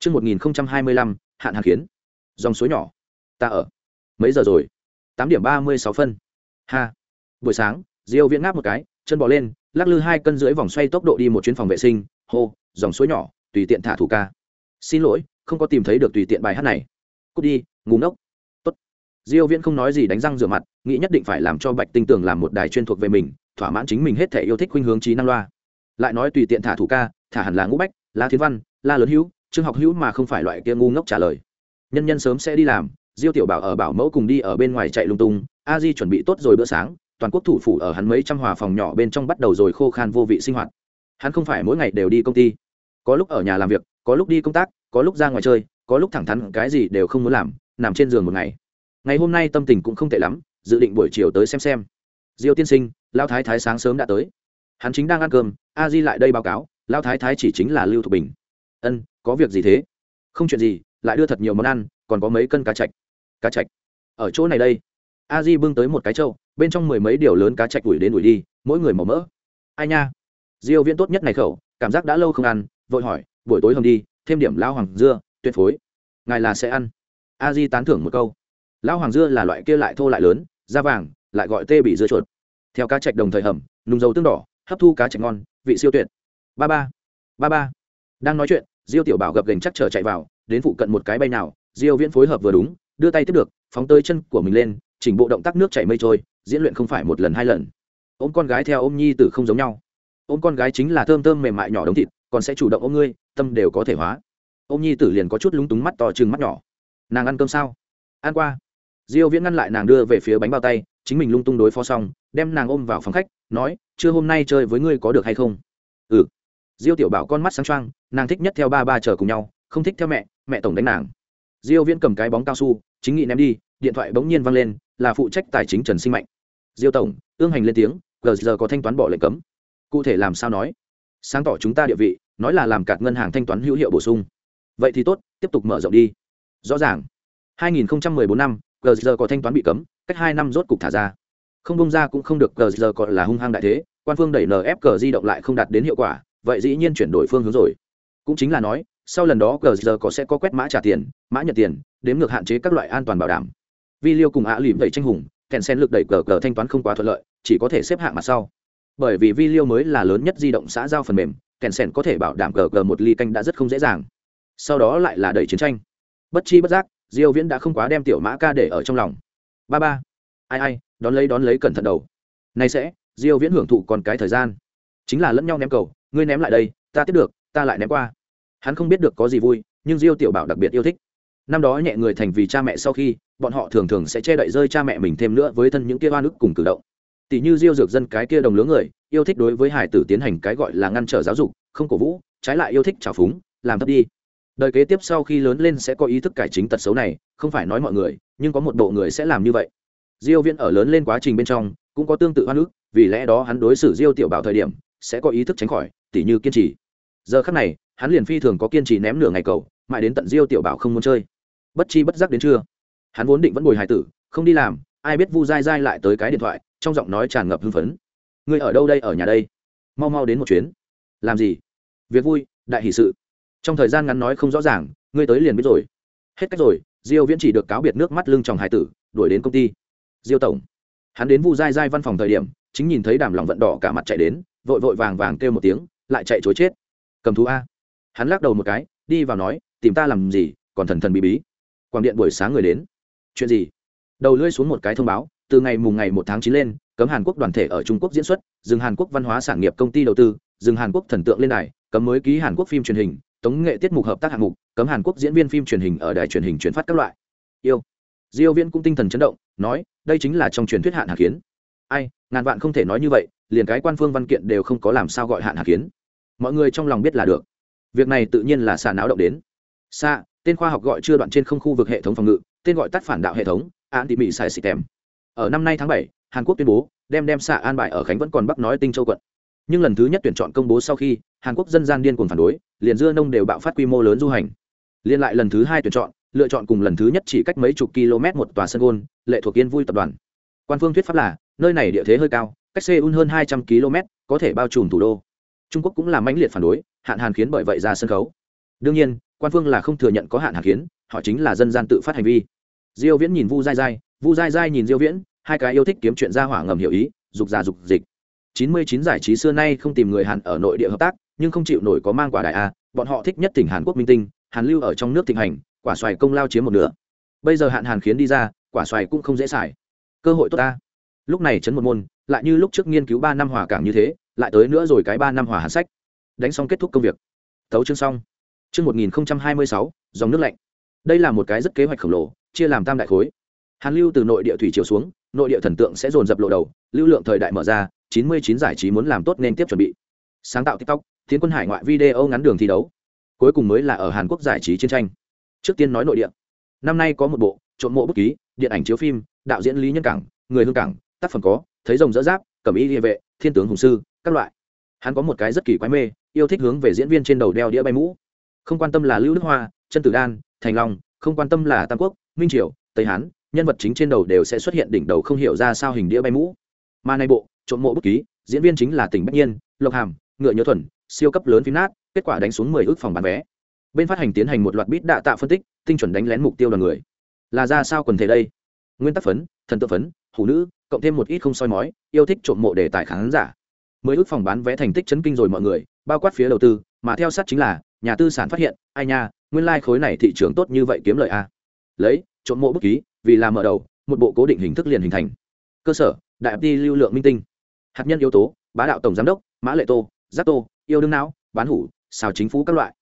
Trước 1025, hạn hàn khiến. Dòng suối nhỏ. Ta ở. Mấy giờ rồi? Tám điểm ba mươi sáu phân. Ha. Buổi sáng, Diêu Viễn ngáp một cái, chân bò lên, lắc lư hai cân dưới vòng xoay tốc độ đi một chuyến phòng vệ sinh, hô, dòng suối nhỏ, tùy tiện thả thủ ca. Xin lỗi, không có tìm thấy được tùy tiện bài hát này. Cút đi, ngu ngốc. Tốt. Diêu Viễn không nói gì đánh răng rửa mặt, nghĩ nhất định phải làm cho Bạch Tinh Tường làm một đài chuyên thuộc về mình, thỏa mãn chính mình hết thể yêu thích khuynh hướng trí năng loa. Lại nói tùy tiện thả thủ ca, thả hẳn là ngũ bách, La Thiên Văn, La Lớn Hữu, Trương Học Hữu mà không phải loại kia ngu ngốc trả lời. Nhân nhân sớm sẽ đi làm, Diêu Tiểu Bảo ở bảo mẫu cùng đi ở bên ngoài chạy lung tung, A Di chuẩn bị tốt rồi bữa sáng, toàn quốc thủ phủ ở hắn mấy trăm hòa phòng nhỏ bên trong bắt đầu rồi khô khan vô vị sinh hoạt. Hắn không phải mỗi ngày đều đi công ty, có lúc ở nhà làm việc, có lúc đi công tác, có lúc ra ngoài chơi, có lúc thẳng thắn cái gì đều không muốn làm, nằm trên giường một ngày. Ngày hôm nay tâm tình cũng không tệ lắm, dự định buổi chiều tới xem xem. Diêu tiên sinh, Lão thái thái sáng sớm đã tới. Hắn chính đang ăn cơm, A Di lại đây báo cáo, Lão thái thái chỉ chính là Lưu Thục Bình. Ân, có việc gì thế? Không chuyện gì, lại đưa thật nhiều món ăn, còn có mấy cân cá chạch. Cá chạch? Ở chỗ này đây. A Di bưng tới một cái trâu, bên trong mười mấy điều lớn cá chạch ủi đến ủi đi, mỗi người màu mỡ. Ai nha? Diêu Viễn tốt nhất này khẩu, cảm giác đã lâu không ăn, vội hỏi, buổi tối hôm đi, thêm điểm lao hoàng dưa, tuyệt phối. Ngài là sẽ ăn. A Di tán thưởng một câu. Lão hoàng dưa là loại kia lại thô lại lớn, da vàng, lại gọi tê bị dưa chuột. Theo cá chạch đồng thời hầm, nung dầu tương đỏ, hấp thu cá chạch ngon, vị siêu tuyệt. Ba ba, ba ba. Đang nói chuyện, Diêu Tiểu Bảo gập gành chắc trở chạy vào, đến phụ cận một cái bay nào, Diêu Viễn phối hợp vừa đúng, đưa tay tiếp được, phóng tới chân của mình lên, chỉnh bộ động tác nước chảy mây trôi, diễn luyện không phải một lần hai lần. Ôm con gái theo ôm nhi tử không giống nhau. Ôm con gái chính là thơm thơm mềm mại nhỏ đống thịt, còn sẽ chủ động ôm ngươi, tâm đều có thể hóa. Ôm nhi tử liền có chút lúng túng mắt to trừng mắt nhỏ. Nàng ăn cơm sao? Ăn qua. Diêu Viễn ngăn lại nàng đưa về phía bánh bao tay, chính mình lung tung đối phó xong, đem nàng ôm vào phòng khách, nói, "Chưa hôm nay chơi với ngươi có được hay không?" "Ừ." Diêu Tiểu Bảo con mắt sáng trăng, nàng thích nhất theo ba ba chờ cùng nhau, không thích theo mẹ, mẹ tổng đánh nàng. Diêu Viễn cầm cái bóng cao su, chính nghị ném đi, điện thoại bỗng nhiên vang lên, là phụ trách tài chính Trần Sinh Mạnh. "Diêu tổng, ương hành lên tiếng, giờ có thanh toán bỏ lệnh cấm." Cụ thể làm sao nói? Sáng tỏ chúng ta địa vị, nói là làm cạt ngân hàng thanh toán hữu hiệu bổ sung. Vậy thì tốt, tiếp tục mở rộng đi. Rõ ràng. 2014 năm, giờ có thanh toán bị cấm, cách 2 năm rốt cục thả ra. Không bung ra cũng không được giờ còn là hung hăng đại thế, quan phương đẩy NF cờ di động lại không đạt đến hiệu quả, vậy dĩ nhiên chuyển đổi phương hướng rồi. Cũng chính là nói, sau lần đó cờ giờ có sẽ có quét mã trả tiền, mã nhận tiền, đếm ngược hạn chế các loại an toàn bảo đảm. Vi Liêu cùng ạ Lìm đẩy tranh hùng, kèn sen lực đẩy cờ cờ thanh toán không quá thuận lợi, chỉ có thể xếp hạng mặt sau. Bởi vì Vi Liêu mới là lớn nhất di động xã giao phần mềm, kèn sen có thể bảo đảm cờ cờ một ly canh đã rất không dễ dàng. Sau đó lại là đẩy chiến tranh. Bất chi bất giác, Diêu Viễn đã không quá đem tiểu mã ca để ở trong lòng. Ba ba, ai ai, đón lấy đón lấy cẩn thận đầu. Này sẽ, Diêu Viễn hưởng thụ còn cái thời gian, chính là lẫn nhau ném cầu, ngươi ném lại đây, ta tiếp được, ta lại ném qua. Hắn không biết được có gì vui, nhưng Diêu tiểu bảo đặc biệt yêu thích. Năm đó nhẹ người thành vì cha mẹ sau khi, bọn họ thường thường sẽ che đậy rơi cha mẹ mình thêm nữa với thân những kia oan ức cùng cử động. Tỷ như Diêu dược dân cái kia đồng lứa người, yêu thích đối với hải tử tiến hành cái gọi là ngăn trở giáo dục, không cổ vũ, trái lại yêu thích trào phúng, làm thấp đi đời kế tiếp sau khi lớn lên sẽ có ý thức cải chính tật xấu này không phải nói mọi người nhưng có một bộ người sẽ làm như vậy diêu viễn ở lớn lên quá trình bên trong cũng có tương tự hoa nước vì lẽ đó hắn đối xử diêu tiểu bảo thời điểm sẽ có ý thức tránh khỏi, tỉ như kiên trì. Giờ khắc này, hắn liền phi thường có kiên trì ném nửa ngày cầu, mãi đến tận diêu tiểu bảo không muốn chơi. Bất chi bất giác đến trưa, hắn vốn định vẫn bồi hài tử, không đi làm, ai biết vu dai dai lại tới cái điện thoại, trong giọng nói tràn ngập hưng phấn. Ngươi ở đâu đây? Ở nhà đây? Mau mau đến một chuyến. Làm gì? Việc vui, đại hỷ sự. Trong thời gian ngắn nói không rõ ràng, ngươi tới liền biết rồi. Hết cách rồi, diêu viễn chỉ được cáo biệt nước mắt lưng tròng hải tử, đuổi đến công ty. Diêu tổng. Hắn đến vu dai dai văn phòng thời điểm, chính nhìn thấy đàm lòng vận đỏ cả mặt chạy đến vội vội vàng vàng kêu một tiếng, lại chạy chối chết. Cầm thú a. Hắn lắc đầu một cái, đi vào nói, tìm ta làm gì, còn thần thần bí bí. Quảng điện buổi sáng người đến. Chuyện gì? Đầu lưỡi xuống một cái thông báo, từ ngày mùng ngày một tháng chín lên, cấm hàn quốc đoàn thể ở trung quốc diễn xuất, dừng hàn quốc văn hóa sản nghiệp công ty đầu tư, dừng hàn quốc thần tượng lên đài, cấm mới ký hàn quốc phim truyền hình, tống nghệ tiết mục hợp tác hạng mục, cấm hàn quốc diễn viên phim truyền hình ở đài truyền hình truyền phát các loại. Yêu. Diêu viễn cũng tinh thần chấn động, nói, đây chính là trong truyền thuyết hạn hạ kiến. Ai, ngàn vạn không thể nói như vậy liền cái quan phương văn kiện đều không có làm sao gọi hạn hạ kiến. Mọi người trong lòng biết là được. Việc này tự nhiên là xả náo động đến. Xa tên khoa học gọi chưa đoạn trên không khu vực hệ thống phòng ngự tên gọi tắt phản đạo hệ thống an tỉ mỉ xịt system ở năm nay tháng 7, hàn quốc tuyên bố đem đem xạ an bài ở khánh vẫn còn bắc nói tinh châu quận. Nhưng lần thứ nhất tuyển chọn công bố sau khi hàn quốc dân gian điên cuồng phản đối liền dưa nông đều bạo phát quy mô lớn du hành. Liên lại lần thứ hai tuyển chọn lựa chọn cùng lần thứ nhất chỉ cách mấy chục km một tòa sân gôn lệ thuộc yên vui tập đoàn. Quan phương thuyết pháp là nơi này địa thế hơi cao cách seoul hơn hai trăm km, có thể bao trùm thủ đô. Trung quốc cũng là mãnh liệt phản đối, hạn hàn khiến bởi vậy ra sân khấu. Đương nhiên, quan phương là không thừa nhận có hạn hàn khiến, họ chính là dân gian tự phát hành vi. Diêu viễn nhìn vu dai dai vu dai dai nhìn diêu viễn, hai cái yêu thích kiếm chuyện ra hỏa ngầm hiểu ý, dục già dục dịch. 99 giải trí xưa nay không tìm người hàn ở nội địa hợp tác, nhưng không chịu nổi có mang quả đại a, bọn họ thích nhất tỉnh hàn quốc minh tinh, hàn lưu ở trong nước thịnh hành, quả xoài công lao chiếm một nửa. Bây giờ hạn hàn khiến đi ra, quả xoài cũng không dễ xài. Cơ hội tốt ta lúc này chấn một môn lại như lúc trước nghiên cứu ba năm hòa cảng như thế, lại tới nữa rồi cái ba năm hòa hàn sách. Đánh xong kết thúc công việc. Thấu chương xong. Chương một nghìn hai mươi sáu, dòng nước lạnh. Đây là một cái rất kế hoạch khổng lồ, chia làm tam đại khối. Hàn lưu từ nội địa thủy chiều xuống, nội địa thần tượng sẽ dồn dập lộ đầu, lưu lượng thời đại mở ra, chín mươi chín giải trí muốn làm tốt nên tiếp chuẩn bị. Sáng tạo tiktok, tiến quân hải ngoại video ngắn đường thi đấu. Cuối cùng mới là ở hàn quốc giải trí chiến tranh. Trước tiên nói nội địa. Năm nay có một bộ, trộm mộ bút ký, điện ảnh chiếu phim, đạo diễn lý nhân cảng, người hương cảng, tác phẩm có thấy rồng dỡ giáp cẩm y địa vệ, thiên tướng hùng sư, các loại. Hắn có một cái rất kỳ quái mê, yêu thích hướng về diễn viên trên đầu đeo đĩa bay mũ. Không quan tâm là lưu đức hoa chân tử đan, thành long, không quan tâm là tam quốc, minh triều, tây hán, nhân vật chính trên đầu đều sẽ xuất hiện đỉnh đầu không hiểu ra sao hình đĩa bay mũ. Mà nay bộ, trộm mộ bút ký, diễn viên chính là tỉnh bách nhiên, lộc hàm, ngựa nhớ thuần, siêu cấp lớn phim nát, kết quả đánh xuống mười ước phòng bán vé. Bên phát hành tiến hành một loạt bít đạ tạo phân tích, tinh chuẩn đánh lén mục tiêu đoàn người. Là ra sao quần thể đây? Nguyên tắc phấn, thần tượng phấn, hủ nữ cộng thêm một ít không soi mói, yêu thích trộm mộ đề tài khán giả. Mới ước phòng bán vé thành tích chấn kinh rồi mọi người, bao quát phía đầu tư, mà theo sát chính là, nhà tư sản phát hiện, ai nha, nguyên lai、like、khối này thị trường tốt như vậy kiếm lợi a lấy, trộm mộ bút ký, vì làm mở đầu, một bộ cố định hình thức liền hình thành. Cơ sở, đại đi lưu lượng minh tinh. Hạt nhân yếu tố, bá đạo tổng giám đốc, mã lệ tô, giác tô, yêu đương não, bán hủ xào chính phủ các loại.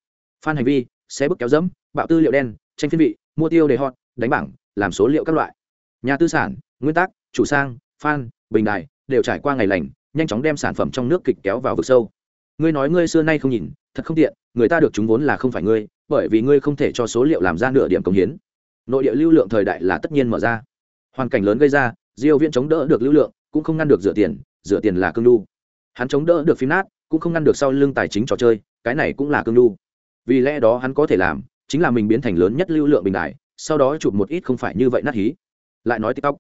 Phan hành vi, xe bức kéo dẫm, bạo tư liệu đen, tranh phiên vị, mua tiêu đề hot, đánh bảng, làm số liệu các loại. Nhà tư sản, nguyên tắc chủ sang, phan, bình đài đều trải qua ngày lành, nhanh chóng đem sản phẩm trong nước kịch kéo vào vực sâu. Ngươi nói ngươi xưa nay không nhìn, thật không tiện, người ta được chúng vốn là không phải ngươi, bởi vì ngươi không thể cho số liệu làm ra nửa điểm công hiến. Nội địa lưu lượng thời đại là tất nhiên mở ra. Hoàn cảnh lớn gây ra, diêu viễn chống đỡ được lưu lượng, cũng không ngăn được rửa tiền rửa tiền là cương đu hắn chống đỡ được phim nát, cũng không ngăn được sau lưng tài chính trò chơi, cái này cũng là cương đu vì lẽ đó hắn có thể làm, chính là mình biến thành lớn nhất lưu lượng bình đại sau đó chụp một ít không phải như vậy nát hí. Lại nói tiktok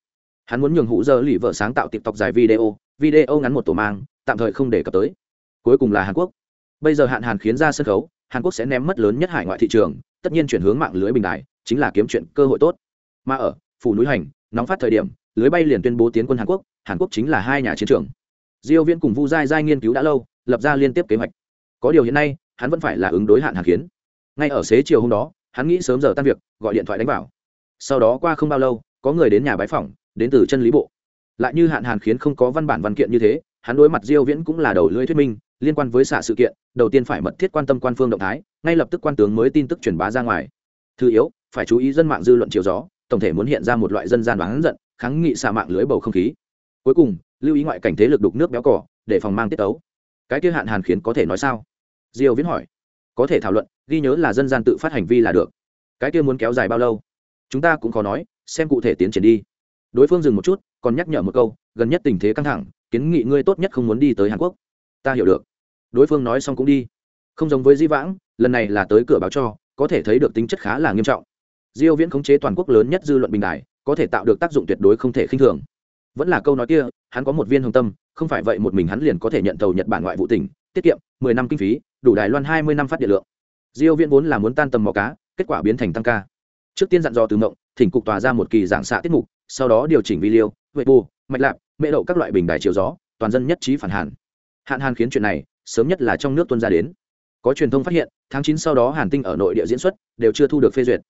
hắn muốn nhường hữu giờ lì vợ sáng tạo tiktok dài video video ngắn một tổ mang, tạm thời không để cập tới. Cuối cùng là hàn quốc. Bây giờ hạn hàn khiến ra sân khấu, hàn quốc sẽ ném mất lớn nhất hải ngoại thị trường, tất nhiên chuyển hướng mạng lưới bình đại chính là kiếm chuyện cơ hội tốt. Mà ở phủ núi hành, nóng phát thời điểm, lưới bay liền tuyên bố tiến quân hàn quốc hàn quốc chính là hai nhà chiến trường. Diêu viễn cùng vu giai giai nghiên cứu đã lâu, lập ra liên tiếp kế hoạch. Có điều hiện nay, hắn vẫn phải là ứng đối hạn hàn khiến. Ngay ở xế chiều hôm đó, hắn nghĩ sớm giờ tan việc, gọi điện thoại đánh vào. Sau đó qua không bao lâu, có người đến nhà bái phỏng đến từ chân lý bộ. Lại như hạn hàn khiến không có văn bản văn kiện như thế, hắn đối mặt diêu viễn cũng là đầu lưỡi thuyết minh, liên quan với xạ sự kiện, đầu tiên phải mật thiết quan tâm quan phương động thái, ngay lập tức quan tướng mới tin tức truyền bá ra ngoài. Thứ yếu, phải chú ý dân mạng dư luận chiều gió, tổng thể muốn hiện ra một loại dân gian đoán giận, kháng nghị xạ mạng lưới bầu không khí. Cuối cùng, lưu ý ngoại cảnh thế lực đục nước béo cỏ để phòng mang tiết tấu. Cái kia hạn hàn khiến có thể nói sao? Diêu viễn hỏi. Có thể thảo luận, ghi nhớ là dân gian tự phát hành vi là được. Cái kia muốn kéo dài bao lâu? Chúng ta cũng khó nói, xem cụ thể tiến triển đi đối phương dừng một chút, còn nhắc nhở một câu, gần nhất tình thế căng thẳng, kiến nghị ngươi tốt nhất không muốn đi tới hàn quốc. Ta hiểu được. Đối phương nói xong cũng đi. Không giống với di vãng, lần này là tới cửa báo cho, có thể thấy được tính chất khá là nghiêm trọng. Diêu viễn khống chế toàn quốc lớn nhất dư luận bình đại có thể tạo được tác dụng tuyệt đối không thể khinh thường. Vẫn là câu nói kia, hắn có một viên hồng tâm, không phải vậy một mình hắn liền có thể nhận tàu nhật bản ngoại vụ tỉnh, tiết kiệm 10 năm kinh phí, đủ đài loan 20 năm phát điện lượng. Diêu viễn vốn là muốn tan tầm mò cá, kết quả biến thành tăng ca. Trước tiên dặn dò từ mộng, thỉnh cục tòa ra một kỳ giảng xạ tiết mục sau đó điều chỉnh video vệ bù mạch lạp, mễ đậu các loại bình đài chiều gió, toàn dân nhất trí phản hàn. Hạn hàn khiến chuyện này sớm nhất là trong nước tuân ra đến. Có truyền thông phát hiện, tháng chín sau đó hàn tinh ở nội địa diễn xuất, đều chưa thu được phê duyệt.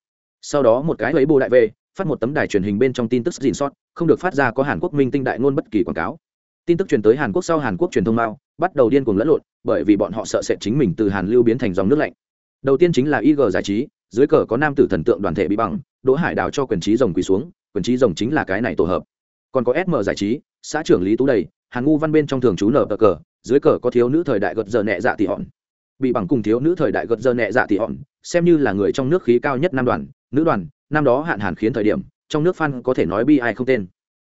Sau đó một cái lấy bù đại về, phát một tấm đài truyền hình bên trong tin tức dình sót, không được phát ra có hàn quốc minh tinh đại ngôn bất kỳ quảng cáo. Tin tức truyền tới hàn quốc sau hàn quốc truyền thông mao bắt đầu điên cuồng lẫn lộn, bởi vì bọn họ sợ sẽ chính mình từ hàn lưu biến thành dòng nước lạnh. Đầu tiên chính là ig giải trí, dưới cờ có nam tử thần tượng đoàn thể bị bằng, đỗ hải đào cho quyền trí rồng quỳ xuống quyền trí rồng chính là cái này tổ hợp. Còn có sm giải trí, xã trưởng lý tú đầy hàn ngu văn bên trong thường trú nở cờ, dưới cờ có thiếu nữ thời đại gật giờ nhẹ dạ tỉ hòn. Bị bằng cùng thiếu nữ thời đại gật giờ nhẹ dạ tỉ hòn, xem như là người trong nước khí cao nhất nam đoàn, nữ đoàn, năm đó hạn hàn khiến thời điểm, trong nước fan có thể nói bi ai không tên.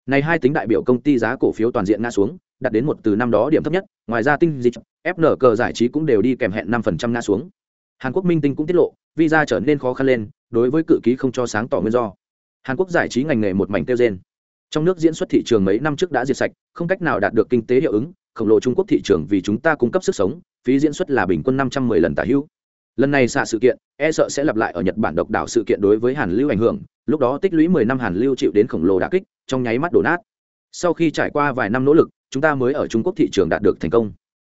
Này hai tính đại biểu công ty giá cổ phiếu toàn diện ngã xuống, đạt đến một từ năm đó điểm thấp nhất, ngoài ra tinh dịch fn cờ giải trí cũng đều đi kèm hẹn năm phần trăm ngã xuống. Hàn quốc minh tinh cũng tiết lộ, visa trở nên khó khăn lên, đối với cự ký không cho sáng tỏ nguyên do hàn quốc giải trí ngành nghề một mảnh tiêu gen trong nước diễn xuất thị trường mấy năm trước đã diệt sạch, không cách nào đạt được kinh tế hiệu ứng, khổng lồ trung quốc thị trường vì chúng ta cung cấp sức sống, phí diễn xuất là bình quân năm trăm mười lần tả hữu. Lần này xạ sự kiện e sợ sẽ lặp lại ở nhật bản độc đảo sự kiện đối với hàn lưu ảnh hưởng, lúc đó tích lũy mười năm hàn lưu chịu đến khổng lồ đà kích, trong nháy mắt đổ nát. Sau khi trải qua vài năm nỗ lực, chúng ta mới ở trung quốc thị trường đạt được thành công.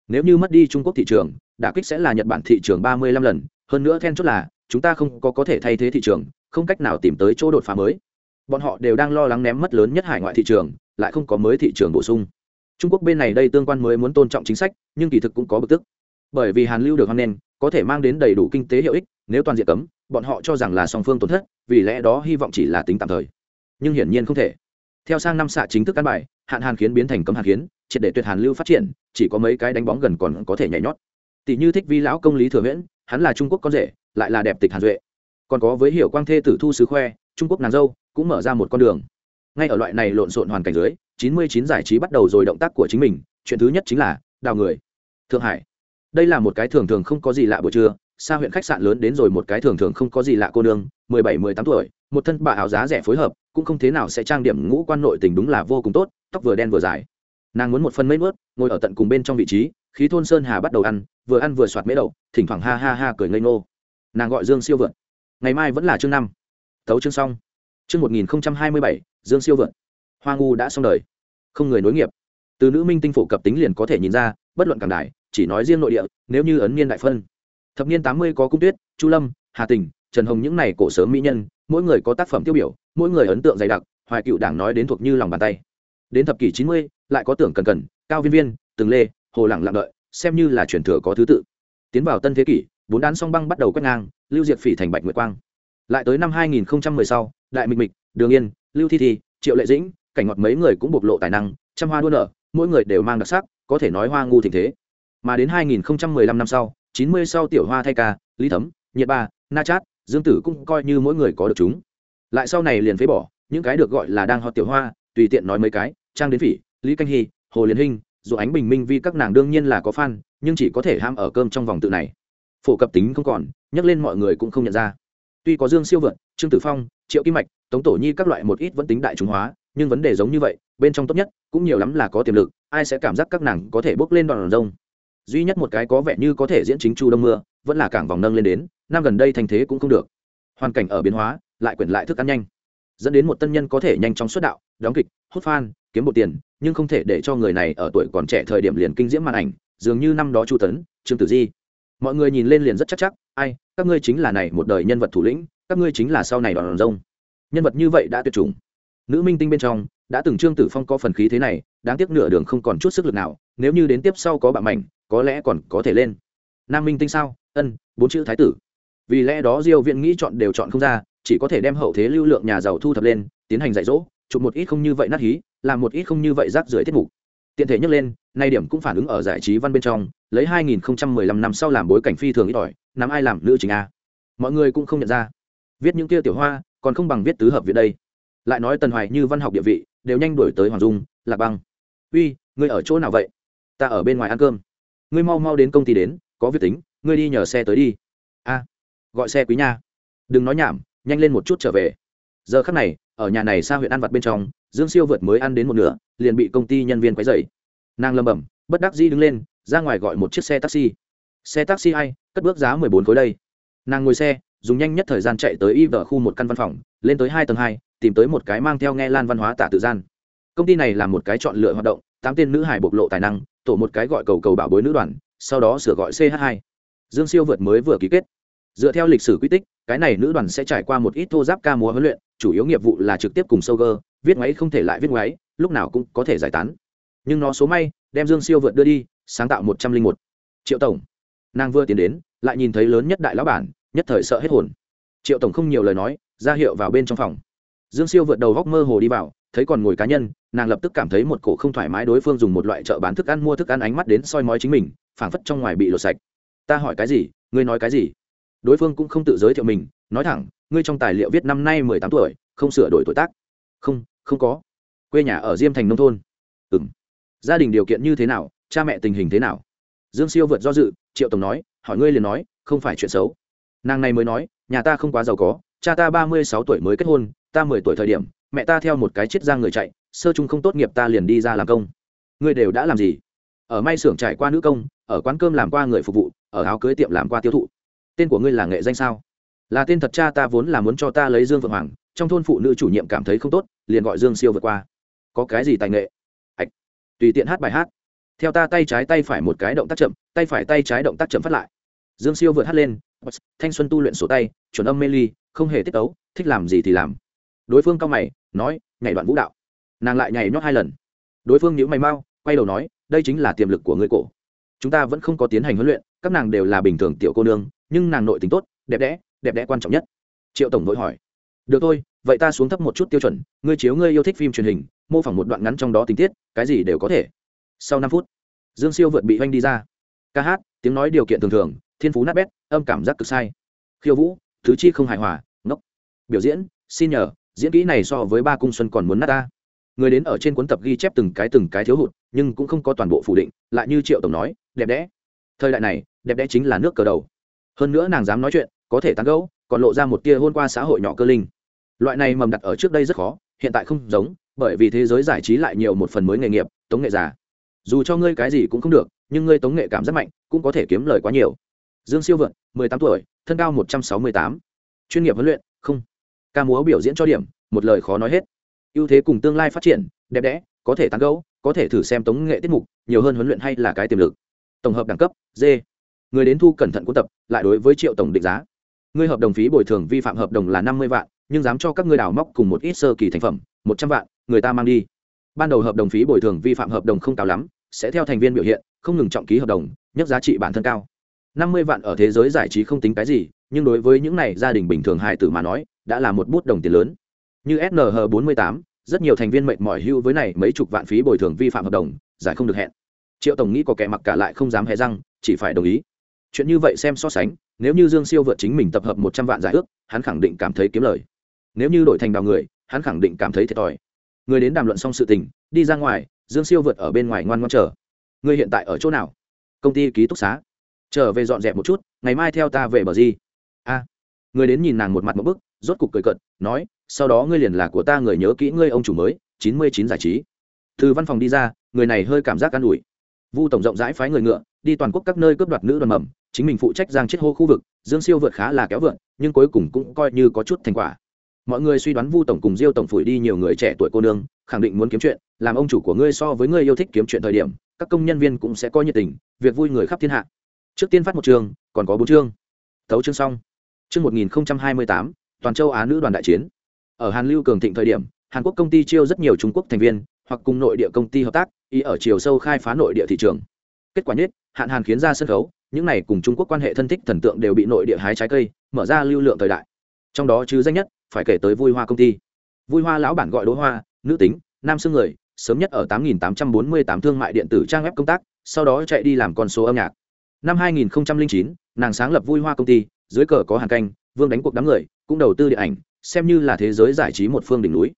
Nếu như mất đi trung quốc thị trường đà kích sẽ là nhật bản thị trường ba mươi lăm lần, hơn nữa then chốt là, chúng ta không có có thể thay thế thị trường không cách nào tìm tới chỗ đột phá mới. Bọn họ đều đang lo lắng ném mất lớn nhất hải ngoại thị trường lại không có mới thị trường bổ sung. Trung quốc bên này đây tương quan mới muốn tôn trọng chính sách nhưng kỳ thực cũng có bực tức. Bởi vì hàn lưu được hoan nghênh có thể mang đến đầy đủ kinh tế hiệu ích nếu toàn diện cấm bọn họ cho rằng là song phương tổn thất vì lẽ đó hy vọng chỉ là tính tạm thời. Nhưng hiển nhiên không thể. Theo sang năm xạ chính thức căn bài hạn hàn khiến biến thành cấm hàn khiến triệt để tuyệt hàn lưu phát triển chỉ có mấy cái đánh bóng gần còn có thể nhảy nhót. Tỷ như thích vi lão công lý thừa miễn, hắn là trung quốc con rể lại là đẹp tịch hàn duệ còn có với hiểu quang thê tử thu sứ khoe, trung quốc nàng dâu cũng mở ra một con đường. Ngay ở loại này lộn xộn hoàn cảnh dưới, chín mươi chín giải trí bắt đầu rồi động tác của chính mình, chuyện thứ nhất chính là đào người. Thượng hải. Đây là một cái thường thường không có gì lạ buổi trưa, xa huyện khách sạn lớn đến rồi một cái thường thường không có gì lạ cô nương, mười bảy, mười tám tuổi, một thân bà áo giá rẻ phối hợp, cũng không thế nào sẽ trang điểm ngũ quan nội tình đúng là vô cùng tốt, tóc vừa đen vừa dài. Nàng muốn một phần mấy mướt ngồi ở tận cùng bên trong vị trí, khí thôn sơn hà bắt đầu ăn, vừa ăn vừa soạt mễ đậu, thỉnh thoảng ha ha ha cười ngây ngô. Nàng gọi dương siêu vượt ngày mai vẫn là chương năm. Tấu chương xong. Chương một nghìn hai mươi bảy, dương siêu vượt. Hoa ngu đã xong đời. Không người nối nghiệp. Từ nữ minh tinh phổ cập tính liền có thể nhìn ra, bất luận càng đại, chỉ nói riêng nội địa, nếu như ấn niên đại phân. Thập niên tám mươi có cung tuyết, chu lâm, hà tình, trần hồng những này cổ sớm mỹ nhân, mỗi người có tác phẩm tiêu biểu, mỗi người ấn tượng dày đặc, hoài cựu đảng nói đến thuộc như lòng bàn tay. Đến thập kỷ chín mươi, lại có tưởng cần cần, cao viên viên, từng lê, hồ lẳng lặng đợi, xem như là truyền thừa có thứ tự. Tiến vào tân thế kỷ bốn đán song băng bắt đầu quét ngang, lưu diệt phỉ thành bạch nguyệt quang. Lại tới năm 2010 sau, đại mịch mịch, đường yên, lưu thi thi, triệu lệ dĩnh, cảnh ngọt mấy người cũng bộc lộ tài năng, trăm hoa đua nở, mỗi người đều mang đặc sắc, có thể nói hoa ngu thịnh thế. Mà đến 2015 năm sau 90 sau tiểu hoa thay ca, lý thấm, nhiệt ba, na chát, dương tử cũng coi như mỗi người có được chúng. Lại sau này liền phế bỏ, những cái được gọi là đang họ tiểu hoa, tùy tiện nói mấy cái, trang đến phỉ, lý canh hy, hồ liên hinh, dù ánh bình minh vì các nàng đương nhiên là có fan, nhưng chỉ có thể ham ở cơm trong vòng tự này phổ cập tính không còn, nhắc lên mọi người cũng không nhận ra. Tuy có dương siêu vượt trương tử phong, triệu kim mạch, tống tổ nhi các loại một ít vẫn tính đại chúng hóa, nhưng vấn đề giống như vậy, bên trong tốt nhất, cũng nhiều lắm là có tiềm lực, ai sẽ cảm giác các nàng có thể bước lên đòn rông. Duy nhất một cái có vẻ như có thể diễn chính chu đông mưa, vẫn là cảng vòng nâng lên đến, năm gần đây thành thế cũng không được. Hoàn cảnh ở biến hóa, lại quyển lại thức ăn nhanh. Dẫn đến một tân nhân có thể nhanh chóng xuất đạo, đóng kịch, hút fan, kiếm một tiền, nhưng không thể để cho người này ở tuổi còn trẻ thời điểm liền kinh diễm màn ảnh, dường như năm đó chu tấn, trương tử di mọi người nhìn lên liền rất chắc chắc, ai, các ngươi chính là này một đời nhân vật thủ lĩnh, các ngươi chính là sau này đoàn rông nhân vật như vậy đã tuyệt chủng. Nữ minh tinh bên trong, đã từng trương tử phong có phần khí thế này, đáng tiếc nửa đường không còn chút sức lực nào, nếu như đến tiếp sau có bạn mảnh, có lẽ còn có thể lên. Nam minh tinh sao? Ân, bốn chữ thái tử. Vì lẽ đó diêu viện nghĩ chọn đều chọn không ra, chỉ có thể đem hậu thế lưu lượng nhà giàu thu thập lên, tiến hành dạy dỗ, chụp một ít không như vậy nát hí, làm một ít không như vậy rác rưởi tiết mục tiện thể nhắc lên, nay điểm cũng phản ứng ở giải trí văn bên trong, lấy 2015 năm sau làm bối cảnh phi thường ít ỏi, nắm ai làm nữ chính a. Mọi người cũng không nhận ra. Viết những kia tiểu hoa, còn không bằng viết tứ hợp viện đây. Lại nói tần hoài như văn học địa vị, đều nhanh đổi tới hoàng dung, lạc băng. Uy, ngươi ở chỗ nào vậy? Ta ở bên ngoài ăn cơm. Ngươi mau mau đến công ty đến, có việc tính, ngươi đi nhờ xe tới đi. A, gọi xe quý nha. Đừng nói nhảm, nhanh lên một chút trở về. Giờ khắc này, ở nhà này xa huyện ăn vặt bên trong dương siêu vượt mới ăn đến một nửa liền bị công ty nhân viên quấy dày nàng lầm bầm, bất đắc dĩ đứng lên ra ngoài gọi một chiếc xe taxi. Xe taxi hay cất bước giá mười bốn khối đây. Nàng ngồi xe dùng nhanh nhất thời gian chạy tới y vợ khu một căn văn phòng lên tới hai tầng hai tìm tới một cái mang theo nghe lan văn hóa tả tự gian. Công ty này là một cái chọn lựa hoạt động tám tên nữ hải bộc lộ tài năng tổ một cái gọi cầu cầu bảo bối nữ đoàn sau đó sửa gọi ch hai. Dương siêu vượt mới vừa ký kết. Dựa theo lịch sử quy tích cái này nữ đoàn sẽ trải qua một ít thô giáp ca múa huấn luyện chủ yếu nghiệp vụ là trực tiếp cùng sâu gơ viết máy không thể lại viết máy lúc nào cũng có thể giải tán. Nhưng nó số may, đem dương siêu vượt đưa đi, sáng tạo một trăm linh một. Triệu tổng. Nàng vừa tiến đến, lại nhìn thấy lớn nhất đại lão bản, nhất thời sợ hết hồn. Triệu tổng không nhiều lời nói, ra hiệu vào bên trong phòng. Dương siêu vượt đầu góc mơ hồ đi vào, thấy còn ngồi cá nhân, nàng lập tức cảm thấy một cổ không thoải mái đối phương dùng một loại chợ bán thức ăn mua thức ăn ánh mắt đến soi mói chính mình, phảng phất trong ngoài bị lột sạch. Ta hỏi cái gì? Ngươi nói cái gì? Đối phương cũng không tự giới thiệu mình, nói thẳng, ngươi trong tài liệu viết năm nay mười tám tuổi, không sửa đổi tuổi tác không không có. Quê nhà ở diêm thành nông thôn. Ừ m gia đình điều kiện như thế nào, cha mẹ tình hình thế nào? Dương siêu vượt do dự, triệu tổng nói, hỏi ngươi liền nói, không phải chuyện xấu. Nàng này mới nói, nhà ta không quá giàu có, cha ta ba mươi sáu tuổi mới kết hôn, ta mười tuổi thời điểm, mẹ ta theo một cái chết ra người chạy, sơ chung không tốt nghiệp ta liền đi ra làm công. Ngươi đều đã làm gì? Ở may xưởng trải qua nữ công, ở quán cơm làm qua người phục vụ, ở áo cưới tiệm làm qua tiêu thụ. Tên của ngươi là nghệ danh sao? Là tên thật cha ta vốn là muốn cho ta lấy dương vượng hoàng trong thôn phụ nữ chủ nhiệm cảm thấy không tốt, liền gọi dương siêu vượt qua. Có cái gì tài nghệ? Ạch tùy tiện hát bài hát. Theo ta tay trái tay phải một cái động tác chậm, tay phải tay trái động tác chậm phát lại. Dương siêu vượt hát lên. Thanh xuân tu luyện sổ tay, chuẩn âm mê ly, không hề tiết tấu, thích làm gì thì làm. Đối phương cao mày, nói, nhảy đoạn vũ đạo. Nàng lại nhảy nhót hai lần. Đối phương nhữ mày mau, quay đầu nói, đây chính là tiềm lực của người cổ. Chúng ta vẫn không có tiến hành huấn luyện, các nàng đều là bình thường tiểu cô nương, nhưng nàng nội tính tốt, đẹp đẽ đẹp đẽ quan trọng nhất. Triệu tổng vội hỏi. Được thôi vậy ta xuống thấp một chút tiêu chuẩn, ngươi chiếu ngươi yêu thích phim truyền hình, mô phỏng một đoạn ngắn trong đó tình tiết, cái gì đều có thể. Sau năm phút, dương siêu vượt bị oanh đi ra. Ca hát, tiếng nói điều kiện thường thường, thiên phú nát bét, âm cảm giác cực sai. Khiêu vũ, thứ chi không hài hòa, ngốc. Biểu diễn, xin nhờ, diễn kỹ này so với ba cung xuân còn muốn nát ta. Người đến ở trên cuốn tập ghi chép từng cái từng cái thiếu hụt, nhưng cũng không có toàn bộ phủ định, lại như triệu tổng nói, đẹp đẽ. Thời đại này, đẹp đẽ chính là nước cờ đầu. Hơn nữa nàng dám nói chuyện, có thể tán gẫu, còn lộ ra một tia hôn qua xã hội nhỏ cơ linh loại này mầm đặt ở trước đây rất khó, hiện tại không giống, bởi vì thế giới giải trí lại nhiều một phần mới nghề nghiệp, tống nghệ già. Dù cho ngươi cái gì cũng không được, nhưng ngươi tống nghệ cảm rất mạnh, cũng có thể kiếm lời quá nhiều. Dương siêu vượn, mười tám tuổi, thân cao một trăm sáu mươi tám. Chuyên nghiệp huấn luyện, không. Ca múa biểu diễn cho điểm, một lời khó nói hết. Ưu thế cùng tương lai phát triển, đẹp đẽ, có thể tán gẫu, có thể thử xem tống nghệ tiết mục, nhiều hơn huấn luyện hay là cái tiềm lực. Tổng hợp đẳng cấp, d. Người đến thu cẩn thận cuốn tập, lại đối với triệu tổng định giá. Ngươi hợp đồng phí bồi thường vi phạm hợp đồng là năm mươi vạn nhưng dám cho các ngươi đào móc cùng một ít sơ kỳ thành phẩm, một trăm vạn, người ta mang đi. Ban đầu hợp đồng phí bồi thường vi phạm hợp đồng không cao lắm, sẽ theo thành viên biểu hiện, không ngừng trọng ký hợp đồng nhất giá trị bản thân cao. Năm mươi vạn ở thế giới giải trí không tính cái gì, nhưng đối với những này gia đình bình thường hài tử mà nói, đã là một bút đồng tiền lớn. Như snh bốn mươi tám, rất nhiều thành viên mệt mỏi hưu với này mấy chục vạn phí bồi thường vi phạm hợp đồng, giải không được hẹn. Triệu tổng nghĩ có kẻ mặc cả lại không dám hé răng, chỉ phải đồng ý. Chuyện như vậy xem so sánh, nếu như dương siêu vượt chính mình tập hợp một trăm vạn giải ước, hắn khẳng định cảm thấy kiếm lời nếu như đổi thành đào người, hắn khẳng định cảm thấy thiệt thòi. Người đến đàm luận xong sự tình, đi ra ngoài, dương siêu vượt ở bên ngoài ngoan ngoan chờ. Người hiện tại ở chỗ nào? Công ty ký túc xá. Trở về dọn dẹp một chút, ngày mai theo ta về bờ di a. Người đến nhìn nàng một mặt một bức, rốt cục cười cận nói, sau đó ngươi liền là của ta người nhớ kỹ ngươi ông chủ mới, chín mươi chín giải trí. Từ văn phòng đi ra, người này hơi cảm giác an ủi. Vu tổng rộng rãi phái người ngựa, đi toàn quốc các nơi cướp đoạt nữ đoàn mầm, chính mình phụ trách giang chết hô khu vực, dương siêu vượt khá là kéo vượn, nhưng cuối cùng cũng coi như có chút thành quả mọi người suy đoán vu tổng cùng diêu tổng phủi đi nhiều người trẻ tuổi cô nương, khẳng định muốn kiếm chuyện, làm ông chủ của ngươi so với ngươi yêu thích kiếm chuyện thời điểm, các công nhân viên cũng sẽ có nhiệt tình, việc vui người khắp thiên hạ. Trước tiên phát một chương còn có bốn chương. Thấu chương xong. Chương một nghìn hai mươi tám, toàn châu á nữ đoàn đại chiến. Ở hàn lưu cường thịnh thời điểm, hàn quốc công ty chiêu rất nhiều trung quốc thành viên, hoặc cùng nội địa công ty hợp tác, ý ở chiều sâu khai phá nội địa thị trường. Kết quả nhất, hạn hàn khiến ra sân khấu, những này cùng trung quốc quan hệ thân thích thần tượng đều bị nội địa hái trái cây, mở ra lưu lượng thời đại. Trong đó chứ danh nhất phải kể tới vui hoa công ty. Vui hoa lão bản gọi đỗ hoa, nữ tính, nam xương người, sớm nhất ở 8.848 thương mại điện tử trang web công tác, sau đó chạy đi làm con số âm nhạc. Năm 2009 nàng sáng lập vui hoa công ty, dưới cờ có hàng canh, vương đánh cuộc đám người, cũng đầu tư điện ảnh, xem như là thế giới giải trí một phương đỉnh núi.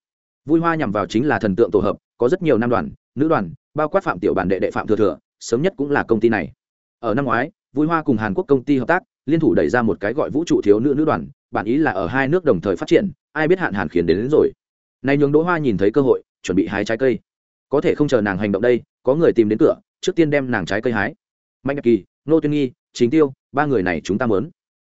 Vui hoa nhằm vào chính là thần tượng tổ hợp, có rất nhiều nam đoàn, nữ đoàn, bao quát phạm tiểu bản đệ đệ phạm thừa thừa, sớm nhất cũng là công ty này. Ở năm ngoái, vui hoa cùng hàn quốc công ty hợp tác, liên thủ đẩy ra một cái gọi vũ trụ thiếu nữ nữ đoàn bản ý là ở hai nước đồng thời phát triển ai biết hạn hàn khiến đến, đến rồi. Nay nhường đỗ hoa nhìn thấy cơ hội chuẩn bị hái trái cây. Có thể không chờ nàng hành động đây có người tìm đến cửa trước tiên đem nàng trái cây hái. Mạnh nhật kỳ nô tuyên nghi chính tiêu ba người này chúng ta mớn.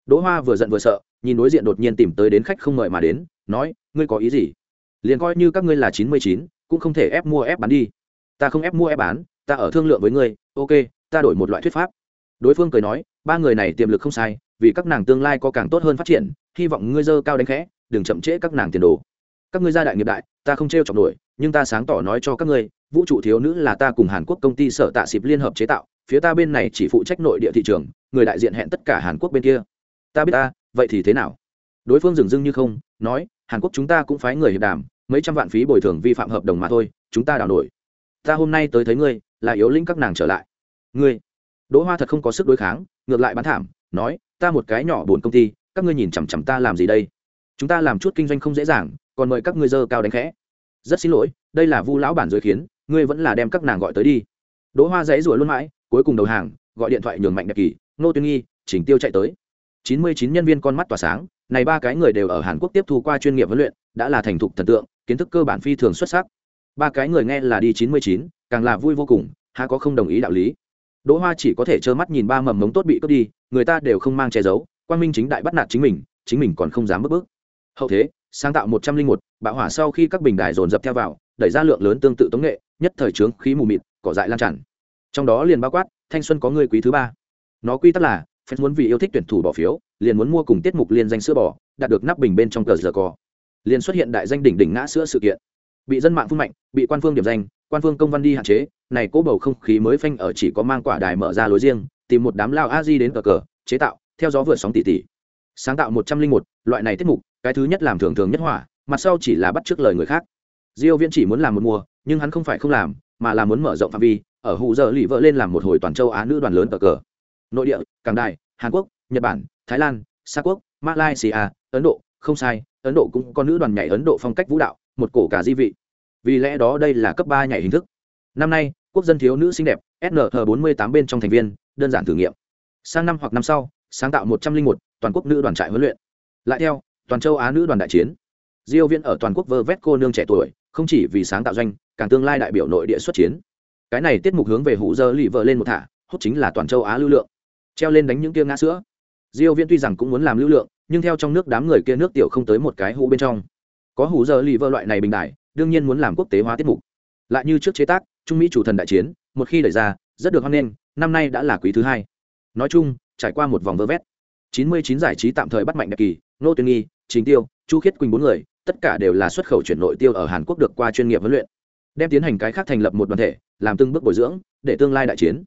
Đỗ hoa vừa giận vừa sợ nhìn đối diện đột nhiên tìm tới đến khách không mời mà đến nói ngươi có ý gì? Liền coi như các ngươi là chín mươi chín cũng không thể ép mua ép bán đi. Ta không ép mua ép bán ta ở thương lượng với ngươi ok ta đổi một loại thuyết pháp. Đối phương cười nói ba người này tiềm lực không sai vì các nàng tương lai có càng tốt hơn phát triển hy vọng ngươi dơ cao đánh khẽ, đừng chậm trễ các nàng tiền đồ. Các ngươi gia đại nghiệp đại, ta không t r e o chọc nổi, nhưng ta sáng tỏ nói cho các ngươi, vũ trụ thiếu nữ là ta cùng hàn quốc công ty sở tạ xịp liên hợp chế tạo, phía ta bên này chỉ phụ trách nội địa thị trường, người đại diện hẹn tất cả hàn quốc bên kia. Ta biết ta, vậy thì thế nào? Đối phương dừng dưng như không, nói, hàn quốc chúng ta cũng phái người hiệp đàm, mấy trăm vạn phí bồi thường vi phạm hợp đồng mà thôi, chúng ta đào nổi. Ta hôm nay tới thấy ngươi, là yếu lĩnh các nàng trở lại. Ngươi, đỗ hoa thật không có sức đối kháng, ngược lại bán thảm, nói, ta một cái nhỏ buồn công ty các ngươi nhìn chằm chằm ta làm gì đây? Chúng ta làm chút kinh doanh không dễ dàng, còn mời các ngươi dơ cao đánh khẽ. Rất xin lỗi, đây là vu lão bản giới khiến, ngươi vẫn là đem các nàng gọi tới đi. Đỗ hoa dãy rủa luôn mãi, cuối cùng đầu hàng, gọi điện thoại nhường mạnh đẹp kỳ nô tuyên nghi chỉnh tiêu chạy tới. Chín mươi chín nhân viên con mắt tỏa sáng, này ba cái người đều ở hàn quốc tiếp thu qua chuyên nghiệp huấn luyện, đã là thành thục thần tượng, kiến thức cơ bản phi thường xuất sắc. Ba cái người nghe là đi chín mươi chín, càng là vui vô cùng, há có không đồng ý đạo lý. Đỗ hoa chỉ có thể trơ mắt nhìn ba mầm mống tốt bị cướp đi, người ta đều không mang che giấu quang minh chính đại bắt nạt chính mình chính mình còn không dám bước bước. Hậu thế, sáng tạo một trăm linh một, bạo hỏa sau khi các bình đài dồn dập theo vào, đẩy ra lượng lớn tương tự tống nghệ, nhất thời trướng khí mù mịt, cỏ dại lan tràn. Trong đó liền bao quát, thanh xuân có người quý thứ ba. Nó quy tắc là, fans muốn vì yêu thích tuyển thủ bỏ phiếu, liền muốn mua cùng tiết mục liên danh sữa bò, đạt được nắp bình bên trong cờ giờ cò. Liền xuất hiện đại danh đỉnh đỉnh ngã sữa sự kiện. Bị dân mạng phun mạnh, bị quan phương điểm danh, quan phương công văn đi hạn chế, này cố bầu không khí mới phanh ở chỉ có mang quả đài mở ra lối riêng, tìm một đám lao a di đến cờ cờ, chế tạo theo gió vượt sóng tỷ tỷ sáng tạo một trăm linh một, loại này tiết mục, cái thứ nhất làm thường thường nhất hỏa, mặt sau chỉ là bắt t lời người khác. Diêu viễn chỉ muốn làm một mùa, nhưng hắn không phải không làm, mà là muốn mở rộng phạm vi, ở hụ giờ lì vợ lên làm một hồi toàn châu á nữ đoàn lớn cờ cờ. Nội địa, cảng đài, hàn quốc, nhật bản, thái lan xa quốc, malaysia, ấn độ, không sai, ấn độ cũng có nữ đoàn nhảy ấn độ phong cách vũ đạo, một cổ cả di vị. Vì lẽ đó đây là cấp ba nhảy hình thức. Năm nay, quốc dân thiếu nữ xinh đẹp snh 48 bên trong thành viên, đơn giản thử nghiệm. Sang năm hoặc năm sau sáng tạo một trăm linh một, toàn quốc nữ đoàn trại huấn luyện. Lại theo, toàn châu á nữ đoàn đại chiến. Diêu viễn ở toàn quốc vơ vét cô nương trẻ tuổi, không chỉ vì sáng tạo doanh, càng tương lai đại biểu nội địa xuất chiến. Cái này tiết mục hướng về hủ dơ lì vợ lên một thả hốt chính là toàn châu á lưu lượng. Treo lên đánh những kia ngã sữa. Diêu viễn tuy rằng cũng muốn làm lưu lượng, nhưng theo trong nước đám người kia nước tiểu không tới một cái hũ bên trong. Có hủ dơ lì vợ loại này bình đại, đương nhiên muốn làm quốc tế hóa tiết mục. Lại như trước chế tác, trung mỹ chủ thần đại chiến, một khi đẩy ra, rất được hoan nghênh, năm nay đã là quý thứ hai. Nói chung trải qua một vòng vơ vét. 99 giải trí tạm thời bắt mạnh đẹp kỳ nô tuyên nghi chính tiêu, chu khiết quỳnh bốn người, tất cả đều là xuất khẩu chuyển nội tiêu ở hàn quốc được qua chuyên nghiệp huấn luyện, đem tiến hành cái khác thành lập một đoàn thể, làm từng bước bồi dưỡng, để tương lai đại chiến.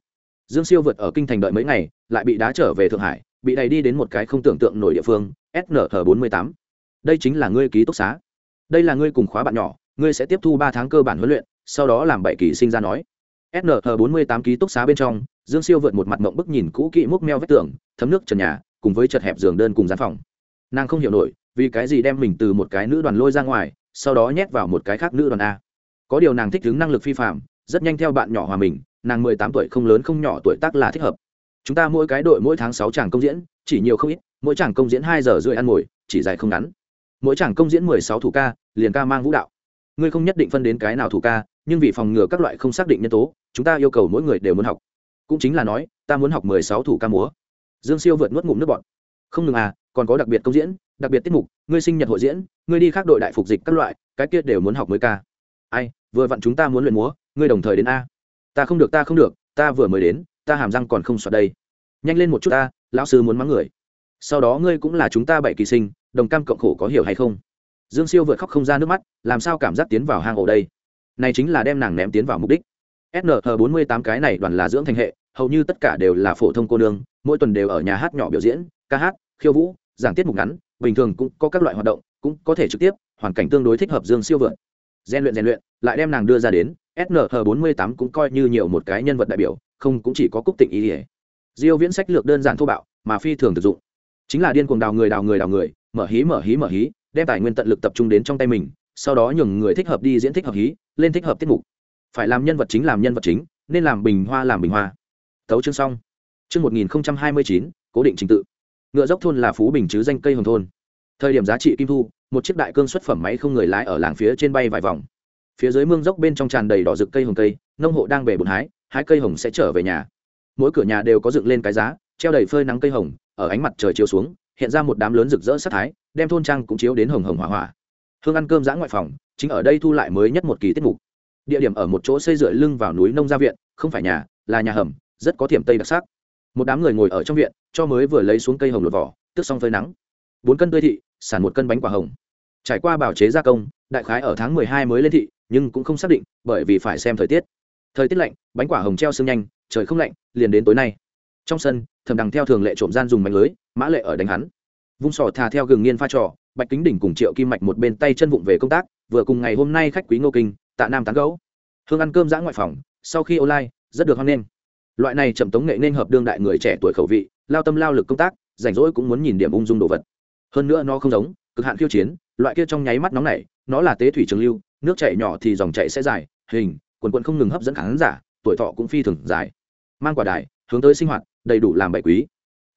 Dương siêu vượt ở kinh thành đợi mấy ngày, lại bị đá trở về thượng hải, bị đẩy đi đến một cái không tưởng tượng nổi địa phương snh bốn mươi tám. Đây chính là ngươi ký túc xá. Đây là ngươi cùng khóa bạn nhỏ, ngươi sẽ tiếp thu ba tháng cơ bản huấn luyện, sau đó làm bảy kỳ sinh ra nói. Snh bốn mươi tám ký túc xá bên trong dương siêu vượt một mặt mộng bức nhìn cũ kỹ múc meo vách tường, thấm nước trần nhà, cùng với chật hẹp giường đơn cùng gian phòng. Nàng không hiểu nổi, vì cái gì đem mình từ một cái nữ đoàn lôi ra ngoài, sau đó nhét vào một cái khác nữ đoàn a. Có điều nàng thích đứng năng lực phi phạm rất nhanh theo bạn nhỏ hòa mình, nàng mười tám tuổi không lớn không nhỏ tuổi tác là thích hợp. Chúng ta mỗi cái đội mỗi tháng sáu chàng công diễn, chỉ nhiều không ít, mỗi chàng công diễn hai giờ rưỡi ăn ngồi, chỉ dài không ngắn. Mỗi chàng công diễn mười sáu thủ ca, liền ca mang vũ đạo. Ngươi không nhất định phân đến cái nào thủ ca, nhưng vì phòng ngừa các loại không xác định nhân tố, chúng ta yêu cầu mỗi người đều muốn học cũng chính là nói, ta muốn học mười sáu thủ ca múa. Dương siêu vượt nuốt ngụm nước bọt. Không ngừng à còn có đặc biệt công diễn, đặc biệt tiết mục, ngươi sinh nhật hội diễn, ngươi đi khác đội đại phục dịch các loại, cái kia đều muốn học mới ca. Ai, vừa vặn chúng ta muốn luyện múa, ngươi đồng thời đến a. Ta không được, ta không được, ta vừa mới đến, ta hàm răng còn không soạt đây. Nhanh lên một chút ta lão sư muốn mắng người. Sau đó ngươi cũng là chúng ta bảy kỳ sinh, đồng cam cộng khổ có hiểu hay không? Dương siêu vượt khóc không ra nước mắt, làm sao cảm giác tiến vào hang ổ đây? Này chính là đem nàng ném tiến vào mục đích. Snh bốn mươi tám cái này đoàn là dưỡng thành hệ hầu như tất cả đều là phổ thông cô nương, mỗi tuần đều ở nhà hát nhỏ biểu diễn, ca hát, khiêu vũ, giảng tiết mục ngắn, bình thường cũng có các loại hoạt động, cũng có thể trực tiếp, hoàn cảnh tương đối thích hợp dương siêu vượn. Gian luyện, rèn luyện, lại đem nàng đưa ra đến snh bốn mươi tám cũng coi như nhiều một cái nhân vật đại biểu, không cũng chỉ có cúc tịnh ý ỉa diêu viễn sách lược đơn giản thô bạo, mà phi thường thực dụng. Chính là điên cuồng đào người đào người đào người, mở hí mở hí mở hí, đem tài nguyên tận lực tập trung đến trong tay mình, sau đó nhường người thích hợp đi diễn, thích hợp hí, lên thích hợp tiết mục. Phải làm nhân vật chính, làm nhân vật chính, nên làm bình hoa, làm bình hoa tấu chương xong. Chương 1029 cố định trình tự. Ngựa dốc thôn là phú bình chứ danh cây hồng thôn. Thời điểm giá trị kim thu, một chiếc đại cương xuất phẩm máy không người lái ở làng phía trên bay vài vòng. Phía dưới mương dốc bên trong tràn đầy đỏ rực cây hồng cây, nông hộ đang về bùn hái hai cây hồng sẽ trở về nhà. Mỗi cửa nhà đều có dựng lên cái giá, treo đầy phơi nắng cây hồng, ở ánh mặt trời chiếu xuống, hiện ra một đám lớn rực rỡ sắc thái, đem thôn trang cũng chiếu đến hồng hồng hỏa hỏa. Hương ăn cơm giã ngoại phòng, chính ở đây thu lại mới nhất một kỳ tiết mục. Địa điểm ở một chỗ xây dựa lưng vào núi nông gia viện, không phải nhà, là nhà hầm rất có tiềm tây đặc sắc. Một đám người ngồi ở trong viện, cho mới vừa lấy xuống cây hồng lột vỏ, tức xong phơi nắng. Bốn cân tươi thị, sản một cân bánh quả hồng. Trải qua bảo chế gia công, đại khái ở tháng mười hai mới lên thị, nhưng cũng không xác định, bởi vì phải xem thời tiết. Thời tiết lạnh, bánh quả hồng treo sương nhanh, trời không lạnh, liền đến tối nay. Trong sân thầm đằng theo thường lệ trộm gian dùng mảnh lưới, mã lệ ở đánh hắn. Vung sỏ thà theo gừng nghiên pha trò, bạch kính đỉnh cùng triệu kim mạch một bên tay chân vụng về công tác, vừa cùng ngày hôm nay khách quý ngô kinh, tạ nam tán gấu hương ăn cơm giã ngoại phòng, sau khi online, rất được hoan nghênh loại này chậm tống nghệ nên hợp đương đại người trẻ tuổi khẩu vị, lao tâm lao lực công tác, rảnh rỗi cũng muốn nhìn điểm ung dung đồ vật. Hơn nữa nó không giống, cực hạn khiêu chiến, loại kia trong nháy mắt nóng này, nó là tế thủy trường lưu, nước chảy nhỏ thì dòng chảy sẽ dài, hình, quần quần không ngừng hấp dẫn khán giả, tuổi thọ cũng phi thường dài. Mang quả đài, hướng tới sinh hoạt, đầy đủ làm bảy quý.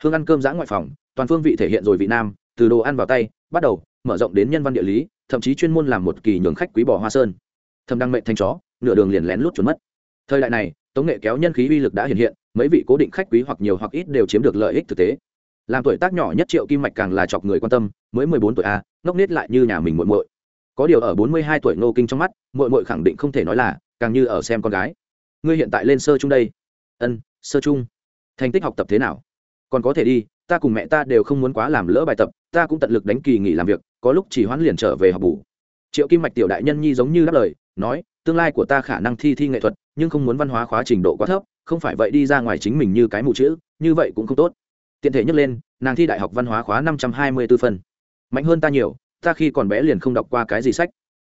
Hương ăn cơm giã ngoại phòng, toàn phương vị thể hiện rồi vị nam, từ đồ ăn vào tay, bắt đầu, mở rộng đến nhân văn địa lý, thậm chí chuyên môn làm một kỳ nhường khách quý bò hoa sơn. Thầm đăng mệnh thanh chó, nửa đường liền lén lút trốn mất. Thời đại này tống nghệ kéo nhân khí uy lực đã hiện hiện, mấy vị cố định khách quý hoặc nhiều hoặc ít đều chiếm được lợi ích thực tế. Làm tuổi tác nhỏ nhất triệu kim mạch càng là chọc người quan tâm, mới mười bốn tuổi a, ngốc nết lại như nhà mình muội muội. Có điều ở bốn mươi hai tuổi nô kinh trong mắt, muội muội khẳng định không thể nói là, càng như ở xem con gái. Ngươi hiện tại lên sơ trung đây. Ân, sơ trung. Thành tích học tập thế nào? Còn có thể đi, ta cùng mẹ ta đều không muốn quá làm lỡ bài tập, ta cũng tận lực đánh kỳ nghỉ làm việc, có lúc chỉ hoãn liền trở về học bù. Triệu kim mạch tiểu đại nhân nhi giống như đáp lời, nói tương lai của ta khả năng thi thi nghệ thuật, nhưng không muốn văn hóa khóa trình độ quá thấp, không phải vậy đi ra ngoài chính mình như cái mù chữ, như vậy cũng không tốt. Tiện thể nhắc lên, nàng thi đại học văn hóa khóa năm trăm hai mươi b ố phân mạnh hơn ta nhiều, ta khi còn bé liền không đọc qua cái gì sách.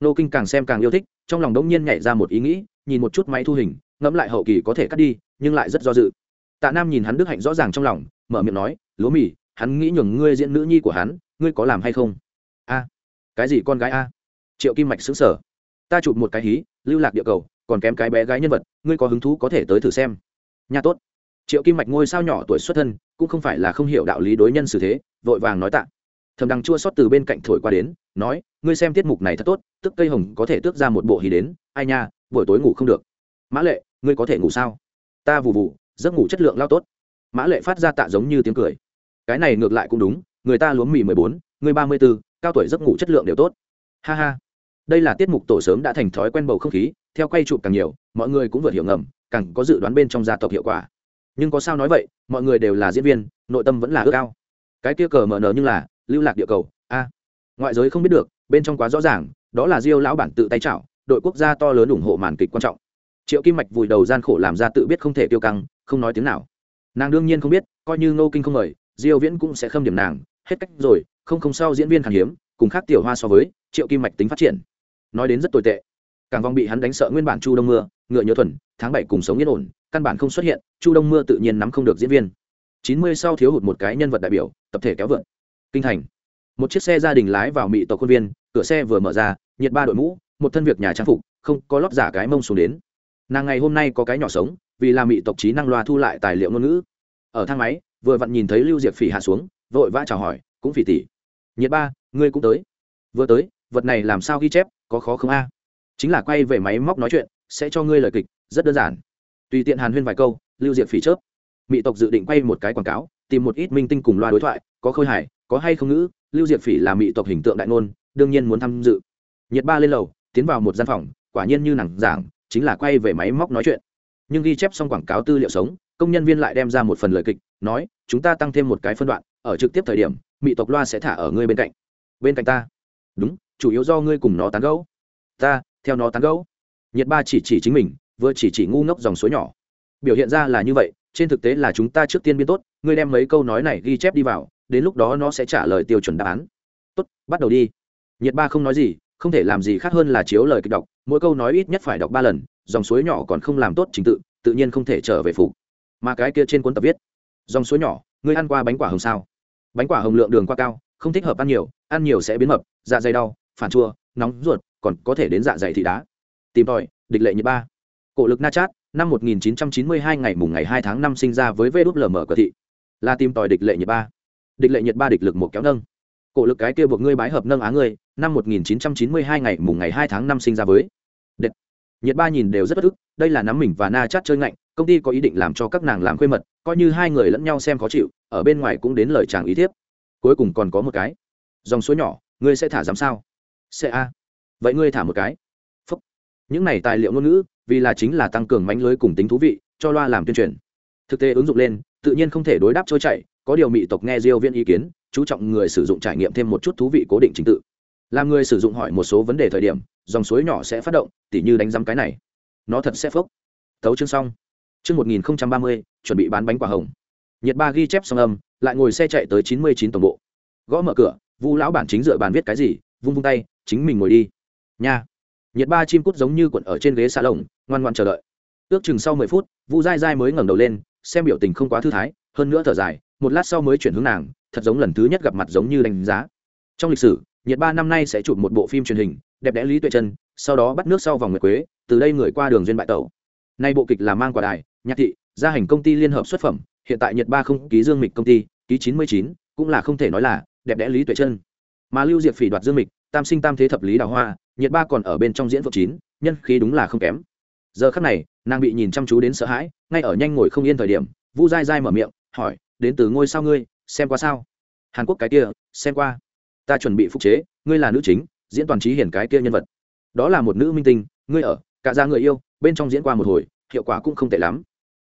Nô kinh càng xem càng yêu thích, trong lòng đông nhiên nhảy ra một ý nghĩ, nhìn một chút máy thu hình, ngẫm lại hậu kỳ có thể cắt đi, nhưng lại rất do dự. Tạ nam nhìn hắn đức hạnh rõ ràng trong lòng, mở miệng nói, lúa mì, hắn nghĩ nhường ngươi diễn nữ nhi của hắn, ngươi có làm hay không? A, cái gì con gái a? Triệu kim mạch xứng sở ta chụp một cái hí, lưu lạc địa cầu, còn kém cái bé gái nhân vật, ngươi có hứng thú có thể tới thử xem. Nhà tốt. Triệu kim mạch ngôi sao nhỏ tuổi xuất thân, cũng không phải là không hiểu đạo lý đối nhân xử thế, vội vàng nói tạ. Thầm đằng chua xót từ bên cạnh thổi qua đến, nói, ngươi xem tiết mục này thật tốt, tức cây hồng có thể tước ra một bộ hí đến, ai nha, buổi tối ngủ không được. Mã lệ, ngươi có thể ngủ sao? Ta vụ vụ giấc ngủ chất lượng lao tốt. Mã lệ phát ra tạ giống như tiếng cười. Cái này ngược lại cũng đúng, người ta lúa mì mười bốn, người ba mươi b ố cao tuổi giấc ngủ chất lượng đều tốt. Ha ha đây là tiết mục tổ sớm đã thành thói quen bầu không khí, theo quay chụp càng nhiều, mọi người cũng vượt hiểu ngầm, càng có dự đoán bên trong gia tộc hiệu quả. Nhưng có sao nói vậy, mọi người đều là diễn viên, nội tâm vẫn là ước ao. cái kia cờ mở nở như là, lưu lạc địa cầu, a. Ngoại giới không biết được, bên trong quá rõ ràng, đó là diêu lão bản tự tay chảo, đội quốc gia to lớn ủng hộ màn kịch quan trọng. Triệu kim mạch vùi đầu gian khổ làm ra tự biết không thể tiêu căng, không nói tiếng nào. Nàng đương nhiên không biết, coi như ngô kinh không mời, diêu viễn cũng sẽ khâm điểm nàng. Hết cách rồi, không không sao diễn viên khan hiếm, cùng khác tiểu hoa so với, triệu kim mạch tính phát triển nói đến rất tồi tệ. Càng vong bị hắn đánh sợ nguyên bản chu đông mưa, ngựa nhớ thuần, tháng bảy cùng sống yên ổn, căn bản không xuất hiện, chu đông mưa tự nhiên nắm không được diễn viên. Chín mươi sau thiếu hụt một cái nhân vật đại biểu, tập thể kéo vượn. Kinh thành. Một chiếc xe gia đình lái vào mỹ tộc khuôn viên, cửa xe vừa mở ra, nhiệt ba đội mũ, một thân việc nhà trang phục, không có lót giả cái mông xuống đến. Nàng ngày hôm nay có cái nhỏ sống, vì làm mỹ tộc trí năng loa thu lại tài liệu ngôn ngữ. Ở thang máy, vừa vặn nhìn thấy lưu diệp phỉ hạ xuống, vội vã chào hỏi, cũng phỉ tỉ. Nhiệt ba, ngươi cũng tới. Vừa tới, vật này làm sao ghi chép? Có khó không a? Chính là quay về máy móc nói chuyện, sẽ cho ngươi lời kịch, rất đơn giản. Tùy tiện hàn huyên vài câu, lưu diệp phỉ chớp. Mỹ tộc dự định quay một cái quảng cáo, tìm một ít minh tinh cùng loa đối thoại, có khôi hài, có hay không ngữ, lưu diệp phỉ là mỹ tộc hình tượng đại ngôn, đương nhiên muốn tham dự. Nhiệt ba lên lầu, tiến vào một gian phòng, quả nhiên như nàng giảng, chính là quay về máy móc nói chuyện. Nhưng ghi chép xong quảng cáo tư liệu sống, công nhân viên lại đem ra một phần lời kịch, nói, chúng ta tăng thêm một cái phân đoạn, ở trực tiếp thời điểm mỹ tộc loa sẽ thả ở ngươi bên cạnh. Bên cạnh ta? Đúng chủ yếu do ngươi cùng nó tán gẫu. Ta, theo nó tán gẫu. Nhiệt ba chỉ chỉ chính mình, vừa chỉ chỉ ngu ngốc dòng suối nhỏ. Biểu hiện ra là như vậy, trên thực tế là chúng ta trước tiên biên tốt, ngươi đem mấy câu nói này ghi chép đi vào, đến lúc đó nó sẽ trả lời tiêu chuẩn đáp án. Tốt, bắt đầu đi. Nhiệt ba không nói gì, không thể làm gì khác hơn là chiếu lời kịch đọc, mỗi câu nói ít nhất phải đọc ba lần, dòng suối nhỏ còn không làm tốt trình tự tự nhiên không thể trở về phục. Mà cái kia trên cuốn tập viết, dòng suối nhỏ, ngươi ăn qua bánh quả hồng sao? Bánh quả hồng lượng đường qua cao, không thích hợp ăn nhiều ăn nhiều sẽ biến mập dạ dày đau phản chua, nóng ruột, còn có thể đến dạ dày thị đá. Tìm tòi, địch lệ nhiệt ba. Cổ lực na chát, năm 1992 ngày mùng ngày 2 tháng 5 sinh ra với VWLM cờ thị. Là tìm tòi địch lệ nhiệt ba. Địch lệ nhiệt ba địch lực một kéo nâng. Cổ lực cái kia buộc ngươi bái hợp nâng á ngươi, năm 1992 ngày mùng ngày 2 tháng 5 sinh ra với địch. Nhiệt ba nhìn đều rất bất ức, đây là nắm mình và na chát chơi ngạnh, công ty có ý định làm cho các nàng làm khuê mật, coi như hai người lẫn nhau xem khó chịu, ở bên ngoài cũng đến lời chàng ý thiếp. Cuối cùng còn có một cái. Dòng suối nhỏ, ngươi sẽ thả dám sao? Sẽ a. Vậy ngươi thả một cái. Phúc. những này tài liệu ngôn ngữ, vì là chính là tăng cường mánh lưới cùng tính thú vị, cho loa làm tuyên truyền. Thực tế ứng dụng lên, tự nhiên không thể đối đáp trôi chảy, có điều mỹ tộc nghe diêu viên ý kiến, chú trọng người sử dụng trải nghiệm thêm một chút thú vị cố định trình tự. Làm người sử dụng hỏi một số vấn đề thời điểm, dòng suối nhỏ sẽ phát động, tỉ như đánh giám cái này. Nó thật sẽ phốc. Tấu chương xong. Chương 1030 chuẩn bị bán bánh quả hồng. Nhiệt ba ghi chép xong âm, lại ngồi xe chạy tới 99 tổng bộ. Gõ mở cửa, vu lão bản chính dựa bàn viết cái gì, vung vung tay chính mình ngồi đi. Nha. Nhiệt ba chim cút giống như cuộn ở trên ghế xa lồng, ngoan ngoan chờ đợi. Ước chừng sau mười phút, vu dai dai mới ngẩng đầu lên, xem biểu tình không quá thư thái, hơn nữa thở dài, một lát sau mới chuyển hướng nàng, thật giống lần thứ nhất gặp mặt giống như đánh giá. Trong lịch sử, nhiệt ba năm nay sẽ chụp một bộ phim truyền hình, đẹp đẽ lý tuệ chân sau đó bắt nước sau vòng nguyệt quế, từ đây người qua đường duyên bại tẩu. Nay bộ kịch là mang quả đài, nhạc thị, gia hành công ty liên hợp xuất phẩm, hiện tại nhiệt ba không ký dương mịch công ty, ký chín mươi chín, cũng là không thể nói là đẹp đẽ lý tuệ chân mà lưu diệp phỉ đoạt dương mịch tam sinh tam thế thập lý đào hoa, nhiệt ba còn ở bên trong diễn phượng chín, nhân khí đúng là không kém. Giờ khắc này, nàng bị nhìn chăm chú đến sợ hãi, ngay ở nhanh ngồi không yên thời điểm, vu dai dai mở miệng, hỏi, đến từ ngôi sao ngươi, xem qua sao? Hàn quốc cái kia, xem qua. Ta chuẩn bị phục chế, ngươi là nữ chính, diễn toàn trí hiển cái kia nhân vật. Đó là một nữ minh tinh, ngươi ở, cả ra người yêu, bên trong diễn qua một hồi, hiệu quả cũng không tệ lắm.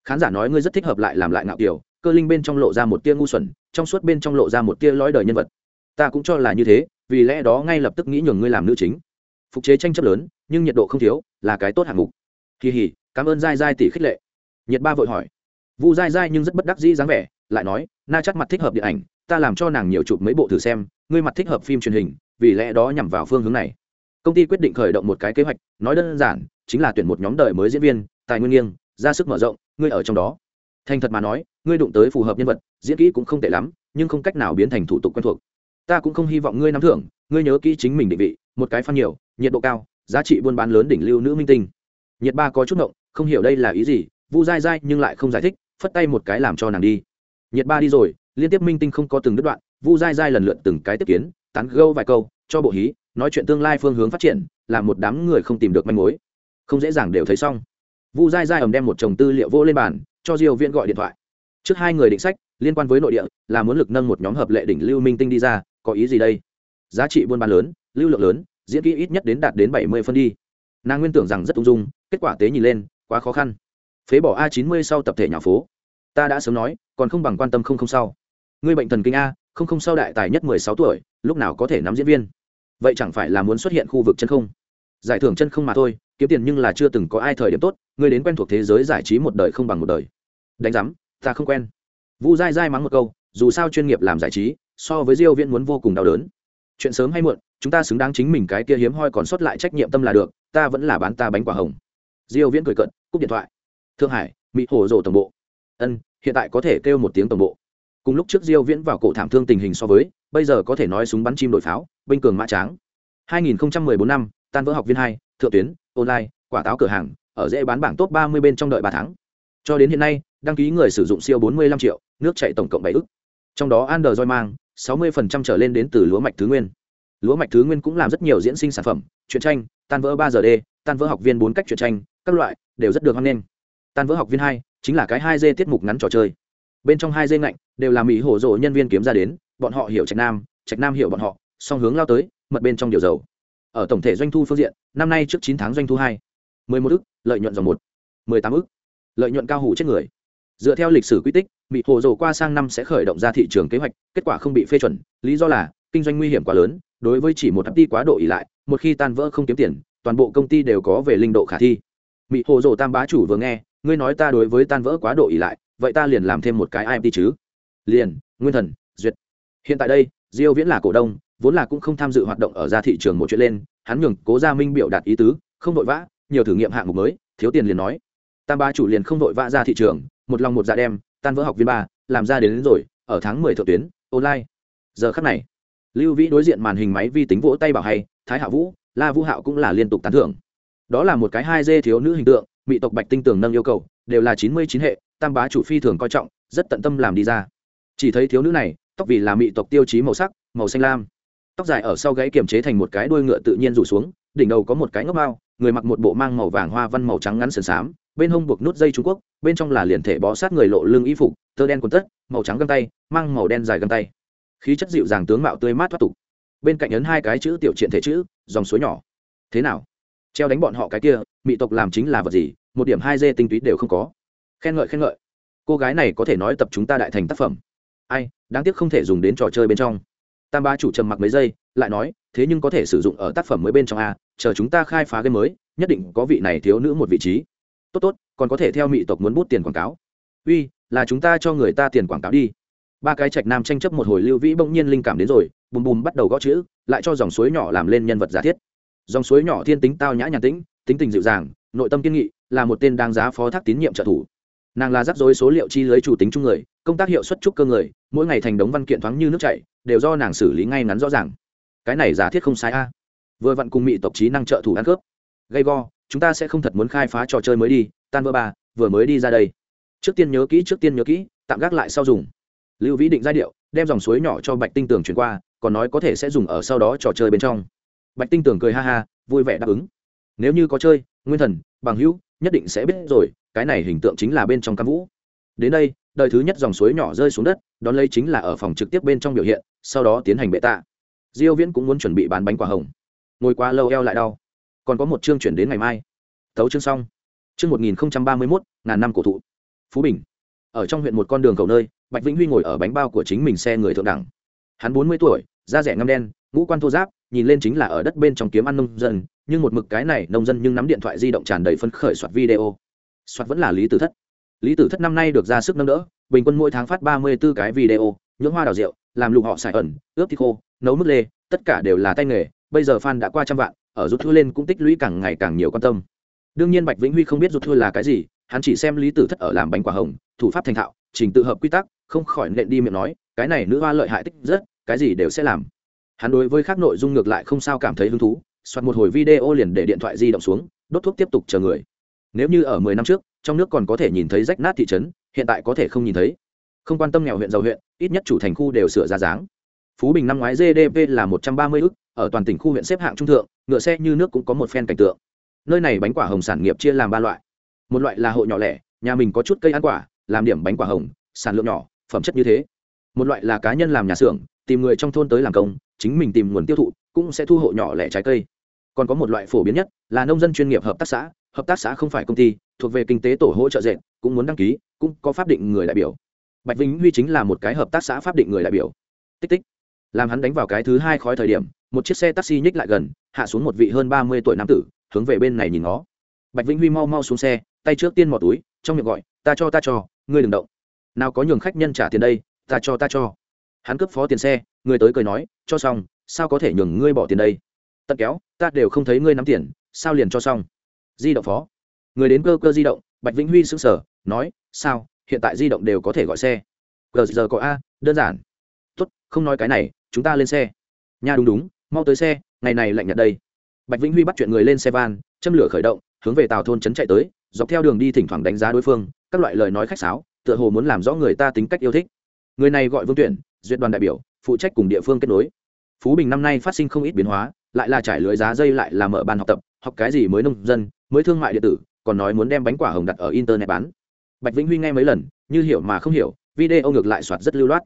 Khán giả nói ngươi rất thích hợp lại làm lại ngạo kiểu, cơ linh bên trong lộ ra một tia ngu xuẩn, trong suốt bên trong lộ ra một tia lõi đời nhân vật ta cũng cho là như thế, vì lẽ đó ngay lập tức nghĩ nhường ngươi làm nữ chính. Phục chế tranh chấp lớn, nhưng nhiệt độ không thiếu, là cái tốt hạng mục. Kỳ hỉ, cảm ơn dai dai tỷ khích lệ. Nhiệt ba vội hỏi. Vu dai dai nhưng rất bất đắc dĩ dáng vẻ, lại nói, na chắc mặt thích hợp điện ảnh, ta làm cho nàng nhiều chụp mấy bộ thử xem, ngươi mặt thích hợp phim truyền hình, vì lẽ đó nhằm vào phương hướng này. Công ty quyết định khởi động một cái kế hoạch, nói đơn giản, chính là tuyển một nhóm đời mới diễn viên, tài nguyên nghiêng, ra sức mở rộng, ngươi ở trong đó. Thành thật mà nói, ngươi đụng tới phù hợp nhân vật, diễn kỹ cũng không tệ lắm, nhưng không cách nào biến thành thủ tục quen thuộc ta cũng không hy vọng ngươi nắm thưởng, ngươi nhớ kỹ chính mình định vị, một cái phan nhiều, nhiệt độ cao, giá trị buôn bán lớn đỉnh lưu nữ minh tinh. Nhiệt ba có chút ngộng, không hiểu đây là ý gì, vu dai dai nhưng lại không giải thích, phất tay một cái làm cho nàng đi. Nhiệt ba đi rồi, liên tiếp minh tinh không có từng đứt đoạn, vu dai dai lần lượt từng cái tiếp kiến, tán gâu vài câu, cho bộ hí, nói chuyện tương lai phương hướng phát triển làm một đám người không tìm được manh mối. Không dễ dàng đều thấy xong. Vu dai dai ầm đem một chồng tư liệu vô lên bàn, cho diêu viễn gọi điện thoại. Trước hai người định sách, liên quan với nội địa, là muốn lực nâng một nhóm hợp lệ đỉnh lưu minh tinh đi ra có ý gì đây? Giá trị buôn bán lớn, lưu lượng lớn, diễn kỹ ít nhất đến đạt đến 70 phân đi. Nàng nguyên tưởng rằng rất ung dung, kết quả tế nhìn lên, quá khó khăn. Phế bỏ a 90 sau tập thể nhà phố. Ta đã sớm nói, còn không bằng quan tâm không không sau. Ngươi bệnh thần kinh a, không không sau đại tài nhất 16 tuổi, lúc nào có thể nắm diễn viên? Vậy chẳng phải là muốn xuất hiện khu vực chân không? Giải thưởng chân không mà thôi, kiếm tiền nhưng là chưa từng có ai thời điểm tốt, ngươi đến quen thuộc thế giới giải trí một đời không bằng một đời. Đánh giám, ta không quen. Vu dai dai mắng một câu, dù sao chuyên nghiệp làm giải trí so với diêu viễn muốn vô cùng đau đớn. Chuyện sớm hay muộn chúng ta xứng đáng chính mình cái kia hiếm hoi còn sót lại trách nhiệm tâm là được ta vẫn là bán ta bánh quả hồng. Diêu viễn cười cận cúp điện thoại. Thượng hải mỹ hồ rồ tổng bộ. Ân hiện tại có thể kêu một tiếng tổng bộ. Cùng lúc trước diêu viễn vào cổ thảm thương tình hình so với bây giờ có thể nói súng bắn chim đổi pháo binh cường mã tráng. 2014 năm tan vỡ học viên 2, thượng tuyến online quả táo cửa hàng ở dễ bán bảng top 30 bên trong đợi 3 tháng. Cho đến hiện nay đăng ký người sử dụng siêu 45 triệu nước chạy tổng cộng 7 ức. Trong đó Android mang 60% trở lên đến từ lúa mạch thứ nguyên. Lúa mạch thứ nguyên cũng làm rất nhiều diễn sinh sản phẩm, truyện tranh, tan vỡ 3 giờ d tan vỡ học viên bốn cách truyện tranh, các loại, đều rất được hoan nghênh. Tan vỡ học viên hai chính là cái hai d tiết mục ngắn trò chơi. Bên trong hai d ngạnh đều là mỹ hổ rồ nhân viên kiếm ra đến, bọn họ hiểu trạch nam trạch nam hiểu bọn họ, song hướng lao tới, mật bên trong điều dầu. Ở tổng thể doanh thu phương diện, năm nay trước chín tháng doanh thu hai. mười một ức, lợi nhuận dòng một. mười tám ức, lợi nhuận cao hủ chết người. Dựa theo lịch sử quy tích mỹ hồ dầu qua sang năm sẽ khởi động ra thị trường kế hoạch, kết quả không bị phê chuẩn, lý do là, kinh doanh nguy hiểm quá lớn, đối với chỉ một đi quá độ ỉ lại, một khi tan vỡ không kiếm tiền, toàn bộ công ty đều có về linh độ khả thi. Mỹ hồ dầu tam bá chủ vừa nghe, ngươi nói ta đối với tan vỡ quá độ ỉ lại, vậy ta liền làm thêm một cái imt chứ? Liền, nguyên thần, duyệt. Hiện tại đây, diêu viễn là cổ đông, vốn là cũng không tham dự hoạt động ở ra thị trường một chuyện lên, hắn nhường cố gia minh biểu đạt ý tứ, không vội vã, nhiều thử nghiệm hạng mục mới, thiếu tiền liền nói. Tam Bá chủ liền không vội vã ra thị trường, một lòng một dạ đem tan vỡ học viên ba làm ra đến, đến rồi ở tháng 10 thượng tuyến online. Giờ khắc này lưu vĩ đối diện màn hình máy vi tính vỗ tay bảo hay thái hạ vũ la vũ hạo cũng là liên tục tán thưởng. Đó là một cái hai dê thiếu nữ hình tượng mỹ tộc bạch tinh tường nâng yêu cầu đều là chín mươi chín hệ tam bá chủ phi thường coi trọng rất tận tâm làm đi ra. Chỉ thấy thiếu nữ này tóc vì là mỹ tộc tiêu chí màu sắc màu xanh lam. Tóc dài ở sau gáy kiềm chế thành một cái đuôi ngựa tự nhiên rủ xuống đỉnh đầu có một cái ngốc bao người mặc một bộ mang màu vàng hoa văn màu trắng ngắn sườn xám bên hông buộc nút dây trung quốc, bên trong là liền thể bó sát người lộ lưng y phục, tơ đen quần tất, màu trắng găng tay, mang màu đen dài găng tay. Khí chất dịu dàng tướng mạo tươi mát thoát tục. Bên cạnh ấn hai cái chữ tiểu triện thể chữ, dòng suối nhỏ. Thế nào? Treo đánh bọn họ cái kia mỹ tộc làm chính là vật gì? Một điểm hai dê tinh túy đều không có. Khen ngợi khen ngợi. Cô gái này có thể nói tập chúng ta đại thành tác phẩm. Ai, đáng tiếc không thể dùng đến trò chơi bên trong. Tam ba chủ trầm mặc mấy giây, lại nói, thế nhưng có thể sử dụng ở tác phẩm mới bên trong a, chờ chúng ta khai phá game mới, nhất định có vị này thiếu nữ một vị trí tốt tốt, còn có thể theo mỹ tộc muốn bút tiền quảng cáo. Uy, là chúng ta cho người ta tiền quảng cáo đi. Ba cái trạch nam tranh chấp một hồi lưu vĩ bỗng nhiên linh cảm đến rồi, bùm bùm bắt đầu gõ chữ, lại cho dòng suối nhỏ làm lên nhân vật giả thiết. Dòng suối nhỏ thiên tính tao nhã nhàn tĩnh, tính tình dịu dàng, nội tâm kiên nghị, là một tên đáng giá phó thác tín nhiệm trợ thủ. Nàng là rắc rối số liệu chi lưới chủ tính chung người, công tác hiệu suất trúc cơ người, mỗi ngày thành đống văn kiện thoáng như nước chảy, đều do nàng xử lý ngay ngắn rõ ràng. Cái này giả thiết không sai a. Vừa vặn cùng mỹ tộc trí năng trợ thủ ăn cướp. Gây go chúng ta sẽ không thật muốn khai phá trò chơi mới đi, tan vỡ ba, vừa mới đi ra đây. Trước tiên nhớ kỹ, trước tiên nhớ kỹ, tạm gác lại sau dùng. Lưu vĩ định giai điệu, đem dòng suối nhỏ cho bạch tinh tường chuyển qua, còn nói có thể sẽ dùng ở sau đó trò chơi bên trong. Bạch tinh tường cười ha ha, vui vẻ đáp ứng. Nếu như có chơi, nguyên thần, bằng hữu nhất định sẽ biết rồi, cái này hình tượng chính là bên trong cam vũ. Đến đây, đời thứ nhất dòng suối nhỏ rơi xuống đất, đón lấy chính là ở phòng trực tiếp bên trong biểu hiện, sau đó tiến hành bệ tạ. Diêu viễn cũng muốn chuẩn bị bán bánh quả hồng. Ngồi quá lâu eo lại đau còn có một chương chuyển đến ngày mai. Thấu chương xong. Chương 1031 ngàn năm cổ thụ. Phú bình. Ở trong huyện một con đường cầu nơi, bạch vĩnh huy ngồi ở bánh bao của chính mình xe người thượng đẳng. Hắn 40 tuổi, da rẻ ngâm đen, ngũ quan thô giáp, nhìn lên chính là ở đất bên trong kiếm ăn nông dân, nhưng một mực cái này nông dân nhưng nắm điện thoại di động tràn đầy phân khởi soạt video. Soạt vẫn là lý tử thất. Lý tử thất năm nay được ra sức nâng đỡ, bình quân mỗi tháng phát ba mươi 34 cái video nhưỡng hoa đào rượu, làm lụng họ xài ẩn, ướp thịt khô, nấu mứt lê, tất cả đều là tay nghề, bây giờ fan đã qua trăm vạn ở rút thua lên cũng tích lũy càng ngày càng nhiều quan tâm. Đương nhiên bạch vĩnh huy không biết rút thua là cái gì, hắn chỉ xem lý tử thất ở làm bánh quả hồng, thủ pháp thành thạo, trình tự hợp quy tắc, không khỏi nện đi miệng nói, cái này nữ hoa lợi hại tích rất, cái gì đều sẽ làm. Hắn đối với khác nội dung ngược lại không sao cảm thấy hứng thú soạt một hồi video liền để điện thoại di động xuống, đốt thuốc tiếp tục chờ người. Nếu như ở mười năm trước, trong nước còn có thể nhìn thấy rách nát thị trấn, hiện tại có thể không nhìn thấy. Không quan tâm nghèo huyện giàu huyện, ít nhất chủ thành khu đều sửa ra dáng. Phú bình năm ngoái gdp là một trăm ba mươi ức ở toàn tỉnh khu huyện xếp hạng trung thượng, ngựa xe như nước cũng có một phen cảnh tượng. Nơi này bánh quả hồng sản nghiệp chia làm ba loại. Một loại là hộ nhỏ lẻ, nhà mình có chút cây ăn quả, làm điểm bánh quả hồng, sản lượng nhỏ, phẩm chất như thế. Một loại là cá nhân làm nhà xưởng, tìm người trong thôn tới làm công, chính mình tìm nguồn tiêu thụ, cũng sẽ thu hộ nhỏ lẻ trái cây. Còn có một loại phổ biến nhất, là nông dân chuyên nghiệp hợp tác xã, hợp tác xã không phải công ty, thuộc về kinh tế tổ hỗ trợ dệt, cũng muốn đăng ký, cũng có pháp định người đại biểu. Bạch vĩnh huy chính là một cái hợp tác xã pháp định người đại biểu. Tích tích. Làm hắn đánh vào cái thứ hai khói thời điểm một chiếc xe taxi nhích lại gần, hạ xuống một vị hơn ba mươi tuổi nam tử, hướng về bên này nhìn nó bạch vĩnh huy mau mau xuống xe, tay trước tiên mò túi, trong miệng gọi, ta cho ta cho, ngươi đừng động. Nào có nhường khách nhân trả tiền đây, ta cho ta cho. Hắn cướp phó tiền xe, người tới cười nói, cho xong, sao có thể nhường ngươi bỏ tiền đây? Tận kéo, ta đều không thấy ngươi nắm tiền, sao liền cho xong? Di động phó. Người đến cơ cơ di động, bạch vĩnh huy sững sờ, nói, sao, hiện tại di động đều có thể gọi xe? Gờ giờ có a, đơn giản. Tốt, không nói cái này, chúng ta lên xe. Nha, đúng đúng mau tới xe, ngày này lạnh nhật đây. Bạch vĩnh huy bắt chuyện người lên xe van, châm lửa khởi động, hướng về tàu thôn trấn chạy tới, dọc theo đường đi thỉnh thoảng đánh giá đối phương, các loại lời nói khách sáo, tựa hồ muốn làm rõ người ta tính cách yêu thích. Người này gọi vương tuyển, duyệt đoàn đại biểu, phụ trách cùng địa phương kết nối. Phú bình năm nay phát sinh không ít biến hóa, lại là trải lưới giá dây lại là mở bàn học tập, học cái gì mới nông dân, mới thương mại điện tử, còn nói muốn đem bánh quả hồng đặt ở internet bán. Bạch vĩnh huy nghe mấy lần, như hiểu mà không hiểu, video ngược lại soạt rất lưu loát.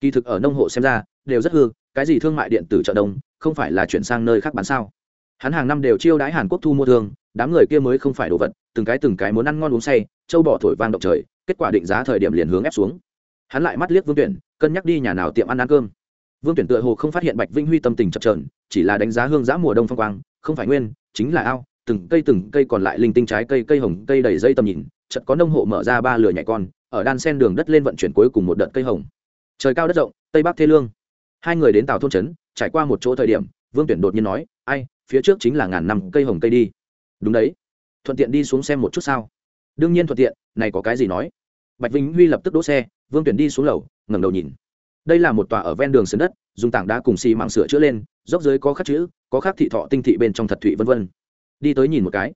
Kỳ thực ở nông hộ xem ra, đều rất hư cái gì thương mại điện tử chợ đông, không phải là chuyển sang nơi khác bán sao? Hắn hàng năm đều chiêu đãi hàn quốc thu mua thương, đám người kia mới không phải đồ vật, từng cái từng cái muốn ăn ngon uống say, châu bỏ thổi vang động trời, kết quả định giá thời điểm liền hướng ép xuống. Hắn lại mắt liếc vương tuyển, cân nhắc đi nhà nào tiệm ăn ăn cơm. Vương tuyển tựa hồ không phát hiện bạch vinh huy tâm tình chập trờn chỉ là đánh giá hương giã mùa đông phong quang, không phải nguyên, chính là ao, từng cây từng cây còn lại linh tinh trái cây cây hồng, cây đầy dây tầm nhìn, chợt có nông hộ mở ra ba lửa nhảy con, ở đan sen đường đất lên vận chuyển cuối cùng một đợt cây hồng. Trời cao đất rộng, tây bắc thê lương hai người đến tàu thôn trấn, trải qua một chỗ thời điểm, vương tuyển đột nhiên nói, ai, phía trước chính là ngàn năm cây hồng cây đi. Đúng đấy. Thuận tiện đi xuống xem một chút sao? Đương nhiên thuận tiện, này có cái gì nói? Bạch vĩnh huy lập tức đỗ xe, vương tuyển đi xuống lầu, ngẩng đầu nhìn. Đây là một tòa ở ven đường sườn đất, dùng tảng đá cùng xi mạng sửa chữa lên, dốc dưới có khắc chữ, có khắc thị thọ tinh thị bên trong thật thụy vân vân. Đi tới nhìn một cái.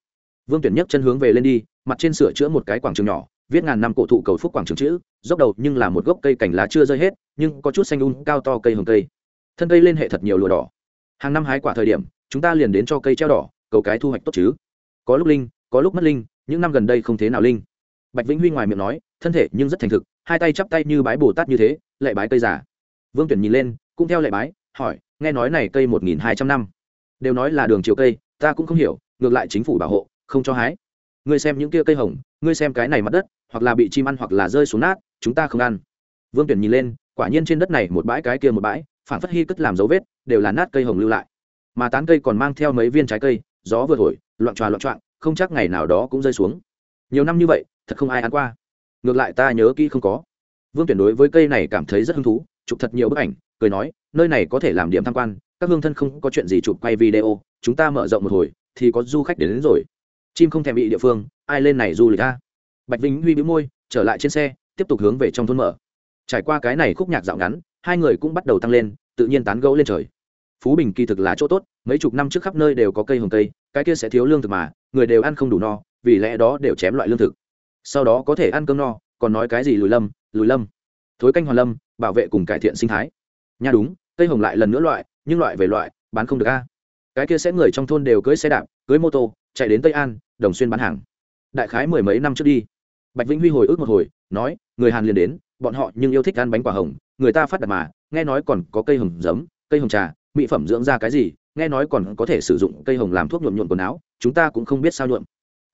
Vương tuyển nhấc chân hướng về lên đi, mặt trên sửa chữa một cái quảng trường nhỏ viết ngàn năm cổ thụ cầu phúc quảng trường chữ, dốc đầu nhưng là một gốc cây cảnh lá chưa rơi hết, nhưng có chút xanh un cao to cây hồng cây. Thân cây lên hệ thật nhiều lụa đỏ. Hàng năm hái quả thời điểm, chúng ta liền đến cho cây treo đỏ, cầu cái thu hoạch tốt chứ. Có lúc linh, có lúc mất linh, những năm gần đây không thế nào linh. Bạch vĩnh huy ngoài miệng nói, thân thể nhưng rất thành thực, hai tay chắp tay như bái bồ tát như thế lệ bái cây giả vương tuyển nhìn lên, cũng theo lệ bái, hỏi, nghe nói này cây một nghìn hai trăm năm. Đều nói là đường chiều cây, ta cũng không hiểu, ngược lại chính phủ bảo hộ, không cho hái ngươi xem những kia cây hồng ngươi xem cái này mặt đất hoặc là bị chim ăn hoặc là rơi xuống nát chúng ta không ăn. Vương tuyển nhìn lên quả nhiên trên đất này một bãi cái kia một bãi phản phất hy cất làm dấu vết đều là nát cây hồng lưu lại. Mà tán cây còn mang theo mấy viên trái cây gió vừa thổi loạn tròa loạn trọng không chắc ngày nào đó cũng rơi xuống. Nhiều năm như vậy thật không ai ăn qua. Ngược lại ta nhớ kỹ không có. Vương tuyển đối với cây này cảm thấy rất hứng thú chụp thật nhiều bức ảnh cười nói nơi này có thể làm điểm tham quan các hương thân không có chuyện gì chụp quay video chúng ta mở rộng một hồi thì có du khách đến, đến rồi chim không thèm bị địa phương, ai lên này du lịch ta bạch vĩnh huy bĩu môi, trở lại trên xe, tiếp tục hướng về trong thôn mở. Trải qua cái này khúc nhạc dạo ngắn, hai người cũng bắt đầu tăng lên, tự nhiên tán gẫu lên trời. Phú bình kỳ thực là chỗ tốt, mấy chục năm trước khắp nơi đều có cây hồng cây, cái kia sẽ thiếu lương thực mà, người đều ăn không đủ no, vì lẽ đó đều chém loại lương thực. Sau đó có thể ăn cơm no, còn nói cái gì lùi lâm lùi lâm. Thối canh hoàn lâm, bảo vệ cùng cải thiện sinh thái. Nha đúng, cây hồng lại lần nữa loại, nhưng loại về loại, bán không được a. Cái kia sẽ người trong thôn đều cưới xe đạp, cưới mô tô, chạy đến tây an đồng xuyên bán hàng. Đại khái mười mấy năm trước đi. Bạch vĩnh huy hồi ức một hồi, nói, người hàn liền đến, bọn họ nhưng yêu thích ăn bánh quả hồng, người ta phát đặt mà, nghe nói còn có cây hồng giấm, cây hồng trà, mỹ phẩm dưỡng ra cái gì, nghe nói còn có thể sử dụng cây hồng làm thuốc nhuộm nhuộm quần áo, chúng ta cũng không biết sao nhuộm.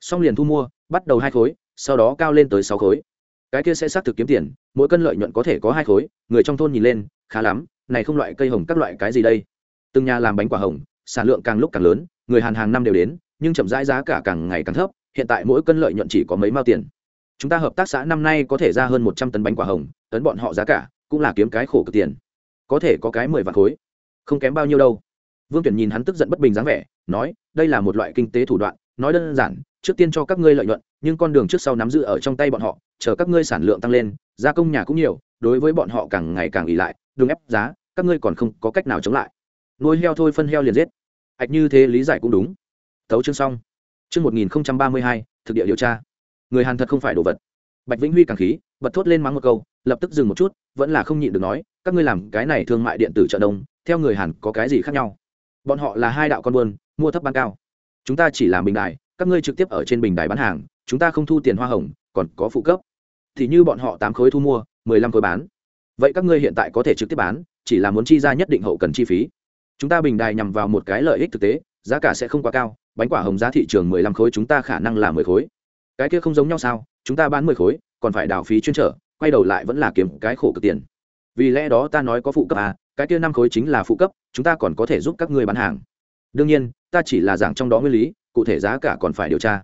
Xong liền thu mua, bắt đầu hai khối, sau đó cao lên tới sáu khối. Cái kia sẽ xác thực kiếm tiền, mỗi cân lợi nhuận có thể có hai khối, người trong thôn nhìn lên, khá lắm, này không loại cây hồng các loại cái gì đây? Từng nhà làm bánh quả hồng, sản lượng càng lúc càng lớn, người hàn hàng năm đều đến nhưng chậm rãi giá cả càng ngày càng thấp, hiện tại mỗi cân lợi nhuận chỉ có mấy mao tiền. Chúng ta hợp tác xã năm nay có thể ra hơn một trăm tấn bánh quả hồng, tấn bọn họ giá cả cũng là kiếm cái khổ cực tiền. Có thể có cái mười vạn khối, không kém bao nhiêu đâu. Vương tuyển nhìn hắn tức giận bất bình dáng vẻ, nói, đây là một loại kinh tế thủ đoạn, nói đơn giản, trước tiên cho các ngươi lợi nhuận, nhưng con đường trước sau nắm giữ ở trong tay bọn họ, chờ các ngươi sản lượng tăng lên, gia công nhà cũng nhiều, đối với bọn họ càng ngày càng ỉ lại, đừng ép giá, các ngươi còn không có cách nào chống lại. Nuôi heo thôi phân heo liền giết. Ạch như thế lý giải cũng đúng tấu chương xong. Chương một nghìn ba mươi hai, thực địa điều tra. Người hàn thật không phải đồ vật. Bạch vĩnh huy càng khí, bật thốt lên mắng một câu, lập tức dừng một chút, vẫn là không nhịn được nói, các ngươi làm cái này thương mại điện tử chợ đông theo người hàn có cái gì khác nhau? Bọn họ là hai đạo con buôn, mua thấp bán cao. Chúng ta chỉ làm bình đài, các ngươi trực tiếp ở trên bình đài bán hàng, chúng ta không thu tiền hoa hồng, còn có phụ cấp. Thì như bọn họ tám khối thu mua, mười lăm khối bán. Vậy các ngươi hiện tại có thể trực tiếp bán, chỉ là muốn chi ra nhất định hậu cần chi phí. Chúng ta bình đài nhằm vào một cái lợi ích thực tế giá cả sẽ không quá cao, bánh quả hồng giá thị trường mười lăm khối chúng ta khả năng là mười khối. Cái kia không giống nhau sao, chúng ta bán mười khối, còn phải đào phí chuyên trở, quay đầu lại vẫn là kiếm cái khổ cực tiền. Vì lẽ đó ta nói có phụ cấp à cái kia năm khối chính là phụ cấp, chúng ta còn có thể giúp các ngươi bán hàng. Đương nhiên, ta chỉ là giảng trong đó nguyên lý, cụ thể giá cả còn phải điều tra.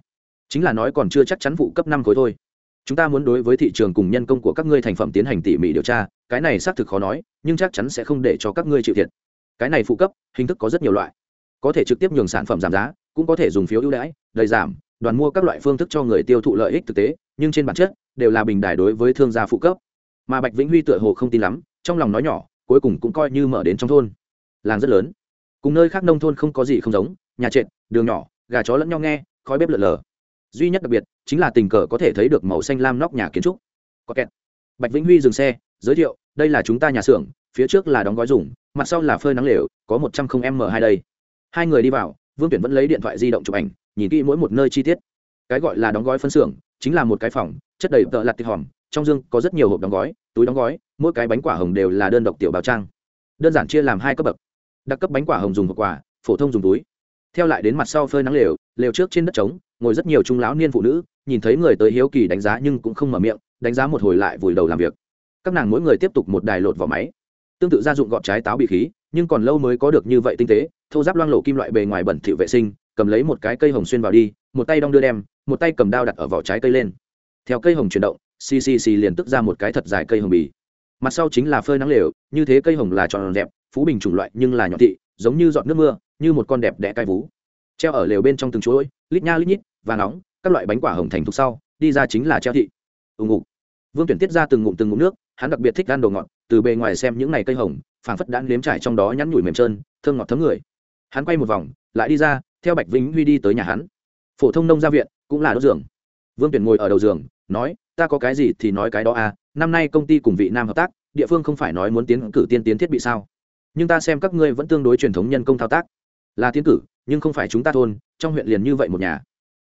Chính là nói còn chưa chắc chắn phụ cấp năm khối thôi. Chúng ta muốn đối với thị trường cùng nhân công của các ngươi thành phẩm tiến hành tỉ mỉ điều tra, cái này xác thực khó nói, nhưng chắc chắn sẽ không để cho các ngươi chịu thiệt. Cái này phụ cấp, hình thức có rất nhiều loại có thể trực tiếp nhường sản phẩm giảm giá, cũng có thể dùng phiếu ưu đãi, đầy giảm, đoàn mua các loại phương thức cho người tiêu thụ lợi ích thực tế, nhưng trên bản chất, đều là bình đài đối với thương gia phụ cấp. Mà bạch vĩnh huy tựa hồ không tin lắm, trong lòng nói nhỏ, cuối cùng cũng coi như mở đến trong thôn. Làng rất lớn. Cùng nơi khác nông thôn không có gì không giống, nhà trệt, đường nhỏ, gà chó lẫn nhau nghe, khói bếp lợn lờ duy nhất đặc biệt, chính là tình cờ có thể thấy được màu xanh lam nóc nhà kiến trúc. Có kẹt. Bạch vĩnh huy dừng xe, giới thiệu, đây là chúng ta nhà xưởng, phía trước là đóng gói dùng, mặt sau là phơi nắng lều, có một trăm linh m hai đây hai người đi vào, vương tuyển vẫn lấy điện thoại di động chụp ảnh, nhìn kỹ mỗi một nơi chi tiết. Cái gọi là đóng gói phân xưởng, chính là một cái phòng, chất đầy tợ lặt thịt hòm, trong dương có rất nhiều hộp đóng gói, túi đóng gói, mỗi cái bánh quả hồng đều là đơn độc tiểu bào trang. Đơn giản chia làm hai cấp bậc. Đặc cấp bánh quả hồng dùng hộp quả phổ thông dùng túi. Theo lại đến mặt sau phơi nắng lều lều trước trên đất trống, ngồi rất nhiều trung lão niên phụ nữ, nhìn thấy người tới hiếu kỳ đánh giá nhưng cũng không mở miệng, đánh giá một hồi lại vùi đầu làm việc. Các nàng mỗi người tiếp tục một đài lột vỏ máy. Tương tự gia dụng gọt trái táo bị khí nhưng còn lâu mới có được như vậy tinh tế thâu giáp loang lộ kim loại bề ngoài bẩn thỉu vệ sinh, cầm lấy một cái cây hồng xuyên vào đi, một tay đong đưa đem, một tay cầm đao đặt ở vỏ trái cây lên. Theo cây hồng chuyển động, xì xì xì liền tức ra một cái thật dài cây hồng bì. Mặt sau chính là phơi nắng lều, như thế cây hồng là tròn đẹp phú bình chủng loại nhưng là nhọn thị, giống như giọt nước mưa, như một con đẹp đẽ cai vú. Treo ở lều bên trong từng chuỗi, lít nha lít nhít và nóng, các loại bánh quả hồng thành thục sau, đi ra chính là treo thị. Ùng ục vương tuyển tiết ra từng ngụm từng ngụm nước, hắn đặc biệt thích ăn đồ ngọt từ bề ngoài xem những này cây hồng, phảng phất đã nếm trải trong đó nhắn nhủi mềm trơn, thơm ngọt thấm người. Hắn quay một vòng, lại đi ra, theo bạch vĩnh huy đi tới nhà hắn. Phổ thông nông gia viện, cũng là đốt giường. Vương tuyển ngồi ở đầu giường, nói, ta có cái gì thì nói cái đó à năm nay công ty cùng vị nam hợp tác, địa phương không phải nói muốn tiến cử tiên tiến thiết bị sao? Nhưng ta xem các ngươi vẫn tương đối truyền thống nhân công thao tác. Là tiến cử, nhưng không phải chúng ta thôn, trong huyện liền như vậy một nhà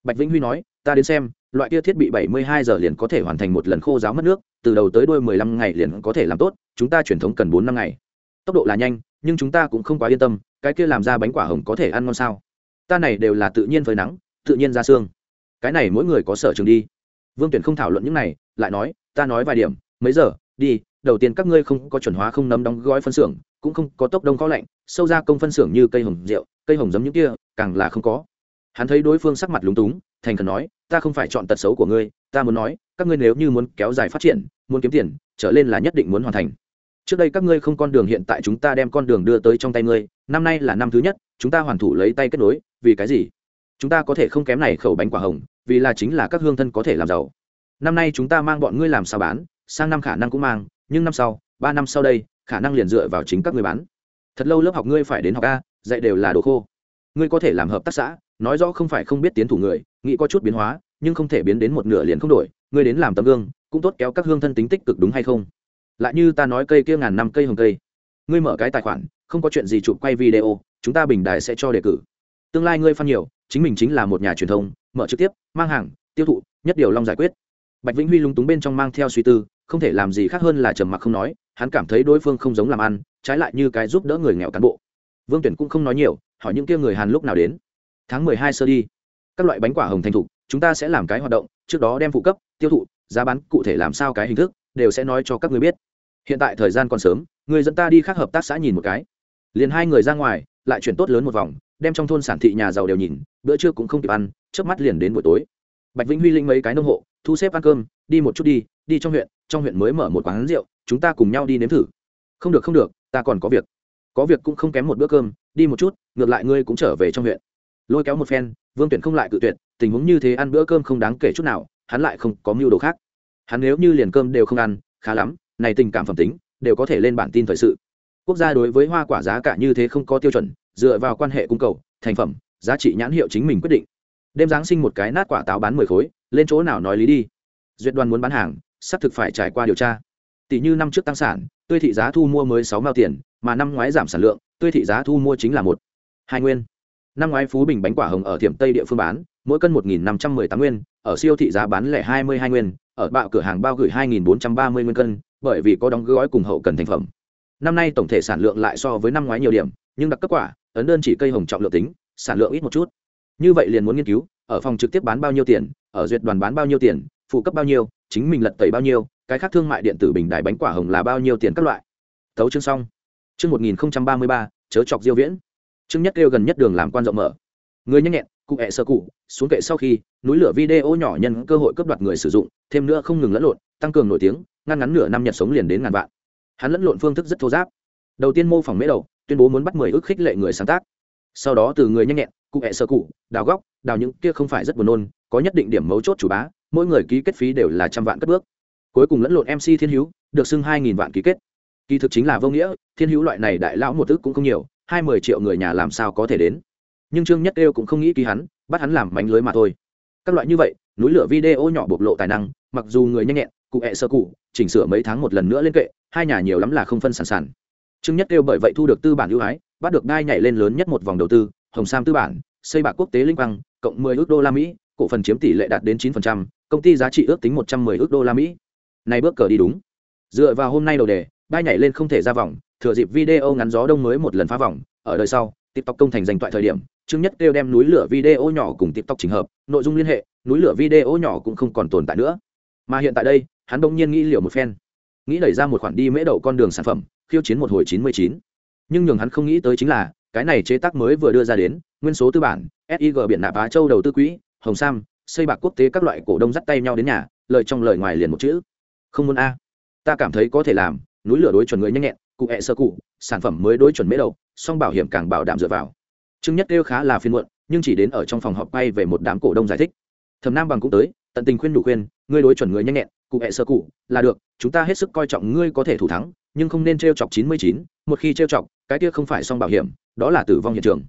bạch vĩnh huy nói, ta đến xem, loại kia thiết bị bảy mươi hai giờ liền có thể hoàn thành một lần khô giáo mất nước, từ đầu tới đuôi mười lăm ngày liền có thể làm tốt, chúng ta truyền thống cần bốn năm ngày. Tốc độ là nhanh, nhưng chúng ta cũng không quá yên tâm, cái kia làm ra bánh quả hồng có thể ăn ngon sao? Ta này đều là tự nhiên với nắng, tự nhiên ra xương. Cái này mỗi người có sở trường đi. Vương tuyển không thảo luận những này, lại nói, ta nói vài điểm, mấy giờ, đi, đầu tiên các ngươi không có chuẩn hóa không nấm đóng gói phân xưởng, cũng không có tốc đông có lạnh, sâu ra công phân xưởng như cây hồng rượu, cây hồng giống những kia, càng là không có hắn thấy đối phương sắc mặt lúng túng, thành khẩn nói, ta không phải chọn tật xấu của ngươi, ta muốn nói, các ngươi nếu như muốn kéo dài phát triển, muốn kiếm tiền, trở lên là nhất định muốn hoàn thành. Trước đây các ngươi không con đường hiện tại chúng ta đem con đường đưa tới trong tay ngươi, năm nay là năm thứ nhất, chúng ta hoàn thủ lấy tay kết nối, vì cái gì? Chúng ta có thể không kém này khẩu bánh quả hồng, vì là chính là các hương thân có thể làm giàu. Năm nay chúng ta mang bọn ngươi làm sao bán, sang năm khả năng cũng mang, nhưng năm sau, ba năm sau đây, khả năng liền dựa vào chính các ngươi bán. Thật lâu lớp học ngươi phải đến học a, dạy đều là đồ khô. Ngươi có thể làm hợp tác xã nói rõ không phải không biết tiến thủ người, nghĩ có chút biến hóa, nhưng không thể biến đến một nửa liền không đổi. Ngươi đến làm tấm gương, cũng tốt kéo các hương thân tính tích cực đúng hay không? Lại như ta nói cây kia ngàn năm cây hồng cây. Ngươi mở cái tài khoản, không có chuyện gì chụp quay video, chúng ta bình đài sẽ cho đề cử. Tương lai ngươi phan nhiều, chính mình chính là một nhà truyền thông, mở trực tiếp, mang hàng, tiêu thụ, nhất điều long giải quyết. Bạch vĩnh huy lúng túng bên trong mang theo suy tư, không thể làm gì khác hơn là trầm mặc không nói, hắn cảm thấy đối phương không giống làm ăn, trái lại như cái giúp đỡ người nghèo cán bộ. Vương tuyển cũng không nói nhiều, hỏi những kia người hàn lúc nào đến tháng mười hai sơ đi. Các loại bánh quả hồng thành thục, chúng ta sẽ làm cái hoạt động, trước đó đem phụ cấp, tiêu thụ, giá bán, cụ thể làm sao cái hình thức, đều sẽ nói cho các người biết. Hiện tại thời gian còn sớm, người dẫn ta đi khác hợp tác xã nhìn một cái. Liền hai người ra ngoài, lại chuyển tốt lớn một vòng, đem trong thôn sản thị nhà giàu đều nhìn, bữa trưa cũng không kịp ăn trước mắt liền đến buổi tối. Bạch vĩnh huy linh mấy cái nông hộ, thu xếp ăn cơm, đi một chút đi đi trong huyện trong huyện mới mở một quán rượu, chúng ta cùng nhau đi nếm thử. Không được không được, ta còn có việc. Có việc cũng không kém một bữa cơm, đi một chút, ngược lại ngươi cũng trở về trong huyện lôi kéo một phen, vương tuyển không lại cự tuyệt, tình huống như thế ăn bữa cơm không đáng kể chút nào, hắn lại không có mưu đồ khác. Hắn nếu như liền cơm đều không ăn, khá lắm, này tình cảm phẩm tính, đều có thể lên bản tin thời sự. Quốc gia đối với hoa quả giá cả như thế không có tiêu chuẩn, dựa vào quan hệ cung cầu, thành phẩm, giá trị nhãn hiệu chính mình quyết định. Đêm giáng sinh một cái nát quả táo bán mười khối, lên chỗ nào nói lý đi. Duyệt đoàn muốn bán hàng, sắp thực phải trải qua điều tra. Tỷ như năm trước tăng sản, tươi thị giá thu mua mới sáu mao tiền, mà năm ngoái giảm sản lượng, tươi thị giá thu mua chính là một. Hai nguyên năm ngoái phú bình bánh quả hồng ở Thiểm tây địa phương bán, mỗi cân một nghìn năm trăm mười tám nguyên, ở siêu thị giá bán lẻ hai mươi hai nguyên, ở bạo cửa hàng bao gửi hai nghìn bốn trăm ba mươi nguyên cân, bởi vì có đóng gói cùng hậu cần thành phẩm. Năm nay tổng thể sản lượng lại so với năm ngoái nhiều điểm, nhưng đặc cấp quả, ấn đơn chỉ cây hồng trọng lượng tính, sản lượng ít một chút. Như vậy liền muốn nghiên cứu, ở phòng trực tiếp bán bao nhiêu tiền, ở duyệt đoàn bán bao nhiêu tiền, phụ cấp bao nhiêu, chính mình lật tẩy bao nhiêu, cái khác thương mại điện tử bình đài bánh quả hồng là bao nhiêu tiền các loại. Tấu chương xong. Chương một nghìn ba mươi ba, chớ chọc diêu viễn chương nhất kêu gần nhất đường làm quan rộng mở. Người nhanh nhẹn, cụ hẹ sơ cụ, xuống kệ sau khi, núi lửa video nhỏ nhân cơ hội cướp đoạt người sử dụng, thêm nữa không ngừng lẫn lộn, tăng cường nổi tiếng, ngăn ngắn nửa năm nhật sống liền đến ngàn vạn. Hắn lẫn lộn phương thức rất thô giáp. Đầu tiên mô phỏng mễ đầu, tuyên bố muốn bắt mười ước khích lệ người sáng tác. Sau đó từ người nhanh nhẹn, cụ hẹ sơ cụ, đào góc, đào những kia không phải rất buồn nôn, có nhất định điểm mấu chốt chủ bá, mỗi người ký kết phí đều là trăm vạn cất bước. Cuối cùng lẫn lộn mc thiên hữu, được xưng hai nghìn vạn ký kết. Kỳ thực chính là vô nghĩa, thiên hữu loại này đại lão một ước cũng không nhiều hai mươi triệu người nhà làm sao có thể đến? Nhưng trương nhất đêu cũng không nghĩ ký hắn bắt hắn làm mánh lưới mà thôi. Các loại như vậy núi lửa video nhỏ bộc lộ tài năng mặc dù người nhanh nhẹn cụ hẹ sơ cụ chỉnh sửa mấy tháng một lần nữa lên kệ hai nhà nhiều lắm là không phân sản sản. Trương nhất đêu bởi vậy thu được tư bản ưu ái bắt được đai nhảy lên lớn nhất một vòng đầu tư hồng sam tư bản xây bạc quốc tế linh quang cộng 10 ước đô la mỹ cổ phần chiếm tỷ lệ đạt đến 9%, công ty giá trị ước tính 110 ước đô la mỹ. Này bước cờ đi đúng. Dựa vào hôm nay đầu đề đai nhảy lên không thể ra vòng thừa dịp video ngắn gió đông mới một lần phá vòng, ở đời sau, tiktok công thành danh toại thời điểm, trương nhất kêu đem núi lửa video nhỏ cùng tiktok chỉnh hợp, nội dung liên hệ, núi lửa video nhỏ cũng không còn tồn tại nữa. Mà hiện tại đây, hắn đông nhiên nghĩ liều một phen, nghĩ đẩy ra một khoản đi mễ đậu con đường sản phẩm, khiêu chiến một hồi chín mươi chín. Nhưng nhường hắn không nghĩ tới chính là, cái này chế tác mới vừa đưa ra đến, nguyên số tư bản sig biển nạp á châu đầu tư quỹ, hồng sam, xây bạc quốc tế các loại cổ đông dắt tay nhau đến nhà, lời trong lời ngoài liền một chữ. Không muốn a. Ta cảm thấy có thể làm, núi lửa đối chuẩn người nhanh nhẹn cụ hẹ sơ cụ, sản phẩm mới đối chuẩn mễ đầu, song bảo hiểm càng bảo đảm dựa vào. Chứng nhất kêu khá là phiên muộn, nhưng chỉ đến ở trong phòng họp bay về một đám cổ đông giải thích. Thầm nam bằng cũng tới, tận tình khuyên đủ khuyên, ngươi đối chuẩn người nhanh nhẹn, cụ hẹ sơ cụ, là được, chúng ta hết sức coi trọng ngươi có thể thủ thắng, nhưng không nên t r e o chọc chín mươi chín, một khi t r e o chọc, cái kia không phải song bảo hiểm, đó là tử vong hiện trường.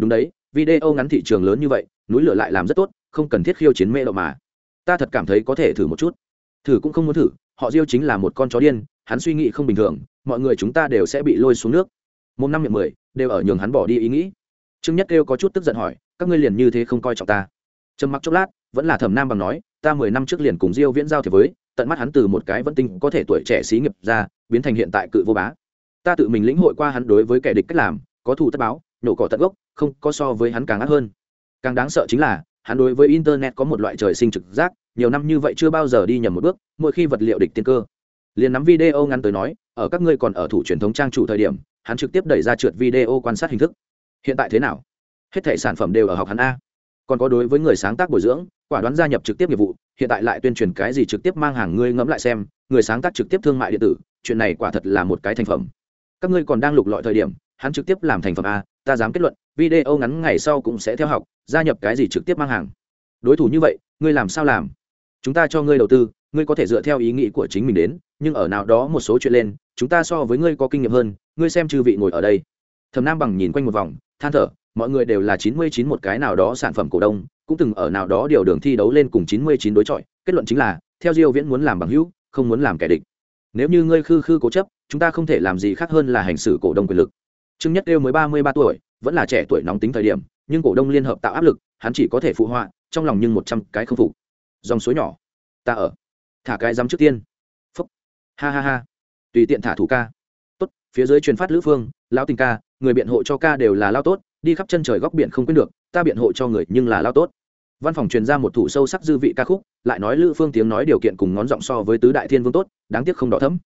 Đúng đấy, video ngắn thị trường lớn như vậy, núi lửa lại làm rất tốt, không cần thiết khiêu chiến mê độ mà. Ta thật cảm thấy có thể thử một chút. Thử cũng không muốn thử, họ diêu chính là một con chó điên hắn suy nghĩ không bình thường, mọi người chúng ta đều sẽ bị lôi xuống nước. Một năm miệng mười, đều ở nhường hắn bỏ đi ý nghĩ. Trương nhất kêu có chút tức giận hỏi, các ngươi liền như thế không coi trọng ta. Trầm mặc chốc lát, vẫn là thẩm nam bằng nói, ta mười năm trước liền cùng diêu viễn giao thiệp với, tận mắt hắn từ một cái vẫn tinh có thể tuổi trẻ xí nghiệp ra, biến thành hiện tại cự vô bá. Ta tự mình lĩnh hội qua hắn đối với kẻ địch cách làm, có thù tất báo, nổ cỏ tận gốc, không có so với hắn càng ác hơn. Càng đáng sợ chính là, hắn đối với internet có một loại trời sinh trực giác, nhiều năm như vậy chưa bao giờ đi nhầm một bước, mỗi khi vật liệu địch tiên cơ liền nắm video ngắn tới nói, ở các ngươi còn ở thủ truyền thống trang chủ thời điểm, hắn trực tiếp đẩy ra trượt video quan sát hình thức. Hiện tại thế nào? Hết thể sản phẩm đều ở học hắn a. Còn có đối với người sáng tác bồi dưỡng, quả đoán gia nhập trực tiếp nghiệp vụ, hiện tại lại tuyên truyền cái gì trực tiếp mang hàng ngươi ngẫm lại xem, người sáng tác trực tiếp thương mại điện tử, chuyện này quả thật là một cái thành phẩm. Các ngươi còn đang lục lọi thời điểm, hắn trực tiếp làm thành phẩm a, ta dám kết luận, video ngắn ngày sau cũng sẽ theo học, gia nhập cái gì trực tiếp mang hàng. Đối thủ như vậy, ngươi làm sao làm? Chúng ta cho ngươi đầu tư ngươi có thể dựa theo ý nghĩ của chính mình đến, nhưng ở nào đó một số chuyện lên, chúng ta so với ngươi có kinh nghiệm hơn, ngươi xem chư vị ngồi ở đây. Thầm nam bằng nhìn quanh một vòng, than thở, mọi người đều là chín mươi chín một cái nào đó sản phẩm cổ đông, cũng từng ở nào đó điều đường thi đấu lên cùng chín mươi chín đối chọi, kết luận chính là, theo diêu viễn muốn làm bằng hữu, không muốn làm kẻ địch. Nếu như ngươi khư khư cố chấp, chúng ta không thể làm gì khác hơn là hành xử cổ đông quyền lực. Trương nhất đêu mới ba mươi ba tuổi, vẫn là trẻ tuổi nóng tính thời điểm, nhưng cổ đông liên hợp tạo áp lực, hắn chỉ có thể phụ họa, trong lòng nhưng một trăm cái không phục. Dòng suối nhỏ, ta ở thả cái dám trước tiên. Phúc. Ha ha ha. Tùy tiện thả thủ ca. Tốt, phía dưới truyền phát lữ phương, lão tình ca, người biện hộ cho ca đều là lao tốt, đi khắp chân trời góc biển không quên được, ta biện hộ cho người nhưng là lao tốt. Văn phòng truyền ra một thủ sâu sắc dư vị ca khúc, lại nói lữ phương tiếng nói điều kiện cùng ngón giọng so với tứ đại thiên vương tốt, đáng tiếc không đỏ thấm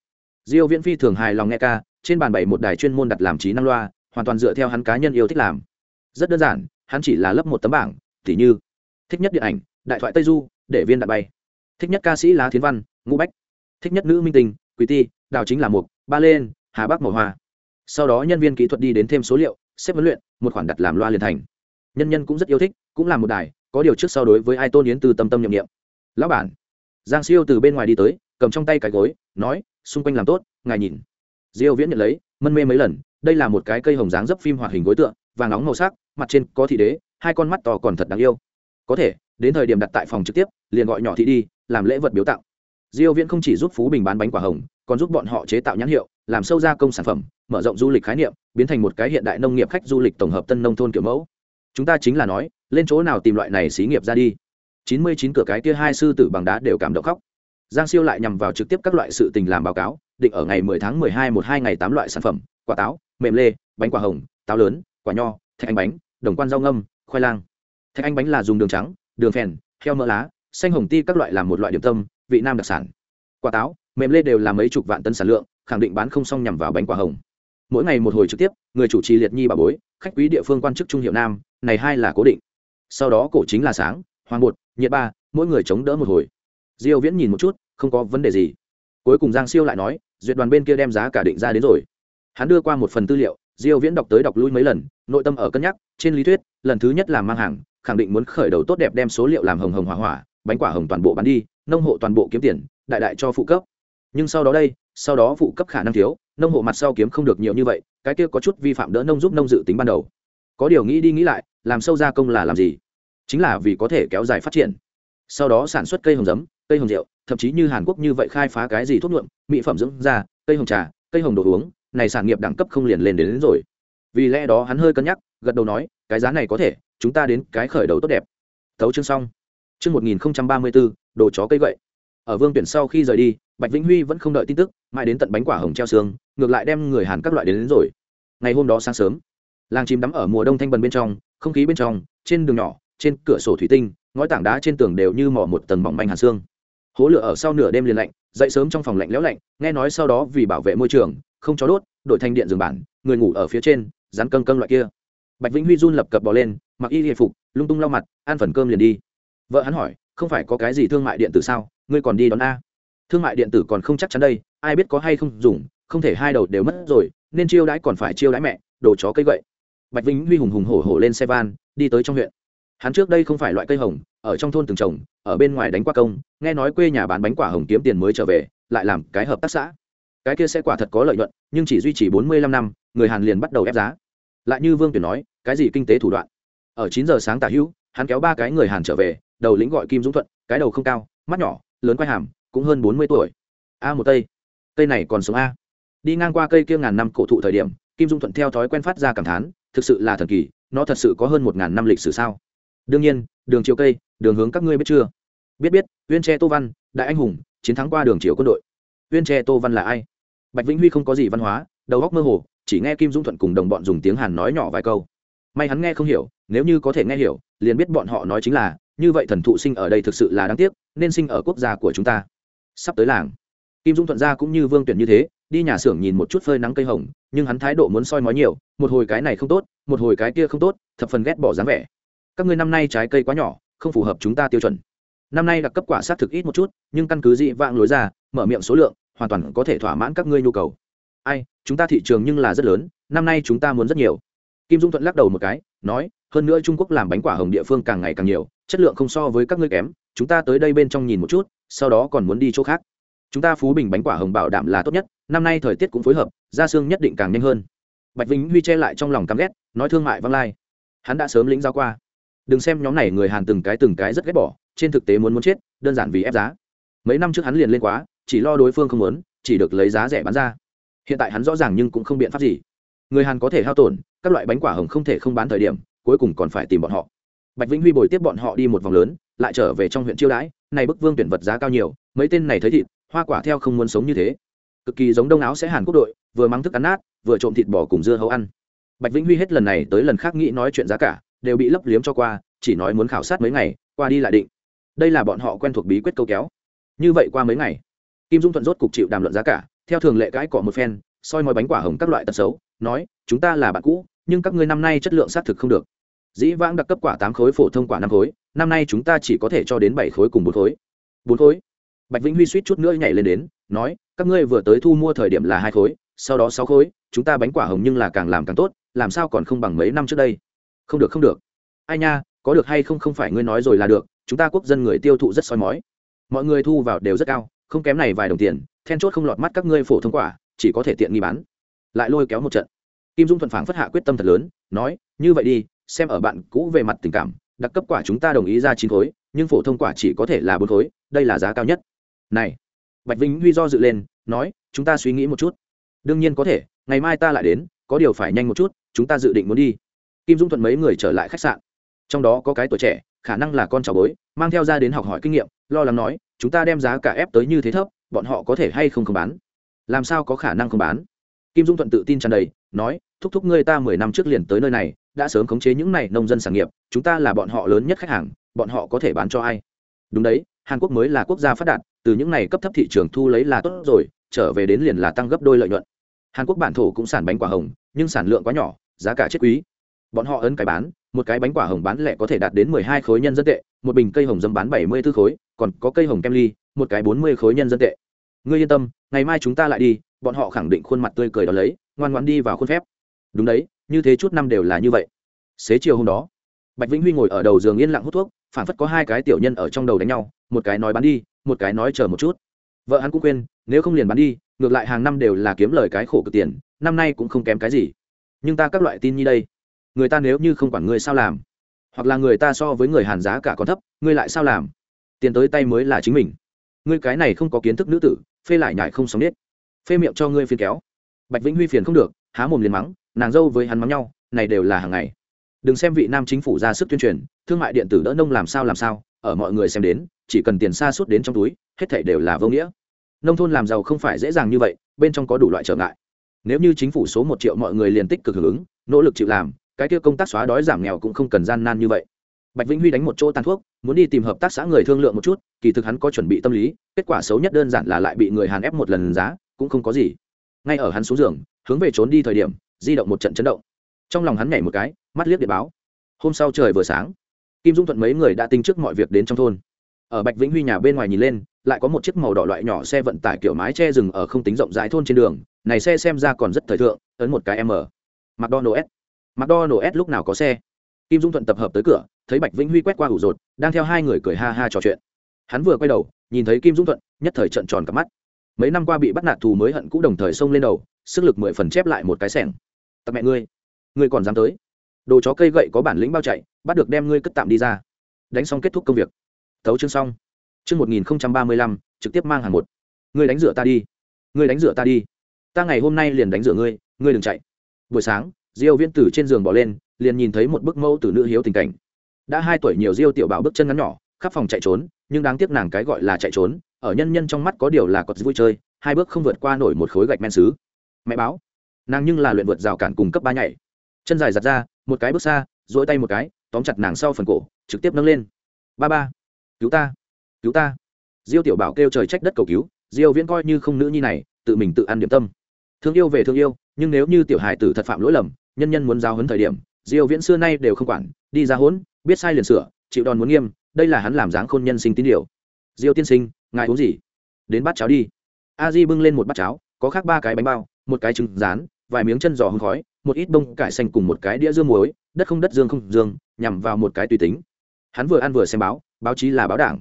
diêu viễn phi thường hài lòng nghe ca, trên bàn bày một đài chuyên môn đặt làm trí năng loa, hoàn toàn dựa theo hắn cá nhân yêu thích làm. Rất đơn giản, hắn chỉ là lấp một tấm bảng, tỉ như, thích nhất điện ảnh, đại thoại tây du, để viên đạn bay thích nhất ca sĩ lá thiến văn, ngũ bách. Thích nhất nữ minh tình quý ti, đào chính là mục, ba lên, hà bắc màu hoa. Sau đó nhân viên kỹ thuật đi đến thêm số liệu, xếp vấn luyện, một khoản đặt làm loa liền thành. Nhân nhân cũng rất yêu thích, cũng là một đài, có điều trước sau đối với ai tôn yến từ tâm tâm nhiệm. Nghiệm lão bản. Giang siêu từ bên ngoài đi tới, cầm trong tay cái gối, nói, xung quanh làm tốt, ngài nhìn. Diêu viễn nhận lấy, mân mê mấy lần, đây là một cái cây hồng dáng dấp phim hoạt hình gối tượng vàng nóng màu sắc, mặt trên có thị đế, hai con mắt to còn thật đáng yêu. Có thể, đến thời điểm đặt tại phòng trực tiếp liền gọi nhỏ thị đi, làm lễ vật biếu tặng. Diêu viễn không chỉ giúp phú bình bán bánh quả hồng, còn giúp bọn họ chế tạo nhãn hiệu, làm sâu gia công sản phẩm, mở rộng du lịch khái niệm, biến thành một cái hiện đại nông nghiệp khách du lịch tổng hợp tân nông thôn kiểu mẫu. Chúng ta chính là nói, lên chỗ nào tìm loại này xí nghiệp ra đi. 99 cửa cái kia hai sư tử bằng đá đều cảm động khóc. Giang siêu lại nhằm vào trực tiếp các loại sự tình làm báo cáo, định ở ngày 10 tháng 12 một hai ngày tám loại sản phẩm, quả táo, mềm lê, bánh quả hồng, táo lớn, quả nho, thạch anh bánh, đồng quan rau ngâm, khoai lang. Thạch anh bánh là dùng đường trắng, đường phèn, heo mỡ lá xanh hồng ti các loại làm một loại điểm tâm, vị nam đặc sản. Quả táo, mềm lê đều là mấy chục vạn tân sản lượng, khẳng định bán không xong nhằm vào bánh quả hồng. Mỗi ngày một hồi trực tiếp, người chủ trì liệt nhi bà bối, khách quý địa phương quan chức trung hiệu nam, này hai là cố định. Sau đó cổ chính là sáng, hoàng bột, nhiệt ba, mỗi người chống đỡ một hồi. Diêu viễn nhìn một chút, không có vấn đề gì. Cuối cùng giang siêu lại nói, duyệt đoàn bên kia đem giá cả định ra đến rồi. Hắn đưa qua một phần tư liệu, diêu viễn đọc tới đọc lui mấy lần, nội tâm ở cân nhắc, trên lý thuyết, lần thứ nhất là mang hàng, khẳng định muốn khởi đầu tốt đẹp đem số liệu làm hồng hồng hỏa hỏa bánh quả hồng toàn bộ bán đi nông hộ toàn bộ kiếm tiền đại đại cho phụ cấp. Nhưng sau đó đây sau đó phụ cấp khả năng thiếu nông hộ mặt sau kiếm không được nhiều như vậy cái kia có chút vi phạm đỡ nông giúp nông dự tính ban đầu. Có điều nghĩ đi nghĩ lại làm sâu gia công là làm gì? Chính là vì có thể kéo dài phát triển. Sau đó sản xuất cây hồng giấm cây hồng rượu thậm chí như hàn quốc như vậy khai phá cái gì thuốc nhuộm mỹ phẩm dưỡng da cây hồng trà cây hồng đồ uống này sản nghiệp đẳng cấp không liền lên đến, đến rồi. Vì lẽ đó hắn hơi cân nhắc gật đầu nói cái giá này có thể chúng ta đến cái khởi đầu tốt đẹp. Tấu chương xong chương một nghìn ba mươi bốn đồ chó cây gậy. Ở vương tuyển sau khi rời đi bạch vĩnh huy vẫn không đợi tin tức mãi đến tận bánh quả hồng treo xương ngược lại đem người hàn các loại đến, đến rồi. Ngày hôm đó sáng sớm làng chim đắm ở mùa đông thanh bần bên trong không khí bên trong trên đường nhỏ trên cửa sổ thủy tinh ngói tảng đá trên tường đều như mỏ một tầng mỏng manh hàn xương. Hố lửa ở sau nửa đêm liền lạnh dậy sớm trong phòng lạnh lẽo lạnh nghe nói sau đó vì bảo vệ môi trường không cho đốt đổi thanh điện giường bản người ngủ ở phía trên rắn cân cân loại kia. Bạch vĩnh huy run lập cập bò lên mặc y hề phục lung tung lau mặt ăn phần cơm liền đi vợ hắn hỏi, không phải có cái gì thương mại điện tử sao? Ngươi còn đi đón a. Thương mại điện tử còn không chắc chắn đây, ai biết có hay không dùng, không thể hai đầu đều mất rồi, nên chiêu đãi còn phải chiêu đãi mẹ, đồ chó cây gậy. Bạch vĩnh huy hùng hùng hổ hổ lên xe van, đi tới trong huyện. Hắn trước đây không phải loại cây hồng, ở trong thôn từng trồng, ở bên ngoài đánh qua công, nghe nói quê nhà bán bánh quả hồng kiếm tiền mới trở về, lại làm cái hợp tác xã. Cái kia sẽ quả thật có lợi nhuận, nhưng chỉ duy trì bốn mươi lăm năm, người hàn liền bắt đầu ép giá. Lại như vương tuyển nói, cái gì kinh tế thủ đoạn? Ở chín giờ sáng tả hữu hắn kéo ba cái người hàn trở về, đầu lĩnh gọi kim dũng thuận, cái đầu không cao, mắt nhỏ, lớn quai hàm, cũng hơn bốn mươi tuổi. A một tây cây này còn sống a. Đi ngang qua cây kia ngàn năm cổ thụ thời điểm, kim dung thuận theo thói quen phát ra cảm thán, thực sự là thần kỳ, nó thật sự có hơn một ngàn năm lịch sử sao? Đương nhiên, đường chiều cây, đường hướng các ngươi biết chưa? Biết biết, uyên tre tô văn, đại anh hùng, chiến thắng qua đường chiều quân đội. Uyên tre tô văn là ai? Bạch vĩnh huy không có gì văn hóa, đầu góc mơ hồ, chỉ nghe kim dung thuận cùng đồng bọn dùng tiếng hàn nói nhỏ vài câu. May hắn nghe không hiểu, nếu như có thể nghe hiểu liền biết bọn họ nói chính là, như vậy thần thụ sinh ở đây thực sự là đáng tiếc, nên sinh ở quốc gia của chúng ta. Sắp tới làng, kim dung thuận ra cũng như vương tuyển như thế, đi nhà xưởng nhìn một chút phơi nắng cây hồng, nhưng hắn thái độ muốn soi mói nhiều, một hồi cái này không tốt, một hồi cái kia không tốt, thập phần ghét bỏ dáng vẻ. Các ngươi năm nay trái cây quá nhỏ, không phù hợp chúng ta tiêu chuẩn. Năm nay đặc cấp quả xác thực ít một chút, nhưng căn cứ dị vạng lối ra, mở miệng số lượng, hoàn toàn có thể thỏa mãn các ngươi nhu cầu. Ai, chúng ta thị trường nhưng là rất lớn, năm nay chúng ta muốn rất nhiều. Kim dung thuận lắc đầu một cái, nói hơn nữa trung quốc làm bánh quả hồng địa phương càng ngày càng nhiều, chất lượng không so với các ngươi kém. Chúng ta tới đây bên trong nhìn một chút, sau đó còn muốn đi chỗ khác. Chúng ta phú bình bánh quả hồng bảo đảm là tốt nhất, năm nay thời tiết cũng phối hợp ra xương nhất định càng nhanh hơn. Bạch vĩnh huy che lại trong lòng căm ghét, nói thương mại văng lai. Hắn đã sớm lĩnh giao qua. Đừng xem nhóm này người hàn từng cái từng cái rất ghét bỏ, trên thực tế muốn muốn chết, đơn giản vì ép giá. Mấy năm trước hắn liền lên quá, chỉ lo đối phương không muốn, chỉ được lấy giá rẻ bán ra. Hiện tại hắn rõ ràng nhưng cũng không biện pháp gì. Người hàn có thể hao tổn, các loại bánh quả hồng không thể không bán thời điểm cuối cùng còn phải tìm bọn họ. Bạch vĩnh huy bồi tiếp bọn họ đi một vòng lớn, lại trở về trong huyện chiêu đãi này bức vương tuyển vật giá cao nhiều, mấy tên này thấy thịt, hoa quả theo không muốn sống như thế. Cực kỳ giống đông áo sẽ hàn quốc đội, vừa mắng thức ăn nát, vừa trộm thịt bò cùng dưa hấu ăn. Bạch vĩnh huy hết lần này tới lần khác nghĩ nói chuyện giá cả, đều bị lấp liếm cho qua, chỉ nói muốn khảo sát mấy ngày, qua đi lại định. Đây là bọn họ quen thuộc bí quyết câu kéo. Như vậy qua mấy ngày, kim dung thuận rốt cục chịu đàm luận giá cả, theo thường lệ cãi cọ một phen, soi mói bánh quả hồng các loại tật xấu, nói, chúng ta là bạn cũ, nhưng các ngươi năm nay chất lượng xác thực không được dĩ vãng đặc cấp quả tám khối, phổ thông quả năm khối, năm nay chúng ta chỉ có thể cho đến bảy khối cùng bốn khối. Bốn khối? Bạch vĩnh huy suýt chút nữa nhảy lên đến, nói, các ngươi vừa tới thu mua thời điểm là hai khối, sau đó sáu khối, chúng ta bánh quả hồng nhưng là càng làm càng tốt, làm sao còn không bằng mấy năm trước đây? Không được không được. Ai nha, có được hay không không phải ngươi nói rồi là được, chúng ta quốc dân người tiêu thụ rất soi mói. Mọi người thu vào đều rất cao, không kém này vài đồng tiền, then chốt không lọt mắt các ngươi phổ thông quả, chỉ có thể tiện nghi bán. Lại lôi kéo một trận. Kim dung thuận phảng phất hạ quyết tâm thật lớn, nói, như vậy đi xem ở bạn cũ về mặt tình cảm, đặc cấp quả chúng ta đồng ý ra chín khối, nhưng phổ thông quả chỉ có thể là bốn khối, đây là giá cao nhất. Này, bạch vĩnh huy do dự lên, nói, chúng ta suy nghĩ một chút. Đương nhiên có thể, ngày mai ta lại đến, có điều phải nhanh một chút, chúng ta dự định muốn đi. Kim dung thuận mấy người trở lại khách sạn. Trong đó có cái tuổi trẻ, khả năng là con cháu bối, mang theo ra đến học hỏi kinh nghiệm, lo lắng nói, chúng ta đem giá cả ép tới như thế thấp, bọn họ có thể hay không không bán? Làm sao có khả năng không bán? Kim dung thuận tự tin tràn đầy, nói, thúc thúc ngươi ta mười năm trước liền tới nơi này đã sớm khống chế những này nông dân sản nghiệp, chúng ta là bọn họ lớn nhất khách hàng, bọn họ có thể bán cho ai? Đúng đấy, hàn quốc mới là quốc gia phát đạt, từ những này cấp thấp thị trường thu lấy là tốt rồi, trở về đến liền là tăng gấp đôi lợi nhuận. Hàn quốc bản thổ cũng sản bánh quả hồng, nhưng sản lượng quá nhỏ, giá cả chết quý. Bọn họ ấn cái bán, một cái bánh quả hồng bán lẻ có thể đạt đến mười hai khối nhân dân tệ, một bình cây hồng dâm bán bảy mươi b ố khối, còn có cây hồng kem ly, một cái bốn mươi khối nhân dân tệ. Ngươi yên tâm, ngày mai chúng ta lại đi, bọn họ khẳng định khuôn mặt tươi cười đó lấy, ngoan ngoan đi vào khuôn phép. Đúng đấy như thế chút năm đều là như vậy. Xế chiều hôm đó bạch vĩnh huy ngồi ở đầu giường yên lặng hút thuốc phản phất có hai cái tiểu nhân ở trong đầu đánh nhau một cái nói bán đi một cái nói chờ một chút. Vợ hắn cũng quên, nếu không liền bán đi ngược lại hàng năm đều là kiếm lời cái khổ cực tiền năm nay cũng không kém cái gì. Nhưng ta các loại tin như đây người ta nếu như không quản ngươi sao làm? Hoặc là người ta so với người hàn giá cả còn thấp ngươi lại sao làm? Tiền tới tay mới là chính mình. Ngươi cái này không có kiến thức nữ tử phê lại nhải không sống nết. Phê miệng cho ngươi phiền kéo. Bạch vĩnh huy phiền không được há mồm liền mắng nàng dâu với hắn mắng nhau, này đều là hàng ngày. Đừng xem vị nam chính phủ ra sức tuyên truyền, thương mại điện tử đỡ nông làm sao làm sao, ở mọi người xem đến, chỉ cần tiền xa suốt đến trong túi, hết thảy đều là vô nghĩa. Nông thôn làm giàu không phải dễ dàng như vậy, bên trong có đủ loại trở ngại. Nếu như chính phủ số một triệu mọi người liền tích cực hưởng ứng, nỗ lực chịu làm, cái kia công tác xóa đói giảm nghèo cũng không cần gian nan như vậy. Bạch vĩnh huy đánh một chỗ tàn thuốc, muốn đi tìm hợp tác xã người thương lượng một chút, kỳ thực hắn có chuẩn bị tâm lý, kết quả xấu nhất đơn giản là lại bị người hàn ép một lần giá, cũng không có gì. Ngay ở hắn xuống giường, hướng về trốn đi thời điểm di động một trận chấn động. Trong lòng hắn nhảy một cái, mắt liếc điện báo. Hôm sau trời vừa sáng, kim dung thuận mấy người đã tính trước mọi việc đến trong thôn. Ở bạch vĩnh huy nhà bên ngoài nhìn lên, lại có một chiếc màu đỏ loại nhỏ xe vận tải kiểu mái che rừng ở không tính rộng rãi thôn trên đường, này xe xem ra còn rất thời thượng, ấn một cái m. Mcdonald s mcdonald s lúc nào có xe? Kim dung thuận tập hợp tới cửa, thấy bạch vĩnh huy quét qua ủ rột, đang theo hai người cười ha ha trò chuyện. Hắn vừa quay đầu, nhìn thấy kim dung thuận, nhất thời trận tròn cặp mắt. Mấy năm qua bị bắt nạt thù mới hận cũ đồng thời xông lên đầu, sức lực mười phần chép lại một cái sẻng tập mẹ ngươi. Ngươi còn dám tới. Đồ chó cây gậy có bản lĩnh bao chạy, bắt được đem ngươi cất tạm đi ra. Đánh xong kết thúc công việc. Thấu chương xong. Chương một nghìn ba mươi lăm, trực tiếp mang hàng một. Ngươi đánh rửa ta đi. Ngươi đánh rửa ta đi. Ta ngày hôm nay liền đánh rửa ngươi ngươi đừng chạy. Buổi sáng, diêu viễn tử trên giường bỏ lên, liền nhìn thấy một bức mẫu từ nữ hiếu tình cảnh. Đã hai tuổi nhiều diêu tiểu bảo bước chân ngắn nhỏ, khắp phòng chạy trốn, nhưng đáng tiếc nàng cái gọi là chạy trốn, ở nhân nhân trong mắt có điều là cọt vui chơi, hai bước không vượt qua nổi một khối gạch men xứ. Mẹ báo nàng nhưng là luyện vượt rào cản cùng cấp ba nhảy. Chân dài giặt ra, một cái bước xa, duỗi tay một cái, tóm chặt nàng sau phần cổ, trực tiếp nâng lên. Ba ba. Cứu ta. Cứu ta. Diêu tiểu bảo kêu trời trách đất cầu cứu, diêu viễn coi như không nữ nhi này, tự mình tự ăn điểm tâm. Thương yêu về thương yêu, nhưng nếu như tiểu hài tử thật phạm lỗi lầm, nhân nhân muốn giao hấn thời điểm, diêu viễn xưa nay đều không quản, đi ra hỗn biết sai liền sửa, chịu đòn muốn nghiêm, đây là hắn làm dáng khôn nhân sinh tín điều. Diêu tiên sinh, ngài uống gì? Đến bát cháo đi. A di bưng lên một bát cháo, có khác ba cái bánh bao, một cái trứng rán vài miếng chân giò hương khói, một ít bông cải xanh cùng một cái đĩa dương muối, đất không đất dương không dương, nhằm vào một cái tùy tính. Hắn vừa ăn vừa xem báo báo chí là báo đảng.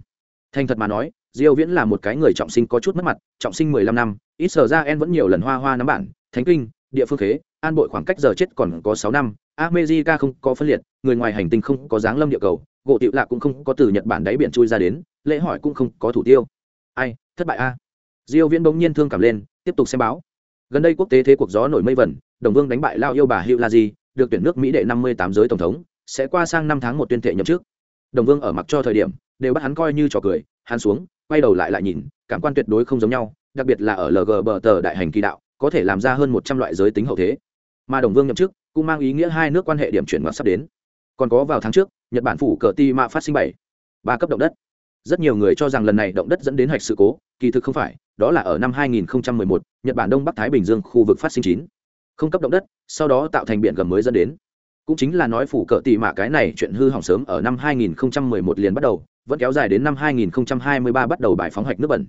Thành thật mà nói, diêu viễn là một cái người trọng sinh có chút mất mặt, trọng sinh 15 năm, ít sở ra en vẫn nhiều lần hoa hoa nắm bản, thánh kinh, địa phương khế, an bội khoảng cách giờ chết còn có 6 năm, america không có phân liệt, người ngoài hành tinh không có dáng lâm địa cầu, gỗ tiệu lạ cũng không có từ nhật bản đáy biển chui ra đến, lễ hỏi cũng không có thủ tiêu. Ai, thất bại a. Diêu viễn bỗng nhiên thương cảm lên, tiếp tục xem báo gần đây quốc tế thế cuộc gió nổi mây vẩn đồng vương đánh bại lao yêu bà hữu la di, được tuyển nước mỹ đệ 58 giới tổng thống, sẽ qua sang năm tháng một tuyên thệ nhậm chức. Đồng vương ở mặc cho thời điểm, đều bắt hắn coi như trò cười, hắn xuống, quay đầu lại lại nhìn, cảm quan tuyệt đối không giống nhau, đặc biệt là ở lg bờ tờ đại hành kỳ đạo, có thể làm ra hơn một trăm loại giới tính hậu thế. Mà đồng vương nhậm chức, cũng mang ý nghĩa hai nước quan hệ điểm chuyển ngoặt sắp đến. Còn có vào tháng trước, nhật bản phủ cờ ti mạ phát sinh bảy, ba cấp động đất. Rất nhiều người cho rằng lần này động đất dẫn đến hạch sự cố, kỳ thực không phải đó là ở năm 2011, nhật bản đông bắc thái bình dương khu vực phát sinh chín. Không cấp động đất sau đó tạo thành biển gầm mới dẫn đến. Cũng chính là nói phủ cờ tỷ mạ cái này chuyện hư hỏng sớm ở năm 2011 liền bắt đầu vẫn kéo dài đến năm 2023 bắt đầu bài phóng hoạch nước bẩn.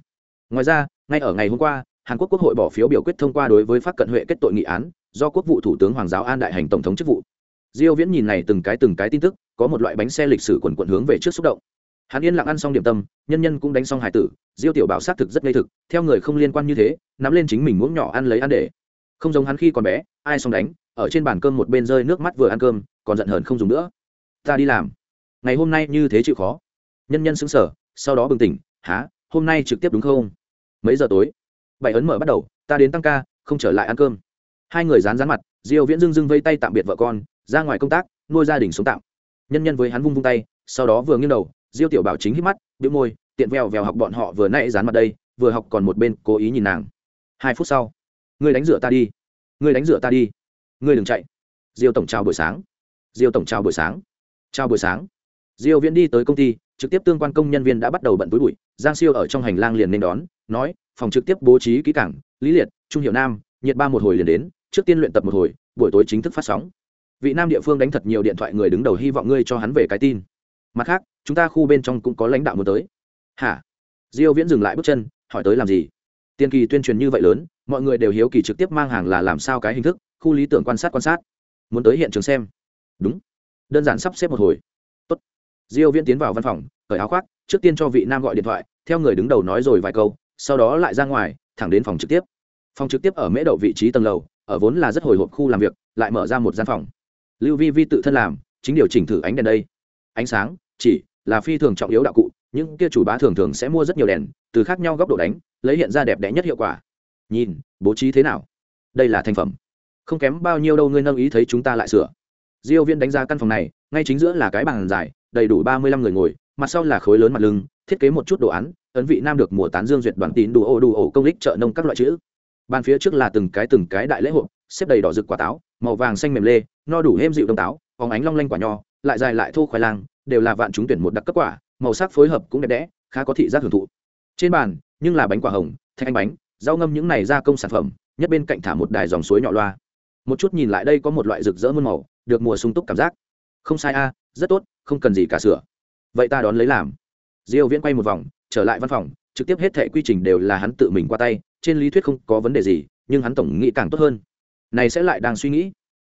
Ngoài ra ngay ở ngày hôm qua hàn quốc quốc hội bỏ phiếu biểu quyết thông qua đối với phát cận huệ kết tội nghị án do quốc vụ thủ tướng hoàng giáo an đại hành tổng thống chức vụ. Diêu viễn nhìn này từng cái từng cái tin tức có một loại bánh xe lịch sử quần quần hướng về trước xúc động hắn yên lặng ăn xong điểm tâm, nhân nhân cũng đánh xong hải tử, diêu tiểu bảo xác thực rất ngây thực, theo người không liên quan như thế, nắm lên chính mình muỗng nhỏ ăn lấy ăn để. Không giống hắn khi còn bé, ai xong đánh, ở trên bàn cơm một bên rơi nước mắt vừa ăn cơm, còn giận hờn không dùng nữa. Ta đi làm. Ngày hôm nay như thế chịu khó. Nhân nhân sững sờ, sau đó bừng tỉnh há hôm nay trực tiếp đúng không? Mấy giờ tối? Bảy ấn mở bắt đầu, ta đến tăng ca, không trở lại ăn cơm. Hai người dán dán mặt, diêu viễn dưng dưng vây tay tạm biệt vợ con, ra ngoài công tác, nuôi gia đình sống tạm. Nhân nhân với hắn vung vung tay, sau đó vừa nghiêng đầu diêu tiểu bảo chính hít mắt, bĩu môi, tiện vèo vèo học bọn họ vừa nãy dán mặt đây, vừa học còn một bên cố ý nhìn nàng. Hai phút sau, ngươi đánh rửa ta đi, ngươi đánh rửa ta đi, ngươi đừng chạy. Diêu tổng chào buổi sáng. Diêu tổng chào buổi sáng. Chào buổi sáng. Diêu viễn đi tới công ty, trực tiếp tương quan công nhân viên đã bắt đầu bận túi bụi, giang siêu ở trong hành lang liền nên đón, nói, phòng trực tiếp bố trí kỹ cảng lý liệt, trung hiệu nam, nhiệt ba một hồi liền đến, trước tiên luyện tập một hồi, buổi tối chính thức phát sóng. Vị nam địa phương đánh thật nhiều điện thoại người đứng đầu hy vọng ngươi cho hắn về cái tin mặt khác, chúng ta khu bên trong cũng có lãnh đạo muốn tới. Hả? Diêu viễn dừng lại bước chân, hỏi tới làm gì? Tiên kỳ tuyên truyền như vậy lớn, mọi người đều hiếu kỳ trực tiếp mang hàng là làm sao cái hình thức, khu lý tưởng quan sát quan sát. Muốn tới hiện trường xem. Đúng. Đơn giản sắp xếp một hồi. Tốt. Diêu viễn tiến vào văn phòng, cởi áo khoác, trước tiên cho vị nam gọi điện thoại, theo người đứng đầu nói rồi vài câu, sau đó lại ra ngoài, thẳng đến phòng trực tiếp. Phòng trực tiếp ở mễ đậu vị trí tầng lầu, ở vốn là rất hồi hộp khu làm việc, lại mở ra một gian phòng. Lưu vi vi tự thân làm, chính điều chỉnh thử ánh đèn đây. Ánh sáng chỉ là phi thường trọng yếu đạo cụ, những kia chủ bá thường thường sẽ mua rất nhiều đèn, từ khác nhau góc độ đánh, lấy hiện ra đẹp đẽ nhất hiệu quả. Nhìn, bố trí thế nào? Đây là thành phẩm. Không kém bao nhiêu đâu ngươi nâng ý thấy chúng ta lại sửa. Diêu viên đánh ra căn phòng này, ngay chính giữa là cái bàn dài, đầy đủ ba mươi lăm người ngồi, mặt sau là khối lớn mặt lưng, thiết kế một chút đồ án, ấn vị nam được mùa tán dương duyệt đoàn tín đủ ổ đủ ổ công lích chợ nông các loại chữ. Bàn phía trước là từng cái từng cái đại lễ hội, xếp đầy đỏ rực quả táo, màu vàng xanh mềm lê, no đủ êm dịu đông táo, phóng ánh long lanh quả nho, lại dài lại thô khoai lang đều là vạn chúng tuyển một đặc cấp quả, màu sắc phối hợp cũng đẹp đẽ, khá có thị giác hưởng thụ. Trên bàn, nhưng là bánh quả hồng, thanh anh bánh, rau ngâm những này gia công sản phẩm, nhất bên cạnh thả một đài dòng suối nhỏ loa. Một chút nhìn lại đây có một loại rực rỡ muôn màu, được mùa sung túc cảm giác. Không sai a, rất tốt, không cần gì cả sửa vậy ta đón lấy làm. Diêu viễn quay một vòng, trở lại văn phòng, trực tiếp hết thệ quy trình đều là hắn tự mình qua tay, trên lý thuyết không có vấn đề gì, nhưng hắn tổng nghĩ càng tốt hơn. Này sẽ lại đang suy nghĩ.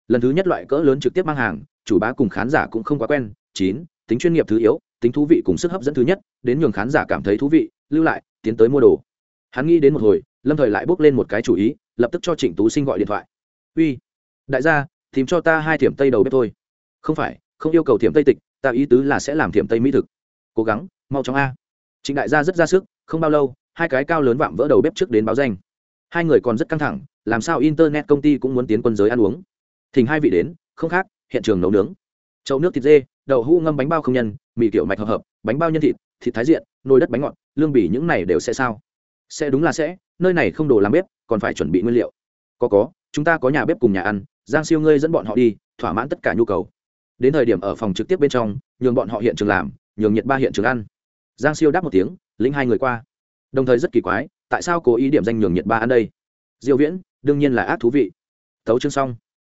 Lần thứ nhất loại cỡ lớn trực tiếp mang hàng, chủ bá cùng khán giả cũng không quá quen, chín tính chuyên nghiệp thứ yếu, tính thú vị cùng sức hấp dẫn thứ nhất, đến nhường khán giả cảm thấy thú vị, lưu lại, tiến tới mua đồ. Hắn nghĩ đến một hồi, lâm thời lại bước lên một cái chủ ý, lập tức cho trịnh tú sinh gọi điện thoại. Uy, đại gia, tìm cho ta hai thiểm tây đầu bếp thôi. Không phải, không yêu cầu thiểm tây tịch, ta ý tứ là sẽ làm thiểm tây mỹ thực. Cố gắng, mau chóng a. Trịnh đại gia rất ra sức, không bao lâu, hai cái cao lớn vạm vỡ đầu bếp trước đến báo danh. Hai người còn rất căng thẳng, làm sao internet công ty cũng muốn tiến quân giới ăn uống. Thỉnh hai vị đến, không khác, hiện trường nấu nướng. Chậu nước thịt dê đậu hũ ngâm bánh bao không nhân, mì kiểu mạch hợp hợp, bánh bao nhân thịt thịt thái diện, nồi đất bánh ngọt, lương bỉ những này đều sẽ sao? Sẽ đúng là sẽ, nơi này không đồ làm bếp, còn phải chuẩn bị nguyên liệu. Có có, chúng ta có nhà bếp cùng nhà ăn, giang siêu ngươi dẫn bọn họ đi, thỏa mãn tất cả nhu cầu. Đến thời điểm ở phòng trực tiếp bên trong, nhường bọn họ hiện trường làm, nhường nhiệt ba hiện trường ăn. Giang siêu đáp một tiếng, lĩnh hai người qua. Đồng thời rất kỳ quái, tại sao cố ý điểm danh nhường nhiệt ba ăn đây? Diêu viễn, đương nhiên là ác thú vị. Tấu chương xong.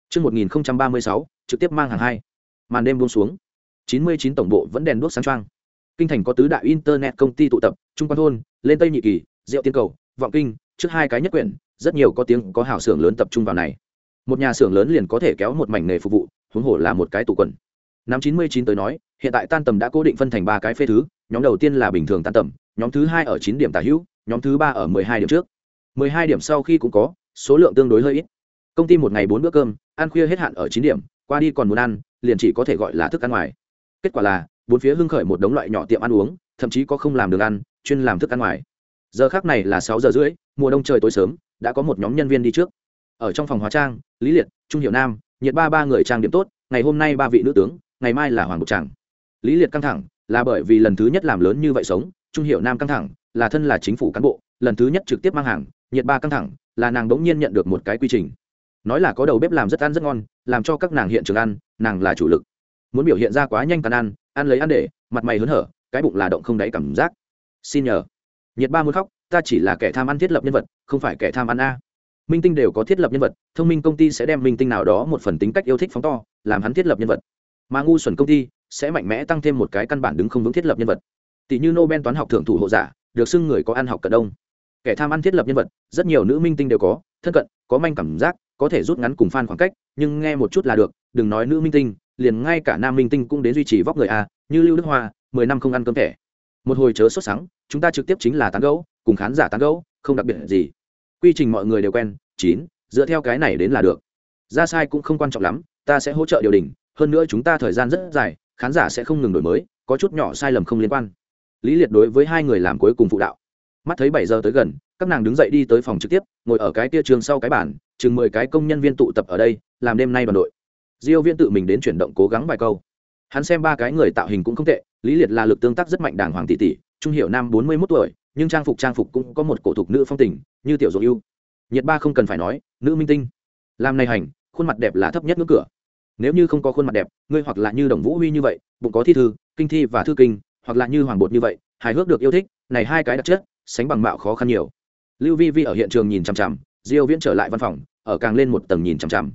Chương 1036 trực tiếp mang hàng hai. Màn đêm buông xuống. 99 tổng bộ vẫn đèn đuốc sáng choang. Kinh thành có tứ đại internet công ty tụ tập, trung quan thôn, lên tây nhị kỳ, diệu tiên cầu, vọng kinh, trước hai cái nhất quyển, rất nhiều có tiếng, có hảo xưởng lớn tập trung vào này. Một nhà xưởng lớn liền có thể kéo một mảnh nghề phục vụ, huống hồ là một cái tụ quần. Năm 99 tới nói, hiện tại tan tầm đã cố định phân thành ba cái phê thứ, nhóm đầu tiên là bình thường tan tầm, nhóm thứ hai ở chín điểm tả hữu, nhóm thứ ba ở mười hai điểm trước. mười hai điểm sau khi cũng có, số lượng tương đối hơi ít. Công ty một ngày bốn bữa cơm, ăn khuya hết hạn ở chín điểm, qua đi còn muốn ăn, liền chỉ có thể gọi là thức ăn ngoài kết quả là, bốn phía hưng khởi một đống loại nhỏ tiệm ăn uống, thậm chí có không làm đường ăn, chuyên làm thức ăn ngoài. Giờ khác này là sáu giờ rưỡi, mùa đông trời tối sớm, đã có một nhóm nhân viên đi trước. Ở trong phòng hóa trang, lý liệt, trung hiệu nam, nhiệt ba ba người trang điểm tốt, ngày hôm nay ba vị nữ tướng, ngày mai là hoàng bục tràng. Lý liệt căng thẳng, là bởi vì lần thứ nhất làm lớn như vậy sống, trung hiệu nam căng thẳng, là thân là chính phủ cán bộ, lần thứ nhất trực tiếp mang hàng, nhiệt ba căng thẳng, là nàng đống nhiên nhận được một cái quy trình. Nói là có đầu bếp làm rất ăn rất ngon, làm cho các nàng hiện trường ăn, nàng là chủ lực muốn biểu hiện ra quá nhanh tàn ăn ăn lấy ăn để, mặt mày hớn hở, cái bụng là động không đáy cảm giác. Xin nhờ. Nhiệt ba muốn khóc, ta chỉ là kẻ tham ăn thiết lập nhân vật, không phải kẻ tham ăn a. Minh tinh đều có thiết lập nhân vật, thông minh công ty sẽ đem minh tinh nào đó một phần tính cách yêu thích phóng to, làm hắn thiết lập nhân vật. Mà ngu xuẩn công ty sẽ mạnh mẽ tăng thêm một cái căn bản đứng không vững thiết lập nhân vật. Tỷ như nobel toán học thưởng thủ hộ giả, được xưng người có ăn học cận đông. Kẻ tham ăn thiết lập nhân vật, rất nhiều nữ minh tinh đều có, thân cận, có manh cảm giác, có thể rút ngắn cùng fan khoảng cách, nhưng nghe một chút là được, đừng nói nữ minh tinh liền ngay cả nam minh tinh cũng đến duy trì vóc người a, như lưu đức hoa, mười năm không ăn cơm thẻ. Một hồi chớ sốt sắng, chúng ta trực tiếp chính là tán gẫu, cùng khán giả tán gẫu, không đặc biệt gì. Quy trình mọi người đều quen, chín, dựa theo cái này đến là được. Ra sai cũng không quan trọng lắm, ta sẽ hỗ trợ điều đình, hơn nữa chúng ta thời gian rất dài, khán giả sẽ không ngừng đổi mới, có chút nhỏ sai lầm không liên quan. Lý liệt đối với hai người làm cuối cùng phụ đạo. Mắt thấy bảy giờ tới gần, các nàng đứng dậy đi tới phòng trực tiếp, ngồi ở cái kia trường sau cái bản chừng mười cái công nhân viên tụ tập ở đây, làm đêm nay đoàn đội diêu viên tự mình đến chuyển động cố gắng vài câu. Hắn xem ba cái người tạo hình cũng không tệ, lý liệt là lực tương tác rất mạnh đàng hoàng tỷ tỷ, trung hiệu nam bốn mươi 41 tuổi, nhưng trang phục trang phục cũng có một cổ thục nữ phong tình, như tiểu dụ ưu. Nhiệt ba không cần phải nói, nữ minh tinh. Làm này hành, khuôn mặt đẹp là thấp nhất ngưỡng cửa. Nếu như không có khuôn mặt đẹp, ngươi hoặc là như đồng vũ huy như vậy, bụng có thi thư, kinh thi và thư kinh, hoặc là như hoàng bột như vậy, hài hước được yêu thích, này hai cái đặc chất, sánh bằng mạo khó khăn nhiều. Lưu vi vi ở hiện trường nhìn chằm chằm, diêu viễn trở lại văn phòng, ở càng lên một tầng nhìn chằm chằm.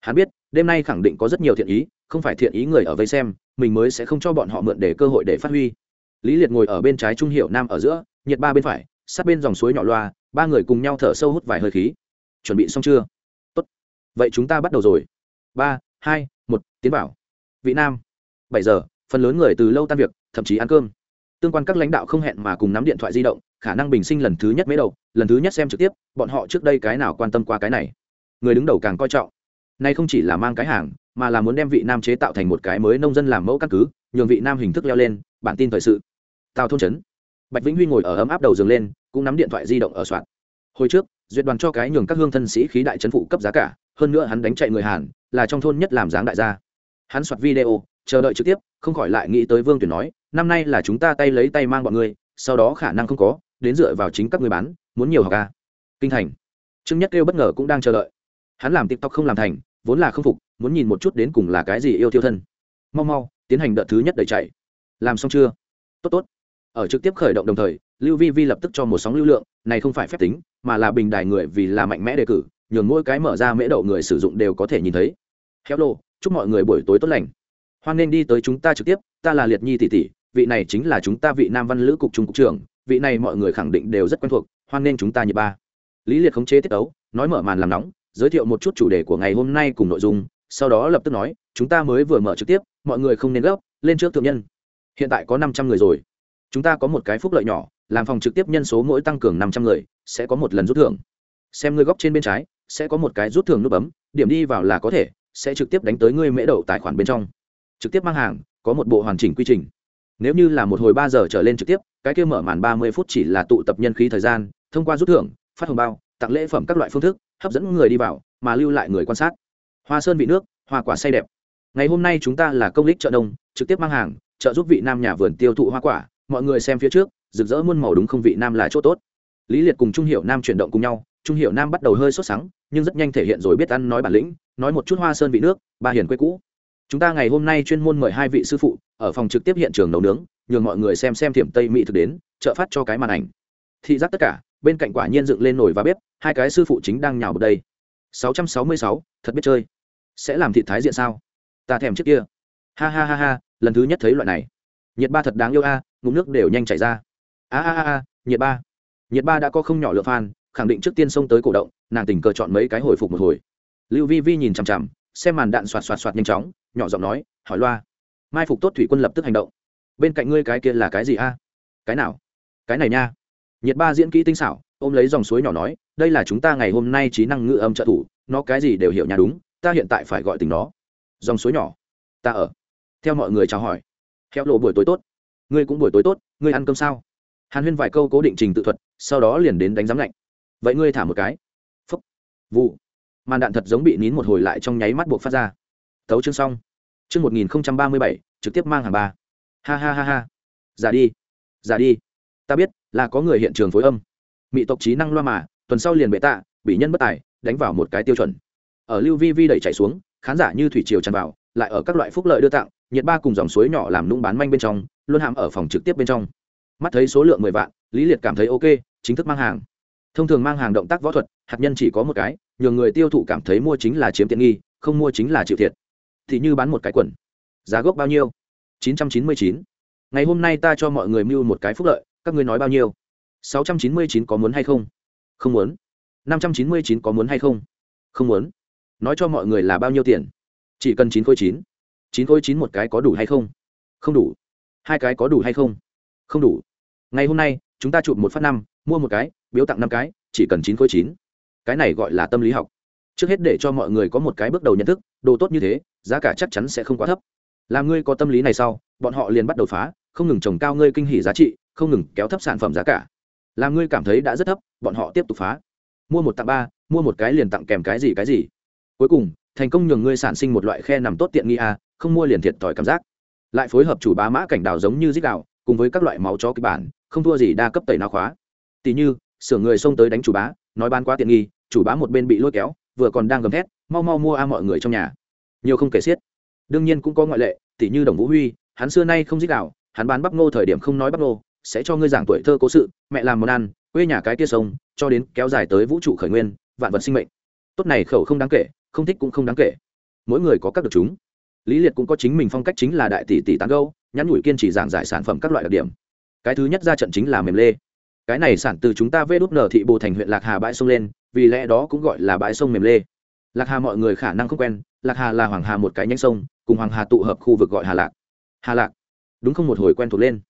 Hắn biết đêm nay khẳng định có rất nhiều thiện ý, không phải thiện ý người ở vây xem, mình mới sẽ không cho bọn họ mượn để cơ hội để phát huy. Lý liệt ngồi ở bên trái trung hiệu nam ở giữa, nhiệt ba bên phải, sát bên dòng suối nhỏ loa, ba người cùng nhau thở sâu hút vài hơi khí. Chuẩn bị xong chưa? Tốt. Vậy chúng ta bắt đầu rồi. Ba, hai, một, tiến bảo vị nam. Bảy giờ, phần lớn người từ lâu tan việc, thậm chí ăn cơm. Tương quan các lãnh đạo không hẹn mà cùng nắm điện thoại di động, khả năng bình sinh lần thứ nhất mấy đầu, lần thứ nhất xem trực tiếp, bọn họ trước đây cái nào quan tâm qua cái này? Người đứng đầu càng coi trọng nay không chỉ là mang cái hàng, mà là muốn đem vị nam chế tạo thành một cái mới nông dân làm mẫu căn cứ, nhường vị nam hình thức leo lên, bản tin thời sự. Tào thôn trấn. Bạch vĩnh huy ngồi ở ấm áp đầu giường lên, cũng nắm điện thoại di động ở soạn. Hồi trước, duyệt đoàn cho cái nhường các hương thân sĩ khí đại trấn phụ cấp giá cả, hơn nữa hắn đánh chạy người hàn, là trong thôn nhất làm dáng đại gia. Hắn soạt video, chờ đợi trực tiếp, không khỏi lại nghĩ tới vương tuyển nói, năm nay là chúng ta tay lấy tay mang bọn ngươi, sau đó khả năng không có, đến dựa vào chính các người bán, muốn nhiều học ca. Kinh thành. Trương nhất kêu bất ngờ cũng đang chờ đợi. Hắn làm tiktok không làm thành vốn là không phục, muốn nhìn một chút đến cùng là cái gì yêu thiêu thân. Mau mau, tiến hành đợt thứ nhất đẩy chạy. Làm xong chưa? Tốt tốt. Ở trực tiếp khởi động đồng thời, lưu vi vi lập tức cho một sóng lưu lượng, này không phải phép tính, mà là bình đài người vì là mạnh mẽ đề cử, nhường mỗi cái mở ra mễ đậu người sử dụng đều có thể nhìn thấy. Hello chúc mọi người buổi tối tốt lành. Hoan nên đi tới chúng ta trực tiếp, ta là liệt nhi tỷ tỷ, vị này chính là chúng ta vị nam văn lữ cục trung cục trưởng, vị này mọi người khẳng định đều rất quen thuộc, hoan nên chúng ta như ba. Lý liệt khống chế tiết ấu, nói mở màn làm nóng giới thiệu một chút chủ đề của ngày hôm nay cùng nội dung, sau đó lập tức nói, chúng ta mới vừa mở trực tiếp, mọi người không nên gấp, lên trước thượng nhân. Hiện tại có năm trăm người rồi. Chúng ta có một cái phúc lợi nhỏ, làm phòng trực tiếp nhân số mỗi tăng cường năm trăm người, sẽ có một lần rút thưởng. Xem ngươi góc trên bên trái, sẽ có một cái rút thưởng nút bấm, điểm đi vào là có thể, sẽ trực tiếp đánh tới ngươi mễ đậu tài khoản bên trong. Trực tiếp mang hàng, có một bộ hoàn chỉnh quy trình. Nếu như là một hồi ba giờ trở lên trực tiếp, cái kia mở màn ba mươi phút chỉ là tụ tập nhân khí thời gian, thông qua rút thưởng, phát hồng bao tặng lễ phẩm các loại phương thức, hấp dẫn người đi vào, mà lưu lại người quan sát. Hoa sơn vị nước, hoa quả say đẹp. Ngày hôm nay chúng ta là công lích chợ đông, trực tiếp mang hàng trợ giúp vị nam nhà vườn tiêu thụ hoa quả, mọi người xem phía trước, rực rỡ muôn màu đúng không vị nam là chỗ tốt. Lý liệt cùng trung hiệu nam chuyển động cùng nhau, trung hiệu nam bắt đầu hơi sốt sắng, nhưng rất nhanh thể hiện rồi biết ăn nói bản lĩnh, nói một chút hoa sơn vị nước, ba hiền quê cũ. Chúng ta ngày hôm nay chuyên môn mời hai vị sư phụ, ở phòng trực tiếp hiện trường nấu nướng, nhường mọi người xem xem thiểm tây mỹ thực đến, trợ phát cho cái màn ảnh. Thị giác tất cả bên cạnh quả nhiên dựng lên nồi và bếp hai cái sư phụ chính đang nhào bật đây. 666, thật biết chơi. Sẽ làm thịt thái diện sao? Ta thèm trước kia. Ha ha ha ha lần thứ nhất thấy loại này. Nhiệt ba thật đáng yêu a à, ngụm nước đều nhanh chảy ra. A a a nhiệt ba. Nhiệt ba đã có không nhỏ lượng fan khẳng định trước tiên xông tới cổ động nàng tình cờ chọn mấy cái hồi phục một hồi. Lưu vi vi nhìn chằm chằm xem màn đạn xoạt xoạt xoạt nhanh chóng nhỏ giọng nói hỏi loa mai phục tốt thủy quân lập tức hành động. Bên cạnh ngươi cái kia là cái gì a? Cái nào? Cái này nha nhiệt ba diễn kỹ tinh xảo, ôm lấy dòng suối nhỏ nói, đây là chúng ta ngày hôm nay trí năng ngữ âm trợ thủ, nó cái gì đều hiểu nhà đúng, ta hiện tại phải gọi tình nó. Dòng suối nhỏ, ta ở. Theo mọi người chào hỏi. Theo lộ buổi tối tốt. Ngươi cũng buổi tối tốt, ngươi ăn cơm sao? Hàn huyên vài câu cố định trình tự thuật, sau đó liền đến đánh giám lạnh. Vậy ngươi thả một cái. Phúc. Vụ. Màn đạn thật giống bị nín một hồi lại trong nháy mắt buộc phát ra. Tấu chương xong. Chương một nghìn ba mươi bảy, trực tiếp mang hàng ba. Ha ha ha ha. Giả đi. Giả đi ta biết, là có người hiện trường phối âm. Mỹ tộc trí năng loa mà, tuần sau liền bệ tạ, bị nhân bất tài, đánh vào một cái tiêu chuẩn. Ở lưu vi vi đẩy chạy xuống, khán giả như thủy triều tràn vào, lại ở các loại phúc lợi đưa tặng, nhiệt ba cùng dòng suối nhỏ làm nung bán manh bên trong, luôn hàm ở phòng trực tiếp bên trong. Mắt thấy số lượng mười vạn, lý liệt cảm thấy ok, chính thức mang hàng. Thông thường mang hàng động tác võ thuật, hạt nhân chỉ có một cái, nhường người tiêu thụ cảm thấy mua chính là chiếm tiện nghi, không mua chính là chịu thiệt. Thì như bán một cái quần. Giá gốc bao nhiêu? Chín trăm chín mươi chín. Ngày hôm nay ta cho mọi người mưu một cái phúc lợi các ngươi nói bao nhiêu? Sáu trăm chín mươi chín có muốn hay không? Không muốn. Năm trăm chín mươi chín có muốn hay không? Không muốn. Nói cho mọi người là bao nhiêu tiền? Chỉ cần chín khối chín. Chín khối chín một cái có đủ hay không? Không đủ. Hai cái có đủ hay không? Không đủ. Ngày hôm nay, chúng ta chụp một phát năm, mua một cái, biếu tặng năm cái, chỉ cần chín khối chín. Cái này gọi là tâm lý học. Trước hết để cho mọi người có một cái bước đầu nhận thức, đồ tốt như thế, giá cả chắc chắn sẽ không quá thấp. Làm ngươi có tâm lý này sau, bọn họ liền bắt đầu phá, không ngừng trồng cao ngươi kinh hỉ giá trị không ngừng kéo thấp sản phẩm giá cả. Làm ngươi cảm thấy đã rất thấp, bọn họ tiếp tục phá. Mua một tặng ba, mua một cái liền tặng kèm cái gì cái gì. Cuối cùng, thành công nhường ngươi sản sinh một loại khe nằm tốt tiện nghi a không mua liền thiệt thòi cảm giác. Lại phối hợp chủ bá mã cảnh đào giống như dít đạo, cùng với các loại máu chó kịch bản, không thua gì đa cấp tẩy nào khóa. Tỷ như sửa người xông tới đánh chủ bá, nói bán quá tiện nghi, chủ bá một bên bị lôi kéo, vừa còn đang gầm thét, mau mau mua a mọi người trong nhà. Nhiều không kể xiết. Đương nhiên cũng có ngoại lệ tỷ như đồng vũ huy, hắn xưa nay không dít đạo, hắn bán bắp ngô thời điểm không nói bắp ngô sẽ cho ngươi giảng tuổi thơ cố sự, mẹ làm món ăn, quê nhà cái kia sông, cho đến kéo dài tới vũ trụ khởi nguyên, vạn vật sinh mệnh. Tốt này khẩu không đáng kể, không thích cũng không đáng kể. Mỗi người có các được chúng. Lý liệt cũng có chính mình phong cách chính là đại tỷ tỷ tán gâu nhắn nhủi kiên trì giảng giải sản phẩm các loại đặc điểm. Cái thứ nhất ra trận chính là mềm lê. Cái này sản từ chúng ta vê đốt nở thị bồ thành huyện lạc hà bãi sông lên, vì lẽ đó cũng gọi là bãi sông mềm lê. Lạc hà mọi người khả năng không quen, lạc hà là hoàng hà một cái nhánh sông, cùng hoàng hà tụ hợp khu vực gọi hà lạc. Hà lạc. Đúng không một hồi quen thuộc lên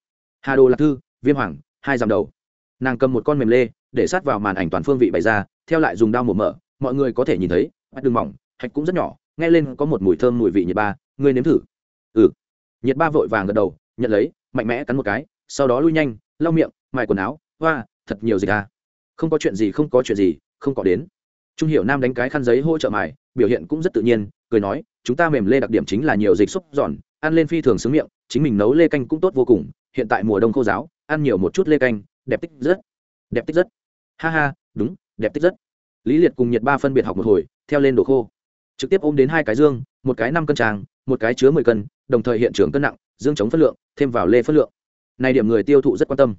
hà đồ lạc thư, viêm hoàng, hai dằm đầu. Nàng cầm một con mềm lê, để sát vào màn ảnh toàn phương vị bày ra, theo lại dùng đao một mở mọi người có thể nhìn thấy mắt đường mỏng, hạch cũng rất nhỏ, nghe lên có một mùi thơm mùi vị nhiệt ba, ngươi nếm thử. Ừ. Nhiệt ba vội vàng gật đầu, nhận lấy, mạnh mẽ cắn một cái, sau đó lui nhanh, lau miệng, mài quần áo, hoa, thật nhiều dịch à. Không có chuyện gì, không có chuyện gì, không có đến. Trung hiểu nam đánh cái khăn giấy hỗ trợ mài, biểu hiện cũng rất tự nhiên, cười nói, chúng ta mềm lê đặc điểm chính là nhiều dịch xúc giòn, ăn lên phi thường xứng miệng, chính mình nấu lê canh cũng tốt vô cùng hiện tại mùa đông khô giáo, ăn nhiều một chút lê canh, đẹp tích rất, đẹp tích rất. Ha ha, đúng, đẹp tích rất. Lý liệt cùng nhiệt ba phân biệt học một hồi, theo lên đồ khô. Trực tiếp ôm đến hai cái dương, một cái năm cân tràng, một cái chứa mười cân, đồng thời hiện trường cân nặng, dương chống phân lượng, thêm vào lê phân lượng. Này điểm người tiêu thụ rất quan tâm.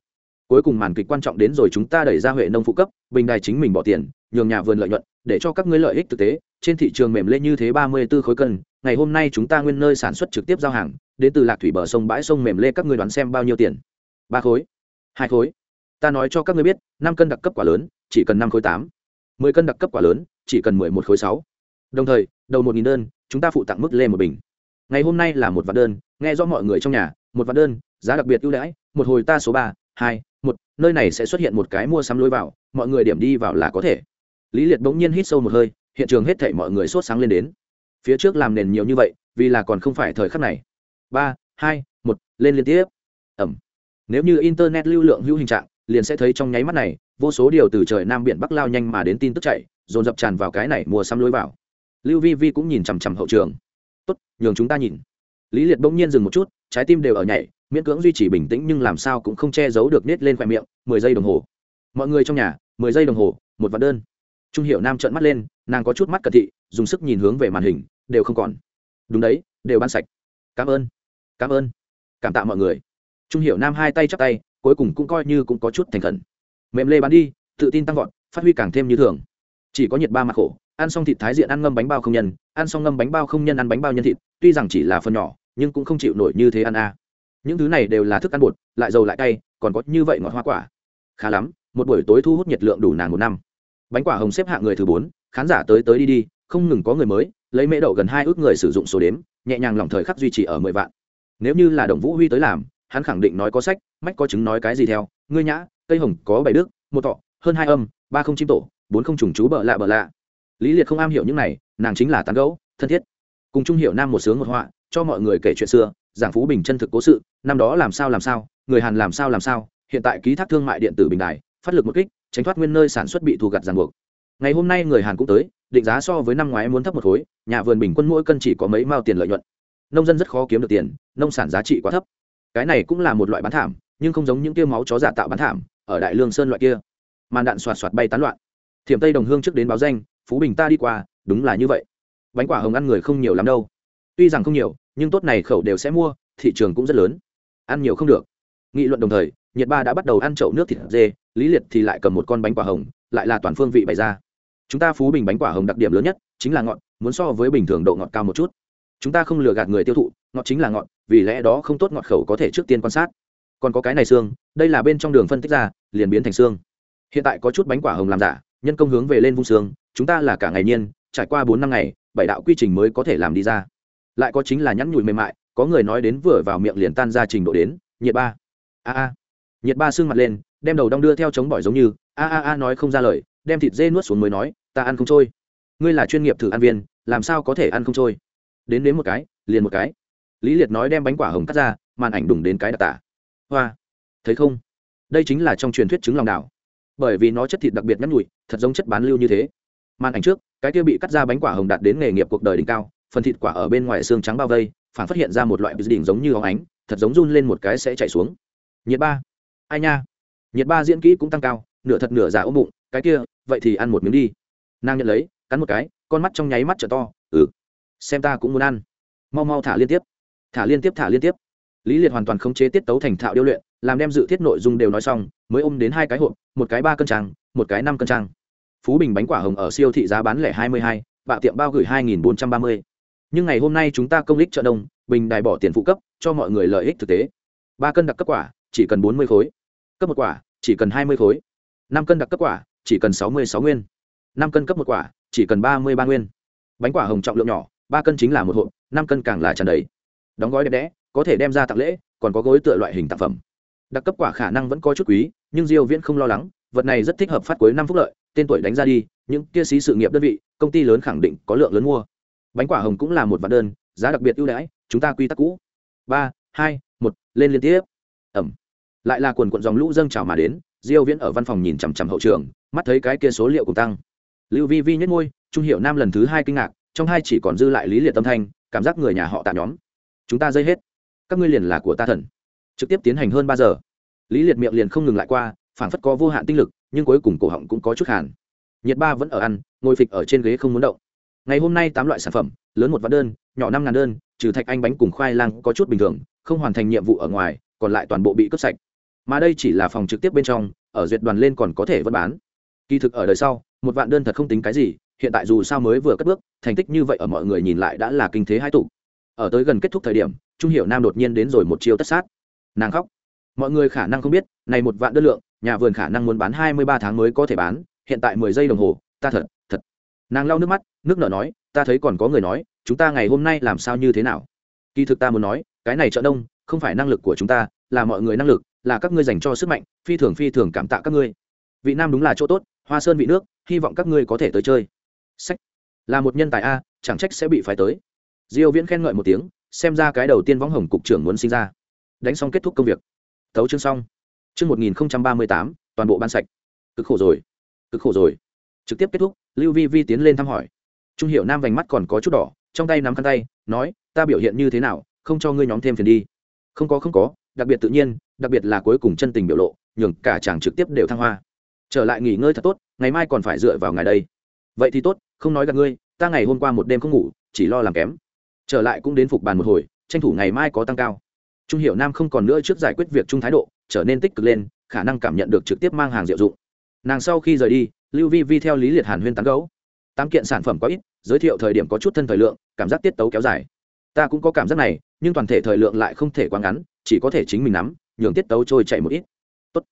Cuối cùng màn kịch quan trọng đến rồi chúng ta đẩy ra huệ nông phụ cấp, bình đài chính mình bỏ tiền, nhường nhà vườn lợi nhuận, để cho các ngươi lợi ích thực tế trên thị trường mềm lên như thế ba mươi 34 khối cân, ngày hôm nay chúng ta nguyên nơi sản xuất trực tiếp giao hàng, đến từ lạc thủy bờ sông bãi sông mềm lê các ngươi đoán xem bao nhiêu tiền? ba khối. hai khối. Ta nói cho các ngươi biết, năm cân đặc cấp quả lớn, chỉ cần năm khối tám. mười cân đặc cấp quả lớn, chỉ cần mười một khối sáu. Đồng thời, đầu một nghìn đơn, chúng ta phụ tặng mức lê một bình. Ngày hôm nay là một vạn đơn, nghe rõ mọi người trong nhà, một vạn đơn, giá đặc biệt ưu đãi, một hồi ta số ba, hai, một, nơi này sẽ xuất hiện một cái mua sắm lối vào, mọi người điểm đi vào là có thể. Lý liệt bỗng nhiên hít sâu một hơi hiện trường hết thảy mọi người sốt sáng lên đến. Phía trước làm nền nhiều như vậy, vì là còn không phải thời khắc này. Ba, hai, một, lên liên tiếp. Ẩm. Nếu như internet lưu lượng hữu hình trạng, liền sẽ thấy trong nháy mắt này, vô số điều từ trời nam biển bắc lao nhanh mà đến tin tức chạy, dồn dập tràn vào cái này mua sắm lối vào. Lưu vi vi cũng nhìn chằm chằm hậu trường. Tốt, nhường chúng ta nhìn. Lý liệt bỗng nhiên dừng một chút, trái tim đều ở nhảy, miễn cưỡng duy trì bình tĩnh nhưng làm sao cũng không che giấu được nết lên khoe miệng, mười giây đồng hồ. Mọi người trong nhà, mười giây đồng hồ, một vạn đơn trung hiệu nam trợn mắt lên, nàng có chút mắt cận thị, dùng sức nhìn hướng về màn hình, đều không còn. Đúng đấy, đều ban sạch. Cảm ơn cảm ơn, cảm tạ mọi người. Trung hiệu nam hai tay chắp tay, cuối cùng cũng coi như cũng có chút thành khẩn. Mềm lê bán đi, tự tin tăng vọt, phát huy càng thêm như thường. Chỉ có nhiệt ba mặt khổ, ăn xong thịt thái diện ăn ngâm bánh bao không nhân, ăn xong ngâm bánh bao không nhân ăn bánh bao nhân thịt, tuy rằng chỉ là phần nhỏ, nhưng cũng không chịu nổi như thế ăn a những thứ này đều là thức ăn bột, lại dầu lại cay, còn có như vậy ngọt hoa quả. Khá lắm, một buổi tối thu hút nhiệt lượng đủ nàng một năm bánh quả hồng xếp hạng người thứ bốn, khán giả tới tới đi đi, không ngừng có người mới, lấy mễ đậu gần hai ước người sử dụng số đếm, nhẹ nhàng lòng thời khắc duy trì ở mười vạn. Nếu như là đồng vũ huy tới làm, hắn khẳng định nói có sách, mách có chứng nói cái gì theo. Ngươi nhã, cây hồng có bảy đức, một tọ hơn hai âm, ba không chim tổ, bốn không trùng chú bợ lạ bợ lạ. Lý liệt không am hiểu những này, nàng chính là tán gấu thân thiết. Cùng trung hiểu nam một sướng một họa, cho mọi người kể chuyện xưa, giảng phú bình chân thực cố sự, năm đó làm sao làm sao, người hàn làm sao làm sao, hiện tại ký thác thương mại điện tử bình đài, phát lực một kích tránh thoát nguyên nơi sản xuất bị thu gặt ràng buộc. Ngày hôm nay người hàn cũng tới, định giá so với năm ngoái muốn thấp một khối, nhà vườn bình quân mỗi cân chỉ có mấy mao tiền lợi nhuận. Nông dân rất khó kiếm được tiền, nông sản giá trị quá thấp. Cái này cũng là một loại bán thảm, nhưng không giống những tiêu máu chó giả tạo bán thảm, ở đại lương sơn loại kia. Màn đạn xoạt xoạt bay tán loạn. Thiểm tây đồng hương trước đến báo danh, phú bình ta đi qua, đúng là như vậy. Bánh quả hồng ăn người không nhiều lắm đâu. Tuy rằng không nhiều, nhưng tốt này khẩu đều sẽ mua, thị trường cũng rất lớn. Ăn nhiều không được. Nghị luận đồng thời, nhiệt ba đã bắt đầu ăn chậu nước thịt dê lý liệt thì lại cầm một con bánh quả hồng lại là toàn phương vị bày ra. Chúng ta phú bình bánh quả hồng đặc điểm lớn nhất chính là ngọn, muốn so với bình thường độ ngọt cao một chút. Chúng ta không lừa gạt người tiêu thụ ngọt chính là ngọt vì lẽ đó không tốt ngọt khẩu có thể trước tiên quan sát. Còn có cái này xương đây là bên trong đường phân tích ra liền biến thành xương. Hiện tại có chút bánh quả hồng làm giả nhân công hướng về lên vung xương chúng ta là cả ngày nhiên trải qua bốn năm ngày bảy đạo quy trình mới có thể làm đi ra. Lại có chính là nhắn nhủi mềm mại có người nói đến vừa vào miệng liền tan ra trình độ đến nhiệt ba. A a. Nhiệt ba xương mặt lên đem đầu đong đưa theo chống bỏi giống như, a a a, nói không ra lời, đem thịt dê nuốt xuống mới nói, ta ăn không trôi. Ngươi là chuyên nghiệp thử ăn viên, làm sao có thể ăn không trôi? Đến đến một cái, liền một cái. Lý liệt nói đem bánh quả hồng cắt ra, màn ảnh đùng đến cái đặc tả. Hoa, thấy không? Đây chính là trong truyền thuyết trứng lòng đảo. Bởi vì nó chất thịt đặc biệt nhắn nhụi thật giống chất bán lưu như thế. Màn ảnh trước, cái kia bị cắt ra bánh quả hồng đạt đến nghề nghiệp cuộc đời đỉnh cao, phần thịt quả ở bên ngoài xương trắng bao vây, phản phát hiện ra một loại đỉnh giống như óng ánh, thật giống run lên một cái sẽ chạy xuống. Nhiệt ba. Ai nha? Nhiệt ba diễn kỹ cũng tăng cao, nửa thật nửa giả ôm bụng, cái kia, vậy thì ăn một miếng đi. Nàng nhận lấy, cắn một cái, con mắt trong nháy mắt trở to ừ. Xem ta cũng muốn ăn. Mau mau thả liên tiếp. Thả liên tiếp, thả liên tiếp. Lý liệt hoàn toàn khống chế tiết tấu thành thạo điêu luyện, làm đem dự thiết nội dung đều nói xong, mới ôm đến hai cái hộp, một cái ba cân trang một cái năm cân trang phú bình bánh quả hồng ở siêu thị giá bán lẻ hai mươi hai, bạ tiệm bao gửi hai nghìn bốn trăm ba mươi. Nhưng ngày hôm nay chúng ta công lích chợ đông, bình đài bỏ tiền phụ cấp, cho mọi người lợi ích thực tế. Ba cân đặc cấp quả, chỉ cần bốn mươi khối cấp một quả, chỉ cần hai mươi khối. Năm cân đặc cấp quả, chỉ cần sáu mươi sáu nguyên. Năm cân cấp một quả, chỉ cần ba mươi ba nguyên. Bánh quả hồng trọng lượng nhỏ, ba cân chính là một hộp, năm cân càng là tràn đầy. Đóng gói đẹp đẽ, có thể đem ra tặng lễ, còn có gối tựa loại hình tặng phẩm. Đặc cấp quả khả năng vẫn có chút quý, nhưng diêu viễn không lo lắng, vật này rất thích hợp phát cuối năm phúc lợi, tên tuổi đánh ra đi, những kia sĩ sự nghiệp đơn vị, công ty lớn khẳng định có lượng lớn mua. Bánh quả hồng cũng là một vạn đơn, giá đặc biệt ưu đãi, chúng ta quy tắc cũ. Ba, hai, một, lên liên tiếp. Ẩm lại là quần quận dòng lũ dâng trào mà đến, diêu viễn ở văn phòng nhìn chằm chằm hậu trường, mắt thấy cái kia số liệu cũng tăng. Lưu vi vi nhất ngôi trung hiệu nam lần thứ hai kinh ngạc, trong hai chỉ còn dư lại lý liệt tâm thanh, cảm giác người nhà họ tạ nhóm. Chúng ta dây hết. Các ngươi liền là của ta thần. Trực tiếp tiến hành hơn ba giờ. Lý liệt miệng liền không ngừng lại qua, phảng phất có vô hạn tinh lực, nhưng cuối cùng cổ họng cũng có chút hàn. Nhiệt ba vẫn ở ăn, ngồi phịch ở trên ghế không muốn động. Ngày hôm nay tám loại sản phẩm, lớn một vạn đơn, nhỏ năm ngàn đơn, trừ thạch anh bánh cùng khoai lang có chút bình thường, không hoàn thành nhiệm vụ ở ngoài, còn lại toàn bộ bị cướp sạch mà đây chỉ là phòng trực tiếp bên trong, ở duyệt đoàn lên còn có thể vẫn bán. Kỳ thực ở đời sau, một vạn đơn thật không tính cái gì, hiện tại dù sao mới vừa cất bước, thành tích như vậy ở mọi người nhìn lại đã là kinh thế hai tụ. Ở tới gần kết thúc thời điểm, trung Hiểu nam đột nhiên đến rồi một chiêu tất sát. Nàng khóc. Mọi người khả năng không biết, này một vạn đơn lượng, nhà vườn khả năng muốn bán hai mươi ba tháng mới có thể bán, hiện tại mười giây đồng hồ, ta thật thật. Nàng lau nước mắt, nước nở nói, ta thấy còn có người nói, chúng ta ngày hôm nay làm sao như thế nào? Kỳ thực ta muốn nói, cái này chợ đông, không phải năng lực của chúng ta, là mọi người năng lực là các ngươi dành cho sức mạnh, phi thường phi thường cảm tạ các ngươi. Vị nam đúng là chỗ tốt, hoa sơn vị nước, hy vọng các ngươi có thể tới chơi. Sách. Là một nhân tài a, chẳng trách sẽ bị phái tới. Diêu viễn khen ngợi một tiếng, xem ra cái đầu tiên võng hồng cục trưởng muốn sinh ra. Đánh xong kết thúc công việc. Thấu chương xong. Chương 1038 toàn bộ ban sạch. Cực khổ rồi. Cực khổ rồi. Trực tiếp kết thúc, lưu vi vi tiến lên thăm hỏi. Trung hiệu nam vành mắt còn có chút đỏ, trong tay nắm khăn tay, nói, ta biểu hiện như thế nào, không cho ngươi nhóm thêm phiền đi. Không có không có, đặc biệt tự nhiên đặc biệt là cuối cùng chân tình biểu lộ, nhường cả chàng trực tiếp đều thăng hoa. Trở lại nghỉ ngơi thật tốt, ngày mai còn phải dựa vào ngày đây. Vậy thì tốt, không nói gặp ngươi, ta ngày hôm qua một đêm không ngủ, chỉ lo làm kém. Trở lại cũng đến phục bàn một hồi, tranh thủ ngày mai có tăng cao. Trung hiệu nam không còn nữa trước giải quyết việc trung thái độ, trở nên tích cực lên, khả năng cảm nhận được trực tiếp mang hàng diệu dụng. Nàng sau khi rời đi, lưu vi vi theo lý liệt hàn huyên tán gấu tám kiện sản phẩm có ít, giới thiệu thời điểm có chút thân thời lượng, cảm giác tiết tấu kéo dài. Ta cũng có cảm giác này, nhưng toàn thể thời lượng lại không thể quá ngắn, chỉ có thể chính mình nắm nhường tiết tấu trôi chạy một ít. Tốt.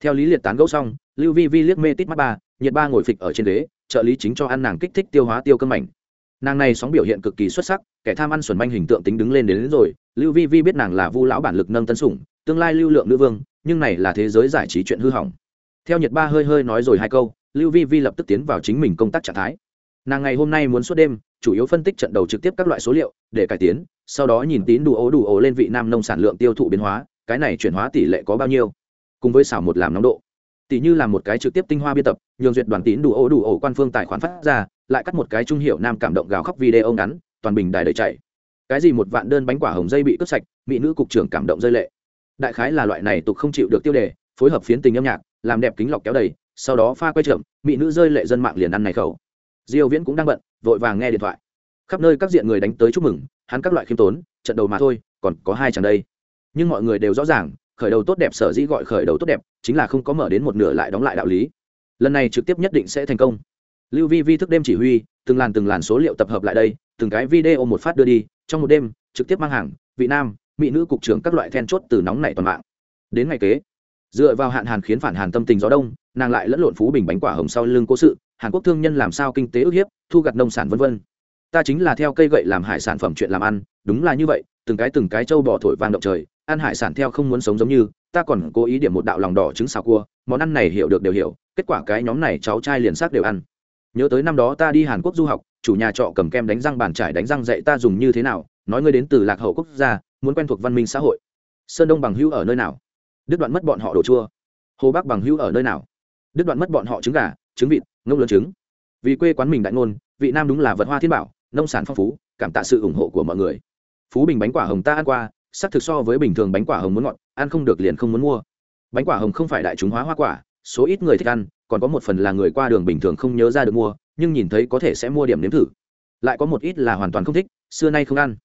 theo lý liệt tán gẫu xong lưu vi vi liếc mê tít mắt ba nhiệt ba ngồi phịch ở trên đế, trợ lý chính cho ăn nàng kích thích tiêu hóa tiêu cân mảnh. Nàng này sóng biểu hiện cực kỳ xuất sắc kẻ tham ăn xuẩn manh hình tượng tính đứng lên đến, đến rồi lưu vi vi biết nàng là vu lão bản lực nâng tân sủng tương lai lưu lượng nữ vương nhưng này là thế giới giải trí chuyện hư hỏng. Theo nhật ba hơi hơi nói rồi hai câu lưu vi vi lập tức tiến vào chính mình công tác trạng thái. Nàng ngày hôm nay muốn suốt đêm chủ yếu phân tích trận đầu trực tiếp các loại số liệu để cải tiến sau đó nhìn tín đủ ố đủ ố lên vị nam nông sản lượng tiêu thụ biến hóa cái này chuyển hóa tỷ lệ có bao nhiêu? Cùng với xảo một làm nóng độ. Tỷ như làm một cái trực tiếp tinh hoa biên tập, nhường duyệt đoàn tín đủ ố đủ ổ quan phương tài khoản phát ra, lại cắt một cái trung hiệu nam cảm động gào khóc video ngắn, toàn bình đài đầy chạy. Cái gì một vạn đơn bánh quả hồng dây bị cướp sạch, mỹ nữ cục trưởng cảm động rơi lệ. Đại khái là loại này tục không chịu được tiêu đề, phối hợp phiến tình âm nhạc, làm đẹp kính lọc kéo đầy, sau đó pha quay trượm mỹ nữ rơi lệ dân mạng liền ăn này khẩu. Diêu viễn cũng đang bận, vội vàng nghe điện thoại. Khắp nơi các diện người đánh tới chúc mừng, hắn các loại khiêm tốn, trận đầu mà thôi, còn có hai chẳng đây nhưng mọi người đều rõ ràng, khởi đầu tốt đẹp sở dĩ gọi khởi đầu tốt đẹp, chính là không có mở đến một nửa lại đóng lại đạo lý. Lần này trực tiếp nhất định sẽ thành công. Lưu vi vi thức đêm chỉ huy, từng làn từng làn số liệu tập hợp lại đây, từng cái video một phát đưa đi, trong một đêm, trực tiếp mang hàng, vị nam, mỹ nữ cục trưởng các loại then chốt từ nóng này toàn mạng. Đến ngày kế, dựa vào hạn hàn khiến phản hàn tâm tình gió đông, nàng lại lẫn lộn phú bình bánh quả hồng sau lưng cố sự, hàn quốc thương nhân làm sao kinh tế ức hiếp, thu gặt nông sản vân vân. Ta chính là theo cây gậy làm hải sản phẩm chuyện làm ăn, đúng là như vậy, từng cái từng cái trâu bò thổi vang động trời ăn hải sản theo không muốn sống giống như, ta còn cố ý điểm một đạo lòng đỏ trứng xào cua, món ăn này hiểu được đều hiểu, kết quả cái nhóm này cháu trai liền xác đều ăn. Nhớ tới năm đó ta đi hàn quốc du học, chủ nhà trọ cầm kem đánh răng bàn trải đánh răng dạy ta dùng như thế nào, nói ngươi đến từ lạc hậu quốc gia, muốn quen thuộc văn minh xã hội. Sơn đông bằng hữu ở nơi nào? Đứt đoạn mất bọn họ đồ chua. Hồ bắc bằng hữu ở nơi nào? Đứt đoạn mất bọn họ trứng gà, trứng vịt, ngông lớn trứng. Vì quê quán mình đại ngôn, vị nam đúng là vật hoa thiên bảo, nông sản phong phú, cảm tạ sự ủng hộ của mọi người. Phú bình bánh quả hồng ta ăn qua sắc thực so với bình thường bánh quả hồng muốn ngọt, ăn không được liền không muốn mua. Bánh quả hồng không phải đại chúng hóa hoa quả, số ít người thích ăn, còn có một phần là người qua đường bình thường không nhớ ra được mua, nhưng nhìn thấy có thể sẽ mua điểm nếm thử. Lại có một ít là hoàn toàn không thích, xưa nay không ăn.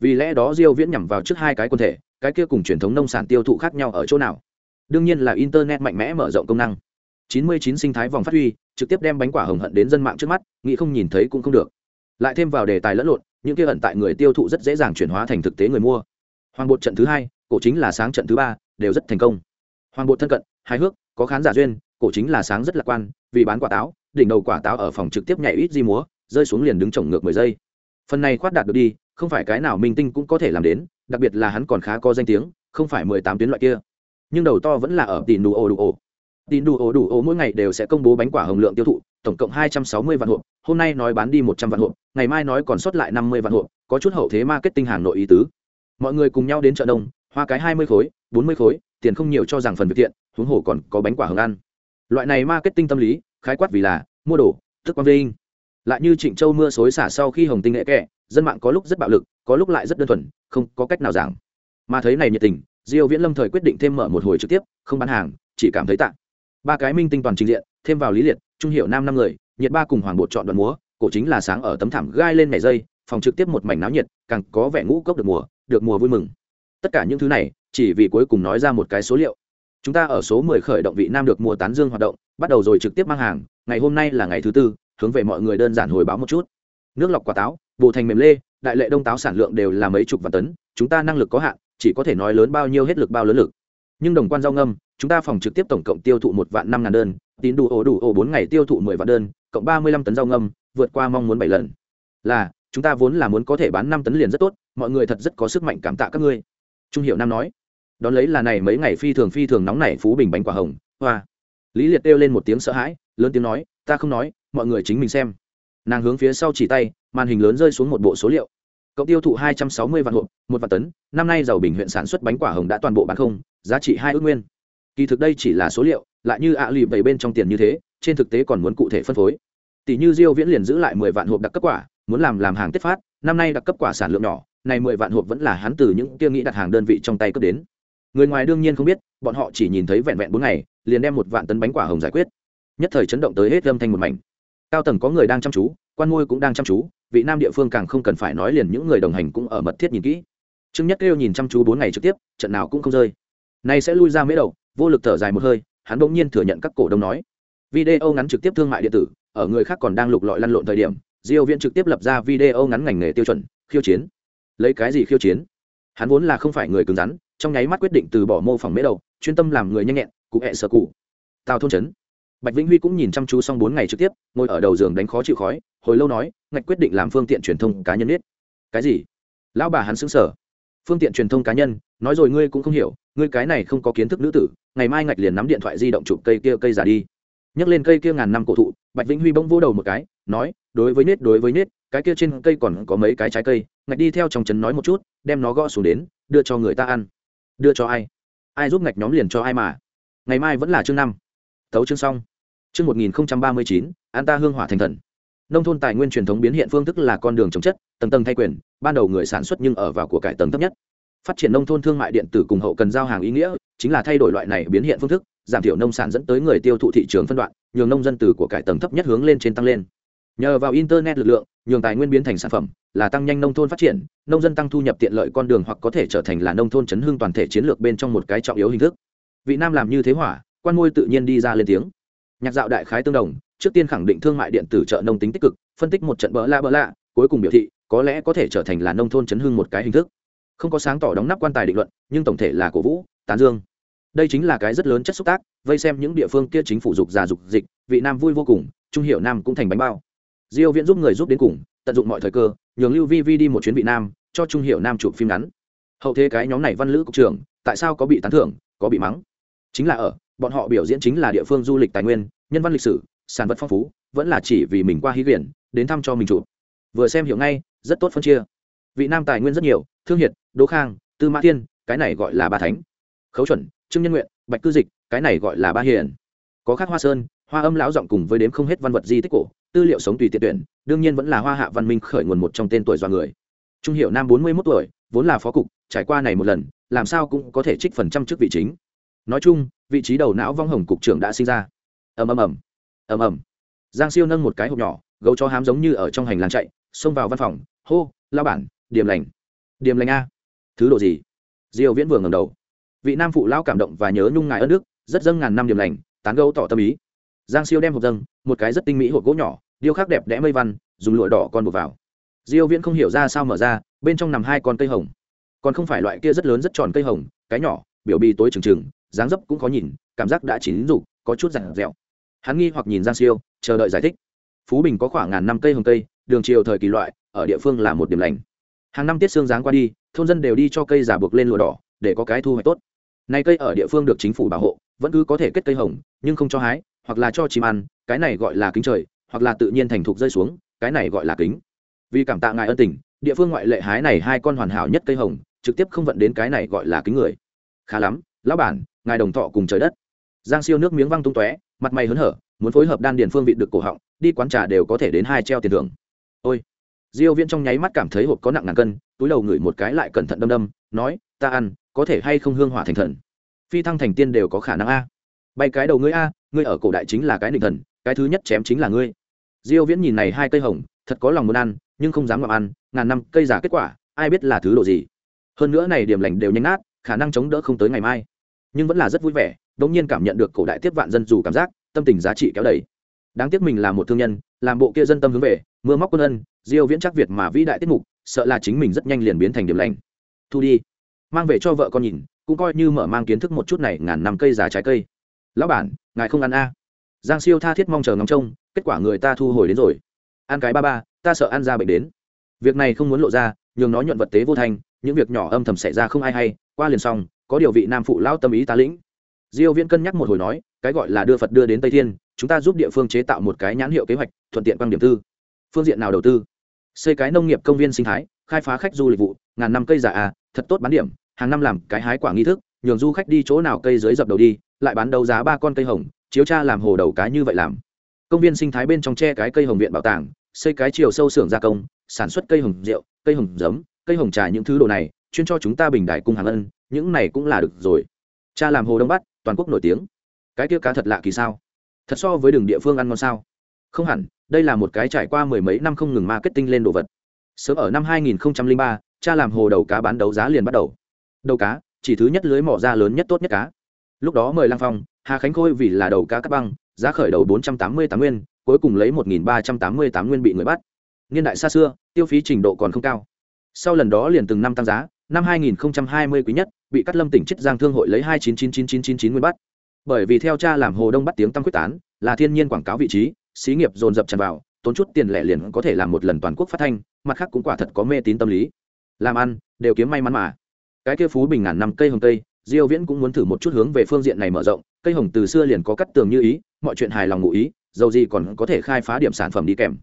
Vì lẽ đó diêu viễn nhằm vào trước hai cái quân thể, cái kia cùng truyền thống nông sản tiêu thụ khác nhau ở chỗ nào? Đương nhiên là internet mạnh mẽ mở rộng công năng. 99 sinh thái vòng phát huy, trực tiếp đem bánh quả hồng hận đến dân mạng trước mắt, nghĩ không nhìn thấy cũng không được. Lại thêm vào đề tài lẫn lộn, những kia hận tại người tiêu thụ rất dễ dàng chuyển hóa thành thực tế người mua hoàng bột trận thứ hai, cổ chính là sáng trận thứ ba, đều rất thành công. Hoàng bột thân cận, hài hước, có khán giả duyên, cổ chính là sáng rất lạc quan, vì bán quả táo, đỉnh đầu quả táo ở phòng trực tiếp nhảy ít di múa, rơi xuống liền đứng trồng ngược mười giây. Phần này khoát đạt được đi, không phải cái nào minh tinh cũng có thể làm đến, đặc biệt là hắn còn khá có danh tiếng, không phải mười tám tuyến loại kia. Nhưng đầu to vẫn là ở tỷ đủ ổ đủ ổ tỷ đủ ổ đủ ổ mỗi ngày đều sẽ công bố bánh quả hồng lượng tiêu thụ, tổng cộng hai trăm sáu mươi vạn hộp, hôm nay nói bán đi một trăm vạn hộp, ngày mai nói còn sót lại năm mươi vạn hộp, có chút hậu thế marketing hàng nội ý tứ mọi người cùng nhau đến chợ đông hoa cái hai mươi khối, bốn mươi khối, tiền không nhiều cho rằng phần việc thiện, huống hồ còn có bánh quả hồng ăn. Loại này marketing tâm lý, khái quát vì là, mua đồ tức quang vinh. Lại như trịnh châu mưa xối xả sau khi hồng tinh nghệ kẹ dân mạng có lúc rất bạo lực, có lúc lại rất đơn thuần, không có cách nào giảng. Mà thấy này nhiệt tình, diêu viễn lâm thời quyết định thêm mở một hồi trực tiếp, không bán hàng, chỉ cảm thấy tạ. Ba cái minh tinh toàn trình diện, thêm vào lý liệt, trung hiểu nam năm người, nhiệt ba cùng hoàng bột chọn đoạn múa, cổ chính là sáng ở tấm thảm gai lên mẻ dây, phòng trực tiếp một mảnh náo nhiệt, càng có vẻ ngũ cốc được mùa được mùa vui mừng. Tất cả những thứ này, chỉ vì cuối cùng nói ra một cái số liệu. Chúng ta ở số 10 khởi động vị nam được mùa tán dương hoạt động, bắt đầu rồi trực tiếp mang hàng, ngày hôm nay là ngày thứ tư, hướng về mọi người đơn giản hồi báo một chút. Nước lọc quả táo, bồ thành mềm lê, đại lệ đông táo sản lượng đều là mấy chục vạn tấn, chúng ta năng lực có hạn, chỉ có thể nói lớn bao nhiêu hết lực bao lớn lực. Nhưng đồng quan rau ngâm, chúng ta phòng trực tiếp tổng cộng tiêu thụ một vạn năm ngàn đơn, tín đủ ổ đủ ổ bốn ngày tiêu thụ mười vạn đơn, cộng ba mươi lăm tấn rau ngâm, vượt qua mong muốn bảy lần. Là chúng ta vốn là muốn có thể bán năm tấn liền rất tốt, mọi người thật rất có sức mạnh cảm tạ các ngươi. Trung hiệu nam nói. Đón lấy là này mấy ngày phi thường phi thường nóng nảy phú bình bánh quả hồng, hoa. Lý liệt kêu lên một tiếng sợ hãi, lớn tiếng nói, ta không nói, mọi người chính mình xem. Nàng hướng phía sau chỉ tay, màn hình lớn rơi xuống một bộ số liệu. Cộng tiêu thụ hai trăm sáu mươi vạn hộp, một vạn tấn, năm nay giàu bình huyện sản xuất bánh quả hồng đã toàn bộ bán không, giá trị hai ước nguyên. Kỳ thực đây chỉ là số liệu, lại như ạ à lì bảy bên trong tiền như thế, trên thực tế còn muốn cụ thể phân phối. Tỷ như diêu viễn liền giữ lại mười vạn hộp đặc cấp quả muốn làm làm hàng tết phát, năm nay đặc cấp quả sản lượng nhỏ, này mười vạn hộp vẫn là hắn từ những kia nghĩ đặt hàng đơn vị trong tay cấp đến. Người ngoài đương nhiên không biết, bọn họ chỉ nhìn thấy vẹn vẹn bốn ngày, liền đem một vạn tấn bánh quả hồng giải quyết. Nhất thời chấn động tới hết âm thanh một mảnh. Cao tầng có người đang chăm chú, quan ngôi cũng đang chăm chú, vị nam địa phương càng không cần phải nói liền những người đồng hành cũng ở mật thiết nhìn kỹ. Trương nhất kêu nhìn chăm chú bốn ngày trực tiếp, trận nào cũng không rơi. Nay sẽ lui ra mễ đầu, vô lực thở dài một hơi, hắn bỗng nhiên thừa nhận các cổ đông nói. Video ngắn trực tiếp thương mại điện tử, ở người khác còn đang lục lọi lăn lộn thời điểm diêu viễn trực tiếp lập ra video ngắn ngành nghề tiêu chuẩn, khiêu chiến. Lấy cái gì khiêu chiến? Hắn vốn là không phải người cứng rắn, trong nháy mắt quyết định từ bỏ mô phỏng mễ đầu, chuyên tâm làm người nhanh nhẹn, cụ hẹ sở cụ. Tào thôn chấn bạch vĩnh huy cũng nhìn chăm chú xong bốn ngày trực tiếp, ngồi ở đầu giường đánh khó chịu khói, hồi lâu nói, ngạch quyết định làm phương tiện truyền thông cá nhân biết. Cái gì? Lão bà hắn xứng sở phương tiện truyền thông cá nhân, nói rồi ngươi cũng không hiểu, ngươi cái này không có kiến thức nữ tử, ngày mai ngạch liền nắm điện thoại di động chụp cây kia, cây giả đi. Nhấc lên cây kia ngàn năm cổ thụ bạch vĩnh huy bỗng vỗ đầu một cái, nói, đối với nết, đối với nết, cái kia trên cây còn có mấy cái trái cây, ngạch đi theo trong trấn nói một chút, đem nó gõ xuống đến, đưa cho người ta ăn. Đưa cho ai? Ai giúp ngạch nhóm liền cho ai mà. Ngày mai vẫn là chương năm. Thấu chương xong. Chương một nghìn ba mươi chín, an ta hương hỏa thành thần. Nông thôn tài nguyên truyền thống biến hiện phương thức là con đường chống chất, tầng tầng thay quyền, ban đầu người sản xuất nhưng ở vào của cải tầng thấp nhất. Phát triển nông thôn thương mại điện tử cùng hậu cần giao hàng ý nghĩa, chính là thay đổi loại này biến hiện phương thức giảm thiểu nông sản dẫn tới người tiêu thụ thị trường phân đoạn, nhường nông dân từ của cải tầng thấp nhất hướng lên trên tăng lên. Nhờ vào internet lực lượng, nhường tài nguyên biến thành sản phẩm, là tăng nhanh nông thôn phát triển, nông dân tăng thu nhập tiện lợi con đường hoặc có thể trở thành là nông thôn chấn hương toàn thể chiến lược bên trong một cái trọng yếu hình thức. Vị nam làm như thế hỏa, quan môi tự nhiên đi ra lên tiếng. Nhạc dạo đại khái tương đồng, trước tiên khẳng định thương mại điện tử chợ nông tính tích cực, phân tích một trận bỡ la bỡ lạ cuối cùng biểu thị, có lẽ có thể trở thành là nông thôn chấn hương một cái hình thức. Không có sáng tỏ đóng nắp quan tài định luận, nhưng tổng thể là cổ vũ, tán dương đây chính là cái rất lớn chất xúc tác, vây xem những địa phương kia chính phủ dục già dục dịch, vị nam vui vô cùng, trung hiệu nam cũng thành bánh bao. Diêu viễn giúp người giúp đến cùng, tận dụng mọi thời cơ, nhường lưu vi vi đi một chuyến vị nam, cho trung hiệu nam chụp phim ngắn. Hậu thế cái nhóm này văn lữ cục trưởng, tại sao có bị tán thưởng, có bị mắng? Chính là ở, bọn họ biểu diễn chính là địa phương du lịch tài nguyên, nhân văn lịch sử, sản vật phong phú, vẫn là chỉ vì mình qua hí quyển, đến thăm cho mình chụp. Vừa xem hiểu ngay, rất tốt phân chia. Vị nam tài nguyên rất nhiều, thương hiệt, đỗ khang, tư mã thiên, cái này gọi là ba thánh. Khấu chuẩn trương nhân nguyện, bạch cư dịch, cái này gọi là ba hiền. Có khác hoa sơn, hoa âm lão giọng cùng với đếm không hết văn vật di tích cổ, tư liệu sống tùy tiện tuyển, đương nhiên vẫn là hoa hạ văn minh khởi nguồn một trong tên tuổi do người. Trung hiệu nam bốn mươi mốt tuổi, vốn là phó cục, trải qua này một lần, làm sao cũng có thể trích phần trăm chức vị chính. Nói chung, vị trí đầu não vong hồng cục trưởng đã sinh ra. Ầm ầm ầm. Ầm ầm. Giang siêu nâng một cái hộp nhỏ, gấu cho hám giống như ở trong hành lang chạy, xông vào văn phòng. Hô lao bản, điểm lành. Điểm lành a. Thứ độ gì? Diều viễn vừa ngẩng đầu vị nam phụ lao cảm động và nhớ nhung ngài ơn đức rất dâng ngàn năm điểm lành tán gấu tỏ tâm ý. Giang siêu đem hộp dâng một cái rất tinh mỹ hộp gỗ nhỏ điêu khắc đẹp đẽ mây văn dùng lụa đỏ con buộc vào. Diêu viễn không hiểu ra sao mở ra bên trong nằm hai con cây hồng. Còn không phải loại kia rất lớn rất tròn cây hồng cái nhỏ biểu bì tối trừng trừng dáng dấp cũng khó nhìn cảm giác đã chín rủ, có chút dặn dẻo. Hắn nghi hoặc nhìn giang siêu chờ đợi giải thích. Phú bình có khoảng ngàn năm cây hồng cây đường chiều thời kỳ loại ở địa phương là một điểm lành. Hàng năm tiết xương dáng qua đi thôn dân đều đi cho cây giả buộc lên lụa đỏ để có cái thu hoạch tốt này cây ở địa phương được chính phủ bảo hộ, vẫn cứ có thể kết cây hồng, nhưng không cho hái, hoặc là cho chim ăn, cái này gọi là kính trời, hoặc là tự nhiên thành thục rơi xuống, cái này gọi là kính. Vì cảm tạ ngài ân tình, địa phương ngoại lệ hái này hai con hoàn hảo nhất cây hồng, trực tiếp không vận đến cái này gọi là kính người. Khá lắm, lão bản, ngài đồng thọ cùng trời đất. Giang siêu nước miếng văng tung tóe, mặt mày hớn hở, muốn phối hợp đan điền phương vị được cổ họng, đi quán trà đều có thể đến hai treo tiền thưởng. Ôi. Diêu viễn trong nháy mắt cảm thấy hộp có nặng ngàn cân, túi đầu ngửi một cái lại cẩn thận đâm đâm, nói, ta ăn có thể hay không hương hỏa thành thần? Phi thăng thành tiên đều có khả năng a. Bay cái đầu ngươi a, ngươi ở cổ đại chính là cái định thần, cái thứ nhất chém chính là ngươi. Diêu viễn nhìn này hai cây hồng, thật có lòng muốn ăn, nhưng không dám ngậm ăn, ngàn năm cây giả kết quả, ai biết là thứ độ gì. Hơn nữa này điểm lành đều nhanh nát, khả năng chống đỡ không tới ngày mai. Nhưng vẫn là rất vui vẻ, đống nhiên cảm nhận được cổ đại tiếp vạn dân dù cảm giác, tâm tình giá trị kéo đẩy đáng tiếc mình là một thương nhân, làm bộ kia dân tâm hướng về, mưa móc quân ân, diêu viễn chắc việt mà vĩ đại tiết mục, sợ là chính mình rất nhanh liền biến thành điểm lành. Thu đi mang về cho vợ con nhìn, cũng coi như mở mang kiến thức một chút này ngàn năm cây già trái cây. Lão bản, ngài không ăn a? Giang siêu tha thiết mong chờ ngóng trông, kết quả người ta thu hồi đến rồi. Ăn cái ba ba, ta sợ ăn ra bệnh đến. Việc này không muốn lộ ra, nhường nó nhuận vật tế vô thành những việc nhỏ âm thầm xảy ra không ai hay, qua liền xong, có điều vị nam phụ lão tâm ý tá lĩnh. Diêu viễn cân nhắc một hồi nói, cái gọi là đưa phật đưa đến tây thiên, chúng ta giúp địa phương chế tạo một cái nhãn hiệu kế hoạch, thuận tiện quan điểm tư. Phương diện nào đầu tư? Xây cái nông nghiệp công viên sinh thái, khai phá khách du lịch vụ, ngàn năm cây giả à thật tốt bán điểm hàng năm làm cái hái quả nghi thức nhường du khách đi chỗ nào cây dưới dập đầu đi lại bán đấu giá ba con cây hồng chiếu cha làm hồ đầu cá như vậy làm. Công viên sinh thái bên trong tre cái cây hồng viện bảo tàng xây cái chiều sâu xưởng gia công sản xuất cây hồng rượu cây hồng giấm cây hồng trà những thứ đồ này chuyên cho chúng ta bình đại cung hàng ân những này cũng là được rồi. Cha làm hồ đông bắc toàn quốc nổi tiếng. Cái kia cá thật lạ kỳ sao? Thật so với đường địa phương ăn ngon sao? Không hẳn đây là một cái trải qua mười mấy năm không ngừng marketing lên đồ vật. Sớm ở năm 2003, cha làm hồ đầu cá bán đấu giá liền bắt đầu đầu cá, chỉ thứ nhất lưới mỏ ra lớn nhất tốt nhất cá. Lúc đó mời lang phong, hà khánh khôi vì là đầu cá cắt băng, giá khởi đầu 488 nguyên, cuối cùng lấy 1.388 nguyên bị người bắt. Niên đại xa xưa, tiêu phí trình độ còn không cao. Sau lần đó liền từng năm tăng giá, năm 2020 quý nhất, bị cắt lâm tỉnh chiết giang thương hội lấy 2999999 nguyên bắt. Bởi vì theo cha làm hồ đông bắt tiếng tăng quyết tán, là thiên nhiên quảng cáo vị trí, xí nghiệp dồn dập tràn vào, tốn chút tiền lẻ liền có thể làm một lần toàn quốc phát thanh, mặt khác cũng quả thật có mê tín tâm lý. Làm ăn, đều kiếm may mắn mà cái kia phú bình ngàn năm cây hồng tây, diêu viễn cũng muốn thử một chút hướng về phương diện này mở rộng, cây hồng từ xưa liền có cắt tường như ý, mọi chuyện hài lòng ngụ ý, dầu gì còn có thể khai phá điểm sản phẩm đi kèm.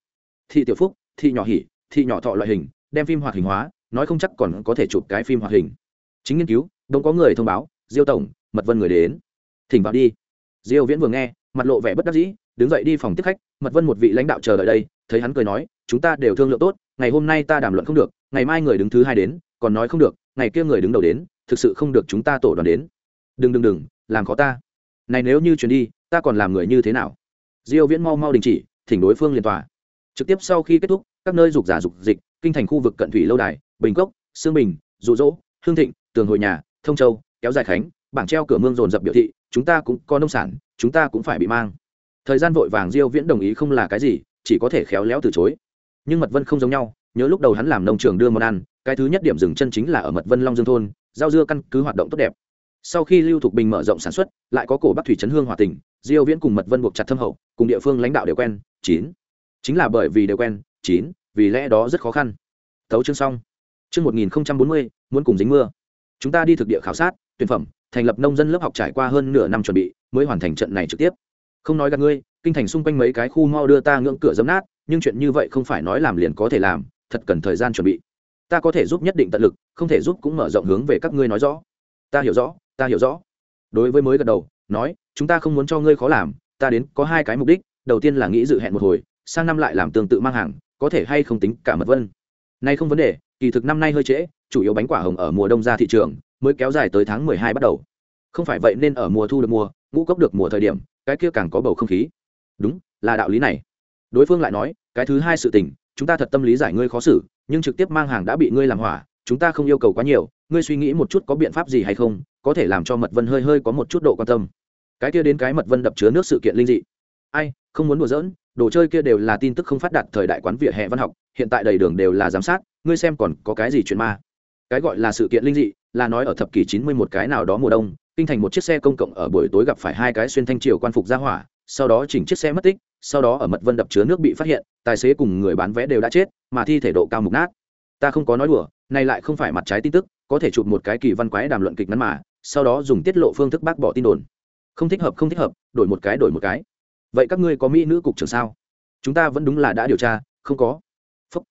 Thị tiểu phúc, thị nhỏ hỉ, thị nhỏ thọ loại hình, đem phim hoạt hình hóa, nói không chắc còn có thể chụp cái phim hoạt hình. Chính nghiên cứu đông có người thông báo, diêu tổng, mật vân người đến. Thỉnh vào đi. Diêu viễn vừa nghe, mặt lộ vẻ bất đắc dĩ, đứng dậy đi phòng tiếp khách, mật vân một vị lãnh đạo chờ đợi đây, thấy hắn cười nói, chúng ta đều thương lượng tốt, ngày hôm nay ta đàm luận không được, ngày mai người đứng thứ hai đến, còn nói không được ngày kia người đứng đầu đến, thực sự không được chúng ta tổ đoàn đến. Đừng đừng đừng, làm khó ta. Này nếu như chuyến đi, ta còn làm người như thế nào? Diêu viễn mau mau đình chỉ, thỉnh đối phương liên tòa. Trực tiếp sau khi kết thúc, các nơi dục giả dục dịch, kinh thành khu vực cận thủy lâu đài, bình cốc, sương bình, dụ dỗ, hương thịnh, tường hội nhà, thông châu, kéo dài khánh, bảng treo cửa mương dồn dập biểu thị, chúng ta cũng có nông sản, chúng ta cũng phải bị mang. Thời gian vội vàng diêu viễn đồng ý không là cái gì, chỉ có thể khéo léo từ chối. Nhưng mật vân không giống nhau nhớ lúc đầu hắn làm nông trường đưa món ăn cái thứ nhất điểm dừng chân chính là ở mật vân long dương thôn giao dưa căn cứ hoạt động tốt đẹp. Sau khi lưu thục bình mở rộng sản xuất lại có cổ bắc thủy trấn hương hòa tỉnh, diêu viễn cùng mật vân buộc chặt thâm hậu cùng địa phương lãnh đạo đều quen chín. Chính là bởi vì đều quen chín vì lẽ đó rất khó khăn. Thấu chương xong. Chương 1040 muốn cùng dính mưa. Chúng ta đi thực địa khảo sát tuyển phẩm thành lập nông dân lớp học trải qua hơn nửa năm chuẩn bị mới hoàn thành trận này trực tiếp. Không nói gặp ngươi kinh thành xung quanh mấy cái khu mau đưa ta ngưỡng cửa dấm nát nhưng chuyện như vậy không phải nói làm liền có thể làm thật cần thời gian chuẩn bị. Ta có thể giúp nhất định tận lực, không thể giúp cũng mở rộng hướng về các ngươi nói rõ. Ta hiểu rõ, ta hiểu rõ. Đối với mới gật đầu, nói, chúng ta không muốn cho ngươi khó làm, ta đến có hai cái mục đích. Đầu tiên là nghĩ dự hẹn một hồi, sang năm lại làm tương tự mang hàng, có thể hay không tính cả mật vân. Nay không vấn đề, kỳ thực năm nay hơi trễ, chủ yếu bánh quả hồng ở mùa đông ra thị trường, mới kéo dài tới tháng mười hai bắt đầu. Không phải vậy nên ở mùa thu được mùa, ngũ cốc được mùa thời điểm, cái kia càng có bầu không khí. Đúng, là đạo lý này. Đối phương lại nói, cái thứ hai sự tình chúng ta thật tâm lý giải ngươi khó xử, nhưng trực tiếp mang hàng đã bị ngươi làm hỏa, chúng ta không yêu cầu quá nhiều, ngươi suy nghĩ một chút có biện pháp gì hay không, có thể làm cho mật vân hơi hơi có một chút độ quan tâm. Cái kia đến cái mật vân đập chứa nước sự kiện linh dị. Ai, không muốn đùa giỡn, đồ chơi kia đều là tin tức không phát đạt thời đại quán vỉa hè văn học, hiện tại đầy đường đều là giám sát, ngươi xem còn có cái gì chuyện ma. Cái gọi là sự kiện linh dị, là nói ở thập kỷ chín mươi một cái nào đó mùa đông, kinh thành một chiếc xe công cộng ở buổi tối gặp phải hai cái xuyên thanh triều quan phục ra hỏa, sau đó chỉnh chiếc xe mất tích sau đó ở mật vân đập chứa nước bị phát hiện, tài xế cùng người bán vé đều đã chết, mà thi thể độ cao mục nát. Ta không có nói đùa, này lại không phải mặt trái tin tức, có thể chụp một cái kỳ văn quái đàm luận kịch ngắn mà, sau đó dùng tiết lộ phương thức bác bỏ tin đồn. Không thích hợp, không thích hợp, đổi một cái, đổi một cái. Vậy các ngươi có mỹ nữ cục trưởng sao? Chúng ta vẫn đúng là đã điều tra, không có. Phúc.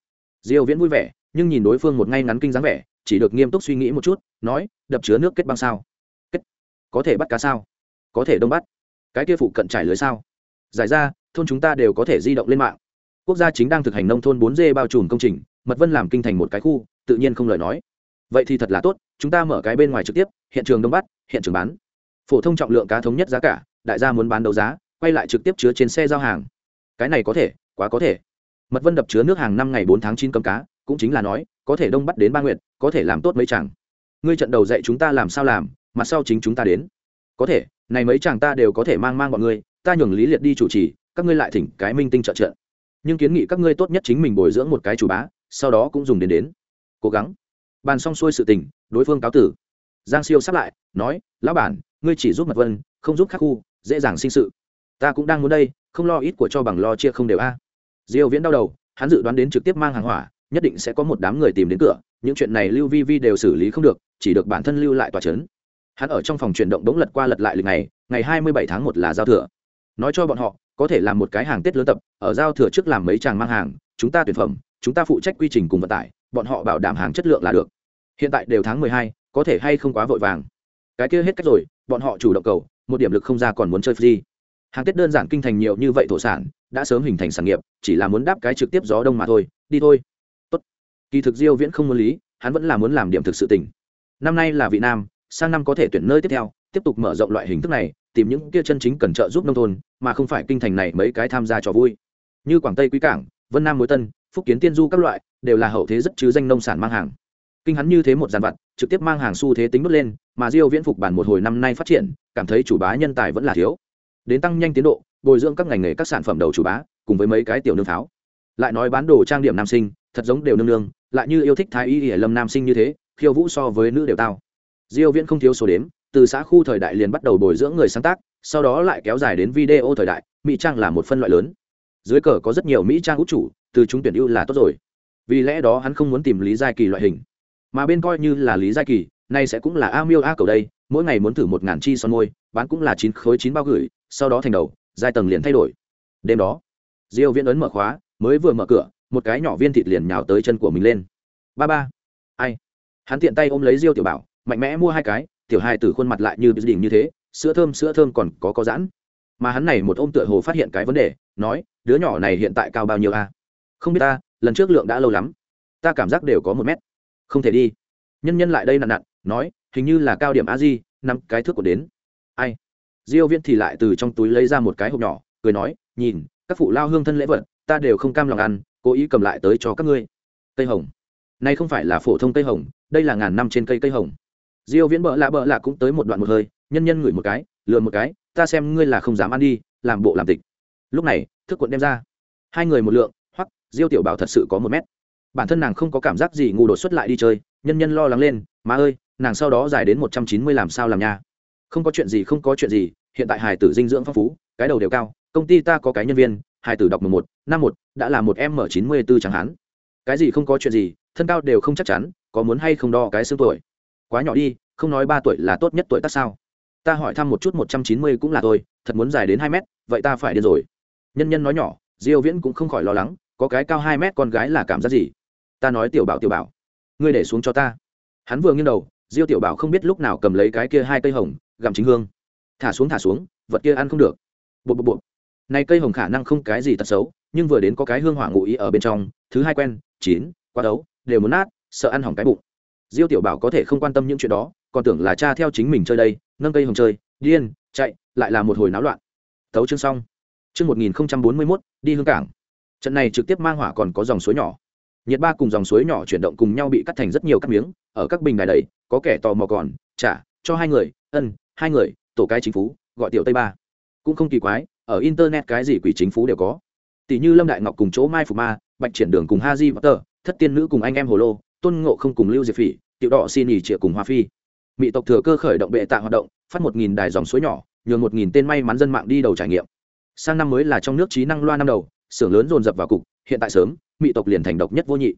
Diêu viễn vui vẻ, nhưng nhìn đối phương một ngay ngắn kinh dáng vẻ, chỉ được nghiêm túc suy nghĩ một chút, nói, đập chứa nước kết băng sao? Kết. Có thể bắt cá sao? Có thể đông bắt. Cái kia phụ cận trải lưới sao? Giải ra thôn chúng ta đều có thể di động lên mạng. Quốc gia chính đang thực hành nông thôn 4G bao trùm công trình, mật vân làm kinh thành một cái khu, tự nhiên không lời nói. Vậy thì thật là tốt, chúng ta mở cái bên ngoài trực tiếp, hiện trường đông bắt, hiện trường bán. Phổ thông trọng lượng cá thống nhất giá cả, đại gia muốn bán đấu giá, quay lại trực tiếp chứa trên xe giao hàng. Cái này có thể, quá có thể. Mật vân đập chứa nước hàng năm ngày bốn tháng chín cấm cá, cũng chính là nói, có thể đông bắt đến ba nguyện có thể làm tốt mấy chàng. Ngươi trận đầu dạy chúng ta làm sao làm, mà sau chính chúng ta đến. Có thể, này mấy chàng ta đều có thể mang mang bọn ngươi, ta nhường lý liệt đi chủ trì các ngươi lại thỉnh cái minh tinh trợ trợ. Nhưng kiến nghị các ngươi tốt nhất chính mình bồi dưỡng một cái chủ bá, sau đó cũng dùng đến đến. Cố gắng. Bàn xong xuôi sự tình, đối phương cáo tử. Giang siêu sắp lại, nói, lão bản, ngươi chỉ giúp mật vân, không giúp khắc khu, dễ dàng sinh sự. Ta cũng đang muốn đây, không lo ít của cho bằng lo chia không đều a. Diêu viễn đau đầu, hắn dự đoán đến trực tiếp mang hàng hỏa, nhất định sẽ có một đám người tìm đến cửa, những chuyện này lưu vi vi đều xử lý không được, chỉ được bản thân lưu lại tòa chấn hắn ở trong phòng chuyển động đống lật qua lật lại lịch ngày ngày 27 tháng 1 là giao thừa. Nói cho bọn họ có thể làm một cái hàng tết lớn tập ở giao thừa trước làm mấy chàng mang hàng chúng ta tuyển phẩm chúng ta phụ trách quy trình cùng vận tải bọn họ bảo đảm hàng chất lượng là được. Hiện tại đều tháng 12, có thể hay không quá vội vàng. Cái kia hết cách rồi bọn họ chủ động cầu một điểm lực không ra còn muốn chơi free hàng tết đơn giản kinh thành nhiều như vậy thổ sản đã sớm hình thành sản nghiệp chỉ là muốn đáp cái trực tiếp gió đông mà thôi đi thôi. Tốt. kỳ thực diêu viễn không muốn lý hắn vẫn là muốn làm điểm thực sự tình. Năm nay là vị nam sang năm có thể tuyển nơi tiếp theo tiếp tục mở rộng loại hình thức này, tìm những kia chân chính cần trợ giúp nông thôn, mà không phải kinh thành này mấy cái tham gia trò vui. Như quảng tây quý cảng, vân nam mối tân, phúc kiến tiên du các loại, đều là hậu thế rất chứ danh nông sản mang hàng. Kinh hắn như thế một dàn vặt, trực tiếp mang hàng xu thế tính bước lên, mà diêu viễn phục bản một hồi năm nay phát triển, cảm thấy chủ bá nhân tài vẫn là thiếu. Đến tăng nhanh tiến độ, bồi dưỡng các ngành nghề các sản phẩm đầu chủ bá, cùng với mấy cái tiểu nương tháo. Lại nói bán đồ trang điểm nam sinh, thật giống đều nương nương, lại như yêu thích thái y hiển lâm nam sinh như thế, khiêu vũ so với nữ đều tao. Diêu viễn không thiếu số đếm từ xã khu thời đại liền bắt đầu bồi dưỡng người sáng tác, sau đó lại kéo dài đến video thời đại, mỹ trang là một phân loại lớn. Dưới cờ có rất nhiều mỹ trang út chủ, từ chúng tuyển ưu là tốt rồi. Vì lẽ đó hắn không muốn tìm lý giai kỳ loại hình. Mà bên coi như là lý giai kỳ, nay sẽ cũng là a miêu a cầu đây, mỗi ngày muốn thử một ngàn chi son môi, bán cũng là chín khối chín bao gửi, sau đó thành đầu, giai tầng liền thay đổi. Đêm đó, diêu viễn ấn mở khóa, mới vừa mở cửa, một cái nhỏ viên thịt liền nhào tới chân của mình lên. Ba ba, ai? Hắn tiện tay ôm lấy diêu tiểu bảo, mạnh mẽ mua hai cái tiểu hai từ khuôn mặt lại như đỉnh như thế, sữa thơm sữa thơm còn có có giãn. Mà hắn này một ôm tựa hồ phát hiện cái vấn đề, nói, đứa nhỏ này hiện tại cao bao nhiêu a? Không biết ta, lần trước lượng đã lâu lắm. Ta cảm giác đều có một mét. Không thể đi. Nhân nhân lại đây nặn nặn, nói, hình như là cao điểm a di, năm cái thước của đến. Ai? Diêu viễn thì lại từ trong túi lấy ra một cái hộp nhỏ, cười nói, nhìn, các phụ lao hương thân lễ vật, ta đều không cam lòng ăn, cố ý cầm lại tới cho các ngươi. Cây hồng. Này không phải là phổ thông cây hồng, đây là ngàn năm trên cây cây hồng diêu viễn bợ lạ bợ lạ cũng tới một đoạn một hơi, nhân nhân ngửi một cái lừa một cái, ta xem ngươi là không dám ăn đi, làm bộ làm tịch. Lúc này, thức cuộn đem ra. Hai người một lượng hoặc diêu tiểu bảo thật sự có một mét. Bản thân nàng không có cảm giác gì ngu đột xuất lại đi chơi, nhân nhân lo lắng lên, má ơi, nàng sau đó dài đến một trăm chín mươi làm sao làm nha? Không có chuyện gì, không có chuyện gì, hiện tại hài tử dinh dưỡng phong phú, cái đầu đều cao, công ty ta có cái nhân viên, hài tử đọc mười một, năm một, đã là một m chín mươi b ố chẳng hắn cái gì không có chuyện gì, thân cao đều không chắc chắn, có muốn hay không đo cái xương tuổi? Quá nhỏ đi, không nói ba tuổi là tốt nhất tuổi tác sao? Ta hỏi thăm một chút một trăm chín mươi cũng là tôi thật muốn dài đến hai mét, vậy ta phải điên rồi. Nhân nhân nói nhỏ, diêu viễn cũng không khỏi lo lắng, có cái cao hai mét con gái là cảm giác gì? Ta nói tiểu bảo tiểu bảo, ngươi để xuống cho ta. Hắn vừa nghiêng đầu, diêu tiểu bảo không biết lúc nào cầm lấy cái kia hai cây hồng, gặm chính hương. Thả xuống thả xuống, vật kia ăn không được. Bộ bộ bộ này cây hồng khả năng không cái gì tật xấu, nhưng vừa đến có cái hương hỏa ngụ ý ở bên trong, thứ hai quen, chín, quá đấu, đều muốn nát, sợ ăn hỏng cái bụng diêu tiểu bảo có thể không quan tâm những chuyện đó, còn tưởng là cha theo chính mình chơi đây, nâng cây hồng chơi, điên, chạy, lại là một hồi náo loạn. Tấu chương xong. Chương một nghìn bốn mươi mốt, đi hương cảng. Trận này trực tiếp mang hỏa còn có dòng suối nhỏ. Nhiệt ba cùng dòng suối nhỏ chuyển động cùng nhau bị cắt thành rất nhiều các miếng, ở các bình đài đầy, có kẻ tò mò còn, trả, cho hai người, ân, hai người, tổ cái chính phủ gọi tiểu tây ba. Cũng không kỳ quái, ở internet cái gì quỷ chính phủ đều có. Tỷ như lâm đại ngọc cùng chỗ mai phục ma, bạch triển đường cùng ha di và tờ thất tiên nữ cùng anh em hồ lô tôn ngộ không cùng lưu diệp phỉ, tiểu đỏ xin nghỉ trịa cùng hoa phi. Mỹ tộc thừa cơ khởi động bệ tạ hoạt động, phát một nghìn đài dòng suối nhỏ, nhường một nghìn tên may mắn dân mạng đi đầu trải nghiệm. Sang năm mới là trong nước trí năng loa năm đầu, xưởng lớn dồn dập vào cục, hiện tại sớm mỹ tộc liền thành độc nhất vô nhị.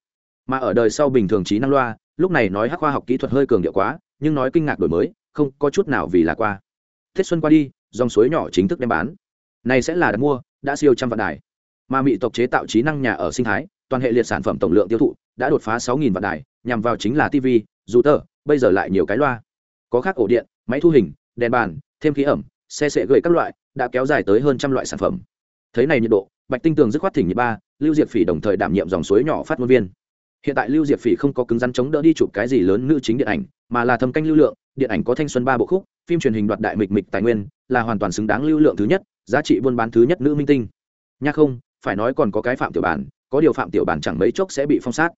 Mà ở đời sau bình thường trí năng loa, lúc này nói hắc khoa học kỹ thuật hơi cường điệu quá, nhưng nói kinh ngạc đổi mới, không có chút nào vì là qua. Tết xuân qua đi, dòng suối nhỏ chính thức đem bán. Này sẽ là đặt mua, đã siêu trăm vạn đài. Mà mỹ tộc chế tạo trí năng nhà ở sinh thái, toàn hệ liệt sản phẩm tổng lượng tiêu thụ đã đột phá 6000 vạn đài, nhằm vào chính là tv dù tờ, bây giờ lại nhiều cái loa. Có khác ổ điện, máy thu hình, đèn bàn, thêm khí ẩm, xe xệ gửi các loại, đã kéo dài tới hơn trăm loại sản phẩm. Thấy này nhiệt độ, bạch tinh tường dứt khoát thỉnh nhiệt ba, lưu diệp phỉ đồng thời đảm nhiệm dòng suối nhỏ phát ngôn viên. Hiện tại lưu diệp phỉ không có cứng rắn chống đỡ đi chụp cái gì lớn nữ chính điện ảnh, mà là thâm canh lưu lượng, điện ảnh có thanh xuân ba bộ khúc, phim truyền hình đoạt đại mịch mịch tài nguyên, là hoàn toàn xứng đáng lưu lượng thứ nhất, giá trị buôn bán thứ nhất nữ minh tinh. Nha không, phải nói còn có cái phạm tiểu bản, có điều phạm tiểu bản chẳng mấy chốc sẽ bị phong sát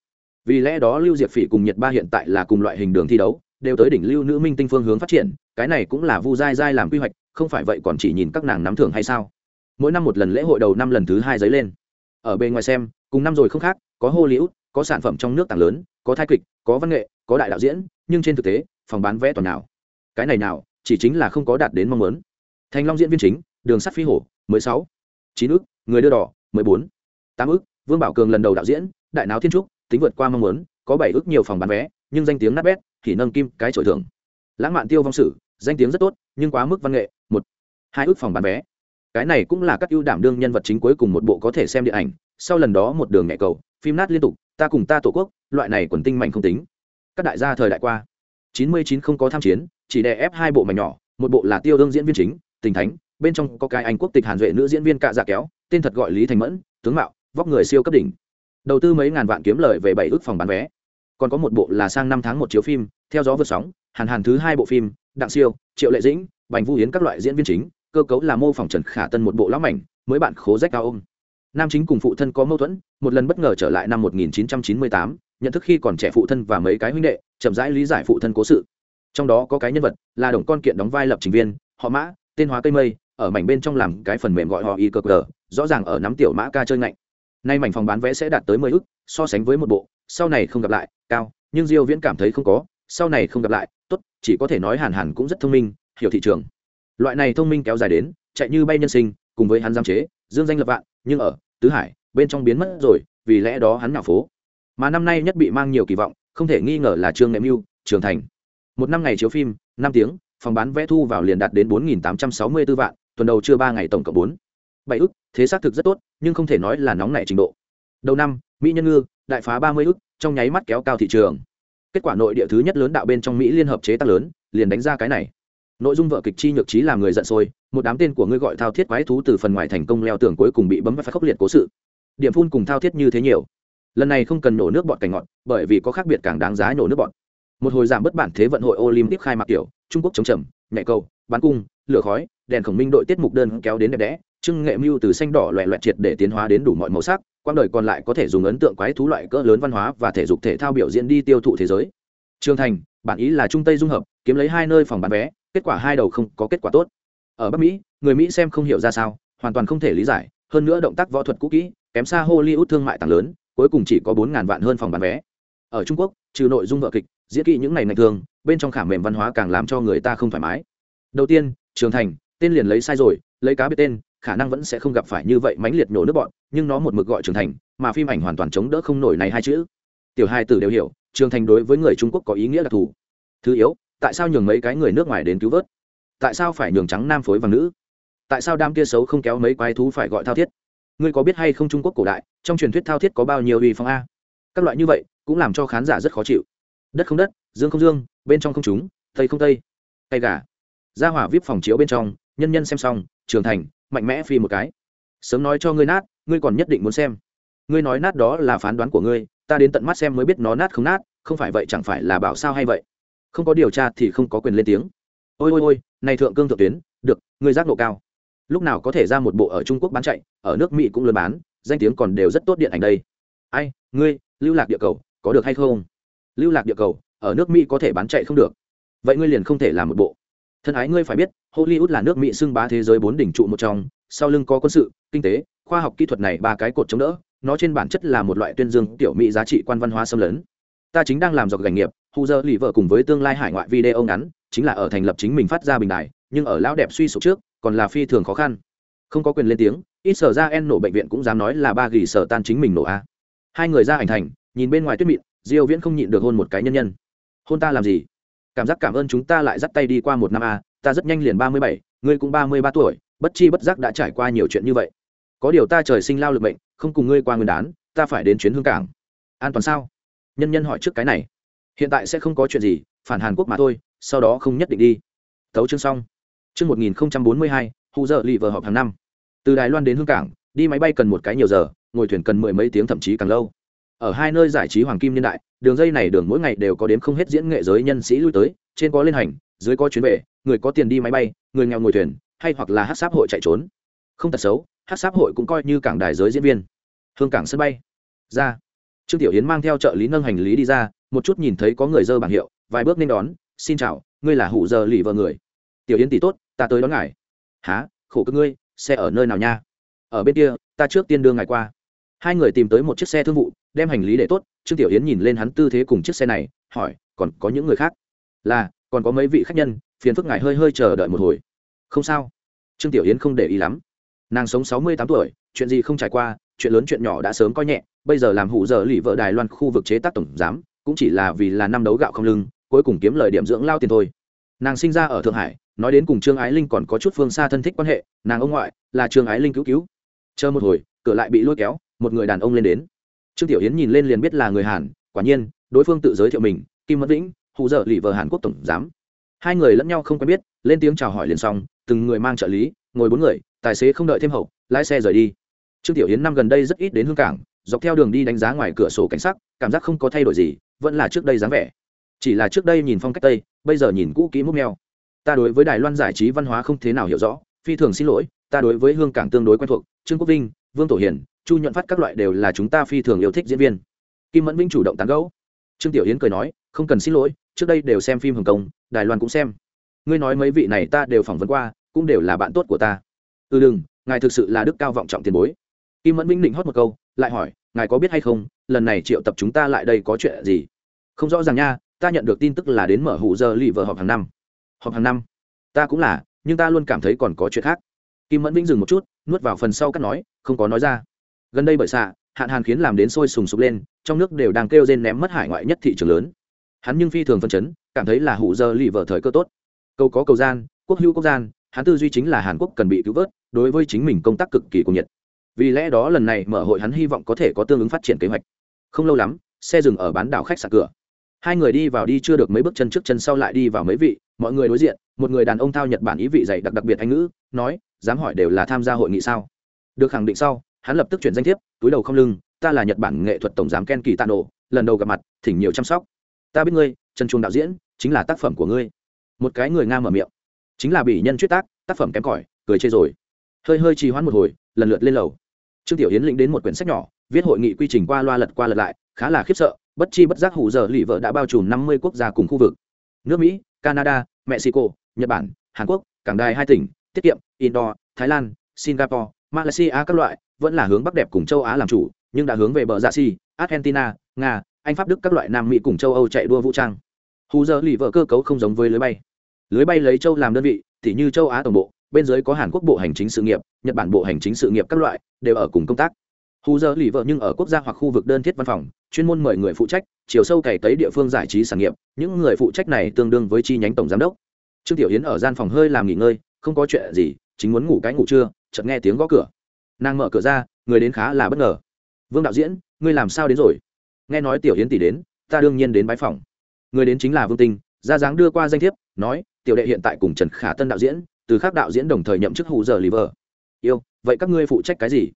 vì lẽ đó lưu diệp phỉ cùng nhật ba hiện tại là cùng loại hình đường thi đấu, đều tới đỉnh lưu nữ minh tinh phương hướng phát triển, cái này cũng là vu dai dai làm quy hoạch, không phải vậy còn chỉ nhìn các nàng nắm thưởng hay sao? Mỗi năm một lần lễ hội đầu năm lần thứ hai giấy lên. Ở bên ngoài xem, cùng năm rồi không khác, có hollywood, có sản phẩm trong nước tảng lớn, có thai kịch, có văn nghệ, có đại đạo diễn, nhưng trên thực tế, phòng bán vé toàn nào. Cái này nào, chỉ chính là không có đạt đến mong muốn. Thành long diễn viên chính, đường sắt phi hổ, mười sáu. Chín ước người đưa đỏ, mười bốn. Tám ước vương bảo cường lần đầu đạo diễn, đại náo thiên trúc tính vượt qua mong muốn, có bảy ước nhiều phòng bán vé, nhưng danh tiếng nát bét, thì nâng kim cái trội thưởng. Lãng mạn tiêu vong sử, danh tiếng rất tốt, nhưng quá mức văn nghệ, một. Hai ước phòng bán vé. Cái này cũng là các ưu đảm đương nhân vật chính cuối cùng một bộ có thể xem điện ảnh, sau lần đó một đường nhẹ cầu, phim nát liên tục, ta cùng ta tổ quốc, loại này quần tinh mạnh không tính. Các đại gia thời đại qua. Chín mươi chín không có tham chiến, chỉ đè ép hai bộ mảnh nhỏ, một bộ là tiêu đương diễn viên chính, tình thánh, bên trong có cái anh quốc tịch hàn duệ nữ diễn viên cạ dạ kéo, tên thật gọi lý thành mẫn, tướng mạo, vóc người siêu cấp đỉnh đầu tư mấy ngàn vạn kiếm lời về bảy ước phòng bán vé. Còn có một bộ là sang năm tháng một chiếu phim theo gió vượt sóng hàn hàn thứ hai bộ phim đặng siêu triệu lệ dĩnh bành vu hiến các loại diễn viên chính cơ cấu là mô phỏng trần khả tân một bộ lão mảnh mới bạn khố rách cao ôm. Nam chính cùng phụ thân có mâu thuẫn một lần bất ngờ trở lại năm 1998, nhận thức khi còn trẻ phụ thân và mấy cái huynh đệ chậm rãi lý giải phụ thân cố sự. Trong đó có cái nhân vật là đồng con kiện đóng vai lập trình viên họ mã tên hóa cây mây ở mảnh bên trong làm cái phần mềm gọi họ y cơ cờ rõ ràng ở nắm tiểu mã ca chơi ngạnh nay mảnh phòng bán vé sẽ đạt tới mười ức, so sánh với một bộ, sau này không gặp lại, cao, nhưng diêu viễn cảm thấy không có, sau này không gặp lại, tốt, chỉ có thể nói hàn hàn cũng rất thông minh, hiểu thị trường. Loại này thông minh kéo dài đến, chạy như bay nhân sinh, cùng với hắn giam chế, dương danh lập vạn, nhưng ở, tứ hải, bên trong biến mất rồi, vì lẽ đó hắn nhạo phố. Mà năm nay nhất bị mang nhiều kỳ vọng, không thể nghi ngờ là trương nghệ mưu, trường thành. Một năm ngày chiếu phim, năm tiếng, phòng bán vé thu vào liền đạt đến bốn tám trăm sáu mươi 4 vạn, tuần đầu chưa ba ngày tổng cộng bốn bảy ức, thế xác thực rất tốt, nhưng không thể nói là nóng nảy trình độ. Đầu năm, mỹ nhân ngư, đại phá ba mươi ức, trong nháy mắt kéo cao thị trường. Kết quả nội địa thứ nhất lớn đạo bên trong mỹ liên hợp chế tác lớn, liền đánh ra cái này. Nội dung vợ kịch chi nhược trí làm người giận sôi, một đám tên của ngươi gọi thao thiết quái thú từ phần ngoài thành công leo tường cuối cùng bị bấm và phát khốc liệt cố sự. Điểm phun cùng thao thiết như thế nhiều. Lần này không cần nổ nước bọt cảnh ngọt, bởi vì có khác biệt càng đáng giá nổ nước bọt. Một hồi giảm bất bản thế vận hội olympic khai mạc kiểu, trung quốc chống trầm nhạy cầu, bắn cung, lửa khói đèn khổng minh đội tiết mục đơn kéo đến đẹp đẽ, trưng nghệ mưu từ xanh đỏ loẹ loẹt triệt để tiến hóa đến đủ mọi màu sắc quang đời còn lại có thể dùng ấn tượng quái thú loại cỡ lớn văn hóa và thể dục thể thao biểu diễn đi tiêu thụ thế giới. Trường thành bản ý là trung tây dung hợp, kiếm lấy hai nơi phòng bán vé, kết quả hai đầu không có kết quả tốt. Ở bắc mỹ, người mỹ xem không hiểu ra sao, hoàn toàn không thể lý giải, hơn nữa động tác võ thuật cũ kỹ, kém xa hollywood thương mại tăng lớn, cuối cùng chỉ có bốn ngàn vạn hơn phòng bán vé. Ở trung quốc, trừ nội dung vợ kịch, diễn kỹ những ngày ngày thường, bên trong khảm mềm văn hóa càng làm cho người ta không thoải mái. Đầu tiên, trường thành tên liền lấy sai rồi lấy cá biệt tên khả năng vẫn sẽ không gặp phải như vậy mãnh liệt nhổ nước bọn nhưng nó một mực gọi trường thành mà phim ảnh hoàn toàn chống đỡ không nổi này hai chữ. Tiểu hai tử đều hiểu trường thành đối với người trung quốc có ý nghĩa đặc thù. Thứ yếu tại sao nhường mấy cái người nước ngoài đến cứu vớt? Tại sao phải nhường trắng nam phối vàng nữ? Tại sao đam kia xấu không kéo mấy quái thú phải gọi thao thiết? Ngươi có biết hay không trung quốc cổ đại trong truyền thuyết thao thiết có bao nhiêu uy phong a? Các loại như vậy cũng làm cho khán giả rất khó chịu. Đất không đất dương không dương bên trong không chúng, tây không tây tay gà. Ra hỏa vip phòng chiếu bên trong nhân nhân xem xong trường thành, mạnh mẽ phi một cái. Sớm nói cho ngươi nát, ngươi còn nhất định muốn xem. Ngươi nói nát đó là phán đoán của ngươi, ta đến tận mắt xem mới biết nó nát không nát, không phải vậy chẳng phải là bảo sao hay vậy? Không có điều tra thì không có quyền lên tiếng. Ôi ôi ôi, này thượng cương thượng tuyến, được, ngươi giác độ cao. Lúc nào có thể ra một bộ ở trung quốc bán chạy, ở nước mỹ cũng lừa bán, danh tiếng còn đều rất tốt điện ảnh đây. Ai, ngươi, lưu lạc địa cầu, có được hay không? Lưu lạc địa cầu, ở nước mỹ có thể bán chạy không được. Vậy ngươi liền không thể làm một bộ thân ái ngươi phải biết, hollywood là nước mỹ xưng bá thế giới bốn đỉnh trụ một trong, sau lưng có quân sự, kinh tế, khoa học kỹ thuật này ba cái cột chống đỡ, nó trên bản chất là một loại tuyên dương tiểu mỹ giá trị quan văn hóa xâm lấn. Ta chính đang làm dọc gành nghiệp, hù dơ lì vợ cùng với tương lai hải ngoại video ngắn, chính là ở thành lập chính mình phát ra bình đài, nhưng ở lão đẹp suy sụp trước, còn là phi thường khó khăn. Không có quyền lên tiếng, ít sở ra en nổ bệnh viện cũng dám nói là ba gỉ sở tan chính mình nổ a. Hai người ra ảnh thành, nhìn bên ngoài tuyết mịn, diêu viễn không nhịn được hôn một cái nhân nhân. Hôn ta làm gì? Cảm giác cảm ơn chúng ta lại dắt tay đi qua một năm a, ta rất nhanh liền ba mươi bảy, ngươi cũng ba mươi ba tuổi, bất chi bất giác đã trải qua nhiều chuyện như vậy. Có điều ta trời sinh lao lực bệnh không cùng ngươi qua nguyên đán, ta phải đến chuyến hương cảng. An toàn sao? Nhân nhân hỏi trước cái này. Hiện tại sẽ không có chuyện gì, phản hàn quốc mà thôi, sau đó không nhất định đi. Thấu chương xong. Chương một nghìn bốn mươi hai hụ dợ lì vờ họp hàng năm. Từ đài loan đến hương cảng, đi máy bay cần một cái nhiều giờ, ngồi thuyền cần mười mấy tiếng thậm chí càng lâu. Ở hai nơi giải trí hoàng kim niên đại đường dây này đường mỗi ngày đều có đến không hết diễn nghệ giới nhân sĩ lui tới, trên có lên hành, dưới có chuyến về, người có tiền đi máy bay, người nghèo ngồi thuyền, hay hoặc là hát sáp hội chạy trốn. Không tật xấu, hát sáp hội cũng coi như cảng đài giới diễn viên. Hương cảng sân bay. Ra. Trương tiểu yến mang theo trợ lý nâng hành lý đi ra, một chút nhìn thấy có người dơ bảng hiệu, vài bước nên đón, xin chào, ngươi là hủ giờ lì vợ người. Tiểu yến tỷ tốt, ta tới đón ngài. Há khổ cơ ngươi, xe ở nơi nào nha? Ở bên kia, ta trước tiên đưa ngài qua. Hai người tìm tới một chiếc xe thương vụ, đem hành lý để tốt trương tiểu yến nhìn lên hắn tư thế cùng chiếc xe này, hỏi, còn có những người khác? Là, còn có mấy vị khách nhân, phiền phức ngài hơi hơi chờ đợi một hồi. Không sao. Trương tiểu yến không để ý lắm. Nàng sống sáu mươi tám tuổi, chuyện gì không trải qua, chuyện lớn chuyện nhỏ đã sớm coi nhẹ, bây giờ làm hụ giờ lì vợ đài loan khu vực chế tác tổng giám, cũng chỉ là vì là năm đấu gạo không lưng, cuối cùng kiếm lời điểm dưỡng lao tiền thôi. Nàng sinh ra ở thượng hải, nói đến cùng trương ái linh còn có chút phương xa thân thích quan hệ, nàng ông ngoại là trương ái linh cứu cứu. Chờ một hồi, cửa lại bị lôi kéo, một người đàn ông lên đến trương tiểu yến nhìn lên liền biết là người hàn, quả nhiên, đối phương tự giới thiệu mình, kim mẫn vĩnh hụ dợ lì vợ hàn quốc tổng giám. Hai người lẫn nhau không quen biết, lên tiếng chào hỏi liền xong, từng người mang trợ lý, ngồi bốn người, tài xế không đợi thêm hậu, lái xe rời đi. Trương tiểu yến năm gần đây rất ít đến hương cảng, dọc theo đường đi đánh giá ngoài cửa sổ cảnh sắc, cảm giác không có thay đổi gì, vẫn là trước đây dáng vẻ. Chỉ là trước đây nhìn phong cách tây, bây giờ nhìn cũ kỹ múc neo ta đối với đài loan giải trí văn hóa không thế nào hiểu rõ, phi thường xin lỗi, ta đối với hương cảng tương đối quen thuộc, trương quốc vinh, vương tổ hiền chu nhuận phát các loại đều là chúng ta phi thường yêu thích diễn viên. Kim mẫn Vĩnh chủ động tán gẫu. Trương tiểu yến cười nói, không cần xin lỗi, trước đây đều xem phim hồng kông, đài loan cũng xem. Ngươi nói mấy vị này ta đều phỏng vấn qua, cũng đều là bạn tốt của ta. Ừ đừng, ngài thực sự là đức cao vọng trọng tiền bối. Kim mẫn vĩnh định hót một câu, lại hỏi, ngài có biết hay không, lần này triệu tập chúng ta lại đây có chuyện gì? Không rõ ràng nha, ta nhận được tin tức là đến mở hụ giờ lì vợ họp hàng năm. Họp hàng năm? Ta cũng là, nhưng ta luôn cảm thấy còn có chuyện khác. Kim mẫn vĩnh dừng một chút, nuốt vào phần sau cắt nói, không có nói ra gần đây bởi xạ, hạn hàn khiến làm đến sôi sùng sục lên, trong nước đều đang kêu rên ném mất hải ngoại nhất thị trường lớn. Hắn nhưng phi thường phân chấn, cảm thấy là hụ giờ lì vợ thời cơ tốt. Câu có cầu gian, quốc hữu quốc gian, hắn tư duy chính là hàn quốc cần bị cứu vớt, đối với chính mình công tác cực kỳ cuồng nhiệt. Vì lẽ đó lần này mở hội hắn hy vọng có thể có tương ứng phát triển kế hoạch. Không lâu lắm, xe dừng ở bán đảo khách sạn cửa. Hai người đi vào đi chưa được mấy bước chân trước chân sau lại đi vào mấy vị, mọi người đối diện, một người đàn ông thao nhật bản ý vị dạy đặc đặc biệt anh ngữ, nói, dám hỏi đều là tham gia hội nghị sao? Được khẳng định sau hắn lập tức chuyển danh thiếp, túi đầu không lưng, ta là nhật bản nghệ thuật tổng giám ken kỳ tạ nổ, lần đầu gặp mặt, thỉnh nhiều chăm sóc. Ta biết ngươi, trần chuồng đạo diễn, chính là tác phẩm của ngươi. Một cái người nga mở miệng. Chính là bị nhân chuyết tác tác phẩm kém cỏi, cười chê rồi. Hơi hơi trì hoãn một hồi, lần lượt lên lầu. Trương tiểu yến lĩnh đến một quyển sách nhỏ, viết hội nghị quy trình qua loa lật qua lật lại, khá là khiếp sợ, bất chi bất giác hủ giờ lì vợ đã bao trùm năm mươi quốc gia cùng khu vực. Nước mỹ, canada, mexico, nhật bản, hàn quốc, cảng đài hai tỉnh, tiết kiệm, indo, thái lan, singapore, malaysia các loại vẫn là hướng bắc đẹp cùng châu á làm chủ, nhưng đã hướng về bờ dạ si argentina, nga, anh pháp, đức các loại nam mỹ cùng châu âu chạy đua vũ trang. Hù giờ lì vợ cơ cấu không giống với lưới bay. Lưới bay lấy châu làm đơn vị, thì như châu á tổng bộ, bên dưới có hàn quốc bộ hành chính sự nghiệp, nhật bản bộ hành chính sự nghiệp các loại, đều ở cùng công tác. Hù giờ lì vợ nhưng ở quốc gia hoặc khu vực đơn thiết văn phòng, chuyên môn mời người phụ trách, chiều sâu cày tới địa phương giải trí sản nghiệp, những người phụ trách này tương đương với chi nhánh tổng giám đốc. Trương tiểu yến ở gian phòng hơi làm nghỉ ngơi, không có chuyện gì, chính muốn ngủ cái ngủ trưa, chợt nghe tiếng gõ cửa nàng mở cửa ra, người đến khá là bất ngờ. Vương đạo diễn, ngươi làm sao đến rồi? Nghe nói tiểu yến tỷ đến, ta đương nhiên đến bái phòng người đến chính là vương tinh, ra dáng đưa qua danh thiếp, nói, tiểu đệ hiện tại cùng trần khả tân đạo diễn, từ khác đạo diễn đồng thời nhậm chức hù giờ liver yêu, vậy các ngươi phụ trách cái gì?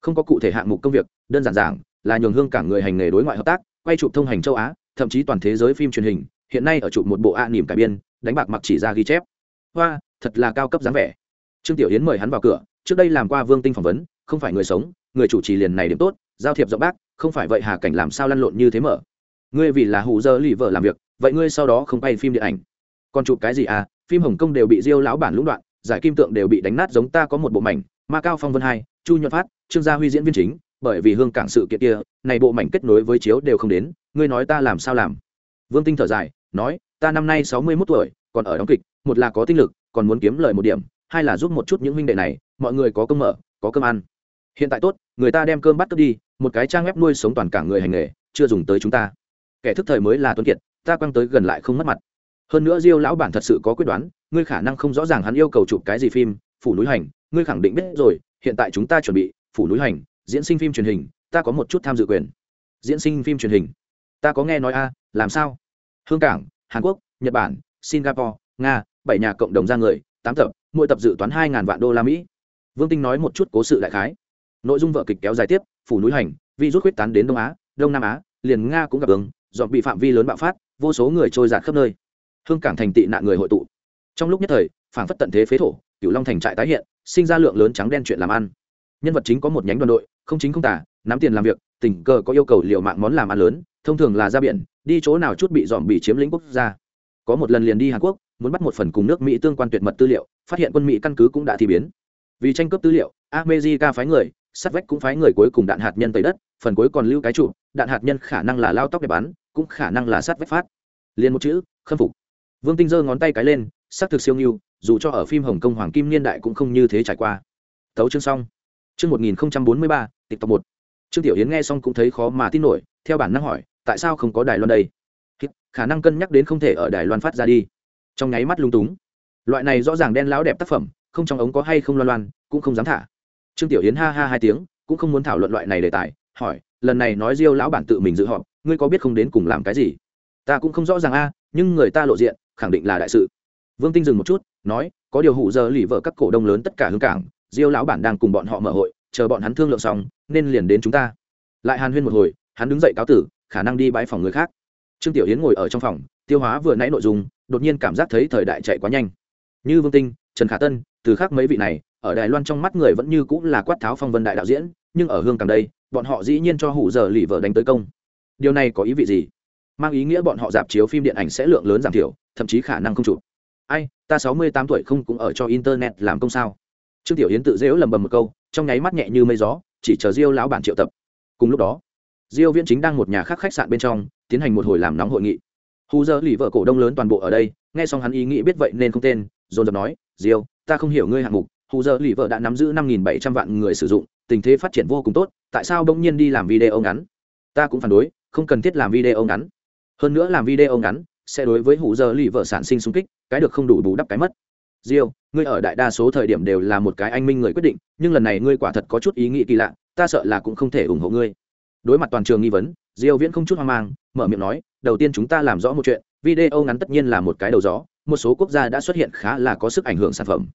Không có cụ thể hạng mục công việc, đơn giản giảng, là nhường hương cảng người hành nghề đối ngoại hợp tác, quay chụp thông hành châu á, thậm chí toàn thế giới phim truyền hình, hiện nay ở chụp một bộ a nỉm cải biên, đánh bạc mặc chỉ ra ghi chép. Hoa, thật là cao cấp dáng vẻ. Trương tiểu hiến mời hắn vào cửa trước đây làm qua vương tinh phỏng vấn, không phải người sống, người chủ trì liền này điểm tốt, giao thiệp rộng bác, không phải vậy hà cảnh làm sao lăn lộn như thế mở? Ngươi vì là hủ dơ lì vợ làm việc, vậy ngươi sau đó không quay phim điện ảnh. Còn chụp cái gì à? Phim hồng kông đều bị diêu lão bản lũng đoạn, giải kim tượng đều bị đánh nát giống ta có một bộ mảnh, ma cao phong vân hai, chu nhuận phát, trương gia huy diễn viên chính, bởi vì hương cảng sự kiện kia, này bộ mảnh kết nối với chiếu đều không đến, ngươi nói ta làm sao làm? Vương tinh thở dài, nói, ta năm nay sáu mươi mốt tuổi, còn ở đóng kịch, một là có tinh lực, còn muốn kiếm lời một điểm hai là giúp một chút những huynh đệ này, mọi người có cơm mở, có cơm ăn. Hiện tại tốt, người ta đem cơm bắt cướp đi, một cái trang web nuôi sống toàn cả người hành nghề, chưa dùng tới chúng ta. Kẻ thức thời mới là tuấn kiệt, ta quăng tới gần lại không mất mặt. Hơn nữa diêu lão bản thật sự có quyết đoán, ngươi khả năng không rõ ràng hắn yêu cầu chụp cái gì phim, phủ núi hành, ngươi khẳng định biết rồi, hiện tại chúng ta chuẩn bị, phủ núi hành, diễn sinh phim truyền hình, ta có một chút tham dự quyền. Diễn sinh phim truyền hình. Ta có nghe nói a, làm sao? Hương cảng, hàn quốc, nhật bản, singapore, nga, bảy nhà cộng đồng ra người, tám tập mỗi tập dự toán hai ngàn vạn đô la mỹ. Vương tinh nói một chút cố sự đại khái. Nội dung vợ kịch kéo dài tiếp, phủ núi hành, vi rút huyết tán đến đông á, đông nam á, liền nga cũng gặp ứng dọn bị phạm vi lớn bạo phát, vô số người trôi giạt khắp nơi. Hương cảng thành tị nạn người hội tụ. Trong lúc nhất thời phản phất tận thế phế thổ, cửu long thành trại tái hiện, sinh ra lượng lớn trắng đen chuyện làm ăn. Nhân vật chính có một nhánh đoàn đội, không chính không tả, nắm tiền làm việc, tình cờ có yêu cầu liệu mạng món làm ăn lớn, thông thường là ra biển, đi chỗ nào chút bị dọn bị chiếm lĩnh quốc gia. Có một lần liền đi hàn quốc muốn bắt một phần cùng nước mỹ tương quan tuyệt mật tư liệu, phát hiện quân mỹ căn cứ cũng đã thi biến. Vì tranh cướp tư liệu, america phái người, sát vách cũng phái người cuối cùng đạn hạt nhân tới đất, phần cuối còn lưu cái trụ, đạn hạt nhân khả năng là lao tóc để bắn, cũng khả năng là sát vách phát. Liền một chữ, khâm phục. Vương tinh giơ ngón tay cái lên xác thực siêu nghiêu, dù cho ở phim hồng kông hoàng kim niên đại cũng không như thế trải qua. Tấu chương xong. Chương một nghìn bốn mươi ba, tịch một. Trương tiểu yến nghe xong cũng thấy khó mà tin nổi, theo bản năng hỏi, tại sao không có đài loan đây? Khả năng cân nhắc đến không thể ở đài loan phát ra đi trong nháy mắt lung túng. Loại này rõ ràng đen lão đẹp tác phẩm, không trong ống có hay không loan loan, cũng không dám thả. Trương tiểu yến ha ha hai tiếng, cũng không muốn thảo luận loại này đề tài, hỏi, lần này nói diêu lão bản tự mình dự họp, ngươi có biết không đến cùng làm cái gì? Ta cũng không rõ ràng a, nhưng người ta lộ diện, khẳng định là đại sự. Vương tinh dừng một chút, nói, có điều hụ giờ lì vợ các cổ đông lớn tất cả hướng cảng, diêu lão bản đang cùng bọn họ mở hội, chờ bọn hắn thương lượng xong, nên liền đến chúng ta. Lại hàn huyên một hồi, hắn đứng dậy cáo tử, khả năng đi bãi phòng người khác. Trương tiểu yến ngồi ở trong phòng, tiêu hóa vừa nãy nội dung đột nhiên cảm giác thấy thời đại chạy quá nhanh. Như vương tinh, trần khả tân, từ khác mấy vị này, ở đài loan trong mắt người vẫn như cũng là quát tháo phong vân đại đạo diễn, nhưng ở hương càng đây, bọn họ dĩ nhiên cho hủ giờ lì vợ đánh tới công. Điều này có ý vị gì? Mang ý nghĩa bọn họ dạp chiếu phim điện ảnh sẽ lượng lớn giảm thiểu, thậm chí khả năng không chụp. Ai, ta sáu mươi tám tuổi không cũng ở cho internet làm công sao? Trương tiểu yến tự dễu lầm bầm một câu, trong nháy mắt nhẹ như mây gió, chỉ chờ diêu lão bản triệu tập. Cùng lúc đó, diêu viễn chính đang một nhà khác khách sạn bên trong, tiến hành một hồi làm nóng hội nghị hù giờ lì vợ cổ đông lớn toàn bộ ở đây, nghe xong hắn ý nghĩ biết vậy nên không tên, dồn dập nói, diêu, ta không hiểu ngươi hạng mục. Hù giờ lì vợ đã nắm giữ năm nghìn bảy trăm vạn người sử dụng, tình thế phát triển vô cùng tốt, tại sao bỗng nhiên đi làm video ngắn? Ta cũng phản đối, không cần thiết làm video ngắn. Hơn nữa làm video ngắn sẽ đối với hù giờ lì vợ sản sinh xung kích, cái được không đủ bù đắp cái mất. Diêu, ngươi ở đại đa số thời điểm đều là một cái anh minh người quyết định, nhưng lần này ngươi quả thật có chút ý nghĩ kỳ lạ, ta sợ là cũng không thể ủng hộ ngươi. Đối mặt toàn trường nghi vấn, diêu viễn không chút hoang mang, mở miệng nói đầu tiên chúng ta làm rõ một chuyện, video ngắn tất nhiên là một cái đầu gió, một số quốc gia đã xuất hiện khá là có sức ảnh hưởng sản phẩm.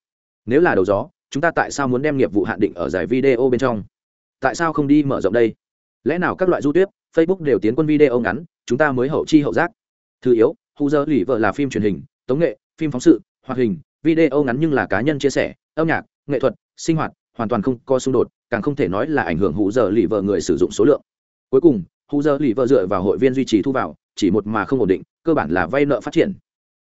Nếu là đầu gió, chúng ta tại sao muốn đem nghiệp vụ hạn định ở giải video bên trong? Tại sao không đi mở rộng đây? Lẽ nào các loại du tuyết facebook đều tiến quân video ngắn, chúng ta mới hậu chi hậu giác? Thứ yếu hù giờ lì vợ là phim truyền hình, tống nghệ, phim phóng sự, hoạt hình, video ngắn nhưng là cá nhân chia sẻ, âm nhạc, nghệ thuật, sinh hoạt, hoàn toàn không có xung đột, càng không thể nói là ảnh hưởng hù giờ lì vợ người sử dụng số lượng. Cuối cùng hù giờ lì vợ dựa vào hội viên duy trì thu vào chỉ một mà không ổn định, cơ bản là vay nợ phát triển.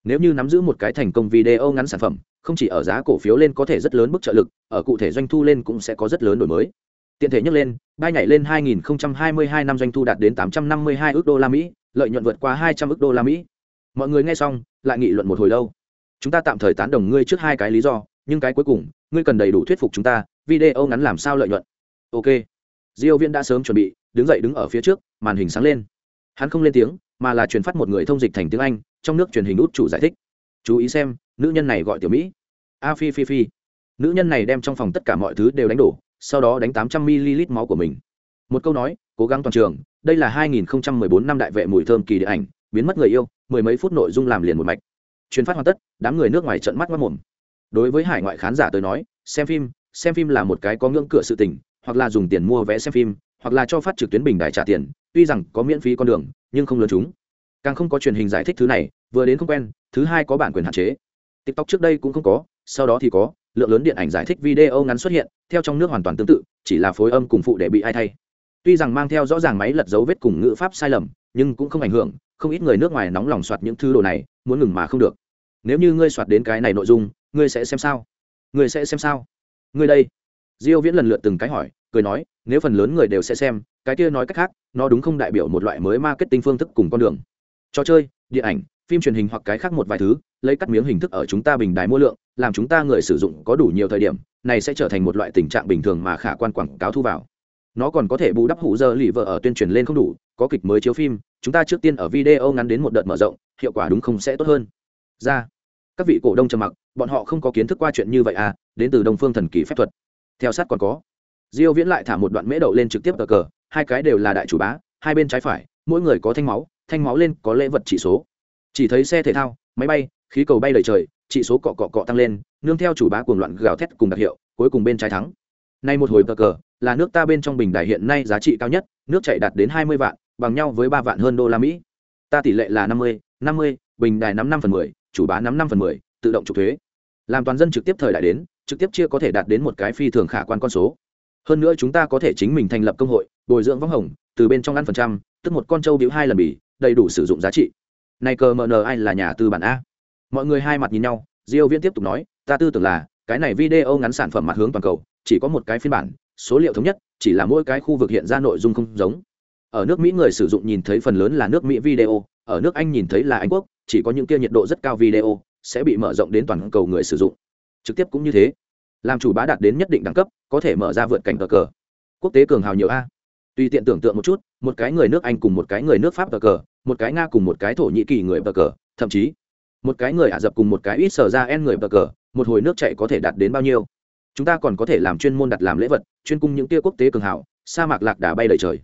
Nếu như nắm giữ một cái thành công video ngắn sản phẩm, không chỉ ở giá cổ phiếu lên có thể rất lớn mức trợ lực, ở cụ thể doanh thu lên cũng sẽ có rất lớn đổi mới. Tiện thể nhắc lên, bay nhảy lên 2022 năm doanh thu đạt đến 852 ước đô la mỹ, lợi nhuận vượt qua 200 ước đô la mỹ. Mọi người nghe xong, lại nghị luận một hồi lâu. Chúng ta tạm thời tán đồng ngươi trước hai cái lý do, nhưng cái cuối cùng, ngươi cần đầy đủ thuyết phục chúng ta, video ngắn làm sao lợi nhuận. Ok. Diêu viên đã sớm chuẩn bị, đứng dậy đứng ở phía trước, màn hình sáng lên. Hắn không lên tiếng mà là truyền phát một người thông dịch thành tiếng anh, trong nước truyền hình út chủ giải thích. Chú ý xem, nữ nhân này gọi tiểu mỹ. A phi phi phi. Nữ nhân này đem trong phòng tất cả mọi thứ đều đánh đổ, sau đó đánh tám trăm ml máu của mình. Một câu nói, cố gắng toàn trường, đây là 2014 năm đại vệ mùi thơm kỳ điện ảnh, biến mất người yêu, mười mấy phút nội dung làm liền một mạch. Truyền phát hoàn tất, đám người nước ngoài trợn mắt mất mồm đối với hải ngoại khán giả tới nói, xem phim xem phim là một cái có ngưỡng cửa sự tình, hoặc là dùng tiền mua vé xem phim, hoặc là cho phát trực tuyến bình đài trả tiền, tuy rằng có miễn phí con đường nhưng không lớn chúng. Càng không có truyền hình giải thích thứ này, vừa đến không quen, thứ hai có bản quyền hạn chế. Tiktok trước đây cũng không có, sau đó thì có, lượng lớn điện ảnh giải thích video ngắn xuất hiện, theo trong nước hoàn toàn tương tự, chỉ là phối âm cùng phụ để bị ai thay. Tuy rằng mang theo rõ ràng máy lật dấu vết cùng ngữ pháp sai lầm, nhưng cũng không ảnh hưởng, không ít người nước ngoài nóng lòng soạt những thứ đồ này, muốn ngừng mà không được. Nếu như ngươi soạt đến cái này nội dung, ngươi sẽ xem sao? Ngươi sẽ xem sao? Ngươi đây. Diêu viễn lần lượt từng cái hỏi, cười nói, nếu phần lớn người đều sẽ xem cái kia nói cách khác, nó đúng không đại biểu một loại mới marketing phương thức cùng con đường. Trò chơi, điện ảnh, phim truyền hình hoặc cái khác một vài thứ, lấy cắt miếng hình thức ở chúng ta bình đài mua lượng, làm chúng ta người sử dụng có đủ nhiều thời điểm, này sẽ trở thành một loại tình trạng bình thường mà khả quan quảng cáo thu vào. Nó còn có thể bù đắp hụ giờ lì vợ ở tuyên truyền lên không đủ, có kịch mới chiếu phim, chúng ta trước tiên ở video ngắn đến một đợt mở rộng, hiệu quả đúng không sẽ tốt hơn. Ra. Các vị cổ đông trầm mặc, bọn họ không có kiến thức qua chuyện như vậy à đến từ đông phương thần kỳ phép thuật. Theo sát còn có. Diêu viễn lại thả một đoạn mễ đậu lên trực tiếp cờ cờ hai cái đều là đại chủ bá, hai bên trái phải, mỗi người có thanh máu thanh máu lên có lễ vật chỉ số. Chỉ thấy xe thể thao, máy bay, khí cầu bay lời trời, chỉ số cọ cọ cọ tăng lên, nương theo chủ bá cuồng loạn gào thét cùng đặc hiệu, cuối cùng bên trái thắng. Nay một hồi cờ cờ, là nước ta bên trong bình đài hiện nay giá trị cao nhất, nước chảy đạt đến hai mươi vạn, bằng nhau với ba vạn hơn đô la mỹ. Ta tỷ lệ là năm mươi năm mươi, bình đài nắm năm phần mười, chủ bá nắm năm phần mười, tự động trục thuế. Làm toàn dân trực tiếp thời đại đến, trực tiếp chia có thể đạt đến một cái phi thường khả quan con số. Hơn nữa chúng ta có thể chính mình thành lập công hội bồi dưỡng võng hồng, từ bên trong ăn phần trăm, tức một con trâu biểu hai lần bỉ đầy đủ sử dụng giá trị. Này cờ mờ nờ ai là nhà tư bản a? Mọi người hai mặt nhìn nhau, diêu viễn tiếp tục nói, ta tư tưởng là, cái này video ngắn sản phẩm mặt hướng toàn cầu, chỉ có một cái phiên bản, số liệu thống nhất, chỉ là mỗi cái khu vực hiện ra nội dung không giống. Ở nước mỹ người sử dụng nhìn thấy phần lớn là nước mỹ video, ở nước anh nhìn thấy là anh quốc, chỉ có những kia nhiệt độ rất cao video, sẽ bị mở rộng đến toàn cầu người sử dụng. Trực tiếp cũng như thế. Làm chủ bá đạt đến nhất định đẳng cấp, có thể mở ra vượt cảnh cờ cờ. Quốc tế cường hào nhiều a tùy tiện tưởng tượng một chút, một cái người nước anh cùng một cái người nước pháp cờ cờ, một cái nga cùng một cái thổ nhĩ kỳ người cờ cờ, thậm chí một cái người ả rập cùng một cái ít sở ra en người cờ cờ, một hồi nước chạy có thể đạt đến bao nhiêu? Chúng ta còn có thể làm chuyên môn đặt làm lễ vật, chuyên cung những tia quốc tế cường hảo sa mạc lạc đà bay đầy trời.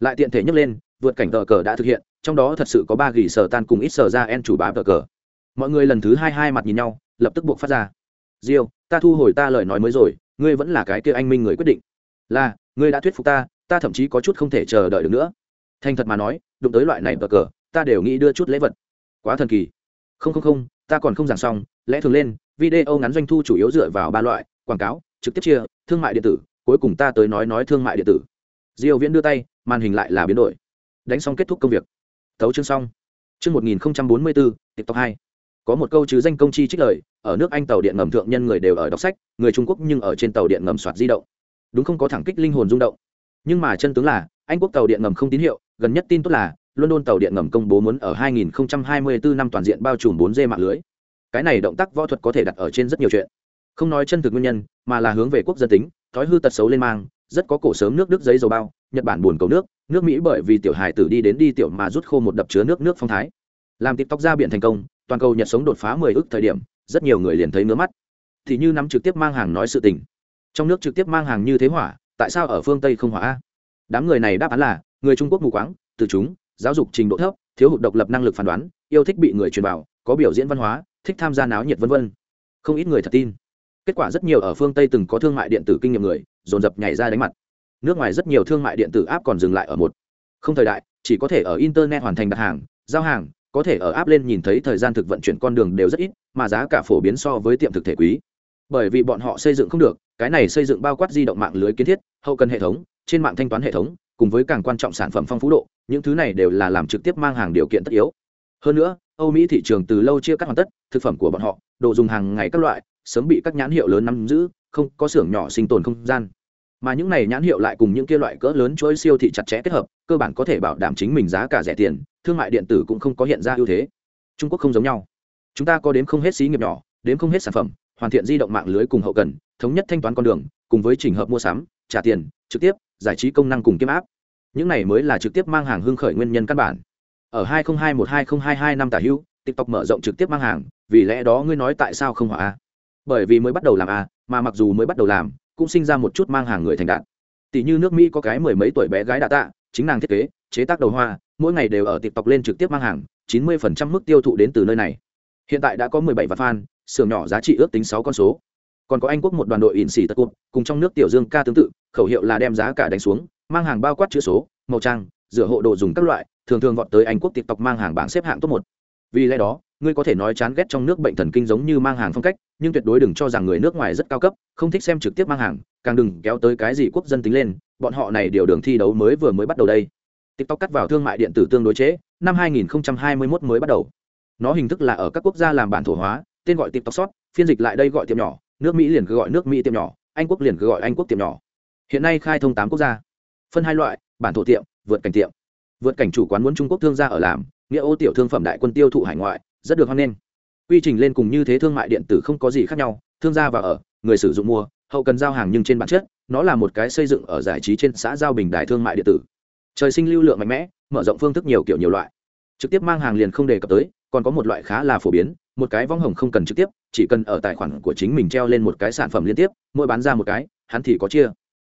Lại tiện thể nhấc lên, vượt cảnh tờ cờ đã thực hiện, trong đó thật sự có ba gỉ sở tan cùng ít sở ra en chủ bá tờ cờ. Mọi người lần thứ hai hai mặt nhìn nhau, lập tức buộc phát ra. Diêu, ta thu hồi ta lời nói mới rồi, ngươi vẫn là cái kia anh minh người quyết định. Là, ngươi đã thuyết phục ta ta thậm chí có chút không thể chờ đợi được nữa. Thành thật mà nói, đụng tới loại này bờ cờ, ta đều nghĩ đưa chút lễ vật. Quá thần kỳ. Không không không, ta còn không giảng xong, lẽ thường lên, video ngắn doanh thu chủ yếu dựa vào ba loại, quảng cáo, trực tiếp chia, thương mại điện tử, cuối cùng ta tới nói nói thương mại điện tử. Diêu viễn đưa tay, màn hình lại là biến đổi. Đánh xong kết thúc công việc. Thấu chương xong. Chương 1044 tiktok 2 có một câu chứ danh công chi trích lời, ở nước anh tàu điện ngầm thượng nhân người đều ở đọc sách, người trung quốc nhưng ở trên tàu điện ngầm soạt di động. Đúng không có thẳng kích linh hồn rung động nhưng mà chân tướng là, anh quốc tàu điện ngầm không tín hiệu, gần nhất tin tốt là, london tàu điện ngầm công bố muốn ở 2024 năm toàn diện bao trùm 4G mạng lưới. Cái này động tác võ thuật có thể đặt ở trên rất nhiều chuyện. Không nói chân thực nguyên nhân, mà là hướng về quốc dân tính, thói hư tật xấu lên mang, rất có cổ sớm nước đức giấy dầu bao, nhật bản buồn cầu nước nước mỹ bởi vì tiểu hải tử đi đến đi tiểu mà rút khô một đập chứa nước nước phong thái. Làm tiktok ra biển thành công, toàn cầu nhật sống đột phá mười ước thời điểm, rất nhiều người liền thấy ngứa mắt. Thì như nắm trực tiếp mang hàng nói sự tình. Trong nước trực tiếp mang hàng như thế hỏa tại sao ở phương tây không hỏa đám người này đáp án là, người trung quốc mù quáng, từ chúng, giáo dục trình độ thấp, thiếu hụt độc lập năng lực phán đoán, yêu thích bị người truyền bảo có biểu diễn văn hóa, thích tham gia náo nhiệt vân vân. Không ít người thật tin. Kết quả rất nhiều ở phương tây từng có thương mại điện tử kinh nghiệm người, dồn dập nhảy ra đánh mặt. Nước ngoài rất nhiều thương mại điện tử áp còn dừng lại ở một. Không thời đại, chỉ có thể ở internet hoàn thành đặt hàng, giao hàng, có thể ở áp lên nhìn thấy thời gian thực vận chuyển con đường đều rất ít, mà giá cả phổ biến so với tiệm thực thể quý. Bởi vì bọn họ xây dựng không được cái này xây dựng bao quát di động mạng lưới kiến thiết, hậu cần hệ thống, trên mạng thanh toán hệ thống, cùng với càng quan trọng sản phẩm phong phú độ, những thứ này đều là làm trực tiếp mang hàng điều kiện tất yếu. Hơn nữa, âu mỹ thị trường từ lâu chia cắt hoàn tất, thực phẩm của bọn họ, đồ dùng hàng ngày các loại, sớm bị các nhãn hiệu lớn nắm giữ, không có xưởng nhỏ sinh tồn không gian. Mà những này nhãn hiệu lại cùng những kia loại cỡ lớn chuỗi siêu thị chặt chẽ kết hợp, cơ bản có thể bảo đảm chính mình giá cả rẻ tiền, thương mại điện tử cũng không có hiện ra ưu thế. Trung quốc không giống nhau. Chúng ta có đến không hết xí nghiệp nhỏ đến không hết sản phẩm, hoàn thiện di động mạng lưới cùng hậu cần thống nhất thanh toán con đường, cùng với trình hợp mua sắm, trả tiền, trực tiếp, giải trí công năng cùng kiếm áp những này mới là trực tiếp mang hàng hưng khởi nguyên nhân căn bản. Ở 2021-2022 năm tả hữu, tiktok mở rộng trực tiếp mang hàng, vì lẽ đó ngươi nói tại sao không hỏa a? Bởi vì mới bắt đầu làm a, mà mặc dù mới bắt đầu làm, cũng sinh ra một chút mang hàng người thành đạt. Tỷ như nước mỹ có cái mười mấy tuổi bé gái đã tạ, chính nàng thiết kế, chế tác đầu hoa, mỗi ngày đều ở tiktok lên trực tiếp mang hàng 90% mức tiêu thụ đến từ nơi này. Hiện tại đã có 17 vạn fan, xưởng nhỏ giá trị ước tính 6 con số còn có anh quốc một đoàn đội ỉn xỉ tật cụt, cùng trong nước tiểu dương ca tương tự, khẩu hiệu là đem giá cả đánh xuống, mang hàng bao quát chữ số, màu trang, rửa hộ đồ dùng các loại, thường thường vọt tới anh quốc tiktok mang hàng bảng xếp hạng top một. Vì lẽ đó, ngươi có thể nói chán ghét trong nước bệnh thần kinh giống như mang hàng phong cách, nhưng tuyệt đối đừng cho rằng người nước ngoài rất cao cấp, không thích xem trực tiếp mang hàng, càng đừng kéo tới cái gì quốc dân tính lên, bọn họ này điều đường thi đấu mới vừa mới bắt đầu đây. Tiktok cắt vào thương mại điện tử tương đối chế, năm 2021 mới bắt đầu. Nó hình thức là ở các quốc gia làm bản thổ hóa, tên gọi tiktok shop phiên dịch lại đây gọi tiệm nhỏ nước mỹ liền cứ gọi nước mỹ tiệm nhỏ anh quốc liền cứ gọi anh quốc tiệm nhỏ hiện nay khai thông tám quốc gia phân hai loại bản thổ tiệm vượt cảnh tiệm vượt cảnh chủ quán muốn trung quốc thương gia ở làm nghĩa ô tiểu thương phẩm đại quân tiêu thụ hải ngoại rất được hoan nghênh quy trình lên cùng như thế thương mại điện tử không có gì khác nhau thương gia và ở người sử dụng mua hậu cần giao hàng nhưng trên bản chất nó là một cái xây dựng ở giải trí trên xã giao bình đại thương mại điện tử trời sinh lưu lượng mạnh mẽ mở rộng phương thức nhiều kiểu nhiều loại trực tiếp mang hàng liền không đề cập tới còn có một loại khá là phổ biến một cái vong hồng không cần trực tiếp chỉ cần ở tài khoản của chính mình treo lên một cái sản phẩm liên tiếp, mỗi bán ra một cái, hắn thì có chia.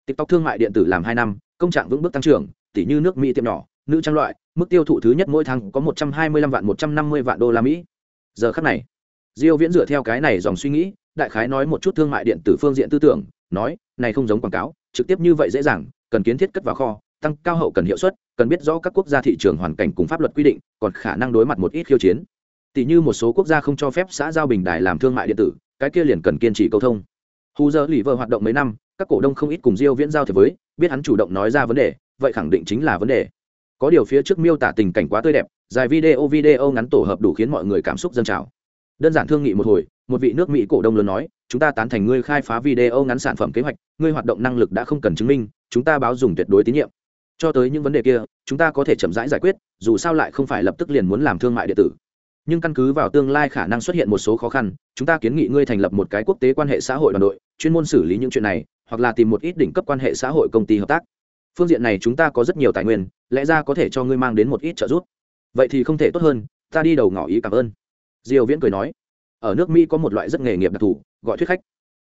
Tiktok thương mại điện tử làm hai năm, công trạng vững bước tăng trưởng tỷ như nước mỹ tiệm nhỏ, nữ trang loại, mức tiêu thụ thứ nhất mỗi tháng có một trăm hai mươi lăm vạn, một trăm năm mươi vạn đô la mỹ. Giờ khắc này, diêu viễn dựa theo cái này dòng suy nghĩ, đại khái nói một chút thương mại điện tử phương diện tư tưởng, nói, này không giống quảng cáo, trực tiếp như vậy dễ dàng, cần kiến thiết cất vào kho, tăng cao hậu cần hiệu suất, cần biết rõ các quốc gia thị trường hoàn cảnh cùng pháp luật quy định, còn khả năng đối mặt một ít khiêu chiến tỷ như một số quốc gia không cho phép xã giao bình đài làm thương mại điện tử, cái kia liền cần kiên trì câu thông. Hù giờ lì vợ hoạt động mấy năm, các cổ đông không ít cùng diêu viễn giao thiệp với, biết hắn chủ động nói ra vấn đề, vậy khẳng định chính là vấn đề. Có điều phía trước miêu tả tình cảnh quá tươi đẹp, dài video video ngắn tổ hợp đủ khiến mọi người cảm xúc dâng trào. Đơn giản thương nghị một hồi, một vị nước mỹ cổ đông lớn nói, chúng ta tán thành ngươi khai phá video ngắn sản phẩm kế hoạch, ngươi hoạt động năng lực đã không cần chứng minh, chúng ta báo dùng tuyệt đối tín nhiệm. Cho tới những vấn đề kia, chúng ta có thể chậm rãi giải quyết, dù sao lại không phải lập tức liền muốn làm thương mại điện tử nhưng căn cứ vào tương lai khả năng xuất hiện một số khó khăn, chúng ta kiến nghị ngươi thành lập một cái quốc tế quan hệ xã hội đoàn đội, chuyên môn xử lý những chuyện này, hoặc là tìm một ít đỉnh cấp quan hệ xã hội công ty hợp tác. Phương diện này chúng ta có rất nhiều tài nguyên, lẽ ra có thể cho ngươi mang đến một ít trợ giúp. Vậy thì không thể tốt hơn, ta đi đầu ngỏ ý cảm ơn. Diều viễn cười nói. Ở nước mỹ có một loại rất nghề nghiệp đặc thù, gọi thuyết khách.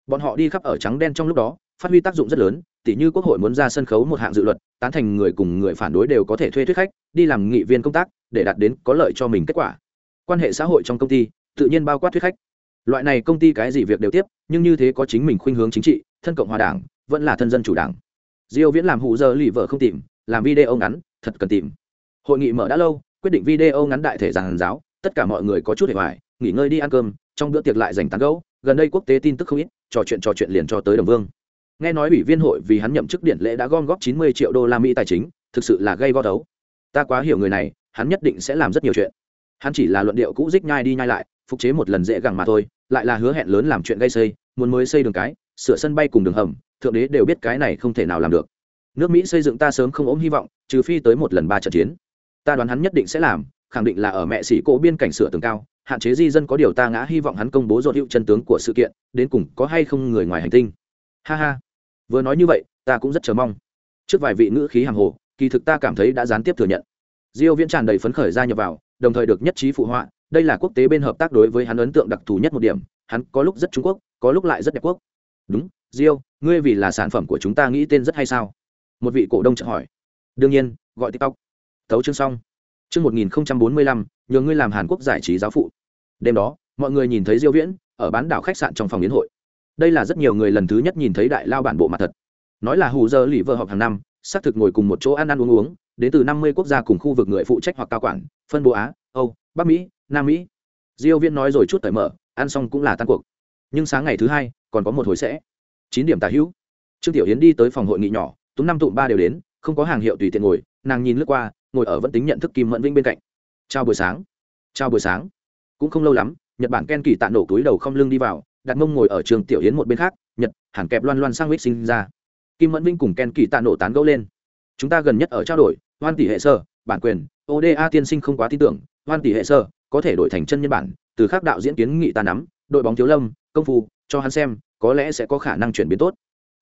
Bọn họ đi khắp ở trắng đen trong lúc đó, phát huy tác dụng rất lớn, tỉ như quốc hội muốn ra sân khấu một hạng dự luật, tán thành người cùng người phản đối đều có thể thuê thuyết khách, đi làm nghị viên công tác, để đạt đến có lợi cho mình kết quả quan hệ xã hội trong công ty, tự nhiên bao quát thuyết khách. Loại này công ty cái gì việc đều tiếp, nhưng như thế có chính mình khuynh hướng chính trị, thân cộng hòa đảng, vẫn là thân dân chủ đảng. Diêu viễn làm hụ giờ lì vợ không tìm, làm video ngắn, thật cần tìm. Hội nghị mở đã lâu, quyết định video ngắn đại thể giảng giáo, tất cả mọi người có chút hề hoài, nghỉ ngơi đi ăn cơm, trong bữa tiệc lại dành tán gẫu, gần đây quốc tế tin tức không ít, trò chuyện trò chuyện liền cho tới đồng vương. Nghe nói ủy viên hội vì hắn nhậm chức điện lễ đã gom góp 90 triệu đô la mỹ tài chính, thực sự là gây go đấu. Ta quá hiểu người này, hắn nhất định sẽ làm rất nhiều chuyện hắn chỉ là luận điệu cũ dích nhai đi nhai lại, phục chế một lần dễ gẳng mà thôi, lại là hứa hẹn lớn làm chuyện gây xây, muốn mới xây đường cái, sửa sân bay cùng đường hầm, thượng đế đều biết cái này không thể nào làm được. Nước mỹ xây dựng ta sớm không ốm hy vọng, trừ phi tới một lần ba trận chiến. Ta đoán hắn nhất định sẽ làm, khẳng định là ở mẹ sĩ cổ biên cảnh sửa tường cao, hạn chế di dân có điều ta ngã hy vọng hắn công bố dột hiệu chân tướng của sự kiện, đến cùng có hay không người ngoài hành tinh. Ha ha. Vừa nói như vậy, ta cũng rất chờ mong. Trước vài vị ngữ khí hàng hồ, kỳ thực ta cảm thấy đã gián tiếp thừa nhận. Diêu viễn tràn đầy phấn khởi ra nhập vào đồng thời được nhất trí phụ họa, đây là quốc tế bên hợp tác đối với hắn ấn tượng đặc thù nhất một điểm, hắn có lúc rất trung quốc, có lúc lại rất đẹp quốc. Đúng, diêu, ngươi vì là sản phẩm của chúng ta nghĩ tên rất hay sao? Một vị cổ đông chợt hỏi. Đương nhiên, gọi tiktok. Thấu chương xong. Chương một nghìn bốn mươi lăm, nhờ ngươi làm hàn quốc giải trí giáo phụ. Đêm đó, mọi người nhìn thấy diêu viễn, ở bán đảo khách sạn trong phòng yến hội. Đây là rất nhiều người lần thứ nhất nhìn thấy đại lao bản bộ mặt thật. Nói là hù giờ lì vợ họp hàng năm xác thực ngồi cùng một chỗ ăn ăn uống uống, đến từ năm mươi quốc gia cùng khu vực người phụ trách hoặc cao quản, phân bố á, âu, bắc mỹ, nam mỹ. Diêu viễn nói rồi chút tởi mở, ăn xong cũng là tan cuộc. Nhưng sáng ngày thứ hai, còn có một hồi sẽ. Chín điểm tả hữu. Trương tiểu yến đi tới phòng hội nghị nhỏ tú năm tụm ba đều đến, không có hàng hiệu tùy tiện ngồi, nàng nhìn lướt qua, ngồi ở vẫn tính nhận thức kim mẫn vinh bên cạnh. Chào buổi sáng. Chào buổi sáng. Cũng không lâu lắm, nhật bản ken kỳ tạ nổ túi đầu không lưng đi vào, đặt mông ngồi ở trường tiểu yến một bên khác, nhật hàn kẹp loan loan sang huyết sinh ra kim mẫn vinh cùng ken kỳ tạ nổ tán gẫu lên. Chúng ta gần nhất ở trao đổi, hoan tỷ hệ sơ, bản quyền oda tiên sinh không quá tin tưởng, hoan tỷ hệ sơ có thể đổi thành chân nhân bản, từ khác đạo diễn kiến nghị ta nắm, đội bóng thiếu lâm, công phu, cho hắn xem, có lẽ sẽ có khả năng chuyển biến tốt.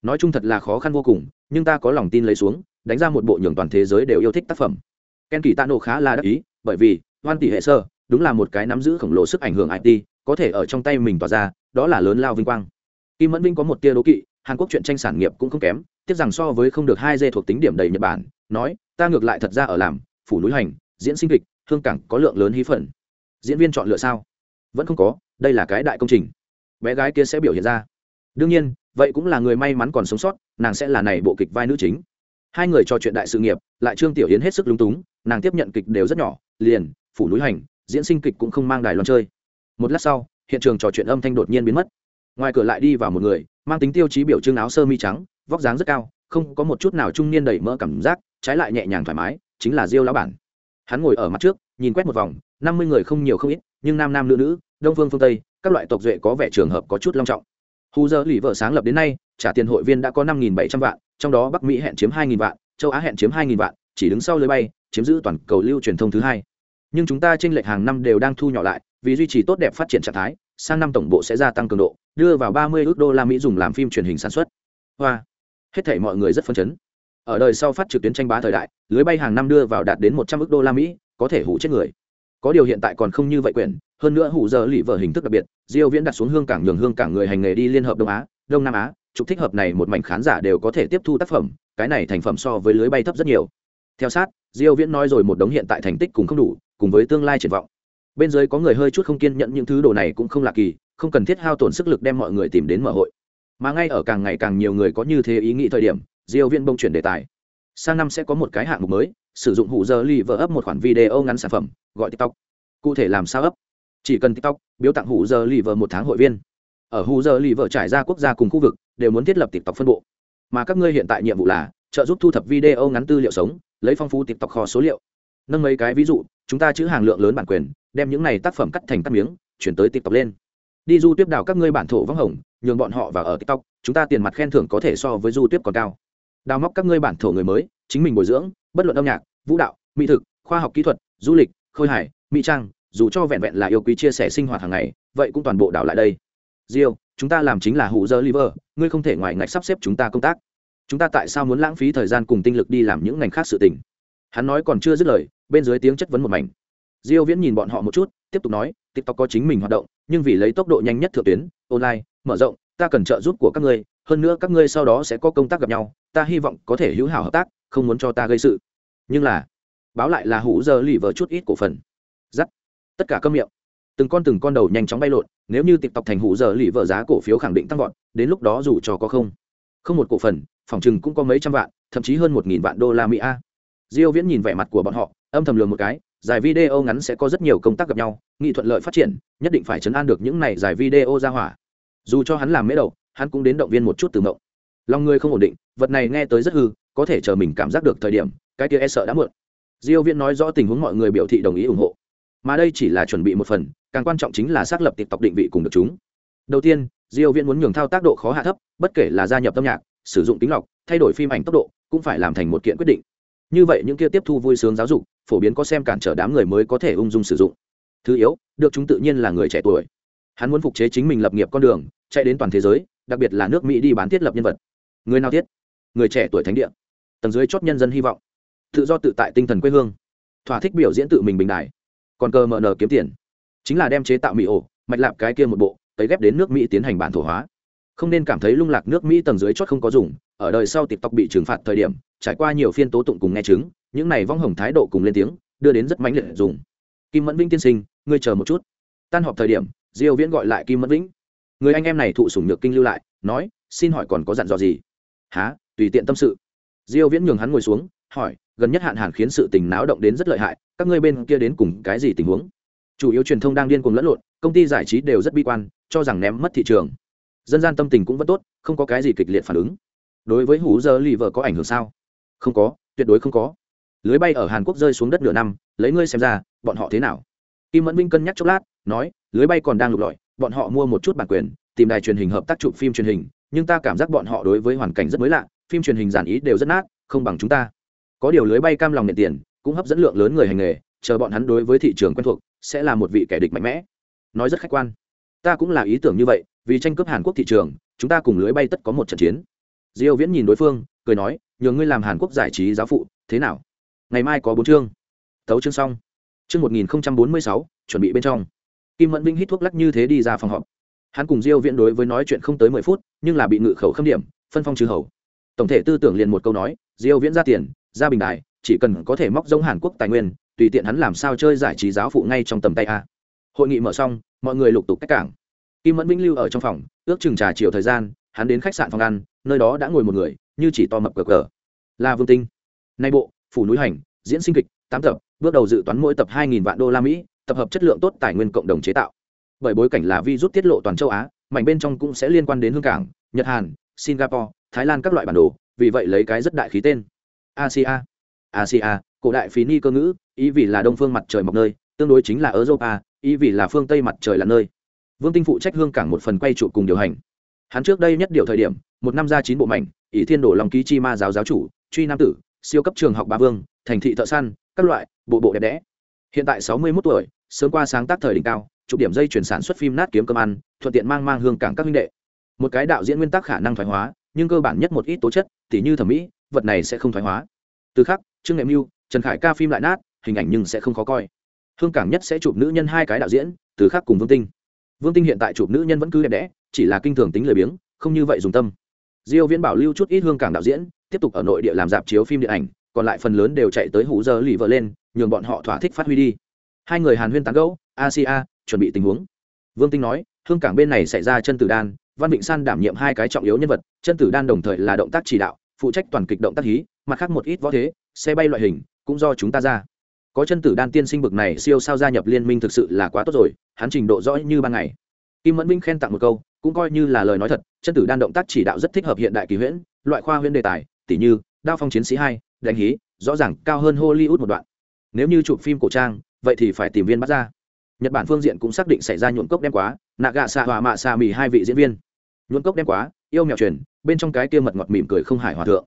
Nói chung thật là khó khăn vô cùng, nhưng ta có lòng tin lấy xuống, đánh ra một bộ nhường toàn thế giới đều yêu thích tác phẩm. Ken kỳ tạ nổ khá là đắc ý, bởi vì hoan tỷ hệ sơ đúng là một cái nắm giữ khổng lồ sức ảnh hưởng it có thể ở trong tay mình tỏa ra, đó là lớn lao vinh quang. Kim mẫn vinh có một tia đố kỵ hàn quốc chuyện tranh sản nghiệp cũng không kém, tiếc rằng so với không được hai dê thuộc tính điểm đầy nhật bản, nói, ta ngược lại thật ra ở làm, phủ núi hành, diễn sinh kịch, hương cảng có lượng lớn hí phần. Diễn viên chọn lựa sao? Vẫn không có, đây là cái đại công trình. Bé gái kia sẽ biểu hiện ra. Đương nhiên, vậy cũng là người may mắn còn sống sót, nàng sẽ là này bộ kịch vai nữ chính. Hai người trò chuyện đại sự nghiệp, lại trương tiểu yến hết sức lúng túng, nàng tiếp nhận kịch đều rất nhỏ, liền, phủ núi hành, diễn sinh kịch cũng không mang đài loan chơi. Một lát sau, hiện trường trò chuyện âm thanh đột nhiên biến mất. Ngoài cửa lại đi vào một người mang tính tiêu chí biểu trưng áo sơ mi trắng, vóc dáng rất cao, không có một chút nào trung niên đẩy mỡ cảm giác, trái lại nhẹ nhàng thoải mái, chính là diêu lão bản. Hắn ngồi ở mặt trước, nhìn quét một vòng, năm mươi người không nhiều không ít, nhưng nam nam nữ nữ, đông phương phương tây, các loại tộc duệ có vẻ trường hợp có chút long trọng. Hù giờ lì vợ sáng lập đến nay, trả tiền hội viên đã có năm bảy trăm vạn, trong đó bắc mỹ hẹn chiếm hai vạn, châu á hẹn chiếm hai vạn, chỉ đứng sau lưới bay, chiếm giữ toàn cầu lưu truyền thông thứ hai. Nhưng chúng ta trên lệch hàng năm đều đang thu nhỏ lại vì duy trì tốt đẹp phát triển trạng thái, sang năm tổng bộ sẽ gia tăng cường độ, đưa vào ba mươi ước đô la mỹ dùng làm phim truyền hình sản xuất. Hoa. Hết thể mọi người rất phấn chấn. Ở đời sau phát trực tuyến tranh bá thời đại, lưới bay hàng năm đưa vào đạt đến một trăm ước đô la mỹ, có thể hủ chết người. Có điều hiện tại còn không như vậy quyền hơn nữa hủ giờ lì vợ hình thức đặc biệt, diêu viễn đặt xuống hương cảng nhường hương cảng người hành nghề đi liên hợp đông á, đông nam á, trục thích hợp này một mảnh khán giả đều có thể tiếp thu tác phẩm, cái này thành phẩm so với lưới bay thấp rất nhiều. Theo sát, diêu viễn nói rồi một đống hiện tại thành tích cũng không đủ, cùng với tương lai triển vọng bên dưới có người hơi chút không kiên nhẫn, những thứ đồ này cũng không lạ kỳ, không cần thiết hao tổn sức lực đem mọi người tìm đến mở hội. Mà ngay ở càng ngày càng nhiều người có như thế ý nghĩ thời điểm, diêu viên bông chuyển đề tài. Sang năm sẽ có một cái hạng mục mới, sử dụng hụ giờ lì vợ ấp một khoản video ngắn sản phẩm, gọi tiktok. Cụ thể làm sao ấp? Chỉ cần tiktok, biếu tặng hụ giờ lì vợ một tháng hội viên. Ở hụ giờ lì vợ trải ra quốc gia cùng khu vực, đều muốn thiết lập tiktok phân bộ. Mà các ngươi hiện tại nhiệm vụ là, trợ giúp thu thập video ngắn tư liệu sống, lấy phong phú tiktok kho số liệu. Nâng mấy cái ví dụ, chúng ta chữ hàng lượng lớn bản quyền đem những này tác phẩm cắt thành các miếng chuyển tới tiktok lên. Đi du tiếp đào các ngươi bản thổ vắng hồng nhường bọn họ vào ở tiktok chúng ta tiền mặt khen thưởng có thể so với du tiếp còn cao. Đào móc các ngươi bản thổ người mới chính mình bồi dưỡng bất luận âm nhạc vũ đạo mỹ thực khoa học kỹ thuật du lịch khôi hải mỹ trang dù cho vẹn vẹn là yêu quý chia sẻ sinh hoạt hàng ngày vậy cũng toàn bộ đảo lại đây. Diêu, chúng ta làm chính là hụ dơ liver ngươi không thể ngoài ngạch sắp xếp chúng ta công tác. Chúng ta tại sao muốn lãng phí thời gian cùng tinh lực đi làm những ngành khác sự tình? Hắn nói còn chưa dứt lời bên dưới tiếng chất vấn một mảnh diêu viễn nhìn bọn họ một chút, tiếp tục nói, tiktok có chính mình hoạt động, nhưng vì lấy tốc độ nhanh nhất thượng tuyến, online, mở rộng, ta cần trợ giúp của các ngươi, hơn nữa các ngươi sau đó sẽ có công tác gặp nhau, ta hy vọng có thể hữu hảo hợp tác, không muốn cho ta gây sự. Nhưng là, báo lại là hủ giờ lì vợ chút ít cổ phần. Dắt tất cả câm miệng. Từng con từng con đầu nhanh chóng bay lộn, nếu như tiktok thành hủ giờ lì vợ giá cổ phiếu khẳng định tăng vọt, đến lúc đó dù cho có không. Không một cổ phần, phòng chừng cũng có mấy trăm vạn, thậm chí hơn một nghìn vạn đô la mỹ a. Diêu viễn nhìn vẻ mặt của bọn họ, âm thầm lường một cái dài video ngắn sẽ có rất nhiều công tác gặp nhau, nghị thuận lợi phát triển, nhất định phải chấn an được những này dài video ra hỏa. Dù cho hắn làm mễ đầu, hắn cũng đến động viên một chút từ mộng. Lòng người không ổn định, vật này nghe tới rất hư, có thể chờ mình cảm giác được thời điểm, cái kia e sợ đã muộn. Diêu viễn nói rõ tình huống mọi người biểu thị đồng ý ủng hộ. Mà đây chỉ là chuẩn bị một phần, càng quan trọng chính là xác lập tiệp tộc định vị cùng được chúng. Đầu tiên, diêu viễn muốn nhường thao tác độ khó hạ thấp, bất kể là gia nhập âm nhạc, sử dụng tính lọc, thay đổi phim ảnh tốc độ, cũng phải làm thành một kiện quyết định. Như vậy những kia tiếp thu vui sướng giáo dục phổ biến có xem cản trở đám người mới có thể ung dung sử dụng. Thứ yếu, được chúng tự nhiên là người trẻ tuổi. Hắn muốn phục chế chính mình lập nghiệp con đường, chạy đến toàn thế giới, đặc biệt là nước mỹ đi bán thiết lập nhân vật. Người nào thiết? Người trẻ tuổi thánh địa. Tầng dưới chót nhân dân hy vọng. Tự do tự tại tinh thần quê hương. Thỏa thích biểu diễn tự mình bình đại còn cờ mờ nờ kiếm tiền. Chính là đem chế tạo mỹ ổ, mạch lạp cái kia một bộ, tấy ghép đến nước mỹ tiến hành bản thổ hóa. Không nên cảm thấy lung lạc nước mỹ tầng dưới chót không có dùng ở đời sau tộc bị trừng phạt thời điểm, trải qua nhiều phiên tố tụng cùng nghe chứng, những này vong hồng thái độ cùng lên tiếng, đưa đến rất mãnh liệt dùng. Kim mẫn vĩnh tiên sinh, ngươi chờ một chút. Tan họp thời điểm, diêu viễn gọi lại kim mẫn vĩnh. Người anh em này thụ sủng nhược kinh lưu lại, nói, xin hỏi còn có dặn dò gì? Há tùy tiện tâm sự. Diêu viễn nhường hắn ngồi xuống, hỏi, gần nhất hạn hàn khiến sự tình náo động đến rất lợi hại, các ngươi bên kia đến cùng cái gì tình huống? Chủ yếu truyền thông đang điên cuồng lẫn lộn, công ty giải trí đều rất bi quan, cho rằng ném mất thị trường. Dân gian tâm tình cũng vẫn tốt, không có cái gì kịch liệt phản ứng đối với hủ giờ lì vợ có ảnh hưởng sao? Không có, tuyệt đối không có. Lưới bay ở hàn quốc rơi xuống đất nửa năm, lấy ngươi xem ra, bọn họ thế nào? Kim mẫn minh cân nhắc chốc lát, nói, lưới bay còn đang lục lọi, bọn họ mua một chút bản quyền, tìm đài truyền hình hợp tác chụp phim truyền hình, nhưng ta cảm giác bọn họ đối với hoàn cảnh rất mới lạ, phim truyền hình giản ý đều rất nát, không bằng chúng ta. Có điều lưới bay cam lòng nhận tiền, cũng hấp dẫn lượng lớn người hành nghề, chờ bọn hắn đối với thị trường quen thuộc, sẽ là một vị kẻ địch mạnh mẽ. Nói rất khách quan. Ta cũng là ý tưởng như vậy, vì tranh cướp hàn quốc thị trường, chúng ta cùng lưới bay tất có một trận chiến diêu viễn nhìn đối phương, cười nói, nhờ ngươi làm hàn quốc giải trí giáo phụ, thế nào? Ngày mai có bốn chương. Thấu chương xong. Chương 1046 chuẩn bị bên trong. Kim mẫn vinh hít thuốc lắc như thế đi ra phòng họp. Hắn cùng diêu viễn đối với nói chuyện không tới 10 phút, nhưng là bị ngự khẩu khâm điểm, phân phong trừ hầu. Tổng thể tư tưởng liền một câu nói, diêu viễn ra tiền, ra bình đài, chỉ cần có thể móc giống hàn quốc tài nguyên, tùy tiện hắn làm sao chơi giải trí giáo phụ ngay trong tầm tay a. Hội nghị mở xong, mọi người lục tục cách cảng. Kim mẫn vĩnh lưu ở trong phòng, ước chừng trà chiều thời gian, hắn đến khách sạn phòng ăn nơi đó đã ngồi một người, như chỉ to mập cờ cờ. Là vương tinh. Nay bộ, phủ núi hành, diễn sinh kịch, tám tập, bước đầu dự toán mỗi tập hai nghìn vạn đô la mỹ, tập hợp chất lượng tốt tài nguyên cộng đồng chế tạo. Bởi bối cảnh là vi rút tiết lộ toàn châu á, mảnh bên trong cũng sẽ liên quan đến hương cảng, nhật hàn, singapore, thái lan các loại bản đồ, vì vậy lấy cái rất đại khí tên. Asia. Asia, cổ đại phí ni cơ ngữ, ý vì là đông phương mặt trời mọc nơi, tương đối chính là europa, ý vì là phương tây mặt trời là nơi. Vương tinh phụ trách hương cảng một phần quay trụ cùng điều hành. Hắn trước đây nhất điều thời điểm một năm ra chín bộ mảnh, ỷ thiên đổ lòng ký chi ma giáo giáo chủ, truy nam tử, siêu cấp trường học ba vương, thành thị thợ săn, các loại, bộ bộ đẹp đẽ. Hiện tại sáu mươi 61 tuổi, sớm qua sáng tác thời đỉnh cao, chụp điểm dây chuyển sản xuất phim nát kiếm cơm ăn, thuận tiện mang mang hương cảng các huynh đệ. Một cái đạo diễn nguyên tắc khả năng thoái hóa, nhưng cơ bản nhất một ít tố chất, tỉ như thẩm mỹ, vật này sẽ không thoái hóa. Từ khắc, trương nghệ mưu, trần khải ca phim lại nát, hình ảnh nhưng sẽ không khó coi. Hương cảng nhất sẽ chụp nữ nhân hai cái đạo diễn, từ khắc cùng vương tinh. Vương tinh hiện tại chụp nữ nhân vẫn cứ đẹp đẽ, chỉ là kinh thường tính lười biếng, không như vậy dùng tâm diêu viễn bảo lưu chút ít hương cảng đạo diễn, tiếp tục ở nội địa làm dạp chiếu phim điện ảnh, còn lại phần lớn đều chạy tới hủ giờ lì vợ lên, nhường bọn họ thỏa thích phát huy đi. Hai người hàn huyên tán gẫu, asia, chuẩn bị tình huống. Vương tinh nói, hương cảng bên này xảy ra chân tử đan, văn vịnh san đảm nhiệm hai cái trọng yếu nhân vật, chân tử đan đồng thời là động tác chỉ đạo, phụ trách toàn kịch động tác hí, mặt khác một ít võ thế, xe bay loại hình, cũng do chúng ta ra. Có chân tử đan tiên sinh bực này siêu sao gia nhập liên minh thực sự là quá tốt rồi, hắn trình độ rõ như ban ngày kim mẫn Vinh khen tặng một câu, cũng coi như là lời nói thật, chân tử đan động tác chỉ đạo rất thích hợp hiện đại kỳ huyễn, loại khoa huyễn đề tài, tỉ như, đao phong chiến sĩ hai, đánh hí, rõ ràng cao hơn hollywood một đoạn. Nếu như chụp phim cổ trang, vậy thì phải tìm viên bắt ra. Nhật bản phương diện cũng xác định xảy ra nhuộm cốc đem quá nạ gạ xạ hòa mạ xạ mì hai vị diễn viên. Nhuộm cốc đem quá, yêu mèo truyền, bên trong cái kia mật ngọt mỉm cười không hải hòa thượng.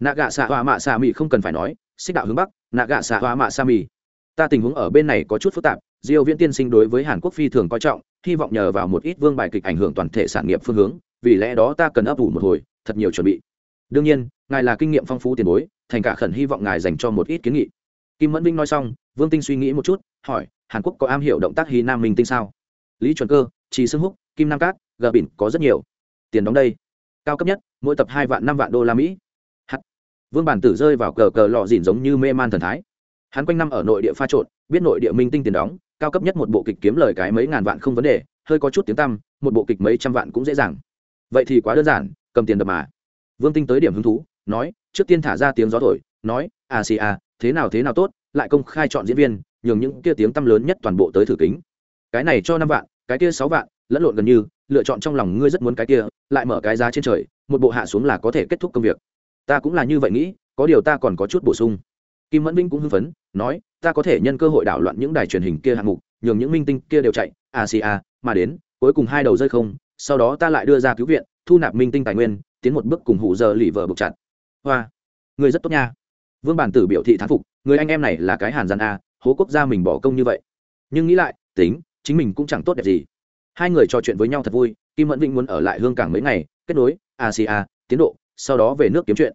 Nạ gạ xạ hòa mạ xạ mì không cần phải nói, xích đạo hướng bắc nạ gạ xạ hòa mạ xạ mì ta tình huống ở bên này có chút phức tạp diêu viễn tiên sinh đối với hàn quốc phi thường coi trọng, hy vọng nhờ vào một ít vương bài kịch ảnh hưởng toàn thể sản nghiệp phương hướng, vì lẽ đó ta cần ấp ủ một hồi, thật nhiều chuẩn bị. Đương nhiên, ngài là kinh nghiệm phong phú tiền bối, thành cả khẩn hy vọng ngài dành cho một ít kiến nghị. Kim mẫn vinh nói xong, vương tinh suy nghĩ một chút, hỏi, hàn quốc có am hiểu động tác hy nam minh tinh sao? Lý chuẩn cơ, trì Sương húc, kim nam cát, gờ bỉn có rất nhiều. Tiền đóng đây. Cao cấp nhất, mỗi tập hai vạn năm vạn đô la mỹ. Hắt. Vương bản tử rơi vào cờ cờ lọ dỉn giống như mê man thần thái. Hắn quanh năm ở nội địa pha trộn, biết nội địa minh tinh tiền đóng cao cấp nhất một bộ kịch kiếm lời cái mấy ngàn vạn không vấn đề, hơi có chút tiếng tăm, một bộ kịch mấy trăm vạn cũng dễ dàng. Vậy thì quá đơn giản, cầm tiền đập mà. Vương tinh tới điểm hứng thú, nói, trước tiên thả ra tiếng gió thổi, nói à xì à thế nào thế nào tốt, lại công khai chọn diễn viên, nhường những kia tiếng tăm lớn nhất toàn bộ tới thử kính. Cái này cho năm vạn, cái kia sáu vạn, lẫn lộn gần như, lựa chọn trong lòng ngươi rất muốn cái kia, lại mở cái giá trên trời, một bộ hạ xuống là có thể kết thúc công việc. Ta cũng là như vậy nghĩ, có điều ta còn có chút bổ sung kim mẫn vinh cũng hưng phấn, nói, ta có thể nhân cơ hội đảo loạn những đài truyền hình kia hạng mục, nhường những minh tinh kia đều chạy à asia à, mà đến, cuối cùng hai đầu rơi không, sau đó ta lại đưa ra cứu viện, thu nạp minh tinh tài nguyên, tiến một bước cùng hụ giờ lì vợ buộc chặt. Hoa, người rất tốt nha. Vương bản tử biểu thị thán phục, người anh em này là cái hàn gian a, hố quốc gia mình bỏ công như vậy. Nhưng nghĩ lại, tính, chính mình cũng chẳng tốt đẹp gì. Hai người trò chuyện với nhau thật vui, kim mẫn vĩnh muốn ở lại hương cảng mấy ngày, kết nối à asia tiến độ, sau đó về nước kiếm chuyện.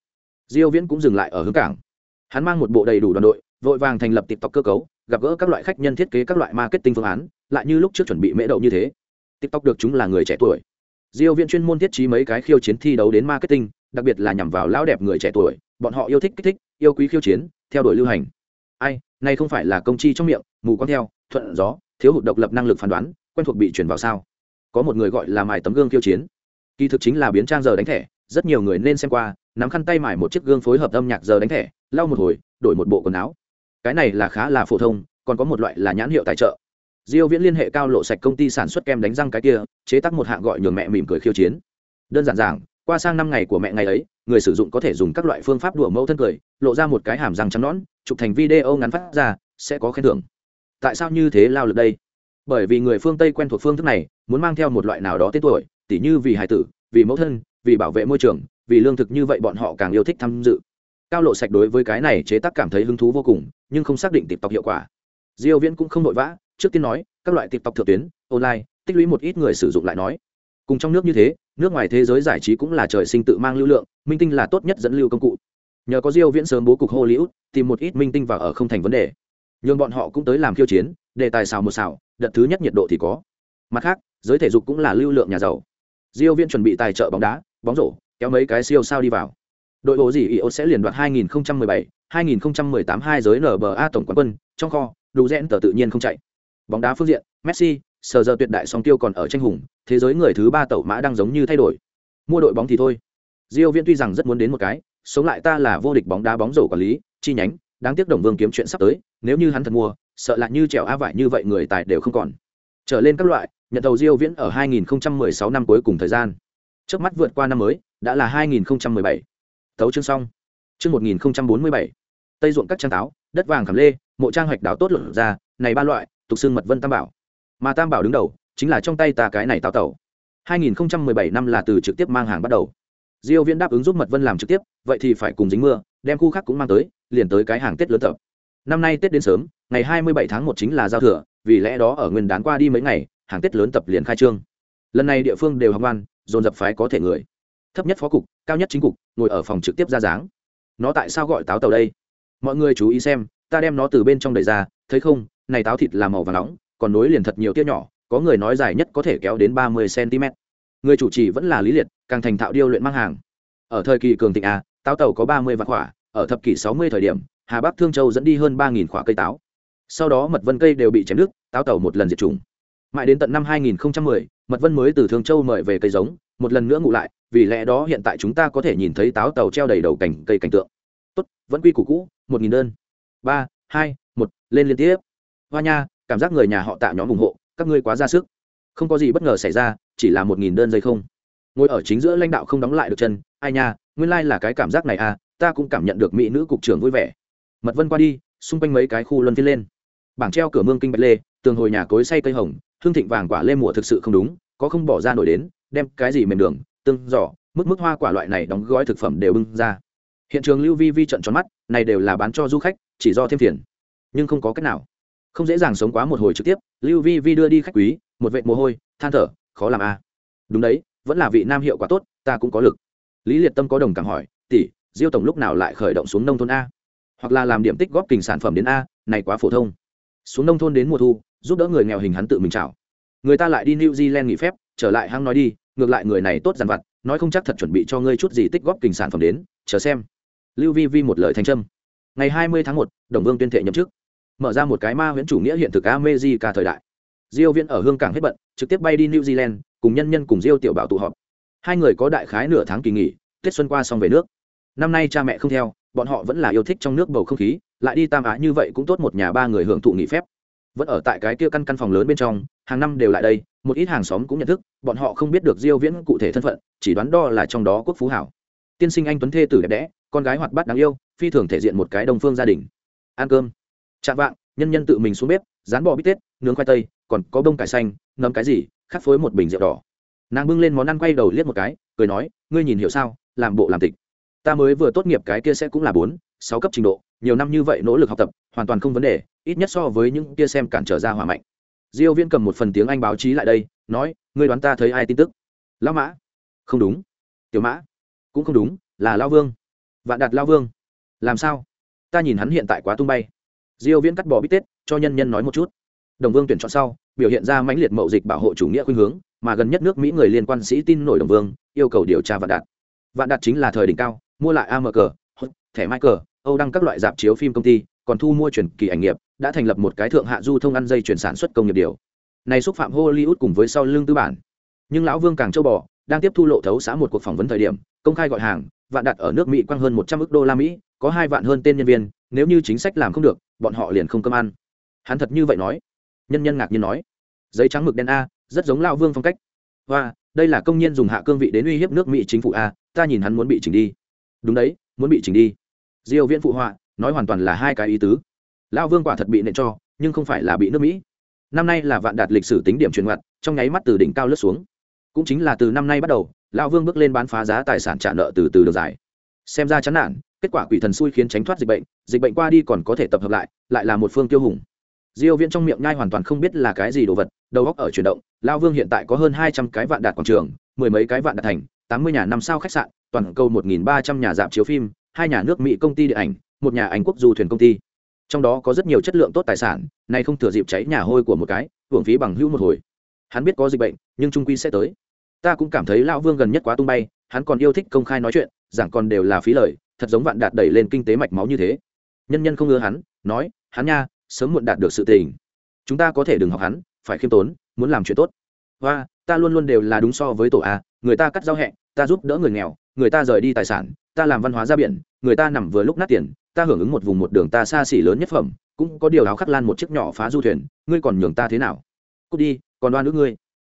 Diêu viễn cũng dừng lại ở hương cảng hắn mang một bộ đầy đủ đoàn đội, vội vàng thành lập tiktok cơ cấu, gặp gỡ các loại khách nhân thiết kế các loại marketing phương án, lại như lúc trước chuẩn bị mễ đậu như thế. Tiktok được chúng là người trẻ tuổi. Diêu viên chuyên môn thiết trí mấy cái khiêu chiến thi đấu đến marketing, đặc biệt là nhằm vào lão đẹp người trẻ tuổi, bọn họ yêu thích kích thích, yêu quý khiêu chiến, theo đuổi lưu hành. Ai, này không phải là công chi trong miệng, mù con theo, thuận gió, thiếu hụt độc lập năng lực phán đoán, quen thuộc bị chuyển vào sao? Có một người gọi là mài tấm gương khiêu chiến. Kỳ thực chính là biến trang giờ đánh thẻ, rất nhiều người nên xem qua, nắm khăn tay mài một chiếc gương phối hợp âm nhạc giờ đánh thẻ lau một hồi, đổi một bộ quần áo. Cái này là khá là phổ thông, còn có một loại là nhãn hiệu tài trợ. Diêu viễn liên hệ cao lộ sạch công ty sản xuất kem đánh răng cái kia, chế tác một hạng gọi nhường mẹ mỉm cười khiêu chiến. Đơn giản giảng, qua sang năm ngày của mẹ ngày ấy, người sử dụng có thể dùng các loại phương pháp đùa mẫu thân cười, lộ ra một cái hàm răng trắng nõn, chụp thành video ngắn phát ra, sẽ có khen thưởng. Tại sao như thế lao lực đây? Bởi vì người phương tây quen thuộc phương thức này, muốn mang theo một loại nào đó tên tuổi, tỉ như vì hài tử, vì mẫu thân, vì bảo vệ môi trường, vì lương thực như vậy bọn họ càng yêu thích tham dự cao lộ sạch đối với cái này chế tác cảm thấy hứng thú vô cùng, nhưng không xác định tịp tộc hiệu quả. Diêu viễn cũng không nội vã, trước tiên nói, các loại tịp tộc thượng tuyến, online, tích lũy một ít người sử dụng lại nói. Cùng trong nước như thế, nước ngoài thế giới giải trí cũng là trời sinh tự mang lưu lượng, minh tinh là tốt nhất dẫn lưu công cụ. Nhờ có diêu viễn sớm bố cục hollywood, tìm một ít minh tinh vào ở không thành vấn đề. Nhưng bọn họ cũng tới làm khiêu chiến, đề tài xào một xào, đợt thứ nhất nhiệt độ thì có. Mặt khác, giới thể dục cũng là lưu lượng nhà giàu. Diêu viễn chuẩn bị tài trợ bóng đá, bóng rổ, kéo mấy cái siêu sao đi vào đội bộ gì IO sẽ liền đoạt 2017 2018 hai giới NBA tổng quán quân, trong kho, đủ rẽn tờ tự nhiên không chạy. Bóng đá phương diện, Messi sờ giờ tuyệt đại song tiêu còn ở tranh hùng, thế giới người thứ ba tẩu mã đang giống như thay đổi. Mua đội bóng thì thôi. Diêu viễn tuy rằng rất muốn đến một cái, sống lại ta là vô địch bóng đá bóng rổ quản lý, chi nhánh, đáng tiếc đồng vương kiếm chuyện sắp tới, nếu như hắn thật mua, sợ là như trèo a vải như vậy người tài đều không còn. Trở lên các loại, nhận đầu diêu viễn ở 2016 năm cuối cùng thời gian. Trước mắt vượt qua năm mới, đã là 2017 tấu chương xong. Chương 1047 tây ruộng các trang táo, đất vàng khảm lê, mộ trang hoạch đáo tốt luận ra, này ba loại, tục xương mật vân tam bảo. Mà tam bảo đứng đầu, chính là trong tay ta cái này táo tẩu. 2017 năm là từ trực tiếp mang hàng bắt đầu. Diêu viễn đáp ứng giúp mật vân làm trực tiếp, vậy thì phải cùng dính mưa, đem khu khác cũng mang tới, liền tới cái hàng tết lớn tập. Năm nay tết đến sớm, ngày 27 tháng 1 chính là giao thừa, vì lẽ đó ở nguyên đán qua đi mấy ngày, hàng tết lớn tập liền khai trương. Lần này địa phương đều học ngoan dồn dập phái có thể người. Thấp nhất phó cục, cao nhất chính cục ngồi ở phòng trực tiếp ra dáng. Nó tại sao gọi táo tàu đây? Mọi người chú ý xem ta đem nó từ bên trong đầy ra thấy không này táo thịt là màu vàng nóng còn nối liền thật nhiều tia nhỏ có người nói dài nhất có thể kéo đến ba mươi cm người chủ trì vẫn là lý liệt càng thành thạo điêu luyện mang hàng. Ở thời kỳ cường thịnh a táo tàu có ba mươi vạn quả ở thập kỷ sáu mươi thời điểm hà bắc thương châu dẫn đi hơn ba nghìn quả cây táo. Sau đó mật vân cây đều bị chém đứt táo tàu một lần diệt chủng. Mãi đến tận năm 2010, mật vân mới từ thương châu mời về cây giống, một lần nữa ngụ lại, vì lẽ đó hiện tại chúng ta có thể nhìn thấy táo tàu treo đầy đầu cảnh, cây cảnh tượng. Tốt, vẫn quy củ cũ, một nghìn đơn. Ba, hai, một, lên liên tiếp. Hoa nha, cảm giác người nhà họ tạ nhóm ủng hộ, các ngươi quá ra sức. Không có gì bất ngờ xảy ra, chỉ là một nghìn đơn giây không. Ngồi ở chính giữa lãnh đạo không đóng lại được chân, ai nha, nguyên lai、like、là cái cảm giác này à ta cũng cảm nhận được mỹ nữ cục trưởng vui vẻ. Mật vân qua đi, xung quanh mấy cái khu luân phiên lên. Bảng treo cửa mương kinh bạch lê, tường hồi nhà cối say cây hồng hương thịnh vàng quả lê mùa thực sự không đúng có không bỏ ra nổi đến đem cái gì mềm đường tương giỏ mức mức hoa quả loại này đóng gói thực phẩm đều bưng ra. Hiện trường lưu vi vi trận tròn mắt này đều là bán cho du khách chỉ do thêm tiền, nhưng không có cách nào. Không dễ dàng sống quá một hồi trực tiếp lưu vi vi đưa đi khách quý một vệ mồ hôi than thở khó làm a à. đúng đấy vẫn là vị nam hiệu quả tốt ta cũng có lực. Lý liệt tâm có đồng cảm hỏi tỷ diêu tổng lúc nào lại khởi động xuống nông thôn a? Hoặc là làm điểm tích góp kình sản phẩm đến a này quá phổ thông. Xuống nông thôn đến mùa thu giúp đỡ người nghèo hình hắn tự mình chào người ta lại đi new zealand nghỉ phép trở lại hăng nói đi ngược lại người này tốt dằn vặt nói không chắc thật chuẩn bị cho ngươi chút gì tích góp kình sản phẩm đến chờ xem lưu vi vi một lời thanh trâm ngày hai mươi tháng một đồng vương tuyên thệ nhậm chức mở ra một cái ma huyễn chủ nghĩa hiện thực America thời đại. Diêu Viễn ở hương cảng hết bận, trực tiếp bay đi New Zealand, cùng nhân nhân cùng Diêu tiểu bảo tụ họp. Hai người có đại khái nửa tháng kỳ nghỉ, Tết xuân qua xong về nước. Năm nay cha mẹ không theo, bọn họ vẫn là yêu thích trong nước bầu không khí, lại đi Tam Á như vậy cũng tốt một nhà ba người hưởng thụ nghỉ phép. Vẫn ở tại cái kia căn căn phòng lớn bên trong, hàng năm đều lại đây, một ít hàng xóm cũng nhận thức, bọn họ không biết được Diêu Viễn cụ thể thân phận, chỉ đoán đo là trong đó quốc phú hảo. Tiên sinh anh tuấn thê tử đẹp đẽ, con gái hoạt bát đáng yêu, phi thường thể diện một cái đồng phương gia đình. Ăn cơm chạm vạng nhân nhân tự mình xuống bếp rán bò bít tết nướng khoai tây còn có bông cải xanh ngâm cái gì khắc phối một bình rượu đỏ nàng bưng lên món ăn quay đầu liếc một cái cười nói ngươi nhìn hiểu sao làm bộ làm tịch ta mới vừa tốt nghiệp cái kia sẽ cũng là bốn sáu cấp trình độ nhiều năm như vậy nỗ lực học tập, hoàn toàn không vấn đề, ít nhất so với những kia xem cản trở ra hỏa mạnh. Diêu viên cầm một phần tiếng anh báo chí lại đây, nói, ngươi đoán ta thấy ai tin tức? Lão mã. Không đúng. Tiểu mã. Cũng không đúng, là lao vương. Vạn đạt lao vương. Làm sao? Ta nhìn hắn hiện tại quá tung bay. Diêu viễn cắt bỏ bít tết, cho nhân nhân nói một chút. Đồng vương tuyển chọn sau, biểu hiện ra mãnh liệt mậu dịch bảo hộ chủ nghĩa khuynh hướng, mà gần nhất nước mỹ người liên quan sĩ tin nổi đồng vương, yêu cầu điều tra vạn đạt. Vạn đạt chính là thời đỉnh cao, mua lại amg thẻ michael âu đăng các loại dạp chiếu phim công ty, còn thu mua truyền kỳ ảnh nghiệp, đã thành lập một cái thượng hạ du thông ăn dây chuyển sản xuất công nghiệp điều. Này xúc phạm hollywood cùng với sau lưng tư bản. Nhưng lão vương càng châu bò, đang tiếp thu lộ thấu xã một cuộc phỏng vấn thời điểm, công khai gọi hàng, vạn đặt ở nước mỹ quăng hơn một trăm ước đô la mỹ, có hai vạn hơn tên nhân viên, nếu như chính sách làm không được, bọn họ liền không cơm ăn. Hắn thật như vậy nói. Nhân nhân ngạc nhiên nói. Giấy trắng mực đen a, rất giống lão vương phong cách. Và đây là công nhân dùng hạ cương vị đến uy hiếp nước mỹ chính phủ a, ta nhìn hắn muốn bị chỉnh đi. Đúng đấy, muốn bị chỉnh đi diêu viễn phụ họa, nói hoàn toàn là hai cái ý tứ. Lao vương quả thật bị nện cho, nhưng không phải là bị nước mỹ. Năm nay là vạn đạt lịch sử tính điểm chuyển ngoặt, trong nháy mắt từ đỉnh cao lướt xuống. Cũng chính là từ năm nay bắt đầu lao vương bước lên bán phá giá tài sản trả nợ từ từ được giải. Xem ra chán nản, kết quả quỷ thần xui khiến tránh thoát dịch bệnh dịch bệnh qua đi còn có thể tập hợp lại lại là một phương tiêu hùng. Diêu viễn trong miệng nhai hoàn toàn không biết là cái gì đồ vật, đầu óc ở chuyển động lao vương hiện tại có hơn 200 cái vạn đạt quảng trường, mười mấy cái vạn đạt thành 80 nhà năm sao khách sạn, toàn cầu 1.300 nhà dạp chiếu phim hai nhà nước mỹ công ty điện ảnh, một nhà anh quốc du thuyền công ty. Trong đó có rất nhiều chất lượng tốt tài sản, nay không thừa dịp cháy nhà hôi của một cái, hưởng phí bằng hữu một hồi. Hắn biết có dịch bệnh, nhưng trung quy sẽ tới. Ta cũng cảm thấy lão vương gần nhất quá tung bay, hắn còn yêu thích công khai nói chuyện, giảng còn đều là phí lời, thật giống vạn đạt đẩy lên kinh tế mạch máu như thế. Nhân nhân không ưa hắn, nói, hắn nha, sớm muộn đạt được sự tình. Chúng ta có thể đừng học hắn, phải khiêm tốn, muốn làm chuyện tốt. Và ta luôn luôn đều là đúng so với tổ a, người ta cắt giao hẹn ta giúp đỡ người nghèo người ta rời đi tài sản, ta làm văn hóa ra biển, người ta nằm vừa lúc nát tiền, ta hưởng ứng một vùng một đường ta xa xỉ lớn nhất phẩm, cũng có điều áo khắc lan một chiếc nhỏ phá du thuyền, ngươi còn nhường ta thế nào? Cút đi, còn đoan nước ngươi.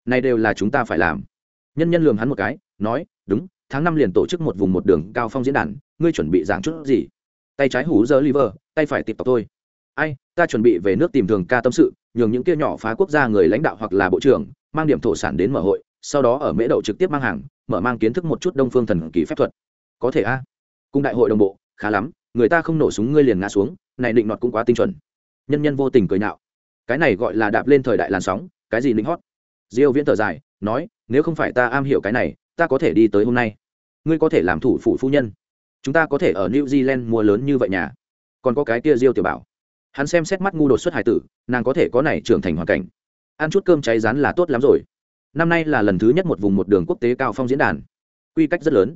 Này đều là chúng ta phải làm. Nhân nhân lường hắn một cái, nói, đúng, tháng năm liền tổ chức một vùng một đường cao phong diễn đàn, ngươi chuẩn bị giảng chút gì? Tay trái hủ giờ liver tay phải tịp tộc thôi ai, ta chuẩn bị về nước tìm thường ca tâm sự, nhường những kia nhỏ phá quốc gia người lãnh đạo hoặc là bộ trưởng, mang điểm thổ sản đến mở hội, sau đó ở mễ đậu trực tiếp mang hàng mở mang kiến thức một chút đông phương thần kỳ phép thuật. Có thể a. À? cùng đại hội đồng bộ, khá lắm, người ta không nổ súng ngươi liền ngã xuống, này định nọt cũng quá tinh chuẩn. Nhân nhân vô tình cười nạo cái này gọi là đạp lên thời đại làn sóng, cái gì lính hót? Diêu viễn thở dài, nói, nếu không phải ta am hiểu cái này, ta có thể đi tới hôm nay. Ngươi có thể làm thủ phủ phu nhân. Chúng ta có thể ở new zealand mua lớn như vậy nhà. Còn có cái kia diêu tiểu bảo. Hắn xem xét mắt ngu đột xuất hải tử, nàng có thể có này trưởng thành hoàn cảnh. Ăn chút cơm cháy rán là tốt lắm rồi năm nay là lần thứ nhất một vùng một đường quốc tế cao phong diễn đàn. Quy cách rất lớn.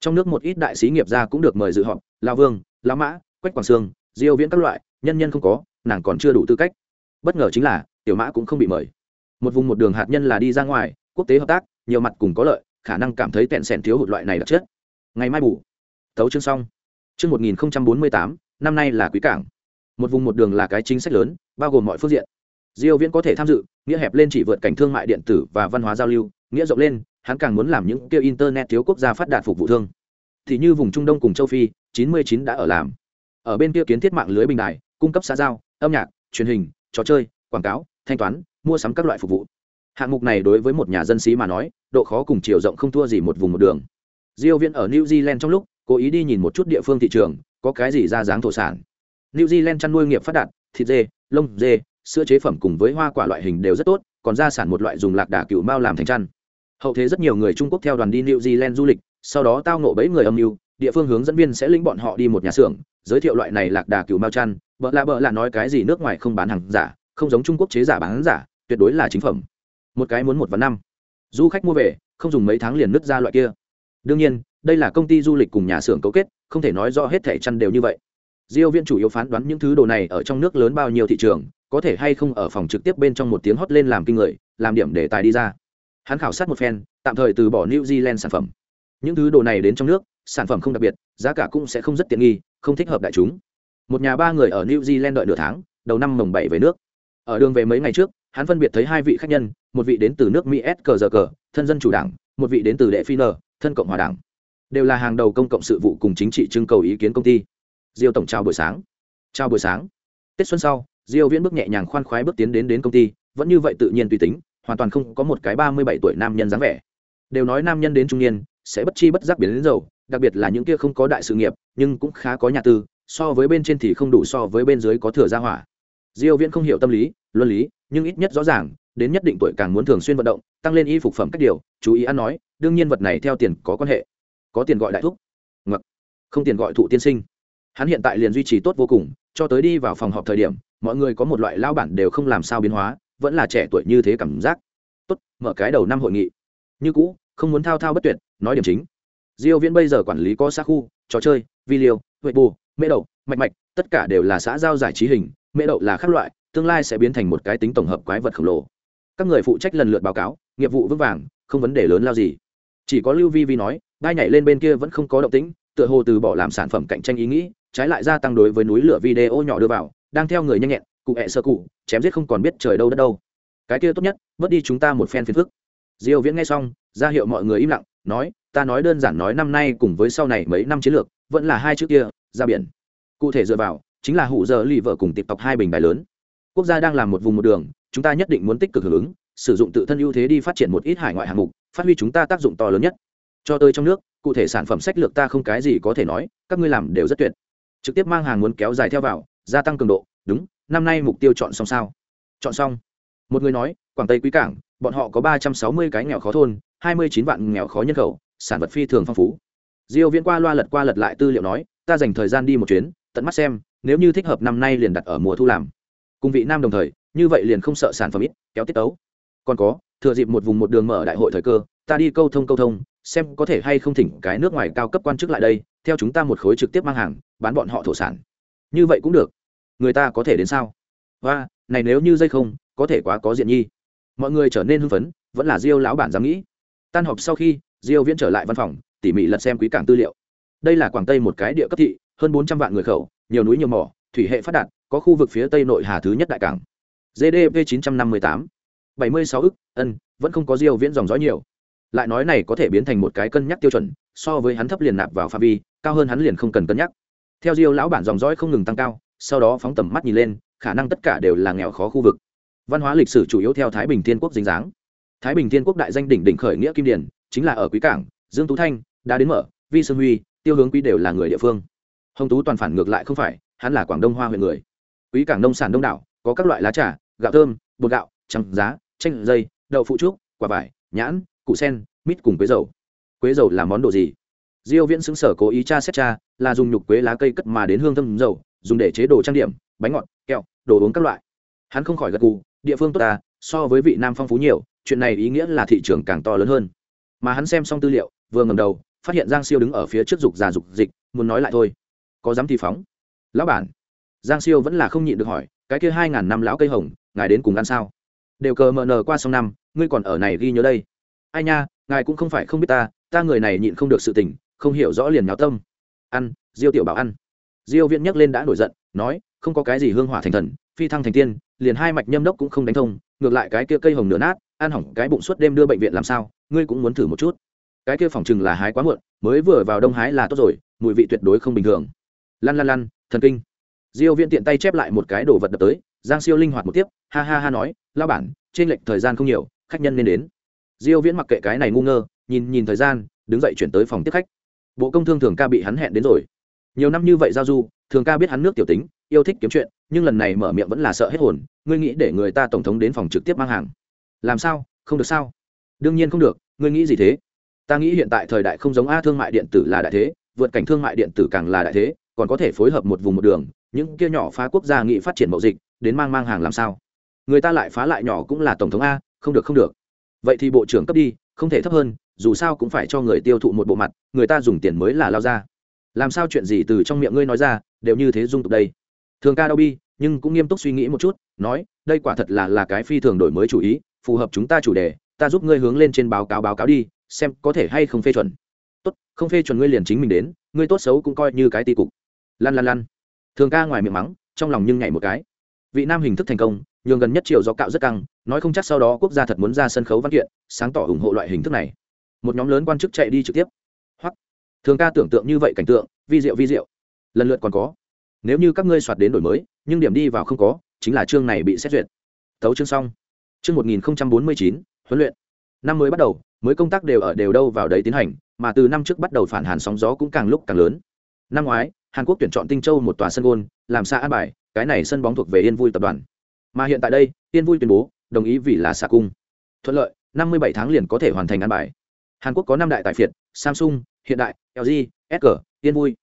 Trong nước một ít đại sĩ nghiệp gia cũng được mời dự họp lao vương lao mã, quách quảng sương, diêu viễn các loại, nhân nhân không có, nàng còn chưa đủ tư cách. Bất ngờ chính là, tiểu mã cũng không bị mời. Một vùng một đường hạt nhân là đi ra ngoài, quốc tế hợp tác, nhiều mặt cùng có lợi, khả năng cảm thấy tẹn sẻn thiếu hụt loại này đặc chất ngày mai bù. Tấu chương xong. Chương 1048 năm nay là quý cảng. Một vùng một đường là cái chính sách lớn, bao gồm mọi phương diện diêu viễn có thể tham dự, nghĩa hẹp lên chỉ vượt cảnh thương mại điện tử và văn hóa giao lưu, nghĩa rộng lên, hắn càng muốn làm những kêu internet thiếu quốc gia phát đạt phục vụ thương. Thì như vùng trung đông cùng châu phi 99 đã ở làm. Ở bên kia kiến thiết mạng lưới bình đài, cung cấp xã giao, âm nhạc, truyền hình, trò chơi, quảng cáo, thanh toán, mua sắm các loại phục vụ. Hạng mục này đối với một nhà dân sĩ mà nói, độ khó cùng chiều rộng không thua gì một vùng một đường. Diêu viễn ở new zealand trong lúc, cố ý đi nhìn một chút địa phương thị trường, có cái gì ra dáng thổ sản. New zealand chăn nuôi nghiệp phát đạt, thịt dê, lông dê sữa chế phẩm cùng với hoa quả loại hình đều rất tốt, còn ra sản một loại dùng lạc đà cựu mao làm thành chăn. Hậu thế rất nhiều người trung quốc theo đoàn đi new zealand du lịch, sau đó tao nộ bẫy người âm mưu, địa phương hướng dẫn viên sẽ lĩnh bọn họ đi một nhà xưởng, giới thiệu loại này lạc đà cựu mao chăn. Bợ lạ bợ là nói cái gì nước ngoài không bán hàng giả, không giống trung quốc chế giả bán giả, tuyệt đối là chính phẩm. Một cái muốn một và năm. Du khách mua về, không dùng mấy tháng liền nứt ra loại kia. Đương nhiên, đây là công ty du lịch cùng nhà xưởng cấu kết, không thể nói rõ hết thẻ chăn đều như vậy diêu viên chủ yếu phán đoán những thứ đồ này ở trong nước lớn bao nhiêu thị trường, có thể hay không ở phòng trực tiếp bên trong một tiếng hót lên làm kinh người, làm điểm để tài đi ra. Hắn khảo sát một phen, tạm thời từ bỏ new zealand sản phẩm. Những thứ đồ này đến trong nước, sản phẩm không đặc biệt, giá cả cũng sẽ không rất tiện nghi, không thích hợp đại chúng. Một nhà ba người ở new zealand đợi nửa tháng, đầu năm mồng bảy về nước. Ở đường về mấy ngày trước, hắn phân biệt thấy hai vị khách nhân, một vị đến từ nước mỹ s cờ giờ cờ thân dân chủ đảng, một vị đến từ đệ phi n, thân cộng hòa đảng. Đều là hàng đầu công cộng sự vụ cùng chính trị trưng cầu ý kiến công ty diêu tổng chào buổi sáng. Chào buổi sáng. Tết xuân sau, diêu viễn bước nhẹ nhàng khoan khoái bước tiến đến đến công ty, vẫn như vậy tự nhiên tùy tính, hoàn toàn không có một cái ba mươi bảy tuổi nam nhân dáng vẻ. Đều nói nam nhân đến trung niên, sẽ bất chi bất giác biến đến giàu, đặc biệt là những kia không có đại sự nghiệp, nhưng cũng khá có nhà tư, so với bên trên thì không đủ so với bên dưới có thừa gia hỏa. Diêu viễn không hiểu tâm lý, luân lý, nhưng ít nhất rõ ràng, đến nhất định tuổi càng muốn thường xuyên vận động, tăng lên y phục phẩm cách điều, chú ý ăn nói, đương nhiên vật này theo tiền có quan hệ. Có tiền gọi đại thúc. Ngập không tiền gọi thụ tiên sinh hắn hiện tại liền duy trì tốt vô cùng, cho tới đi vào phòng họp thời điểm, mọi người có một loại lao bản đều không làm sao biến hóa, vẫn là trẻ tuổi như thế cảm giác. Tốt, mở cái đầu năm hội nghị. Như cũ, không muốn thao thao bất tuyệt, nói điểm chính. Diêu viễn bây giờ quản lý có xã khu, trò chơi, video, huệ bù, mễ đậu mạch mạch, tất cả đều là xã giao giải trí hình, mễ đậu là các loại, tương lai sẽ biến thành một cái tính tổng hợp quái vật khổng lồ. Các người phụ trách lần lượt báo cáo, nghiệp vụ vững vàng, không vấn đề lớn lao gì. Chỉ có lưu vi vi nói đai nhảy lên bên kia vẫn không có động tĩnh, tựa hồ từ bỏ làm sản phẩm cạnh tranh ý nghĩ trái lại gia tăng đối với núi lửa video nhỏ đưa vào, đang theo người nhanh nhẹn, cụ hẹ sơ cụ, chém giết không còn biết trời đâu đất đâu. Cái kia tốt nhất, bớt đi chúng ta một phen phiền phức. Diêu viễn nghe xong, ra hiệu mọi người im lặng, nói, ta nói đơn giản nói năm nay cùng với sau này mấy năm chiến lược, vẫn là hai chữ kia, ra biển. Cụ thể dựa vào, chính là hụ giờ lì vợ cùng tịp tộc hai bình bài lớn. Quốc gia đang làm một vùng một đường, chúng ta nhất định muốn tích cực hưởng ứng, sử dụng tự thân ưu thế đi phát triển một ít hải ngoại hạng mục, phát huy chúng ta tác dụng to lớn nhất. Cho tới trong nước, cụ thể sản phẩm sách lược ta không cái gì có thể nói, các ngươi làm đều rất tuyệt trực tiếp mang hàng muốn kéo dài theo vào, gia tăng cường độ, đúng, năm nay mục tiêu chọn xong sao? Chọn xong. Một người nói, quảng tây quý cảng, bọn họ có ba trăm sáu mươi cái nghèo khó thôn, hai mươi chín vạn nghèo khó nhân khẩu, sản vật phi thường phong phú. Diêu viễn qua loa lật qua lật lại tư liệu nói, ta dành thời gian đi một chuyến, tận mắt xem, nếu như thích hợp năm nay liền đặt ở mùa thu làm. Cùng vị nam đồng thời, như vậy liền không sợ sản phẩm ít, kéo tiết tấu. Còn có thừa dịp một vùng một đường mở đại hội thời cơ, ta đi câu thông câu thông, xem có thể hay không thỉnh cái nước ngoài cao cấp quan chức lại đây, theo chúng ta một khối trực tiếp mang hàng, bán bọn họ thổ sản. Như vậy cũng được. Người ta có thể đến sao? Và này nếu như dây không, có thể quá có diện nhi. Mọi người trở nên hưng phấn, vẫn là diêu lão bản dám nghĩ. Tan họp sau khi, diêu viễn trở lại văn phòng, tỉ mỉ lật xem quý cảng tư liệu. Đây là quảng tây một cái địa cấp thị, hơn 400 vạn người khẩu, nhiều núi nhiều mỏ, thủy hệ phát đạt, có khu vực phía tây nội hà thứ nhất đại cảng. Gdp 958 76 ức, ân, vẫn không có diêu viễn dòng dõi nhiều. Lại nói này có thể biến thành một cái cân nhắc tiêu chuẩn, so với hắn thấp liền nạp vào phạm vi, cao hơn hắn liền không cần cân nhắc. Theo diêu lão bản dòng dõi không ngừng tăng cao, sau đó phóng tầm mắt nhìn lên, khả năng tất cả đều là nghèo khó khu vực. Văn hóa lịch sử chủ yếu theo thái bình thiên quốc dính dáng. Thái bình thiên quốc đại danh đỉnh đỉnh khởi nghĩa kim điển chính là ở quý cảng, dương tú thanh, đã đến mở, vi sơn huy, tiêu hướng quý đều là người địa phương. Hồng tú toàn phản ngược lại không phải, hắn là quảng đông hoa huyện người. Quý cảng nông sản đông đảo, có các loại lá trà, gạo thơm, bột gạo, trắng giá chanh dây, đậu phụ trúc, quả vải, nhãn, củ sen, mít cùng quế dầu. Quế dầu là món đồ gì? Diêu viễn xứng sở cố ý tra xét tra, là dùng nhục quế lá cây cất mà đến hương thơm dầu, dùng để chế đồ trang điểm, bánh ngọt, kẹo, đồ uống các loại. Hắn không khỏi gật gù, địa phương tốt ta, so với vị nam phong phú nhiều, chuyện này ý nghĩa là thị trường càng to lớn hơn. Mà hắn xem xong tư liệu, vừa ngầm đầu, phát hiện giang siêu đứng ở phía trước dục già dục dịch, muốn nói lại thôi. Có dám thì phóng. Lão bản. Giang siêu vẫn là không nhịn được hỏi, cái kia hai ngàn năm lão cây hồng, ngài đến cùng ăn sao? Đều cờ mờ nờ qua xong năm, ngươi còn ở này ghi nhớ đây. Ai nha, ngài cũng không phải không biết ta ta người này nhịn không được sự tình, không hiểu rõ liền nháo tâm. Ăn, diêu tiểu bảo ăn. Diêu viễn nhắc lên đã nổi giận, nói, không có cái gì hương hỏa thành thần, phi thăng thành tiên, liền hai mạch nhâm đốc cũng không đánh thông, ngược lại cái kia cây hồng nửa nát ăn hỏng cái bụng suốt đêm đưa bệnh viện làm sao, ngươi cũng muốn thử một chút. Cái kia phòng chừng là hái quá muộn, mới vừa vào đông hái là tốt rồi, mùi vị tuyệt đối không bình thường. Lăn lăn lăn, thần kinh. Diêu viễn tiện tay chép lại một cái đồ vật đập tới, giang siêu linh hoạt một tiếp ha ha ha nói lao bản, trên lệch thời gian không nhiều, khách nhân nên đến. Diêu viễn mặc kệ cái này ngu ngơ, nhìn nhìn thời gian, đứng dậy chuyển tới phòng tiếp khách. Bộ công thương thường ca bị hắn hẹn đến rồi. Nhiều năm như vậy giao du, thường ca biết hắn nước tiểu tính, yêu thích kiếm chuyện, nhưng lần này mở miệng vẫn là sợ hết hồn, ngươi nghĩ để người ta tổng thống đến phòng trực tiếp mang hàng. Làm sao? Không được sao? Đương nhiên không được, ngươi nghĩ gì thế? Ta nghĩ hiện tại thời đại không giống a thương mại điện tử là đại thế, vượt cảnh thương mại điện tử càng là đại thế, còn có thể phối hợp một vùng một đường, những kia nhỏ phá quốc gia nghị phát triển mậu dịch, đến mang mang hàng làm sao? Người ta lại phá lại nhỏ cũng là tổng thống a, không được không được. Vậy thì bộ trưởng cấp đi, không thể thấp hơn, dù sao cũng phải cho người tiêu thụ một bộ mặt, người ta dùng tiền mới là lao ra. Làm sao chuyện gì từ trong miệng ngươi nói ra, đều như thế dung tục đây. Thường ca đau bi, nhưng cũng nghiêm túc suy nghĩ một chút, nói, đây quả thật là là cái phi thường đổi mới chủ ý, phù hợp chúng ta chủ đề, ta giúp ngươi hướng lên trên báo cáo báo cáo đi, xem có thể hay không phê chuẩn. Tốt, không phê chuẩn ngươi liền chính mình đến, ngươi tốt xấu cũng coi như cái ti cục. Lăn lăn lăn. Thường ca ngoài miệng mắng, trong lòng nhưng nhảy một cái. Vị nam hình thức thành công nhường gần nhất chiều gió cạo rất căng, nói không chắc sau đó quốc gia thật muốn ra sân khấu văn kiện, sáng tỏ ủng hộ loại hình thức này. Một nhóm lớn quan chức chạy đi trực tiếp. Hoặc thường ca tưởng tượng như vậy cảnh tượng, vi diệu vi diệu. Lần lượt còn có. Nếu như các ngươi soạt đến đổi mới, nhưng điểm đi vào không có, chính là chương này bị xét duyệt. Thấu chương xong. Chương một nghìn bốn mươi chín, huấn luyện. Năm mới bắt đầu, mới công tác đều ở đều đâu vào đấy tiến hành, mà từ năm trước bắt đầu phản hàn sóng gió cũng càng lúc càng lớn. Năm ngoái, hàn quốc tuyển chọn tinh châu một tòa sân gôn, làm xa an bài, cái này sân bóng thuộc về yên vui tập đoàn mà hiện tại đây yên vui tuyên bố, đồng ý vì là xạ cung. Thuận lợi, năm mươi bảy tháng liền có thể hoàn thành ăn bài. Hàn quốc có năm đại tài phiệt, samsung, hiện đại lg sg yên vui.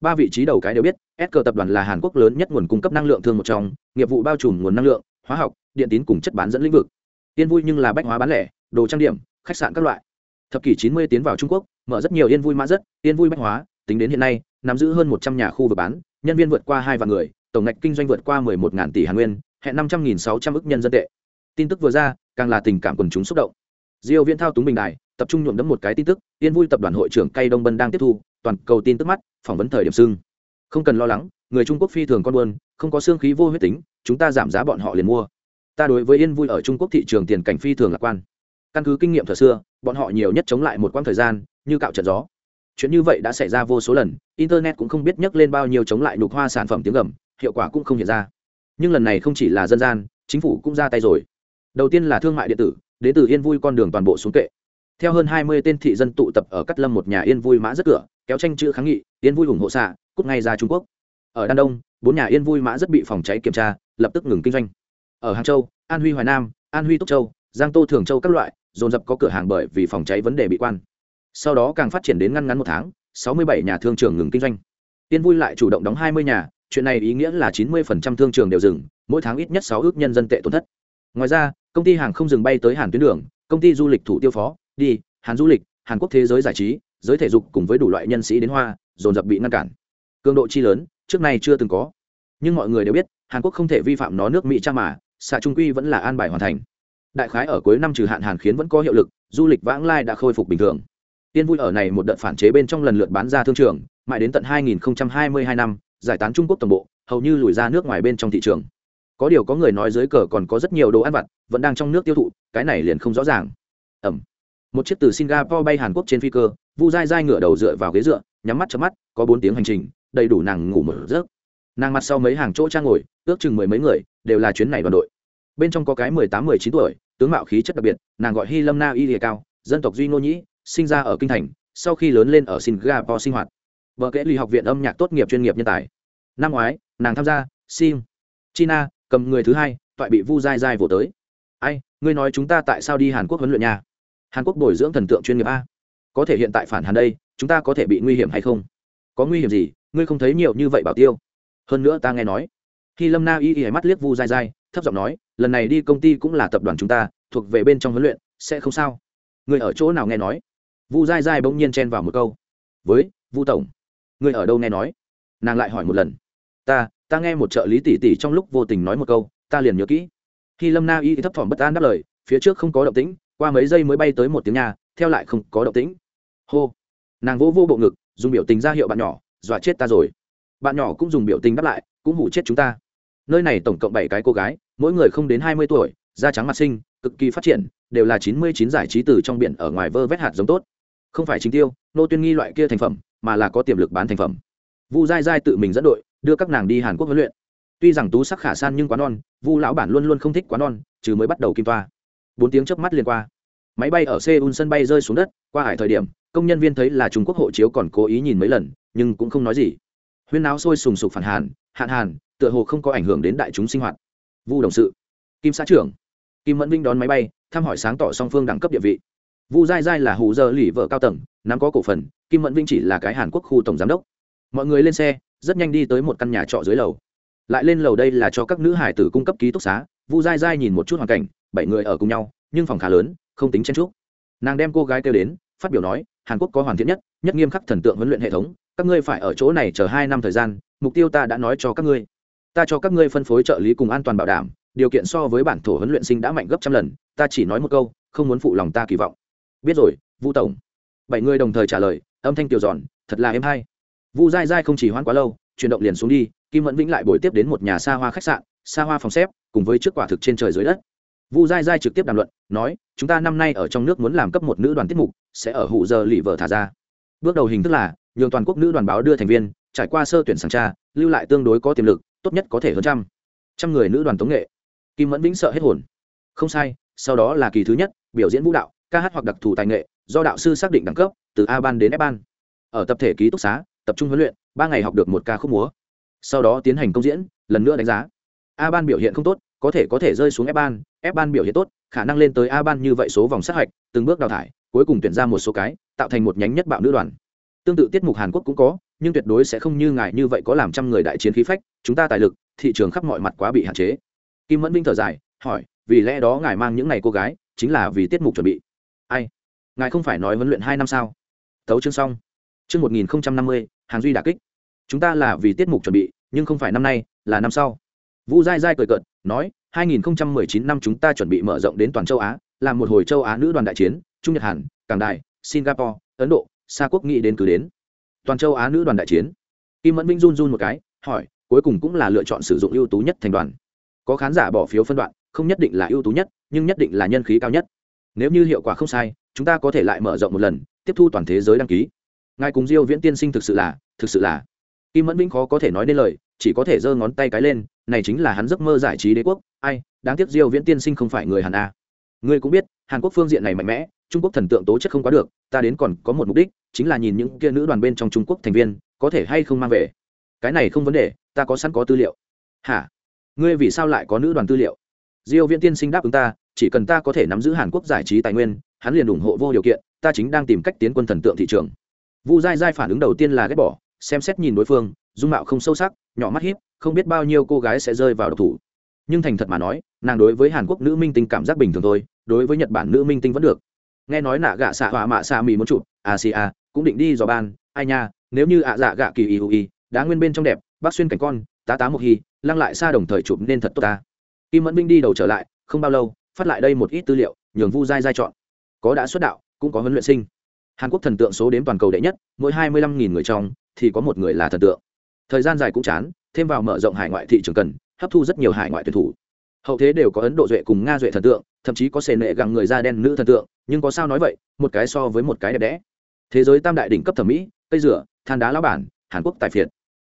Ba vị trí đầu cái đều biết sg tập đoàn là hàn quốc lớn nhất nguồn cung cấp năng lượng thương một trong, nghiệp vụ bao trùm nguồn năng lượng, hóa học, điện tín cùng chất bán dẫn lĩnh vực. Yên vui nhưng là bách hóa bán lẻ, đồ trang điểm, khách sạn các loại. Thập kỷ chín mươi tiến vào trung quốc, mở rất nhiều yên vui mã rất yên vui bách hóa, tính đến hiện nay, nắm giữ hơn một trăm nhà khu vực bán, nhân viên vượt qua hai vạn người, tổng ngạch kinh doanh vượt qua mười một tỷ hàn nguyên hẹn năm trăm nghìn sáu trăm ức nhân dân tệ. Tin tức vừa ra, càng là tình cảm quần chúng xúc động. Diêu viễn thao túng bình đài, tập trung nhuộm đấm một cái tin tức, yên vui tập đoàn hội trưởng cây đông bân đang tiếp thu, toàn cầu tin tức mắt, phỏng vấn thời điểm sưng. không cần lo lắng, người trung quốc phi thường con buôn, không có xương khí vô huyết tính, chúng ta giảm giá bọn họ liền mua. Ta đối với yên vui ở trung quốc thị trường tiền cảnh phi thường lạc quan. Căn cứ kinh nghiệm thời xưa, bọn họ nhiều nhất chống lại một quãng thời gian, như cạo trận gió. Chuyện như vậy đã xảy ra vô số lần, internet cũng không biết nhắc lên bao nhiêu chống lại nhục hoa sản phẩm tiếng gầm, hiệu quả cũng không hiện ra nhưng lần này không chỉ là dân gian, chính phủ cũng ra tay rồi. Đầu tiên là thương mại điện tử, đến từ yên vui con đường toàn bộ xuống kệ. Theo hơn hai mươi tên thị dân tụ tập ở cắt lâm một nhà yên vui mã rất cửa, kéo tranh chữ kháng nghị, yên vui ủng hộ xạ, cút ngay ra trung quốc. Ở đan đông, bốn nhà yên vui mã rất bị phòng cháy kiểm tra, lập tức ngừng kinh doanh. Ở hàng châu, an huy hoài nam, an huy túc châu, giang tô thường châu các loại, dồn dập có cửa hàng bởi vì phòng cháy vấn đề bị quan. Sau đó càng phát triển đến ngăn ngắn một tháng, sáu mươi bảy nhà thương trường ngừng kinh doanh. Yên vui lại chủ động đóng hai mươi nhà chuyện này ý nghĩa là chín mươi thương trường đều dừng, mỗi tháng ít nhất sáu ước nhân dân tệ tổn thất. Ngoài ra, công ty hàng không dừng bay tới hàn tuyến đường, công ty du lịch thủ tiêu phó, đi, hàn du lịch, hàn quốc thế giới giải trí, giới thể dục cùng với đủ loại nhân sĩ đến hoa, dồn dập bị ngăn cản. Cường độ chi lớn, trước nay chưa từng có. Nhưng mọi người đều biết, hàn quốc không thể vi phạm nó nước mỹ cha mà, xạ trung quy vẫn là an bài hoàn thành. Đại khái ở cuối năm trừ hạn hàn khiến vẫn có hiệu lực, du lịch vãng lai đã khôi phục bình thường. Tiên vui ở này một đợt phản chế bên trong lần lượt bán ra thương trường, mãi đến tận 2022 năm giải tán trung quốc toàn bộ, hầu như lùi ra nước ngoài bên trong thị trường. Có điều có người nói dưới cờ còn có rất nhiều đồ ăn vặt, vẫn đang trong nước tiêu thụ, cái này liền không rõ ràng. Ẩm. Một chiếc từ singapore bay hàn quốc trên phi cơ, vu dai dai ngửa đầu dựa vào ghế dựa, nhắm mắt chớp mắt, có bốn tiếng hành trình, đầy đủ nàng ngủ mở giấc. Nàng mặt sau mấy hàng chỗ trang ngồi, ước chừng mười mấy người, đều là chuyến này đoàn đội. Bên trong có cái mười tám, mười chín tuổi, tướng mạo khí chất đặc biệt, nàng gọi hy lâm na y lìa cao, dân tộc duy ngô nhĩ, sinh ra ở kinh thành, sau khi lớn lên ở singapore sinh hoạt vợ kệ ly học viện âm nhạc tốt nghiệp chuyên nghiệp nhân tài. Năm ngoái, nàng tham gia sim china, cầm người thứ hai, toại bị vu dai dai vỗ tới. Ai, ngươi nói chúng ta tại sao đi hàn quốc huấn luyện nhà hàn quốc bồi dưỡng thần tượng chuyên nghiệp a. Có thể hiện tại phản hàn đây, chúng ta có thể bị nguy hiểm hay không? Có nguy hiểm gì? Ngươi không thấy nhiều như vậy bảo tiêu. Hơn nữa ta nghe nói, khi lâm na y y mắt liếc vu dai dai thấp giọng nói, lần này đi công ty cũng là tập đoàn chúng ta, thuộc về bên trong huấn luyện, sẽ không sao. Người ở chỗ nào nghe nói? Vu dai dai bỗng nhiên chen vào một câu. Với vu tổng. Ngươi ở đâu nghe nói? Nàng lại hỏi một lần. Ta ta nghe một trợ lý tỷ tỷ trong lúc vô tình nói một câu, ta liền nhớ kỹ. Khi lâm na y thấp thỏm bất an đáp lời, phía trước không có động tĩnh, qua mấy giây mới bay tới một tiếng nhà theo lại không có động tĩnh. Hô. Nàng vỗ vô bộ ngực, dùng biểu tình ra hiệu bạn nhỏ, dọa chết ta rồi. Bạn nhỏ cũng dùng biểu tình đáp lại, cũng hủ chết chúng ta. Nơi này tổng cộng bảy cái cô gái, mỗi người không đến hai mươi tuổi, da trắng mặt sinh cực kỳ phát triển, đều là chín mươi chín giải trí từ trong biển ở ngoài vơ vét hạt giống tốt. Không phải chính tiêu, nô tuyên nghi loại kia thành phẩm mà là có tiềm lực bán thành phẩm. Vu dai dai tự mình dẫn đội, đưa các nàng đi hàn quốc huấn luyện. Tuy rằng tú sắc khả san nhưng quá non, vu lão bản luôn luôn không thích quá non chứ mới bắt đầu kim toa. Bốn tiếng chớp mắt liền qua. Máy bay ở seoul sân bay rơi xuống đất, qua hải thời điểm, công nhân viên thấy là trung quốc hộ chiếu còn cố ý nhìn mấy lần, nhưng cũng không nói gì. Huyên áo sôi sùng sục phản hàn, hạn hàn, tựa hồ không có ảnh hưởng đến đại chúng sinh hoạt. Vu đồng sự, kim xã trưởng, kim mẫn vinh đón máy bay, thăm hỏi sáng tỏ song phương đẳng cấp địa vị vu dai dai là hụ giờ lì vợ cao tầng, nắm có cổ phần, kim mẫn vinh chỉ là cái hàn quốc khu tổng giám đốc. Mọi người lên xe, rất nhanh đi tới một căn nhà trọ dưới lầu. Lại lên lầu đây là cho các nữ hải tử cung cấp ký túc xá. Vu dai dai nhìn một chút hoàn cảnh, bảy người ở cùng nhau, nhưng phòng khá lớn, không tính chen trúc nàng đem cô gái kêu đến, phát biểu nói, hàn quốc có hoàn thiện nhất nhất nghiêm khắc thần tượng huấn luyện hệ thống, các ngươi phải ở chỗ này chờ hai năm thời gian, mục tiêu ta đã nói cho các ngươi. Ta cho các ngươi phân phối trợ lý cùng an toàn bảo đảm, điều kiện so với bản thổ huấn luyện sinh đã mạnh gấp trăm lần, ta chỉ nói một câu, không muốn phụ lòng ta kỳ vọng biết rồi, vu tổng. Bảy người đồng thời trả lời, âm thanh tiểu giòn, thật là êm hay. Vu dai dai không chỉ hoãn quá lâu, chuyển động liền xuống đi, kim mẫn vĩnh lại buổi tiếp đến một nhà xa hoa khách sạn, xa hoa phòng xếp, cùng với trước quả thực trên trời dưới đất. Vu dai dai trực tiếp đàm luận, nói, chúng ta năm nay ở trong nước muốn làm cấp một nữ đoàn tiết mục, sẽ ở hụ giờ lì vợ thả ra. Bước đầu hình thức là, nhường toàn quốc nữ đoàn báo đưa thành viên, trải qua sơ tuyển sàng tra, lưu lại tương đối có tiềm lực, tốt nhất có thể hơn trăm. Trăm người nữ đoàn tống nghệ. Kim mẫn vĩnh sợ hết hồn. Không sai, sau đó là kỳ thứ nhất, biểu diễn vũ đạo ca hát hoặc đặc thù tài nghệ, do đạo sư xác định đẳng cấp, từ a ban đến f ban. Ở tập thể ký túc xá, tập trung huấn luyện, ba ngày học được một ca khúc múa. Sau đó tiến hành công diễn, lần nữa đánh giá. A ban biểu hiện không tốt, có thể có thể rơi xuống f ban f ban biểu hiện tốt, khả năng lên tới a ban như vậy số vòng sát hạch, từng bước đào thải, cuối cùng tuyển ra một số cái, tạo thành một nhánh nhất bạo nữ đoàn. Tương tự tiết mục hàn quốc cũng có, nhưng tuyệt đối sẽ không như ngài như vậy có làm trăm người đại chiến khí phách, chúng ta tài lực, thị trường khắp mọi mặt quá bị hạn chế. Kim mẫn vinh thở dài, hỏi, vì lẽ đó ngài mang những ngày cô gái, chính là vì tiết mục chuẩn bị ai? Ngài không phải nói huấn luyện hai năm sao? Thấu chương xong. Chương một nghìn năm mươi, hàng duy đà kích. Chúng ta là vì tiết mục chuẩn bị, nhưng không phải năm nay, là năm sau. Vũ dai dai cười cợt, nói 2019 năm chúng ta chuẩn bị mở rộng đến toàn châu á, làm một hồi châu á nữ đoàn đại chiến, trung nhật hàn, cảng đài, singapore, ấn độ xa quốc nghĩ đến cứ đến. Toàn châu á nữ đoàn đại chiến. Kim mẫn vinh run run một cái, hỏi, cuối cùng cũng là lựa chọn sử dụng ưu tú nhất thành đoàn. Có khán giả bỏ phiếu phân đoạn, không nhất định là ưu tú nhất, nhưng nhất định là nhân khí cao nhất nếu như hiệu quả không sai, chúng ta có thể lại mở rộng một lần, tiếp thu toàn thế giới đăng ký. Ngài cùng diêu viễn tiên sinh thực sự là, thực sự là. Kim mẫn vĩnh khó có thể nói nên lời, chỉ có thể giơ ngón tay cái lên, này chính là hắn giấc mơ giải trí đế quốc. Ai, đáng tiếc diêu viễn tiên sinh không phải người hàn a. Ngươi cũng biết, hàn quốc phương diện này mạnh mẽ, trung quốc thần tượng tố chất không quá được, ta đến còn có một mục đích, chính là nhìn những kia nữ đoàn bên trong trung quốc thành viên, có thể hay không mang về. Cái này không vấn đề, ta có sẵn có tư liệu. Hả? Ngươi vì sao lại có nữ đoàn tư liệu? Diêu viễn tiên sinh đáp ứng ta chỉ cần ta có thể nắm giữ hàn quốc giải trí tài nguyên, hắn liền ủng hộ vô điều kiện, ta chính đang tìm cách tiến quân thần tượng thị trường. Vu dai dai phản ứng đầu tiên là ghét bỏ, xem xét nhìn đối phương, dung mạo không sâu sắc, nhỏ mắt hiếp không biết bao nhiêu cô gái sẽ rơi vào độc thủ. Nhưng thành thật mà nói, nàng đối với hàn quốc nữ minh tinh cảm giác bình thường thôi, đối với nhật bản nữ minh tinh vẫn được. Nghe nói nạ gạ xạ họa mạ xạ mì muốn chụp à asia à, cũng định đi dò ban, ai nha, nếu như ạ dạ gạ kỳ y y đá nguyên bên trong đẹp, bác xuyên cảnh con, tá tá một hy lăng lại xa đồng thời chụp nên thật tốt ta. Kim mẫn Minh đi đầu trở lại, không bao lâu phát lại đây một ít tư liệu, nhường vu giai giai chọn. Có đã xuất đạo, cũng có huấn luyện sinh. Hàn quốc thần tượng số đếm toàn cầu đệ nhất, mỗi hai mươi lăm nghìn người trong, thì có một người là thần tượng. Thời gian dài cũng chán, thêm vào mở rộng hải ngoại thị trường cần, hấp thu rất nhiều hải ngoại tuyển thủ. Hậu thế đều có ấn độ duệ cùng nga duệ thần tượng, thậm chí có sề nệ gặng người da đen nữ thần tượng, nhưng có sao nói vậy, một cái so với một cái đẹp đẽ. Thế giới tam đại đỉnh cấp thẩm mỹ, cây rửa than đá lão bản, hàn quốc tài phiệt.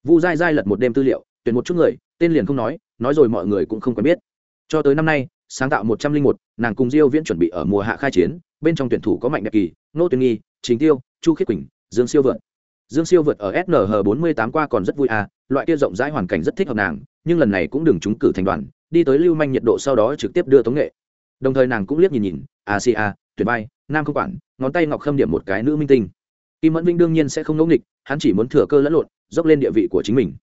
Vu dai dai lật một đêm tư liệu, tuyển một chút người, tên liền không nói nói rồi mọi người cũng không quen biết. Cho tới năm nay sáng tạo một trăm linh một, nàng cùng diêu viễn chuẩn bị ở mùa hạ khai chiến, bên trong tuyển thủ có mạnh đẹp kỳ nô tuyên nghi chính tiêu, chu khiết quỳnh, dương siêu vượt. Dương siêu vượt ở snh 48 qua còn rất vui à loại kia rộng rãi hoàn cảnh rất thích hợp nàng, nhưng lần này cũng đừng trúng cử thành đoàn, đi tới lưu manh nhiệt độ sau đó trực tiếp đưa tống nghệ. Đồng thời nàng cũng liếc nhìn nhìn à asia à, tuyển bay nam không quản, ngón tay ngọc khâm điểm một cái nữ minh tinh. Kim mẫn vinh đương nhiên sẽ không ngẫu nghịch, hắn chỉ muốn thừa cơ lẫn lộn, dốc lên địa vị của chính mình.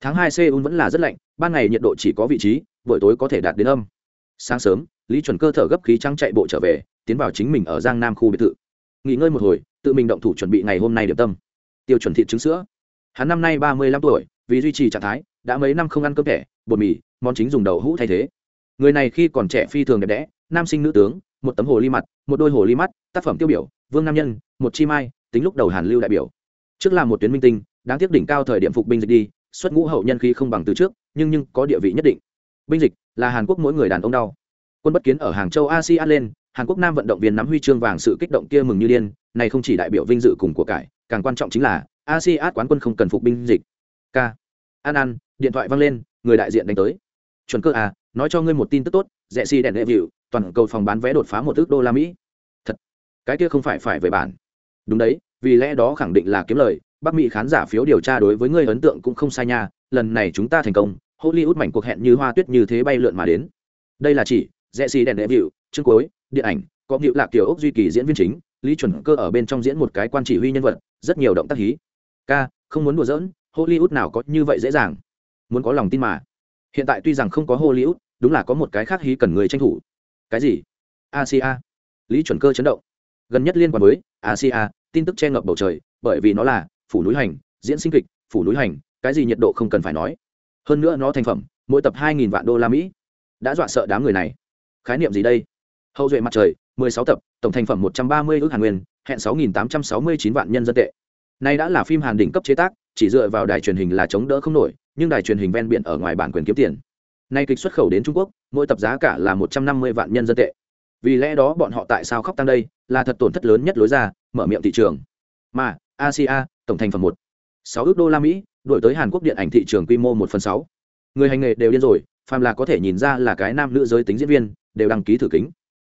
Tháng hai seoul vẫn là rất lạnh, ban ngày nhiệt độ chỉ có vị trí, buổi tối có thể đạt đến âm sáng sớm, lý chuẩn cơ thở gấp khí trắng chạy bộ trở về, tiến vào chính mình ở giang nam khu biệt thự. Nghỉ ngơi một hồi, tự mình động thủ chuẩn bị ngày hôm nay điểm tâm. Tiêu chuẩn thịt trứng sữa. Hắn năm nay ba mươi lăm tuổi, vì duy trì trạng thái, đã mấy năm không ăn cơm thẻ, bột mì, món chính dùng đậu hũ thay thế. Người này khi còn trẻ phi thường đẹp đẽ, nam sinh nữ tướng, một tấm hồ ly mặt, một đôi hồ ly mắt, tác phẩm tiêu biểu, vương nam nhân, một chi mai, tính lúc đầu hàn lưu đại biểu. Trước là một tuyến minh tinh, đáng tiếc đỉnh cao thời điểm phục binh dịch đi, xuất ngũ hậu nhân khí không bằng từ trước, nhưng nhưng có địa vị nhất định. Binh dịch là hàn quốc mỗi người đàn ông đau. Quân bất kiến ở hàng châu asean lên, hàn quốc nam vận động viên nắm huy chương vàng sự kích động kia mừng như điên, này không chỉ đại biểu vinh dự cùng của cải, càng quan trọng chính là asean quán quân không cần phục binh dịch. K an an, điện thoại văng lên, người đại diện đánh tới. Chuẩn cơ à nói cho ngươi một tin tức tốt, rẻ xi si đèn đệ vịu toàn cầu phòng bán vé đột phá một ước đô la mỹ. Thật, cái kia không phải phải về bản. Đúng đấy, vì lẽ đó khẳng định là kiếm lời, bắc mỹ khán giả phiếu điều tra đối với ngươi ấn tượng cũng không sai nha, lần này chúng ta thành công hollywood mảnh cuộc hẹn như hoa tuyết như thế bay lượn mà đến. Đây là chỉ rẽ xì đèn đệ vịu, chương cuối, điện ảnh, có hiệu lạc tiểu ốc duy kỳ diễn viên chính, lý chuẩn cơ ở bên trong diễn một cái quan chỉ huy nhân vật, rất nhiều động tác hí. Ca, không muốn đùa giỡn, hollywood nào có như vậy dễ dàng? Muốn có lòng tin mà. Hiện tại tuy rằng không có hollywood, đúng là có một cái khác hí cần người tranh thủ. Cái gì? Asia. Lý chuẩn cơ chấn động. Gần nhất liên quan với asia, tin tức che ngập bầu trời, bởi vì nó là phủ núi hành, diễn sinh kịch, phủ núi hành, cái gì nhiệt độ không cần phải nói hơn nữa nó thành phẩm, mỗi tập hai nghìn vạn đô la mỹ. Đã dọa sợ đám người này. Khái niệm gì đây? Hậu duệ mặt trời, mười sáu tập, tổng thành phẩm một trăm ba mươi ước hàn nguyên, hẹn sáu nghìn tám trăm sáu mươi chín vạn nhân dân tệ. Này đã là phim hàn đỉnh cấp chế tác, chỉ dựa vào đài truyền hình là chống đỡ không nổi, nhưng đài truyền hình ven biển ở ngoài bản quyền kiếm tiền. Nay kịch xuất khẩu đến trung quốc, mỗi tập giá cả là một trăm năm mươi vạn nhân dân tệ. Vì lẽ đó bọn họ tại sao khóc tăng đây, là thật tổn thất lớn nhất lối ra, mở miệng thị trường. Mà, asia, tổng thành phẩm một, sáu ước đô la mỹ đổi tới hàn quốc điện ảnh thị trường quy mô một phần sáu. Người hành nghề đều điên rồi, phàm là có thể nhìn ra là cái nam nữ giới tính diễn viên, đều đăng ký thử kính.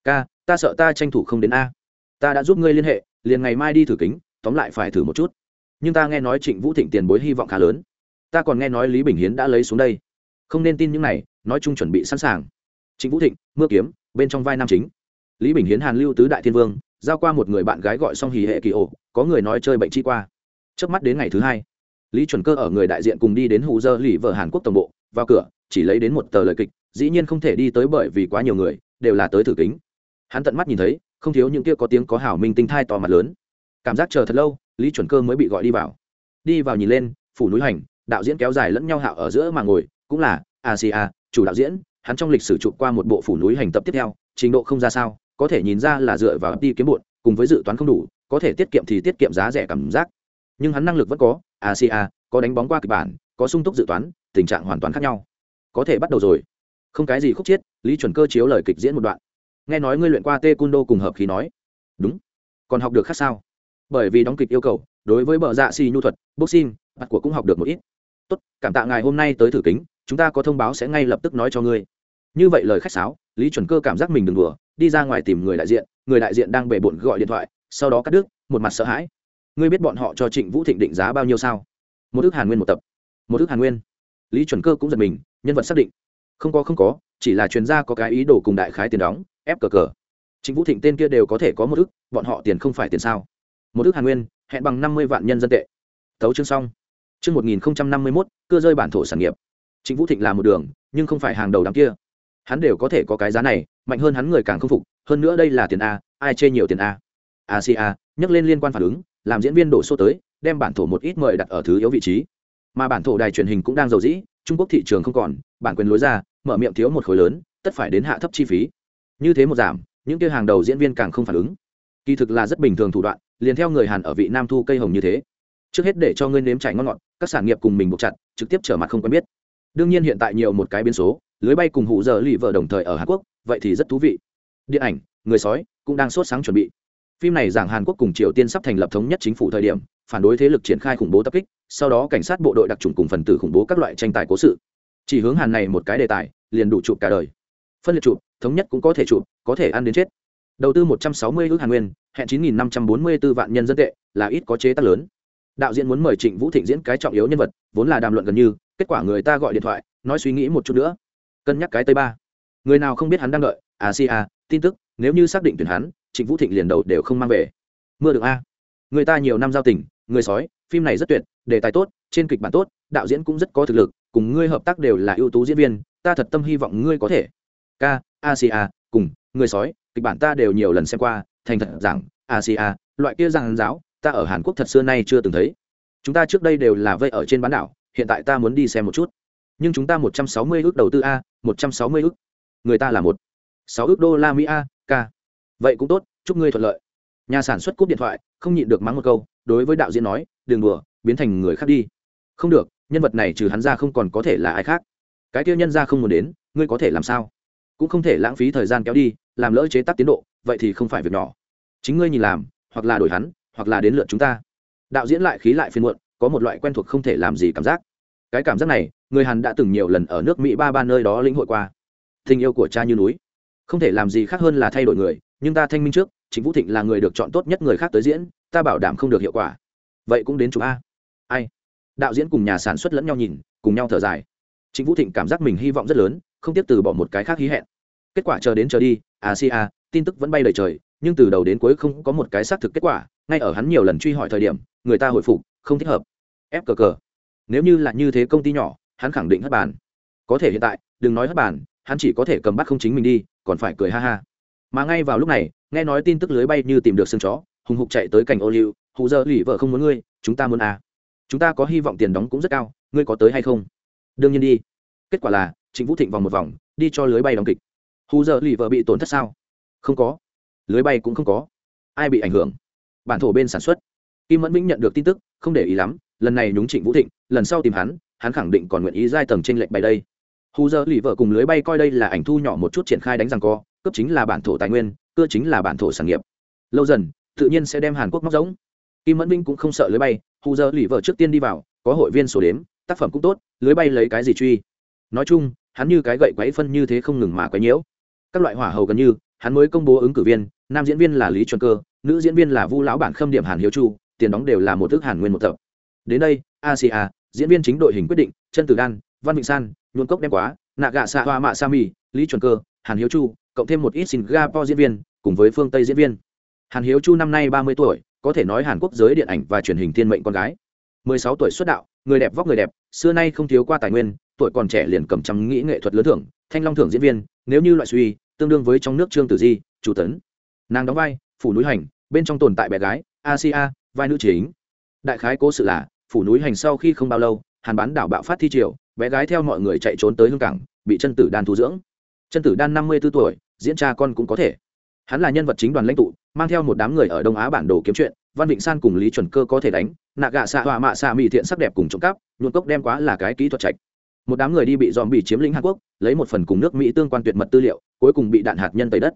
Ca, ta sợ ta tranh thủ không đến a. Ta đã giúp ngươi liên hệ, liền ngày mai đi thử kính, tóm lại phải thử một chút. Nhưng ta nghe nói trịnh vũ thịnh tiền bối hy vọng khá lớn. Ta còn nghe nói lý bình hiến đã lấy xuống đây. Không nên tin những này, nói chung chuẩn bị sẵn sàng. Trịnh vũ thịnh, mưa kiếm, bên trong vai nam chính. Lý bình hiến hàn lưu tứ đại thiên vương, giao qua một người bạn gái gọi xong hì hệ kỳ ổ, có người nói chơi bệnh chi qua. Trước mắt đến ngày thứ hai lý chuẩn cơ ở người đại diện cùng đi đến hù dơ lì vợ hàn quốc tổng bộ, vào cửa, chỉ lấy đến một tờ lời kịch, dĩ nhiên không thể đi tới bởi vì quá nhiều người, đều là tới thử kính. Hắn tận mắt nhìn thấy, không thiếu những kia có tiếng có hảo minh tinh thai to mặt lớn. Cảm giác chờ thật lâu, lý chuẩn cơ mới bị gọi đi vào. Đi vào nhìn lên, phủ núi hành, đạo diễn kéo dài lẫn nhau hạo ở giữa mà ngồi, cũng là à asia à, chủ đạo diễn, hắn trong lịch sử chụp qua một bộ phủ núi hành tập tiếp theo, trình độ không ra sao, có thể nhìn ra là dựa vào đi kiếm bụn, cùng với dự toán không đủ, có thể tiết kiệm thì tiết kiệm giá rẻ cảm giác. Nhưng hắn năng lực vẫn có asia có đánh bóng qua kịch bản, có sung túc dự toán, tình trạng hoàn toàn khác nhau. Có thể bắt đầu rồi. Không cái gì khúc chiết lý chuẩn cơ chiếu lời kịch diễn một đoạn. Nghe nói ngươi luyện qua tê cung đô cùng hợp khí nói. Đúng. Còn học được khác sao? Bởi vì đóng kịch yêu cầu, đối với bờ dạ xì nhu thuật, boxing mặt của cũng học được một ít. Tốt, cảm tạ ngài hôm nay tới thử kính, chúng ta có thông báo sẽ ngay lập tức nói cho ngươi. Như vậy lời khách sáo, lý chuẩn cơ cảm giác mình đừng đùa, đi ra ngoài tìm người đại diện, người đại diện đang bề bộn gọi điện thoại, sau đó cắt đứt, một mặt sợ hãi ngươi biết bọn họ cho trịnh vũ thịnh định giá bao nhiêu sao? Một ước hàn nguyên một tập. Một ước hàn nguyên. Lý chuẩn cơ cũng giật mình nhân vật xác định. Không có không có chỉ là chuyên gia có cái ý đồ cùng đại khái tiền đóng ép cờ cờ. Trịnh vũ thịnh tên kia đều có thể có một ước bọn họ tiền không phải tiền sao? Một ước hàn nguyên hẹn bằng năm mươi vạn nhân dân tệ. Thấu chương xong. Chương một nghìn năm mươi mốt cưa rơi bản thổ sản nghiệp. Trịnh vũ thịnh là một đường nhưng không phải hàng đầu đám kia. Hắn đều có thể có cái giá này mạnh hơn hắn người càng không phục hơn nữa đây là tiền a ai chê nhiều tiền a? A si a, nhắc lên liên quan phản ứng làm diễn viên đổ số tới, đem bản thổ một ít mời đặt ở thứ yếu vị trí. Mà bản thổ đài truyền hình cũng đang giàu dĩ, trung quốc thị trường không còn, bản quyền lối ra, mở miệng thiếu một khối lớn, tất phải đến hạ thấp chi phí. Như thế một giảm, những kia hàng đầu diễn viên càng không phản ứng. Kỳ thực là rất bình thường thủ đoạn, liền theo người hàn ở vị nam thu cây hồng như thế. Trước hết để cho ngươi nếm trải ngon ngọt, các sản nghiệp cùng mình buộc chặt, trực tiếp trở mặt không quen biết. Đương nhiên hiện tại nhiều một cái biến số, lưới bay cùng hụ giờ lì vợ đồng thời ở hàn quốc, vậy thì rất thú vị. Điện ảnh, người sói, cũng đang sốt sáng chuẩn bị phim này giảng hàn quốc cùng triều tiên sắp thành lập thống nhất chính phủ thời điểm, phản đối thế lực triển khai khủng bố tập kích, sau đó cảnh sát bộ đội đặc trùng cùng phần tử khủng bố các loại tranh tài cố sự. Chỉ hướng hàn này một cái đề tài, liền đủ chụp cả đời. Phân liệt chụp, thống nhất cũng có thể chụp, có thể ăn đến chết. Đầu tư một trăm sáu mươi ước hàn nguyên, hẹn chín nghìn năm trăm bốn mươi 9.544 vạn nhân dân tệ, là ít có chế tác lớn. Đạo diễn muốn mời trịnh vũ thịnh diễn cái trọng yếu nhân vật, vốn là đàm luận gần như, kết quả người ta gọi điện thoại, nói suy nghĩ một chút nữa. Cân nhắc cái tây ba. Người nào không biết hắn đang đợi? À si à tin tức, nếu như xác định tuyển hắn trịnh vũ thịnh liền đầu đều không mang về. Mưa được a. Người ta nhiều năm giao tình, người sói, phim này rất tuyệt, đề tài tốt, trên kịch bản tốt, đạo diễn cũng rất có thực lực, cùng ngươi hợp tác đều là ưu tú diễn viên, ta thật tâm hy vọng ngươi có thể. K asia cùng, người sói, kịch bản ta đều nhiều lần xem qua, thành thật rằng asia loại kia giang giáo, ta ở hàn quốc thật xưa nay chưa từng thấy. Chúng ta trước đây đều là vây ở trên bán đảo, hiện tại ta muốn đi xem một chút. Nhưng chúng ta một trăm sáu mươi ước đầu tư a, một trăm sáu mươi ước. Người ta là một sáu ước đô la mỹ a k vậy cũng tốt, chúc ngươi thuận lợi. Nhà sản xuất cúp điện thoại, không nhịn được mắng một câu, đối với đạo diễn nói, đừng đùa, biến thành người khác đi. Không được, nhân vật này trừ hắn ra không còn có thể là ai khác. Cái tiêu nhân ra không muốn đến, ngươi có thể làm sao? Cũng không thể lãng phí thời gian kéo đi, làm lỡ chế tác tiến độ, vậy thì không phải việc nhỏ. Chính ngươi nhìn làm, hoặc là đổi hắn, hoặc là đến lượt chúng ta. Đạo diễn lại khí lại phiên muộn, có một loại quen thuộc không thể làm gì cảm giác. Cái cảm giác này, người hàn đã từng nhiều lần ở nước mỹ ba ba nơi đó lĩnh hội qua. Tình yêu của cha như núi. Không thể làm gì khác hơn là thay đổi người nhưng ta thanh minh trước chính vũ thịnh là người được chọn tốt nhất người khác tới diễn, ta bảo đảm không được hiệu quả. Vậy cũng đến chúng a. Ai? Đạo diễn cùng nhà sản xuất lẫn nhau nhìn, cùng nhau thở dài. Chính vũ thịnh cảm giác mình hy vọng rất lớn, không tiếp từ bỏ một cái khác hí hẹn. Kết quả chờ đến chờ đi à si a tin tức vẫn bay đầy trời, nhưng từ đầu đến cuối không có một cái xác thực kết quả, ngay ở hắn nhiều lần truy hỏi thời điểm, người ta hồi phục, không thích hợp. Ép cờ cờ nếu như là như thế công ty nhỏ, hắn khẳng định hất bàn. Có thể hiện tại, đừng nói hất bàn, hắn chỉ có thể cầm bắt không chính mình đi, còn phải cười ha ha mà ngay vào lúc này, nghe nói tin tức lưới bay như tìm được xương chó, hùng hục chạy tới cảnh ô liu hụ giờ lì vợ không muốn ngươi, chúng ta muốn à. chúng ta có hy vọng tiền đóng cũng rất cao, ngươi có tới hay không? Đương nhiên đi. Kết quả là, trịnh vũ thịnh vòng một vòng, đi cho lưới bay đóng kịch. Hù giờ lì vợ bị tổn thất sao? Không có. Lưới bay cũng không có. Ai bị ảnh hưởng? Bản thổ bên sản xuất. Kim mẫn vĩnh nhận được tin tức, không để ý lắm, lần này nhúng trịnh vũ thịnh, lần sau tìm hắn hắn khẳng định còn nguyện ý giai tầng trên lệnh bày đây. Hù giờ lì vợ cùng lưới bay coi đây là ảnh thu nhỏ một chút triển khai đánh rằng co cấp chính là bản thổ tài nguyên cơ chính là bản thổ sản nghiệp. Lâu dần, tự nhiên sẽ đem hàn quốc móc giống kim mẫn vinh cũng không sợ lưới bay hù giờ lì vợ trước tiên đi vào, có hội viên sổ đếm, tác phẩm cũng tốt, lưới bay lấy cái gì truy. Nói chung, hắn như cái gậy quấy phân như thế không ngừng mà quấy nhiễu. Các loại hỏa hầu gần như, hắn mới công bố ứng cử viên, nam diễn viên là lý chuẩn cơ, nữ diễn viên là vu lão bản khâm điểm hàn hiếu chu, tiền đóng đều là một thức hàn nguyên một tập. Đến đây, asia, diễn viên chính đội hình quyết định, chân tử đan, văn vịnh san nhuộn cốc đem quá, nạ gạ xạ hoa mạ sa mì lý chuẩn cơ, hàn hiếu chu cộng thêm một ít singapore diễn viên, cùng với phương tây diễn viên. Hàn hiếu chu năm nay ba mươi tuổi, có thể nói hàn quốc giới điện ảnh và truyền hình thiên mệnh con gái. mười sáu tuổi xuất đạo, người đẹp vóc người đẹp, xưa nay không thiếu qua tài nguyên, tuổi còn trẻ liền cầm trăm nghĩ nghệ thuật lớn thưởng, thanh long thưởng diễn viên, nếu như loại suy, tương đương với trong nước trương tử di chủ tấn. Nàng đóng vai, phủ núi hành, bên trong tồn tại bé gái, asia, vai nữ chính. Đại khái cố sự là, phủ núi hành sau khi không bao lâu, hàn bán đảo bạo phát thi triều, bé gái theo mọi người chạy trốn tới hương cảng, bị chân tử đan thu dưỡng. Chân tử đan năm mươi b ố tuổi diễn cha con cũng có thể. Hắn là nhân vật chính đoàn lãnh tụ, mang theo một đám người ở đông á bản đồ kiếm chuyện, văn vịnh san cùng lý chuẩn cơ có thể đánh nạ gạ xạ hòa mạ xạ mỹ thiện sắc đẹp cùng trộm cắp, nhuộm cốc đem quá là cái kỹ thuật trạch. Một đám người đi bị dòm bị chiếm lĩnh hàn quốc, lấy một phần cùng nước mỹ tương quan tuyệt mật tư liệu, cuối cùng bị đạn hạt nhân tây đất.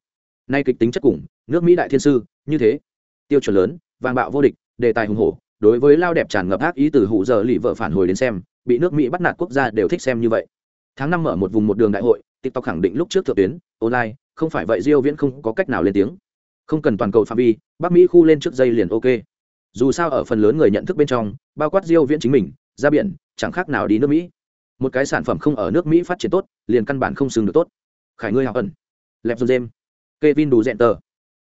Nay kịch tính chất cùng, nước mỹ đại thiên sư, như thế. Tiêu chuẩn lớn vàng bạo vô địch, đề tài hùng hổ, đối với lao đẹp tràn ngập ác ý từ hụ giờ lì vợ phản hồi đến xem, bị nước mỹ bắt nạt quốc gia đều thích xem như vậy. Tháng năm mở một vùng một đường đại hội, tiktok khẳng định lúc trước thượng tuyến, online không phải vậy diêu viễn không có cách nào lên tiếng. Không cần toàn cầu phạm vi, bắc mỹ khu lên trước dây liền ok. Dù sao ở phần lớn người nhận thức bên trong, bao quát diêu viễn chính mình, ra biển, chẳng khác nào đi nước mỹ. Một cái sản phẩm không ở nước mỹ phát triển tốt, liền căn bản không xứng được tốt. Khải ngươi học ẩn. Lẹp dồn dêm. Kevin đủ dẹn tờ.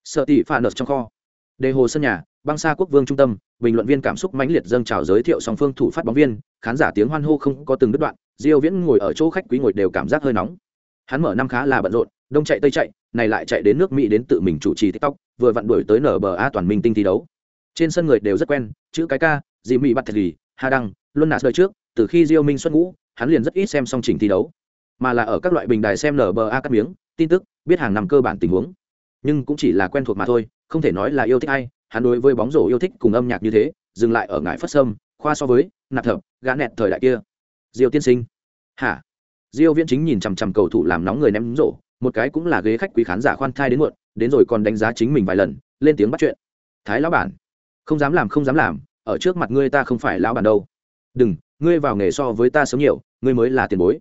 Sợ tỷ phản nợ trong kho. Đề hồ sân nhà, băng xa quốc vương trung tâm, bình luận viên cảm xúc mãnh liệt dâng trào giới thiệu song phương thủ phát bóng viên, khán giả tiếng hoan hô không có từng đứt đoạn, diêu viễn ngồi ở chỗ khách quý ngồi đều cảm giác hơi nóng. Hắn mở năm khá là bận rộn đông chạy tây chạy, này lại chạy đến nước mỹ đến tự mình chủ trì tiktok, vừa vặn đuổi tới nở bờ a toàn minh tinh thi đấu. Trên sân người đều rất quen, chữ cái ca dì mỹ bắt thật lì hà đăng luôn nạt đời trước, từ khi diêu minh xuất ngũ, hắn liền rất ít xem song trình thi đấu. Mà là ở các loại bình đài xem nở bờ a cắt miếng, tin tức, biết hàng năm cơ bản tình huống. Nhưng cũng chỉ là quen thuộc mà thôi, không thể nói là yêu thích ai, hắn đối với bóng rổ yêu thích cùng âm nhạc như thế, dừng lại ở ngải phất sâm, khoa so với nạp thập, gã nẹt thời đại kia. Diêu tiên sinh. Hả? Diêu viễn chính nhìn chằm chằm cầu thủ làm nóng người ném rổ một cái cũng là ghế khách quý khán giả khoan thai đến muộn, đến rồi còn đánh giá chính mình vài lần, lên tiếng bắt chuyện. Thái lão bản, không dám làm, không dám làm, ở trước mặt ngươi ta không phải lão bản đâu. Đừng, ngươi vào nghề so với ta sớm nhiều, ngươi mới là tiền bối.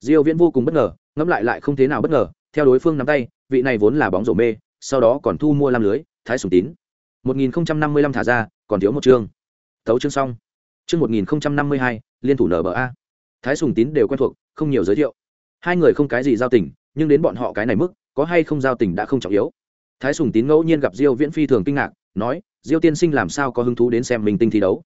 Diêu viễn vô cùng bất ngờ, ngẫm lại lại không thế nào bất ngờ, theo đối phương nắm tay, vị này vốn là bóng rổ mê, sau đó còn thu mua làm lưới, thái sùng tín. 1055 thả ra, còn thiếu một chương. Tấu chương xong. Chương 1052 liên thủ nba thái sùng tín đều quen thuộc, không nhiều giới thiệu. Hai người không cái gì giao tình nhưng đến bọn họ cái này mức, có hay không giao tình đã không trọng yếu. Thái sùng tín ngẫu nhiên gặp diêu viễn phi thường kinh ngạc, nói, diêu tiên sinh làm sao có hứng thú đến xem mình tinh thi đấu?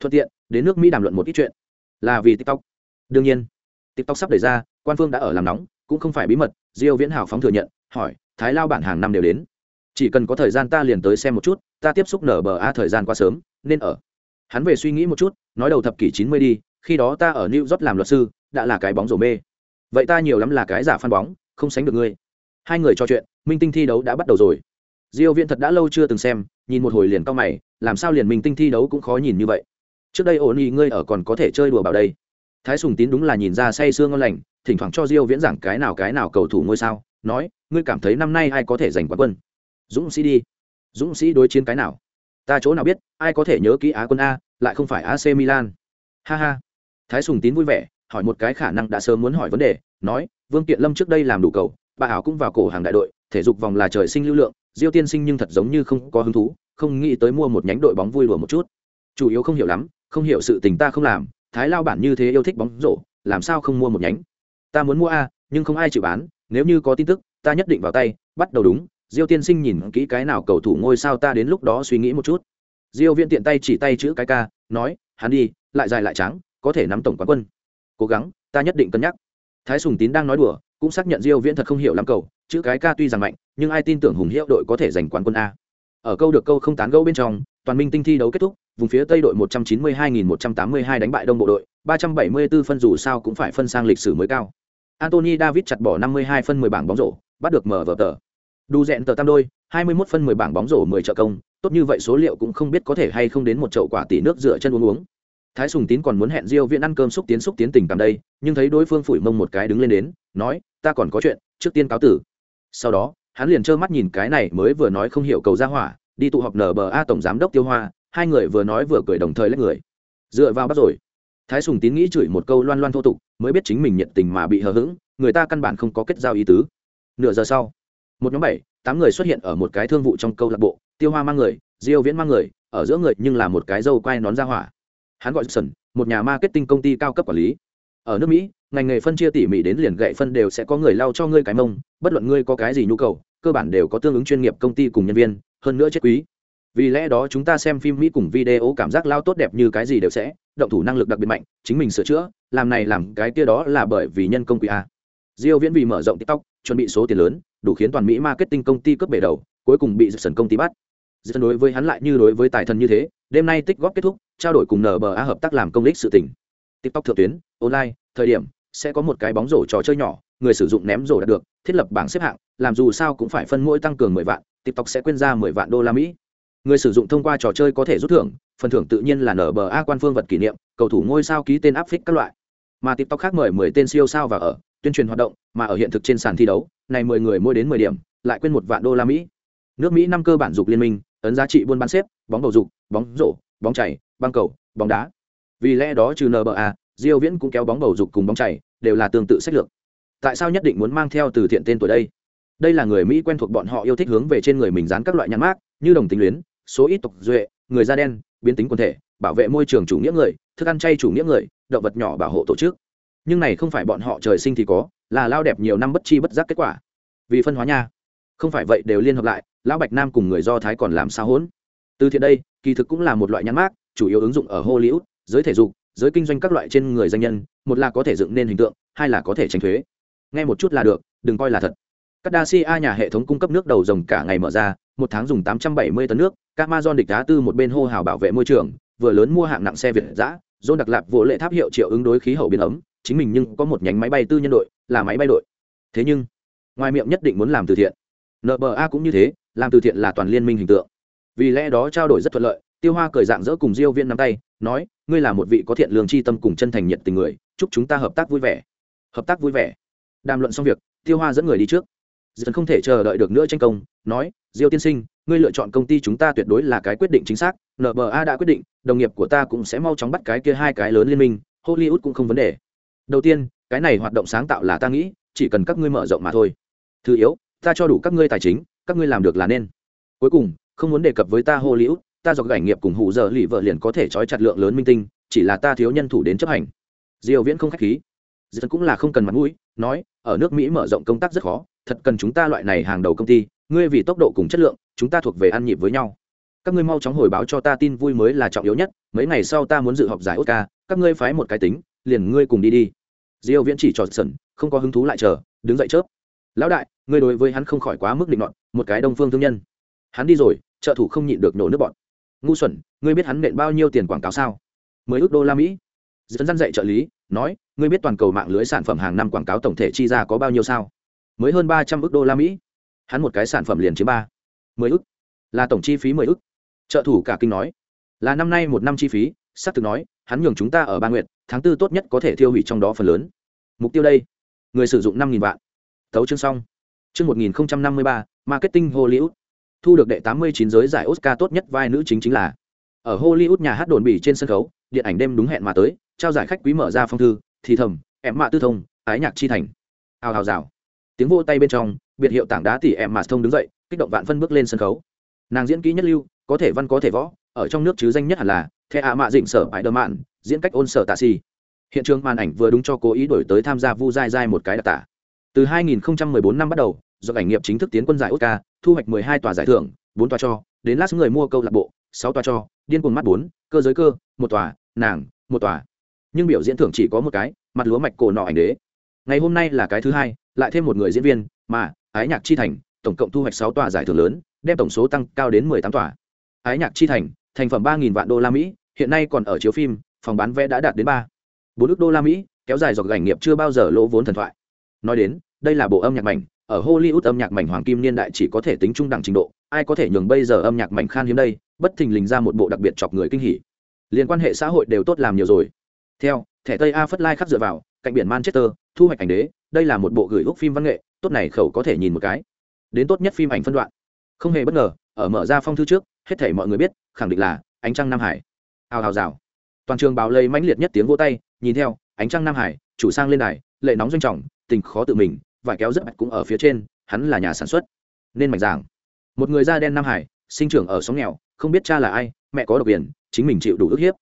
Thuận tiện, đến nước mỹ đàm luận một ít chuyện. Là vì tiktok. Đương nhiên. Tiktok sắp đẩy ra, quan phương đã ở làm nóng, cũng không phải bí mật, diêu viễn hào phóng thừa nhận, hỏi, thái lao bản hàng năm đều đến. Chỉ cần có thời gian ta liền tới xem một chút, ta tiếp xúc nở bờ a thời gian quá sớm, nên ở. Hắn về suy nghĩ một chút, nói đầu thập kỷ 90 đi, khi đó ta ở new york làm luật sư, đã là cái bóng rổ mê. Vậy ta nhiều lắm là cái giả phan bóng không sánh được ngươi. Hai người trò chuyện, minh tinh thi đấu đã bắt đầu rồi. Diêu viễn thật đã lâu chưa từng xem, nhìn một hồi liền cao mày, làm sao liền minh tinh thi đấu cũng khó nhìn như vậy. Trước đây ổn ý ngươi ở còn có thể chơi đùa bảo đây. Thái sùng tín đúng là nhìn ra say sương ngon lành, thỉnh thoảng cho diêu viễn giảng cái nào cái nào cầu thủ ngôi sao, nói, ngươi cảm thấy năm nay ai có thể giành quán quân? Dũng sĩ đi. Dũng sĩ đối chiến cái nào? Ta chỗ nào biết, ai có thể nhớ kỹ á quân a, lại không phải ac milan. Ha ha. Thái sùng tín vui vẻ, hỏi một cái khả năng đã sớm muốn hỏi vấn đề, nói vương kiện lâm trước đây làm đủ cầu, bà hảo cũng vào cổ hàng đại đội, thể dục vòng là trời sinh lưu lượng, diêu tiên sinh nhưng thật giống như không có hứng thú, không nghĩ tới mua một nhánh đội bóng vui đùa một chút. Chủ yếu không hiểu lắm, không hiểu sự tình ta không làm, thái lao bản như thế yêu thích bóng rổ, làm sao không mua một nhánh? Ta muốn mua a, nhưng không ai chịu bán, nếu như có tin tức, ta nhất định vào tay, bắt đầu đúng, diêu tiên sinh nhìn kỹ cái nào cầu thủ ngôi sao ta đến lúc đó suy nghĩ một chút. Diêu viện tiện tay chỉ tay chữ cái ca, nói, hắn đi, lại dài lại trắng, có thể nắm tổng quán quân. Cố gắng, ta nhất định cân nhắc thái sùng tín đang nói đùa, cũng xác nhận diêu viễn thật không hiểu lắm cầu, chữ cái ca tuy rằng mạnh, nhưng ai tin tưởng hùng hiệu đội có thể giành quán quân a. Ở câu được câu không tán gẫu bên trong, toàn minh tinh thi đấu kết thúc, vùng phía tây đội 192.182 đánh bại đông bộ đội 374 phân dù sao cũng phải phân sang lịch sử mới cao. Anthony David chặt bỏ 52 phân 10 bảng bóng rổ, bắt được mở vở tờ. Đu dẹn tờ tam đôi 21 phân 10 bảng bóng rổ 10 trợ công, tốt như vậy số liệu cũng không biết có thể hay không đến một chậu quả tỷ nước rửa chân uống uống thái sùng tín còn muốn hẹn diêu viễn ăn cơm xúc tiến xúc tiến tình cảm đây, nhưng thấy đối phương phủi mông một cái đứng lên đến, nói, ta còn có chuyện, trước tiên cáo tử. Sau đó, hắn liền trơ mắt nhìn cái này mới vừa nói không hiểu cầu ra hỏa, đi tụ họp nở bờ a tổng giám đốc tiêu hoa, hai người vừa nói vừa cười đồng thời lấy người. Dựa vào bắt rồi. Thái sùng tín nghĩ chửi một câu loan loan thô tục, mới biết chính mình nhiệt tình mà bị hờ hững, người ta căn bản không có kết giao ý tứ. Nửa giờ sau, một nhóm bảy, tám người xuất hiện ở một cái thương vụ trong câu lạc bộ, tiêu hoa mang người, diêu viễn mang người, ở giữa người nhưng là một cái dâu quai nón ra hỏa hắn gọi sần một nhà marketing công ty cao cấp quản lý. Ở nước mỹ, ngành nghề phân chia tỉ mỉ đến liền gậy phân đều sẽ có người lau cho ngươi cái mông, bất luận ngươi có cái gì nhu cầu, cơ bản đều có tương ứng chuyên nghiệp công ty cùng nhân viên, hơn nữa chết quý. Vì lẽ đó chúng ta xem phim mỹ cùng video cảm giác lao tốt đẹp như cái gì đều sẽ, động thủ năng lực đặc biệt mạnh, chính mình sửa chữa, làm này làm cái kia đó là bởi vì nhân công quỹ a. Diêu viễn vì mở rộng tiktok, chuẩn bị số tiền lớn, đủ khiến toàn mỹ marketing công ty cướp bể đầu, cuối cùng bị sần công ty bắt dân đối với hắn lại như đối với tài thần như thế, đêm nay tích góp kết thúc, trao đổi cùng nba hợp tác làm công đích sự tỉnh tiktok thượng tuyến, online, thời điểm, sẽ có một cái bóng rổ trò chơi nhỏ, người sử dụng ném rổ đạt được, thiết lập bảng xếp hạng, làm dù sao cũng phải phân mỗi tăng cường mười vạn, tiktok sẽ quyên ra mười vạn đô la mỹ. Người sử dụng thông qua trò chơi có thể rút thưởng, phần thưởng tự nhiên là nba quan phương vật kỷ niệm, cầu thủ ngôi sao ký tên áp phích các loại. Mà tiktok khác mời mười tên siêu sao và ở, tuyên truyền hoạt động, mà ở hiện thực trên sàn thi đấu, này mười người mua đến mười điểm, lại quên một vạn đô la mỹ. Nước mỹ năm cơ bản dục liên minh ấn giá trị buôn bán xếp, bóng bầu dục, bóng rổ, bóng chảy băng cầu, bóng đá. Vì lẽ đó trừ nba diêu viễn cũng kéo bóng bầu dục cùng bóng chảy đều là tương tự sách lược. Tại sao nhất định muốn mang theo từ thiện tên tuổi đây? Đây là người mỹ quen thuộc bọn họ yêu thích hướng về trên người mình dán các loại nhãn mác, như đồng tính luyến, số ít tộc duệ, người da đen, biến tính quần thể, bảo vệ môi trường chủ nghĩa người, thức ăn chay chủ nghĩa người, động vật nhỏ bảo hộ tổ chức. Nhưng này không phải bọn họ trời sinh thì có, là lao đẹp nhiều năm bất chi bất giác kết quả. Vì phân hóa nha không phải vậy đều liên hợp lại, lão bạch nam cùng người do thái còn làm sao hỗn? Từ thiện đây, kỳ thực cũng là một loại nhãn mát chủ yếu ứng dụng ở hollywood, giới thể dục, giới kinh doanh các loại trên người danh nhân, một là có thể dựng nên hình tượng, hai là có thể tránh thuế. Nghe một chút là được, đừng coi là thật. Các đa si a nhà hệ thống cung cấp nước đầu rồng cả ngày mở ra, một tháng dùng tám trăm bảy mươi tấn nước các amazon địch đá tư một bên hô hào bảo vệ môi trường, vừa lớn mua hạng nặng xe việt giã dôn đặc lạp vỗ lệ tháp hiệu triệu ứng đối khí hậu biến ấm, chính mình nhưng có một nhánh máy bay tư nhân đội, là máy bay đội. Thế nhưng, ngoài miệng nhất định muốn làm từ thiện nba cũng như thế, làm từ thiện là toàn liên minh hình tượng. Vì lẽ đó trao đổi rất thuận lợi, tiêu hoa cười dạng dỡ cùng diêu viên nắm tay, nói, ngươi là một vị có thiện lương chi tâm cùng chân thành nhiệt tình người, chúc chúng ta hợp tác vui vẻ. Hợp tác vui vẻ. Đàm luận xong việc, tiêu hoa dẫn người đi trước. Dần không thể chờ đợi được nữa tranh công, nói, diêu tiên sinh, ngươi lựa chọn công ty chúng ta tuyệt đối là cái quyết định chính xác nba đã quyết định, đồng nghiệp của ta cũng sẽ mau chóng bắt cái kia hai cái lớn liên minh, hollywood cũng không vấn đề. Đầu tiên, cái này hoạt động sáng tạo là ta nghĩ, chỉ cần các ngươi mở rộng mà thôi. Thứ yếu ta cho đủ các ngươi tài chính, các ngươi làm được là nên. Cuối cùng, không muốn đề cập với ta hollywood, ta dọc gảnh nghiệp cùng hụ giờ lì vợ liền có thể trói chặt lượng lớn minh tinh, chỉ là ta thiếu nhân thủ đến chấp hành. Diều viễn không khách khí. Dần cũng là không cần mặt mũi, nói, ở nước mỹ mở rộng công tác rất khó, thật cần chúng ta loại này hàng đầu công ty, ngươi vì tốc độ cùng chất lượng, chúng ta thuộc về ăn nhịp với nhau. Các ngươi mau chóng hồi báo cho ta tin vui mới là trọng yếu nhất, mấy ngày sau ta muốn dự họp giải oscar, các ngươi phái một cái tính, liền ngươi cùng đi đi. Diêu viễn chỉ trọt sẩn, không có hứng thú lại chờ, đứng dậy chớp lão đại, ngươi đối với hắn không khỏi quá mức định nọt, một cái đông phương thương nhân. Hắn đi rồi, trợ thủ không nhịn được nổ nước bọn. Ngu xuẩn, ngươi biết hắn nện bao nhiêu tiền quảng cáo sao? Mười ước đô la mỹ. Dẫn dăn dạy trợ lý, nói, ngươi biết toàn cầu mạng lưới sản phẩm hàng năm quảng cáo tổng thể chi ra có bao nhiêu sao? Mới hơn ba trăm ước đô la mỹ. Hắn một cái sản phẩm liền chiếm ba. Mười ước. Là tổng chi phí mười ước. Trợ thủ cả kinh nói. Là năm nay một năm chi phí s ắ c thực nói, hắn nhường chúng ta ở ba nguyện tháng tư tốt nhất có thể tiêu hủy trong đó phần lớn. Mục tiêu đây. Người sử dụng năm nghìn vạn tấu chương xong. Chương một nghìn năm mươi ba, marketing hollywood. Thu được đệ tám mươi chín giới giải oscar tốt nhất vai nữ chính chính là, ở hollywood nhà hát đồn bỉ trên sân khấu, điện ảnh đêm đúng hẹn mà tới, trao giải khách quý mở ra phong thư, thì thầm, em mạ tư thông, ái nhạc chi thành. Hào hào rào. Tiếng vô tay bên trong, biệt hiệu tảng đá tỉ em mạ thông đứng dậy, kích động vạn phân bước lên sân khấu. Nàng diễn kỹ nhất lưu, có thể văn, có thể võ, ở trong nước chứ danh nhất hẳn là, the ạ mạ dịnh sở bãi đờ mạn diễn cách ôn sở tạ si hiện trường màn ảnh vừa đúng cho cố ý đổi tới tham gia vu dai dai một cái đặc tả từ 2014 năm bắt đầu, do ảnh nghiệp chính thức tiến quân giải oscar, thu hoạch 12 tòa giải thưởng 4 tòa cho, đến lát người mua câu lạc bộ 6 tòa cho, điên cuồng mắt bốn, cơ giới cơ, một tòa, nàng, một tòa. Nhưng biểu diễn thưởng chỉ có một cái, mặt lúa mạch cổ nọ ảnh đế. Ngày hôm nay là cái thứ hai, lại thêm một người diễn viên, mà, ái nhạc chi thành, tổng cộng thu hoạch 6 tòa giải thưởng lớn, đem tổng số tăng cao đến 18 tòa. Ái nhạc chi thành thành phẩm 3.000 vạn đô la mỹ, hiện nay còn ở chiếu phim, phòng bán vé đã đạt đến 3 4 ức đô la mỹ, kéo dài dọc gành nghiệp chưa bao giờ lỗ vốn thần thoại nói đến, đây là bộ âm nhạc mảnh, ở hollywood âm nhạc mảnh hoàng kim niên đại chỉ có thể tính trung đẳng trình độ, ai có thể nhường bây giờ âm nhạc mảnh khan hiếm đây, bất thình lình ra một bộ đặc biệt chọc người kinh hỉ. Liên quan hệ xã hội đều tốt làm nhiều rồi. Theo, thẻ tây a phất lai khắc dựa vào, cạnh biển manchester, thu hoạch ảnh đế, đây là một bộ gửi úc phim văn nghệ, tốt này khẩu có thể nhìn một cái. Đến tốt nhất phim ảnh phân đoạn. Không hề bất ngờ, ở mở ra phong thư trước, hết thể mọi người biết, khẳng định là ánh trăng nam hải. Hào hào rào. Toàn trường báo lây mãnh liệt nhất tiếng vỗ tay, nhìn theo, ánh trăng nam hải, chủ sang lên đài, lệ nóng doanh trọng tình khó tự mình, vải kéo rất bạch cũng ở phía trên, hắn là nhà sản xuất, nên mạnh giảng một người da đen nam hải, sinh trưởng ở xóm nghèo, không biết cha là ai, mẹ có độc biển chính mình chịu đủ ức hiếp.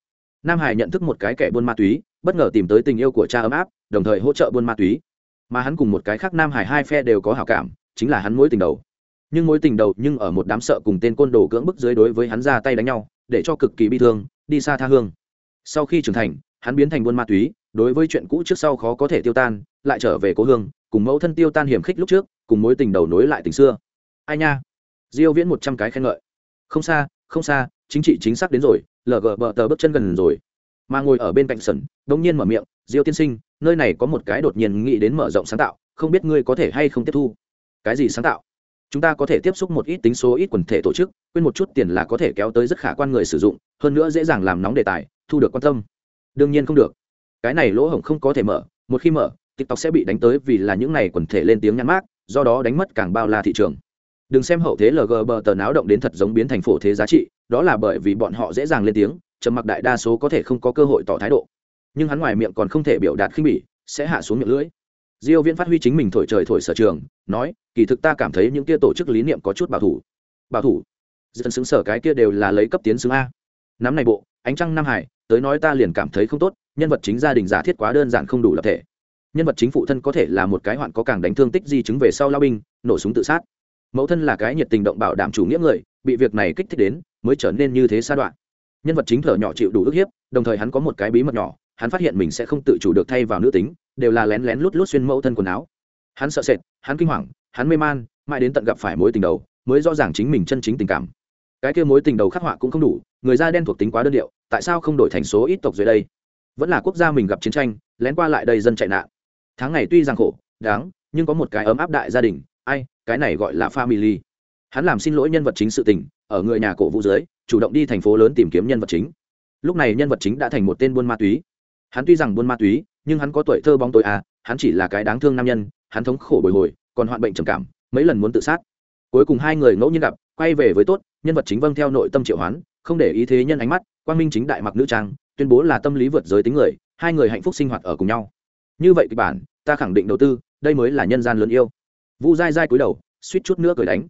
Nam hải nhận thức một cái kẻ buôn ma túy, bất ngờ tìm tới tình yêu của cha ấm áp, đồng thời hỗ trợ buôn ma túy. Mà hắn cùng một cái khác nam hải hai phe đều có hảo cảm, chính là hắn mối tình đầu. Nhưng mối tình đầu nhưng ở một đám sợ cùng tên côn đồ cưỡng bức dưới đối với hắn ra tay đánh nhau, để cho cực kỳ bi thương, đi xa tha hương. Sau khi trưởng thành, hắn biến thành buôn ma túy đối với chuyện cũ trước sau khó có thể tiêu tan lại trở về cố hương cùng mẫu thân tiêu tan hiểm khích lúc trước cùng mối tình đầu nối lại tình xưa. Ai nha? Diêu viễn một trăm cái khen ngợi. Không xa không xa chính trị chính xác đến rồi lờ gờ bờ tờ bước chân gần rồi. Mà ngồi ở bên cạnh sẩn, đông nhiên mở miệng diêu tiên sinh nơi này có một cái đột nhiên nghĩ đến mở rộng sáng tạo không biết ngươi có thể hay không tiếp thu? Cái gì sáng tạo? Chúng ta có thể tiếp xúc một ít tính số ít quần thể tổ chức quên một chút tiền là có thể kéo tới rất khả quan người sử dụng hơn nữa dễ dàng làm nóng đề tài thu được quan tâm. Đương nhiên không được cái này lỗ hổng không có thể mở, một khi mở, tiktok sẽ bị đánh tới vì là những này quần thể lên tiếng nhắn mát do đó đánh mất càng bao la thị trường. Đừng xem hậu thế lg bờ tờ náo động đến thật giống biến thành phổ thế giá trị, đó là bởi vì bọn họ dễ dàng lên tiếng, trầm mặc đại đa số có thể không có cơ hội tỏ thái độ. Nhưng hắn ngoài miệng còn không thể biểu đạt khinh bỉ, sẽ hạ xuống miệng lưỡi. Diêu viễn phát huy chính mình thổi trời thổi sở trường, nói, kỳ thực ta cảm thấy những kia tổ chức lý niệm có chút bảo thủ. Bảo thủ? Dân xứng sở cái kia đều là lấy cấp tiến xứng a. Nắm này bộ, ánh trăng nam hải, tới nói ta liền cảm thấy không tốt nhân vật chính gia đình giả thiết quá đơn giản không đủ lập thể. Nhân vật chính phụ thân có thể là một cái hoạn có càng đánh thương tích di chứng về sau lao binh, nổ súng tự sát. Mẫu thân là cái nhiệt tình động bảo đảm chủ nghĩa người, bị việc này kích thích đến, mới trở nên như thế sa đoạn. Nhân vật chính thở nhỏ chịu đủ ức hiếp, đồng thời hắn có một cái bí mật nhỏ, hắn phát hiện mình sẽ không tự chủ được thay vào nữ tính, đều là lén lén lút lút xuyên mẫu thân quần áo. Hắn sợ sệt, hắn kinh hoàng, hắn mê man, mãi đến tận gặp phải mối tình đầu, mới rõ ràng chính mình chân chính tình cảm. Cái kia mối tình đầu khắc họa cũng không đủ, người da đen thuộc tính quá đơn điệu, tại sao không đổi thành số ít tộc dưới đây? Vẫn là quốc gia mình gặp chiến tranh, lén qua lại đây dân chạy nạn. Tháng ngày tuy gian khổ, đáng, nhưng có một cái ấm áp đại gia đình, ai, cái này gọi là family. Hắn làm xin lỗi nhân vật chính sự tình, ở người nhà cổ vũ dưới, chủ động đi thành phố lớn tìm kiếm nhân vật chính. Lúc này nhân vật chính đã thành một tên buôn ma túy. Hắn tuy rằng buôn ma túy, nhưng hắn có tuổi thơ bóng tội à hắn chỉ là cái đáng thương nam nhân, hắn thống khổ bồi hồi, còn hoạn bệnh trầm cảm, mấy lần muốn tự sát. Cuối cùng hai người ngẫu nhiên gặp, quay về với tốt, nhân vật chính vâng theo nội tâm triệu hoán, không để ý thế nhân ánh mắt, quang minh chính đại mặc nữ trang tuyên bố là tâm lý vượt giới tính người, hai người hạnh phúc sinh hoạt ở cùng nhau. Như vậy kịch bản, ta khẳng định đầu tư, đây mới là nhân gian lớn yêu. Vu dai dai cúi đầu, suýt chút nữa cười đánh.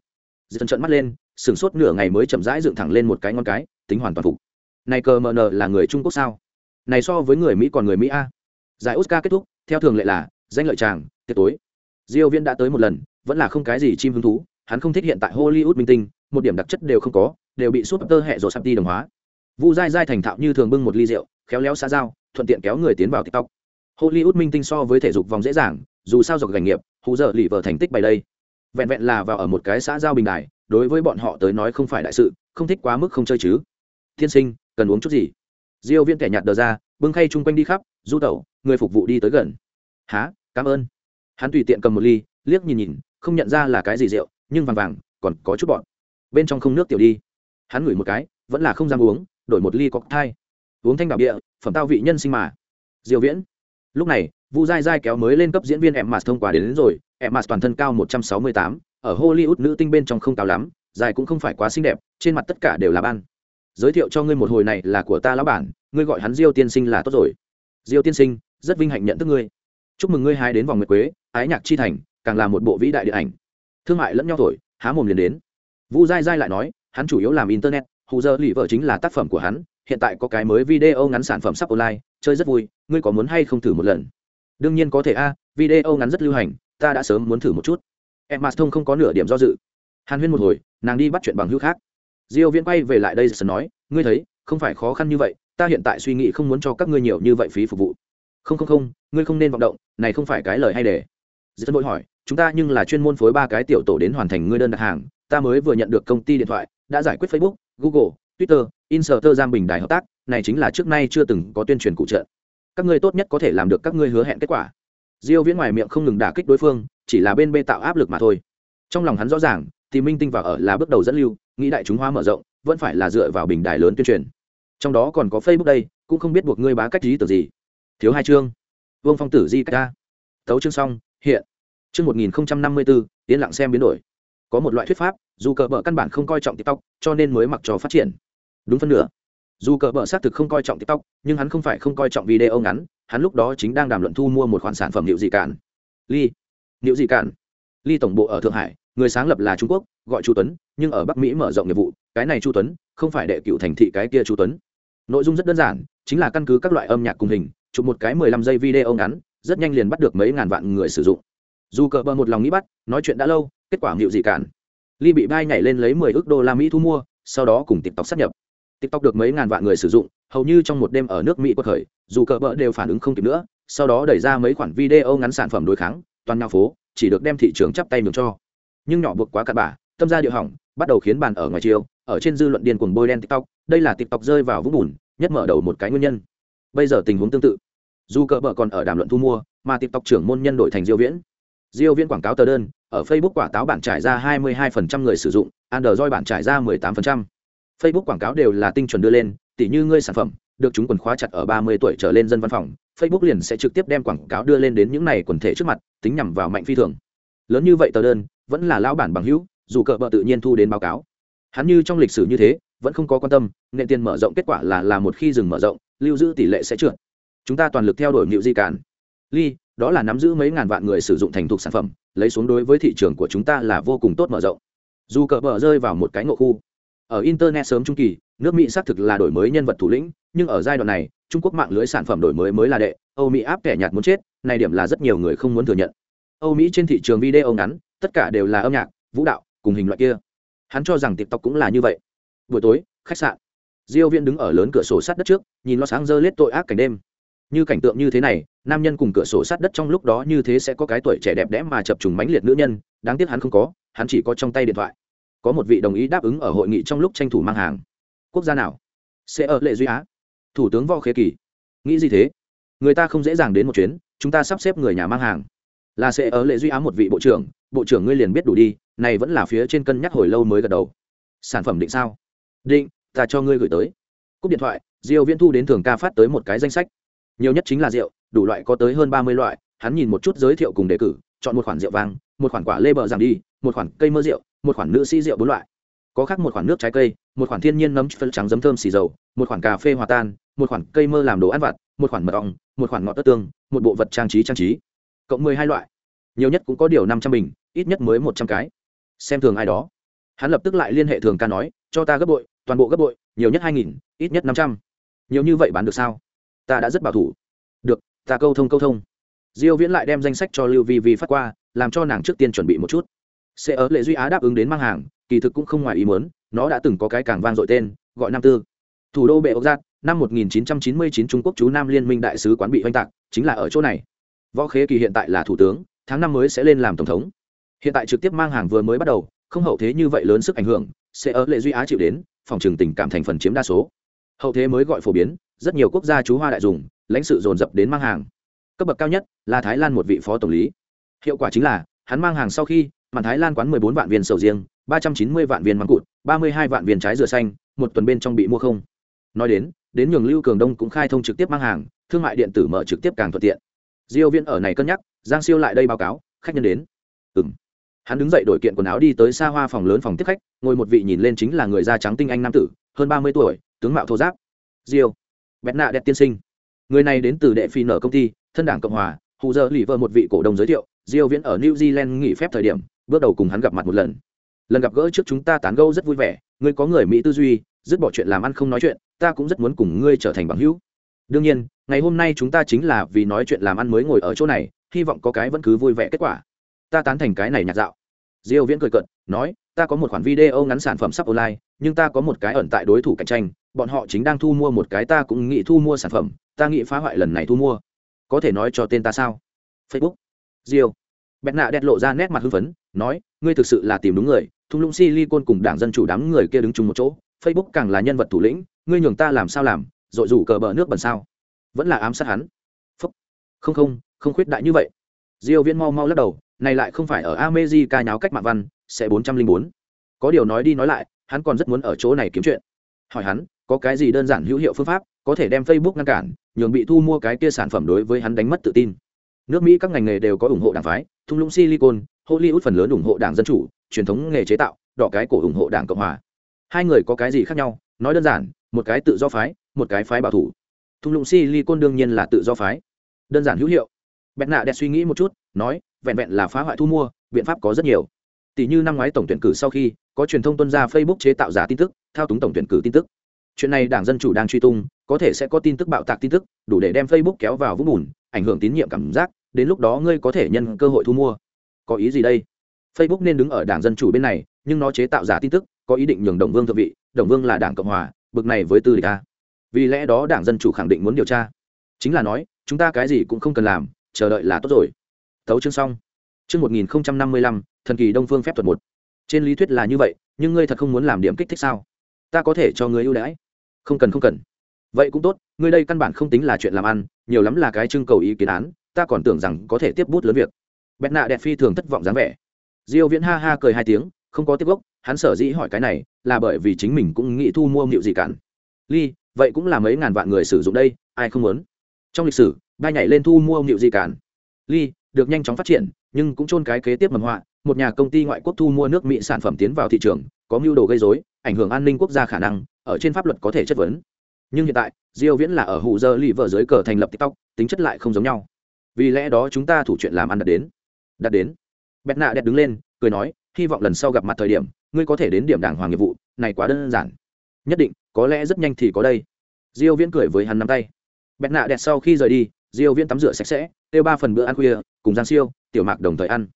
Dần trận mắt lên, sửng sốt nửa ngày mới chậm rãi dựng thẳng lên một cái ngon cái, tính hoàn toàn phục. Này cờ mờ nờ là người trung quốc sao? Này so với người mỹ còn người mỹ a. Giải oscar kết thúc, theo thường lệ là, danh lợi chàng, tiệc tối. Diêu viễn đã tới một lần, vẫn là không cái gì chim hứng thú, hắn không thích hiện tại hollywood minh tinh, một điểm đặc chất đều không có, đều bị suốt tơ hệ rồi sắp đi đồng hóa vu dai dai thành thạo như thường bưng một ly rượu, khéo léo xa dao thuận tiện kéo người tiến vào tiktok. Hollywood minh tinh so với thể dục vòng dễ dàng, dù sao dọc gành nghiệp, hù giờ lì vờ thành tích bày đây. Vẹn vẹn là vào ở một cái xã giao bình đài, đối với bọn họ tới nói không phải đại sự, không thích quá mức không chơi chứ. Thiên sinh, cần uống chút gì? Diêu viên kẻ nhạt đờ ra, bưng khay chung quanh đi khắp, du tẩu, người phục vụ đi tới gần. Há cảm ơn. Hắn tùy tiện cầm một ly, liếc nhìn nhìn, không nhận ra là cái gì rượu, nhưng vàng vàng, còn có chút bọn bên trong không nước tiểu đi. Hắn ngửi một cái, vẫn là không dám uống đổi một ly cocktail, thai. Uống thanh đạo địa phẩm tao vị nhân sinh mà. Diêu viễn. Lúc này vu dai dai kéo mới lên cấp diễn viên em mà thông qua đến, đến rồi. Em mà toàn thân cao 168, ở hollywood nữ tinh bên trong không cao lắm dài cũng không phải quá xinh đẹp trên mặt tất cả đều là ban. Giới thiệu cho ngươi một hồi này là của ta lão bản ngươi gọi hắn diêu tiên sinh là tốt rồi. Diêu tiên sinh rất vinh hạnh nhận thức ngươi. Chúc mừng ngươi hai đến vòng nguyệt quế ái nhạc chi thành càng là một bộ vĩ đại điện ảnh. Thương mại lẫn nhau thổi há mồm liền đến. Vu dai dai lại nói hắn chủ yếu làm internet hù giờ lì vợ chính là tác phẩm của hắn, hiện tại có cái mới video ngắn sản phẩm sắp online, chơi rất vui, ngươi có muốn hay không thử một lần? Đương nhiên có thể a, video ngắn rất lưu hành, ta đã sớm muốn thử một chút. Em Stone thông không có nửa điểm do dự. Hàn huyên một hồi, nàng đi bắt chuyện bằng hữu khác. Diêu viễn quay về lại đây sân nói, ngươi thấy, không phải khó khăn như vậy, ta hiện tại suy nghĩ không muốn cho các ngươi nhiều như vậy phí phục vụ. Không không không, ngươi không nên vọng động, này không phải cái lời hay để dĩ thân bội hỏi, chúng ta nhưng là chuyên môn phối ba cái tiểu tổ đến hoàn thành ngươi đơn đặt hàng ta mới vừa nhận được công ty điện thoại, đã giải quyết facebook, google, twitter, inserter giam bình đài hợp tác, này chính là trước nay chưa từng có tuyên truyền cụ trợ. Các ngươi tốt nhất có thể làm được các ngươi hứa hẹn kết quả. Diêu viễn ngoài miệng không ngừng đả kích đối phương, chỉ là bên bê tạo áp lực mà thôi. Trong lòng hắn rõ ràng, thì minh tinh vào ở là bước đầu dẫn lưu, nghĩ đại chúng hóa mở rộng, vẫn phải là dựa vào bình đài lớn tuyên truyền. Trong đó còn có facebook đây, cũng không biết buộc ngươi bá cách trí từ gì. Thiếu hai chương. Vương phong tử di cách ta tấu chương xong, hiện. Chương một nghìn năm mươi bốn tiến lặng xem biến đổi. Có một loại thuyết pháp dù cờ bờ căn bản không coi trọng tiktok, cho nên mới mặc cho phát triển. Đúng phân nửa. Dù cờ bờ xác thực không coi trọng tiktok, nhưng hắn không phải không coi trọng video ngắn, hắn lúc đó chính đang đàm luận thu mua một khoản sản phẩm liệu gì cản. Ly. Liệu gì cản. Ly tổng bộ ở thượng hải, người sáng lập là trung quốc, gọi chu tuấn, nhưng ở bắc mỹ mở rộng nghiệp vụ, cái này chu tuấn, không phải đệ cựu thành thị cái kia chu tuấn. Nội dung rất đơn giản, chính là căn cứ các loại âm nhạc cùng hình, chụp một cái mười lăm giây video ngắn, rất nhanh liền bắt được mấy ngàn vạn người sử dụng. Dù cờ bờ một lòng nghĩ bắt, nói chuyện đã lâu, kết quả liệu gì cản ly bị bay nhảy lên lấy mười ước đô la mỹ thu mua, sau đó cùng tiktok sắp nhập. Tiktok được mấy ngàn vạn người sử dụng, hầu như trong một đêm ở nước mỹ quật khởi, dù cờ bỡ đều phản ứng không kịp nữa, sau đó đẩy ra mấy khoản video ngắn sản phẩm đối kháng, toàn nhà phố, chỉ được đem thị trường chắp tay mường cho. Nhưng nhỏ buộc quá cặn bả tâm ra địa hỏng, bắt đầu khiến bàn ở ngoài chiều, ở trên dư luận điên cuồng bôi đen tiktok, đây là tiktok rơi vào vũng bùn, nhất mở đầu một cái nguyên nhân. Bây giờ tình huống tương tự. Dù cờ bờ còn ở đàm luận thu mua, mà tiktok trưởng môn nhân đổi thành diêu viễn. Diêu viễn quảng cáo tờ đơn ở facebook quả táo bản trải ra 22% người sử dụng, android bản trải ra 18%. facebook quảng cáo đều là tinh chuẩn đưa lên, tỉ như ngươi sản phẩm, được chúng quần khóa chặt ở 30 tuổi trở lên dân văn phòng, facebook liền sẽ trực tiếp đem quảng cáo đưa lên đến những này quần thể trước mặt, tính nhằm vào mạnh phi thường. Lớn như vậy tờ đơn, vẫn là lão bản bằng hữu, dù cờ bợ tự nhiên thu đến báo cáo. Hắn như trong lịch sử như thế, vẫn không có quan tâm nên tiền mở rộng kết quả là là một khi dừng mở rộng, lưu giữ tỷ lệ sẽ trượt. Chúng ta toàn lực theo đuổi nhiệm di cản. Ly đó là nắm giữ mấy ngàn vạn người sử dụng thành thục sản phẩm, lấy xuống đối với thị trường của chúng ta là vô cùng tốt mở rộng. Dù cờ bờ rơi vào một cái ngộ khu, ở internet sớm trung kỳ, nước mỹ xác thực là đổi mới nhân vật thủ lĩnh, nhưng ở giai đoạn này, trung quốc mạng lưới sản phẩm đổi mới mới là đệ, âu mỹ áp kẻ nhạt muốn chết, này điểm là rất nhiều người không muốn thừa nhận. Âu mỹ trên thị trường video ngắn, tất cả đều là âm nhạc, vũ đạo, cùng hình loại kia. Hắn cho rằng tiktok cũng là như vậy. Buổi tối, khách sạn. Diêu viễn đứng ở lớn cửa sổ sát đất trước, nhìn lo sáng dơ lết tội ác cảnh đêm như cảnh tượng như thế này, nam nhân cùng cửa sổ sát đất trong lúc đó như thế sẽ có cái tuổi trẻ đẹp đẽ mà chập trùng mãnh liệt nữ nhân, đáng tiếc hắn không có, hắn chỉ có trong tay điện thoại. Có một vị đồng ý đáp ứng ở hội nghị trong lúc tranh thủ mang hàng. Quốc gia nào? Sẽ ở lệ duy á. Thủ tướng võ khế kỳ. Nghĩ gì thế? Người ta không dễ dàng đến một chuyến, chúng ta sắp xếp người nhà mang hàng. Là sẽ ở lệ duy á một vị bộ trưởng bộ trưởng ngươi liền biết đủ đi, này vẫn là phía trên cân nhắc hồi lâu mới gật đầu. Sản phẩm định sao? Định, ta cho ngươi gửi tới. Cúp điện thoại, diêu viễn thu đến thường ca phát tới một cái danh sách nhiều nhất chính là rượu đủ loại có tới hơn 30 loại hắn nhìn một chút giới thiệu cùng đề cử chọn một khoản rượu vang một khoản quả lê bờ giảm đi một khoản cây mơ rượu một khoản nữ sĩ rượu bốn loại có khác một khoản nước trái cây một khoản thiên nhiên nấm phân trắng giấm thơm xì dầu một khoản cà phê hòa tan một khoản cây mơ làm đồ ăn vặt một khoản mật ong một khoản ngọt tất tương một bộ vật trang trí trang trí cộng mười hai loại nhiều nhất cũng có điều năm trăm bình ít nhất mới một trăm cái xem thường ai đó hắn lập tức lại liên hệ thường ca nói cho ta gấp bội toàn bộ gấp bội nhiều nhất hai nghìn ít nhất năm trăm nhiều như vậy bán được sao ta đã rất bảo thủ. Được, ta câu thông câu thông. Diêu viễn lại đem danh sách cho lưu vi vi phát qua, làm cho nàng trước tiên chuẩn bị một chút. Sẽ ở lệ duy á đáp ứng đến mang hàng, kỳ thực cũng không ngoài ý muốn, nó đã từng có cái càng vang dội tên, gọi nam tư. Thủ đô bệ ốc giác năm 1999 trung quốc chú nam liên minh đại sứ quán bị hoanh tạc, chính là ở chỗ này. Võ khế kỳ hiện tại là thủ tướng, tháng năm mới sẽ lên làm tổng thống. Hiện tại trực tiếp mang hàng vừa mới bắt đầu, không hậu thế như vậy lớn sức ảnh hưởng, sẽ ở lệ duy á chịu đến, phòng trường tình cảm thành phần chiếm đa số hậu thế mới gọi phổ biến, rất nhiều quốc gia chú hoa đại dùng, lãnh sự dồn dập đến mang hàng. Cấp bậc cao nhất là thái lan một vị phó tổng lý. Hiệu quả chính là, hắn mang hàng sau khi, màn thái lan quán 14 vạn viên sầu riêng 390 vạn viên măng cụt 32 vạn viên trái dừa xanh, một tuần bên trong bị mua không. Nói đến đến nhường lưu cường đông cũng khai thông trực tiếp mang hàng, thương mại điện tử mở trực tiếp càng thuận tiện. Diêu viên ở này cân nhắc, giang siêu lại đây báo cáo, khách nhân đến. Ừm. Hắn đứng dậy đổi kiện quần áo đi tới xa hoa phòng lớn phòng tiếp khách, ngồi một vị nhìn lên chính là người da trắng tinh anh nam tử, hơn 30 tuổi tướng mạo thô giáp. Diêu. Bẹt nạ đẹp tiên sinh. Người này đến từ đệ phi nở công ty, thân đảng cộng hòa, hù giờ lì vợ một vị cổ đông giới thiệu, diêu viễn ở new zealand nghỉ phép thời điểm, bước đầu cùng hắn gặp mặt một lần. Lần gặp gỡ trước chúng ta tán gẫu rất vui vẻ, ngươi có người mỹ tư duy, dứt bỏ chuyện làm ăn không nói chuyện, ta cũng rất muốn cùng ngươi trở thành bằng hữu. Đương nhiên, ngày hôm nay chúng ta chính là vì nói chuyện làm ăn mới ngồi ở chỗ này, hy vọng có cái vẫn cứ vui vẻ kết quả. Ta tán thành cái này nhạt dạo. Diêu viễn cười cợt, nói, ta có một khoản video ngắn sản phẩm sắp online nhưng ta có một cái ẩn tại đối thủ cạnh tranh, bọn họ chính đang thu mua một cái ta cũng nghĩ thu mua sản phẩm, ta nghĩ phá hoại lần này thu mua. Có thể nói cho tên ta sao? Facebook. Diêu. Bẹt nạ đẹp lộ ra nét mặt hưng phấn, nói, ngươi thực sự là tìm đúng người, thung lũng silicon cùng đảng dân chủ đám người kia đứng chung một chỗ, facebook càng là nhân vật thủ lĩnh, ngươi nhường ta làm sao làm dội rủ cờ bờ nước bẩn sao? Vẫn là ám sát hắn. Phúc. không không không khuyết đại như vậy. Diêu viễn mau mau lắc đầu, này lại không phải ở America nháo cách mạng văn, sẽ 404. có điều nói đi nói lại hắn còn rất muốn ở chỗ này kiếm chuyện. Hỏi hắn, có cái gì đơn giản hữu hiệu phương pháp, có thể đem facebook ngăn cản, nhường bị thu mua cái kia sản phẩm đối với hắn đánh mất tự tin. Nước mỹ các ngành nghề đều có ủng hộ đảng phái, thung lũng silicon, hollywood phần lớn ủng hộ đảng dân chủ, truyền thống nghề chế tạo, đỏ cái cổ ủng hộ đảng cộng hòa. Hai người có cái gì khác nhau? Nói đơn giản, một cái tự do phái, một cái phái bảo thủ. Thung lũng silicon đương nhiên là tự do phái. Đơn giản hữu hiệu. Bẹt nạ đẹp suy nghĩ một chút, nói, vẹn vẹn là phá hoại thu mua, biện pháp có rất nhiều. Tỷ như năm ngoái tổng tuyển cử sau khi có truyền thông tuân ra facebook chế tạo giả tin tức, thao túng tổng tuyển cử tin tức. Chuyện này đảng dân chủ đang truy tung, có thể sẽ có tin tức bạo tạc tin tức, đủ để đem facebook kéo vào vũng bùn, ảnh hưởng tín nhiệm cảm giác, đến lúc đó ngươi có thể nhân cơ hội thu mua. Có ý gì đây? Facebook nên đứng ở đảng dân chủ bên này, nhưng nó chế tạo giả tin tức, có ý định nhường đồng vương thượng vị, đồng vương là đảng cộng hòa, bực này với tư địch ta vì lẽ đó đảng dân chủ khẳng định muốn điều tra. Chính là nói, chúng ta cái gì cũng không cần làm, chờ đợi là tốt rồi. Thấu chương xong. Chương một nghìn năm mươi lăm, thần kỳ đông phương phép thuật một trên lý thuyết là như vậy, nhưng ngươi thật không muốn làm điểm kích thích sao? Ta có thể cho ngươi ưu đãi. Không cần không cần. Vậy cũng tốt, ngươi đây căn bản không tính là chuyện làm ăn, nhiều lắm là cái trưng cầu ý kiến án, ta còn tưởng rằng có thể tiếp bút lớn việc. Bẹt nạ đẹp phi thường thất vọng dáng vẻ. Diêu viễn ha ha cười hai tiếng, không có tiếp gốc, hắn sở dĩ hỏi cái này, là bởi vì chính mình cũng nghĩ thu mua liệu gì cản. Ly, vậy cũng là mấy ngàn vạn người sử dụng đây, ai không muốn? Trong lịch sử, bay nhảy lên thu mua liệu gì cản. Ly, được nhanh chóng phát triển, nhưng cũng chôn cái kế tiếp mầm họa một nhà công ty ngoại quốc thu mua nước mỹ sản phẩm tiến vào thị trường, có mưu đồ gây dối ảnh hưởng an ninh quốc gia khả năng, ở trên pháp luật có thể chất vấn. Nhưng hiện tại, diêu viễn là ở hụ dơ lì vợ dưới cờ thành lập tiktok, tính chất lại không giống nhau. Vì lẽ đó chúng ta thủ chuyện làm ăn đặt đến. Đặt đến. Bẹt nạ đẹp đứng lên, cười nói, hy vọng lần sau gặp mặt thời điểm, ngươi có thể đến điểm đảng hoàng nghiệp vụ, này quá đơn giản. Nhất định, có lẽ rất nhanh thì có đây. Diêu viễn cười với hắn nắm tay. Bẹt nạ đẹp sau khi rời đi, diêu viễn tắm rửa sạch sẽ tiêu ba phần bữa ăn khuya, cùng giang siêu, tiểu mạc đồng thời ăn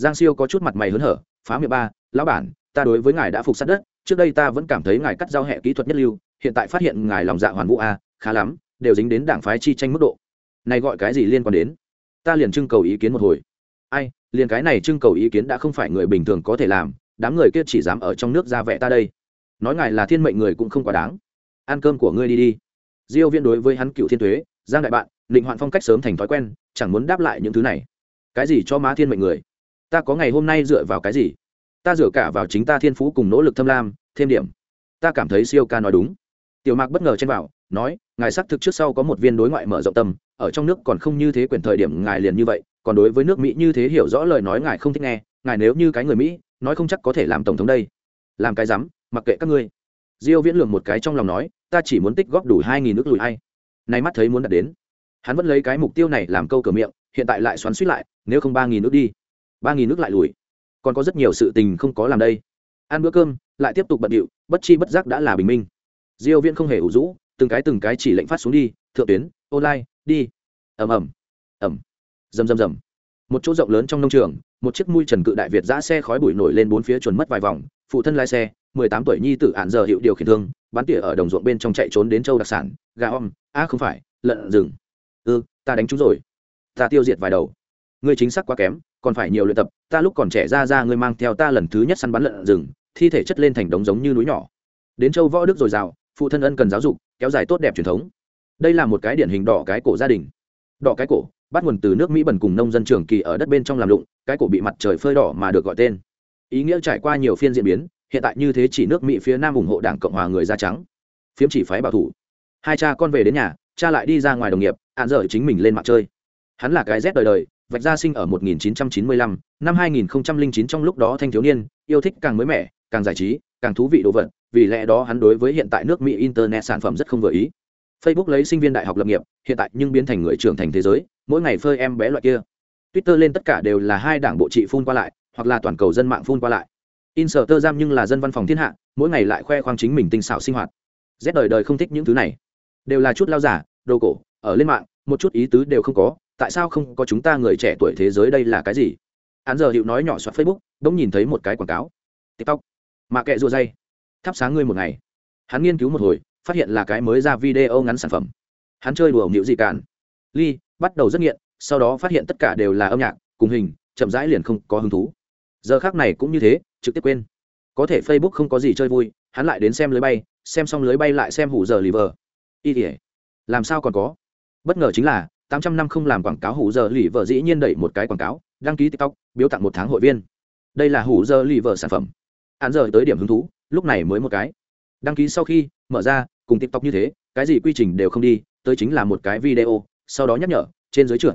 giang siêu có chút mặt mày hớn hở, phá miệng ba, lão bản, ta đối với ngài đã phục sát đất, trước đây ta vẫn cảm thấy ngài cắt giao hệ kỹ thuật nhất lưu, hiện tại phát hiện ngài lòng dạ hoàn vũ a, khá lắm, đều dính đến đảng phái chi tranh mức độ. Này gọi cái gì liên quan đến? Ta liền trưng cầu ý kiến một hồi. Ai, liền cái này trưng cầu ý kiến đã không phải người bình thường có thể làm, đám người kia chỉ dám ở trong nước ra vẻ ta đây. Nói ngài là thiên mệnh người cũng không quá đáng. Ăn cơm của ngươi đi đi. Diêu viên đối với hắn cựu thiên thuế giang đại bạn định hoạn phong cách sớm thành thói quen, chẳng muốn đáp lại những thứ này. Cái gì cho má thiên mệnh người? Ta có ngày hôm nay dựa vào cái gì? Ta dựa cả vào chính ta thiên phú cùng nỗ lực thâm lam, thêm điểm. Ta cảm thấy siêu ca nói đúng. Tiểu mạc bất ngờ trên vào, nói, ngài xác thực trước sau có một viên đối ngoại mở rộng tâm, ở trong nước còn không như thế quyền thời điểm ngài liền như vậy, còn đối với nước mỹ như thế hiểu rõ lời nói ngài không thích nghe, ngài nếu như cái người mỹ, nói không chắc có thể làm tổng thống đây. Làm cái rắm, mặc kệ các ngươi. Diêu viễn lường một cái trong lòng nói, ta chỉ muốn tích góp đủ hai nghìn nước lùi hay nay mắt thấy muốn đạt đến. Hắn vẫn lấy cái mục tiêu này làm câu cửa miệng, hiện tại lại xoắn suýt lại, nếu không ba nghìn nước đi ba nghìn nước lại lùi. Còn có rất nhiều sự tình không có làm đây. Ăn bữa cơm, lại tiếp tục bận điệu, bất chi bất giác đã là bình minh. Diêu viễn không hề ủ rũ, từng cái từng cái chỉ lệnh phát xuống đi, thượng tuyến, online, đi. Ầm ầm. Ầm. Rầm rầm rầm. Một chỗ rộng lớn trong nông trường, một chiếc mui trần cự đại việt giã xe khói bụi nổi lên bốn phía chuẩn mất vài vòng, phụ thân lái xe, mười tám tuổi nhi tử ạn giờ hiệu điều khiển thương Bán tỉa ở đồng ruộng bên trong chạy trốn đến châu đặc sản, gà om, a, không phải, lợn rừng. Ư ta đánh chúng rồi. Ta tiêu diệt vài đầu. Ngươi chính xác quá kém còn phải nhiều luyện tập, ta lúc còn trẻ ra ra ngươi mang theo ta lần thứ nhất săn bắn lợn rừng, thi thể chất lên thành đống giống như núi nhỏ. Đến châu võ đức dồi dào phụ thân ân cần giáo dục, kéo dài tốt đẹp truyền thống. Đây là một cái điển hình đỏ cái cổ gia đình. Đỏ cái cổ, bắt nguồn từ nước mỹ bẩn cùng nông dân trường kỳ ở đất bên trong làm lụng, cái cổ bị mặt trời phơi đỏ mà được gọi tên. Ý nghĩa trải qua nhiều phiên diễn biến, hiện tại như thế chỉ nước mỹ phía nam ủng hộ đảng cộng hòa người da trắng. Phiếm chỉ phái bảo thủ. Hai cha con về đến nhà, cha lại đi ra ngoài đồng nghiệp hạn dở chính mình lên mặt chơi. Hắn là cái rét đời đời vạch ra sinh ở 1995, năm 2009 trong lúc đó thanh thiếu niên yêu thích càng mới mẻ càng giải trí càng thú vị đồ vật vì lẽ đó hắn đối với hiện tại nước mỹ internet sản phẩm rất không vừa ý. Facebook lấy sinh viên đại học lập nghiệp hiện tại nhưng biến thành người trưởng thành thế giới mỗi ngày phơi em bé loại kia. Twitter lên tất cả đều là hai đảng bộ trị phun qua lại hoặc là toàn cầu dân mạng phun qua lại. Instagram giam nhưng là dân văn phòng thiên hạ mỗi ngày lại khoe khoang chính mình tinh xảo sinh hoạt. Rét đời đời không thích những thứ này. Đều là chút lao giả đồ cổ ở lên mạng một chút ý tứ đều không có tại sao không có chúng ta người trẻ tuổi thế giới đây là cái gì? Hắn giờ hiệu nói nhỏ soát facebook, bỗng nhìn thấy một cái quảng cáo. Tiktok. Mà kệ rùa dây. Thắp sáng ngươi một ngày. Hắn nghiên cứu một hồi, phát hiện là cái mới ra video ngắn sản phẩm. Hắn chơi đùa nghịu gì cản ly, bắt đầu rất nghiện, sau đó phát hiện tất cả đều là âm nhạc, cùng hình, chậm rãi liền không có hứng thú. Giờ khác này cũng như thế, trực tiếp quên. Có thể facebook không có gì chơi vui, hắn lại đến xem lưới bay, xem xong lưới bay lại xem hủ giờ lì vờ y tỉa làm sao còn có? Bất ngờ chính là tám trăm năm không làm quảng cáo hủ giờ lì vợ dĩ nhiên đẩy một cái quảng cáo, đăng ký tiktok, biếu tặng một tháng hội viên. Đây là hủ giờ lì vợ sản phẩm. Hắn giờ tới điểm hứng thú, lúc này mới một cái. Đăng ký sau khi, mở ra, cùng tiktok như thế, cái gì quy trình đều không đi, tới chính là một cái video, sau đó nhắc nhở, trên dưới trượt.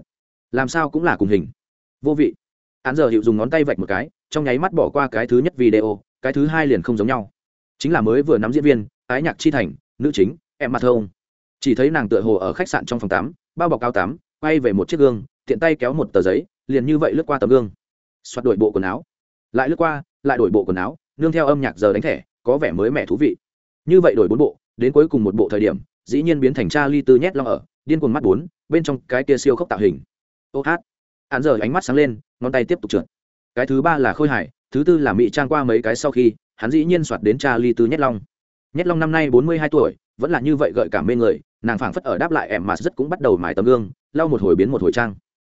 Làm sao cũng là cùng hình. Vô vị. Hắn giờ hiệu dùng ngón tay vạch một cái, trong nháy mắt bỏ qua cái thứ nhất video, cái thứ hai liền không giống nhau. Chính là mới vừa nắm diễn viên, ái nhạc chi thành, nữ chính, em mặt thông chỉ thấy nàng tựa hồ ở khách sạn trong phòng tắm bao bọc cao tắm, quay về một chiếc gương, tiện tay kéo một tờ giấy, liền như vậy lướt qua tấm gương. Xoát đổi bộ quần áo. Lại lướt qua, lại đổi bộ quần áo, nương theo âm nhạc giờ đánh thẻ, có vẻ mới mẻ thú vị. Như vậy đổi bốn bộ, đến cuối cùng một bộ thời điểm, dĩ nhiên biến thành cha ly tư nhét Long ở, điên cuồng mắt bốn, bên trong cái kia siêu khốc tạo hình. Ô hát. Hắn giờ ánh mắt sáng lên, ngón tay tiếp tục trượt. Cái thứ ba là khôi hải, thứ tư là mỹ trang qua mấy cái sau khi, hắn dĩ nhiên soạt đến cha ly tư nhét long. Nhét long năm nay bốn mươi hai tuổi, vẫn là như vậy gợi cảm mê người nàng phảng phất ở đáp lại em mà rất cũng bắt đầu mài tấm gương, lau một hồi biến một hồi trang.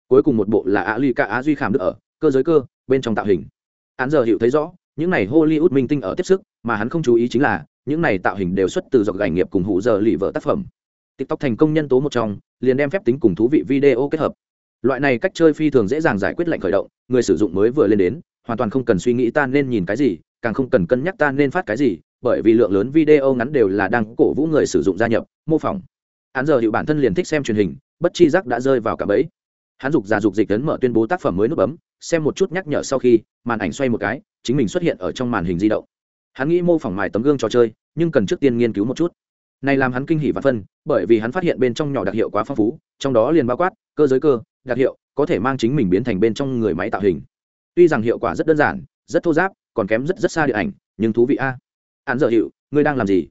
Cuối cùng một bộ là á ly ca á duy khảm được ở, cơ giới cơ, bên trong tạo hình. Hắn giờ hiểu thấy rõ, những này hollywood minh tinh ở tiếp sức, mà hắn không chú ý chính là, những này tạo hình đều xuất từ dọc gành nghiệp cùng hụ giờ lì vợ tác phẩm. Tiktok thành công nhân tố một trong, liền đem phép tính cùng thú vị video kết hợp. Loại này cách chơi phi thường dễ dàng giải quyết lệnh khởi động, người sử dụng mới vừa lên đến, hoàn toàn không cần suy nghĩ ta nên nhìn cái gì, càng không cần cân nhắc ta nên phát cái gì, bởi vì lượng lớn video ngắn đều là đang cổ vũ người sử dụng gia nhập, mô phỏng hắn giờ hiệu bản thân liền thích xem truyền hình, bất chi giác đã rơi vào cả bẫy. Hắn dục già dục dịch tấn mở tuyên bố tác phẩm mới nút bấm, xem một chút nhắc nhở sau khi, màn ảnh xoay một cái, chính mình xuất hiện ở trong màn hình di động. Hắn nghĩ mô phỏng mài tấm gương trò chơi, nhưng cần trước tiên nghiên cứu một chút. Này làm hắn kinh hỉ và phân, bởi vì hắn phát hiện bên trong nhỏ đặc hiệu quá phong phú, trong đó liền bao quát, cơ giới cơ, đặc hiệu, có thể mang chính mình biến thành bên trong người máy tạo hình. Tuy rằng hiệu quả rất đơn giản, rất thô giáp, còn kém rất rất xa điện ảnh, nhưng thú vị a. Hắn giờ hiệu, ngươi đang làm gì?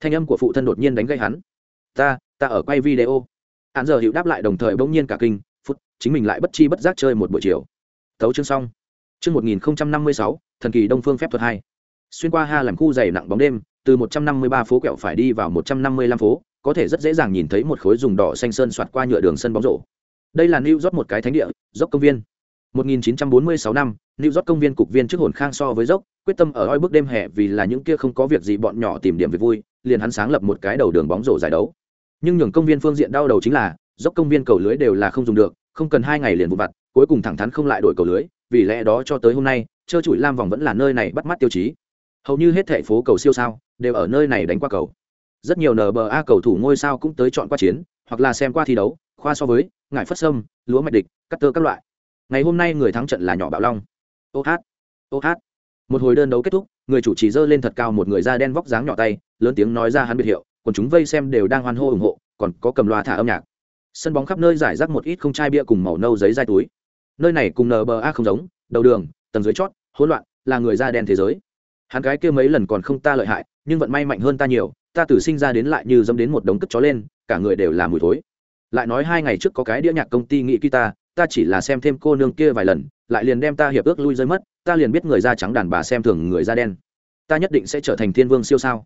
Thanh âm của phụ thân đột nhiên đánh gây hắn ta ta ở quay video. Hắn giờ hiệu đáp lại đồng thời bỗng nhiên cả kinh phút chính mình lại bất chi bất giác chơi một buổi chiều. Thấu chương xong. Chương một nghìn năm mươi sáu thần kỳ đông phương phép thuật hai. Xuyên qua ha làm khu dày nặng bóng đêm từ một trăm năm mươi ba phố kẹo phải đi vào một trăm năm mươi lăm phố có thể rất dễ dàng nhìn thấy một khối dùng đỏ xanh sơn soạt qua nhựa đường sân bóng rổ. Đây là new york một cái thánh địa dốc công viên. 1946 năm, New York công viên cục viên trước hồn khang so với dốc, quyết tâm ở oi bước đêm hè vì là những kia không có việc gì bọn nhỏ tìm điểm việc vui, liền hắn sáng lập một cái đầu đường bóng rổ giải đấu. Nhưng nhường công viên phương diện đau đầu chính là, dốc công viên cầu lưới đều là không dùng được, không cần hai ngày liền vụt vặt, cuối cùng thẳng thắn không lại đổi cầu lưới, vì lẽ đó cho tới hôm nay, chơi chuỗi lam vòng vẫn là nơi này bắt mắt tiêu chí. Hầu như hết thệ phố cầu siêu sao đều ở nơi này đánh qua cầu. Rất nhiều NBA cầu thủ ngôi sao cũng tới chọn qua chiến, hoặc là xem qua thi đấu, khoa so với, ngải phất sâm, lúa mạch địch, cắt tơ các loại ngày hôm nay người thắng trận là nhỏ bạo long ô hát ô hát một hồi đơn đấu kết thúc người chủ trì dơ lên thật cao một người da đen vóc dáng nhỏ tay lớn tiếng nói ra hắn biệt hiệu còn chúng vây xem đều đang hoan hô ủng hộ, còn có cầm loa thả âm nhạc. Sân bóng khắp nơi giải rác một ít không chai bia cùng màu nâu giấy dai túi. Nơi này cùng nba không giống, đầu đường, tầng dưới chót, hỗn loạn, là người da đen thế giới. Hắn gái kia mấy lần còn không ta lợi hại, nhưng vận may mạnh hơn ta nhiều, ta tử sinh ra đến lại như dâm đến một đống cất chó lên, cả người đều là mùi thối. Lại nói hai ngày trước có cái đĩa nhạc công ty nghĩ ta ta chỉ là xem thêm cô nương kia vài lần, lại liền đem ta hiệp ước lui rơi mất, ta liền biết người da trắng đàn bà xem thường người da đen. Ta nhất định sẽ trở thành thiên vương siêu sao.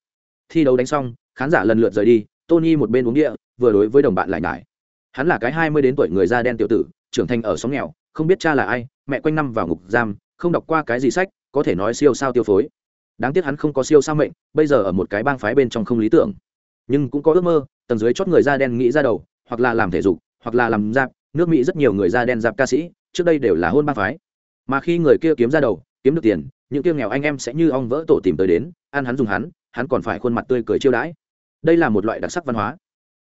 Thi đấu đánh xong khán giả lần lượt rời đi, tony một bên uống địa, vừa đối với đồng bạn lại nhải. Hắn là cái hai mươi đến tuổi người da đen tiểu tử, trưởng thành ở xóm nghèo, không biết cha là ai, mẹ quanh năm vào ngục giam, không đọc qua cái gì sách, có thể nói siêu sao tiêu phối. Đáng tiếc hắn không có siêu sao mệnh, bây giờ ở một cái bang phái bên trong không lý tưởng. Nhưng cũng có ước mơ, tầng dưới chót người da đen nghĩ ra đầu, hoặc là làm thể dục, hoặc là làm giáp, nước mỹ rất nhiều người da đen dạp ca sĩ, trước đây đều là hôn ba phái. Mà khi người kia kiếm ra đầu, kiếm được tiền, những kia nghèo anh em sẽ như ong vỡ tổ tìm tới đến, ăn hắn dùng hắn hắn còn phải khuôn mặt tươi cười chiêu đãi đây là một loại đặc sắc văn hóa.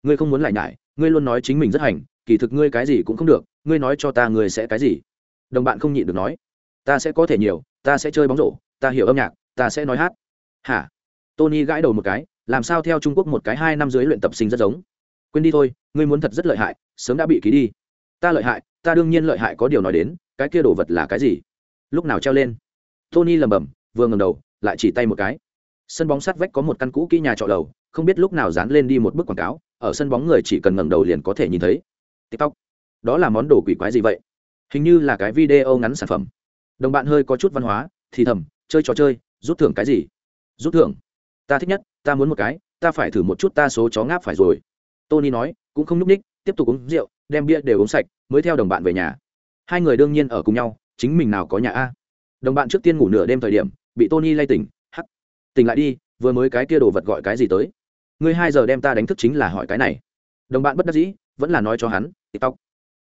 Ngươi không muốn lại nhải, ngươi luôn nói chính mình rất hành, kỳ thực ngươi cái gì cũng không được, ngươi nói cho ta ngươi sẽ cái gì? Đồng bạn không nhịn được nói. Ta sẽ có thể nhiều, ta sẽ chơi bóng rổ, ta hiểu âm nhạc, ta sẽ nói hát. Hả? Tony gãi đầu một cái, làm sao theo trung quốc một cái hai năm dưới luyện tập sinh rất giống. Quên đi thôi, ngươi muốn thật rất lợi hại, sớm đã bị ký đi. Ta lợi hại, ta đương nhiên lợi hại có điều nói đến, cái kia đồ vật là cái gì? Lúc nào treo lên? Tony lầm bầm vừa ngầm đầu, lại chỉ tay một cái. Sân bóng sắt vách có một căn cũ kỹ nhà trọ đầu không biết lúc nào dán lên đi một bức quảng cáo, ở sân bóng người chỉ cần ngẩng đầu liền có thể nhìn thấy. Tiktok. Đó là món đồ quỷ quái gì vậy? Hình như là cái video ngắn sản phẩm. Đồng bạn hơi có chút văn hóa, thì thầm, chơi trò chơi, rút thưởng cái gì? Rút thưởng. Ta thích nhất, ta muốn một cái, ta phải thử một chút ta số chó ngáp phải rồi. Tony nói, cũng không n ú c ních, tiếp tục uống rượu, đem bia đều uống sạch, mới theo đồng bạn về nhà. Hai người đương nhiên ở cùng nhau, chính mình nào có nhà a. Đồng bạn trước tiên ngủ nửa đêm thời điểm, bị tony lay tỉnh hắt tỉnh lại đi, vừa mới cái kia đồ vật gọi cái gì tới? Ngươi hai giờ đem ta đánh thức chính là hỏi cái này. Đồng bạn bất đắc dĩ, vẫn là nói cho hắn, tiktok,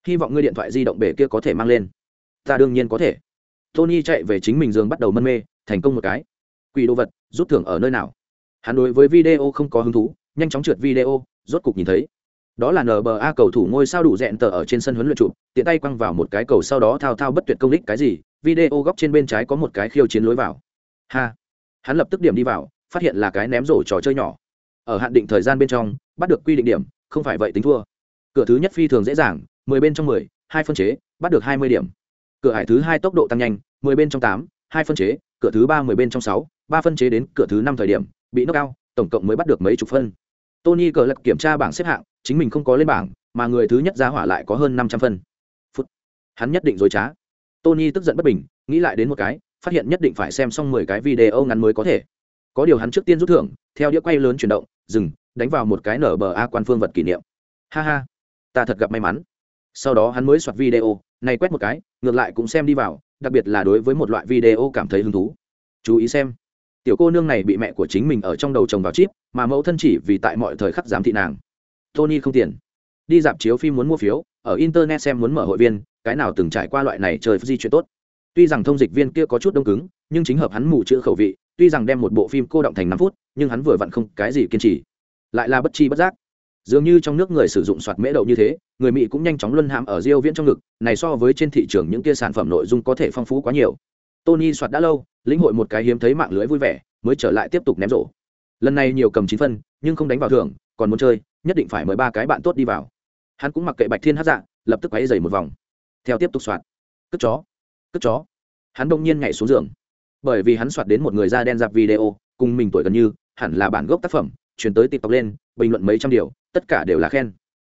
hy vọng ngươi điện thoại di động bể kia có thể mang lên. Ta đương nhiên có thể. Tony chạy về chính mình giường bắt đầu mân mê, thành công một cái. Quỷ đồ vật, rút thưởng ở nơi nào? Hắn đối với video không có hứng thú, nhanh chóng trượt video, rốt cục nhìn thấy. Đó là nba cầu thủ ngôi sao đủ dẹn tờ ở trên sân huấn luyện trụ tiện tay quăng vào một cái cầu sau đó thao thao bất tuyệt công đích cái gì, video góc trên bên trái có một cái khiêu chiến lối vào. Ha! Hắn lập tức điểm đi vào, phát hiện là cái ném rổ trò chơi nhỏ ở hạn định thời gian bên trong, bắt được quy định điểm, không phải vậy tính thua. Cửa thứ nhất phi thường dễ dàng, mười bên trong mười, hai phân chế, bắt được hai mươi điểm. Cửa hải thứ hai tốc độ tăng nhanh, mười bên trong tám, hai phân chế, cửa thứ ba mười bên trong sáu, ba phân chế đến cửa thứ năm thời điểm, bị nốc cao tổng cộng mới bắt được mấy chục phân. Tony cờ lật kiểm tra bảng xếp hạng, chính mình không có lên bảng, mà người thứ nhất ra hỏa lại có hơn năm trăm phân. Phút. Hắn nhất định dối trá. Tony tức giận bất bình, nghĩ lại đến một cái, phát hiện nhất định phải xem xong mười cái video ngắn mới có thể. Có điều hắn trước tiên rút thưởng, theo đĩa quay lớn chuyển động dừng, đánh vào một cái nở bờ a quan phương vật kỷ niệm. Ha ha, ta thật gặp may mắn. Sau đó hắn mới soạt video, này quét một cái, ngược lại cũng xem đi vào, đặc biệt là đối với một loại video cảm thấy hứng thú. Chú ý xem. Tiểu cô nương này bị mẹ của chính mình ở trong đầu chồng vào chip, mà mẫu thân chỉ vì tại mọi thời khắc giám thị nàng. Tony không tiền đi dạp chiếu phim muốn mua phiếu, ở internet xem muốn mở hội viên, cái nào từng trải qua loại này chơi di chuyện tốt. Tuy rằng thông dịch viên kia có chút đông cứng, nhưng chính hợp hắn mù chữ khẩu vị tuy rằng đem một bộ phim cô động thành năm phút, nhưng hắn vừa vặn không cái gì kiên trì. Lại là bất chi bất giác. Dường như trong nước người sử dụng soạt mễ đậu như thế, người mỹ cũng nhanh chóng luân hãm ở diêu viễn trong ngực, này so với trên thị trường những kia sản phẩm nội dung có thể phong phú quá nhiều. Tony soạt đã lâu, lĩnh hội một cái hiếm thấy mạng lưới vui vẻ, mới trở lại tiếp tục ném rổ. Lần này nhiều cầm chín phân, nhưng không đánh vào thưởng, còn muốn chơi, nhất định phải mời ba cái bạn tốt đi vào. Hắn cũng mặc kệ bạch thiên hát dạng lập tức quấy dày một vòng. Theo tiếp tục soạt. Cất chó. Cất chó. Hắn đông nhiên nhảy xuống giường bởi vì hắn soạt đến một người da đen dạp video, cùng mình tuổi gần như, hẳn là bản gốc tác phẩm chuyển tới tiktok lên, bình luận mấy trăm điều, tất cả đều là khen.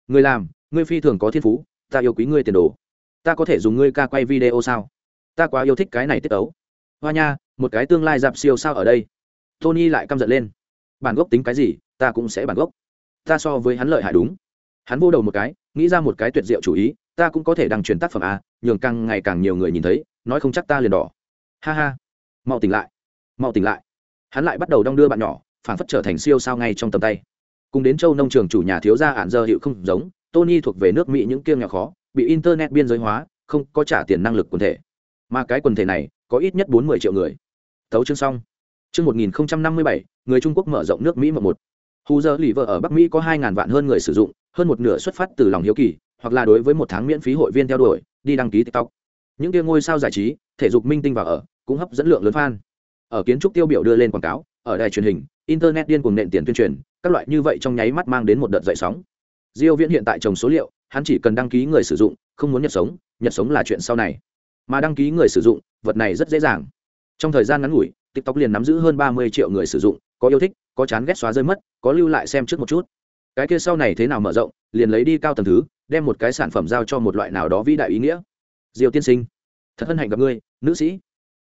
Người làm ngươi phi thường có thiên phú, ta yêu quý ngươi tiền đồ. Ta có thể dùng ngươi ca quay video sao? Ta quá yêu thích cái này tiết ấu. Hoa nha, một cái tương lai dạp siêu sao ở đây. Tony lại căm giận lên. Bản gốc tính cái gì, ta cũng sẽ bản gốc. Ta so với hắn lợi hại đúng. Hắn vô đầu một cái, nghĩ ra một cái tuyệt diệu chủ ý, ta cũng có thể đăng truyền tác phẩm a nhường càng ngày càng nhiều người nhìn thấy, nói không chắc ta liền đỏ. Ha ha mau tỉnh lại, mau tỉnh lại. Hắn lại bắt đầu đong đưa bạn nhỏ, phản phất trở thành siêu sao ngay trong tầm tay. Cùng đến châu nông trường chủ nhà thiếu gia ạn dơ hiệu không giống, tony thuộc về nước mỹ những kiêng nhỏ khó, bị internet biên giới hóa, không có trả tiền năng lực quần thể. Mà cái quần thể này, có ít nhất bốn mươi triệu người. Thấu chương xong. Chương một nghìn năm mươi bảy, người trung quốc mở rộng nước mỹ mộng một. Hù dơ lì vợ ở bắc mỹ có hai ngàn vạn hơn người sử dụng, hơn một nửa xuất phát từ lòng hiếu kỳ, hoặc là đối với một tháng miễn phí hội viên theo đuổi, đi đăng ký tiktok. Những kia ngôi sao giải trí, thể dục minh tinh vào ở cũng hấp dẫn lượng lớn fan. Ở kiến trúc tiêu biểu đưa lên quảng cáo, ở đài truyền hình, internet điên cuồng nện tiền tuyên truyền, các loại như vậy trong nháy mắt mang đến một đợt dậy sóng. Diêu viễn hiện tại trồng số liệu, hắn chỉ cần đăng ký người sử dụng, không muốn nhật sống nhật sống là chuyện sau này. Mà đăng ký người sử dụng, vật này rất dễ dàng. Trong thời gian ngắn ngủi, tiktok liền nắm giữ hơn 30 triệu người sử dụng, có yêu thích, có chán ghét xóa rơi mất, có lưu lại xem trước một chút. Cái kia sau này thế nào mở rộng, liền lấy đi cao tầng thứ, đem một cái sản phẩm giao cho một loại nào đó vĩ đại ý nghĩa. Diêu tiên sinh, thật hân hạnh gặp ngươi, nữ sĩ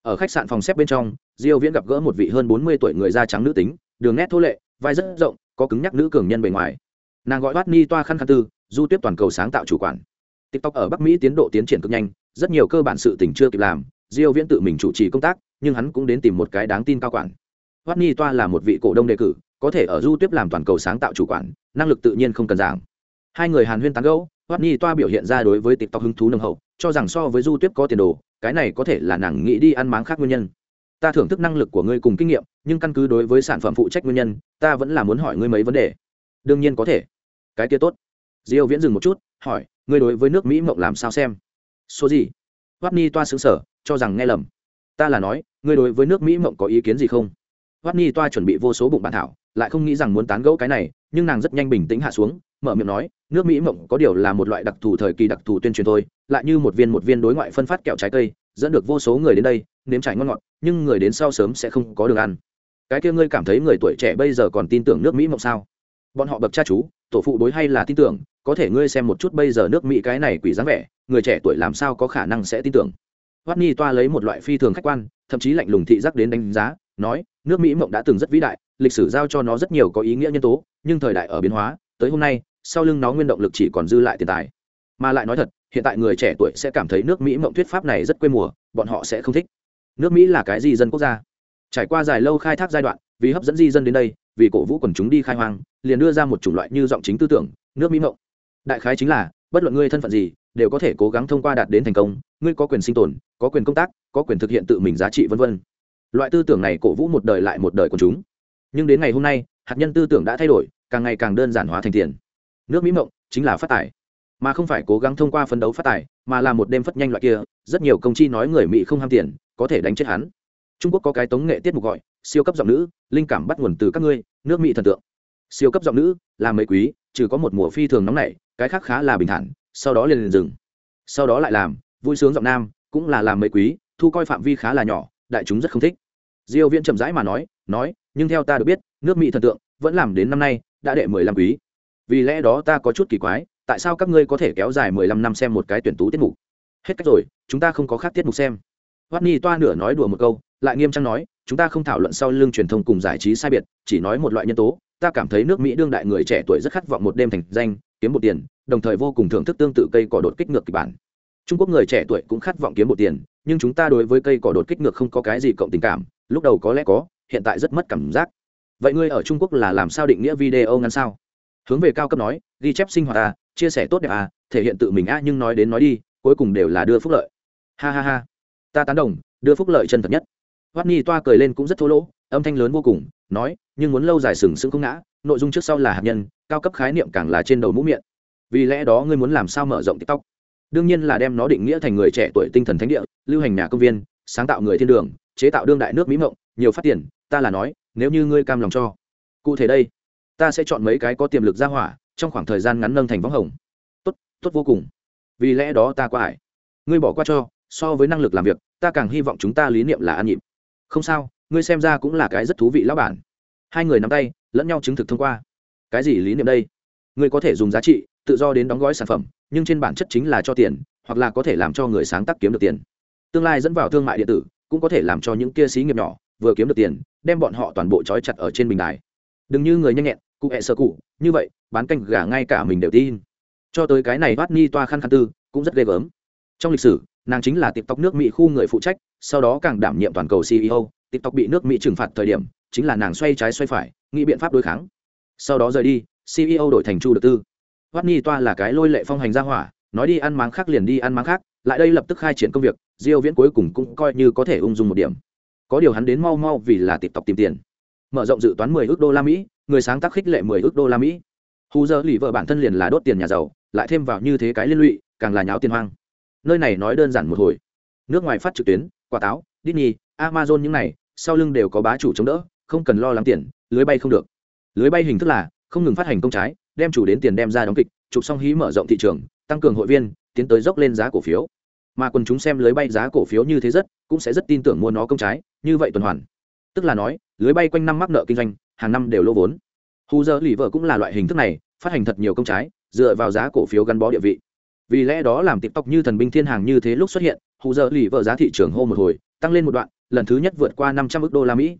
ở khách sạn phòng xếp bên trong, diêu viễn gặp gỡ một vị hơn 40 tuổi người da trắng nữ tính, đường nét thô lệ, vai rất rộng, có cứng nhắc nữ cường nhân bề ngoài. Nàng gọi bát ni toa khăn khăn tư, du tiếp toàn cầu sáng tạo chủ quản. Tiktok ở bắc mỹ tiến độ tiến triển cực nhanh, rất nhiều cơ bản sự tình chưa kịp làm, diêu viễn tự mình chủ trì công tác, nhưng hắn cũng đến tìm một cái đáng tin cao quản. Bát ni toa là một vị cổ đông đề cử, có thể ở du tiếp làm toàn cầu sáng tạo chủ quản, năng lực tự nhiên không cần giảng. Hai người hàn huyên tán gẫu bát ni toa biểu hiện ra đối với tiktok hứng thú nồng hậu, cho rằng so với du tiếp có tiền đồ cái này có thể là nàng nghĩ đi ăn máng khác nguyên nhân. Ta thưởng thức năng lực của ngươi cùng kinh nghiệm, nhưng căn cứ đối với sản phẩm phụ trách nguyên nhân, ta vẫn là muốn hỏi ngươi mấy vấn đề. Đương nhiên có thể. Cái kia tốt. Diêu viễn dừng một chút, hỏi, ngươi đối với nước mỹ mộng làm sao xem? Số gì? Hoát ni toa xứng sở, cho rằng nghe lầm. Ta là nói, ngươi đối với nước mỹ mộng có ý kiến gì không? Hoát ni toa chuẩn bị vô số bụng bản thảo, lại không nghĩ rằng muốn tán gẫu cái này, nhưng nàng rất nhanh bình tĩnh hạ xuống mở miệng nói nước mỹ mộng có điều là một loại đặc thù thời kỳ đặc thù tuyên truyền thôi lại như một viên một viên đối ngoại phân phát kẹo trái cây dẫn được vô số người đến đây nếm trải ngon ngọt nhưng người đến sau sớm sẽ không có đường ăn. Cái kia ngươi cảm thấy người tuổi trẻ bây giờ còn tin tưởng nước mỹ mộng sao? Bọn họ bậc cha chú tổ phụ bối hay là tin tưởng có thể ngươi xem một chút bây giờ nước mỹ cái này quỷ dáng vẻ người trẻ tuổi làm sao có khả năng sẽ tin tưởng? Hoắt Ni toa lấy một loại phi thường khách quan, thậm chí lạnh lùng thị giác đến đánh giá, nói, nước Mỹ mộng đã từng rất vĩ đại, lịch sử giao cho nó rất nhiều có ý nghĩa nhân tố, nhưng thời đại ở biến hóa, tới hôm nay, sau lưng nó nguyên động lực chỉ còn dư lại tiền tài. Mà lại nói thật, hiện tại người trẻ tuổi sẽ cảm thấy nước Mỹ mộng thuyết pháp này rất quê mùa, bọn họ sẽ không thích. Nước Mỹ là cái gì dân quốc gia? Trải qua dài lâu khai thác giai đoạn, vì hấp dẫn di dân đến đây, vì cổ vũ quần chúng đi khai hoang, liền đưa ra một chủng loại như giọng chính tư tưởng, nước Mỹ mộng. Đại khái chính là, bất luận ngươi thân phận gì, đều có thể cố gắng thông qua đạt đến thành công ngươi có quyền sinh tồn có quyền công tác có quyền thực hiện tự mình giá trị vân vân loại tư tưởng này cổ vũ một đời lại một đời quần chúng nhưng đến ngày hôm nay hạt nhân tư tưởng đã thay đổi càng ngày càng đơn giản hóa thành tiền. Nước mỹ mộng chính là phát tài, mà không phải cố gắng thông qua phấn đấu phát tài, mà là một đêm phất nhanh loại kia, rất nhiều công chi nói người mỹ không ham tiền, có thể đánh chết hắn. Trung quốc có cái tống nghệ tiết mục gọi, siêu cấp giọng nữ, linh cảm bắt nguồn từ các ngươi, nước mỹ thần tượng. Siêu cấp giọng nữ, là mấy quý, trừ có một mùa phi thường nóng nảy, cái khác khá là bình thản, sau đó liền liền dừng. Sau đó lại làm, vui sướng giọng nam, cũng là làm mấy quý, thu coi phạm vi khá là nhỏ, đại chúng rất không thích. Diêu viễn chậm rãi mà nói nói, nhưng theo ta được biết, nước mỹ thần tượng vẫn làm đến năm nay đã đệ 15 quý. Vì lẽ đó ta có chút kỳ quái tại sao các ngươi có thể kéo dài 15 năm xem một cái tuyển tú tiết mục? Hết cách rồi chúng ta không có khác tiết mục xem. Watney Ni toa nửa nói đùa một câu, lại nghiêm trang nói, chúng ta không thảo luận sau lưng truyền thông cùng giải trí sai biệt, chỉ nói một loại nhân tố, ta cảm thấy nước Mỹ đương đại người trẻ tuổi rất khát vọng một đêm thành danh, kiếm một tiền, đồng thời vô cùng thưởng thức tương tự cây cỏ đột kích ngược kịch bản. Trung quốc người trẻ tuổi cũng khát vọng kiếm một tiền nhưng chúng ta đối với cây cỏ đột kích ngược không có cái gì cộng tình cảm lúc đầu có lẽ có hiện tại rất mất cảm giác vậy ngươi ở trung quốc là làm sao định nghĩa video ngắn sao? Hướng về cao cấp nói, ghi chép sinh hoạt à chia sẻ tốt đẹp à thể hiện tự mình à nhưng nói đến nói đi, cuối cùng đều là đưa phúc lợi. Ha ha ha. Ta tán đồng, đưa phúc lợi chân thật nhất. Hoắt ni toa cười lên cũng rất thô lỗ, âm thanh lớn vô cùng, nói, nhưng muốn lâu dài sừng sững không ngã, nội dung trước sau là hạt nhân, cao cấp khái niệm càng là trên đầu mũ miệng. Vì lẽ đó ngươi muốn làm sao mở rộng tiktok? Đương nhiên là đem nó định nghĩa thành người trẻ tuổi tinh thần thánh địa, lưu hành nhà công viên, sáng tạo người thiên đường, chế tạo đương đại nước mỹ mộng, nhiều phát tiền ta là nói nếu như ngươi cam lòng cho. Cụ thể đây, ta sẽ chọn mấy cái có tiềm lực ra hỏa, trong khoảng thời gian ngắn nâng thành võng hồng. Tốt tốt vô cùng. Vì lẽ đó ta qua ải. Ngươi bỏ qua cho, so với năng lực làm việc, ta càng hy vọng chúng ta lý niệm là an nhịp. Không sao, ngươi xem ra cũng là cái rất thú vị lão bản. Hai người nắm tay, lẫn nhau chứng thực thông qua. Cái gì lý niệm đây? Ngươi có thể dùng giá trị, tự do đến đóng gói sản phẩm, nhưng trên bản chất chính là cho tiền, hoặc là có thể làm cho người sáng tác kiếm được tiền. Tương lai dẫn vào thương mại điện tử, cũng có thể làm cho những kia xí nghiệp nhỏ, vừa kiếm được tiền đem bọn họ toàn bộ trói chặt ở trên bình đài. Đừng như người nhanh nhẹn, cụ hẹ sơ cụ, như vậy, bán canh gà ngay cả mình đều tin. Cho tới cái này bát ni toa khăn khăn tư, cũng rất ghê gớm. Trong lịch sử, nàng chính là tiktok nước mỹ khu người phụ trách, sau đó càng đảm nhiệm toàn cầu ceo tiktok bị nước mỹ trừng phạt thời điểm, chính là nàng xoay trái xoay phải, nghĩ biện pháp đối kháng. Sau đó rời đi ceo đổi thành chu được tư. Bát ni toa là cái lôi lệ phong hành ra hỏa, nói đi ăn máng khác liền đi ăn máng khác, lại đây lập tức khai triển công việc, diêu viễn cuối cùng cũng coi như có thể ung dung một điểm có điều hắn đến mau mau vì là tiktok tìm tiền. Mở rộng dự toán 10 ước đô la mỹ người sáng tác khích lệ 10 ước đô la mỹ. Hù giờ lì vợ bản thân liền là đốt tiền nhà giàu lại thêm vào như thế cái liên lụy càng là nháo tiền hoang. Nơi này nói đơn giản một hồi. Nước ngoài phát trực tuyến quả táo Disney, Amazon những này sau lưng đều có bá chủ chống đỡ không cần lo lắng tiền lưới bay không được. Lưới bay hình thức là không ngừng phát hành công trái đem chủ đến tiền đem ra đóng kịch chụp xong hí mở rộng thị trường tăng cường hội viên tiến tới dốc lên giá cổ phiếu mà quần chúng xem lưới bay giá cổ phiếu như thế rất, cũng sẽ rất tin tưởng mua nó công trái, như vậy tuần hoàn. Tức là nói, lưới bay quanh năm mắc nợ kinh doanh, hàng năm đều lỗ vốn. Hù giờ lì vợ cũng là loại hình thức này, phát hành thật nhiều công trái, dựa vào giá cổ phiếu gắn bó địa vị. Vì lẽ đó làm tiktok như thần binh thiên hàng như thế lúc xuất hiện, hù giờ lì vợ giá thị trường hô một hồi, tăng lên một đoạn, lần thứ nhất vượt qua năm trăm ước đô la mỹ.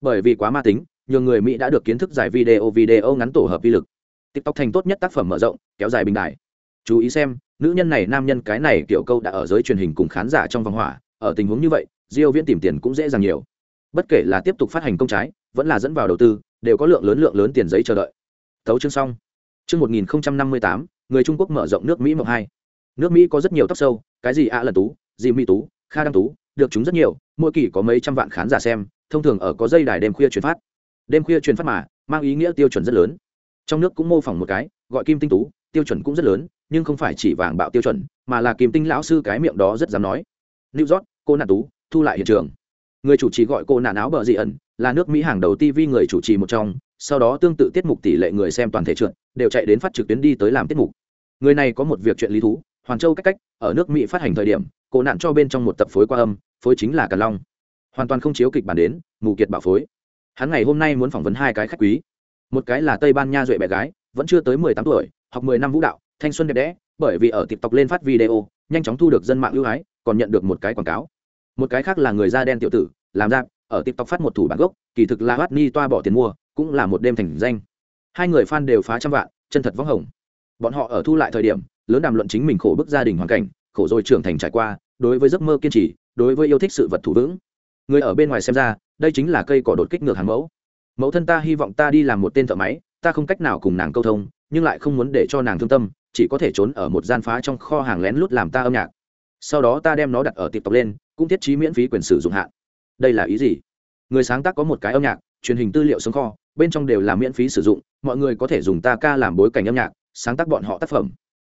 Bởi vì quá ma tính nhiều người mỹ đã được kiến thức giải video video ngắn tổ hợp vi lực. Tiktok thành tốt nhất tác phẩm mở rộng, kéo dài bình đại chú ý xem nữ nhân này, nam nhân cái này tiểu câu đã ở giới truyền hình cùng khán giả trong vòng hỏa ở tình huống như vậy, diêu viễn tìm tiền cũng dễ dàng nhiều. Bất kể là tiếp tục phát hành công trái, vẫn là dẫn vào đầu tư, đều có lượng lớn lượng lớn tiền giấy chờ đợi. Tấu chương xong. Chương 1058 người trung quốc mở rộng nước mỹ mộng hai. Nước mỹ có rất nhiều tóc sâu, cái gì ạ lần tú, gì mỹ tú, kha đăng tú, được chúng rất nhiều, mỗi kỳ có mấy trăm vạn khán giả xem, thông thường ở có dây đài đêm khuya truyền phát. Đêm khuya truyền phát mà, mang ý nghĩa tiêu chuẩn rất lớn. Trong nước cũng mô phỏng một cái, gọi kim tinh tú, tiêu chuẩn cũng rất lớn nhưng không phải chỉ vàng bạo tiêu chuẩn, mà là kim tinh lão sư cái miệng đó rất dám nói. New york, cô nạn tú, thu lại hiện trường. Người chủ trì gọi cô nạn áo bờ dị ẩn, là nước mỹ hàng đầu tv người chủ trì một trong, sau đó tương tự tiết mục tỷ lệ người xem toàn thể trượt, đều chạy đến phát trực tuyến đi tới làm tiết mục. Người này có một việc chuyện lý thú hoàn châu cách cách, ở nước mỹ phát hành thời điểm, cô nạn cho bên trong một tập phối qua âm, phối chính là càn long. Hoàn toàn không chiếu kịch bản đến, mù kiệt bảo phối. Hắn ngày hôm nay muốn phỏng vấn hai cái khách quý. Một cái là tây ban nha duệ bé gái, vẫn chưa tới mười tám tuổi, học mười năm vũ đạo thanh xuân đẹp đẽ, bởi vì ở tiktok lên phát video, nhanh chóng thu được dân mạng ưu ái, còn nhận được một cái quảng cáo. Một cái khác là người da đen tiểu tử, làm ra, ở tiktok phát một thủ bản gốc, kỳ thực là hát ni toa bỏ tiền mua, cũng là một đêm thành danh. Hai người fan đều phá trăm vạn, chân thật vắng hồng. Bọn họ ở thu lại thời điểm, lớn đàm luận chính mình khổ bức gia đình hoàn cảnh, khổ rồi trưởng thành trải qua, đối với giấc mơ kiên trì, đối với yêu thích sự vật thủ vững. Người ở bên ngoài xem ra, đây chính là cây cỏ đột kích ngược hàng mẫu. Mẫu thân ta hy vọng ta đi làm một tên thợ máy, ta không cách nào cùng nàng câu thông, nhưng lại không muốn để cho nàng thương tâm chỉ có thể trốn ở một gian phá trong kho hàng lén lút làm ta âm nhạc. Sau đó ta đem nó đặt ở tiệp tộc lên, cũng thiết trí miễn phí quyền sử dụng hạn. Đây là ý gì? Người sáng tác có một cái âm nhạc, truyền hình tư liệu sống kho, bên trong đều là miễn phí sử dụng, mọi người có thể dùng ta ca làm bối cảnh âm nhạc, sáng tác bọn họ tác phẩm.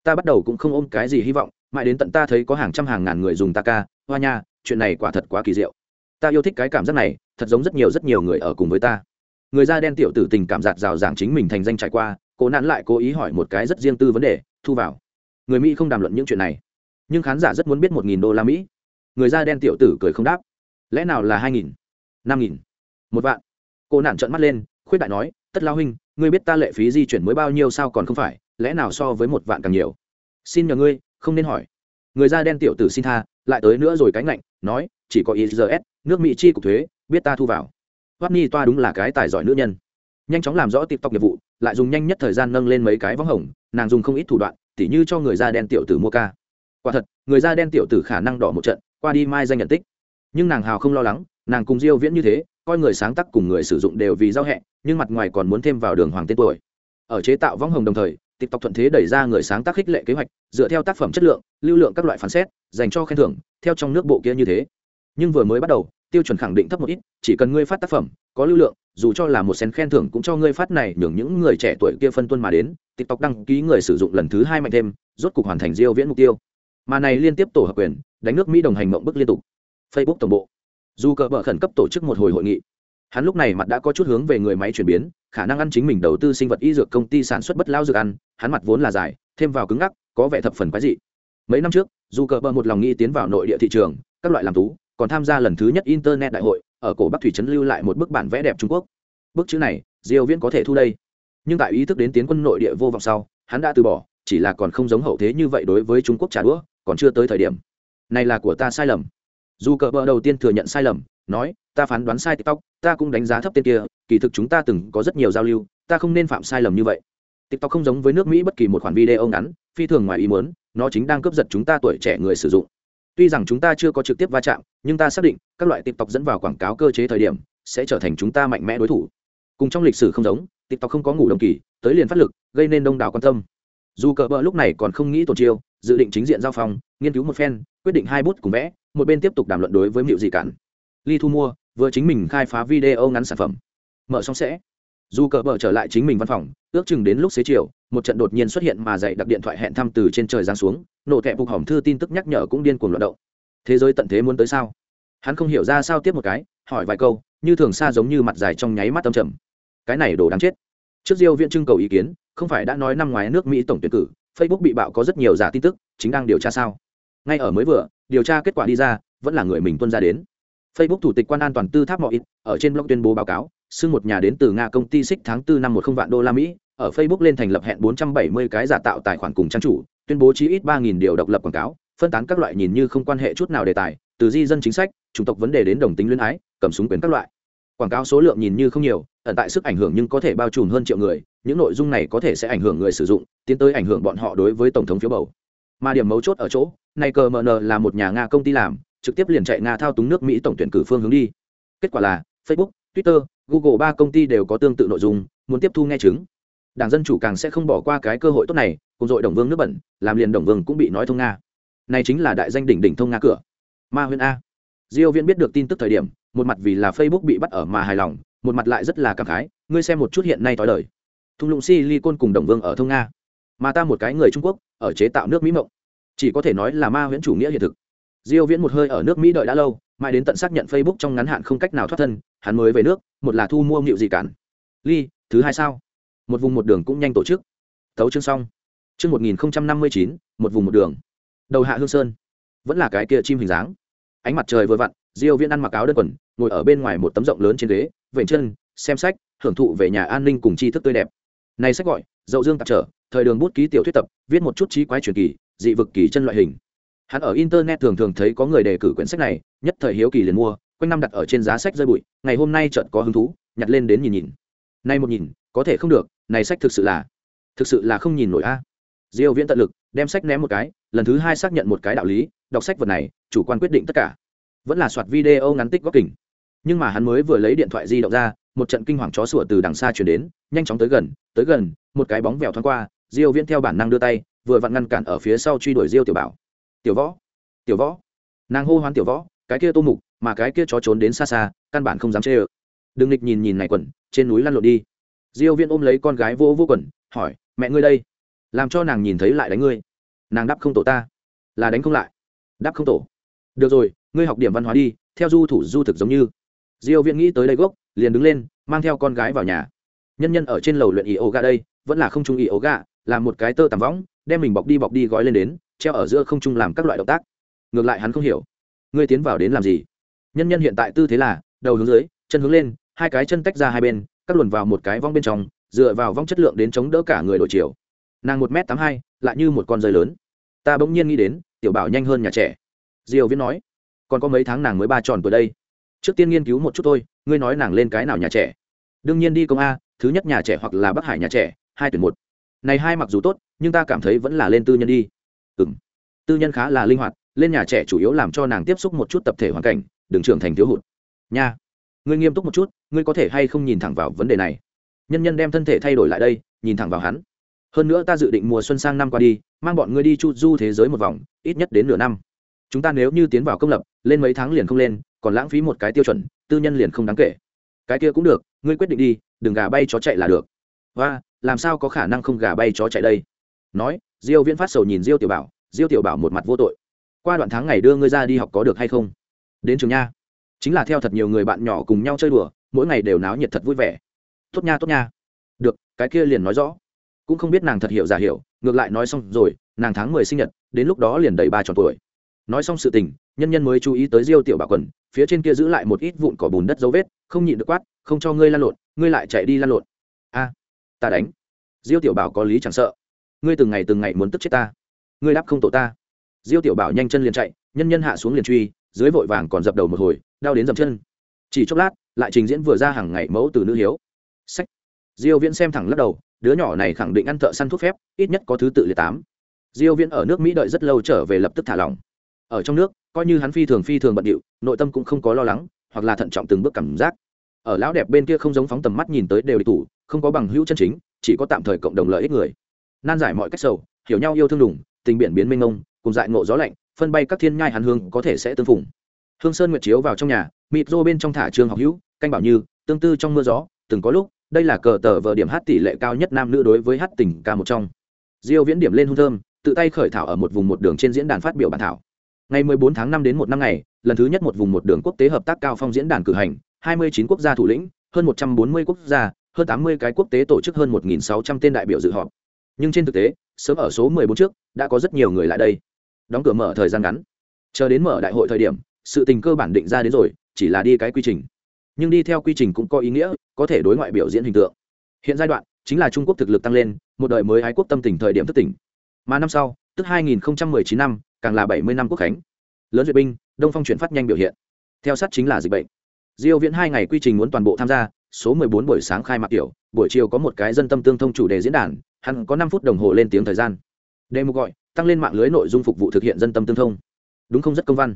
Ta bắt đầu cũng không ôm cái gì hy vọng, mãi đến tận ta thấy có hàng trăm hàng ngàn người dùng ta ca, hoa nha, chuyện này quả thật quá kỳ diệu. Ta yêu thích cái cảm giác này, thật giống rất nhiều rất nhiều người ở cùng với ta. Người da đen tiểu tử tình cảm giạt rào giảng chính mình thành danh trải qua cố nản lại cố ý hỏi một cái rất riêng tư vấn đề thu vào. Người mỹ không đàm luận những chuyện này nhưng khán giả rất muốn biết một nghìn đô la mỹ. Người da đen tiểu tử cười không đáp. Lẽ nào là hai nghìn? Năm nghìn? Một vạn. Cô nản trợn mắt lên khuyết đại nói tất lao huynh ngươi biết ta lệ phí di chuyển mới bao nhiêu sao còn không phải lẽ nào so với một vạn càng nhiều? Xin nhờ ngươi không nên hỏi. Người da đen tiểu tử xin tha lại tới nữa rồi cánh lạnh nói chỉ có ý s nước Mỹ chi cục thuế, biết ta thu vào. Hoắc Ni toa đúng là cái tài giỏi nữ nhân. Nhanh chóng làm rõ TikTok nghiệp vụ, lại dùng nhanh nhất thời gian nâng lên mấy cái vắng hồng, nàng dùng không ít thủ đoạn, tỉ như cho người da đen tiểu tử mua ca. Quả thật, người da đen tiểu tử khả năng đỏ một trận, qua đi mai danh nhận tích. Nhưng nàng hào không lo lắng, nàng cùng Diêu Viễn như thế, coi người sáng tác cùng người sử dụng đều vì giao hẹ, nhưng mặt ngoài còn muốn thêm vào đường hoàng tên tuổi. Ở chế tạo võng hồng đồng thời, TikTok thuận thế đẩy ra người sáng tác khích lệ kế hoạch, dựa theo tác phẩm chất lượng, lưu lượng các loại phán xét, dành cho khen thưởng, theo trong nước bộ kia như thế nhưng vừa mới bắt đầu tiêu chuẩn khẳng định thấp một ít, chỉ cần ngươi phát tác phẩm, có lưu lượng, dù cho là một sen khen thưởng cũng cho ngươi phát này, nhường những người trẻ tuổi kia phân tuân mà đến, tiktok đăng ký người sử dụng lần thứ hai mạnh thêm, rốt cục hoàn thành diêu viễn mục tiêu. Mà này liên tiếp tổ hợp quyền, đánh nước mỹ đồng hành mộng bức liên tục. Facebook tổng bộ. Dù cờ bờ khẩn cấp tổ chức một hồi hội nghị. Hắn lúc này mặt đã có chút hướng về người máy chuyển biến, khả năng ăn chính mình đầu tư sinh vật y dược công ty sản xuất bất lao dược ăn, hắn mặt vốn là dài, thêm vào cứng ngắc, có vẻ thập phần quái dị. Mấy năm trước, dù cờ bờ một lòng nghĩ tiến vào nội địa thị trường, các loại làm tú còn tham gia lần thứ nhất internet đại hội, ở cổ bắc thủy trấn lưu lại một bức bản vẽ đẹp trung quốc. Bức chữ này, diêu viễn có thể thu đây. Nhưng tại ý thức đến tiến quân nội địa vô vọng sau, hắn đã từ bỏ, chỉ là còn không giống hậu thế như vậy đối với trung quốc trả đũa, còn chưa tới thời điểm. Này là của ta sai lầm. Dù cờ bờ đầu tiên thừa nhận sai lầm, nói, ta phán đoán sai tiktok, ta cũng đánh giá thấp tên kia, kỳ thực chúng ta từng có rất nhiều giao lưu, ta không nên phạm sai lầm như vậy. Tiktok không giống với nước mỹ bất kỳ một khoản video ngắn, phi thường ngoài ý muốn, nó chính đang cướp giật chúng ta tuổi trẻ người sử dụng tuy rằng chúng ta chưa có trực tiếp va chạm nhưng ta xác định các loại tiktok dẫn vào quảng cáo cơ chế thời điểm sẽ trở thành chúng ta mạnh mẽ đối thủ. Cùng trong lịch sử không giống tiktok không có ngủ đồng kỳ tới liền phát lực gây nên đông đảo quan tâm. Dù cờ bờ lúc này còn không nghĩ tổn chiêu dự định chính diện giao phòng, nghiên cứu một phen quyết định hai bút cùng vẽ một bên tiếp tục đàm luận đối với mịu gì cản. Ly thu mua vừa chính mình khai phá video ngắn sản phẩm. Mở xong sẽ dù cờ bờ trở lại chính mình văn phòng, ước chừng đến lúc xế chiều, một trận đột nhiên xuất hiện mà dạy đặc điện thoại hẹn thăm từ trên trời giáng xuống, nổ kẹp phục hỏng thư tin tức nhắc nhở cũng điên cuồng loạt động. Thế giới tận thế muốn tới sao? Hắn không hiểu ra sao tiếp một cái, hỏi vài câu, như thường xa giống như mặt dài trong nháy mắt tâm trầm. Cái này đồ đáng chết. Trước diêu viện trưng cầu ý kiến, không phải đã nói năm ngoái nước mỹ tổng tuyển cử, facebook bị bạo có rất nhiều giả tin tức, chính đang điều tra sao? Ngay ở mới vừa, điều tra kết quả đi ra, vẫn là người mình tuân ra đến. Facebook thủ tịch quan an toàn tư tháp mọi ít, ở trên blog tuyên bố báo cáo xưng một nhà đến từ nga công ty xích tháng 4 năm một không vạn đô la mỹ, ở facebook lên thành lập hẹn 470 cái giả tạo tài khoản cùng trang chủ, tuyên bố chí ít 3.000 điều độc lập quảng cáo, phân tán các loại nhìn như không quan hệ chút nào đề tài, từ di dân chính sách, chủng tộc vấn đề đến đồng tính luyến ái, cầm súng quyền các loại. Quảng cáo số lượng nhìn như không nhiều, ẩn tại sức ảnh hưởng nhưng có thể bao trùm hơn triệu người, những nội dung này có thể sẽ ảnh hưởng người sử dụng, tiến tới ảnh hưởng bọn họ đối với tổng thống phiếu bầu. Mà điểm mấu chốt ở chỗ, này cờ mn là một nhà nga công ty làm, trực tiếp liền chạy nga thao túng nước mỹ tổng tuyển cử phương hướng đi. Kết quả là, facebook, twitter google ba công ty đều có tương tự nội dung, muốn tiếp thu nghe chứng. Đảng dân chủ càng sẽ không bỏ qua cái cơ hội tốt này, cùng dội đồng vương nước bẩn, làm liền đồng vương cũng bị nói thông nga. Này chính là đại danh đỉnh đỉnh thông nga cửa. Ma huyên a. Diêu viễn biết được tin tức thời điểm, một mặt vì là facebook bị bắt ở mà hài lòng, một mặt lại rất là cảm khái, ngươi xem một chút hiện nay tối đời. Thung lũng silicon cùng đồng vương ở thông nga. Mà ta một cái người trung quốc, ở chế tạo nước mỹ mộng. Chỉ có thể nói là ma huyễn chủ nghĩa hiện thực. Diêu viễn một hơi ở nước mỹ đợi đã lâu mãi đến tận xác nhận facebook trong ngắn hạn không cách nào thoát thân, hắn mới về nước, một là thu mua nhịu gì cản. Ly, thứ hai sao? Một vùng một đường cũng nhanh tổ chức. Tấu chương xong. Chương 1059 một vùng một đường. Đầu hạ hương sơn. Vẫn là cái kia chim hình dáng. Ánh mặt trời vừa vặn, diêu viễn ăn mặc áo đơn quần, ngồi ở bên ngoài một tấm rộng lớn trên ghế, vểnh chân, xem sách, hưởng thụ về nhà an ninh cùng tri thức tươi đẹp. Này sách gọi, dậu dương tạp trở, thời đường bút ký tiểu thuyết tập, viết một chút trí quái truyền kỳ, dị vực kỳ chân loại hình hắn ở internet thường thường thấy có người đề cử quyển sách này, nhất thời hiếu kỳ liền mua, quanh năm đặt ở trên giá sách rơi bụi, ngày hôm nay chợt có hứng thú, nhặt lên đến nhìn nhìn. Nay một nhìn, có thể không được, này sách thực sự là, thực sự là không nhìn nổi a. À. Diêu viễn tận lực, đem sách ném một cái, lần thứ hai xác nhận một cái đạo lý, đọc sách vật này, chủ quan quyết định tất cả. Vẫn là soạt video ngắn tích góc kỉnh nhưng mà hắn mới vừa lấy điện thoại di động ra, một trận kinh hoàng chó sủa từ đằng xa chuyển đến, nhanh chóng tới gần tới gần, một cái bóng vèo thoáng qua, diêu viễn theo bản năng đưa tay, vừa vặn ngăn cản ở phía sau truy đuổi diêu tiểu bảo tiểu võ tiểu võ. Nàng hô hoán tiểu võ, cái kia tô mục, mà cái kia chó trốn đến xa xa, căn bản không dám chê ơ. Đừng nịch nhìn nhìn này quần, trên núi lăn lộn đi. Diêu Viên ôm lấy con gái vô vô quần, hỏi, mẹ ngươi đây? Làm cho nàng nhìn thấy lại đánh ngươi. Nàng đáp không tổ ta. Là đánh không lại. Đáp không tổ. Được rồi, ngươi học điểm văn hóa đi, theo du thủ du thực giống như. Diêu Viên nghĩ tới đây gốc, liền đứng lên, mang theo con gái vào nhà. Nhân nhân ở trên lầu luyện yoga đây, vẫn là không trung gà làm một cái tơ tằm võng, đem mình bọc đi bọc đi gói lên đến treo ở giữa không trung làm các loại động tác. Ngược lại hắn không hiểu. Ngươi tiến vào đến làm gì? Nhân nhân hiện tại tư thế là, đầu hướng dưới, chân hướng lên, hai cái chân tách ra hai bên các luồn vào một cái vong bên trong, dựa vào vong chất lượng đến chống đỡ cả người đổi chiều. Nàng một m tám hai, lại như một con rơi lớn. Ta bỗng nhiên nghĩ đến, tiểu bảo nhanh hơn nhà trẻ. Diều viễn nói, còn có mấy tháng nàng mới ba tròn tuổi đây. Trước tiên nghiên cứu một chút thôi, ngươi nói nàng lên cái nào nhà trẻ? Đương nhiên đi công a, thứ nhất nhà trẻ hoặc là bắc hải nhà trẻ, hai tuyển một. Này hai mặc dù tốt, nhưng ta cảm thấy vẫn là lên tư nhân đi ừng tư nhân khá là linh hoạt, lên nhà trẻ chủ yếu làm cho nàng tiếp xúc một chút tập thể hoàn cảnh, đừng trưởng thành thiếu hụt. Nha, ngươi nghiêm túc một chút, ngươi có thể hay không nhìn thẳng vào vấn đề này? Nhân nhân đem thân thể thay đổi lại đây, nhìn thẳng vào hắn. Hơn nữa ta dự định mùa xuân sang năm qua đi, mang bọn ngươi đi chu du thế giới một vòng, ít nhất đến nửa năm. Chúng ta nếu như tiến vào công lập, lên mấy tháng liền không lên, còn lãng phí một cái tiêu chuẩn, tư nhân liền không đáng kể. Cái kia cũng được, ngươi quyết định đi, đừng gà bay chó chạy là được. Và làm sao có khả năng không gà bay chó chạy đây? Nói, diêu viễn phát sầu nhìn diêu tiểu bảo, diêu tiểu bảo một mặt vô tội. Qua đoạn tháng ngày đưa ngươi ra đi học có được hay không? Đến trường nha. Chính là theo thật nhiều người bạn nhỏ cùng nhau chơi đùa, mỗi ngày đều náo nhiệt thật vui vẻ. Tốt nha tốt nha. Được, cái kia liền nói rõ. Cũng không biết nàng thật hiểu giả hiểu, ngược lại nói xong rồi, nàng tháng mười sinh nhật, đến lúc đó liền đầy ba tròn tuổi. Nói xong sự tình, nhân nhân mới chú ý tới diêu tiểu bảo quần, phía trên kia giữ lại một ít vụn cỏ bùn đất dấu vết, không nhịn được quát, không cho ngươi lan lộn, ngươi lại chạy đi lan lộn. A, ta đánh. Diêu tiểu bảo có lý chẳng sợ ngươi từng ngày từng ngày muốn tức chết ta. Ngươi đáp không tổ ta. Diêu tiểu bảo nhanh chân liền chạy, nhân nhân hạ xuống liền truy, dưới vội vàng còn dập đầu một hồi, đau đến dập chân. Chỉ chốc lát, lại trình diễn vừa ra hàng ngày mẫu từ nữ hiếu. Sách. Diêu viễn xem thẳng lắc đầu, đứa nhỏ này khẳng định ăn thợ săn thuốc phép, ít nhất có thứ tự liệt tám. Diêu viễn ở nước mỹ đợi rất lâu trở về lập tức thả lỏng. Ở trong nước, coi như hắn phi thường phi thường bận điệu, nội tâm cũng không có lo lắng, hoặc là thận trọng từng bước cảm giác. Ở lão đẹp bên kia không giống phóng tầm mắt nhìn tới đều địch thủ, không có bằng hữu chân chính, chỉ có tạm thời cộng đồng lợi ích người nan giải mọi cách sầu, hiểu nhau yêu thương đủng tình biển biến mênh mông, cùng dại ngộ gió lạnh, phân bay các thiên nhai hàn hương có thể sẽ tương phùng. Hương sơn nguyệt chiếu vào trong nhà, mịt rô bên trong thả trường học hữu, canh bảo như, tương tư trong mưa gió, từng có lúc, đây là cờ tờ vợ điểm hát tỷ lệ cao nhất nam nữ đối với hát tình ca một trong. Diêu viễn điểm lên hung thơm, tự tay khởi thảo ở một vùng một đường trên diễn đàn phát biểu bản thảo. Ngày 14 tháng 5 đến một năm ngày, lần thứ nhất một vùng một đường quốc tế hợp tác cao phong diễn đàn cử hành 29 quốc gia thủ lĩnh, hơn 140 quốc gia, hơn 80 cái quốc tế tổ chức hơn 1.600 tên đại biểu dự họp nhưng trên thực tế, sớm ở số 14 trước, đã có rất nhiều người lại đây. Đóng cửa mở thời gian ngắn. Chờ đến mở đại hội thời điểm, sự tình cơ bản định ra đến rồi, chỉ là đi cái quy trình. Nhưng đi theo quy trình cũng có ý nghĩa, có thể đối ngoại biểu diễn hình tượng. Hiện giai đoạn, chính là trung quốc thực lực tăng lên, một đời mới ái quốc tâm tỉnh thời điểm thất tỉnh. Mà năm sau, tức 2019 năm, càng là 70 năm quốc khánh. Lớn duyệt binh, đông phong chuyển phát nhanh biểu hiện. Theo sát chính là dịch bệnh. Diêu viễn hai ngày quy trình muốn toàn bộ tham gia, số 14 buổi sáng khai mạc tiểu buổi chiều có một cái dân tâm tương thông chủ đề diễn đàn, hắn có 5 phút đồng hồ lên tiếng thời gian. Đề mục gọi, tăng lên mạng lưới nội dung phục vụ thực hiện dân tâm tương thông. Đúng không rất công văn?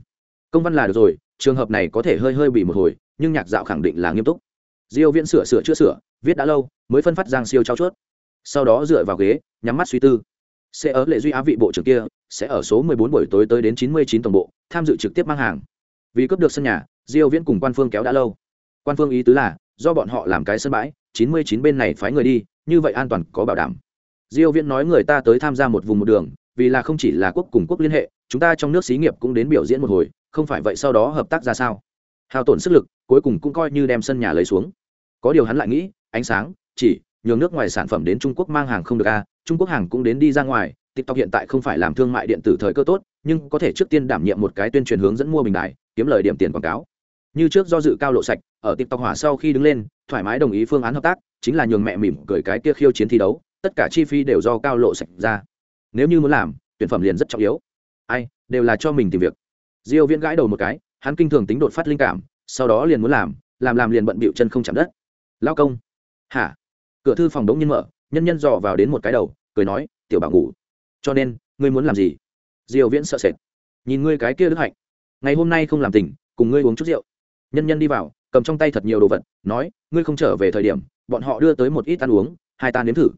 Công văn là được rồi, trường hợp này có thể hơi hơi bị một hồi, nhưng nhạc dạo khẳng định là nghiêm túc. Diêu viễn sửa sửa chữa sửa, viết đã lâu, mới phân phát giang siêu trao chuốt. Sau đó dựa vào ghế, nhắm mắt suy tư. Sẽ ở lệ duy á vị bộ trưởng kia, sẽ ở số 14 buổi tối tới đến 99 tổng bộ, tham dự trực tiếp mang hàng. Vì cấp được sân nhà, diêu viễn cùng quan phương kéo đã lâu. Quan phương ý tứ là, do bọn họ làm cái sân bãi 99 bên này phái người đi như vậy an toàn có bảo đảm. Diêu viễn nói người ta tới tham gia một vùng một đường vì là không chỉ là quốc cùng quốc liên hệ chúng ta trong nước xí nghiệp cũng đến biểu diễn một hồi không phải vậy sau đó hợp tác ra sao? Hao tổn sức lực cuối cùng cũng coi như đem sân nhà lấy xuống. Có điều hắn lại nghĩ ánh sáng chỉ nhường nước ngoài sản phẩm đến trung quốc mang hàng không được a à, trung quốc hàng cũng đến đi ra ngoài tiktok hiện tại không phải làm thương mại điện tử thời cơ tốt nhưng có thể trước tiên đảm nhiệm một cái tuyên truyền hướng dẫn mua bình đại kiếm lời điểm tiền quảng cáo. Như trước do dự cao lộ sạch ở tiktok hỏa sau khi đứng lên thoải mái đồng ý phương án hợp tác, chính là nhường mẹ mỉm cười cái kia khiêu chiến thi đấu, tất cả chi phí đều do cao lộ sạch ra. Nếu như muốn làm, tuyển phẩm liền rất trọng yếu. Ai, đều là cho mình tìm việc. Diêu viễn gãi đầu một cái, hắn kinh thường tính đột phát linh cảm, sau đó liền muốn làm làm làm liền bận bịu chân không chạm đất. Lao công. Hả? Cửa thư phòng đống nhiên mở, nhân nhân dò vào đến một cái đầu, cười nói, tiểu bảo ngủ. Cho nên, ngươi muốn làm gì? Diêu viễn sợ sệt. Nhìn ngươi cái kia đức hạnh. Ngày hôm nay không làm tình cùng ngươi uống chút rượu. Nhân nhân đi vào cầm trong tay thật nhiều đồ vật, nói, ngươi không trở về thời điểm, bọn họ đưa tới một ít ăn uống, hai ta nếm thử.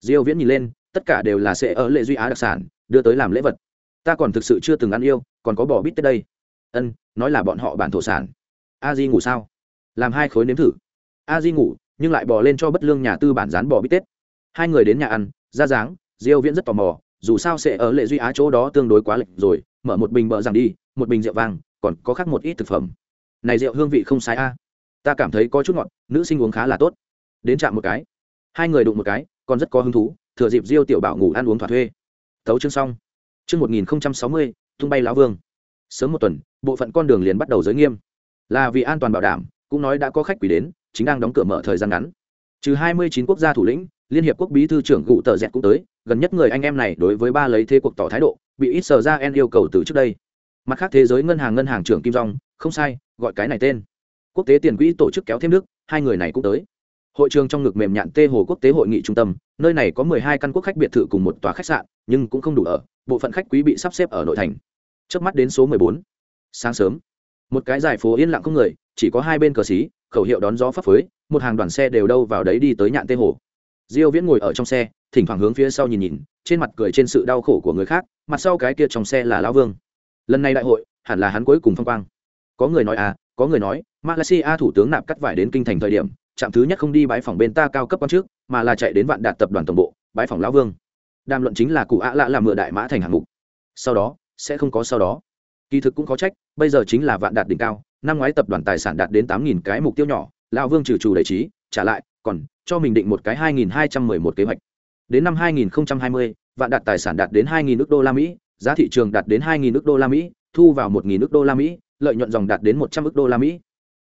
Diêu viễn nhìn lên, tất cả đều là sẽ ở lệ duy á đặc sản, đưa tới làm lễ vật. Ta còn thực sự chưa từng ăn yêu, còn có bò bít tới đây. Ân, nói là bọn họ bản thổ sản. A di ngủ sao? Làm hai khối nếm thử. A di ngủ, nhưng lại bò lên cho bất lương nhà tư bản dán bò bít tết. Hai người đến nhà ăn, ra dáng, diêu viễn rất tò mò, dù sao sẽ ở lệ duy á chỗ đó tương đối quá lệch rồi, mở một bình bờ rằng đi, một bình rượu vang, còn có khác một ít thực phẩm này rượu hương vị không sai a. Ta cảm thấy có chút ngọt, nữ sinh uống khá là tốt. Đến chạm một cái. Hai người đụng một cái, còn rất có hứng thú, thừa dịp diêu tiểu bảo ngủ ăn uống thỏa thuê. Tấu chương xong. Chương một nghìn sáu mươi, tung bay lão vương. Sớm một tuần, bộ phận con đường liền bắt đầu giới nghiêm. Là vì an toàn bảo đảm, cũng nói đã có khách quỷ đến, chính đang đóng cửa mở thời gian ngắn. Trừ hai mươi chín quốc gia thủ lĩnh, liên hiệp quốc bí thư trưởng cụ tờ dẹt cũng tới, gần nhất người anh em này đối với ba lấy thế cuộc tỏ thái độ, bị ít sờ ra en yêu cầu từ trước đây. Mặt khác thế giới ngân hàng ngân hàng trưởng kim rong không sai gọi cái này tên. Quốc tế tiền quỹ tổ chức kéo thêm nước, hai người này cũng tới. Hội trường trong ngực mềm nhạn tê hồ quốc tế hội nghị trung tâm, nơi này có mười hai căn quốc khách biệt thự cùng một tòa khách sạn, nhưng cũng không đủ ở, bộ phận khách quý bị sắp xếp ở nội thành. Trước mắt đến số mười bốn. Sáng sớm, một cái dài phố yên lặng không người, chỉ có hai bên cờ xí, khẩu hiệu đón gió phấp phới, một hàng đoàn xe đều đâu vào đấy đi tới nhạn tê hồ. Diêu viễn ngồi ở trong xe, thỉnh thoảng hướng phía sau nhìn nhìn, trên mặt cười trên sự đau khổ của người khác, mặt sau cái kia trong xe là lão vương. Lần này đại hội, hẳn là hắn cuối cùng phong quang có người nói à có người nói, malaysia thủ tướng nạp cắt vải đến kinh thành thời điểm, trạm thứ nhất không đi bãi phòng bên ta cao cấp quan trước mà là chạy đến vạn đạt tập đoàn tổng bộ bãi phòng lão vương. Đàm luận chính là cụ ạ lạ làm mượn đại mã thành hạng mục. Sau đó, sẽ không có sau đó. Kỳ thực cũng có trách, bây giờ chính là vạn đạt đỉnh cao, năm ngoái tập đoàn tài sản đạt đến tám nghìn cái mục tiêu nhỏ, lão vương trừ trù đầy trí, trả lại, còn cho mình định một cái hai nghìn hai trăm mười một kế hoạch. Đến năm hai nghìn hai mươi, vạn đạt tài sản đạt đến hai nghìn nước đô la mỹ, giá thị trường đạt đến hai nghìn nước đô la mỹ, thu vào một nghìn nước đô la mỹ lợi nhuận dòng đạt đến một trăm ước đô la mỹ.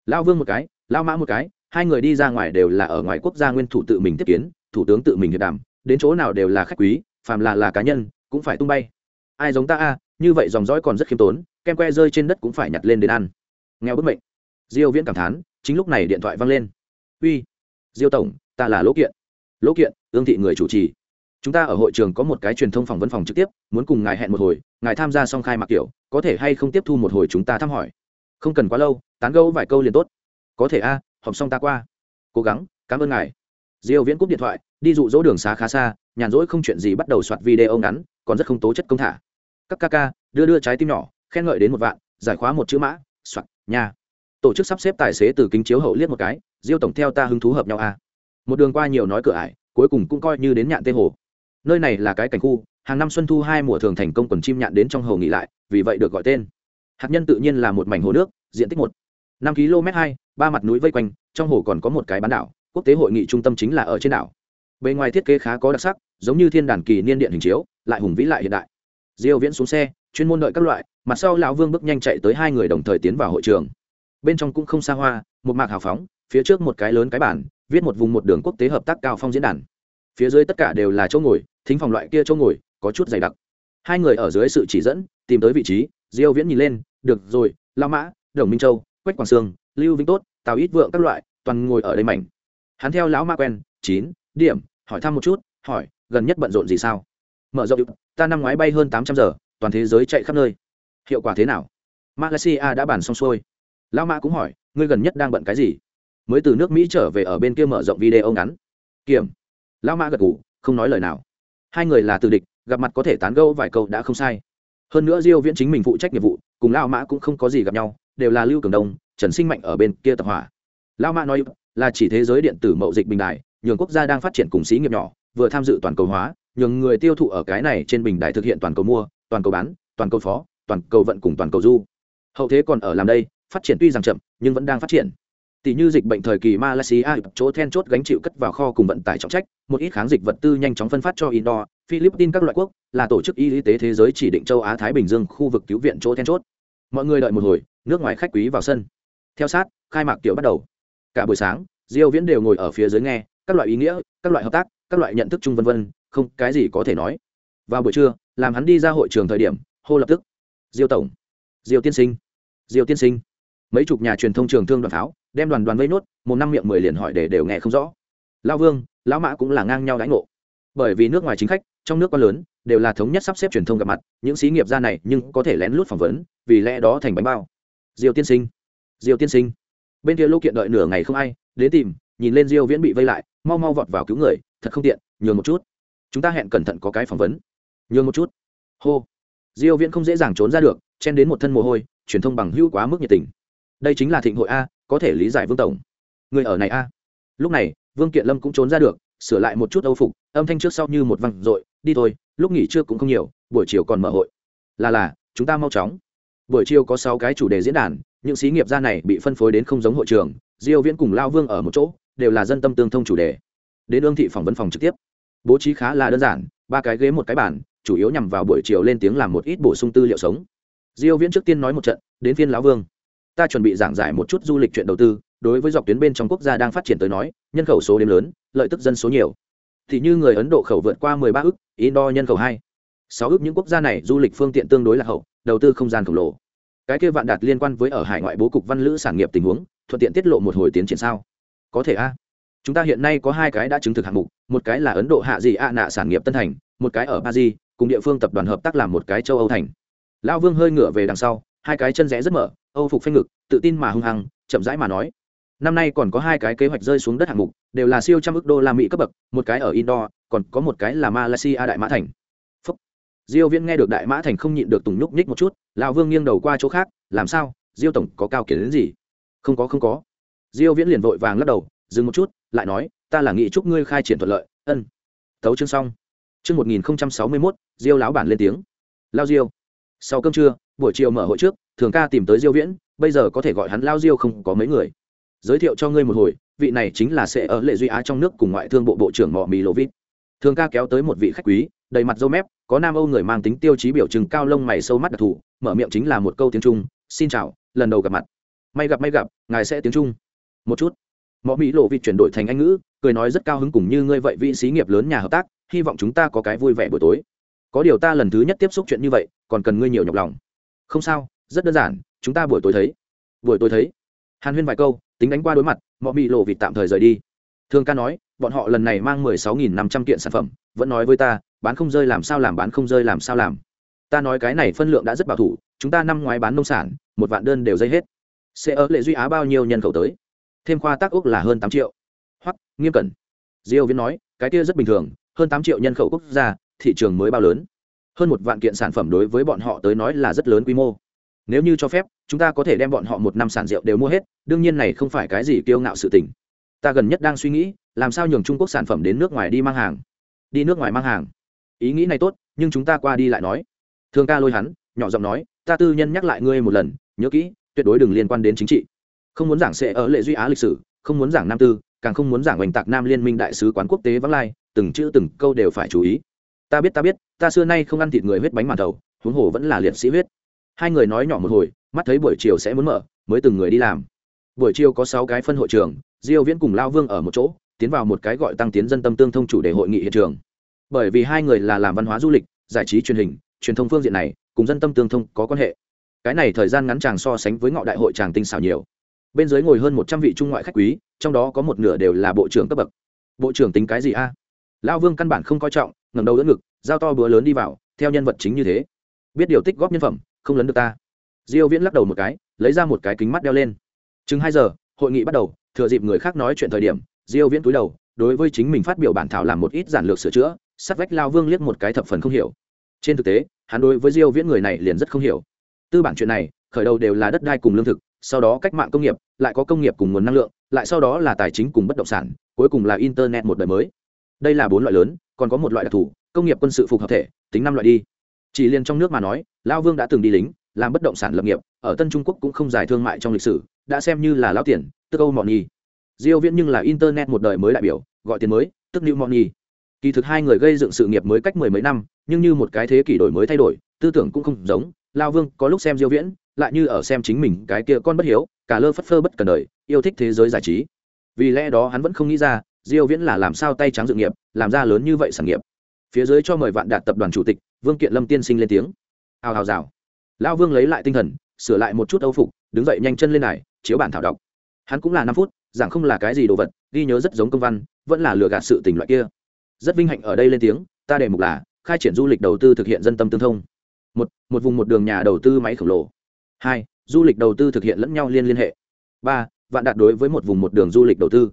Lão vương một cái, lão mã một cái, hai người đi ra ngoài đều là ở ngoài quốc gia nguyên thủ tự mình tiếp kiến, thủ tướng tự mình hiệp đàm, đến chỗ nào đều là khách quý, phàm là là cá nhân, cũng phải tung bay. Ai giống ta a, như vậy dòng dõi còn rất khiêm tốn, kem que rơi trên đất cũng phải nhặt lên đến ăn. Nghèo bức mệnh. Diêu viễn cảm thán, chính lúc này điện thoại vang lên. Uy, diêu tổng, ta là lỗ kiện. Lỗ kiện, ương thị người chủ trì chúng ta ở hội trường có một cái truyền thông phỏng vấn phòng trực tiếp muốn cùng ngài hẹn một hồi ngài tham gia xong khai mạc kiểu có thể hay không tiếp thu một hồi chúng ta thăm hỏi? Không cần quá lâu tán gẫu vài câu liền tốt. Có thể a à, họp xong ta qua. Cố gắng cảm ơn ngài. Diêu viễn cúp điện thoại đi dụ dỗ đường xá khá xa nhàn rỗi không chuyện gì bắt đầu soạt video ngắn còn rất không tố chất công thả. Các ca ca đưa đưa trái tim nhỏ khen ngợi đến một vạn giải khóa một chữ mã soạt nha. Tổ chức sắp xếp tài xế từ kính chiếu hậu liếc một cái diêu tổng theo ta hứng thú hợp nhau a. Một đường qua nhiều nói cửa ải cuối cùng cũng coi như đến nhạn tê hồ nơi này là cái cảnh khu, hàng năm xuân thu hai mùa thường thành công quần chim nhạn đến trong hồ nghỉ lại, vì vậy được gọi tên. Hạt nhân tự nhiên là một mảnh hồ nước, diện tích một năm km hai, ba mặt núi vây quanh, trong hồ còn có một cái bán đảo, quốc tế hội nghị trung tâm chính là ở trên đảo. Bề ngoài thiết kế khá có đặc sắc, giống như thiên đàn kỳ niên điện hình chiếu, lại hùng vĩ lại hiện đại. Diêu viễn xuống xe, chuyên môn đợi các loại, mặt sau lão vương bước nhanh chạy tới hai người đồng thời tiến vào hội trường. Bên trong cũng không xa hoa, một mạc hào phóng, phía trước một cái lớn cái bản viết một vùng một đường quốc tế hợp tác cao phong diễn đàn phía dưới tất cả đều là chỗ ngồi, thính phòng loại kia chỗ ngồi, có chút dày đặc. Hai người ở dưới sự chỉ dẫn, tìm tới vị trí, diêu viễn nhìn lên, được rồi lao mã, đồng minh châu, quách quảng sương, lưu vĩnh tốt, tào ít vượng các loại, toàn ngồi ở đây mảnh. Hắn theo lão mã quen, chín, điểm, hỏi thăm một chút, hỏi, gần nhất bận rộn gì sao? Mở rộng ta năm ngoái bay hơn tám trăm giờ, toàn thế giới chạy khắp nơi. Hiệu quả thế nào? Malaysia đã bàn xong xuôi. Lão mã cũng hỏi, ngươi gần nhất đang bận cái gì? Mới từ nước mỹ trở về ở bên kia mở rộng video ngắn. Kiểm lão mã gật ngủ không nói lời nào. Hai người là từ địch, gặp mặt có thể tán gẫu vài câu đã không sai. Hơn nữa diêu viễn chính mình phụ trách nghiệp vụ, cùng lão mã cũng không có gì gặp nhau, đều là lưu cường đông, trần sinh mạnh ở bên kia tập hỏa lão mã nói, là chỉ thế giới điện tử mậu dịch bình đại nhường quốc gia đang phát triển cùng xí nghiệp nhỏ, vừa tham dự toàn cầu hóa, nhường người tiêu thụ ở cái này trên bình đại thực hiện toàn cầu mua, toàn cầu bán, toàn cầu phó, toàn cầu vận cùng toàn cầu du. Hậu thế còn ở làm đây, phát triển tuy rằng chậm, nhưng vẫn đang phát triển tỷ như dịch bệnh thời kỳ Malaysia chỗ then chốt gánh chịu cất vào kho cùng vận tải trọng trách, một ít kháng dịch vật tư nhanh chóng phân phát cho Indo, Philippines các loại quốc, là tổ chức y tế thế giới chỉ định châu Á Thái Bình Dương khu vực cứu viện chỗ then chốt. Mọi người đợi một hồi, nước ngoài khách quý vào sân. Theo sát, khai mạc tiểu bắt đầu. Cả buổi sáng, Diêu Viễn đều ngồi ở phía dưới nghe, các loại ý nghĩa, các loại hợp tác, các loại nhận thức chung vân vân, không cái gì có thể nói. Vào buổi trưa, làm hắn đi ra hội trường thời điểm, hô lập tức. Diêu tổng, Diêu tiên sinh, Diêu tiên sinh. Mấy chục nhà truyền thông trường thương đoàn pháo, đem đoàn đoàn vây nốt một năm miệng mười liền hỏi để đều nghe không rõ. Lao vương lão mã cũng là ngang nhau đãi ngộ. Bởi vì nước ngoài chính khách trong nước quá lớn đều là thống nhất sắp xếp truyền thông gặp mặt những xí nghiệp gia này nhưng có thể lén lút phỏng vấn vì lẽ đó thành bánh bao. Diều tiên sinh diều tiên sinh. Bên kia lô kiện đợi nửa ngày không ai đến tìm nhìn lên diêu viễn bị vây lại mau mau vọt vào cứu người thật không tiện nhường một chút. Chúng ta hẹn cẩn thận có cái phỏng vấn. Nhường một chút. Hô. Diêu viễn không dễ dàng trốn ra được chen đến một thân mồ hôi truyền thông bằng hữu quá mức nhiệt tình đây chính là thịnh hội a, có thể lý giải vương tổng. Người ở này a. Lúc này, vương kiện lâm cũng trốn ra được, sửa lại một chút âu phục, âm thanh trước sau như một văng r đi thôi, lúc nghỉ trưa cũng không nhiều, buổi chiều còn mở hội. Là là, chúng ta mau chóng. Buổi chiều có sáu cái chủ đề diễn đàn, những xí nghiệp gia này bị phân phối đến không giống hội trường, diêu viễn cùng lao vương ở một chỗ, đều là dân tâm tương thông chủ đề. Đến ương thị phỏng vấn phòng trực tiếp. Bố trí khá là đơn giản, ba cái ghế một cái bàn, chủ yếu nhằm vào buổi chiều lên tiếng làm một ít bổ sung tư liệu sống. Diêu viễn trước tiên nói một trận, đến phiên lão vương ta chuẩn bị giảng giải một chút du lịch chuyện đầu tư, đối với dọc tuyến bên trong quốc gia đang phát triển tới nói, nhân khẩu số đếm lớn, lợi tức dân số nhiều. Thì như người ấn độ khẩu vượt qua 13 ức indo nhân khẩu hai, sáu ức những quốc gia này du lịch phương tiện tương đối là hậu, đầu tư không gian khổng lồ. Cái kia vạn đạt liên quan với ở hải ngoại bố cục văn lữ sản nghiệp tình huống, thuận tiện tiết lộ một hồi tiến triển sao? Có thể a. Chúng ta hiện nay có hai cái đã chứng thực hạng mục, một cái là ấn độ hạ dị a nạ sản nghiệp tân thành, một cái ở paris, cùng địa phương tập đoàn hợp tác làm một cái châu âu thành. Lão vương hơi ngửa về đằng sau, hai cái chân rẽ rất mở âu phục phanh ngực, tự tin mà hung hăng, chậm rãi mà nói. Năm nay còn có hai cái kế hoạch rơi xuống đất hạng mục, đều là siêu trăm ước đô la mỹ cấp bậc, một cái ở indoor còn có một cái là malaysia đại mã thành. Phúc. diêu viễn nghe được đại mã thành không nhịn được tùng nhúc nhích một chút, lão vương nghiêng đầu qua chỗ khác, làm sao? Diêu tổng có cao kiến đến gì? Không có không có. Diêu viễn liền vội vàng lắc đầu, dừng một chút, lại nói, ta là nghĩ chúc ngươi khai triển thuận lợi. Ân. Tấu chương xong. Chương 1061 diêu lão bản lên tiếng. Lao diêu, sau cơm trưa, buổi chiều mở hội trước thường ca tìm tới diêu viễn, bây giờ có thể gọi hắn lao diêu không có mấy người. Giới thiệu cho ngươi một hồi, vị này chính là sẽ ở lệ duy á trong nước cùng ngoại thương bộ bộ trưởng mọ mì Lộ vít. Thường ca kéo tới một vị khách quý, đầy mặt dâu mép, có nam âu người mang tính tiêu chí biểu trưng cao lông mày sâu mắt đặc thù, mở miệng chính là một câu tiếng trung, xin chào, lần đầu gặp mặt. May gặp may gặp, ngài sẽ tiếng trung. Một chút. Mọ mì lộ vịt chuyển đổi thành anh ngữ, cười nói rất cao hứng cùng như ngươi vậy vị xí nghiệp lớn nhà hợp tác, hy vọng chúng ta có cái vui vẻ buổi tối. Có điều ta lần thứ nhất tiếp xúc chuyện như vậy, còn cần ngươi nhiều nhọc lòng. Không sao rất đơn giản, chúng ta buổi tối thấy. Buổi tối thấy. Hàn huyên vài câu, tính đánh qua đối mặt mọi bị lộ vịt tạm thời rời đi. Thường ca nói, bọn họ lần này mang mười sáu nghìn năm trăm kiện sản phẩm, vẫn nói với ta, bán không rơi làm sao làm, bán không rơi làm sao làm. Ta nói cái này phân lượng đã rất bảo thủ, chúng ta năm ngoái bán nông sản, một vạn đơn đều dây hết. Sẽ ở lệ duy á bao nhiêu nhân khẩu tới? Thêm khoa tác úc là hơn tám triệu. Hoặc, nghiêm cẩn. Diêu viễn nói, cái kia rất bình thường, hơn tám triệu nhân khẩu quốc gia, thị trường mới bao lớn. Hơn một vạn kiện sản phẩm đối với bọn họ tới nói là rất lớn quy mô nếu như cho phép, chúng ta có thể đem bọn họ một năm sản rượu đều mua hết, đương nhiên này không phải cái gì kiêu ngạo sự tình. Ta gần nhất đang suy nghĩ, làm sao nhường trung quốc sản phẩm đến nước ngoài đi mang hàng. Đi nước ngoài mang hàng. Ý nghĩ này tốt, nhưng chúng ta qua đi lại nói. Thương ca lôi hắn, nhỏ giọng nói, ta tư nhân nhắc lại ngươi một lần, nhớ kỹ, tuyệt đối đừng liên quan đến chính trị. Không muốn giảng sẽ ở lệ duy á lịch sử, không muốn giảng nam tư, càng không muốn giảng oanh tạc nam liên minh đại sứ quán quốc tế vắng lai, từng chữ từng câu đều phải chú ý. Ta biết ta biết, ta xưa nay không ăn thịt người huyết bánh màn thầu, huống hồ vẫn là liệt sĩ huyết hai người nói nhỏ một hồi, mắt thấy buổi chiều sẽ muốn mở, mới từng người đi làm. Buổi chiều có sáu cái phân hội trường, diêu viễn cùng lao vương ở một chỗ, tiến vào một cái gọi tăng tiến dân tâm tương thông chủ đề hội nghị hiện trường. Bởi vì hai người là làm văn hóa du lịch, giải trí truyền hình, truyền thông phương diện này, cùng dân tâm tương thông có quan hệ. Cái này thời gian ngắn chàng so sánh với ngọ đại hội chàng tinh xảo nhiều. Bên dưới ngồi hơn một trăm vị trung ngoại khách quý, trong đó có một nửa đều là bộ trưởng cấp bậc. Bộ trưởng tính cái gì a? Lão vương căn bản không coi trọng, ngẩng đầu đỡ ngực, giao to bữa lớn đi vào, theo nhân vật chính như thế. Biết điều tích góp nhân phẩm không lấn được ta. Diêu viễn lắc đầu một cái, lấy ra một cái kính mắt đeo lên. Chừng hai giờ, hội nghị bắt đầu, thừa dịp người khác nói chuyện thời điểm, diêu viễn túi đầu, đối với chính mình phát biểu bản thảo làm một ít giản lược sửa chữa sát vách lao vương liếc một cái thập phần không hiểu. Trên thực tế, hắn đối với diêu viễn người này liền rất không hiểu. Tư bản chuyện này, khởi đầu đều là đất đai cùng lương thực, sau đó cách mạng công nghiệp, lại có công nghiệp cùng nguồn năng lượng, lại sau đó là tài chính cùng bất động sản, cuối cùng là internet một đời mới. Đây là bốn loại lớn, còn có một loại đặc thù, công nghiệp quân sự phục hợp thể, tính năm loại đi chỉ liền trong nước mà nói, lao vương đã từng đi lính, làm bất động sản lập nghiệp, ở tân trung quốc cũng không giải thương mại trong lịch sử, đã xem như là lao tiền, tức âu mọn nhi. Diêu viễn nhưng là internet một đời mới đại biểu, gọi tiền mới, tức new money kỳ thực hai người gây dựng sự nghiệp mới cách mười mấy năm, nhưng như một cái thế kỷ đổi mới thay đổi, tư tưởng cũng không giống, lao vương có lúc xem diêu viễn, lại như ở xem chính mình cái kia con bất hiếu, cả lơ phất phơ bất cần đời, yêu thích thế giới giải trí. Vì lẽ đó hắn vẫn không nghĩ ra, diêu viễn là làm sao tay trắng dự nghiệp, làm ra lớn như vậy sản nghiệp phía dưới cho mời vạn đạt tập đoàn chủ tịch, vương kiện lâm tiên sinh lên tiếng. Hào hào rào. Lao vương lấy lại tinh thần, sửa lại một chút âu phục, đứng dậy nhanh chân lên này chiếu bản thảo đọc. Hắn cũng là năm phút, giảng không là cái gì đồ vật, ghi nhớ rất giống công văn, vẫn là lừa gạt sự tình loại kia. Rất vinh hạnh ở đây lên tiếng, ta đề mục là, khai triển du lịch đầu tư thực hiện dân tâm tương thông. Một một vùng một đường nhà đầu tư máy khổng lồ. Hai, du lịch đầu tư thực hiện lẫn nhau liên liên hệ. Ba, vạn đạt đối với một vùng một đường du lịch đầu tư.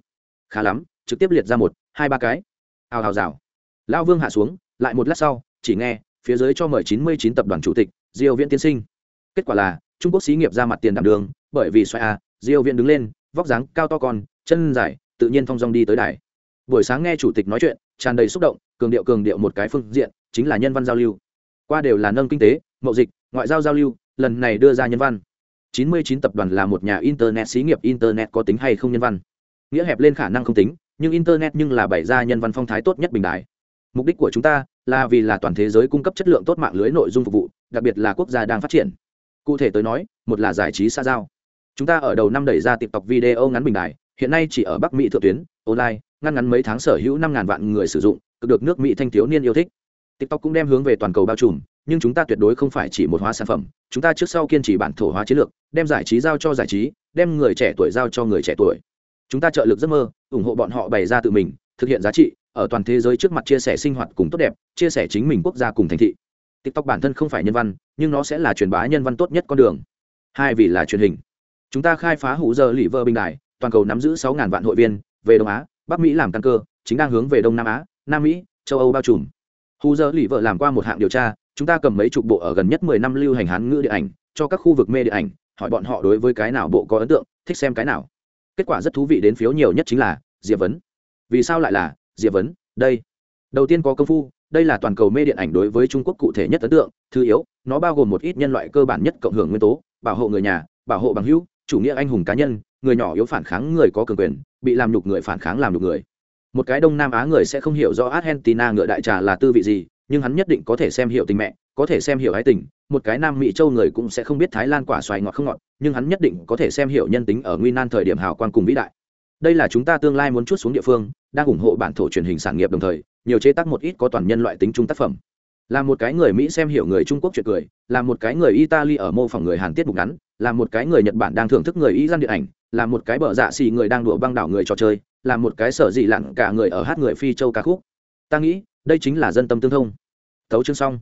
Khá lắm, trực tiếp liệt ra một, hai, ba cái. Hào hào rào lão vương hạ xuống, lại một lát sau, chỉ nghe, phía dưới cho mời chín mươi chín tập đoàn chủ tịch, diêu viễn tiên sinh. Kết quả là, trung quốc xí nghiệp ra mặt tiền đảm đường, bởi vì xoay a, diêu viễn đứng lên, vóc dáng cao to con, chân dài, tự nhiên thong dong đi tới đài. Buổi sáng nghe chủ tịch nói chuyện, tràn đầy xúc động, cường điệu cường điệu một cái phương diện, chính là nhân văn giao lưu. Qua đều là nâng kinh tế, mậu dịch, ngoại giao giao lưu, lần này đưa ra nhân văn. 99 tập đoàn là một nhà internet xí nghiệp, internet có tính hay không nhân văn? Nghĩa hẹp lên khả năng không tính, nhưng internet nhưng là bày ra nhân văn phong thái tốt nhất bình đại mục đích của chúng ta là vì là toàn thế giới cung cấp chất lượng tốt mạng lưới nội dung phục vụ, đặc biệt là quốc gia đang phát triển. Cụ thể tới nói, một là giải trí xa giao. Chúng ta ở đầu năm đẩy ra tiktok video ngắn bình đại hiện nay chỉ ở bắc mỹ thượng tuyến, online ngăn ngắn mấy tháng sở hữu năm ngàn vạn người sử dụng, cực được nước mỹ thanh thiếu niên yêu thích. Tiktok cũng đem hướng về toàn cầu bao trùm, nhưng chúng ta tuyệt đối không phải chỉ một hóa sản phẩm. Chúng ta trước sau kiên trì bản thổ hóa chiến lược, đem giải trí giao cho giải trí, đem người trẻ tuổi giao cho người trẻ tuổi. Chúng ta trợ lực giấc mơ, ủng hộ bọn họ bày ra tự mình, thực hiện giá trị ở toàn thế giới trước mặt chia sẻ sinh hoạt cùng tốt đẹp, chia sẻ chính mình quốc gia cùng thành thị. Tiktok bản thân không phải nhân văn, nhưng nó sẽ là truyền bá nhân văn tốt nhất con đường. Hai vì là truyền hình. Chúng ta khai phá hữu giờ lì vơ bình đại toàn cầu nắm giữ sáu ngàn vạn hội viên, về đông á, bắc mỹ làm căn cơ, chính đang hướng về đông nam á, nam mỹ, châu âu bao trùm. Hữu giờ lì vợ làm qua một hạng điều tra, chúng ta cầm mấy chục bộ ở gần nhất mười năm lưu hành hán ngữ điện ảnh, cho các khu vực mê điện ảnh, hỏi bọn họ đối với cái nào bộ có ấn tượng, thích xem cái nào. Kết quả rất thú vị đến phiếu nhiều nhất chính là diệp vấn. Vì sao lại là diệp vấn, đây. Đầu tiên có công phu, đây là toàn cầu mê điện ảnh đối với trung quốc cụ thể nhất ấn tượng, thứ yếu, nó bao gồm một ít nhân loại cơ bản nhất cộng hưởng nguyên tố, bảo hộ người nhà, bảo hộ bằng hữu, chủ nghĩa anh hùng cá nhân, người nhỏ yếu phản kháng người có cường quyền, bị làm nhục người phản kháng làm nhục người. Một cái đông nam á người sẽ không hiểu rõ argentina ngựa đại trà là tư vị gì, nhưng hắn nhất định có thể xem hiểu tình mẹ, có thể xem hiểu ái tình, một cái nam mỹ châu người cũng sẽ không biết thái lan quả xoài ngọt không ngọt, nhưng hắn nhất định có thể xem hiểu nhân tính ở nguy nan thời điểm hào quang cùng vĩ đại. Đây là chúng ta tương lai muốn chút xuống địa phương đang ủng hộ bản thổ truyền hình sản nghiệp đồng thời, nhiều chế tác một ít có toàn nhân loại tính trung tác phẩm. Là một cái người mỹ xem hiểu người trung quốc chuyện cười, là một cái người italy ở mô phỏng người hàn tiết mục ngắn, là một cái người nhật bản đang thưởng thức người y gian điện ảnh, là một cái bờ dạ xì người đang đùa băng đảo người trò chơi, là một cái sở dị lặn cả người ở hát người phi châu ca khúc. Ta nghĩ, đây chính là dân tâm tương thông. Tấu chương xong.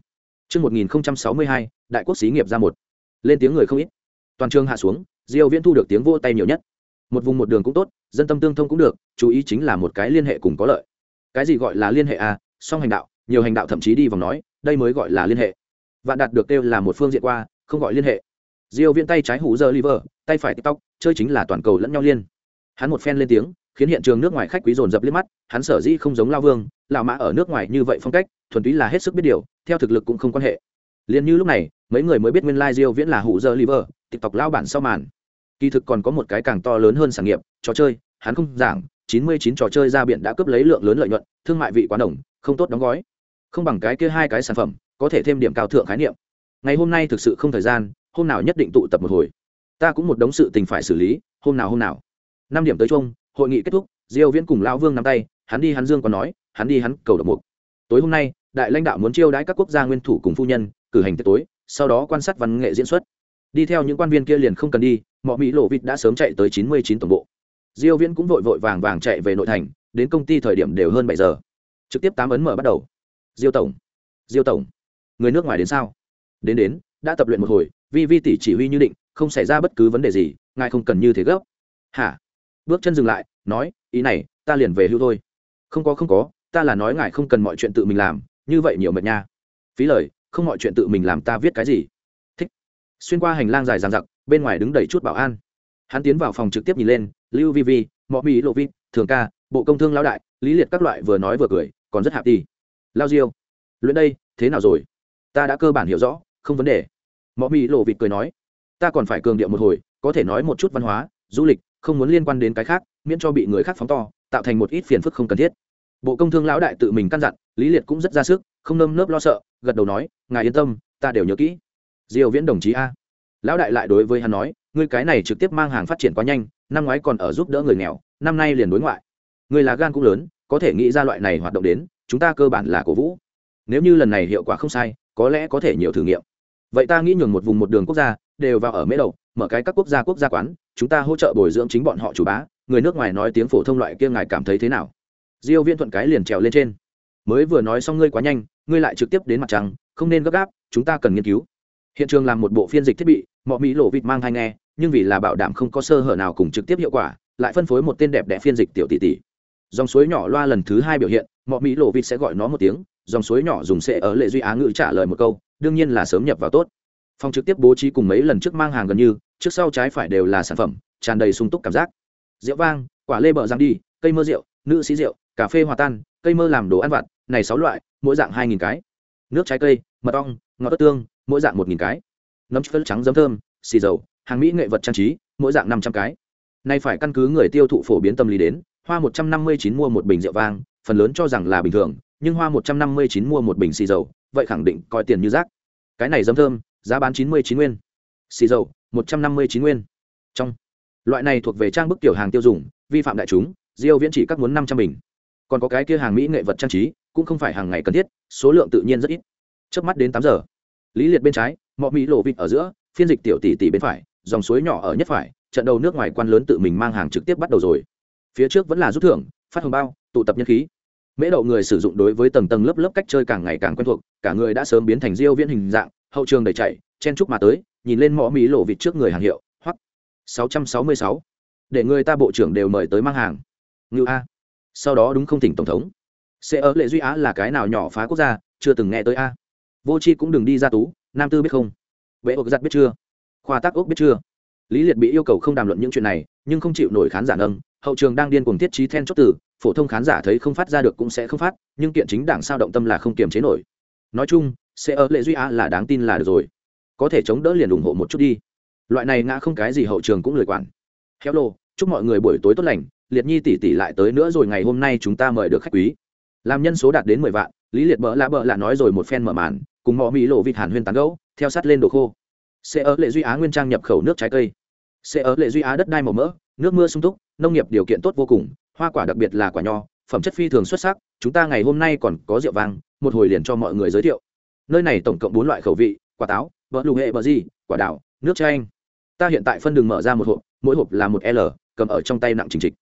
Chương một nghìn sáu mươi hai, đại quốc xí nghiệp ra một. Lên tiếng người không ít. Toàn trường hạ xuống, diêu viễn thu được tiếng vô tay nhiều nhất một vùng một đường cũng tốt, dân tâm tương thông cũng được, chú ý chính là một cái liên hệ cùng có lợi. Cái gì gọi là liên hệ à? Song hành đạo, nhiều hành đạo thậm chí đi vòng nói, đây mới gọi là liên hệ. Vạn đạt được kêu là một phương diện qua, không gọi liên hệ. Diêu viễn tay trái hủ giờ liver tay phải tiktok, chơi chính là toàn cầu lẫn nhau liên. Hắn một phen lên tiếng, khiến hiện trường nước ngoài khách quý dồn dập liếc mắt, hắn sở dĩ không giống lao vương, lão mã ở nước ngoài như vậy phong cách, thuần túy là hết sức biết điều, theo thực lực cũng không quan hệ. Liền như lúc này, mấy người mới biết nguyên lai diêu viễn là hủ giờ liver tiktok lao bản sau màn kỳ thực còn có một cái càng to lớn hơn sản nghiệp, trò chơi, hắn không giảng 99 trò chơi ra biển đã cướp lấy lượng lớn lợi nhuận, thương mại vị quá đồng không tốt đóng gói. Không bằng cái kia hai cái sản phẩm, có thể thêm điểm cao thượng khái niệm. Ngày hôm nay thực sự không thời gian, hôm nào nhất định tụ tập một hồi. Ta cũng một đống sự tình phải xử lý, hôm nào hôm nào. Năm điểm tới chung, hội nghị kết thúc, diêu viễn cùng lão vương nắm tay, hắn đi hắn dương còn nói, hắn đi hắn cầu độc mục. Tối hôm nay, đại lãnh đạo muốn chiêu đãi các quốc gia nguyên thủ cùng phu nhân, cử hành tiệc tối, sau đó quan sát văn nghệ diễn xuất đi theo những quan viên kia liền không cần đi mọi mỹ lộ vịt đã sớm chạy tới 99 tổng bộ. Diêu viễn cũng vội vội vàng vàng chạy về nội thành, đến công ty thời điểm đều hơn bảy giờ. Trực tiếp tám ấn mở bắt đầu. Diêu tổng diêu tổng, người nước ngoài đến sao? Đến đến, đã tập luyện một hồi, vi vi tỷ chỉ huy như định, không xảy ra bất cứ vấn đề gì, ngài không cần như thế gấp. Hả? Bước chân dừng lại, nói, ý này, ta liền về hưu thôi. Không có không có, ta là nói ngài không cần mọi chuyện tự mình làm, như vậy nhiều mệt nha. Phí lời, không mọi chuyện tự mình làm ta viết cái gì? Xuyên qua hành lang dài dằng dặc, bên ngoài đứng đầy chút bảo an. Hắn tiến vào phòng trực tiếp nhìn lên, lưu vi vi, mọ mỹ lộ vi, thường ca, bộ công thương lao đại, lý liệt các loại vừa nói vừa cười, còn rất hạp đi. Lao diêu, luyện đây, thế nào rồi? Ta đã cơ bản hiểu rõ, không vấn đề. Mọ mỹ lộ vịt cười nói, ta còn phải cường điệu một hồi, có thể nói một chút văn hóa, du lịch, không muốn liên quan đến cái khác, miễn cho bị người khác phóng to, tạo thành một ít phiền phức không cần thiết. Bộ công thương lão đại tự mình căn dặn, lý liệt cũng rất ra sức, không nơm nớp lo sợ, gật đầu nói, ngài yên tâm, ta đều nhớ kỹ. Diêu viễn đồng chí a. Lão đại lại đối với hắn nói, ngươi cái này trực tiếp mang hàng phát triển quá nhanh, năm ngoái còn ở giúp đỡ người nghèo, năm nay liền đối ngoại. Người là gan cũng lớn, có thể nghĩ ra loại này hoạt động đến, chúng ta cơ bản là cổ vũ. Nếu như lần này hiệu quả không sai, có lẽ có thể nhiều thử nghiệm. Vậy ta nghĩ nhường một vùng một đường quốc gia, đều vào ở mễ đầu, mở cái các quốc gia quốc gia quán, chúng ta hỗ trợ bồi dưỡng chính bọn họ chủ bá, người nước ngoài nói tiếng phổ thông loại kia ngài cảm thấy thế nào? Diêu viễn thuận cái liền trèo lên trên. Mới vừa nói xong ngươi quá nhanh, ngươi lại trực tiếp đến mặt trăng, không nên gấp gáp, chúng ta cần nghiên cứu hiện trường làm một bộ phiên dịch thiết bị mọi mỹ lộ vịt mang thai nghe, nhưng vì là bảo đảm không có sơ hở nào cùng trực tiếp hiệu quả, lại phân phối một tên đẹp đẽ phiên dịch tiểu tỷ tỷ. Dòng suối nhỏ loa lần thứ hai biểu hiện mọi mỹ lộ vịt sẽ gọi nó một tiếng, dòng suối nhỏ dùng sẽ ở lệ duy á ngữ trả lời một câu, đương nhiên là sớm nhập vào tốt. Phòng trực tiếp bố trí cùng mấy lần trước mang hàng gần như, trước sau trái phải đều là sản phẩm, tràn đầy sung túc cảm giác. Rượu vang, quả lê bờ giang đi, cây mơ rượu, nữ sĩ rượu, cà phê hòa tan, cây mơ làm đồ ăn vặt, này sáu loại, mỗi dạng hai nghìn cái. Nước trái cây, mật ong, ngọt ớt tương mỗi dạng một nghìn cái. Nấm chất trắng giấm thơm, xì dầu, hàng mỹ nghệ vật trang trí, mỗi dạng năm trăm cái. Nay phải căn cứ người tiêu thụ phổ biến tâm lý đến, hoa một trăm năm mươi chín mua một bình rượu vang, phần lớn cho rằng là bình thường, nhưng hoa một trăm năm mươi chín mua một bình xì dầu, vậy khẳng định coi tiền như rác. Cái này giấm thơm, giá bán chín mươi chín nguyên. Xì dầu, một trăm năm mươi chín nguyên. Trong, loại này thuộc về trang bức tiểu hàng tiêu dùng, vi phạm đại chúng, diêu viễn chỉ các muốn năm trăm bình. Còn có cái kia hàng mỹ nghệ vật trang trí, cũng không phải hàng ngày cần thiết, số lượng tự nhiên rất ít. Trước mắt đến tám giờ lý liệt bên trái, mọ mỹ lộ vịt ở giữa, phiên dịch tiểu tỷ tỷ bên phải, dòng suối nhỏ ở nhất phải, trận đầu nước ngoài quan lớn tự mình mang hàng trực tiếp bắt đầu rồi. Phía trước vẫn là rút thưởng, phát hồng bao, tụ tập nhân khí. Mễ đậu người sử dụng đối với tầng tầng lớp lớp cách chơi càng ngày càng quen thuộc, cả người đã sớm biến thành diêu viễn hình dạng, hậu trường đầy chạy chen chúc mà tới, nhìn lên mỏ mỹ lộ vịt trước người hàng hiệu hoặc 666. để người ta bộ trưởng đều mời tới mang hàng. Ngưu a. Sau đó đúng không thỉnh tổng thống. Sẽ ở lệ duy á là cái nào nhỏ phá quốc gia, chưa từng nghe tới a vô chi cũng đừng đi ra tú nam tư biết không? Vệ ốc giặt biết chưa? Khoa tác ốc biết chưa? Lý liệt bị yêu cầu không đàm luận những chuyện này nhưng không chịu nổi khán giả nâng. Hậu trường đang điên cuồng thiết trí then chốt tử, phổ thông khán giả thấy không phát ra được cũng sẽ không phát nhưng kiện chính đảng sao động tâm là không kiềm chế nổi. Nói chung sẽ ở lệ duy á là đáng tin là được rồi. Có thể chống đỡ liền ủng hộ một chút đi. Loại này ngã không cái gì hậu trường cũng lười quản. Hello chúc mọi người buổi tối tốt lành. Liệt nhi tỷ tỷ lại tới nữa rồi ngày hôm nay chúng ta mời được khách quý. Làm nhân số đạt đến mười vạn lý liệt bỡ lạ bỡ lạ nói rồi một phen mở màn cùng mọi mỹ lộ vịt hàn huyên tán gẫu, theo sát lên đồ khô. Sẽ ở lệ duy á nguyên trang nhập khẩu nước trái cây. Sẽ ở lệ duy á đất đai màu mỡ, nước mưa sung túc, nông nghiệp điều kiện tốt vô cùng, hoa quả đặc biệt là quả nho, phẩm chất phi thường xuất sắc, chúng ta ngày hôm nay còn có rượu vang, một hồi liền cho mọi người giới thiệu. Nơi này tổng cộng bốn loại khẩu vị, quả táo vỡ lù hệ bờ gì, quả đào nước chanh. Ta hiện tại phân đường mở ra một hộp, mỗi hộp là một l, cầm ở trong tay nặng trình trịch.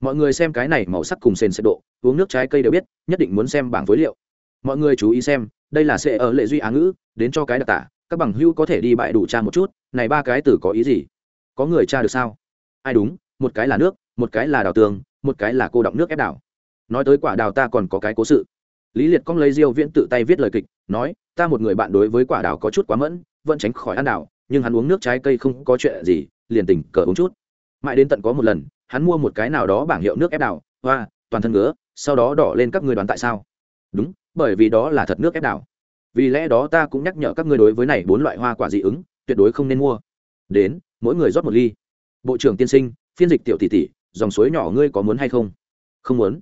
Mọi người xem cái này màu sắc cùng sền sệt độ, uống nước trái cây đều biết, nhất định muốn xem bảng phối liệu mọi người chú ý xem, đây là sẽ ở lệ duy á ngữ, đến cho cái đặc tả, các bằng hữu có thể đi bại đủ tra một chút, này ba cái từ có ý gì? Có người tra được sao? Ai đúng, một cái là nước, một cái là đào tường, một cái là cô đọng nước ép đảo. Nói tới quả đào ta còn có cái cố sự. Lý liệt cong lấy diêu viễn tự tay viết lời kịch, nói, ta một người bạn đối với quả đào có chút quá mẫn, vẫn tránh khỏi ăn đào nhưng hắn uống nước trái cây không có chuyện gì, liền tỉnh cờ uống chút. Mãi đến tận có một lần, hắn mua một cái nào đó bảng hiệu nước ép đào hoa, toàn thân ngứa, sau đó đỏ lên các ngươi đoán tại sao. Đúng bởi vì đó là thật nước ép đào vì lẽ đó ta cũng nhắc nhở các ngươi đối với này bốn loại hoa quả dị ứng, tuyệt đối không nên mua. Đến, mỗi người rót một ly. Bộ trưởng tiên sinh, phiên dịch tiểu tỷ tỷ, dòng suối nhỏ ngươi có muốn hay không? Không muốn.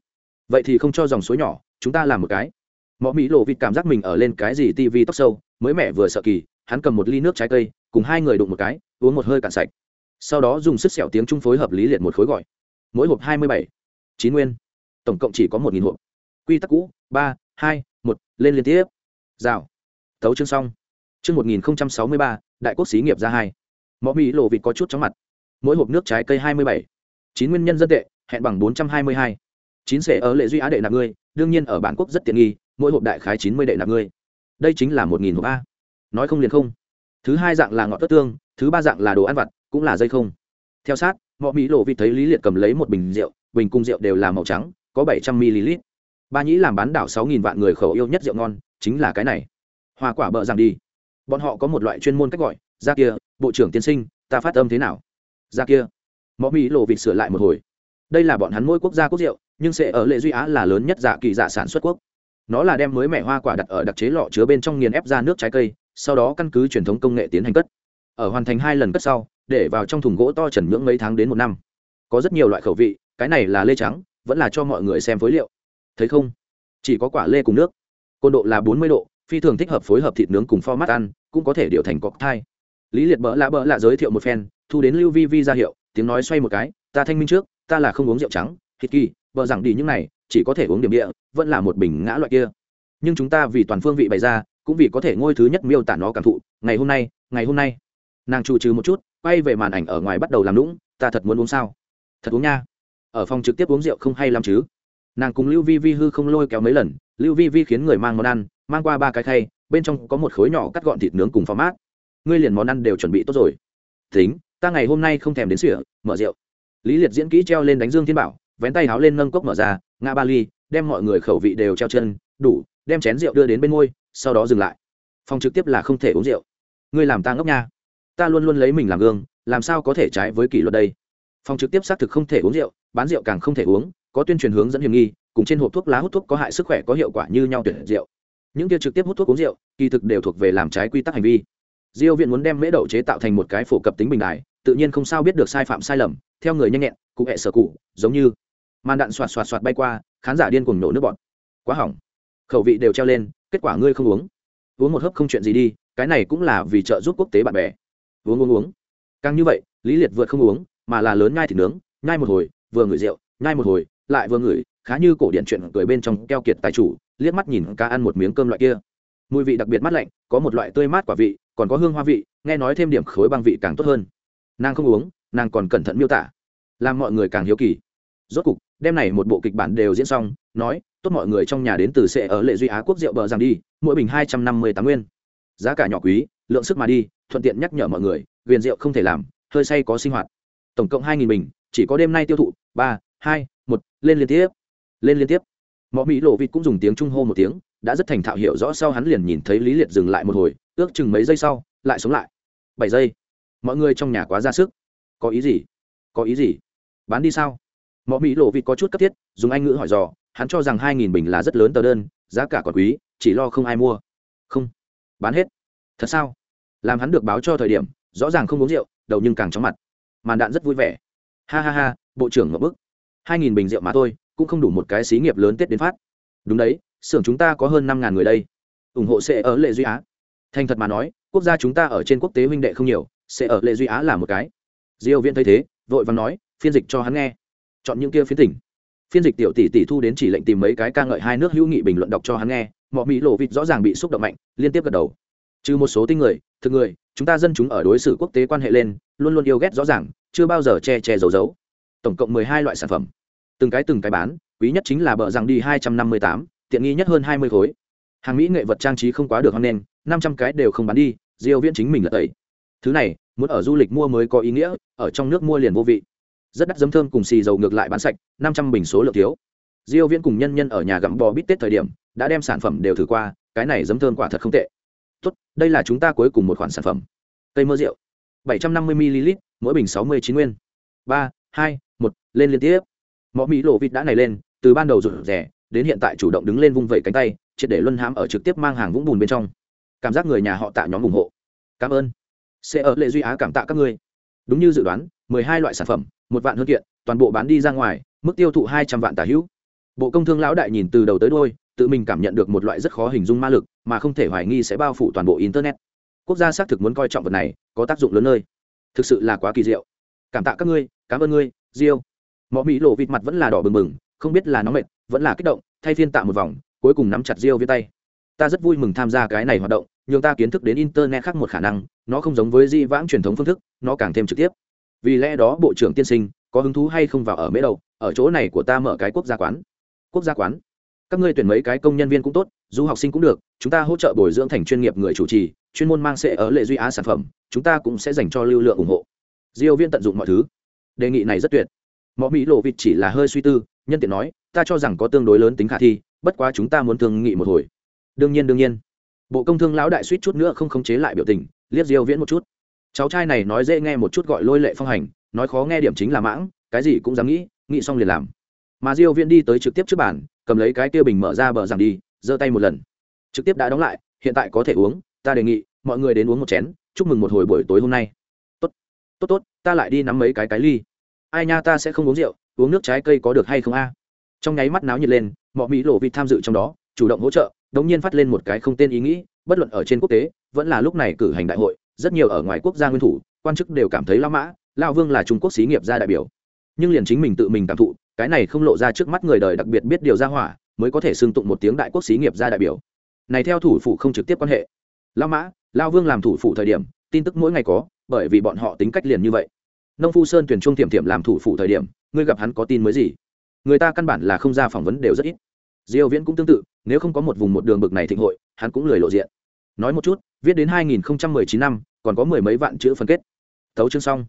Vậy thì không cho dòng suối nhỏ, chúng ta làm một cái. Mọ mỹ lộ vịt cảm giác mình ở lên cái gì tivi tóc sâu, mới mẻ vừa sợ kỳ, hắn cầm một ly nước trái cây, cùng hai người đụng một cái, uống một hơi cạn sạch. Sau đó dùng sức sẹo tiếng trung phối hợp lý liệt một khối gọi. Mỗi hộp hai mươi bảy. Chín nguyên. Tổng cộng chỉ có một nghìn hộp. Quy tắc cũ, ba hai, một, lên liên tiếp. Rào. Tấu chương xong. Chương một nghìn sáu mươi ba, đại quốc xí nghiệp ra hai. Mõ mỹ lộ vịt có chút chóng mặt. Mỗi hộp nước trái cây hai mươi bảy. Chín nguyên nhân dân tệ, hẹn bằng bốn trăm hai mươi hai. Chín sẻ ở lệ duy á đệ nạp ngươi, đương nhiên ở bản quốc rất tiện nghi, mỗi hộp đại khái chín mươi đệ nạp ngươi. Đây chính là một nghìn hộp a. Nói không liền không. Thứ hai dạng là ngọt tất tương, thứ ba dạng là đồ ăn vặt, cũng là dây không. Theo sát mọi mỹ lộ vịt thấy lý liệt cầm lấy một bình rượu, bình cung rượu đều là màu trắng, có bảy trăm ml ba nhĩ làm bán đảo sáu nghìn vạn người khẩu yêu nhất rượu ngon, chính là cái này. Hoa quả bợ rằng đi. Bọn họ có một loại chuyên môn cách gọi ra kia, bộ trưởng tiên sinh, ta phát âm thế nào? Ra kia. Mọi mỹ lộ vịt sửa lại một hồi. Đây là bọn hắn mỗi quốc gia quốc rượu, nhưng sẽ ở lệ duy á là lớn nhất dạ kỳ dạ sản xuất quốc. Nó là đem mới mẻ hoa quả đặt ở đặc chế lọ chứa bên trong nghiền ép ra nước trái cây, sau đó căn cứ truyền thống công nghệ tiến hành cất. Ở hoàn thành hai lần cất sau, để vào trong thùng gỗ to trần nhưỡng mấy tháng đến một năm. Có rất nhiều loại khẩu vị, cái này là lê trắng, vẫn là cho mọi người xem phối liệu thấy không? Chỉ có quả lê cùng nước. Côn độ là bốn mươi độ, phi thường thích hợp phối hợp thịt nướng cùng format ăn, cũng có thể điều thành cọc thai. Lý liệt bỡ lạ bỡ lạ giới thiệu một phen, thu đến lưu vi vi ra hiệu, tiếng nói xoay một cái, ta thanh minh trước, ta là không uống rượu trắng, thịt kỳ vợ rằng đi những này, chỉ có thể uống điểm địa, vẫn là một bình ngã loại kia. Nhưng chúng ta vì toàn phương vị bày ra, cũng vì có thể ngôi thứ nhất miêu tả nó cảm thụ, ngày hôm nay, ngày hôm nay. Nàng trù trừ một chút, quay về màn ảnh ở ngoài bắt đầu làm lũng ta thật muốn uống sao? Thật uống nha. Ở phòng trực tiếp uống rượu không hay lắm chứ nàng cùng lưu vi vi hư không lôi kéo mấy lần, lưu vi vi khiến người mang món ăn, mang qua ba cái khay, bên trong có một khối nhỏ cắt gọn thịt nướng cùng mát. ngươi liền món ăn đều chuẩn bị tốt rồi. Tính, ta ngày hôm nay không thèm đến sỉa, mở rượu. Lý liệt diễn kỹ treo lên đánh dương thiên bảo, vén tay háo lên nâng cốc mở ra, ngã ba ly, đem mọi người khẩu vị đều treo chân, đủ, đem chén rượu đưa đến bên môi, sau đó dừng lại. Phòng trực tiếp là không thể uống rượu. Ngươi làm ta ngốc nha. Ta luôn luôn lấy mình làm gương, làm sao có thể trái với kỷ luật đây? Phòng trực tiếp xác thực không thể uống rượu, bán rượu càng không thể uống có tuyên truyền hướng dẫn hiểm nghi, cùng trên hộp thuốc lá hút thuốc có hại sức khỏe có hiệu quả như nhau tuyển rượu những kia trực tiếp hút thuốc uống rượu, kỳ thực đều thuộc về làm trái quy tắc hành vi. Diêu viện muốn đem mễ đậu chế tạo thành một cái phổ cập tính bình đại tự nhiên không sao biết được sai phạm sai lầm, theo người nhanh nhẹn, cụ hệ sở cụ, giống như màn đạn xoạt xoạt xoạt bay qua, khán giả điên cuồng nổ nước bọt. Quá hỏng. Khẩu vị đều treo lên, kết quả ngươi không uống. Uống một hớp không chuyện gì đi, cái này cũng là vì trợ giúp quốc tế bạn bè. Uống uống uống. Càng như vậy, lý liệt vượt không uống, mà là lớn nhai thịt nướng, nhai một hồi, vừa ngửi rượu, nhai một hồi lại vừa ngửi, khá như cổ điện chuyện cười bên trong keo kiệt tài chủ, liếc mắt nhìn ca ăn một miếng cơm loại kia. Mùi vị đặc biệt mát lạnh, có một loại tươi mát quả vị, còn có hương hoa vị, nghe nói thêm điểm khối băng vị càng tốt hơn. Nàng không uống, nàng còn cẩn thận miêu tả. Làm mọi người càng hiếu kỳ. Rốt cục, đêm này một bộ kịch bản đều diễn xong, nói, tốt mọi người trong nhà đến từ sẽ ở lệ duy á quốc rượu bờ rằng đi, mỗi bình hai trăm năm mươi tám nguyên. Giá cả nhỏ quý, lượng sức mà đi, thuận tiện nhắc nhở mọi người viền rượu không thể làm, hơi say có sinh hoạt. Tổng cộng hai nghìn bình, chỉ có đêm nay tiêu thụ, ba, hai lên liên tiếp, lên liên tiếp. Mọi mỹ lộ vịt cũng dùng tiếng trung hô một tiếng, đã rất thành thạo hiểu rõ sau hắn liền nhìn thấy lý liệt dừng lại một hồi, ước chừng mấy giây sau, lại sống lại. Bảy giây. Mọi người trong nhà quá ra sức. Có ý gì? Có ý gì? Bán đi sao? Mọ mỹ lộ vịt có chút cấp thiết, dùng anh ngữ hỏi dò, hắn cho rằng hai nghìn bình là rất lớn tờ đơn, giá cả còn quý, chỉ lo không ai mua. Không. Bán hết. Thật sao? Làm hắn được báo cho thời điểm, rõ ràng không uống rượu, đầu nhưng càng chóng mặt. Màn đạn rất vui vẻ. Ha ha ha, bộ trưởng ngậm bức hai nghìn bình rượu mà thôi, cũng không đủ một cái xí nghiệp lớn tết đến phát. Đúng đấy, xưởng chúng ta có hơn năm ngàn người đây. Ủng hộ sẽ ở lệ duy á. Thành thật mà nói, quốc gia chúng ta ở trên quốc tế huynh đệ không nhiều sẽ ở lệ duy á là một cái. Diêu viễn thấy thế, vội vàng nói, phiên dịch cho hắn nghe. Chọn những kia phiến tỉnh. Phiên dịch tiểu tỷ tỷ thu đến chỉ lệnh tìm mấy cái ca ngợi hai nước hữu nghị bình luận đọc cho hắn nghe mọi mỹ lộ vịt rõ ràng bị xúc động mạnh, liên tiếp gật đầu. Trừ một số tinh người, thực người, chúng ta dân chúng ở đối xử quốc tế quan hệ lên, luôn luôn yêu ghét rõ ràng, chưa bao giờ che che giấu giấu tổng cộng mười hai loại sản phẩm. Từng cái từng cái bán, quý nhất chính là bờ rằng đi hai trăm năm mươi tám, tiện nghi nhất hơn hai mươi khối. Hàng mỹ nghệ vật trang trí không quá được hoan nghênh, năm trăm cái đều không bán đi, diêu viễn chính mình là tẩy. Thứ này, muốn ở du lịch mua mới có ý nghĩa, ở trong nước mua liền vô vị. Rất đắt dấm thơm cùng xì dầu ngược lại bán sạch, năm trăm bình số lượng thiếu. Diêu viễn cùng nhân nhân ở nhà gặm bò bít tết thời điểm, đã đem sản phẩm đều thử qua, cái này dấm thơm quả thật không tệ. Tốt, đây là chúng ta cuối cùng một khoản sản phẩm. Cây mơ rượu 750 ml, mỗi bình 69 nguyên. Ba, hai một, lên liên tiếp. Mỏ mỹ lộ vịt đã này lên, từ ban đầu rụt rẻ đến hiện tại chủ động đứng lên vung vẩy cánh tay, triệt để luân hãm ở trực tiếp mang hàng vũng bùn bên trong. Cảm giác người nhà họ tạ nhóm ủng hộ. Cảm ơn. Sẽ ở lệ duy á cảm tạ các ngươi. Đúng như dự đoán 12 loại sản phẩm, một vạn hơn kiện, toàn bộ bán đi ra ngoài, mức tiêu thụ 200 vạn tả hữu. Bộ công thương lão đại nhìn từ đầu tới đôi tự mình cảm nhận được một loại rất khó hình dung ma lực, mà không thể hoài nghi sẽ bao phủ toàn bộ internet. Quốc gia xác thực muốn coi trọng vật này, có tác dụng lớn nơi. Thực sự là quá kỳ diệu. Cảm tạ các ngươi, cảm ơn ngươi diêu. Mọ mỹ lộ vịt mặt vẫn là đỏ bừng bừng, không biết là nóng mệt, vẫn là kích động, thay phiên tạ một vòng, cuối cùng nắm chặt diêu viên tay. Ta rất vui mừng tham gia cái này hoạt động nhưng ta kiến thức đến internet khác một khả năng, nó không giống với di vãng truyền thống phương thức, nó càng thêm trực tiếp. Vì lẽ đó bộ trưởng tiên sinh, có hứng thú hay không vào ở mễ đâu ở chỗ này của ta mở cái quốc gia quán. Quốc gia quán? Các ngươi tuyển mấy cái công nhân viên cũng tốt, du học sinh cũng được, chúng ta hỗ trợ bồi dưỡng thành chuyên nghiệp người chủ trì, chuyên môn mang sẽ ở lệ duy á sản phẩm, chúng ta cũng sẽ dành cho lưu lượng ủng hộ. Diêu viên tận dụng mọi thứ đề nghị này rất tuyệt. Mọi mỹ lộ vịt chỉ là hơi suy tư, nhân tiện nói, ta cho rằng có tương đối lớn tính khả thi, bất quá chúng ta muốn thương nghị một hồi. Đương nhiên đương nhiên. Bộ công thương lão đại suýt chút nữa không khống chế lại biểu tình, liếc diêu viễn một chút. Cháu trai này nói dễ nghe một chút gọi lôi lệ phong hành, nói khó nghe điểm chính là mãng, cái gì cũng dám nghĩ nghĩ xong liền làm. Mà diêu viễn đi tới trực tiếp trước bàn, cầm lấy cái kia bình mở ra bờ rằng đi, giơ tay một lần. Trực tiếp đã đóng lại, hiện tại có thể uống, ta đề nghị, mọi người đến uống một chén, chúc mừng một hồi buổi tối hôm nay. Tốt tốt tốt ta lại đi nắm mấy cái cái ly. Ai nha, ta sẽ không uống rượu, uống nước trái cây có được hay không a? Trong nháy mắt náo nhiệt lên mọi mỹ lộ vịt tham dự trong đó, chủ động hỗ trợ, đống nhiên phát lên một cái không tên ý nghĩ, bất luận ở trên quốc tế, vẫn là lúc này cử hành đại hội, rất nhiều ở ngoài quốc gia nguyên thủ, quan chức đều cảm thấy lao mã, lao vương là trung quốc xí nghiệp gia đại biểu. Nhưng liền chính mình tự mình cảm thụ, cái này không lộ ra trước mắt người đời đặc biệt biết điều ra hỏa, mới có thể xưng tụng một tiếng đại quốc xí nghiệp gia đại biểu. Này theo thủ phủ không trực tiếp quan hệ. Lao mã, lao vương làm thủ phủ thời điểm, tin tức mỗi ngày có, bởi vì bọn họ tính cách liền như vậy nông phu sơn tuyển trung tiệm tiệm làm thủ phủ thời điểm, ngươi gặp hắn có tin mới gì? Người ta căn bản là không ra phỏng vấn đều rất ít. Diêu viễn cũng tương tự, nếu không có một vùng một đường bực này thịnh hội, hắn cũng lười lộ diện. Nói một chút, viết đến 2019 năm, còn có mười mấy vạn chữ phân kết. Thấu chương xong.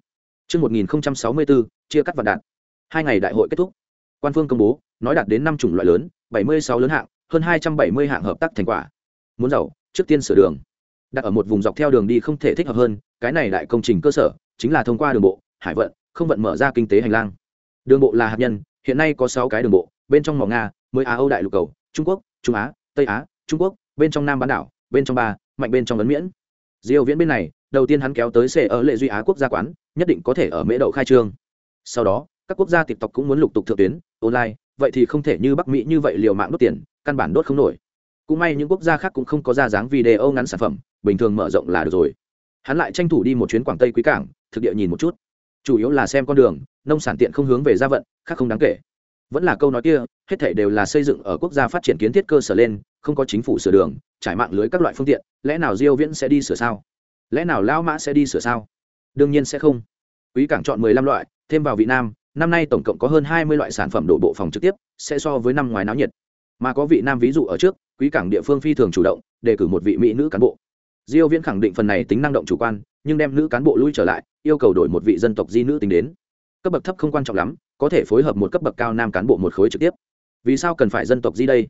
Chương 1064 chia cắt vạn đạn. Hai ngày đại hội kết thúc. Quan phương công bố, nói đạt đến năm chủng loại lớn 76 lớn hạng, hơn 270 hạng hợp tác thành quả. Muốn giàu, trước tiên sửa đường. Đặt ở một vùng dọc theo đường đi không thể thích hợp hơn, cái này đại công trình cơ sở, chính là thông qua đường bộ hải vận, không vận mở ra kinh tế hành lang. Đường bộ là hạt nhân, hiện nay có sáu cái đường bộ, bên trong mỏ nga, mới á âu đại lục cầu, trung quốc, trung á, tây á, trung quốc, bên trong nam bán đảo, bên trong ba, mạnh bên trong ấn miễn. Diêu viễn bên này, đầu tiên hắn kéo tới xe ở lệ duy á quốc gia quán, nhất định có thể ở mễ đậu khai trương. Sau đó, các quốc gia tiệp tộc cũng muốn lục tục thượng tuyến, online, vậy thì không thể như bắc mỹ như vậy liều mạng đốt tiền, căn bản đốt không nổi. Cũng may những quốc gia khác cũng không có ra dáng video ngắn sản phẩm, bình thường mở rộng là được rồi. Hắn lại tranh thủ đi một chuyến quảng tây quý cảng, thực địa nhìn một chút chủ yếu là xem con đường, nông sản tiện không hướng về gia vận, khác không đáng kể. Vẫn là câu nói kia, hết thể đều là xây dựng ở quốc gia phát triển kiến thiết cơ sở lên, không có chính phủ sửa đường, trải mạng lưới các loại phương tiện, lẽ nào diêu viễn sẽ đi sửa sao? Lẽ nào lao mã sẽ đi sửa sao? Đương nhiên sẽ không. Quý cảng chọn 15 loại, thêm vào vị nam, năm nay tổng cộng có hơn 20 loại sản phẩm đổ bộ phòng trực tiếp, sẽ so với năm ngoài náo nhiệt. Mà có vị nam ví dụ ở trước, quý cảng địa phương phi thường chủ động, đề cử một vị mỹ nữ cán bộ diêu viễn khẳng định phần này tính năng động chủ quan, nhưng đem nữ cán bộ lui trở lại, yêu cầu đổi một vị dân tộc di nữ tính đến. Cấp bậc thấp không quan trọng lắm, có thể phối hợp một cấp bậc cao nam cán bộ một khối trực tiếp. Vì sao cần phải dân tộc di đây?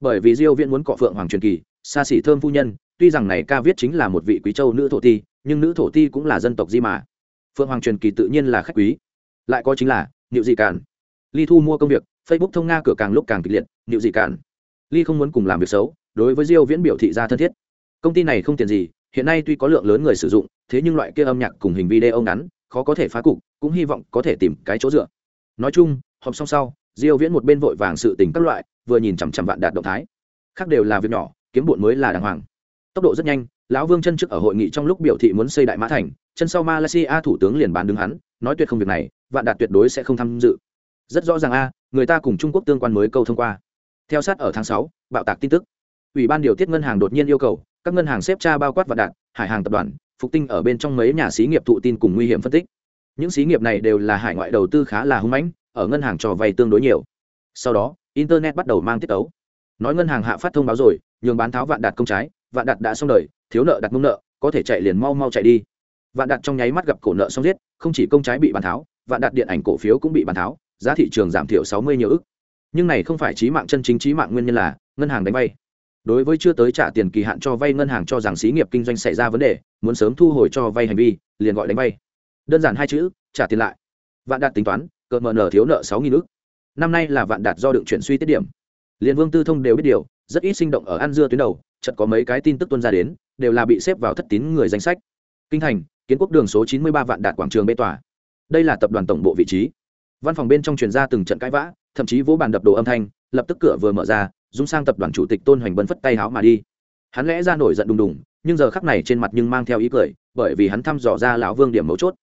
Bởi vì diêu viễn muốn cọ phượng hoàng truyền kỳ, xa xỉ thơm phu nhân, tuy rằng này ca viết chính là một vị quý châu nữ thổ ti, nhưng nữ thổ ti cũng là dân tộc di mà. Phượng hoàng truyền kỳ tự nhiên là khách quý. Lại có chính là nịu dị cản. Ly thu mua công việc, facebook thông nga cửa càng lúc càng kịch liệt nịu dị cản. Ly không muốn cùng làm việc xấu, đối với diêu viễn biểu thị ra thân thiết công ty này không tiền gì hiện nay tuy có lượng lớn người sử dụng thế nhưng loại kia âm nhạc cùng hình video ngắn khó có thể phá cục cũng hy vọng có thể tìm cái chỗ dựa. Nói chung họp xong sau diêu viễn một bên vội vàng sự tình các loại vừa nhìn chằm chằm vạn đạt động thái. Khác đều là việc nhỏ kiếm bộn mới là đàng hoàng. Tốc độ rất nhanh lão vương chân trước ở hội nghị trong lúc biểu thị muốn xây đại mã thành chân sau malaysia thủ tướng liền bán đứng hắn nói tuyệt không việc này vạn đạt tuyệt đối sẽ không tham dự. Rất rõ ràng a người ta cùng trung quốc tương quan mới câu thông qua. Theo sát ở tháng 6, bạo tạc tin tức. Ủy ban điều tiết ngân hàng đột nhiên yêu cầu các ngân hàng xếp tra bao quát vạn đạt, hải hàng tập đoàn, phục tinh ở bên trong mấy nhà xí nghiệp thụ tin cùng nguy hiểm phân tích. Những xí nghiệp này đều là hải ngoại đầu tư khá là hung mãnh, ở ngân hàng trò vay tương đối nhiều. Sau đó, internet bắt đầu mang tiết ấu nói ngân hàng hạ phát thông báo rồi, nhường bán tháo vạn đạt công trái, vạn đạt đã xong đời, thiếu nợ đặt mông nợ, có thể chạy liền mau mau chạy đi. Vạn đạt trong nháy mắt gặp cổ nợ xong giết, không chỉ công trái bị bán tháo, vạn đạt điện ảnh cổ phiếu cũng bị bán tháo, giá thị trường giảm thiểu sáu mươi nhiều ức. Nhưng này không phải trí mạng chân chính trí mạng nguyên nhân là ngân hàng đánh bay đối với chưa tới trả tiền kỳ hạn cho vay ngân hàng cho rằng xí nghiệp kinh doanh xảy ra vấn đề, muốn sớm thu hồi cho vay hành vi, liền gọi đánh vay. Đơn giản hai chữ, trả tiền lại. Vạn đạt tính toán, cờ mờ nở thiếu nợ sáu nghìn ước năm nay là vạn đạt do đựng chuyển suy tiết điểm. Liên vương tư thông đều biết điều, rất ít sinh động ở ăn dưa tuyến đầu, chợt có mấy cái tin tức tuân ra đến, đều là bị xếp vào thất tín người danh sách. Kinh thành, kiến quốc đường số chín mươi ba vạn đạt quảng trường bê tỏa đây là tập đoàn tổng bộ vị trí. Văn phòng bên trong truyền ra từng trận cãi vã, thậm chí vỗ bàn đập đồ âm thanh, lập tức cửa vừa mở ra dung sang tập đoàn chủ tịch tôn hoành bân phất tay háo mà đi. Hắn lẽ ra nổi giận đùng đùng, nhưng giờ khắc này trên mặt nhưng mang theo ý cười, bởi vì hắn thăm dò ra lão vương điểm mấu chốt.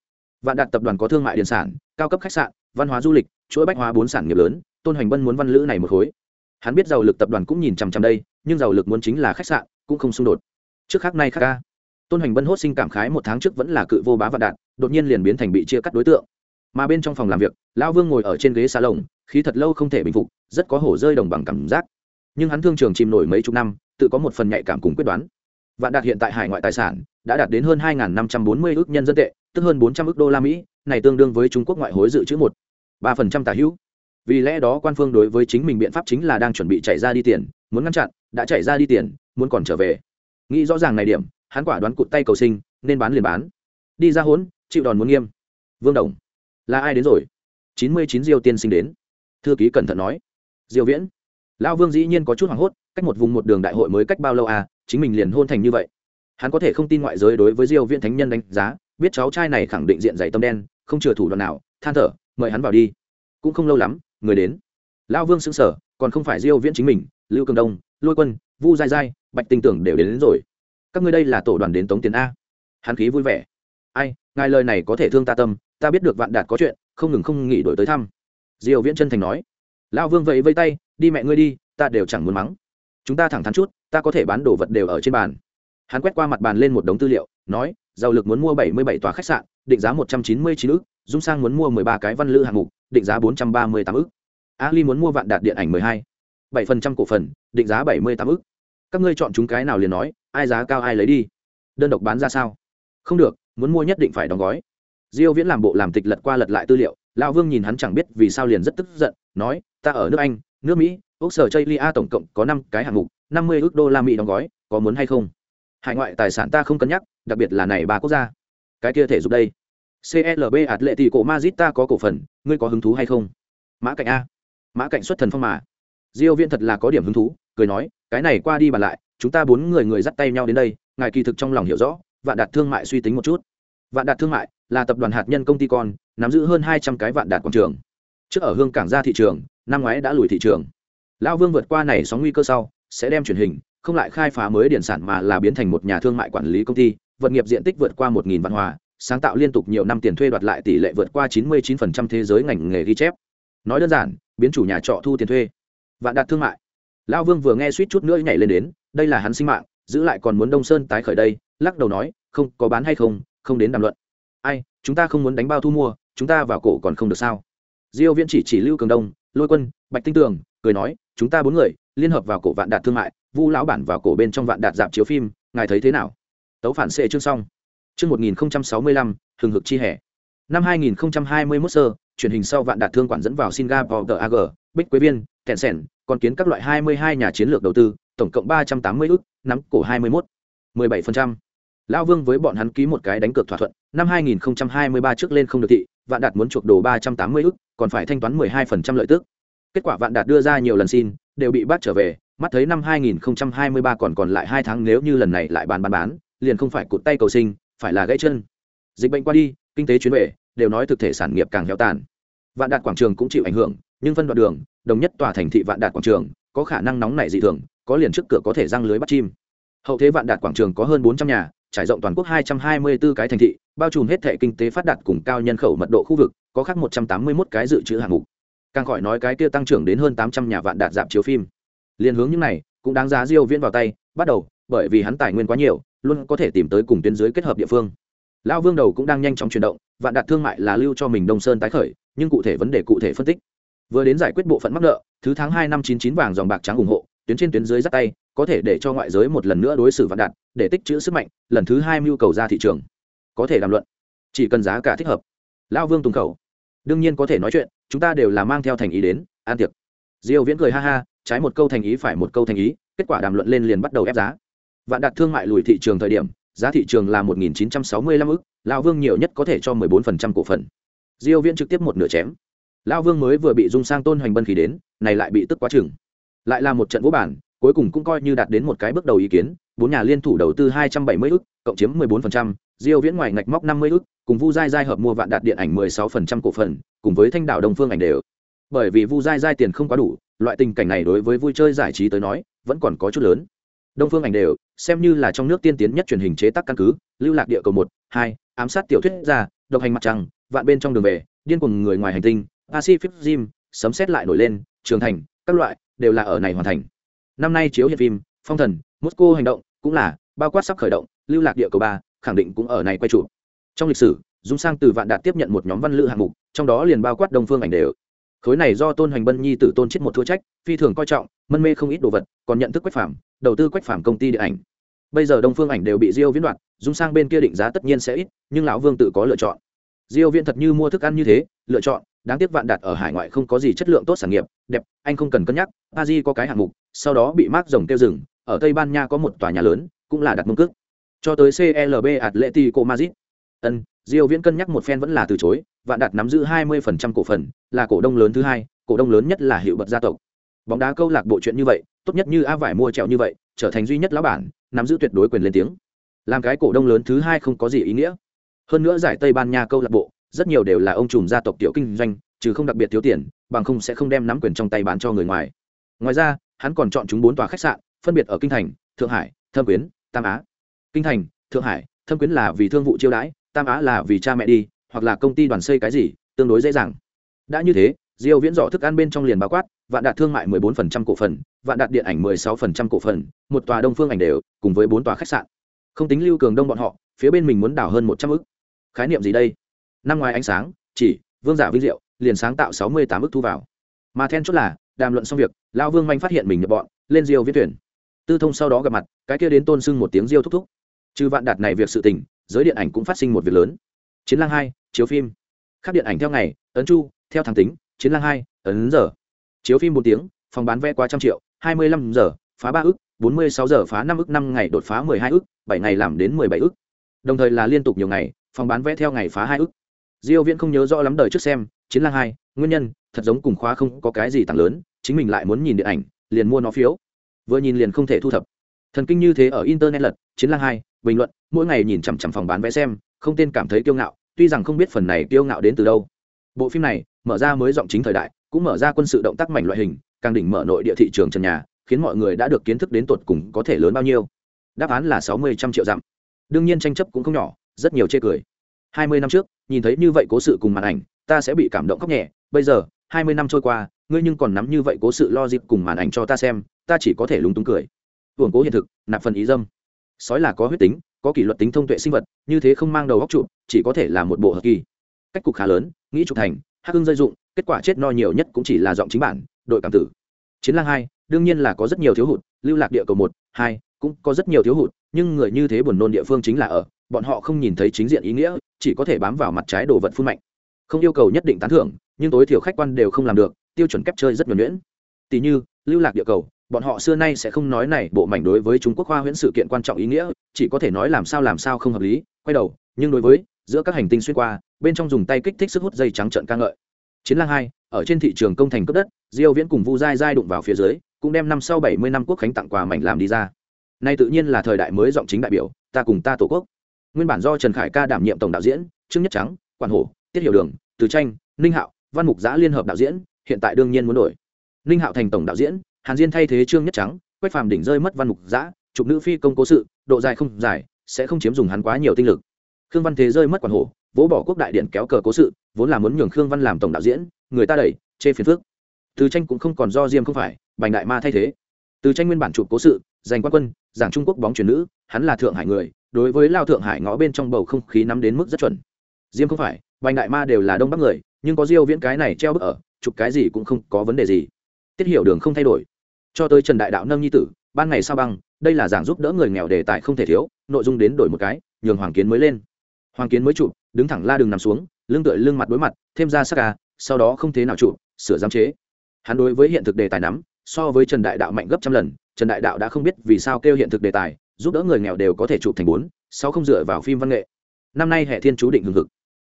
Vạn đạt tập đoàn có thương mại điện sản, cao cấp khách sạn, văn hóa du lịch, chuỗi bách hóa bốn sản nghiệp lớn, tôn hoành bân muốn văn lữ này một khối. Hắn biết giàu lực tập đoàn cũng nhìn chằm chằm đây, nhưng giàu lực muốn chính là khách sạn, cũng không xung đột. Trước khác nay khác ca. Tôn hoành bân hốt sinh cảm khái một tháng trước vẫn là cự vô bá vạn đạt, đột nhiên liền biến thành bị chia cắt đối tượng. Mà bên trong phòng làm việc, lão vương ngồi ở trên ghế xa lồng khí thật lâu không thể bình phục, rất có hổ rơi đồng bằng cảm giác nhưng hắn thương trường chìm nổi mấy chục năm, tự có một phần nhạy cảm cùng quyết đoán. Vạn đạt hiện tại hải ngoại tài sản đã đạt đến hơn hai năm trăm bốn mươi ước nhân dân tệ, tức hơn bốn trăm ước đô la mỹ, này tương đương với trung quốc ngoại hối dự trữ một, ba phần trăm tả hữu. Vì lẽ đó quan phương đối với chính mình biện pháp chính là đang chuẩn bị chạy ra đi tiền, muốn ngăn chặn, đã chạy ra đi tiền, muốn còn trở về. Nghĩ rõ ràng này điểm, hắn quả đoán cụt tay cầu sinh, nên bán liền bán. Đi ra hốn, chịu đòn muốn nghiêm. Vương đồng, là ai đến rồi? Chín mươi chín diêu tiên sinh đến. Thư ký cẩn thận nói. Diêu viễn lão vương dĩ nhiên có chút hoảng hốt cách một vùng một đường đại hội mới cách bao lâu à chính mình liền hôn thành như vậy. Hắn có thể không tin ngoại giới đối với diêu viễn thánh nhân đánh giá biết cháu trai này khẳng định diện dày tâm đen không chừa thủ đoạn nào than thở mời hắn vào đi. Cũng không lâu lắm người đến. Lão vương sững sờ còn không phải diêu viễn chính mình lưu cường đông lôi quân vu dai dai bạch tinh tưởng đều đến, đến rồi. Các ngươi đây là tổ đoàn đến tống tiền a. Hắn khí vui vẻ. Ai ngài lời này có thể thương ta tâm ta biết được vạn đạt có chuyện không ngừng không nghỉ đổi tới thăm. Diêu viễn chân thành nói. Lão vương vẫy vây tay đi mẹ ngươi đi, ta đều chẳng muốn mắng. Chúng ta thẳng thắn chút, ta có thể bán đồ vật đều ở trên bàn. Hắn quét qua mặt bàn lên một đống tư liệu, nói, giàu lực muốn mua bảy mươi bảy tòa khách sạn, định giá một trăm chín mươi chín ước dung sang muốn mua mười ba cái văn lữ hạng mục, định giá bốn trăm ba mươi tám ức. Ali muốn mua vạn đạt điện ảnh mười hai. bảy phần trăm cổ phần, định giá bảy mươi tám ức. Các ngươi chọn chúng cái nào liền nói, ai giá cao ai lấy đi. Đơn độc bán ra sao? Không được, muốn mua nhất định phải đóng gói. Diêu viễn làm bộ làm tịch lật qua lật lại tư liệu, lão vương nhìn hắn chẳng biết vì sao liền rất tức giận, nói, ta ở nước anh nước mỹ ốc sở chây lia tổng cộng có năm cái hạng mục, năm mươi ước đô la mỹ đóng gói, có muốn hay không? Hải ngoại tài sản ta không cân nhắc, đặc biệt là này ba quốc gia. Cái kia thể dục đây. Clb atletico tỷ cổ mazit ta có cổ phần, ngươi có hứng thú hay không? Mã cạnh a. Mã cạnh xuất thần phong mà. Diêu viên thật là có điểm hứng thú, cười nói, cái này qua đi bàn lại, chúng ta bốn người người dắt tay nhau đến đây, ngài kỳ thực trong lòng hiểu rõ, vạn đạt thương mại suy tính một chút. Vạn đạt thương mại là tập đoàn hạt nhân công ty con, nắm giữ hơn hai trăm cái vạn đạt quảng trường. Trước ở hương cảng ra thị trường năm ngoái đã lùi thị trường. Lão vương vượt qua này sóng nguy cơ sau, sẽ đem truyền hình, không lại khai phá mới điện sản mà là biến thành một nhà thương mại quản lý công ty vận nghiệp diện tích vượt qua một nghìn văn hòa, sáng tạo liên tục nhiều năm tiền thuê đoạt lại tỷ lệ vượt qua chín mươi 99% thế giới ngành nghề ghi chép. Nói đơn giản, biến chủ nhà trọ thu tiền thuê. Vạn đạt thương mại. Lão vương vừa nghe suýt chút nữa nhảy lên đến, đây là hắn sinh mạng, giữ lại còn muốn đông sơn tái khởi đây, lắc đầu nói, không, có bán hay không không đến đàm luận. Ai, chúng ta không muốn đánh bao thu mua, chúng ta vào cổ còn không được sao? Diêu viễn chỉ chỉ lưu cường đông lôi quân, bạch tinh tường, cười nói, chúng ta bốn người, liên hợp vào cổ vạn đạt thương mại, vu lão bản vào cổ bên trong vạn đạt dạp chiếu phim, ngài thấy thế nào? Tấu phản xệ chương xong. Chương một nghìn sáu mươi lăm, hừng hực chi hè. Năm hai nghìn hai mươi mốt sơ, truyền hình sau vạn đạt thương quản dẫn vào singapore ag bích quế viên kẹn sẻn, còn kiến các loại hai mươi hai nhà chiến lược đầu tư, tổng cộng ba trăm tám mươi ước, nắm cổ hai mươi mốt. mười bảy phần trăm. Lão vương với bọn hắn ký một cái đánh cược thỏa thuận, năm 2023 trước lên không được thị vạn đạt muốn chuộc đồ 380 ức, còn phải thanh toán 12% lợi tức. Kết quả vạn đạt đưa ra nhiều lần xin, đều bị bắt trở về, mắt thấy năm 2023 còn còn lại hai tháng nếu như lần này lại bán bán bán, liền không phải cụt tay cầu sinh, phải là gãy chân. Dịch bệnh qua đi, kinh tế chuyến về, đều nói thực thể sản nghiệp càng héo tàn. Vạn đạt quảng trường cũng chịu ảnh hưởng, nhưng phân đoạn đường, đồng nhất tòa thành thị vạn đạt quảng trường, có khả năng nóng nảy dị thường, có liền trước cửa có thể răng lưới bắt chim. Hậu thế vạn đạt quảng trường có hơn bốn trăm nhà trải rộng toàn quốc 224 cái thành thị, bao trùm hết thể kinh tế phát đạt cùng cao nhân khẩu mật độ khu vực, có khác 181 cái dự trữ hạng mục. Càng khỏi nói cái kia tăng trưởng đến hơn tám trăm nhà vạn đạt dạp chiếu phim. Liên hướng những này, cũng đáng giá diêu viễn vào tay, bắt đầu, bởi vì hắn tài nguyên quá nhiều, luôn có thể tìm tới cùng tuyến dưới kết hợp địa phương. Lão vương đầu cũng đang nhanh chóng chuyển động, vạn đạt thương mại là lưu cho mình đông sơn tái khởi, nhưng cụ thể vấn đề cụ thể phân tích. Vừa đến giải quyết bộ phận mắc nợ, thứ tháng hai năm chín chín vàng dòng bạc trắng ủng hộ, tuyến trên tuyến dưới giắt tay có thể để cho ngoại giới một lần nữa đối xử vạn đạt, để tích trữ sức mạnh, lần thứ hai mưu cầu ra thị trường. Có thể làm luận, chỉ cần giá cả thích hợp. Lão vương tùng khẩu. Đương nhiên có thể nói chuyện, chúng ta đều là mang theo thành ý đến, an tiệc. Diêu viễn cười ha ha, trái một câu thành ý phải một câu thành ý, kết quả đàm luận lên liền bắt đầu ép giá. Vạn đạt thương mại lùi thị trường thời điểm, giá thị trường là 1965 ức, lão vương nhiều nhất có thể cho 14% cổ phần. Diêu viễn trực tiếp một nửa chém. Lão vương mới vừa bị dung sang tôn hoành bân khí đến, này lại bị tức quá chừng. Lại là một trận vũ bản cuối cùng cũng coi như đạt đến một cái bước đầu ý kiến bốn nhà liên thủ đầu tư 270 ức cộng chiếm 14%, diêu viễn ngoài ngạch móc 50 ức cùng vu giai giai hợp mua vạn đạt điện ảnh 16% cổ phần cùng với thanh đạo đồng phương ảnh đều. Bởi vì vu giai giai tiền không quá đủ loại tình cảnh này đối với vui chơi giải trí tới nói vẫn còn có chút lớn. Đông phương ảnh đều xem như là trong nước tiên tiến nhất truyền hình chế tác căn cứ lưu lạc địa cầu một hai ám sát tiểu thuyết gia, độc hành mặt trăng vạn bên trong đường về điên cuồng người ngoài hành tinh pacific Jim, sấm xét lại nổi lên trường thành các loại đều là ở này hoàn thành năm nay chiếu hiện phim, phong thần, moscow hành động, cũng là, bao quát sắp khởi động, lưu lạc địa cầu ba, khẳng định cũng ở này quay trụ trong lịch sử, dung sang từ vạn đạt tiếp nhận một nhóm văn lữ hạng mục, trong đó liền bao quát đông phương ảnh đều. Khối này do tôn hoành bân nhi tử tôn chết một thua trách, phi thường coi trọng, mân mê không ít đồ vật, còn nhận thức quách phạm đầu tư quách phạm công ty điện ảnh. Bây giờ đông phương ảnh đều bị diêu viễn đoạt, dung sang bên kia định giá tất nhiên sẽ ít, nhưng lão vương tự có lựa chọn. Diêu viễn thật như mua thức ăn như thế, lựa chọn đáng tiếc vạn đạt ở hải ngoại không có gì chất lượng tốt sản nghiệp, đẹp, anh không cần cân nhắc a di có cái hạng mục, sau đó bị mác rồng tiêu rừng ở tây ban nha có một tòa nhà lớn, cũng là đặt mông cước. Cho tới clb atletico madrid. Ân, diêu viễn cân nhắc một phen vẫn là từ chối, vạn đạt nắm giữ 20% cổ phần, là cổ đông lớn thứ hai, cổ đông lớn nhất là hiệu bậc gia tộc. Bóng đá câu lạc bộ chuyện như vậy, tốt nhất như a vải mua trèo như vậy, trở thành duy nhất lão bản, nắm giữ tuyệt đối quyền lên tiếng. Làm cái cổ đông lớn thứ hai không có gì ý nghĩa. Hơn nữa giải tây ban nha câu lạc bộ rất nhiều đều là ông trùm gia tộc tiểu kinh doanh, chứ không đặc biệt thiếu tiền, bằng không sẽ không đem nắm quyền trong tay bán cho người ngoài. Ngoài ra, hắn còn chọn chúng bốn tòa khách sạn, phân biệt ở kinh thành, thượng hải, thâm quyến, tam á. Kinh thành, thượng hải, thâm quyến là vì thương vụ chiêu đãi, tam á là vì cha mẹ đi, hoặc là công ty đoàn xây cái gì, tương đối dễ dàng. Đã như thế, diêu viễn dọ thức ăn bên trong liền bao quát, vạn đạt thương mại 14% cổ phần, vạn đạt điện ảnh 16% cổ phần, một tòa đông phương ảnh đều, cùng với bốn tòa khách sạn. Không tính lưu cường đông bọn họ, phía bên mình muốn đảo hơn 100 ức. Khái niệm gì đây? Năm ngoài ánh sáng, chỉ, vương giả vinh diệu, liền sáng tạo sáu mươi tám ước thu vào. Mà then chốt là, đàm luận xong việc, lão vương manh phát hiện mình nhập bọn, lên diêu viết tuyển. Tư thông sau đó gặp mặt, cái kia đến tôn sưng một tiếng diêu thúc thúc. Trừ vạn đạt này việc sự tình, giới điện ảnh cũng phát sinh một việc lớn. Chiến lang hai, chiếu phim. Khác điện ảnh theo ngày, ấn chu, theo thẳng tính, chiến lang hai, ấn giờ. Chiếu phim bốn tiếng, phòng bán vé qua trăm triệu, hai mươi lăm giờ, phá ba ức, bốn mươi sáu giờ phá năm ức, năm ngày đột phá mười hai ức, bảy ngày làm đến mười bảy ức. Đồng thời là liên tục nhiều ngày, phòng bán vé theo ngày phá hai ức diêu viễn không nhớ rõ lắm đời trước xem, chiến lang hai, nguyên nhân, thật giống cùng khóa không có cái gì tặng lớn, chính mình lại muốn nhìn điện ảnh, liền mua nó phiếu. Vừa nhìn liền không thể thu thập. Thần kinh như thế ở internet lật, chiến lang hai, bình luận, mỗi ngày nhìn chằm chằm phòng bán vé xem, không tên cảm thấy kiêu ngạo, tuy rằng không biết phần này kiêu ngạo đến từ đâu. Bộ phim này, mở ra mới giọng chính thời đại, cũng mở ra quân sự động tác mảnh loại hình, càng đỉnh mở nội địa thị trường trần nhà, khiến mọi người đã được kiến thức đến tuột cùng có thể lớn bao nhiêu. Đáp án là sáu mươi trăm triệu dặm. Đương nhiên tranh chấp cũng không nhỏ, rất nhiều chê cười. Hai mươi năm trước nhìn thấy như vậy cố sự cùng màn ảnh, ta sẽ bị cảm động khóc nhẹ. Bây giờ, hai mươi năm trôi qua, ngươi nhưng còn nắm như vậy cố sự lo dịp cùng màn ảnh cho ta xem, ta chỉ có thể lúng túng cười. Hưởng cố hiện thực, nạp phần ý dâm. Sói là có huyết tính, có kỷ luật tính thông tuệ sinh vật, như thế không mang đầu góc trụ, chỉ có thể là một bộ hợp kỳ. Cách cục khá lớn, nghĩ trục thành, hắc hưng dây dụng, kết quả chết no nhiều nhất cũng chỉ là giọng chính bản, đội cảm tử. Chiến lang hai, đương nhiên là có rất nhiều thiếu hụt, lưu lạc địa cầu một, hai, cũng có rất nhiều thiếu hụt, nhưng người như thế buồn nôn địa phương chính là ở, bọn họ không nhìn thấy chính diện ý nghĩa chỉ có thể bám vào mặt trái đồ vật phun mạnh. Không yêu cầu nhất định tán thưởng, nhưng tối thiểu khách quan đều không làm được, tiêu chuẩn kép chơi rất nhuẩn nhuyễn. Tỷ như, lưu lạc địa cầu, bọn họ xưa nay sẽ không nói này bộ mảnh đối với trung quốc khoa huyễn sự kiện quan trọng ý nghĩa, chỉ có thể nói làm sao làm sao không hợp lý, quay đầu, nhưng đối với, giữa các hành tinh xuyên qua, bên trong dùng tay kích thích sức hút dây trắng trận ca ngợi. Chiến lang hai, ở trên thị trường công thành cấp đất, diêu viễn cùng vu dai dai đụng vào phía dưới, cũng đem năm sau 70 năm quốc khánh tặng quà mảnh làm đi ra. Nay tự nhiên là thời đại mới giọng chính đại biểu, ta cùng ta tổ quốc nguyên bản do trần khải ca đảm nhiệm tổng đạo diễn trương nhất trắng quản hổ tiết hiểu đường từ tranh ninh hạo văn mục giã liên hợp đạo diễn hiện tại đương nhiên muốn đổi ninh hạo thành tổng đạo diễn hàn diên thay thế trương nhất trắng quách phàm đỉnh rơi mất văn mục giã chụp nữ phi công cố sự độ dài không dài sẽ không chiếm dùng hắn quá nhiều tinh lực khương văn thế rơi mất quản hổ vỗ bỏ quốc đại điện kéo cờ cố sự vốn là muốn nhường khương văn làm tổng đạo diễn người ta đẩy chê phiền phước từ tranh cũng không còn do diêm không phải bành đại ma thay thế từ tranh nguyên bản chụp cố sự giành quan quân giảng trung quốc bóng truyền nữ hắn là thượng hải người đối với lao thượng hải ngõ bên trong bầu không khí nắm đến mức rất chuẩn. Diêm không phải vành đại ma đều là đông bắc người, nhưng có diêu viễn cái này treo bức ở, chụp cái gì cũng không có vấn đề gì. Tiết hiểu đường không thay đổi. Cho tới trần đại đạo nâng nhi tử, ban ngày sao băng, đây là giảng giúp đỡ người nghèo đề tài không thể thiếu, nội dung đến đổi một cái, nhường hoàng kiến mới lên. Hoàng kiến mới chụp, đứng thẳng la đường nằm xuống, lưng tựa lưng mặt đối mặt, thêm ra sắc ca, sau đó không thế nào chụp, sửa giám chế. Hắn đối với hiện thực đề tài nắm, so với trần đại đạo mạnh gấp trăm lần, trần đại đạo đã không biết vì sao kêu hiện thực đề tài giúp đỡ người nghèo đều có thể chụp thành bốn, sáu không dựa vào phim văn nghệ. Năm nay hệ thiên chú định hừng hực.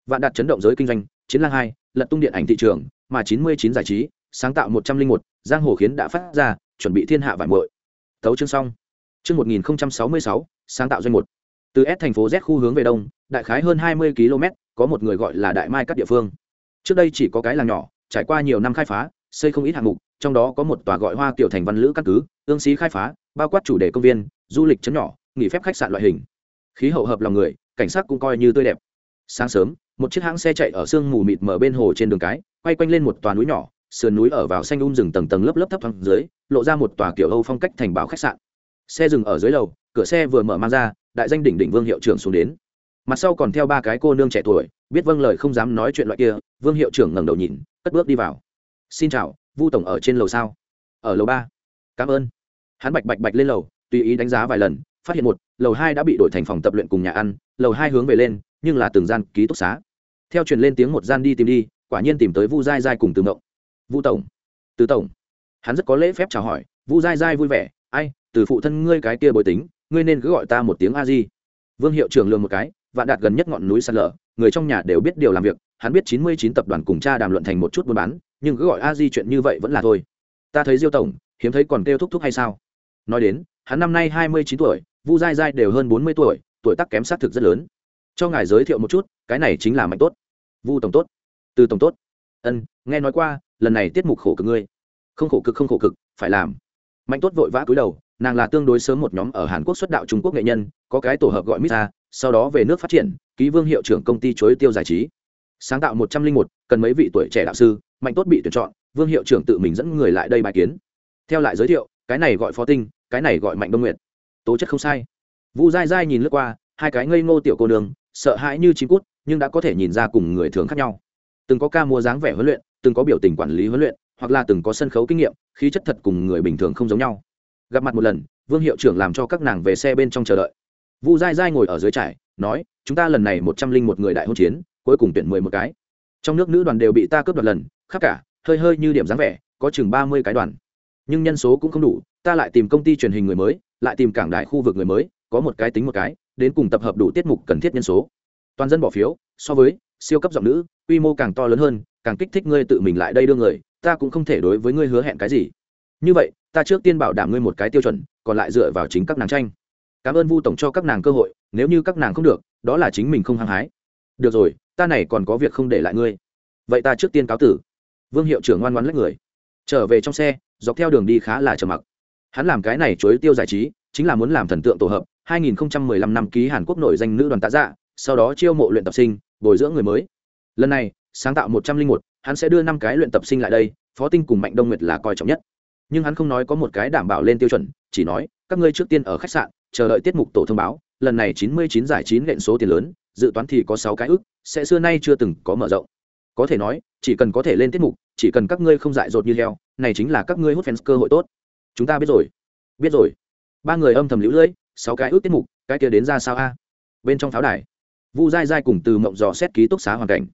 Vạn đạt chấn động giới kinh doanh, chiến lang hai, lật tung điện ảnh thị trường, mà chín mươi chín giải trí, sáng tạo một trăm linh một, giang hồ khiến đã phát ra, chuẩn bị thiên hạ vải mội tấu chương xong. Chương một nghìn sáu mươi sáu, sáng tạo doanh một. Từ s thành phố z khu hướng về đông, đại khái hơn hai mươi km, có một người gọi là đại mai các địa phương. Trước đây chỉ có cái làng nhỏ, trải qua nhiều năm khai phá, xây không ít hạng mục, trong đó có một tòa gọi hoa kiểu thành văn lữ căn cứ, ương sĩ khai phá, bao quát chủ đề công viên du lịch chấn nhỏ, nghỉ phép khách sạn loại hình. Khí hậu hợp lòng người, cảnh sát cũng coi như tươi đẹp. Sáng sớm, một chiếc hãng xe chạy ở sương mù mịt mở bên hồ trên đường cái, quay quanh lên một tòa núi nhỏ, sườn núi ở vào xanh um rừng tầng tầng lớp lớp thấp thoáng dưới, lộ ra một tòa kiểu âu phong cách thành báo khách sạn. Xe dừng ở dưới lầu, cửa xe vừa mở mang ra, đại danh đỉnh đỉnh vương hiệu trưởng xuống đến. Mặt sau còn theo ba cái cô nương trẻ tuổi, biết vâng lời không dám nói chuyện loại kia, vương hiệu trưởng ngẩng đầu nhìn, cất bước đi vào. Xin chào, vu tổng ở trên lầu sao? Ở lầu ba. Cảm ơn. Hắn bạch bạch bạch lên lầu tùy ý đánh giá vài lần, phát hiện một, lầu hai đã bị đổi thành phòng tập luyện cùng nhà ăn, lầu hai hướng về lên, nhưng là từng gian ký túc xá. Theo truyền lên tiếng một gian đi tìm đi, quả nhiên tìm tới vu dai dai cùng từ mộng. Vu tổng, từ tổng. Hắn rất có lễ phép chào hỏi, vu dai dai vui vẻ, ai, từ phụ thân ngươi cái kia bồi tính, ngươi nên cứ gọi ta một tiếng a di. Vương hiệu trưởng lường một cái, vạn đạt gần nhất ngọn núi sạt lở, người trong nhà đều biết điều làm việc, hắn biết chín mươi chín tập đoàn cùng cha đàm luận thành một chút buôn bán, nhưng cứ gọi a di chuyện như vậy vẫn là thôi. Ta thấy diêu tổng, hiếm thấy còn kêu thúc thúc hay sao? Nói đến hắn năm nay hai mươi chín tuổi, vu dai dai đều hơn bốn mươi tuổi tuổi tác kém xác thực rất lớn. Cho ngài giới thiệu một chút, cái này chính là mạnh tốt. Vu tổng tốt. Từ tổng tốt. Ân, nghe nói qua, lần này tiết mục khổ cực ngươi. Không khổ cực, không khổ cực, phải làm. Mạnh tốt vội vã cúi đầu, nàng là tương đối sớm một nhóm ở hàn quốc xuất đạo trung quốc nghệ nhân, có cái tổ hợp gọi misa, sau đó về nước phát triển, ký vương hiệu trưởng công ty chối tiêu giải trí. Sáng tạo một trăm linh một, cần mấy vị tuổi trẻ đạo sư, mạnh tốt bị tuyển chọn, vương hiệu trưởng tự mình dẫn người lại đây bài kiến. Theo lại giới thiệu, cái này gọi phó tinh cái này gọi mạnh đông nguyện tố chất không sai vu dai dai nhìn lướt qua hai cái ngây ngô tiểu cô đường sợ hãi như chim cút nhưng đã có thể nhìn ra cùng người thường khác nhau từng có ca mua dáng vẻ huấn luyện từng có biểu tình quản lý huấn luyện hoặc là từng có sân khấu kinh nghiệm khí chất thật cùng người bình thường không giống nhau gặp mặt một lần vương hiệu trưởng làm cho các nàng về xe bên trong chờ đợi vu dai dai ngồi ở dưới trải nói chúng ta lần này một trăm linh một người đại hôn chiến cuối cùng tuyển mười một cái trong nước nữ đoàn đều bị ta cướp đoạt lần khắp cả hơi hơi như điểm dáng vẻ có chừng ba mươi cái đoàn nhưng nhân số cũng không đủ ta lại tìm công ty truyền hình người mới, lại tìm cảng đại khu vực người mới, có một cái tính một cái, đến cùng tập hợp đủ tiết mục cần thiết nhân số. Toàn dân bỏ phiếu, so với siêu cấp giọng nữ, quy mô càng to lớn hơn, càng kích thích ngươi tự mình lại đây đưa người, ta cũng không thể đối với ngươi hứa hẹn cái gì. Như vậy, ta trước tiên bảo đảm ngươi một cái tiêu chuẩn, còn lại dựa vào chính các nàng tranh. Cảm ơn vu tổng cho các nàng cơ hội, nếu như các nàng không được, đó là chính mình không hăng hái. Được rồi, ta này còn có việc không để lại ngươi. Vậy ta trước tiên cáo tử. Vương hiệu trưởng ngoan ngoan lách người. Trở về trong xe, dọc theo đường đi khá là trầm mặc hắn làm cái này chối tiêu giải trí, chính là muốn làm thần tượng tổ hợp 2015 năm ký hàn quốc nổi danh nữ đoàn tạ dạ sau đó chiêu mộ luyện tập sinh, bồi dưỡng người mới. Lần này, sáng tạo một trăm linh một, hắn sẽ đưa năm cái luyện tập sinh lại đây, phó tinh cùng mạnh đông nguyệt là coi trọng nhất. Nhưng hắn không nói có một cái đảm bảo lên tiêu chuẩn, chỉ nói, các ngươi trước tiên ở khách sạn, chờ đợi tiết mục tổ thông báo, lần này chín mươi chín giải chín lệnh số tiền lớn, dự toán thì có sáu cái ức, sẽ xưa nay chưa từng có mở rộng. Có thể nói, chỉ cần có thể lên tiết mục, chỉ cần các ngươi không dại dột như heo, này chính là các ngươi hút fans cơ hội tốt chúng ta biết rồi. Biết rồi. Ba người âm thầm lũ lưỡi sáu cái ước tiết mục, cái kia đến ra sao a? Bên trong pháo đài, vu dai dai cùng từ mộng dò xét ký túc xá hoàn cảnh.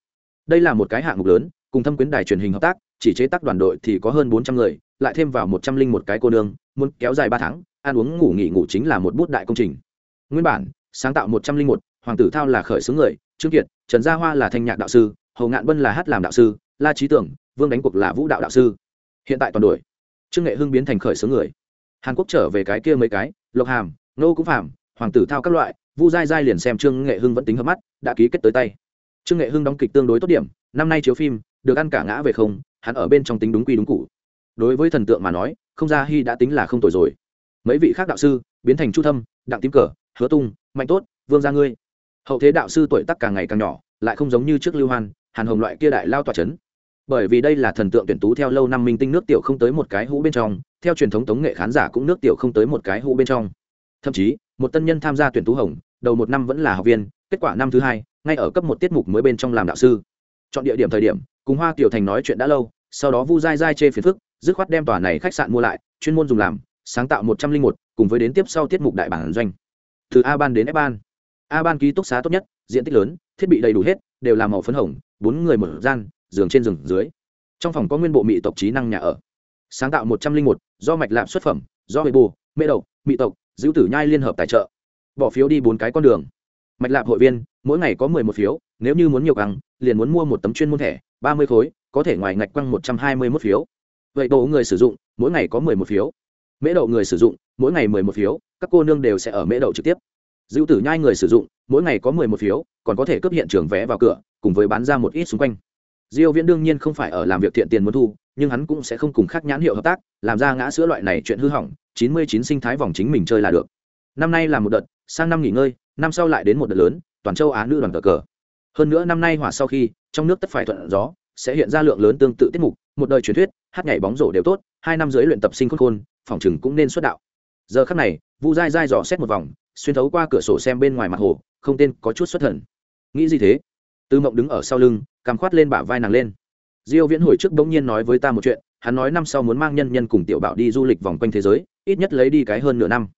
Đây là một cái hạng mục lớn, cùng thâm quyến đài truyền hình hợp tác, chỉ chế tác đoàn đội thì có hơn bốn trăm người, lại thêm vào một trăm linh một cái cô nương, muốn kéo dài ba tháng, ăn uống, ngủ nghỉ ngủ chính là một bút đại công trình. Nguyên bản, sáng tạo một trăm linh một, hoàng tử thao là khởi xướng người, trương kiệt, trần gia hoa là thanh nhạc đạo sư hầu ngạn bân là hát làm đạo sư, la trí tưởng, vương đánh cuộc là vũ đạo đạo sư. Hiện tại toàn đội trương nghệ hưng biến thành khởi xướng người hàn quốc trở về cái kia mấy cái lộc hàm nô cũng phạm hoàng tử thao các loại vu dai dai liền xem trương nghệ hưng vẫn tính hợp mắt đã ký kết tới tay trương nghệ hưng đóng kịch tương đối tốt điểm năm nay chiếu phim được ăn cả ngã về không hắn ở bên trong tính đúng quy đúng cụ đối với thần tượng mà nói không ra hy đã tính là không tồi rồi mấy vị khác đạo sư biến thành chu thâm đặng tím cờ hứa tung mạnh tốt vương gia ngươi hậu thế đạo sư tuổi tác càng ngày càng nhỏ lại không giống như trước lưu hoan hàn hồng loại kia đại lao tỏa c h ấ n bởi vì đây là thần tượng tuyển tú theo lâu năm minh tinh nước tiểu không tới một cái hũ bên trong, theo truyền thống tống nghệ khán giả cũng nước tiểu không tới một cái hũ bên trong. Thậm chí, một tân nhân tham gia tuyển tú hồng, đầu một năm vẫn là học viên, kết quả năm thứ hai, ngay ở cấp một tiết mục mới bên trong làm đạo sư. Chọn địa điểm thời điểm, cùng hoa tiểu thành nói chuyện đã lâu, sau đó vu dai dai chê phiền phức, dứt khoát đem tòa này khách sạn mua lại, chuyên môn dùng làm, sáng tạo một trăm linh một, cùng với đến tiếp sau tiết mục đại bản doanh. Từ a ban đến f ban. A ban ký túc xá tốt nhất, diện tích lớn, thiết bị đầy đủ hết, đều là màu phấn hồng, bốn người mở gian giường trên giường dưới. Trong phòng có nguyên bộ mỹ tộc trí năng nhà ở. Sáng tạo một trăm linh một, do mạch lạp xuất phẩm, do hệ bù mê đậu mỹ tộc giữ tử nhai liên hợp tài trợ. Bỏ phiếu đi bốn cái con đường. Mạch lạp hội viên, mỗi ngày có mười một phiếu, nếu như muốn nhiều căng, liền muốn mua một tấm chuyên môn thẻ, ba mươi khối, có thể ngoài ngạch quăng một trăm hai mươi mốt phiếu. Vậy bộ người sử dụng, mỗi ngày có mười một phiếu. Mễ đậu người sử dụng, mỗi ngày mười một phiếu, các cô nương đều sẽ ở mễ đậu trực tiếp. Dữ tử nhai người sử dụng, mỗi ngày có mười một phiếu, còn có thể cướp hiện trường vé vào cửa, cùng với bán ra một ít xung quanh diêu viễn đương nhiên không phải ở làm việc thiện tiền muốn thu, nhưng hắn cũng sẽ không cùng khác nhãn hiệu hợp tác, làm ra ngã sữa loại này chuyện hư hỏng 99 sinh thái vòng chính mình chơi là được. Năm nay là một đợt, sang năm nghỉ ngơi, năm sau lại đến một đợt lớn, toàn châu á nữ đoàn cờ cờ. Hơn nữa năm nay hỏa sau khi, trong nước tất phải thuận gió, sẽ hiện ra lượng lớn tương tự tiết mục, một đời truyền thuyết, hát nhảy bóng rổ đều tốt, hai năm dưới luyện tập sinh khôn khôn, phòng chừng cũng nên xuất đạo. Giờ khắc này, vu dai dai dò xét một vòng, xuyên thấu qua cửa sổ xem bên ngoài mặt hồ, không tên có chút xuất thần. Nghĩ gì thế? Tư mộng đứng ở sau lưng cằm khoát lên bả vai nàng lên. Diêu viễn hồi trước bỗng nhiên nói với ta một chuyện, hắn nói năm sau muốn mang nhân nhân cùng tiểu bảo đi du lịch vòng quanh thế giới, ít nhất lấy đi cái hơn nửa năm.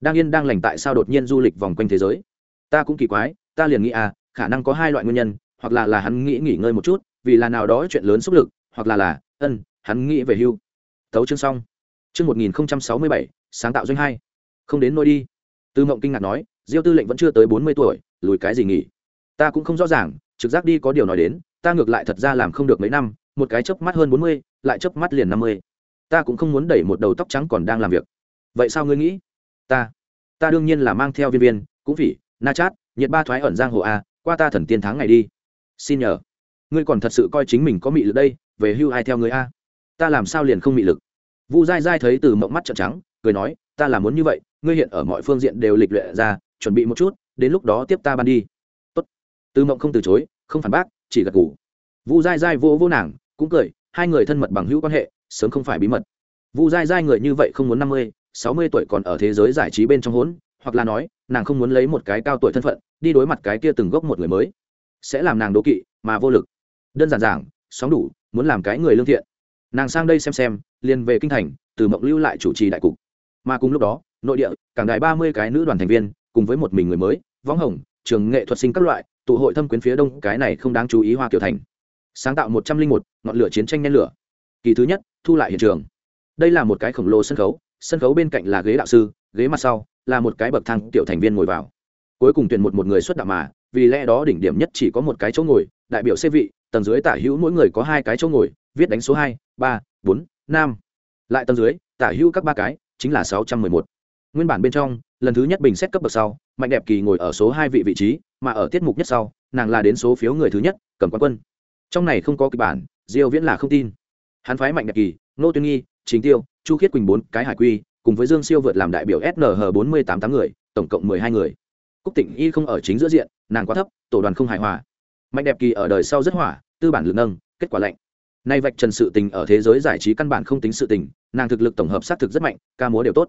Đang yên đang lành tại sao đột nhiên du lịch vòng quanh thế giới? Ta cũng kỳ quái, ta liền nghĩ à khả năng có hai loại nguyên nhân, hoặc là là hắn nghĩ nghỉ ngơi một chút, vì là nào đó chuyện lớn xúc lực, hoặc là là, ân, hắn nghĩ về hưu. Thấu chương xong. Chương một nghìn sáu mươi bảy, sáng tạo doanh hai. Không đến nôi đi. Tư mộng kinh ngạc nói, diêu tư lệnh vẫn chưa tới bốn mươi tuổi, lùi cái gì nghỉ? Ta cũng không rõ ràng, trực giác đi có điều nói đến ta ngược lại thật ra làm không được mấy năm, một cái chớp mắt hơn bốn mươi, lại chớp mắt liền năm mươi. Ta cũng không muốn đẩy một đầu tóc trắng còn đang làm việc. Vậy sao ngươi nghĩ? Ta ta đương nhiên là mang theo viên viên, cũng vì, na chát, nhiệt ba thoái ẩn giang hồ a, qua ta thần tiên tháng ngày đi. Xin nhờ. Ngươi còn thật sự coi chính mình có mị lực đây, về hưu ai theo ngươi a? Ta làm sao liền không mị lực? Vu dai dai thấy từ mộng mắt trợn trắng, cười nói, ta là muốn như vậy, ngươi hiện ở mọi phương diện đều lịch luyện ra, chuẩn bị một chút, đến lúc đó tiếp ta ban đi. Tốt. từ mộng không từ chối, không phản bác chỉ gật gù. Vu dai dai vô vô nàng, cũng cười, hai người thân mật bằng hữu quan hệ, sớm không phải bí mật. Vu dai dai người như vậy không muốn năm mươi, sáu mươi tuổi còn ở thế giới giải trí bên trong hỗn hoặc là nói, nàng không muốn lấy một cái cao tuổi thân phận, đi đối mặt cái kia từng gốc một người mới. Sẽ làm nàng đố kỵ, mà vô lực. Đơn giản giảng, sóng đủ, muốn làm cái người lương thiện. Nàng sang đây xem xem, liền về kinh thành, từ mộng lưu lại chủ trì đại cục. Mà cùng lúc đó, nội địa cảng đại ba mươi cái nữ đoàn thành viên, cùng với một mình người mới, võng hồng, trường nghệ thuật sinh các loại tụ hội thâm quyến phía đông, cái này không đáng chú ý hoa kiểu thành. Sáng tạo một trăm linh một, ngọn lửa chiến tranh nhen lửa. Kỳ thứ nhất, thu lại hiện trường. Đây là một cái khổng lồ sân khấu sân khấu bên cạnh là ghế đạo sư, ghế mặt sau là một cái bậc thang tiểu thành viên ngồi vào. Cuối cùng tuyển một một người xuất đạo mà, vì lẽ đó đỉnh điểm nhất chỉ có một cái chỗ ngồi, đại biểu xê vị, tầng dưới tả hữu mỗi người có hai cái chỗ ngồi, viết đánh số hai, ba, bốn, năm. Lại tầng dưới, tả hữu các ba cái, chính là sáu trăm mười một. Nguyên bản bên trong, lần thứ nhất bình xét cấp bậc sau, mạnh đẹp kỳ ngồi ở số hai vị vị trí mà ở tiết mục nhất sau, nàng là đến số phiếu người thứ nhất, cầm quán quân. Trong này không có kịch bản, diêu viễn là không tin. Hắn phái mạnh đẹp kỳ nô tuyên nghi chính tiêu, chu khiết quỳnh bốn, cái hải quy, cùng với dương siêu vượt làm đại biểu snh bốn mươi tám tám người, tổng cộng mười hai người. Cúc tịnh y không ở chính giữa diện, nàng quá thấp, tổ đoàn không hài hòa. Mạnh đẹp kỳ ở đời sau rất hỏa, tư bản lực nâng, kết quả lạnh. Nay vạch trần sự tình ở thế giới giải trí căn bản không tính sự tình, nàng thực lực tổng hợp xác thực rất mạnh, ca múa đều tốt.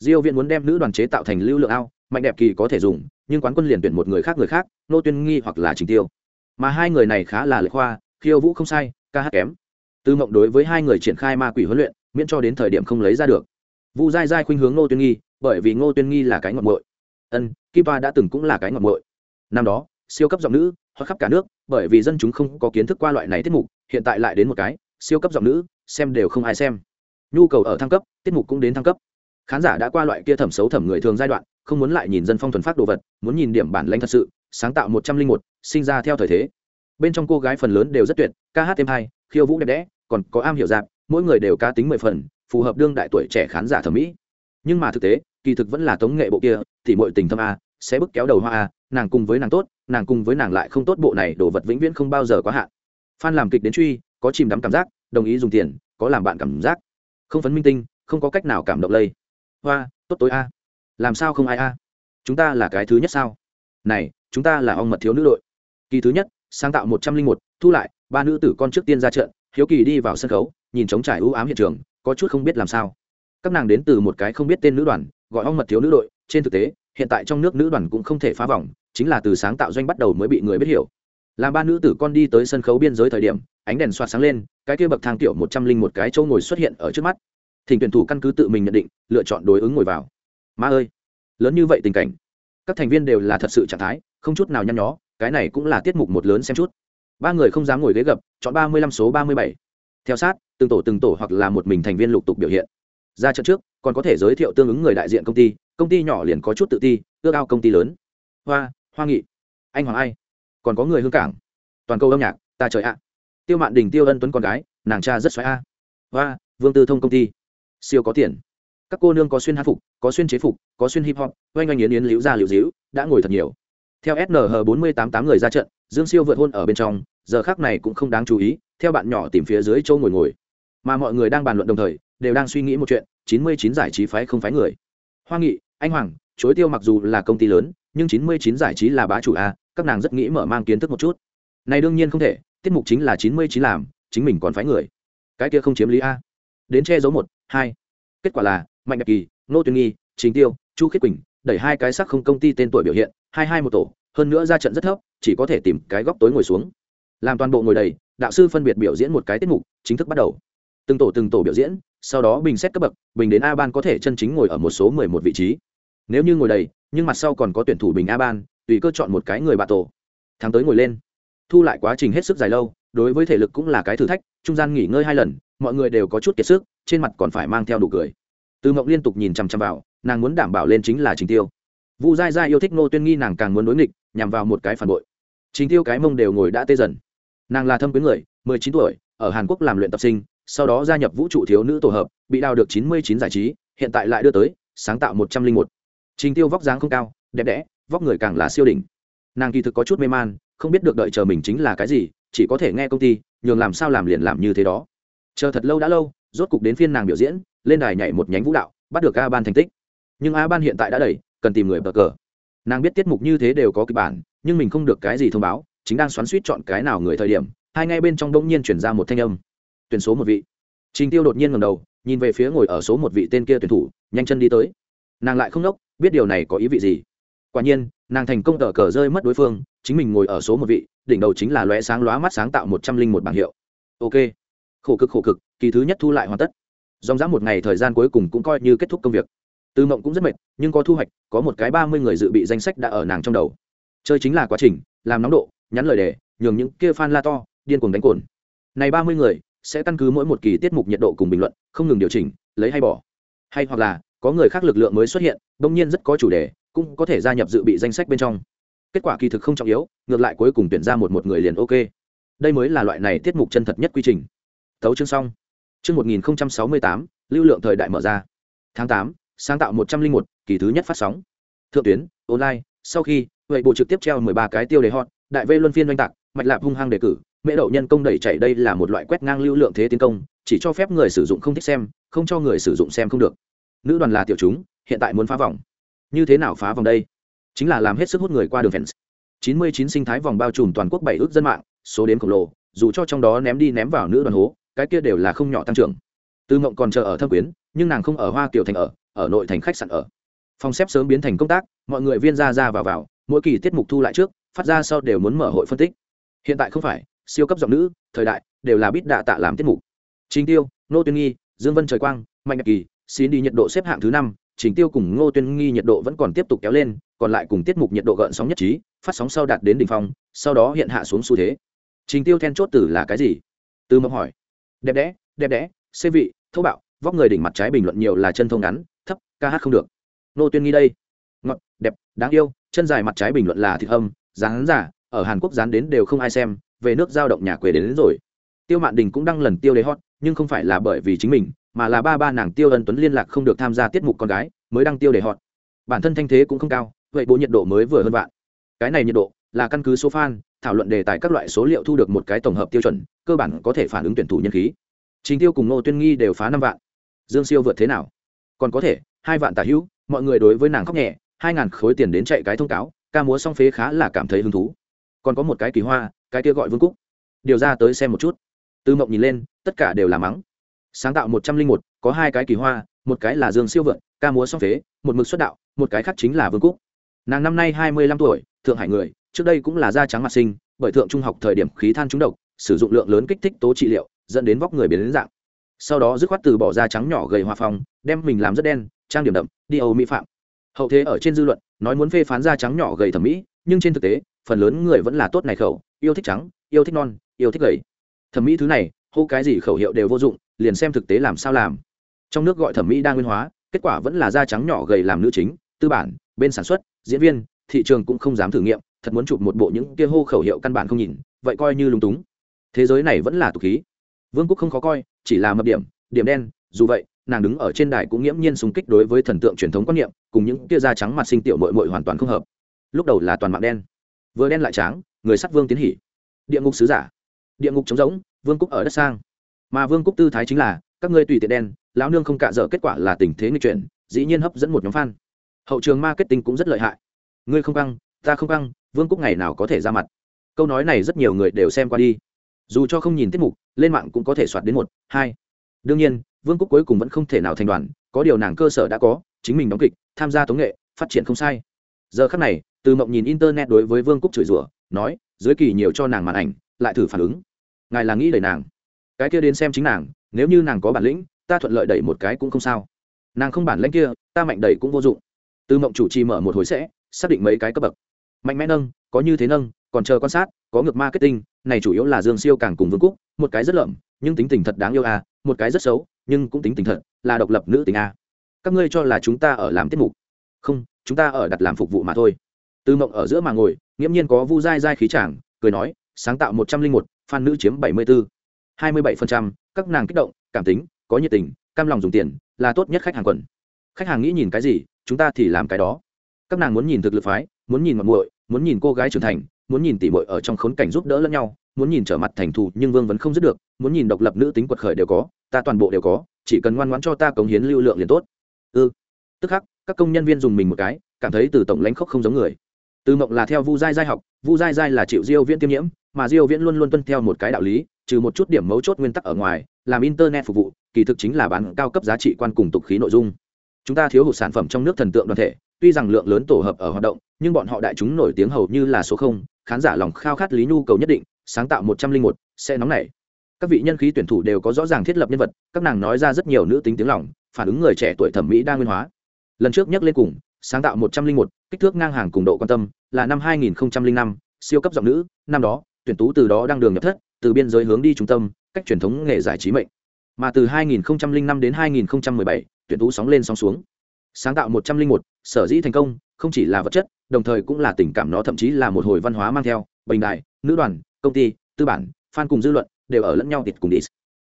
Diêu viện muốn đem nữ đoàn chế tạo thành lưu lượng ao, mạnh đẹp kỳ có thể dùng nhưng quán quân liền tuyển một người khác người khác, nô tuyên nghi hoặc là trình tiêu. Mà hai người này khá là lệ khoa, khiêu vũ không sai, ca hát kém. Tư mộng đối với hai người triển khai ma quỷ huấn luyện, miễn cho đến thời điểm không lấy ra được. Vu dai dai khuynh hướng ngô tuyên nghi, bởi vì ngô tuyên nghi là cái ngọc mội ân, kipa đã từng cũng là cái ngọc mội năm đó, siêu cấp giọng nữ, hoặc khắp cả nước, bởi vì dân chúng không có kiến thức qua loại này tiết mục, hiện tại lại đến một cái, siêu cấp giọng nữ, xem đều không ai xem. Nhu cầu ở thăng cấp, tiết mục cũng đến thăng cấp. Khán giả đã qua loại kia thẩm xấu thẩm người thường giai đoạn không muốn lại nhìn dân phong thuần phát đồ vật, muốn nhìn điểm bản lãnh thật sự, sáng tạo một trăm linh một, sinh ra theo thời thế. Bên trong cô gái phần lớn đều rất tuyệt, ca hát thêm hay khiêu vũ đẹp đẽ, còn có am hiểu dạp mỗi người đều cá tính mười phần, phù hợp đương đại tuổi trẻ khán giả thẩm mỹ. Nhưng mà thực tế, kỳ thực vẫn là tống nghệ bộ kia, thì mọi tình thâm a, sẽ bức kéo đầu hoa a, nàng cùng với nàng tốt, nàng cùng với nàng lại không tốt bộ này đồ vật vĩnh viễn không bao giờ quá hạn. Phan làm kịch đến truy, có chìm đắm cảm giác, đồng ý dùng tiền, có làm bạn cảm giác. Không phấn minh tinh, không có cách nào cảm động lây. Hoa, tốt tối a làm sao không ai a? Chúng ta là cái thứ nhất sao? Này, chúng ta là ong mật thiếu nữ đội. Kỳ thứ nhất, sáng tạo một trăm linh một, thu lại, ba nữ tử con trước tiên ra trận, hiếu kỳ đi vào sân khấu, nhìn trống trải ưu ám hiện trường, có chút không biết làm sao. Các nàng đến từ một cái không biết tên nữ đoàn, gọi ong mật thiếu nữ đội, trên thực tế, hiện tại trong nước nữ đoàn cũng không thể phá vòng, chính là từ sáng tạo doanh bắt đầu mới bị người biết hiểu. Làm ba nữ tử con đi tới sân khấu biên giới thời điểm, ánh đèn soạt sáng lên, cái kia bậc thang tiểu một trăm linh một cái chỗ ngồi xuất hiện ở trước mắt. Thỉnh tuyển thủ căn cứ tự mình nhận định, lựa chọn đối ứng ngồi vào ma ơi, lớn như vậy tình cảnh, các thành viên đều là thật sự trạng thái, không chút nào nhăn nhó, cái này cũng là tiết mục một lớn xem chút. Ba người không dám ngồi ghế gập, chọn ba mươi lăm số ba mươi bảy. Theo sát, từng tổ từng tổ hoặc là một mình thành viên lục tục biểu hiện. Ra trận trước, còn có thể giới thiệu tương ứng người đại diện công ty công ty nhỏ liền có chút tự ti, ước ao công ty lớn. Hoa hoa nghị. Anh hoàng ai. Còn có người hương cảng. Toàn cầu âm nhạc, ta trời ạ. Tiêu mạn đình, tiêu ân tuấn con gái, nàng cha rất xoáy a. Hoa, vương tư thông công ty. Siêu có tiền các cô nương có xuyên hát phục, có xuyên chế phục, có xuyên hip hop, oanh oanh yến yến, liễu ra liễu díu, đã ngồi thật nhiều. Theo snh bốn mươi tám tám người ra trận, dương siêu vượt hôn ở bên trong, giờ khác này cũng không đáng chú ý, theo bạn nhỏ tìm phía dưới châu ngồi ngồi. Mà mọi người đang bàn luận đồng thời, đều đang suy nghĩ một chuyện, chín mươi chín giải trí phái không phái người. Hoa nghị, anh hoàng, chối tiêu mặc dù là công ty lớn, nhưng chín mươi chín giải trí là bá chủ a, các nàng rất nghĩ mở mang kiến thức một chút. Này đương nhiên không thể, tiết mục chính là chín mươi chín làm, chính mình còn phái người. Cái kia không chiếm lý a. Đến che giấu một, hai. Kết quả là mạnh đẹp kỳ nô tuyên nghi chính tiêu, chu khiết quỳnh, đẩy hai cái sắc không công ty tên tuổi biểu hiện, hai hai một tổ, hơn nữa ra trận rất thấp, chỉ có thể tìm cái góc tối ngồi xuống. Làm toàn bộ ngồi đầy, đạo sư phân biệt biểu diễn một cái tiết mục, chính thức bắt đầu. Từng tổ từng tổ biểu diễn, sau đó bình xét cấp bậc, bình đến a ban có thể chân chính ngồi ở một số mười một vị trí. Nếu như ngồi đầy, nhưng mặt sau còn có tuyển thủ bình a ban tùy cơ chọn một cái người bà tổ. Tháng tới ngồi lên. Thu lại quá trình hết sức dài lâu, đối với thể lực cũng là cái thử thách, trung gian nghỉ ngơi hai lần, mọi người đều có chút kiệt sức, trên mặt còn phải mang theo đủ cười từ mộng liên tục nhìn chằm chằm vào, nàng muốn đảm bảo lên chính là trình tiêu. Vu dai dai yêu thích nô tuyên nghi nàng càng muốn đối nghịch, nhằm vào một cái phản bội. Trình tiêu cái mông đều ngồi đã tê dần. Nàng là thâm quyến người, mười chín tuổi, ở hàn quốc làm luyện tập sinh, sau đó gia nhập vũ trụ thiếu nữ tổ hợp, bị đào được chín mươi chín giải trí, hiện tại lại đưa tới, sáng tạo một trăm linh một. Trình tiêu vóc dáng không cao, đẹp đẽ, vóc người càng là siêu đỉnh. Nàng kỳ thực có chút mê man, không biết được đợi chờ mình chính là cái gì, chỉ có thể nghe công ty, nhường làm sao làm liền làm như thế đó. Chờ thật lâu đã lâu, rốt cục đến phiên nàng biểu diễn lên đài nhảy một nhánh vũ đạo, bắt được a ban thành tích. Nhưng a ban hiện tại đã đầy cần tìm người bờ cờ. Nàng biết tiết mục như thế đều có kịch bản, nhưng mình không được cái gì thông báo, chính đang xoắn suýt chọn cái nào người thời điểm, hai ngay bên trong đông nhiên chuyển ra một thanh âm. Tuyển số một vị. Trình tiêu đột nhiên ngầm đầu, nhìn về phía ngồi ở số một vị tên kia tuyển thủ, nhanh chân đi tới. Nàng lại không nốc, biết điều này có ý vị gì. Quả nhiên, nàng thành công tờ cờ rơi mất đối phương, chính mình ngồi ở số một vị, đỉnh đầu chính là lóe sáng lóa mắt sáng tạo một trăm linh một bảng hiệu. Ok. Khổ cực khổ cực, kỳ thứ nhất thu lại hoàn tất dòng dã một ngày thời gian cuối cùng cũng coi như kết thúc công việc. Từ mộng cũng rất mệt, nhưng có thu hoạch, có một cái ba mươi người dự bị danh sách đã ở nàng trong đầu. Chơi chính là quá trình, làm nóng độ, nhắn lời đề, nhường những kia fan la to, điên cuồng đánh cồn. Này ba mươi người, sẽ căn cứ mỗi một kỳ tiết mục nhiệt độ cùng bình luận, không ngừng điều chỉnh, lấy hay bỏ. Hay hoặc là, có người khác lực lượng mới xuất hiện, đông nhiên rất có chủ đề, cũng có thể gia nhập dự bị danh sách bên trong. Kết quả kỳ thực không trọng yếu, ngược lại cuối cùng tuyển ra một một người liền ok. Đây mới là loại này tiết mục chân thật nhất quy trình. Thấu chương xong chương một nghìn sáu mươi tám, lưu lượng thời đại mở ra. Tháng tám, sáng tạo một trăm linh một, kỳ thứ nhất phát sóng. Thượng tuyến, online, sau khi, vậy bộ trực tiếp treo mười ba cái tiêu đề hot, đại vê luân phiên doanh tạc, mạch lạp hung hăng đề cử, mễ đậu nhân công đẩy chạy đây là một loại quét ngang lưu lượng thế tiến công, chỉ cho phép người sử dụng không thích xem, không cho người sử dụng xem không được. Nữ đoàn là tiểu chúng, hiện tại muốn phá vòng. Như thế nào phá vòng đây? Chính là làm hết sức hút người qua đường fans. 99 sinh thái vòng bao trùm toàn quốc bảy ước dân mạng, số đến khổng lồ, dù cho trong đó ném đi ném vào nữ đoàn hố cái kia đều là không nhỏ tăng trưởng. Tư mộng còn chờ ở thâm quyến, nhưng nàng không ở hoa kiều thành ở ở nội thành khách sạn ở. Phòng xếp sớm biến thành công tác, mọi người viên ra ra vào vào, mỗi kỳ tiết mục thu lại trước, phát ra sau đều muốn mở hội phân tích. Hiện tại không phải, siêu cấp giọng nữ, thời đại, đều là bít đạ tạ làm tiết mục. Trình tiêu nô tuyên nghi, dương vân trời quang, mạnh nhạc kỳ, xin đi nhiệt độ xếp hạng thứ năm, trình tiêu cùng ngô tuyên nghi nhiệt độ vẫn còn tiếp tục kéo lên, còn lại cùng tiết mục nhiệt độ gợn sóng nhất trí, phát sóng sau đạt đến đỉnh phong, sau đó hiện hạ xuống xu thế. Trình tiêu then chốt tử là cái gì? Từ mộng hỏi đẹp đẽ đẹp đẽ xê vị thô bạo vóc người đỉnh mặt trái bình luận nhiều là chân thông ngắn thấp ca hát không được. Nô tuyên nghi đây. Ngọt đẹp đáng yêu chân dài mặt trái bình luận là thịt âm dáng giả ở hàn quốc dán đến đều không ai xem về nước giao động nhà quê đến, đến rồi. Tiêu mạn đình cũng đăng lần tiêu đế hot nhưng không phải là bởi vì chính mình mà là ba ba nàng tiêu ân tuấn liên lạc không được tham gia tiết mục con gái mới đăng tiêu để hot. Bản thân thanh thế cũng không cao vậy bộ nhiệt độ mới vừa hơn vạn. Cái này nhiệt độ là căn cứ số fan thảo luận đề tài các loại số liệu thu được một cái tổng hợp tiêu chuẩn, cơ bản có thể phản ứng tuyển thủ nhân khí. Chính tiêu cùng ngô tuyên nghi đều phá năm vạn. Dương siêu vượt thế nào? Còn có thể, hai vạn tả hữu, mọi người đối với nàng khóc nhẹ, hai ngàn khối tiền đến chạy cái thông cáo, ca múa song phế khá là cảm thấy hứng thú. Còn có một cái kỳ hoa, cái kia gọi vương cúc. Điều ra tới xem một chút. Tư mộng nhìn lên, tất cả đều là mắng. Sáng tạo một trăm linh một, có hai cái kỳ hoa, một cái là dương siêu vượn ca múa song phế, một mực xuất đạo, một cái khác chính là vương cúc. Nàng năm nay hai mươi lăm tuổi, thượng hải người trước đây cũng là da trắng mặt sinh, bởi thượng trung học thời điểm khí than trúng độc, sử dụng lượng lớn kích thích tố trị liệu, dẫn đến vóc người biến đến dạng. Sau đó dứt khoát từ bỏ da trắng nhỏ gầy hòa phong, đem mình làm rất đen, trang điểm đậm, đi âu mỹ phạm. Hậu thế ở trên dư luận, nói muốn phê phán da trắng nhỏ gầy thẩm mỹ, nhưng trên thực tế, phần lớn người vẫn là tốt này khẩu, yêu thích trắng, yêu thích non, yêu thích gầy. Thẩm mỹ thứ này, hô cái gì khẩu hiệu đều vô dụng, liền xem thực tế làm sao làm. Trong nước gọi thẩm mỹ đa nguyên hóa, kết quả vẫn là da trắng nhỏ gầy làm nữ chính, tư bản, bên sản xuất, diễn viên, thị trường cũng không dám thử nghiệm thật muốn chụp một bộ những kia hô khẩu hiệu căn bản không nhìn, vậy coi như lúng túng. Thế giới này vẫn là tục khí. Vương quốc không khó coi, chỉ là mập điểm điểm đen, dù vậy, nàng đứng ở trên đài cũng nghiễm nhiên xung kích đối với thần tượng truyền thống quan niệm, cùng những kia da trắng mặt sinh tiểu mội mội hoàn toàn không hợp. Lúc đầu là toàn mạng đen, vừa đen lại tráng người sắt vương tiến hỉ. Địa ngục sứ giả, địa ngục trống rỗng, vương quốc ở đất sang. Mà vương quốc tư thái chính là, các ngươi tùy tiện đen, lão nương không cạ dở, kết quả là tình thế nghịch chuyển, dĩ nhiên hấp dẫn một nhóm fan. Hậu trường marketing cũng rất lợi hại. Ngươi không căng, ta không căng vương Cúc ngày nào có thể ra mặt. Câu nói này rất nhiều người đều xem qua đi. Dù cho không nhìn tiết mục, lên mạng cũng có thể soạt đến một, hai. Đương nhiên, vương Cúc cuối cùng vẫn không thể nào thành đoàn, có điều nàng cơ sở đã có, chính mình đóng kịch, tham gia tống nghệ, phát triển không sai. Giờ khắc này, từ mộng nhìn internet đối với vương Cúc chửi rủa, nói, dưới kỳ nhiều cho nàng màn ảnh, lại thử phản ứng. Ngài là nghĩ đẩy nàng. Cái kia đến xem chính nàng, nếu như nàng có bản lĩnh, ta thuận lợi đẩy một cái cũng không sao. Nàng không bản lĩnh kia, ta mạnh đẩy cũng vô dụng. Từ mộng chủ trì mở một hồi sẽ, xác định mấy cái cấp bậc mạnh mẽ nâng, có như thế nâng, còn chờ quan sát, có ngược marketing, này chủ yếu là dương siêu càng cùng vương cúc, một cái rất lợm, nhưng tính tình thật đáng yêu à một cái rất xấu, nhưng cũng tính tình thật, là độc lập nữ tình à. Các ngươi cho là chúng ta ở làm tiết mục? Không, chúng ta ở đặt làm phục vụ mà thôi. Tư mộng ở giữa mà ngồi, nghiễm nhiên có vu dai dai khí chàng, cười nói, sáng tạo một trăm linh một phan nữ chiếm bảy mươi bốn hai mươi bảy phần trăm, các nàng kích động, cảm tính, có nhiệt tình, cam lòng dùng tiền, là tốt nhất khách hàng quần. Khách hàng nghĩ nhìn cái gì, chúng ta thì làm cái đó. Các nàng muốn nhìn thực lực phái muốn nhìn mặt muội, muốn nhìn cô gái trưởng thành, muốn nhìn tỉ muội ở trong khốn cảnh giúp đỡ lẫn nhau, muốn nhìn trở mặt thành thù nhưng vương vẫn không dứt được, muốn nhìn độc lập nữ tính quật khởi đều có, ta toàn bộ đều có, chỉ cần ngoan ngoãn cho ta cống hiến lưu lượng liền tốt. Ư ừ. tức khắc, các công nhân viên dùng mình một cái, cảm thấy từ tổng lãnh khốc không giống người. Từ mộng là theo vu giai giai học, vu giai giai là chịu diêu viễn tiêm nhiễm, mà diêu viễn luôn luôn tuân theo một cái đạo lý, trừ một chút điểm mấu chốt nguyên tắc ở ngoài, làm internet phục vụ, kỳ thực chính là bán cao cấp giá trị quan cùng tục khí nội dung. Chúng ta thiếu hụt sản phẩm trong nước thần tượng đoàn thể tuy rằng lượng lớn tổ hợp ở hoạt động nhưng bọn họ đại chúng nổi tiếng hầu như là số không khán giả lòng khao khát lý nhu cầu nhất định sáng tạo một trăm linh một sẽ nóng nảy. Các vị nhân khí tuyển thủ đều có rõ ràng thiết lập nhân vật các nàng nói ra rất nhiều nữ tính tiếng lòng phản ứng người trẻ tuổi thẩm mỹ đa nguyên hóa. Lần trước nhắc lên cùng sáng tạo một trăm linh một kích thước ngang hàng cùng độ quan tâm là năm hai nghìn năm siêu cấp giọng nữ năm đó tuyển tú từ đó đang đường nhập thất từ biên giới hướng đi trung tâm cách truyền thống nghề giải trí mệnh. Mà từ 2005 đến 2017, tuyển tú sóng lên sóng xuống sáng tạo 101, sở dĩ thành công không chỉ là vật chất đồng thời cũng là tình cảm nó thậm chí là một hồi văn hóa mang theo bình đại nữ đoàn công ty tư bản fan cùng dư luận đều ở lẫn nhau tịt cùng đi.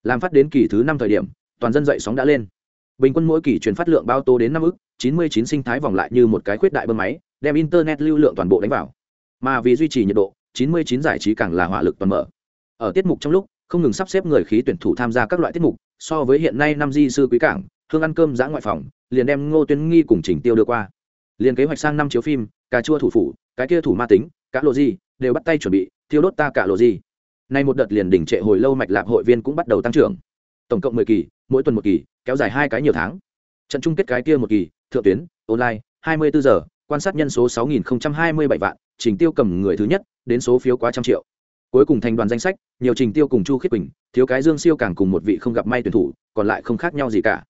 Làm phát đến kỳ thứ năm thời điểm toàn dân dậy sóng đã lên. Bình quân mỗi kỳ truyền phát lượng bao tô đến năm ức 99 sinh thái vòng lại như một cái khuyết đại bơm máy đem internet lưu lượng toàn bộ đánh vào. Mà vì duy trì nhiệt độ 99 giải trí càng là hỏa lực toàn mở. Ở tiết mục trong lúc không ngừng sắp xếp người khí tuyển thủ tham gia các loại tiết mục so với hiện nay năm di sư quý cảng hương ăn cơm giã ngoại phòng liền đem ngô tuyến nghi cùng trình tiêu đưa qua. Liền kế hoạch sang năm chiếu phim, cà chua thủ phủ, cái kia thủ ma tính cả lộ gì đều bắt tay chuẩn bị, thiêu đốt ta cả lộ gì nay một đợt liền đỉnh trệ hồi lâu mạch lạc hội viên cũng bắt đầu tăng trưởng. Tổng cộng mười kỳ, mỗi tuần một kỳ, kéo dài hai cái nhiều tháng. Trận chung kết cái kia một kỳ, thượng tuyến, online, hai mươi bốn giờ, quan sát nhân số sáu nghìn hai mươi bảy vạn, trình tiêu cầm người thứ nhất, đến số phiếu quá trăm triệu. Cuối cùng thành đoàn danh sách, nhiều trình tiêu cùng chu khiết quỳnh, thiếu cái dương siêu càng cùng một vị không gặp may tuyển thủ, còn lại không khác nhau gì cả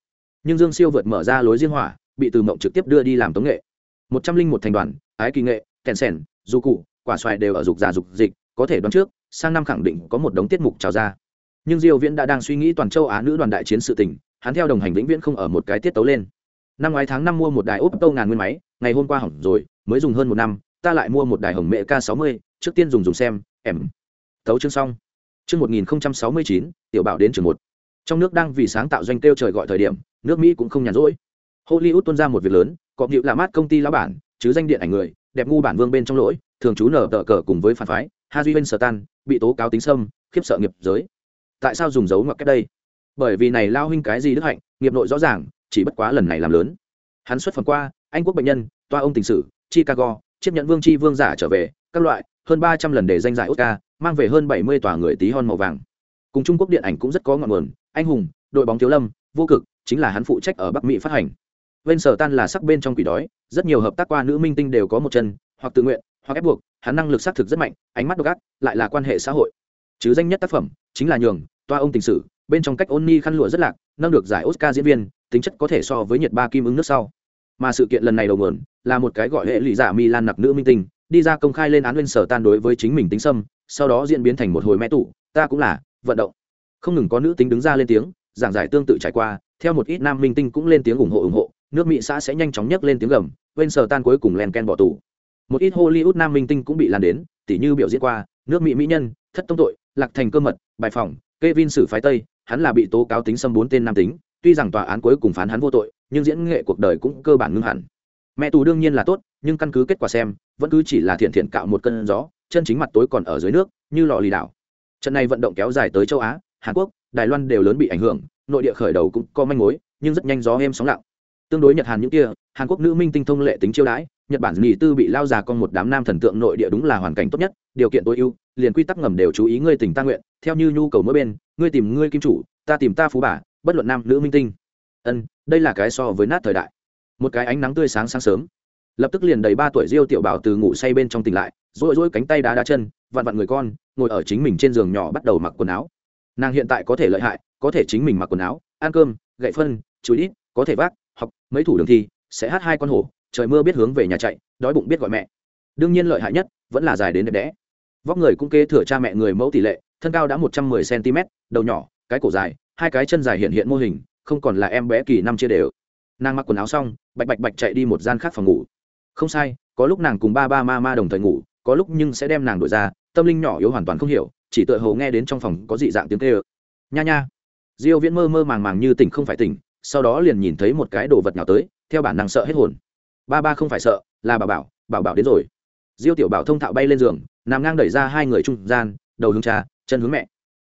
nhưng dương siêu vượt mở ra lối riêng hỏa bị từ mộng trực tiếp đưa đi làm tống nghệ. Một trăm linh một thành đoàn ái kỳ nghệ kèn sèn du cụ quả xoài đều ở dục già dục dịch có thể đoán trước sang năm khẳng định có một đống tiết mục trào ra. Nhưng diêu viễn đã đang suy nghĩ toàn châu á nữ đoàn đại chiến sự tình hắn theo đồng hành vĩnh viễn không ở một cái tiết tấu lên. Năm ngoái tháng năm mua một đài ốp tô ngàn nguyên máy ngày hôm qua hỏng rồi mới dùng hơn một năm ta lại mua một đài hồng mẹ k 60 trước tiên dùng dùng xem em. Tấu chương xong. Chương 1069, tiểu bảo đến trường một. Trong nước đang vì sáng tạo doanh tiêu trời gọi thời điểm nước mỹ cũng không nhàn rỗi. Hollywood tuân ra một việc lớn có nhịu là mát công ty lão bản chứ danh điện ảnh người đẹp ngu bản vương bên trong lỗi thường trú nở tờ cờ cùng với phản phái ha duy sở tan bị tố cáo tính xâm, khiếp sợ nghiệp giới. Tại sao dùng dấu ngoặc cách đây? Bởi vì này lao huynh cái gì đức hạnh nghiệp nội rõ ràng chỉ bất quá lần này làm lớn. Hắn xuất phẩm qua anh quốc bệnh nhân toa ông tình sử chicago chiếc nhận vương chi vương giả trở về các loại hơn ba trăm lần để danh giải oscar mang về hơn bảy mươi tòa người tí hon màu vàng. Cùng trung quốc điện ảnh cũng rất có ngọn nguồn anh hùng đội bóng thiếu lâm vô cực chính là hắn phụ trách ở bắc mỹ phát hành. Bên sở tan là sắc bên trong quỷ đói, rất nhiều hợp tác qua nữ minh tinh đều có một chân, hoặc tự nguyện, hoặc ép buộc, hắn năng lực xác thực rất mạnh, ánh mắt độc ác, lại là quan hệ xã hội. Chứ danh nhất tác phẩm, chính là nhường, toa ông tình sử, bên trong cách ôn ni khăn lụa rất lạc, nâng được giải oscar diễn viên, tính chất có thể so với nhiệt ba kim ứng nước sau. Mà sự kiện lần này đầu nguồn, là một cái gọi hệ lụy giả milan nặc nữ minh tinh, đi ra công khai lên án lên sở tan đối với chính mình tính xâm, sau đó diễn biến thành một hồi mẹ tủ, ta cũng là vận động. Không ngừng có nữ tính đứng ra lên tiếng, giảng giải tương tự trải qua theo một ít nam minh tinh cũng lên tiếng ủng hộ ủng hộ nước mỹ xã sẽ nhanh chóng nhấc lên tiếng gầm bên sờ tan cuối cùng len ken bỏ tù một ít hollywood nam minh tinh cũng bị lan đến tỉ như biểu diễn qua nước mỹ mỹ nhân thất tông tội lạc thành cơ mật bài phòng Kevin xử phái Tây, hắn là bị tố cáo tính xâm bốn tên nam tính, tuy rằng tòa án cuối cùng phán hắn vô tội, nhưng diễn nghệ cuộc đời cũng cơ bản ngưng hẳn. Mẹ tù đương nhiên là tốt, nhưng căn cứ kết quả xem, vẫn cứ chỉ là thiện thiện cạo một cơn gió, chân chính mặt tối còn ở dưới nước, như lọ lì đảo. Trận này vận động kéo dài tới châu Á, Hàn Quốc, Đài Loan đều lớn bị ảnh hưởng, nội địa khởi đầu cũng có manh mối, nhưng rất nhanh gió êm sóng lặng. Tương đối Nhật Hàn những kia, Hàn Quốc nữ minh tinh thông lệ tính chiêu đãi, Nhật Bản nghỉ tư bị lao già con một đám nam thần tượng nội địa đúng là hoàn cảnh tốt nhất, điều kiện tối ưu, liền quy tắc ngầm đều chú ý ngươi tình ta nguyện, theo như nhu cầu mỗi bên, ngươi tìm ngươi kim chủ ta tìm ta phú bà bất luận nam nữ minh tinh. Ân đây là cái so với nát thời đại. Một cái ánh nắng tươi sáng sáng sớm. Lập tức liền đầy ba tuổi diêu tiểu bảo từ ngủ say bên trong tỉnh lại rỗi rỗi cánh tay đá đá chân vặn vặn người con ngồi ở chính mình trên giường nhỏ bắt đầu mặc quần áo nàng hiện tại có thể lợi hại, có thể chính mình mặc quần áo, ăn cơm, gậy phân, chú ít, có thể vác, học, mấy thủ đường thi, sẽ hát hai con hổ trời mưa biết hướng về nhà chạy, đói bụng biết gọi mẹ. Đương nhiên lợi hại nhất vẫn là dài đến đẹp đẽ. Vóc người cũng kế thừa cha mẹ người mẫu tỷ lệ, thân cao đã một trăm mười cm đầu nhỏ, cái cổ dài, hai cái chân dài hiện hiện mô hình, không còn là em bé kỳ năm chia đều. Nàng mặc quần áo xong, bạch bạch bạch chạy đi một gian khác phòng ngủ. Không sai, có lúc nàng cùng ba ba ma ma đồng thời ngủ, có lúc nhưng sẽ đem nàng đổi ra, tâm linh nhỏ yếu hoàn toàn không hiểu chỉ tựa hồ nghe đến trong phòng có dị dạng tiếng kêu. Nha nha. Diêu viễn mơ mơ màng màng như tỉnh không phải tỉnh, sau đó liền nhìn thấy một cái đồ vật nào tới, theo bản năng sợ hết hồn. Ba ba không phải sợ, là bà bảo bảo bảo đến rồi. Diêu tiểu bảo thông thạo bay lên giường, nằm ngang đẩy ra hai người trung gian, đầu hướng cha, chân hướng mẹ.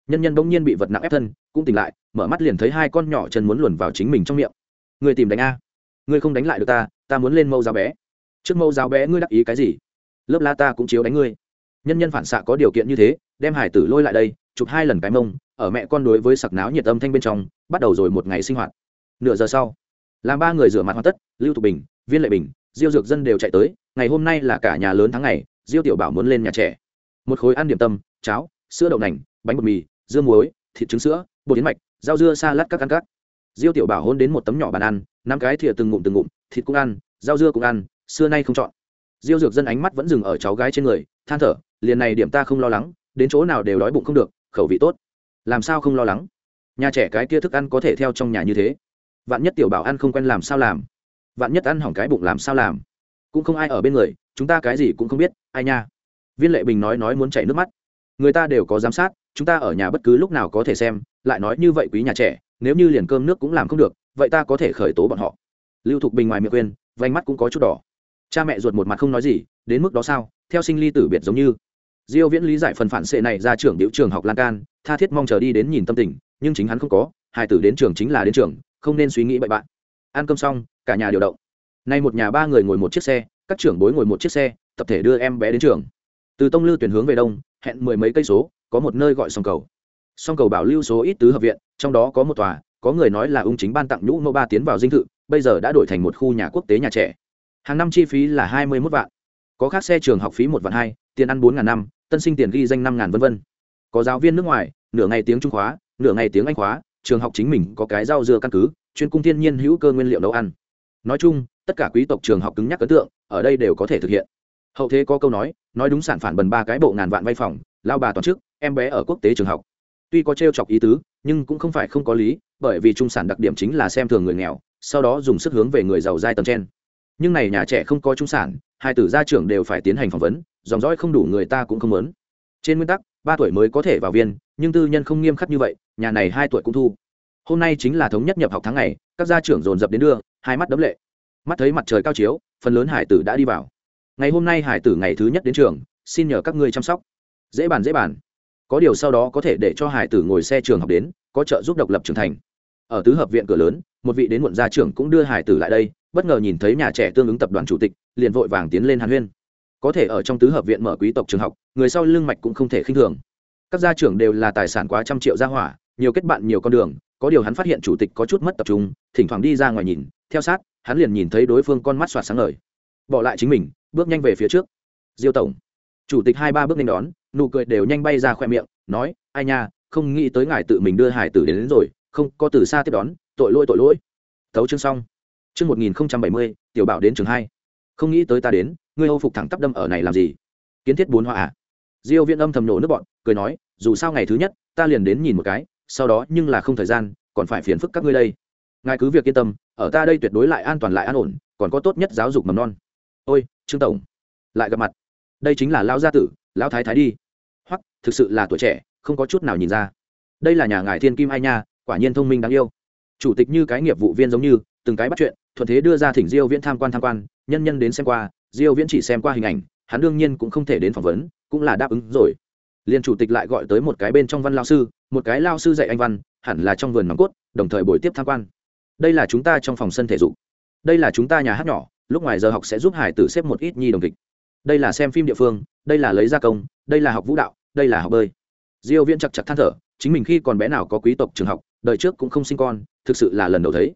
Nhân nhân bỗng nhiên bị vật nặng ép thân, cũng tỉnh lại, mở mắt liền thấy hai con nhỏ chân muốn luồn vào chính mình trong miệng. Người tìm đánh a. Ngươi không đánh lại được ta ta muốn lên mâu giáo bé. Trước mâu giáo bé ngươi đắc ý cái gì? Lớp la ta cũng chiếu đánh ngươi nhân nhân phản xạ có điều kiện như thế, đem hải tử lôi lại đây, chụp hai lần cái mông, ở mẹ con đối với sặc náo nhiệt âm thanh bên trong, bắt đầu rồi một ngày sinh hoạt. Nửa giờ sau, làm ba người rửa mặt hoàn tất, lưu thục bình, viên lệ bình, diêu dược dân đều chạy tới, ngày hôm nay là cả nhà lớn tháng ngày, diêu tiểu bảo muốn lên nhà trẻ. Một khối ăn điểm tâm, cháo, sữa đậu nành, bánh bột mì, dưa muối, thịt trứng sữa, bột yến mạch, rau dưa xa lát các ăn cắt diêu tiểu bảo hôn đến một tấm nhỏ bàn ăn, năm cái thìa từng ngụm từng ngụm, thịt cũng ăn, rau dưa cũng ăn, xưa nay không chọn. Diêu dược dân ánh mắt vẫn dừng ở cháu gái trên người, than thở liền này điểm ta không lo lắng, đến chỗ nào đều đói bụng không được, khẩu vị tốt. Làm sao không lo lắng? Nhà trẻ cái kia thức ăn có thể theo trong nhà như thế. Vạn nhất tiểu bảo ăn không quen làm sao làm? Vạn nhất ăn hỏng cái bụng làm sao làm? Cũng không ai ở bên người, chúng ta cái gì cũng không biết, ai nha. Viên lệ bình nói nói muốn chảy nước mắt. Người ta đều có giám sát, chúng ta ở nhà bất cứ lúc nào có thể xem, lại nói như vậy quý nhà trẻ, nếu như liền cơm nước cũng làm không được, vậy ta có thể khởi tố bọn họ. Lưu thục bình ngoài miệng quên vánh mắt cũng có chút đỏ. Cha mẹ ruột một mặt không nói gì, đến mức đó sao? Theo sinh ly tử biệt giống như diêu viễn lý giải phần phản xệ này ra trưởng điệu trường học lan can, tha thiết mong chờ đi đến nhìn tâm tình, nhưng chính hắn không có, hai tử đến trường chính là đến trường, không nên suy nghĩ bậy bạn. Ăn cơm xong, cả nhà điều động. Nay một nhà ba người ngồi một chiếc xe, các trưởng bối ngồi một chiếc xe, tập thể đưa em bé đến trường. Từ tông lư tuyển hướng về đông, hẹn mười mấy cây số, có một nơi gọi sông cầu. Sông cầu bảo lưu số ít tứ hợp viện, trong đó có một tòa, có người nói là ung chính ban tặng nhũ mẫu ba tiến vào dinh thự, bây giờ đã đổi thành một khu nhà quốc tế nhà trẻ. Hàng năm chi phí là hai mươi mốt vạn. Có khác xe trường học phí một vạn hai tiền ăn bốn ngàn năm, tân sinh tiền ghi danh năm ngàn v v có giáo viên nước ngoài, nửa ngày tiếng trung khóa, nửa ngày tiếng anh khóa, trường học chính mình có cái rau dưa căn cứ, chuyên cung thiên nhiên hữu cơ nguyên liệu nấu ăn. Nói chung, tất cả quý tộc trường học cứng nhắc ấn tượng, ở đây đều có thể thực hiện. Hậu thế có câu nói nói đúng sản phản bần ba cái bộ ngàn vạn vay phòng, lao bà toàn chức, em bé ở quốc tế trường học. Tuy có t chọc ý tứ, nhưng cũng không phải không có lý, bởi vì trung sản đặc điểm chính là xem thường người nghèo, sau đó dùng sức hướng về người giàu giai tầng trên. Nhưng này nhà trẻ không có trung sản, hai tử gia trưởng đều phải tiến hành phỏng vấn dòng dõi không đủ người ta cũng không muốn. Trên nguyên tắc, ba tuổi mới có thể vào viên, nhưng tư nhân không nghiêm khắc như vậy, nhà này hai tuổi cũng thu. Hôm nay chính là thống nhất nhập học tháng ngày, các gia trưởng dồn dập đến đưa, hai mắt đấm lệ. Mắt thấy mặt trời cao chiếu, phần lớn hải tử đã đi vào. Ngày hôm nay hải tử ngày thứ nhất đến trường, xin nhờ các ngươi chăm sóc. Dễ bàn dễ bàn. Có điều sau đó có thể để cho hải tử ngồi xe trường học đến, có trợ giúp độc lập trưởng thành. Ở tứ hợp viện cửa lớn, một vị đến muộn gia trưởng cũng đưa hải tử lại đây, bất ngờ nhìn thấy nhà trẻ tương ứng tập đoàn chủ tịch, liền vội vàng tiến lên hàn huyên có thể ở trong tứ hợp viện mở quý tộc trường học người sau lưng mạch cũng không thể khinh thường. Các gia trưởng đều là tài sản quá trăm triệu gia hỏa nhiều kết bạn nhiều con đường có điều hắn phát hiện chủ tịch có chút mất tập trung thỉnh thoảng đi ra ngoài nhìn theo sát hắn liền nhìn thấy đối phương con mắt soạt sáng ngời. Bỏ lại chính mình bước nhanh về phía trước. Diêu tổng. Chủ tịch hai ba bước nhanh đón nụ cười đều nhanh bay ra khoe miệng nói ai nha không nghĩ tới ngài tự mình đưa hải tử đến, đến rồi không có từ xa tiếp đón tội lỗi tội lỗi. Thấu chương xong. Chương một nghìn bảy mươi tiểu bảo đến trường hai không nghĩ tới ta đến, ngươi âu phục thẳng tắp đâm ở này làm gì? Kiến thiết bốn hoa à? Diêu viễn âm thầm nổ nước bọn, cười nói, dù sao ngày thứ nhất, ta liền đến nhìn một cái, sau đó nhưng là không thời gian, còn phải phiền phức các ngươi đây. Ngài cứ việc yên tâm, ở ta đây tuyệt đối lại an toàn lại an ổn, còn có tốt nhất giáo dục mầm non. Ôi, trương tổng, lại gặp mặt. Đây chính là lão gia tử, lão thái thái đi. Hoặc thực sự là tuổi trẻ, không có chút nào nhìn ra. Đây là nhà ngài thiên kim ai nha, quả nhiên thông minh đáng yêu. Chủ tịch như cái nghiệp vụ viên giống như, từng cái bắt chuyện, thuận thế đưa ra thỉnh diêu viễn tham quan tham quan nhân nhân đến xem qua, diêu viễn chỉ xem qua hình ảnh, hắn đương nhiên cũng không thể đến phỏng vấn, cũng là đáp ứng rồi. Liên chủ tịch lại gọi tới một cái bên trong văn lao sư, một cái lao sư dạy anh văn, hẳn là trong vườn nòng cốt, đồng thời buổi tiếp tham quan. Đây là chúng ta trong phòng sân thể dục. Đây là chúng ta nhà hát nhỏ, lúc ngoài giờ học sẽ giúp hải tử xếp một ít nhi đồng kịch. Đây là xem phim địa phương, đây là lấy gia công, đây là học vũ đạo, đây là học bơi. Diêu viễn chặt chặt than thở, chính mình khi còn bé nào có quý tộc trường học, đời trước cũng không sinh con, thực sự là lần đầu thấy.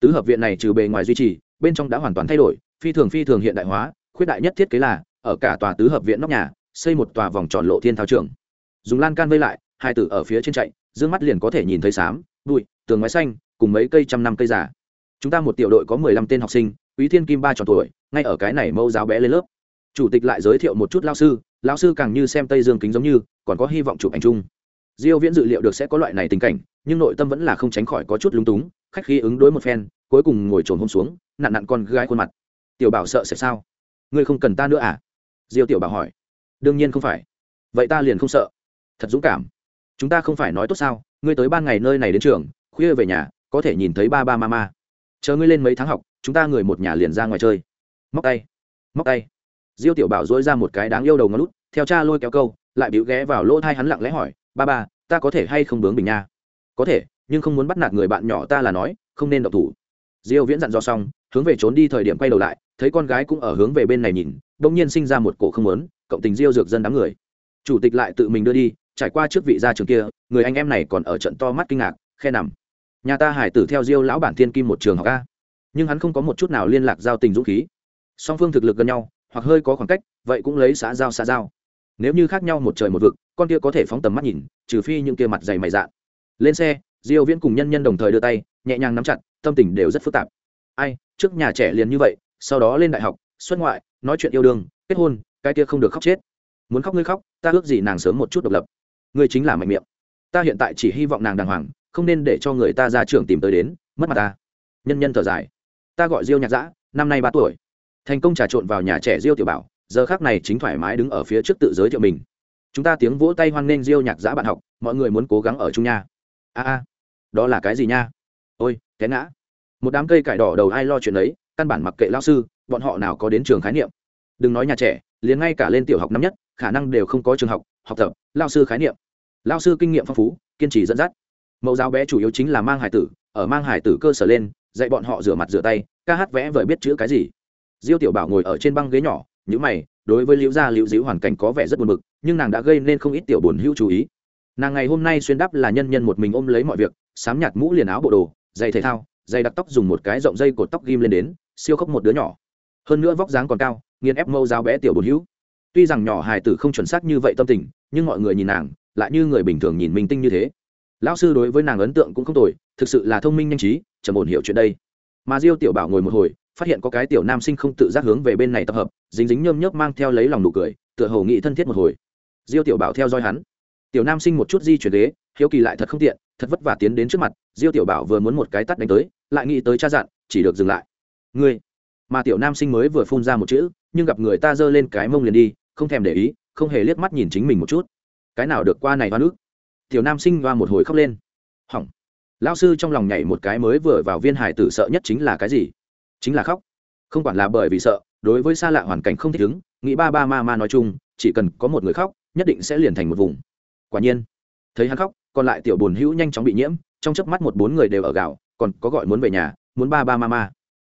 Tứ hợp viện này trừ bề ngoài duy trì, bên trong đã hoàn toàn thay đổi phi thường phi thường hiện đại hóa, khuyết đại nhất thiết kế là, ở cả tòa tứ hợp viện nóc nhà, xây một tòa vòng tròn lộ thiên thao trường. Dùng lan can vây lại, hai tử ở phía trên chạy, dương mắt liền có thể nhìn thấy xám, bụi, tường mái xanh, cùng mấy cây trăm năm cây giả chúng ta một tiểu đội có mười lăm tên học sinh, quý thiên kim ba tròn tuổi, ngay ở cái này mẫu giáo bé lên lớp. Chủ tịch lại giới thiệu một chút lao sư lao sư càng như xem tây dương kính giống như, còn có hy vọng chụp ảnh chung. Diêu viễn dự liệu được sẽ có loại này tình cảnh, nhưng nội tâm vẫn là không tránh khỏi có chút lúng túng, khách khí ứng đối một phen, cuối cùng ngồi trồn hôm xuống, nặn nặn con gái khuôn mặt tiểu bảo sợ sẽ sao? Ngươi không cần ta nữa à? Diêu tiểu bảo hỏi. Đương nhiên không phải. Vậy ta liền không sợ. Thật dũng cảm. Chúng ta không phải nói tốt sao? Ngươi tới ban ngày nơi này đến trường, khuya về nhà, có thể nhìn thấy ba ba ma ma chờ ngươi lên mấy tháng học, chúng ta người một nhà liền ra ngoài chơi. Móc tay. Móc tay. Diêu tiểu bảo dỗi ra một cái đáng yêu đầu ngón lút, theo cha lôi kéo câu, lại bịu ghé vào lỗ thai hắn lặng lẽ hỏi, ba ba, ta có thể hay không bướng bình nha? Có thể, nhưng không muốn bắt nạt người bạn nhỏ ta là nói, không nên độc thủ diêu viễn dặn dò xong, hướng về trốn đi thời điểm quay đầu lại, thấy con gái cũng ở hướng về bên này nhìn, đông nhiên sinh ra một cổ không muốn, cộng tình diêu dược dân đám người. Chủ tịch lại tự mình đưa đi, trải qua trước vị gia trường kia, người anh em này còn ở trận to mắt kinh ngạc, khe nằm. Nhà ta hải tử theo diêu lão bản thiên kim một trường học a. Nhưng hắn không có một chút nào liên lạc giao tình dũng khí. Song phương thực lực gần nhau, hoặc hơi có khoảng cách, vậy cũng lấy xã giao xã giao. Nếu như khác nhau một trời một vực, con kia có thể phóng tầm mắt nhìn, trừ phi những kia mặt dày mày dạn. Lên xe, diêu viễn cùng nhân nhân đồng thời đưa tay, nhẹ nhàng nắm chặt tâm tình đều rất phức tạp. Ai, trước nhà trẻ liền như vậy, sau đó lên đại học, xuất ngoại, nói chuyện yêu đương, kết hôn, cái kia không được khóc chết. Muốn khóc ngươi khóc, ta ước gì nàng sớm một chút độc lập. Ngươi chính là mạnh miệng. Ta hiện tại chỉ hy vọng nàng đàng hoàng, không nên để cho người ta ra trường tìm tới đến, mất mặt ta. Nhân nhân thở dài. Ta gọi diêu nhạc dã, năm nay ba tuổi. Thành công trà trộn vào nhà trẻ diêu tiểu bảo, giờ khác này chính thoải mái đứng ở phía trước tự giới thiệu mình. Chúng ta tiếng vỗ tay hoan nghênh diêu nhạc giã bạn học, mọi người muốn cố gắng ở chung nha. A a, đó là cái gì nha? Ôi té ngã. Một đám cây cải đỏ đầu ai lo chuyện đấy căn bản mặc kệ lao sư, bọn họ nào có đến trường khái niệm. Đừng nói nhà trẻ, liền ngay cả lên tiểu học năm nhất, khả năng đều không có trường học học tập lao sư khái niệm. Lao sư kinh nghiệm phong phú, kiên trì dẫn dắt. Mẫu giáo bé chủ yếu chính là mang hải tử, ở mang hải tử cơ sở lên, dạy bọn họ rửa mặt rửa tay, ca hát vẽ vời biết chữ cái gì. Diêu tiểu bảo ngồi ở trên băng ghế nhỏ những mày, đối với liễu gia liễu dĩu hoàn cảnh có vẻ rất buồn bực, nhưng nàng đã gây nên không ít tiểu buồn hữu chú ý. Nàng ngày hôm nay xuyên đắp là nhân nhân một mình ôm lấy mọi việc, sám nhạt mũ liền áo bộ đồ giày thể thao giày đặc tóc dùng một cái rộng dây cột tóc ghim lên đến, siêu khốc một đứa nhỏ. Hơn nữa vóc dáng còn cao, nghiền ép mâu giáo bé tiểu bột hữu. Tuy rằng nhỏ hài tử không chuẩn xác như vậy tâm tình, nhưng mọi người nhìn nàng, lại như người bình thường nhìn minh tinh như thế. Lão sư đối với nàng ấn tượng cũng không tồi, thực sự là thông minh nhanh trí trầm ổn hiểu chuyện đây. Mà diêu tiểu bảo ngồi một hồi, phát hiện có cái tiểu nam sinh không tự giác hướng về bên này tập hợp, dính dính nhơm nhớp mang theo lấy lòng nụ cười, tựa hồ nghị thân thiết một hồi. Diêu tiểu bảo theo dõi hắn tiểu nam sinh một chút di chuyển ghế, hiếu kỳ lại thật không tiện, thật vất vả tiến đến trước mặt, diêu tiểu bảo vừa muốn một cái tắt đánh tới, lại nghĩ tới cha dặn, chỉ được dừng lại. Ngươi? Mà tiểu nam sinh mới vừa phun ra một chữ, nhưng gặp người ta giơ lên cái mông liền đi, không thèm để ý, không hề liếc mắt nhìn chính mình một chút. Cái nào được qua này, hoa nước tiểu nam sinh hoa một hồi khóc lên. Hỏng. Lão sư trong lòng nhảy một cái mới vừa vào viên hải tử sợ nhất chính là cái gì? Chính là khóc. Không quản là bởi vì sợ, đối với xa lạ hoàn cảnh không thích ứng, nghĩ ba ba ma ma nói chung, chỉ cần có một người khóc, nhất định sẽ liền thành một vùng quả nhiên, thấy hắn khóc, còn lại tiểu buồn hữu nhanh chóng bị nhiễm, trong chớp mắt một bốn người đều ở gạo, còn có gọi muốn về nhà, muốn ba ba ma ma.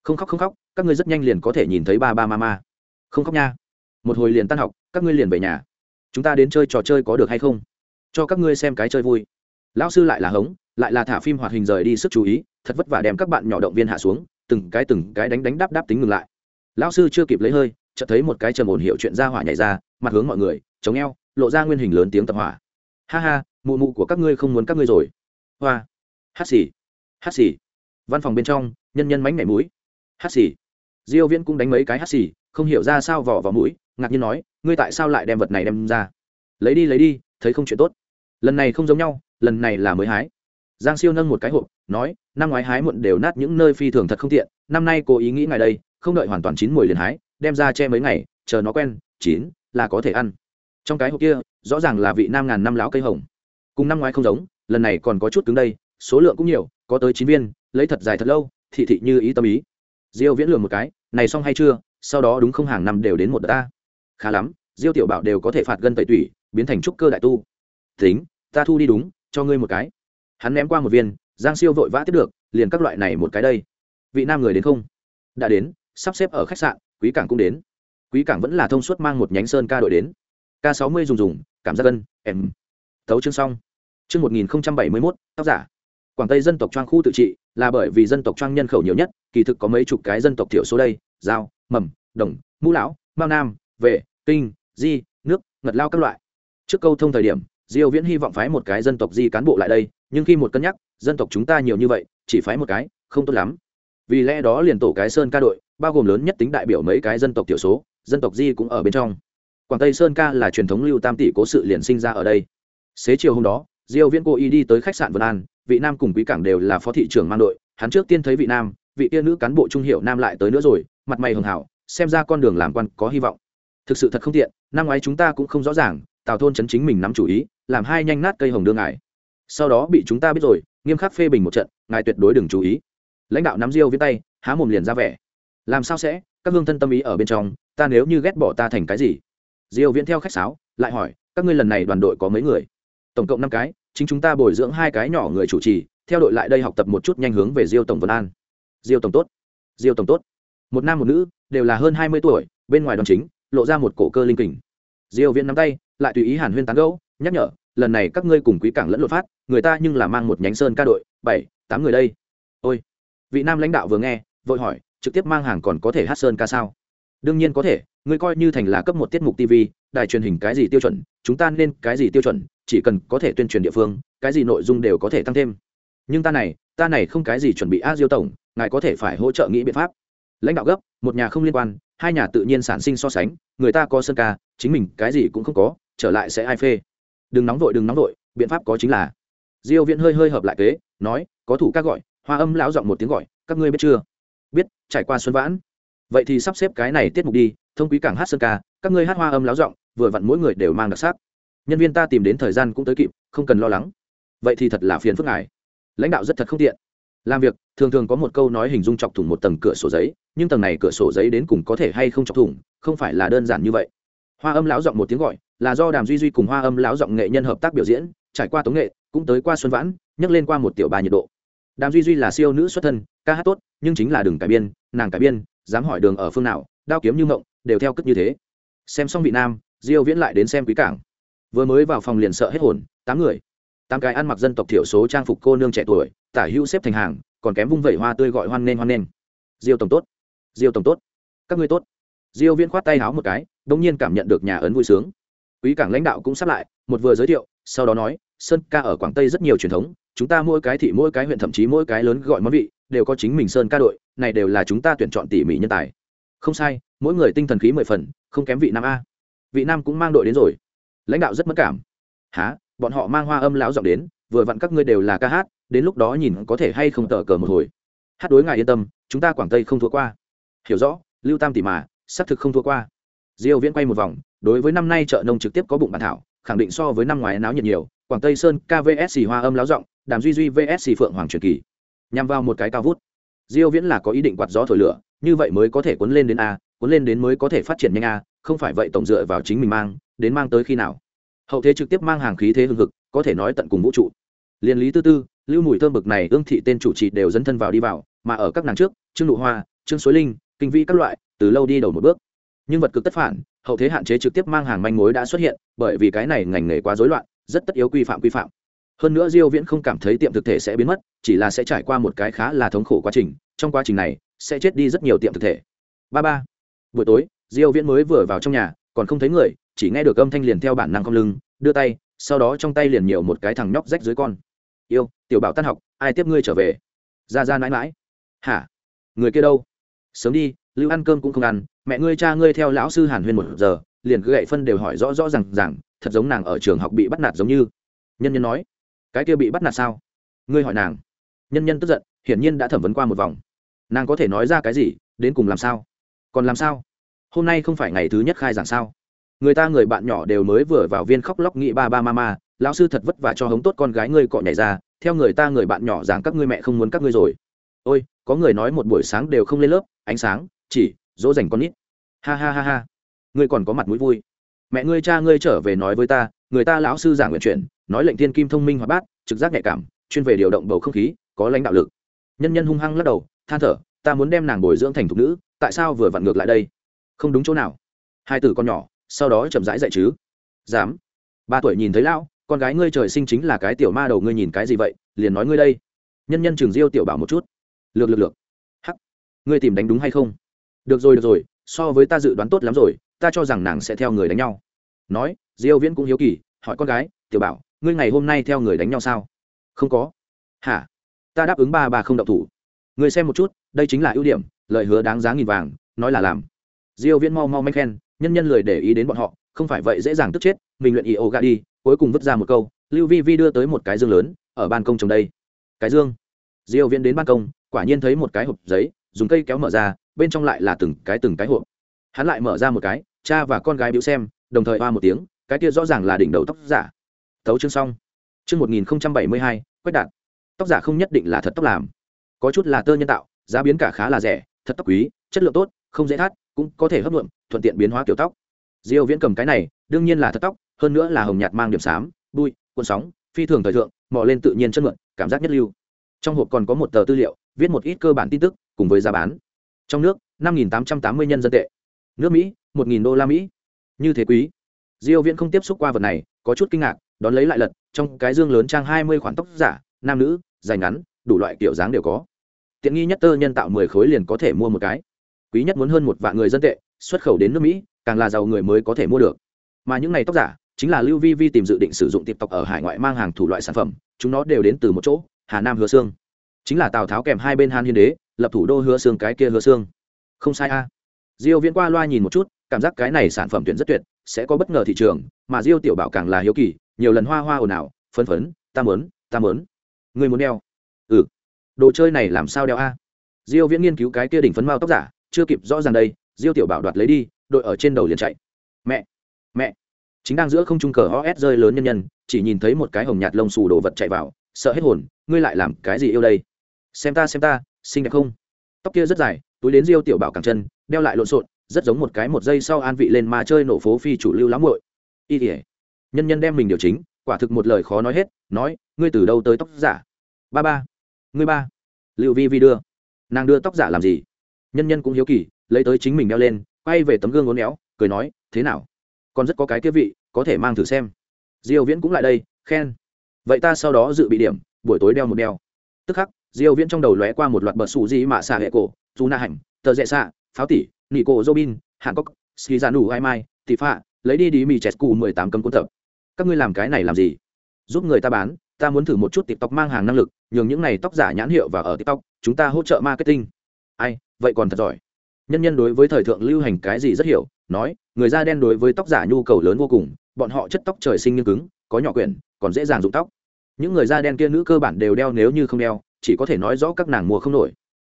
Không khóc không khóc, các ngươi rất nhanh liền có thể nhìn thấy ba ba ma ma. Không khóc nha. Một hồi liền tan học, các ngươi liền về nhà. Chúng ta đến chơi trò chơi có được hay không? Cho các ngươi xem cái chơi vui. Lão sư lại là hống, lại là thả phim hoạt hình rời đi sức chú ý, thật vất vả đem các bạn nhỏ động viên hạ xuống, từng cái từng cái đánh đánh đáp đáp tính ngừng lại. Lão sư chưa kịp lấy hơi, chợt thấy một cái trầm ổn hiệu chuyện ra hỏa nhảy ra, mặt hướng mọi người, chống eo, lộ ra nguyên hình lớn tiếng tập hỏa ha ha, mụ mụ của các ngươi không muốn các ngươi rồi. Hoa. Hát xì. Hát xì. Văn phòng bên trong, nhân nhân mánh mẻ mũi. Hát xì. Diêu viễn cũng đánh mấy cái hát xì, không hiểu ra sao vỏ vào mũi, ngạc nhiên nói, ngươi tại sao lại đem vật này đem ra? Lấy đi lấy đi, thấy không chuyện tốt. Lần này không giống nhau, lần này là mới hái. Giang siêu nâng một cái hộp, nói, năm ngoái hái muộn đều nát những nơi phi thường thật không tiện, năm nay cố ý nghĩ ngày đây, không đợi hoàn toàn chín mùi liền hái, đem ra che mấy ngày, chờ nó quen, chín, là có thể ăn. Trong cái hộp kia rõ ràng là vị nam ngàn năm lão cây hồng. Cùng năm ngoái không giống, lần này còn có chút cứng đây, số lượng cũng nhiều, có tới chín viên, lấy thật dài thật lâu, thị thị như ý tâm ý. Diêu viễn lường một cái, này xong hay chưa, sau đó đúng không hàng năm đều đến một đợt ta. Khá lắm, diêu tiểu bảo đều có thể phạt gân tẩy tủy, biến thành trúc cơ đại tu. Tính, ta thu đi đúng, cho ngươi một cái. Hắn ném qua một viên, giang siêu vội vã tiếp được, liền các loại này một cái đây. Vị nam người đến không? Đã đến, sắp xếp ở khách sạn, quý cảng cũng đến. Quý cảng vẫn là thông suốt mang một nhánh sơn ca đội đến k sáu mươi dùng dùng cảm giác gân em. Tấu chương xong. Chương một nghìn bảy mươi mốt, tác giả. Quảng tây dân tộc trang khu tự trị, là bởi vì dân tộc trang nhân khẩu nhiều nhất, kỳ thực có mấy chục cái dân tộc thiểu số đây, giao, mầm, đồng, mũ lão, mao nam, vệ, kinh, di, nước, ngật lao các loại. Trước câu thông thời điểm, diêu viễn hy vọng phái một cái dân tộc di cán bộ lại đây, nhưng khi một cân nhắc, dân tộc chúng ta nhiều như vậy, chỉ phái một cái, không tốt lắm. Vì lẽ đó liền tổ cái sơn ca đội, bao gồm lớn nhất tính đại biểu mấy cái dân tộc thiểu số, dân tộc di cũng ở bên trong quảng tây sơn ca là truyền thống lưu tam tỷ cố sự liền sinh ra ở đây. Xế chiều hôm đó, diêu viễn cô y đi tới khách sạn vân an, vị nam cùng quý cảng đều là phó thị trưởng mang đội, hắn trước tiên thấy vị nam, vị kia nữ cán bộ trung hiệu nam lại tới nữa rồi, mặt mày hường hảo, xem ra con đường làm quan có hy vọng. Thực sự thật không tiện, năm ngoái chúng ta cũng không rõ ràng, tào thôn chấn chính mình nắm chủ ý, làm hai nhanh nát cây hồng đương ngài. Sau đó bị chúng ta biết rồi, nghiêm khắc phê bình một trận, ngài tuyệt đối đừng chú ý. Lãnh đạo nắm diêu viết tay, há mồm liền ra vẻ. Làm sao sẽ? Các hương thân tâm ý ở bên trong, ta nếu như ghét bỏ ta thành cái gì? Diêu viễn theo khách sáo, lại hỏi, các ngươi lần này đoàn đội có mấy người? Tổng cộng năm cái, chính chúng ta bồi dưỡng hai cái nhỏ người chủ trì, theo đội lại đây học tập một chút nhanh hướng về diêu tổng vân an. Diêu tổng tốt, diêu tổng tốt. Một nam một nữ, đều là hơn hai mươi tuổi, bên ngoài đoàn chính, lộ ra một cổ cơ linh kình. Diêu viễn nắm tay, lại tùy ý hàn huyên tán gẫu, nhắc nhở, lần này các ngươi cùng quý cảng lẫn lộn phát, người ta nhưng là mang một nhánh sơn ca đội, bảy, tám người đây. Ôi. Vị nam lãnh đạo vừa nghe, vội hỏi, trực tiếp mang hàng còn có thể hát sơn ca sao? Đương nhiên có thể, ngươi coi như thành là cấp một tiết mục tv đài truyền hình cái gì tiêu chuẩn, chúng ta nên cái gì tiêu chuẩn, chỉ cần có thể tuyên truyền địa phương, cái gì nội dung đều có thể tăng thêm. Nhưng ta này ta này không cái gì chuẩn bị a diêu tổng, ngài có thể phải hỗ trợ nghĩ biện pháp. Lãnh đạo gấp, một nhà không liên quan, hai nhà tự nhiên sản sinh so sánh, người ta có sân ca, chính mình cái gì cũng không có, trở lại sẽ ai phê. Đừng nóng vội, đừng nóng vội, biện pháp có chính là. Diêu viễn hơi hơi hợp lại kế, nói, có thủ các gọi, hoa âm lão giọng một tiếng gọi, các ngươi biết chưa? Biết, trải qua xuân vãn vậy thì sắp xếp cái này tiết mục đi, thông quý cảng hát sơn ca, các ngươi hát hoa âm láo giọng, vừa vặn mỗi người đều mang đặc sắc. Nhân viên ta tìm đến thời gian cũng tới kịp, không cần lo lắng. Vậy thì thật là phiền phức ngài. Lãnh đạo rất thật không tiện. Làm việc, thường thường có một câu nói hình dung chọc thủng một tầng cửa sổ giấy, nhưng tầng này cửa sổ giấy đến cùng có thể hay không chọc thủng, không phải là đơn giản như vậy. Hoa âm lão giọng một tiếng gọi, là do đàm duy duy cùng hoa âm lão giọng nghệ nhân hợp tác biểu diễn, trải qua tống nghệ, cũng tới qua xuân vãn nhấc lên qua một tiểu ba nhiệt độ. Đàm duy duy là siêu nữ xuất thân, ca hát tốt, nhưng chính là đường cải biên, nàng cải biên dám hỏi đường ở phương nào, đao kiếm như mộng đều theo cất như thế. Xem xong vị nam, diêu viễn lại đến xem quý cảng. Vừa mới vào phòng liền sợ hết hồn, tám người. Tám cái ăn mặc dân tộc thiểu số trang phục cô nương trẻ tuổi, tả hữu xếp thành hàng, còn kém vung vẩy hoa tươi gọi hoan nên hoan nên diêu tổng tốt. Diêu tổng tốt. Các ngươi tốt. Diêu viễn khoát tay háo một cái, đống nhiên cảm nhận được nhà ấn vui sướng. Quý cảng lãnh đạo cũng sắp lại, một vừa giới thiệu, sau đó nói, sơn ca ở quảng tây rất nhiều truyền thống, chúng ta mỗi cái thị, mỗi cái huyện, thậm chí mỗi cái lớn gọi món vị đều có chính mình sơn ca đội, này đều là chúng ta tuyển chọn tỉ mỉ nhân tài. Không sai, mỗi người tinh thần khí mười phần, không kém vị nam a. Vị nam cũng mang đội đến rồi. Lãnh đạo rất mất cảm. Há bọn họ mang hoa âm lão giọng đến, vừa vặn các ngươi đều là ca hát, đến lúc đó nhìn có thể hay không tờ cờ một hồi. Hát đối ngài yên tâm, chúng ta quảng tây không thua qua. Hiểu rõ, lưu tam tỷ mà, xác thực không thua qua. Diêu viễn quay một vòng, đối với năm nay chợ nông trực tiếp có bụng bản thảo, khẳng định so với năm ngoái náo nhiệt nhiều. Quảng tây sơn kvs hoa âm láo giọng, đàm duy duy vs phượng hoàng truyền kỳ nhằm vào một cái cao vút. Diêu viễn là có ý định quạt gió thổi lửa, như vậy mới có thể cuốn lên đến a, cuốn lên đến mới có thể phát triển nhanh a, không phải vậy tổng dựa vào chính mình mang, đến mang tới khi nào. Hậu thế trực tiếp mang hàng khí thế hưng hực, có thể nói tận cùng vũ trụ. Liên lý tư tư, lưu mùi thơm bực này ương thị tên chủ trì đều dẫn thân vào đi vào, mà ở các nàng trước, trương nụ hoa, trương suối linh, kinh vi các loại, từ lâu đi đầu một bước. Nhưng vật cực tất phản, hậu thế hạn chế trực tiếp mang hàng manh mối đã xuất hiện, bởi vì cái này ngành nghề quá rối loạn, rất tất yếu quy phạm quy phạm hơn nữa diêu viễn không cảm thấy tiệm thực thể sẽ biến mất, chỉ là sẽ trải qua một cái khá là thống khổ quá trình, trong quá trình này, sẽ chết đi rất nhiều tiệm thực thể. Ba ba. Buổi tối, diêu viễn mới vừa vào trong nhà, còn không thấy người, chỉ nghe được âm thanh liền theo bản năng cong lưng, đưa tay, sau đó trong tay liền nhiều một cái thằng nhóc rách dưới con. Yêu, tiểu bảo tan học, ai tiếp ngươi trở về? Ra ra mãi mãi. Hả? Người kia đâu? Sớm đi, lưu ăn cơm cũng không ăn, mẹ ngươi cha ngươi theo lão sư hàn huyên một giờ, liền cứ gậy phân đều hỏi rõ rõ rằng rằng thật giống nàng ở trường học bị bắt nạt giống như. Nhân nhân nói cái kia bị bắt nạt sao? Ngươi hỏi nàng. Nhân nhân tức giận, hiển nhiên đã thẩm vấn qua một vòng. Nàng có thể nói ra cái gì, đến cùng làm sao? Còn làm sao? Hôm nay không phải ngày thứ nhất khai giảng sao? Người ta người bạn nhỏ đều mới vừa vào viên khóc lóc nghị ba ba ma ma, lão sư thật vất vả cho hống tốt con gái ngươi cọ nhảy ra, theo người ta người bạn nhỏ rằng các ngươi mẹ không muốn các ngươi rồi. Ôi, có người nói một buổi sáng đều không lên lớp, ánh sáng, chỉ, dỗ dành con nít. Ha ha ha ha. Ngươi còn có mặt mũi vui. Mẹ ngươi, cha ngươi trở về nói với ta người ta lão sư giảng nguyện chuyển, nói lệnh thiên kim thông minh hoạt bát, trực giác nhạy cảm, chuyên về điều động bầu không khí, có lãnh đạo lực. Nhân nhân hung hăng lắc đầu, than thở, ta muốn đem nàng bồi dưỡng thành thục nữ, tại sao vừa vặn ngược lại đây? Không đúng chỗ nào. Hai tử con nhỏ, sau đó chậm rãi dạy chứ. Dám. Ba tuổi nhìn thấy lão, con gái ngươi trời sinh chính là cái tiểu ma đầu, ngươi nhìn cái gì vậy, liền nói ngươi đây. Nhân nhân trường diêu tiểu bảo một chút. Lược lược lược. Hắc, ngươi tìm đánh đúng hay không? Được rồi được rồi, so với ta dự đoán tốt lắm rồi, ta cho rằng nàng sẽ theo người đánh nhau. Nói diêu viễn cũng hiếu kỳ, hỏi con gái, tiểu bảo, ngươi ngày hôm nay theo người đánh nhau sao? Không có. Hả? Ta đáp ứng ba bà không động thủ. Ngươi xem một chút, đây chính là ưu điểm, lời hứa đáng giá nghìn vàng, nói là làm. Diêu viễn mau mau manh khen, nhân nhân lời để ý đến bọn họ, không phải vậy dễ dàng tức chết, mình luyện ý ô gà đi, cuối cùng vứt ra một câu, lưu vi vi đưa tới một cái dương lớn, ở ban công trồng đây. Cái dương? Diêu viễn đến ban công, quả nhiên thấy một cái hộp giấy, dùng cây kéo mở ra, bên trong lại là từng cái từng cái hộp. Hắn lại mở ra một cái, cha và con gái biểu xem, đồng thời oa một tiếng cái kia rõ ràng là đỉnh đầu tóc giả. Tấu chương xong. Chương 1072, quách đạt. Tóc giả không nhất định là thật tóc làm. Có chút là tơ nhân tạo giá biến cả khá là rẻ thật tóc quý chất lượng tốt không dễ thắt cũng có thể hấp nhuộm thuận tiện biến hóa kiểu tóc. Diêu viễn cầm cái này đương nhiên là thật tóc hơn nữa là hồng nhạt mang điểm xám bụi cuộn sóng phi thường thời thượng mò lên tự nhiên chất lượng, cảm giác nhất lưu. Trong hộp còn có một tờ tư liệu viết một ít cơ bản tin tức cùng với giá bán. Trong nước 5.880 nhân dân tệ. Nước mỹ 1.000 đô la mỹ. Như thế quý diêu viễn không tiếp xúc qua vật này, có chút kinh ngạc, đón lấy lại lật, trong cái dương lớn trang 20 khoản tóc giả, nam nữ, dài ngắn, đủ loại kiểu dáng đều có. Tiện nghi nhất tơ nhân tạo 10 khối liền có thể mua một cái. Quý nhất muốn hơn một vạn người dân tệ, xuất khẩu đến nước mỹ, càng là giàu người mới có thể mua được. Mà những này tóc giả, chính là lưu vi vi tìm dự định sử dụng tiệp tộc ở hải ngoại mang hàng thủ loại sản phẩm, chúng nó đều đến từ một chỗ, hà nam hứa xương chính là tào tháo kèm hai bên han hiên đế, lập thủ đô hứa xương cái kia hứa xương không sai a. Diêu viễn qua loa nhìn một chút, cảm giác cái này sản phẩm tuyển rất tuyệt sẽ có bất ngờ thị trường, mà diêu tiểu bảo càng là hiếu kỳ, nhiều lần hoa hoa ồn ào, phấn phấn, ta muốn ta muốn. Người muốn đeo? Ừ. Đồ chơi này làm sao đeo a? Diêu viễn nghiên cứu cái kia đỉnh phấn mao tóc giả, chưa kịp rõ ràng đây, diêu tiểu bảo đoạt lấy đi, đội ở trên đầu liền chạy. Mẹ mẹ. Chính đang giữa không trung cờ os rơi lớn nhân nhân, chỉ nhìn thấy một cái hồng nhạt lông xù đồ vật chạy vào, sợ hết hồn, ngươi lại làm cái gì yêu đây? Xem ta xem ta, xinh đẹp không? Tóc kia rất dài, túi đến diêu tiểu bảo càng chân, đeo lại lộn xộn rất giống một cái một giây sau an vị lên mà chơi nổ phố phi chủ lưu lắm muội. Y tỉa nhân nhân đem mình điều chính, quả thực một lời khó nói hết, nói, ngươi từ đâu tới tóc giả? Ba ba. Ngươi ba. Liệu vi vi đưa. Nàng đưa tóc giả làm gì? Nhân nhân cũng hiếu kỳ, lấy tới chính mình đeo lên, quay về tấm gương ngốn éo, cười nói, thế nào? Còn rất có cái kia vị, có thể mang thử xem. Diêu viễn cũng lại đây, khen. Vậy ta sau đó dự bị điểm, buổi tối đeo một đeo. Tức khắc, diêu viễn trong đầu lóe qua một loạt bờ sủ gì mà xả hệ cổ, dù na hành, tờ dẹ xạ pháo tỷ nị cổ robin hàn cốc ski giả nù ai mai tỷ phạ lấy đi đi mì chẹt cụ 18 cấm cuốn tập. Các ngươi làm cái này làm gì? Giúp người ta bán, ta muốn thử một chút tiktok mang hàng năng lực, nhường những này tóc giả nhãn hiệu và ở tiktok, chúng ta hỗ trợ marketing. Ai, vậy còn thật giỏi. Nhân nhân đối với thời thượng lưu hành cái gì rất hiểu, nói, người da đen đối với tóc giả nhu cầu lớn vô cùng, bọn họ chất tóc trời sinh nghiêng cứng, có nhỏ quyển, còn dễ dàng dụng tóc. Những người da đen kia nữ cơ bản đều đeo nếu như không đeo, chỉ có thể nói rõ các nàng mua không nổi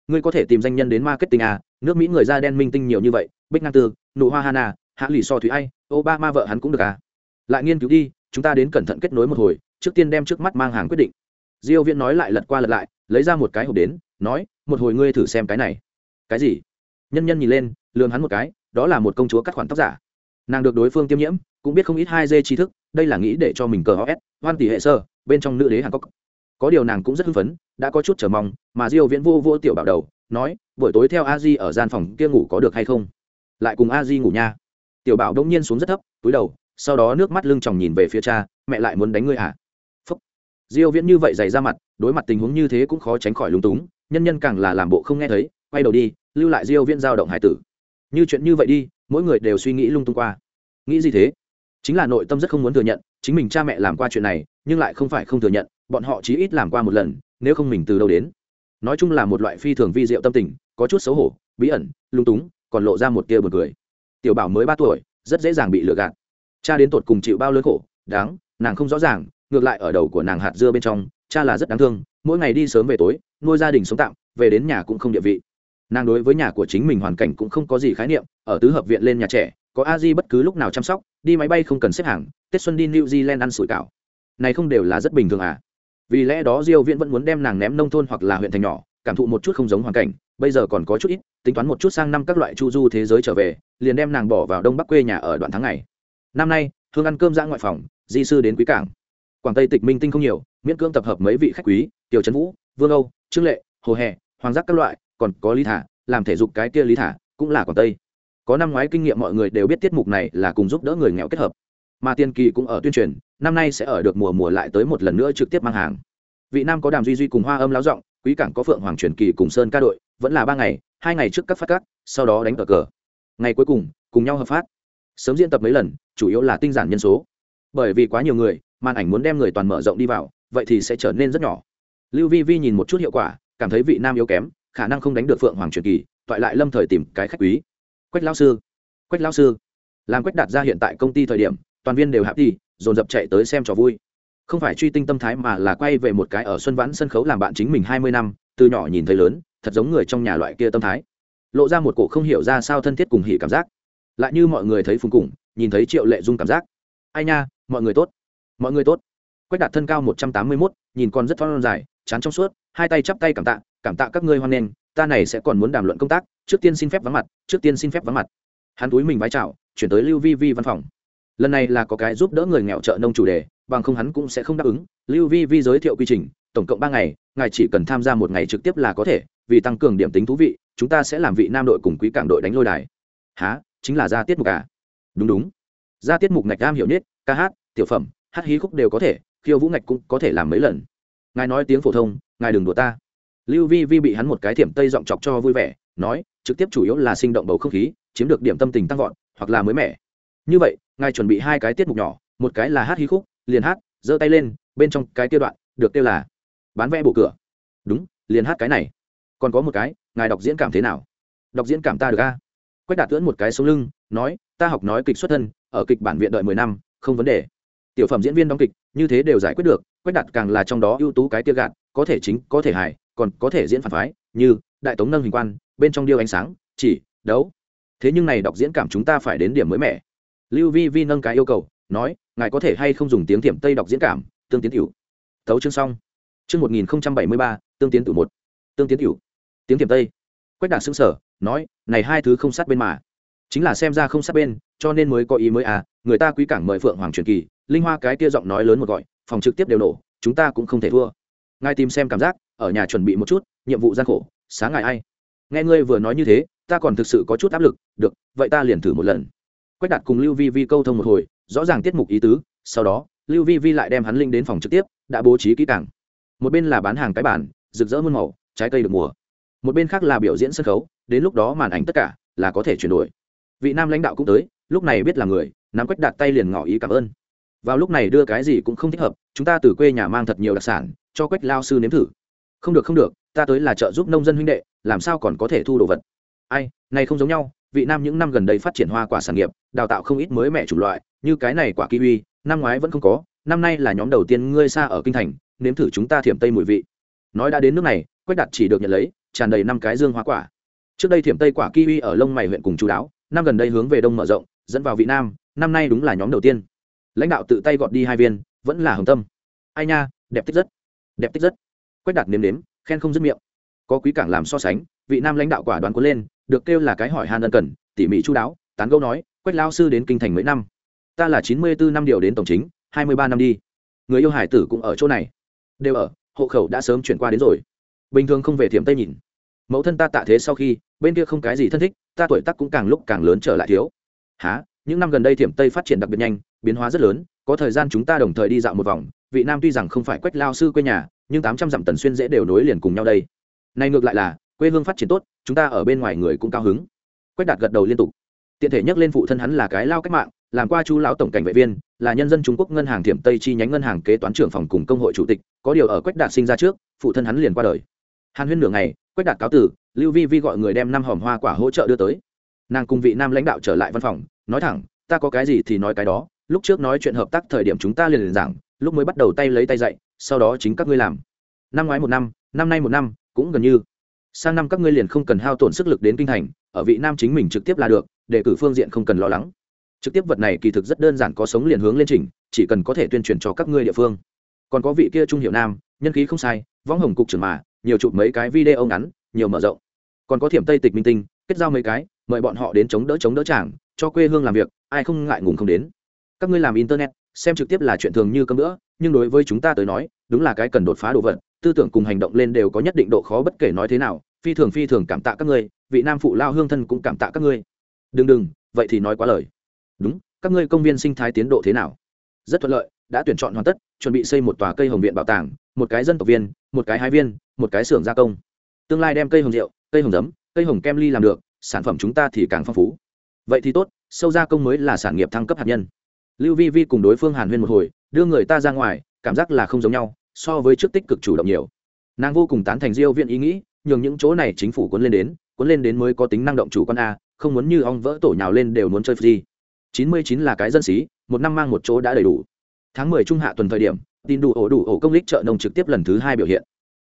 ngươi có thể tìm danh nhân đến marketing à? Nước mỹ người da đen minh tinh nhiều như vậy, bích nam tư, nụ hoa hana, hạ lì so thúy ai, obama vợ hắn cũng được à? Lại nghiên cứu đi, chúng ta đến cẩn thận kết nối một hồi, trước tiên đem trước mắt mang hàng quyết định. Diêu viễn nói lại lật qua lật lại, lấy ra một cái hộp đến, nói, một hồi ngươi thử xem cái này. Cái gì? Nhân nhân nhìn lên, lườm hắn một cái, đó là một công chúa cắt khoản tóc giả. Nàng được đối phương tiêm nhiễm, cũng biết không ít hai dê tri thức, đây là nghĩ để cho mình cờ os hoan tỷ hệ sơ, bên trong nữ đế hàn cốc có điều nàng cũng rất hưng phấn đã có chút chờ mong, mà diêu viễn vô vô tiểu bảo đầu, nói, buổi tối theo a di ở gian phòng kia ngủ có được hay không? Lại cùng a di ngủ nha. Tiểu bảo đông nhiên xuống rất thấp, túi đầu, sau đó nước mắt lưng tròng nhìn về phía cha, mẹ lại muốn đánh ngươi hả phúc. Diêu viễn như vậy dày ra mặt, đối mặt tình huống như thế cũng khó tránh khỏi lúng túng, nhân nhân càng là làm bộ không nghe thấy, quay đầu đi, lưu lại diêu viễn giao động hải tử. Như chuyện như vậy đi, mỗi người đều suy nghĩ lung tung qua. Nghĩ gì thế? Chính là nội tâm rất không muốn thừa nhận, chính mình cha mẹ làm qua chuyện này, nhưng lại không phải không thừa nhận, bọn họ chí ít làm qua một lần nếu không mình từ đâu đến. Nói chung là một loại phi thường vi diệu tâm tình, có chút xấu hổ, bí ẩn, lung túng, còn lộ ra một tia buồn cười. Tiểu bảo mới ba tuổi, rất dễ dàng bị lừa gạt. Cha đến tột cùng chịu bao lớn khổ, đáng, nàng không rõ ràng, ngược lại ở đầu của nàng hạt dưa bên trong, cha là rất đáng thương, mỗi ngày đi sớm về tối, nuôi gia đình sống tạm, về đến nhà cũng không địa vị. Nàng đối với nhà của chính mình hoàn cảnh cũng không có gì khái niệm, ở tứ hợp viện lên nhà trẻ, có a di bất cứ lúc nào chăm sóc, đi máy bay không cần xếp hàng, tết xuân đi new zealand ăn sủi cảo. Này không đều là rất bình thường à? Vì lẽ đó diêu viễn vẫn muốn đem nàng ném nông thôn hoặc là huyện thành nhỏ, cảm thụ một chút không giống hoàn cảnh, bây giờ còn có chút ít, tính toán một chút sang năm các loại chu du thế giới trở về, liền đem nàng bỏ vào đông bắc quê nhà ở đoạn tháng này năm nay, hương ăn cơm ra ngoại phòng, di sư đến quý cảng. Quảng tây tịch minh tinh không nhiều, miễn cưỡng tập hợp mấy vị khách quý, tiểu trấn vũ, vương âu, trương lệ, hồ hè, hoàng giác các loại, còn có lý thả, làm thể dục cái kia lý thả cũng là quảng tây. Có năm ngoái kinh nghiệm mọi người đều biết tiết mục này là cùng giúp đỡ người nghèo kết hợp mà tiên kỳ cũng ở tuyên truyền, năm nay sẽ ở được mùa mùa lại tới một lần nữa trực tiếp mang hàng. Vị nam có đàm duy duy cùng hoa âm láo giọng, quý cảng có phượng hoàng truyền kỳ cùng sơn ca đội, vẫn là ba ngày, hai ngày trước các phát cắt sau đó đánh cờ cờ. Ngày cuối cùng cùng nhau hợp phát. Sớm diễn tập mấy lần, chủ yếu là tinh giản nhân số. Bởi vì quá nhiều người, màn ảnh muốn đem người toàn mở rộng đi vào, vậy thì sẽ trở nên rất nhỏ. Lưu vi vi nhìn một chút hiệu quả, cảm thấy vị nam yếu kém, khả năng không đánh được phượng hoàng truyền kỳ, toại lại lâm thời tìm cái khách quý. Quách lao sư, quách lao sư, làm quách đạt ra hiện tại công ty thời điểm toàn viên đều hạp đi, dồn dập chạy tới xem trò vui. Không phải truy tinh tâm thái mà là quay về một cái ở xuân vãn sân khấu làm bạn chính mình hai mươi năm, từ nhỏ nhìn thấy lớn, thật giống người trong nhà loại kia tâm thái. Lộ ra một cổ không hiểu ra sao thân thiết cùng hỉ cảm giác. Lại như mọi người thấy phùng cùng, nhìn thấy triệu lệ dung cảm giác. Ai nha, mọi người tốt. Mọi người tốt. Quách đạt thân cao một trăm tám mươi mốt, nhìn còn rất thon dài, chán trong suốt, hai tay chắp tay cảm tạ cảm tạ các ngươi hoan nghênh, ta này sẽ còn muốn đàm luận công tác, trước tiên xin phép vắng mặt, trước tiên xin phép vắng mặt. Hắn túi mình vái chào, chuyển tới lưu vi vi văn phòng lần này là có cái giúp đỡ người nghèo trợ nông chủ đề, bằng không hắn cũng sẽ không đáp ứng. Lưu vi vi giới thiệu quy trình, tổng cộng ba ngày, ngài chỉ cần tham gia một ngày trực tiếp là có thể, vì tăng cường điểm tính thú vị, chúng ta sẽ làm vị nam đội cùng quý cảng đội đánh lôi đài. Há chính là ra tiết mục à? Đúng đúng. Ra tiết mục ngạch am hiểu nhất ca hát, tiểu phẩm, hát hí khúc đều có thể, khiêu vũ ngạch cũng có thể làm mấy lần. Ngài nói tiếng phổ thông, ngài đừng đùa ta. Lưu vi vi bị hắn một cái thiểm tây giọng chọc cho vui vẻ, nói, trực tiếp chủ yếu là sinh động bầu không khí, chiếm được điểm tâm tình tăng vọt, hoặc là mới mẻ như vậy, ngài chuẩn bị hai cái tiết mục nhỏ, một cái là hát hí khúc, liền hát, giơ tay lên, bên trong cái tiêu đoạn, được kêu là bán vẽ bổ cửa. Đúng, liền hát cái này. Còn có một cái, ngài đọc diễn cảm thế nào? Đọc diễn cảm ta được a? Quách đạt tưỡn một cái sống lưng, nói, ta học nói kịch xuất thân, ở kịch bản viện đợi mười năm, không vấn đề. Tiểu phẩm diễn viên đóng kịch, như thế đều giải quyết được, quách đạt càng là trong đó ưu tú cái tia gạt, có thể chính, có thể hài, còn có thể diễn phản phái, như đại tống nâng hình quan, bên trong điêu ánh sáng, chỉ, đấu. Thế nhưng này đọc diễn cảm chúng ta phải đến điểm mới mẻ lưu vi vi nâng cái yêu cầu, nói, ngài có thể hay không dùng tiếng thiểm tây đọc diễn cảm, tương tiến tiểu. Thấu chương xong. Chương một nghìn bảy mươi ba, tương tiến tiểu một. Tương tiến tiểu. Tiếng thiểm tây. Quách đạt xứng sở nói, này hai thứ không sát bên mà. Chính là xem ra không sát bên, cho nên mới có ý mới à người ta quý cảng mời phượng hoàng truyền kỳ, linh hoa cái kia giọng nói lớn một gọi, phòng trực tiếp đều nổ, chúng ta cũng không thể thua. Ngài tìm xem cảm giác, ở nhà chuẩn bị một chút, nhiệm vụ gian khổ, sáng ngày ai. Nghe ngươi vừa nói như thế, ta còn thực sự có chút áp lực, được, vậy ta liền thử một lần quách đạt cùng lưu vi vi câu thông một hồi, rõ ràng tiết mục ý tứ, sau đó, lưu vi vi lại đem hắn linh đến phòng trực tiếp, đã bố trí kỹ càng. Một bên là bán hàng cái bản rực rỡ muôn màu, trái cây được mùa. Một bên khác là biểu diễn sân khấu, đến lúc đó màn ảnh tất cả là có thể chuyển đổi. Vị nam lãnh đạo cũng tới, lúc này biết là người, nắm quách đạt tay liền ngỏ ý cảm ơn. Vào lúc này đưa cái gì cũng không thích hợp, chúng ta từ quê nhà mang thật nhiều đặc sản, cho quách lao sư nếm thử. Không được không được, ta tới là trợ giúp nông dân huynh đệ, làm sao còn có thể thu đồ vật? Ai, này không giống nhau vị nam những năm gần đây phát triển hoa quả sản nghiệp, đào tạo không ít mới mẹ chủng loại, như cái này quả kiwi, năm ngoái vẫn không có, năm nay là nhóm đầu tiên ngươi xa ở kinh thành, nếm thử chúng ta thiểm tây mùi vị. Nói đã đến nước này, quách đạt chỉ được nhận lấy, tràn đầy năm cái dương hoa quả. Trước đây thiểm tây quả kiwi ở lông mày huyện cùng chú đáo, năm gần đây hướng về đông mở rộng, dẫn vào vị nam, năm nay đúng là nhóm đầu tiên. Lãnh đạo tự tay gọt đi hai viên, vẫn là hồng tâm. Ai nha, đẹp tích rất, đẹp tích rất. Quách đạt nếm nếm, khen không dứt miệng. Có quý cảng làm so sánh, vị nam lãnh đạo quả đoán cuốn lên được kêu là cái hỏi han ân cần, tỉ mỉ chú đáo, tán gẫu nói, quách lao sư đến kinh thành mấy năm? Ta là chín mươi bốn năm điều đến tổng chính, hai mươi ba năm đi. Người yêu hải tử cũng ở chỗ này. Đều ở, hộ khẩu đã sớm chuyển qua đến rồi. Bình thường không về thiểm tây nhìn. Mẫu thân ta tạ thế sau khi, bên kia không cái gì thân thích, ta tuổi tác cũng càng lúc càng lớn trở lại thiếu. Há những năm gần đây thiểm tây phát triển đặc biệt nhanh, biến hóa rất lớn, có thời gian chúng ta đồng thời đi dạo một vòng. Vị nam tuy rằng không phải quách lao sư quê nhà, nhưng tám trăm dặm tần xuyên dễ đều nối liền cùng nhau đây. Này ngược lại là quê hương phát triển tốt, chúng ta ở bên ngoài người cũng cao hứng. Quách đạt gật đầu liên tục. Tiện thể nhắc lên phụ thân hắn là cái lao cách mạng, làm qua chú lão tổng cảnh vệ viên, là nhân dân trung quốc ngân hàng thiểm tây chi nhánh ngân hàng kế toán trưởng phòng cùng công hội chủ tịch, có điều ở quách đạt sinh ra trước, phụ thân hắn liền qua đời. Hàn huyên nửa ngày, quách đạt cáo tử, lưu vi vi gọi người đem năm hòm hoa quả hỗ trợ đưa tới. Nàng cùng vị nam lãnh đạo trở lại văn phòng, nói thẳng, ta có cái gì thì nói cái đó, lúc trước nói chuyện hợp tác thời điểm chúng ta liền liền giảng, lúc mới bắt đầu tay lấy tay dạy, sau đó chính các ngươi làm. Năm ngoái một năm năm nay một năm, cũng gần như sang năm các ngươi liền không cần hao tổn sức lực đến kinh thành, ở vị nam chính mình trực tiếp là được, để cử phương diện không cần lo lắng. Trực tiếp vật này kỳ thực rất đơn giản, có sống liền hướng lên trình chỉ cần có thể tuyên truyền cho các ngươi địa phương. Còn có vị kia trung hiệu nam, nhân khí không sai, võng hồng cục trưởng mà, nhiều chụp mấy cái video ngắn, nhiều mở rộng. Còn có thiểm tây tịch minh tinh, kết giao mấy cái, mời bọn họ đến chống đỡ chống đỡ chàng, cho quê hương làm việc, ai không ngại ngùng không đến. Các ngươi làm internet, xem trực tiếp là chuyện thường như cơm nữa nhưng đối với chúng ta tới nói, đúng là cái cần đột phá đồ vật, tư tưởng cùng hành động lên đều có nhất định độ khó bất kể nói thế nào phi thường phi thường cảm tạ các ngươi, vị nam phụ lao hương thân cũng cảm tạ các ngươi. Đừng đừng, vậy thì nói quá lời. Đúng, các ngươi công viên sinh thái tiến độ thế nào? Rất thuận lợi, đã tuyển chọn hoàn tất, chuẩn bị xây một tòa cây hồng viện bảo tàng, một cái dân tộc viên, một cái hai viên, một cái xưởng gia công. Tương lai đem cây hồng rượu, cây hồng giấm, cây hồng kem ly làm được, sản phẩm chúng ta thì càng phong phú. Vậy thì tốt, sâu gia công mới là sản nghiệp thăng cấp hạt nhân. Lưu vi vi cùng đối phương hàn huyên một hồi, đưa người ta ra ngoài, cảm giác là không giống nhau, so với trước tích cực chủ động nhiều. Nàng vô cùng tán thành diêu viện ý nghĩ nhường những chỗ này chính phủ cuốn lên đến, cuốn lên đến mới có tính năng động chủ con a, không muốn như ong vỡ tổ nhào lên đều muốn chơi free. Chín mươi chín là cái dân xí, một năm mang một chỗ đã đầy đủ. Tháng mười trung hạ tuần thời điểm, tin đủ ổ đủ ổ công lích chợ nông trực tiếp lần thứ hai biểu hiện.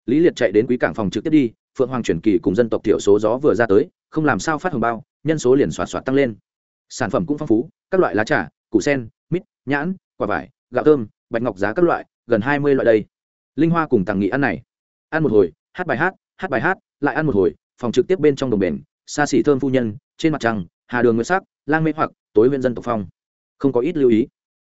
Lý liệt chạy đến quý cảng phòng trực tiếp đi, phượng hoàng truyền kỳ cùng dân tộc thiểu số gió vừa ra tới, không làm sao phát hồng bao, nhân số liền xoạt xoạt tăng lên. Sản phẩm cũng phong phú, các loại lá trà, củ sen, mít, nhãn, quả vải, gạo thơm, bạch ngọc giá các loại, gần hai mươi loại đây. Linh hoa cùng tàng nghị ăn này. Ăn một hồi, hát bài hát hát bài hát, lại ăn một hồi, phòng trực tiếp bên trong đồng bền, xa xỉ thơm phu nhân, trên mặt trăng, hà đường nguyệt sắc, lang mê hoặc, tối huyện dân tộc phong. Không có ít lưu ý.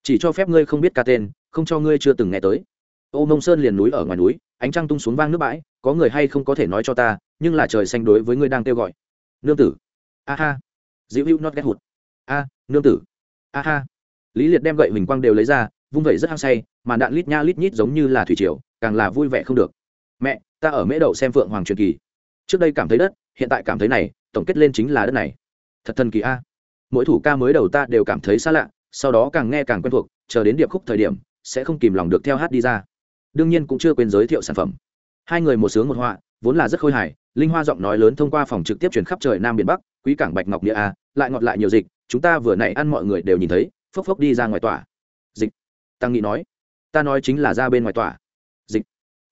Chỉ cho phép ngươi không biết ca tên, không cho ngươi chưa từng nghe tới. Ô mông sơn liền núi ở ngoài núi, ánh trăng tung xuống vang nước bãi, có người hay không có thể nói cho ta, nhưng là trời xanh đối với ngươi đang kêu gọi. Nương tử. A ha. Dịu hữu not ghét hụt. A, nương tử. A ha. Lý liệt đem gậy huỳnh quang đều lấy ra, vung vẩy rất hăng say mà đạn lít nha lít nhít giống như là thủy triều, càng là vui vẻ không được. Mẹ ta ở mễ đậu xem phượng hoàng truyền kỳ. Trước đây cảm thấy đất, hiện tại cảm thấy này, tổng kết lên chính là đất này. Thật thần kỳ a. Mỗi thủ ca mới đầu ta đều cảm thấy xa lạ, sau đó càng nghe càng quen thuộc, chờ đến điệp khúc thời điểm, sẽ không kìm lòng được theo hát đi ra. Đương nhiên cũng chưa quên giới thiệu sản phẩm. Hai người một sướng một họa, vốn là rất khôi hài, linh hoa giọng nói lớn thông qua phòng trực tiếp truyền khắp trời nam biển bắc, quý cảng bạch ngọc địa a, lại ngọt lại nhiều dịch, chúng ta vừa nãy ăn mọi người đều nhìn thấy, phốc phốc đi ra ngoài tỏa dịch. Tăng nghị nói. Ta nói chính là ra bên ngoài tỏa dịch.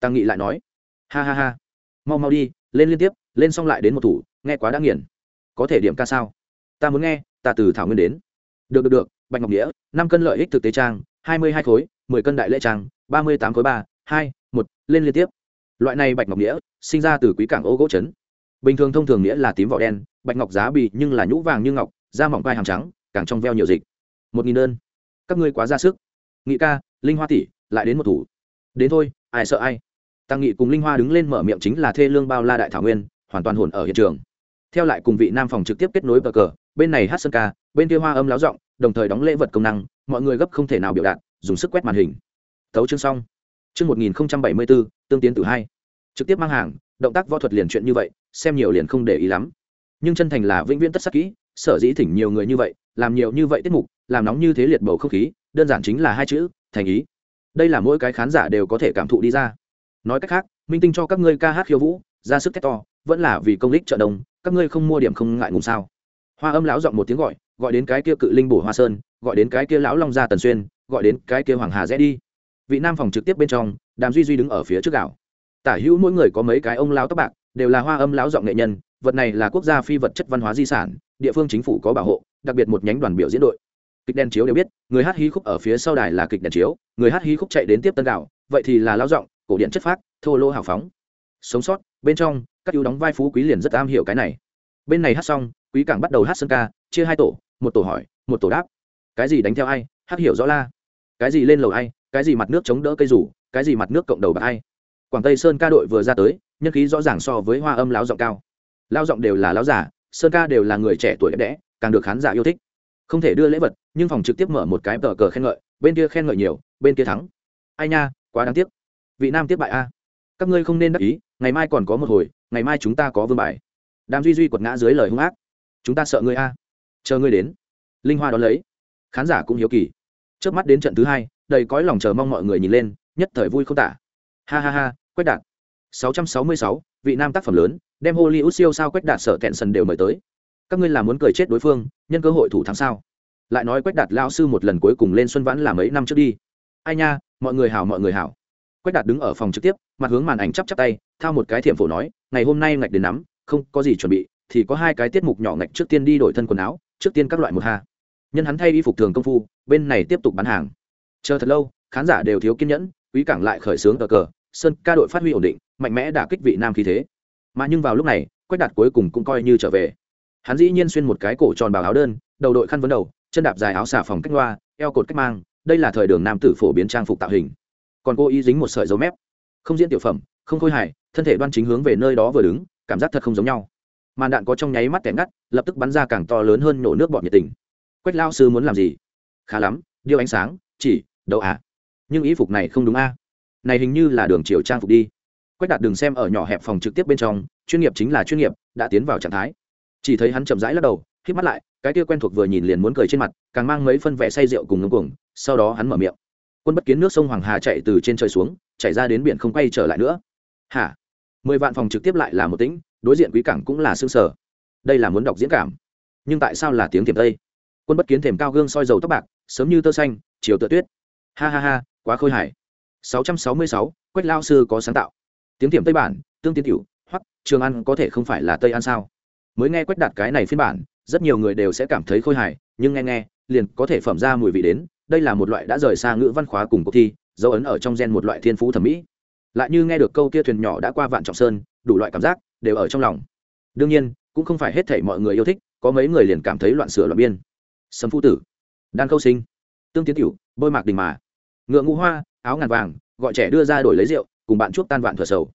Tăng nghị lại nói ha ha ha. Mau mau đi, lên liên tiếp, lên xong lại đến một thủ, nghe quá đã nghiền. Có thể điểm ca sao? Ta muốn nghe, ta từ thảo nguyên đến. Được được được, bạch ngọc nghĩa năm cân lợi ích thực tế trang, hai mươi hai khối, mười cân đại lễ trang, ba mươi tám khối ba, hai, một, lên liên tiếp. Loại này bạch ngọc nghĩa sinh ra từ quý cảng ô gỗ trấn. Bình thường thông thường nghĩa là tím vỏ đen, bạch ngọc giá bì nhưng là nhũ vàng như ngọc, da mỏng vai hàm trắng, càng trong veo nhiều dịch. Một nghìn đơn. Các ngươi quá ra sức. Nghị ca, linh hoa tỷ, lại đến một thủ. Đến thôi, ai sợ ai? Tăng nghị cùng linh hoa đứng lên mở miệng chính là thê lương bao la đại thảo nguyên, hoàn toàn hồn ở hiện trường. Theo lại cùng vị nam phòng trực tiếp kết nối bờ cờ, bên này hát sơn ca, bên kia hoa âm láo giọng, đồng thời đóng lễ vật công năng, mọi người gấp không thể nào biểu đạt, dùng sức quét màn hình. Thấu chương xong. Chương một nghìn bảy mươi bốn tương tiến từ hai. Trực tiếp mang hàng, động tác võ thuật liền chuyện như vậy, xem nhiều liền không để ý lắm. Nhưng chân thành là vĩnh viễn tất sắc kỹ, sở dĩ thỉnh nhiều người như vậy, làm nhiều như vậy tiết mục, làm nóng như thế liệt bầu không khí, đơn giản chính là hai chữ, thành ý. Đây là mỗi cái khán giả đều có thể cảm thụ đi ra nói cách khác, minh tinh cho các ngươi ca hát khiêu vũ, ra sức thét to, vẫn là vì công lích trợ đồng các ngươi không mua điểm không ngại ngùng sao? Hoa âm lão giọng một tiếng gọi gọi đến cái kia cự linh bổ hoa sơn, gọi đến cái kia lão long gia tần xuyên, gọi đến cái kia hoàng hà rẽ đi. Vị nam phòng trực tiếp bên trong, đàm duy duy đứng ở phía trước gạo tả hữu mỗi người có mấy cái ông lao tóc bạc, đều là hoa âm lão giọng nghệ nhân, vật này là quốc gia phi vật chất văn hóa di sản, địa phương chính phủ có bảo hộ, đặc biệt một nhánh đoàn biểu diễn đội. Kịch đèn chiếu đều biết, người hát hí khúc ở phía sau đài là kịch đèn chiếu, người hát hí khúc chạy đến tiếp tân gạo vậy thì là lão giọng cổ điện chất phác, thô lô hào phóng. Sống sót, bên trong, các ưu đóng vai phú quý liền rất am hiểu cái này. Bên này hát xong, quý cảng bắt đầu hát sân ca, chia hai tổ, một tổ hỏi, một tổ đáp. Cái gì đánh theo ai, hát hiểu rõ la. Cái gì lên lầu ai, cái gì mặt nước chống đỡ cây rủ, cái gì mặt nước cộng đầu bạc ai. Quảng tây sơn ca đội vừa ra tới, nhân khí rõ ràng so với hoa âm láo giọng cao. Lao giọng đều là láo giả sơn ca đều là người trẻ tuổi đẹp đẽ, càng được khán giả yêu thích. Không thể đưa lễ vật, nhưng phòng trực tiếp mở một cái tờ cờ khen ngợi, bên kia khen ngợi nhiều, bên kia thắng. Ai nha, quá đáng tiếc vị nam tiếp bại a. Các ngươi không nên đắc ý ngày mai còn có một hồi ngày mai chúng ta có vương bài. Đàm duy duy quật ngã dưới lời hung ác. Chúng ta sợ ngươi a. Chờ ngươi đến. Linh hoa đón lấy. Khán giả cũng hiếu kỳ. Trước mắt đến trận thứ hai đầy cõi lòng chờ mong mọi người nhìn lên nhất thời vui không tả. Ha ha ha quách đạt. 666, vị nam tác phẩm lớn đem hollywood siêu sao quách đạt sở kẹn sần đều mời tới. Các ngươi là muốn cười chết đối phương nhân cơ hội thủ thắng sao? Lại nói quách đạt lao sư một lần cuối cùng lên xuân vãn là mấy năm trước đi. Ai nha mọi người hảo mọi người hảo quách đạt đứng ở phòng trực tiếp, mặt hướng màn ảnh chắp chắp tay, thao một cái thiểm phổ nói, ngày hôm nay ngạch đến nắm, không có gì chuẩn bị, thì có hai cái tiết mục nhỏ ngạch trước tiên đi đổi thân quần áo, trước tiên các loại một ha. Nhân hắn thay y phục thường công phu, bên này tiếp tục bán hàng. Chờ thật lâu, khán giả đều thiếu kiên nhẫn, quý cảng lại khởi xướng cờ cờ sơn ca đội phát huy ổn định, mạnh mẽ đả kích vị nam khí thế. Mà nhưng vào lúc này, quách đạt cuối cùng cũng coi như trở về. Hắn dĩ nhiên xuyên một cái cổ tròn bào áo đơn, đầu đội khăn vấn đầu, chân đạp dài áo xà phòng cách loa eo cột cách mang, đây là thời đường nam tử phổ biến trang phục tạo hình còn cô ý dính một sợi dấu mép. Không diễn tiểu phẩm, không khôi hài, thân thể đoan chính hướng về nơi đó vừa đứng, cảm giác thật không giống nhau. Màn đạn có trong nháy mắt kẻ ngắt, lập tức bắn ra càng to lớn hơn nổ nước bọt nhiệt tình. Quách lao sư muốn làm gì? Khá lắm, điêu ánh sáng, chỉ đậu à? Nhưng ý phục này không đúng a. Này hình như là đường chiều trang phục đi. Quách đạt đừng xem ở nhỏ hẹp phòng trực tiếp bên trong, chuyên nghiệp chính là chuyên nghiệp, đã tiến vào trạng thái. Chỉ thấy hắn chậm rãi lắc đầu k mắt lại, cái kia quen thuộc vừa nhìn liền muốn cười trên mặt, càng mang mấy phân vẽ say rượu cùng ngấm cuồng, sau đó hắn mở miệng quân bất kiến nước sông hoàng hà chạy từ trên trời xuống chạy ra đến biển không quay trở lại nữa. Hả? Mười vạn phòng trực tiếp lại là một tĩnh đối diện quý cảng cũng là xương sở đây là muốn đọc diễn cảm. Nhưng tại sao là tiếng tiềm tây? Quân bất kiến thềm cao gương soi dầu tóc bạc sớm như tơ xanh chiều tựa tuyết. Ha ha ha quá khôi hài. 666, quách lao sư có sáng tạo. Tiếng tiềm tây bản tương tiến tiểu hoặc trường ăn có thể không phải là tây ăn sao? Mới nghe quách đạt cái này phiên bản rất nhiều người đều sẽ cảm thấy khôi hài nhưng nghe nghe liền có thể phẩm ra mùi vị đến đây là một loại đã rời xa ngữ văn khóa cùng cuộc thi, dấu ấn ở trong gen một loại thiên phú thẩm mỹ. Lại như nghe được câu kia thuyền nhỏ đã qua vạn trọng sơn, đủ loại cảm giác đều ở trong lòng. Đương nhiên, cũng không phải hết thảy mọi người yêu thích, có mấy người liền cảm thấy loạn sửa loạn biên. Sấm phu tử, đan câu sinh, tương tiến tiểu bôi mạc đình mà, ngựa ngũ hoa, áo ngàn vàng, gọi trẻ đưa ra đổi lấy rượu, cùng bạn chuốc tan vạn thừa sầu.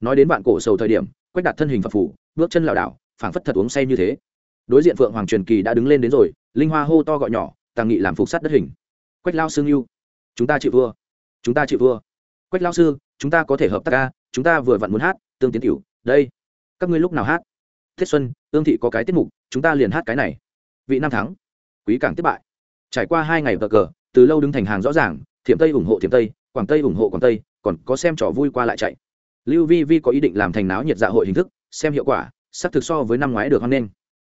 Nói đến bạn cổ sầu thời điểm, quách đặt thân hình phật phủ bước chân lảo đảo, phảng phất thật uống say như thế. Đối diện phượng hoàng truyền kỳ đã đứng lên đến rồi, linh hoa hô to gọi nhỏ, tàng nghị làm phục sát đất hình quách lao sương yêu chúng ta chịu vua chúng ta chịu vua quách lao sư, chúng ta có thể hợp tác ca chúng ta vừa vặn muốn hát, tương tiến tiểu đây. Các ngươi lúc nào hát? Thiết xuân, tương thị có cái tiết mục, chúng ta liền hát cái này. Vị nam thắng. Quý cảng tiếp bại. Trải qua hai ngày vờ cờ, từ lâu đứng thành hàng rõ ràng, thiểm tây ủng hộ thiểm tây, quảng tây ủng hộ quảng tây, còn có xem trò vui qua lại chạy. Lưu vi vi có ý định làm thành náo nhiệt dạ hội hình thức, xem hiệu quả, xác thực so với năm ngoái được hoan nghênh.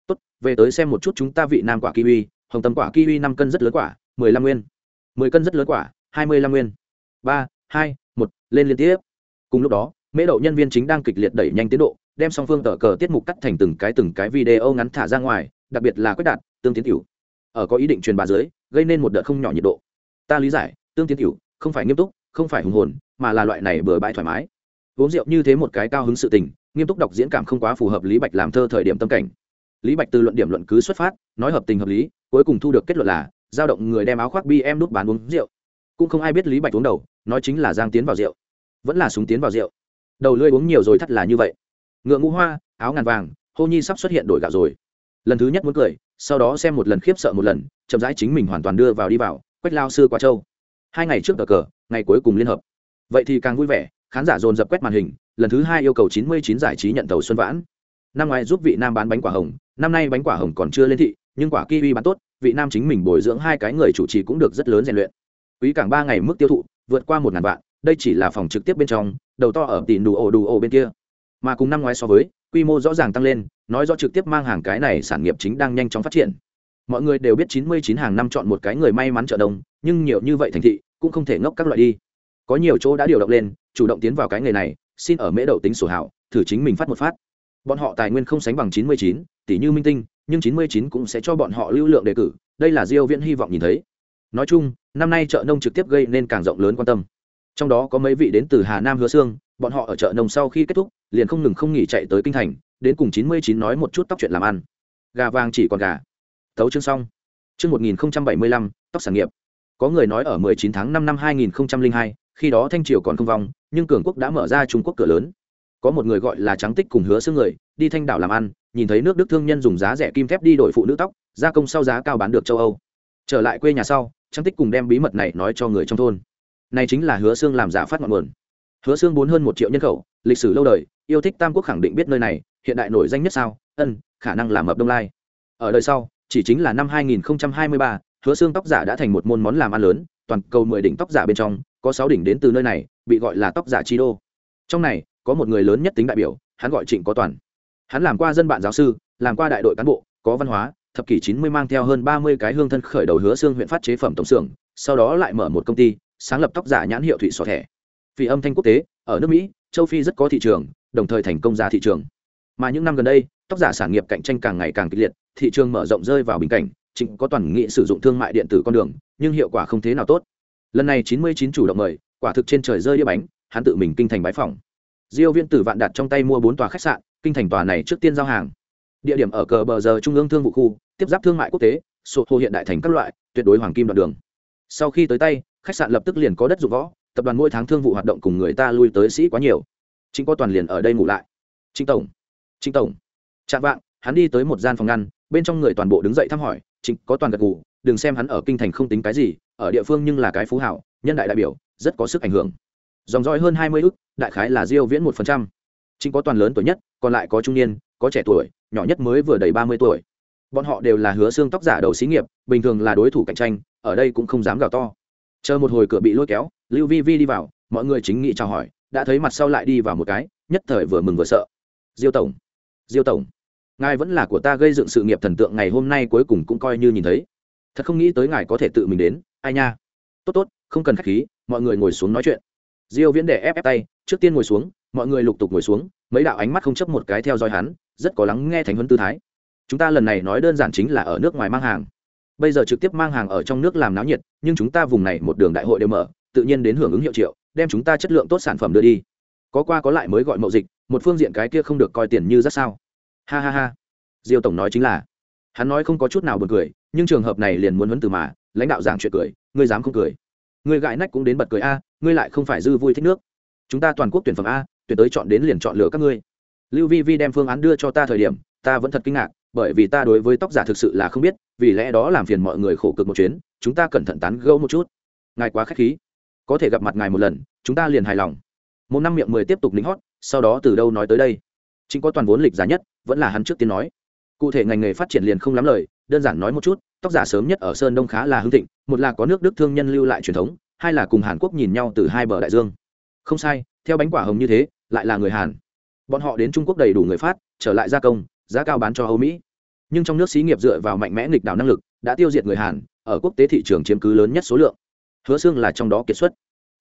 Tốt, về tới xem một chút chúng ta vị nam quả kiwi, hồng tầm quả kiwi năm cân rất lớn quả, mười lăm nguyên mười cân rất lớn quả, hai mươi lăm nguyên. Ba, hai, một, lên liên tiếp. Cùng lúc đó, mễ đậu nhân viên chính đang kịch liệt đẩy nhanh tiến độ, đem song phương tờ cờ tiết mục cắt thành từng cái từng cái video ngắn thả ra ngoài, đặc biệt là quyết đạt, tương tiến tiểu. Ở có ý định truyền bá dưới, gây nên một đợt không nhỏ nhiệt độ. Ta lý giải, tương tiến tiểu, không phải nghiêm túc, không phải hùng hồn, mà là loại này bừa bãi thoải mái. Uống rượu như thế một cái cao hứng sự tình, nghiêm túc đọc diễn cảm không quá phù hợp lý bạch làm thơ thời điểm tâm cảnh. Lý bạch từ luận điểm luận cứ xuất phát, nói hợp tình hợp lý, cuối cùng thu được kết luận là giao động người đem áo khoác bi em nút bán uống rượu. Cũng không ai biết lý bạch uống đầu, nói chính là giang tiến vào rượu. Vẫn là súng tiến vào rượu. Đầu lưỡi uống nhiều rồi thắt là như vậy. Ngựa ngũ hoa, áo ngàn vàng, hô nhi sắp xuất hiện đổi gạo rồi. Lần thứ nhất muốn cười, sau đó xem một lần khiếp sợ một lần, chậm rãi chính mình hoàn toàn đưa vào đi vào, quách lao sư qua châu. Hai ngày trước cờ cờ, ngày cuối cùng liên hợp. Vậy thì càng vui vẻ, khán giả dồn dập quét màn hình, lần thứ hai yêu cầu chín mươi chín giải trí nhận tàu xuân vãn. Năm ngoái giúp vị nam bán bánh quả hồng, năm nay bánh quả hồng còn chưa lên thị, nhưng quả kiwi bán tốt vị nam chính mình bồi dưỡng hai cái người chủ trì cũng được rất lớn rèn luyện. Quý cảng ba ngày mức tiêu thụ, vượt qua một ngàn vạn, đây chỉ là phòng trực tiếp bên trong, đầu to ở tỷ đủ ổ đủ ổ bên kia. Mà cùng năm ngoái so với, quy mô rõ ràng tăng lên, nói do trực tiếp mang hàng cái này sản nghiệp chính đang nhanh chóng phát triển. Mọi người đều biết chín mươi chín hàng năm chọn một cái người may mắn chợ đông, nhưng nhiều như vậy thành thị, cũng không thể ngốc các loại đi. Có nhiều chỗ đã điều động lên, chủ động tiến vào cái nghề này, xin ở mễ đậu tính sổ hảo, thử chính mình phát một phát. Bọn họ tài nguyên không sánh bằng chín mươi chín tỷ như minh tinh nhưng chín mươi chín cũng sẽ cho bọn họ lưu lượng đề cử đây là diêu viễn hy vọng nhìn thấy. Nói chung năm nay chợ nông trực tiếp gây nên càng rộng lớn quan tâm. Trong đó có mấy vị đến từ hà nam hứa xương bọn họ ở chợ nông sau khi kết thúc liền không ngừng không nghỉ chạy tới kinh thành đến cùng chín mươi chín nói một chút tóc chuyện làm ăn. Gà vàng chỉ còn gà. Tấu chương xong. Chương một nghìn bảy mươi lăm tóc sản nghiệp. Có người nói ở 19 tháng 5 năm 2002, khi đó thanh triều còn không vong nhưng cường quốc đã mở ra trung quốc cửa lớn có một người gọi là trắng tích cùng hứa xương người đi thanh đảo làm ăn nhìn thấy nước đức thương nhân dùng giá rẻ kim thép đi đổi phụ nữ tóc gia công sau giá cao bán được châu âu. Trở lại quê nhà sau trắng tích cùng đem bí mật này nói cho người trong thôn. Này chính là hứa xương làm giả phát ngọn nguồn. Hứa xương bốn hơn một triệu nhân khẩu lịch sử lâu đời yêu thích tam quốc khẳng định biết nơi này hiện đại nổi danh nhất sao ân khả năng làm mập đông lai. Ở đời sau chỉ chính là năm 2023, hứa xương tóc giả đã thành một môn món làm ăn lớn toàn cầu mười đỉnh tóc giả bên trong có sáu đỉnh đến từ nơi này bị gọi là tóc giả chi đô. Trong này có một người lớn nhất tính đại biểu, hắn gọi trịnh có toàn. Hắn làm qua dân bạn giáo sư, làm qua đại đội cán bộ, có văn hóa, thập kỷ chín mươi mang theo hơn ba mươi cái hương thân khởi đầu hứa xương huyện phát chế phẩm tổng xưởng, sau đó lại mở một công ty, sáng lập tóc giả nhãn hiệu thụy sọ thẻ. Vì âm thanh quốc tế, ở nước mỹ, châu phi rất có thị trường, đồng thời thành công ra thị trường. Mà những năm gần đây, tóc giả sản nghiệp cạnh tranh càng ngày càng kịch liệt, thị trường mở rộng rơi vào bình cảnh, Trịnh có toàn nghị sử dụng thương mại điện tử con đường, nhưng hiệu quả không thế nào tốt. Lần này chín mươi chín chủ động mời, quả thực trên trời rơi đĩa bánh, hắn tự mình kinh thành bái phòng diêu viên tử vạn đạt trong tay mua bốn tòa khách sạn, kinh thành tòa này trước tiên giao hàng. Địa điểm ở cờ bờ giờ trung ương thương vụ khu, tiếp giáp thương mại quốc tế, sổ hồ hiện đại thành các loại, tuyệt đối hoàng kim đoạn đường. Sau khi tới tay, khách sạn lập tức liền có đất dụng võ, tập đoàn mỗi tháng thương vụ hoạt động cùng người ta lui tới sĩ quá nhiều. Chính có toàn liền ở đây ngủ lại. Chính tổng chính tổng. Chạm vạng, hắn đi tới một gian phòng ngăn, bên trong người toàn bộ đứng dậy thăm hỏi, trịnh có toàn gật ngủ đừng xem hắn ở kinh thành không tính cái gì, ở địa phương nhưng là cái phú hảo, nhân đại đại biểu, rất có sức ảnh hưởng dòng dõi hơn hai mươi ước đại khái là diêu viễn một phần trăm. Trịnh có toàn lớn tuổi nhất, còn lại có trung niên, có trẻ tuổi, nhỏ nhất mới vừa đầy ba mươi tuổi. Bọn họ đều là hứa xương tóc giả đầu xí nghiệp, bình thường là đối thủ cạnh tranh, ở đây cũng không dám gào to. Chờ một hồi cửa bị lôi kéo, lưu vi vi đi vào, mọi người chính nghị chào hỏi, đã thấy mặt sau lại đi vào một cái, nhất thời vừa mừng vừa sợ. Diêu tổng diêu tổng, ngài vẫn là của ta gây dựng sự nghiệp thần tượng ngày hôm nay cuối cùng cũng coi như nhìn thấy. Thật không nghĩ tới ngài có thể tự mình đến, ai nha. Tốt tốt, không cần k h á c h khí, mọi người ngồi xuống nói chuyện diêu viễn để ép ép tay, trước tiên ngồi xuống, mọi người lục tục ngồi xuống, mấy đạo ánh mắt không chấp một cái theo dõi hắn, rất có lắng nghe thành huấn tư thái. Chúng ta lần này nói đơn giản chính là ở nước ngoài mang hàng. Bây giờ trực tiếp mang hàng ở trong nước làm náo nhiệt, nhưng chúng ta vùng này một đường đại hội đều mở, tự nhiên đến hưởng ứng hiệu triệu, đem chúng ta chất lượng tốt sản phẩm đưa đi. Có qua có lại mới gọi mậu dịch, một phương diện cái kia không được coi tiền như rất sao. Ha ha ha. Diêu tổng nói chính là. Hắn nói không có chút nào buồn cười, nhưng trường hợp này liền muốn huấn từ mà, lãnh đạo giảng chuyện cười, ngươi dám không cười. Ngươi gãi nách cũng đến bật cười a ngươi lại không phải dư vui thích nước. Chúng ta toàn quốc tuyển phẩm a, tuyển tới chọn đến liền chọn lựa các ngươi. Lưu vi vi đem phương án đưa cho ta thời điểm, ta vẫn thật kinh ngạc, bởi vì ta đối với tóc giả thực sự là không biết, vì lẽ đó làm phiền mọi người khổ cực một chuyến, chúng ta cẩn thận tán gẫu một chút. Ngài quá k h á c h khí. Có thể gặp mặt ngài một lần, chúng ta liền hài lòng. Một năm miệng mười tiếp tục lính hót, sau đó từ đâu nói tới đây? Chính có toàn vốn lịch giá nhất, vẫn là hắn trước tiên nói. Cụ thể ngành nghề phát triển liền không lắm lời, đơn giản nói một chút, tóc giả sớm nhất ở sơn đông khá là hưng thịnh, một là có nước đức thương nhân lưu lại truyền thống hai là cùng hàn quốc nhìn nhau từ hai bờ đại dương. Không sai, theo bánh quả hồng như thế, lại là người hàn. Bọn họ đến trung quốc đầy đủ người phát trở lại gia công, giá cao bán cho âu mỹ. Nhưng trong nước xí nghiệp dựa vào mạnh mẽ nghịch đảo năng lực, đã tiêu diệt người hàn, ở quốc tế thị trường chiếm cứ lớn nhất số lượng. Hứa xương là trong đó kiệt xuất.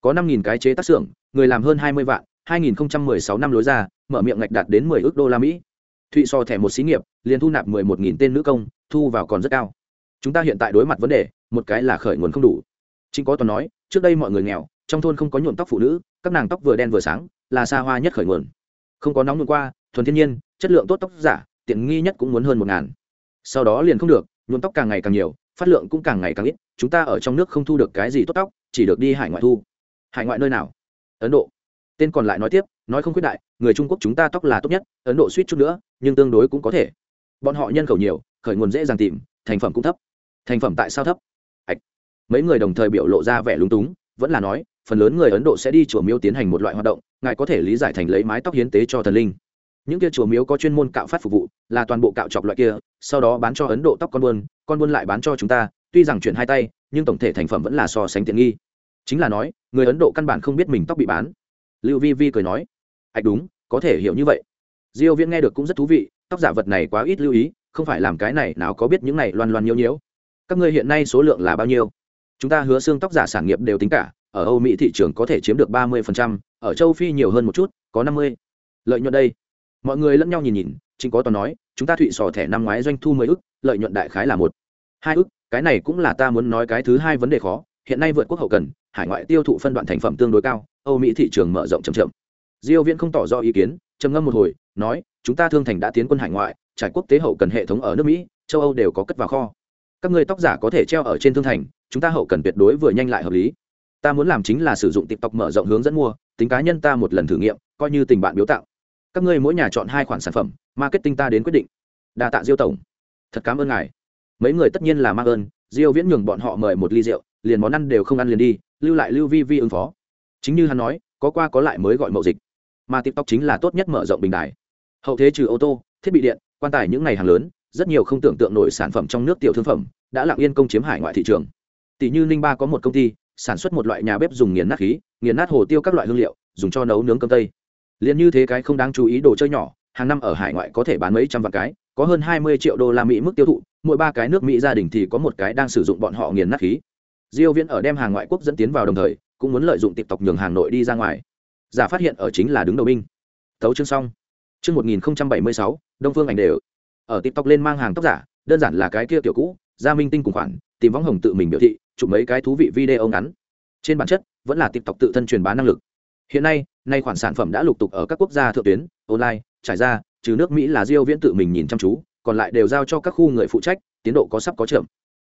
Có năm cái chế tác xưởng, người làm hơn hai mươi vạn 2016 năm lối ra, mở miệng ngạch đạt đến 10 ước đô la mỹ. Thụy so thẻ một xí nghiệp, liền thu nạp 11.000 tên nữ công, thu vào còn rất cao. Chúng ta hiện tại đối mặt vấn đề, một cái là khởi nguồn không đủ chính có toàn nói, trước đây mọi người nghèo, trong thôn không có nhuộm tóc phụ nữ, các nàng tóc vừa đen vừa sáng, là xa hoa nhất khởi nguồn. Không có nóng nhuộm qua, thuần thiên nhiên, chất lượng tốt tóc giả, tiện nghi nhất cũng muốn hơn một ngàn. Sau đó liền không được, nhuộm tóc càng ngày càng nhiều, phát lượng cũng càng ngày càng ít, chúng ta ở trong nước không thu được cái gì tốt tóc, chỉ được đi hải ngoại thu. Hải ngoại nơi nào? Ấn độ. Tên còn lại nói tiếp, nói không quyết đại, người trung quốc chúng ta tóc là tốt nhất, ấn độ suýt chút nữa, nhưng tương đối cũng có thể. Bọn họ nhân khẩu nhiều, khởi nguồn dễ dàng tìm, thành phẩm cũng thấp. Thành phẩm tại sao thấp? Mấy người đồng thời biểu lộ ra vẻ lúng túng, vẫn là nói, phần lớn người ấn độ sẽ đi chùa miếu tiến hành một loại hoạt động, ngài có thể lý giải thành lấy mái tóc hiến tế cho thần linh. Những kia chùa miếu có chuyên môn cạo phát phục vụ, là toàn bộ cạo chọc loại kia, sau đó bán cho ấn độ tóc con buôn con buôn lại bán cho chúng ta, tuy rằng chuyển hai tay, nhưng tổng thể thành phẩm vẫn là so sánh tiện nghi. Chính là nói, người ấn độ căn bản không biết mình tóc bị bán. Lưu vi vi cười nói ạch đúng, có thể hiểu như vậy. Diêu viễn nghe được cũng rất thú vị, tóc giả vật này quá ít lưu ý, không phải làm cái này nào có biết những này loan loan nhiễu nhiễu. Các ngươi hiện nay số lượng là bao nhiêu? Chúng ta hứa xương tóc giả sản nghiệp đều tính cả ở âu mỹ thị trường có thể chiếm được 30%, ở châu phi nhiều hơn một chút có 50. lợi nhuận đây. Mọi người lẫn nhau nhìn nhìn chính có toàn nói chúng ta thụy sò thẻ năm ngoái doanh thu mười ức lợi nhuận đại khái là một hai ức cái này cũng là ta muốn nói cái thứ hai vấn đề khó hiện nay vượt quốc hậu cần hải ngoại tiêu thụ phân đoạn thành phẩm tương đối cao âu mỹ thị trường mở rộng chậm chậm. Diêu viễn không tỏ rõ ý kiến trầm ngâm một hồi nói chúng ta thương thành đã tiến quân hải ngoại trải quốc tế hậu cần hệ thống ở nước mỹ châu âu đều có cất vào kho các người tóc giả có thể treo ở trên thương thành, chúng ta hậu cần tuyệt đối vừa nhanh lại hợp lý. Ta muốn làm chính là sử dụng tiktok mở rộng hướng dẫn mua, tính cá nhân ta một lần thử nghiệm, coi như tình bạn biếu tặng. Các ngươi mỗi nhà chọn hai khoản sản phẩm, marketing ta đến quyết định. Đa tạ diêu tổng. Thật cảm ơn ngài. Mấy người tất nhiên là mang ơn, diêu viễn nhường bọn họ mời một ly rượu, liền món ăn đều không ăn liền đi, lưu lại lưu vi vi ứng phó. Chính như hắn nói, có qua có lại mới gọi mậu dịch. Mà tiktok chính là tốt nhất mở rộng bình đài. Hậu thế trừ ô tô, thiết bị điện, quan tài những ngày hàng lớn rất nhiều không tưởng tượng nổi sản phẩm trong nước tiểu thương phẩm đã lặng yên công chiếm hải ngoại thị trường. Tỷ như ninh ba có một công ty, sản xuất một loại nhà bếp dùng nghiền nát khí, nghiền nát hồ tiêu các loại hương liệu, dùng cho nấu nướng cơm tây. Liền như thế cái không đáng chú ý đồ chơi nhỏ, hàng năm ở hải ngoại có thể bán mấy trăm vạn cái, có hơn hai mươi triệu đô la mỹ mức tiêu thụ, mỗi ba cái nước mỹ gia đình thì có một cái đang sử dụng bọn họ nghiền nát khí. Diêu viễn ở đem hàng ngoại quốc dẫn tiến vào đồng thời, cũng muốn lợi dụng tiệp tộc nhường hàng nội đi ra ngoài. Giả phát hiện ở chính là đứng đầu binh. Thấu chương xong. Chương 1076 đông phương ảnh đều ở tiktok lên mang hàng tóc giả, đơn giản là cái kia kiểu cũ gia minh tinh cùng khoản, tìm võng hồng tự mình biểu thị, chụp mấy cái thú vị video ngắn. Trên bản chất, vẫn là tiktok tự thân truyền bá năng lực. Hiện nay nay khoản sản phẩm đã lục tục ở các quốc gia thượng tuyến, online, trải ra, trừ nước mỹ là diêu viễn tự mình nhìn chăm chú, còn lại đều giao cho các khu người phụ trách, tiến độ có sắp có chậm.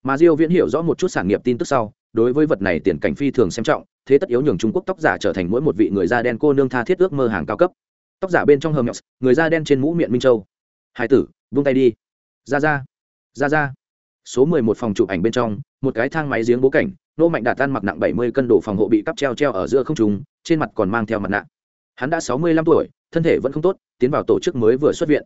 Mà diêu viễn hiểu rõ một chút sản nghiệp tin tức sau, đối với vật này tiền cảnh phi thường xem trọng, thế tất yếu nhường trung quốc tóc giả trở thành mỗi một vị người da đen cô nương tha thiết ước mơ hàng cao cấp. Tóc giả bên trong hầm nhọc người da đen trên mũ miệng minh châu. Hải tử vung tay đi. Ra ra. Ra ra. Số 11 phòng chụp ảnh bên trong, một cái thang máy giếng bố cảnh, nô mạnh đạt tan mặc nặng 70 cân đồ phòng hộ bị cắp treo treo ở giữa không trung, trên mặt còn mang theo mặt nạ. Hắn đã 65 tuổi, thân thể vẫn không tốt, tiến vào tổ chức mới vừa xuất viện.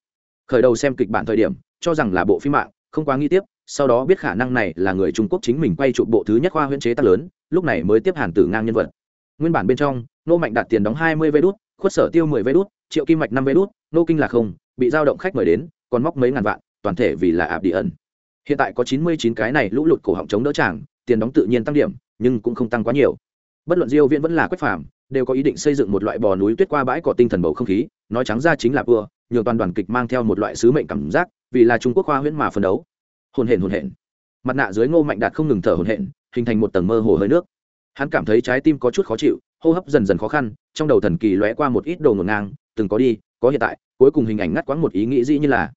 Khởi đầu xem kịch bản thời điểm, cho rằng là bộ phim mạng, không quá nghi tiếp, sau đó biết khả năng này là người trung quốc chính mình quay chụp bộ thứ nhất khoa huyễn chế tác lớn, lúc này mới tiếp hàn tử ngang nhân vật. Nguyên bản bên trong, nô mạnh đạt tiền đóng 20 vé đút, khuất sở tiêu 10 vé đút, triệu kim mạch 5 vé đút, nô kinh là không, bị giao động khách mời đến còn móc mấy ngàn vạn, toàn thể vì là ạp đi ẩn. Hiện tại có 99 cái này lũ lụt cổ họng chống đỡ chàng, tiền đóng tự nhiên tăng điểm, nhưng cũng không tăng quá nhiều. Bất luận diêu viễn vẫn là quách phàm, đều có ý định xây dựng một loại bò núi tuyết qua bãi cỏ tinh thần bầu không khí, nói trắng ra chính là vừa nhường toàn đoàn kịch mang theo một loại sứ mệnh cảm giác, vì là trung quốc khoa huyễn mà phân đấu. Hồn hển hồn hển. Mặt nạ dưới ngô mạnh đạt không ngừng thở hồn hển, hình thành một tầng mơ hồ hơi nước. Hắn cảm thấy trái tim có chút khó chịu, hô hấp dần dần khó khăn, trong đầu thần kỳ lóe qua một ít đồ ngổn ngang, từng có đi, có hiện tại. Cuối cùng hình ảnh ngắt quãng một ý nghĩ dĩ như là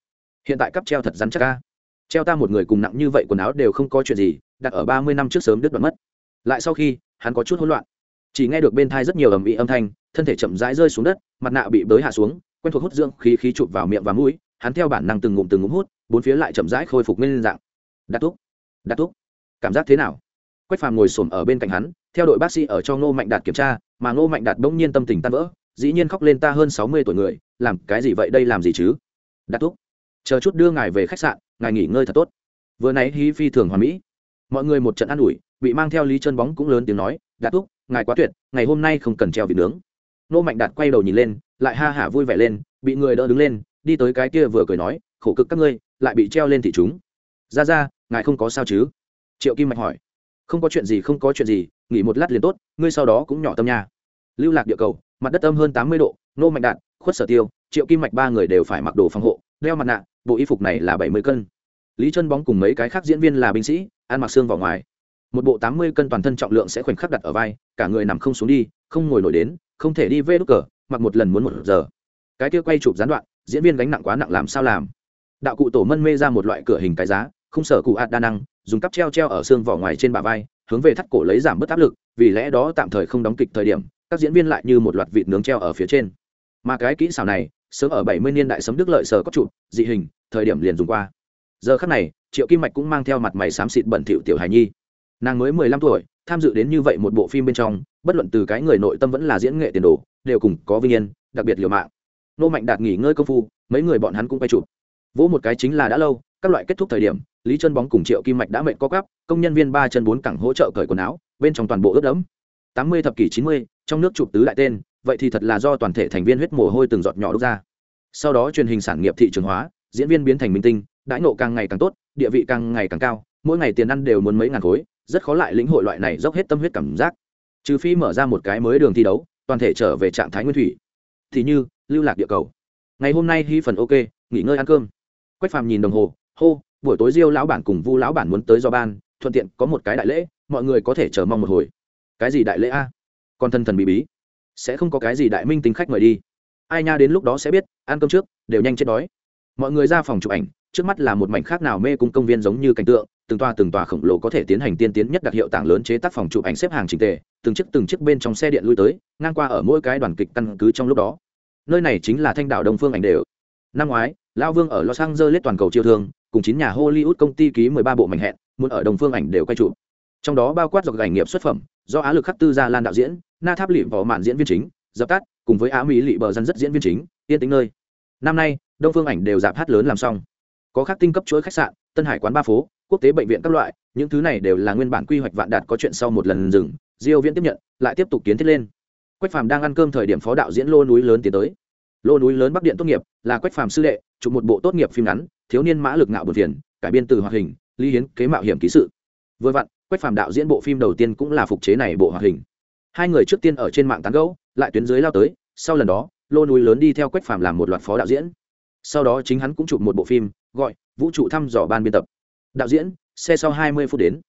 hiện tại cắp treo thật rắn chắc ca treo ta một người cùng nặng như vậy quần áo đều không có chuyện gì, đặt ở ba mươi năm trước sớm đứt đoạn mất. Lại sau khi, hắn có chút hỗn loạn. Chỉ nghe được bên thai rất nhiều ầm ĩ âm thanh, thân thể chậm rãi rơi xuống đất, mặt nạ bị bới hạ xuống, quen thuộc hút dưỡng khí khí chụp vào miệng và mũi, hắn theo bản năng từng ngụm từng ngụm hút, bốn phía lại chậm rãi khôi phục nguyên dạng. Đặt thuốc đặt thuốc cảm giác thế nào? Quách phàm ngồi xổm ở bên cạnh hắn, theo đội bác sĩ ở cho ngô mạnh đạt kiểm tra, mà ngô mạnh đạt bỗng nhiên tâm tình tan vỡ, dĩ nhiên khóc lên ta hơn sáu mươi tuổi người, làm cái gì vậy, đây làm gì chứ? Đặt thuốc chờ chút đưa ngài về khách sạn, ngài nghỉ ngơi thật tốt. Vừa nãy hí phi thường hoàn mỹ. Mọi người một trận ăn ủi, bị mang theo lý chân bóng cũng lớn tiếng nói, đạt thúc, ngài quá tuyệt, ngày hôm nay không cần treo vịt nướng. Nô mạnh đạt quay đầu nhìn lên, lại ha hả vui vẻ lên, bị người đỡ đứng lên, đi tới cái kia vừa cười nói, khổ cực các ngươi, lại bị treo lên thị chúng. Ra ra, ngài không có sao chứ? Triệu kim mạch hỏi. Không có chuyện gì, không có chuyện gì, nghỉ một lát liền tốt, ngươi sau đó cũng nhỏ tâm nha. Lưu lạc địa cầu, mặt đất âm hơn tám mươi độ, nô mạnh đạt, khuất sở tiêu, triệu kim mạch ba người đều phải mặc đồ phòng hộ, đeo mặt nạ bộ y phục này là bảy mươi cân. Lý chân bóng cùng mấy cái khác diễn viên là binh sĩ, ăn mặc xương vào ngoài. Một bộ tám mươi cân toàn thân trọng lượng sẽ khoảnh khắc đặt ở vai, cả người nằm không xuống đi, không ngồi nổi đến, không thể đi vê đúc cờ, mặc một lần muốn một giờ. Cái kia quay chụp gián đoạn, diễn viên gánh nặng quá nặng làm sao làm? Đạo cụ tổ mân mê ra một loại cửa hình cái giá, không sở cụ ạt đa năng, dùng cắp treo treo ở xương vỏ ngoài trên bả vai, hướng về thắt cổ lấy giảm bớt áp lực, vì lẽ đó tạm thời không đóng kịch thời điểm, các diễn viên lại như một loạt vịt nướng treo ở phía trên. Mà cái kỹ xảo này sớm ở bảy mươi niên đại sấm đức lợi sở có trụ, dị hình, thời điểm liền dùng qua. Giờ khắc này, triệu kim mạch cũng mang theo mặt mày xám xịt bẩn thỉu tiểu hài nhi. Nàng mới mười lăm tuổi, tham dự đến như vậy một bộ phim bên trong, bất luận từ cái người nội tâm vẫn là diễn nghệ tiền đồ, đều cùng có vinh yên, đặc biệt liều mạng. Nô mạnh đạt nghỉ ngơi công phu, mấy người bọn hắn cũng quay chụp. Vỗ một cái chính là đã lâu, các loại kết thúc thời điểm, lý chân bóng cùng triệu kim mạch đã mệnh có cắp công nhân viên ba chân bốn cẳng hỗ trợ cởi quần áo, bên trong toàn bộ ướt đẫm. Tám mươi thập kỷ chín mươi, trong nước chụp tứ đại tên vậy thì thật là do toàn thể thành viên huyết mồ hôi từng giọt nhỏ đúc ra. Sau đó truyền hình sản nghiệp thị trường hóa, diễn viên biến thành minh tinh, đãi nộ càng ngày càng tốt, địa vị càng ngày càng cao, mỗi ngày tiền ăn đều muốn mấy ngàn khối, rất khó lại lĩnh hội loại này dốc hết tâm huyết cảm giác. Trừ phi mở ra một cái mới đường thi đấu, toàn thể trở về trạng thái nguyên thủy. Thì như, lưu lạc địa cầu. Ngày hôm nay hy phần ok, nghỉ ngơi ăn cơm. Quách phàm nhìn đồng hồ, hô, buổi tối diêu lão bản cùng vu lão bản muốn tới do ban, thuận tiện có một cái đại lễ, mọi người có thể chờ mong một hồi. Cái gì đại lễ a? Còn thân thần bí bí sẽ không có cái gì đại minh tính khách mời đi. Ai nha đến lúc đó sẽ biết, ăn cơm trước, đều nhanh chết đói. Mọi người ra phòng chụp ảnh, trước mắt là một mảnh khác nào mê cung công viên giống như cảnh tượng, từng toa từng tòa khổng lồ có thể tiến hành tiên tiến nhất đặc hiệu tảng lớn chế tác phòng chụp ảnh xếp hàng trình tề, từng chiếc từng chiếc bên trong xe điện lui tới, ngang qua ở mỗi cái đoàn kịch căn cứ trong lúc đó. Nơi này chính là thanh đảo đông phương ảnh đều. Năm ngoái, lao vương ở los angeles toàn cầu chiêu thương, cùng chín nhà hollywood công ty ký 13 bộ mảnh hẹn, muốn ở đông phương ảnh đều quay chụp. Trong đó bao quát dọc ảnh nghiệp xuất phẩm, do á lực khắc tư gia lan đạo diễn na tháp lị vỏ mạn diễn viên chính, dập tắt, cùng với á mỹ lị bờ dân rất diễn viên chính, yên tính nơi. Năm nay, đông phương ảnh đều giảm hát lớn làm xong. Có khác tinh cấp chuỗi khách sạn, tân hải quán ba phố, quốc tế bệnh viện các loại, những thứ này đều là nguyên bản quy hoạch vạn đạt có chuyện sau một lần dừng, diêu viễn tiếp nhận, lại tiếp tục kiến thiết lên. Quách phàm đang ăn cơm thời điểm phó đạo diễn lô núi lớn tiến tới. Lô núi lớn bắc điện tốt nghiệp, là quách phàm sư đệ, chụp một bộ tốt nghiệp phim ngắn, thiếu niên mã lực ngạo bột phiền, cải biên từ hoạt hình, lý hiến kế mạo hiểm ký sự. Vừa vặn, quách phàm đạo diễn bộ phim đầu tiên cũng là phục chế này bộ hoạt hình hai người trước tiên ở trên mạng tán gẫu, lại tuyến dưới lao tới, sau lần đó, lô núi lớn đi theo quách phàm làm một loạt phó đạo diễn. Sau đó chính hắn cũng chụp một bộ phim, gọi vũ trụ thăm dò ban biên tập. Đạo diễn, xe sau hai mươi phút đến.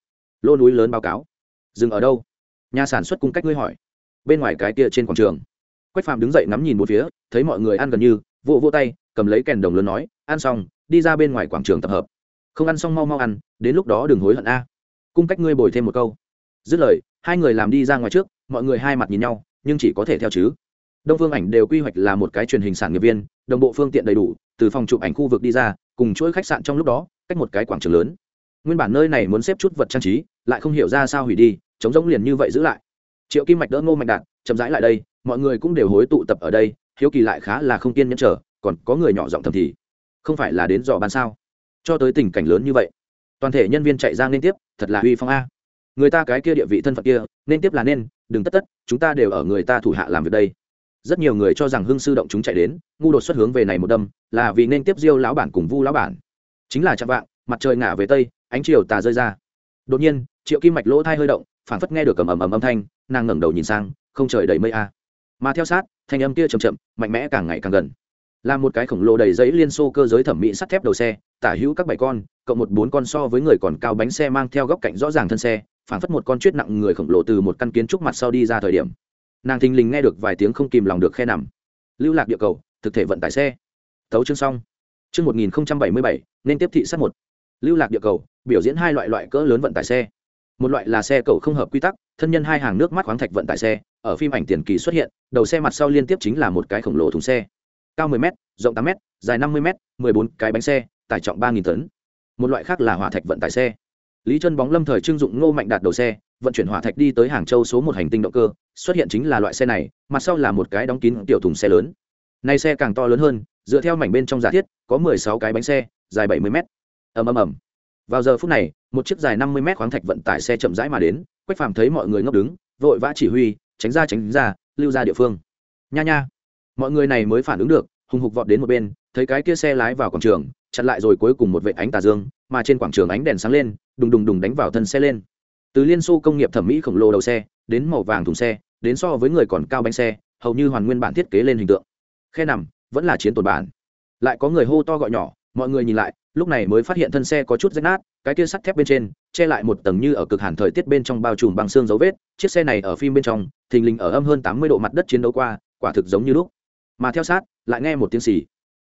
Lô núi lớn báo cáo. Dừng ở đâu? Nhà sản xuất cung cách ngươi hỏi. Bên ngoài cái kia trên quảng trường. Quách phàm đứng dậy ngắm nhìn một phía, thấy mọi người ăn gần như, vỗ vỗ tay, cầm lấy kèn đồng lớn nói, ăn xong, đi ra bên ngoài quảng trường tập hợp. Không ăn xong mau mau ăn, đến lúc đó đừng hối hận a. Cung cách ngươi bồi thêm một câu. Dứt lời hai người làm đi ra ngoài trước, mọi người hai mặt nhìn nhau, nhưng chỉ có thể theo chứ. Đông phương ảnh đều quy hoạch là một cái truyền hình sản nghiệp viên, đồng bộ phương tiện đầy đủ, từ phòng chụp ảnh khu vực đi ra, cùng chuỗi khách sạn trong lúc đó, cách một cái quảng trường lớn. Nguyên bản nơi này muốn xếp chút vật trang trí, lại không hiểu ra sao hủy đi chống giống liền như vậy giữ lại. Triệu kim mạch đỡ ngô mạnh đạt, chậm rãi lại đây, mọi người cũng đều hối tụ tập ở đây, hiếu kỳ lại khá là không kiên nhẫn trở còn có người nhỏ giọng thầm thì, không phải là đến dò bàn sao? Cho tới tình cảnh lớn như vậy, toàn thể nhân viên chạy ra liên tiếp, thật là huy phong a người ta cái kia địa vị thân phận kia, nên tiếp là nên, đừng tất tất, chúng ta đều ở người ta thủ hạ làm việc đây. Rất nhiều người cho rằng hưng sư động chúng chạy đến, ngu đột xuất hướng về này một đâm, là vì nên tiếp diêu lão bản cùng vu lão bản. Chính là chạm vạng, mặt trời ngả về tây, ánh chiều tà rơi ra. Đột nhiên, triệu kim mạch lỗ thai hơi động, phảng phất nghe được cầm ầm ầm âm thanh, nàng ngẩng đầu nhìn sang, không trời đầy mây a. Mà theo sát, thanh âm kia chậm chậm, mạnh mẽ càng ngày càng gần là một cái khổng lồ đầy giấy liên xô cơ giới thẩm mỹ sắt thép đầu xe, tả hữu các bảy con, cộng một bốn con so với người còn cao bánh xe mang theo góc cạnh rõ ràng thân xe, phảng phất một con chuyết nặng người khổng lồ từ một căn kiến trúc mặt sau đi ra thời điểm. Nàng thình lình nghe được vài tiếng không kìm lòng được khe nằm. Lưu lạc địa cầu, thực thể vận tải xe. Tấu chương xong. Chương một nghìn bảy mươi bảy, nên tiếp thị sát một. Lưu lạc địa cầu, biểu diễn hai loại loại cỡ lớn vận tải xe. Một loại là xe cầu không hợp quy tắc, thân nhân hai hàng nước mắt khoáng thạch vận tải xe, ở phim ảnh tiền kỳ xuất hiện, đầu xe mặt sau liên tiếp chính là một cái khổng lồ thùng xe cao 10 m rộng 8 m dài 50 m 14 cái bánh xe, tải trọng 3.000 tấn. Một loại khác là hỏa thạch vận tải xe. Lý chân bóng lâm thời trưng dụng ngô mạnh đạt đầu xe, vận chuyển hỏa thạch đi tới hàng châu số một hành tinh động cơ, xuất hiện chính là loại xe này, mặt sau là một cái đóng kín tiểu thùng xe lớn. Nay xe càng to lớn hơn, dựa theo mảnh bên trong giả thiết, có 16 cái bánh xe, dài 70 m ầm ầm ầm. Vào giờ phút này, một chiếc dài 50 m khoáng thạch vận tải xe chậm rãi mà đến, quách phàm thấy mọi người ngốc đứng, vội vã chỉ huy, tránh ra tránh ra, lưu ra địa phương. Nha nha mọi người này mới phản ứng được, hùng hục vọt đến một bên, thấy cái kia xe lái vào quảng trường, chặn lại rồi cuối cùng một vệ ánh tà dương, mà trên quảng trường ánh đèn sáng lên, đùng đùng đùng đánh vào thân xe lên. Từ liên xô công nghiệp thẩm mỹ khổng lồ đầu xe, đến màu vàng thùng xe, đến so với người còn cao bánh xe, hầu như hoàn nguyên bản thiết kế lên hình tượng. Khe nằm, vẫn là chiến tồn bản. Lại có người hô to gọi nhỏ, mọi người nhìn lại, lúc này mới phát hiện thân xe có chút rách nát, cái kia sắt thép bên trên, che lại một tầng như ở cực hàn thời tiết bên trong bao trùm bằng xương dấu vết, chiếc xe này ở phim bên trong, thình lình ở âm hơn tám mươi độ mặt đất chiến đấu qua, quả thực giống như lúc mà theo sát, lại nghe một tiếng xì.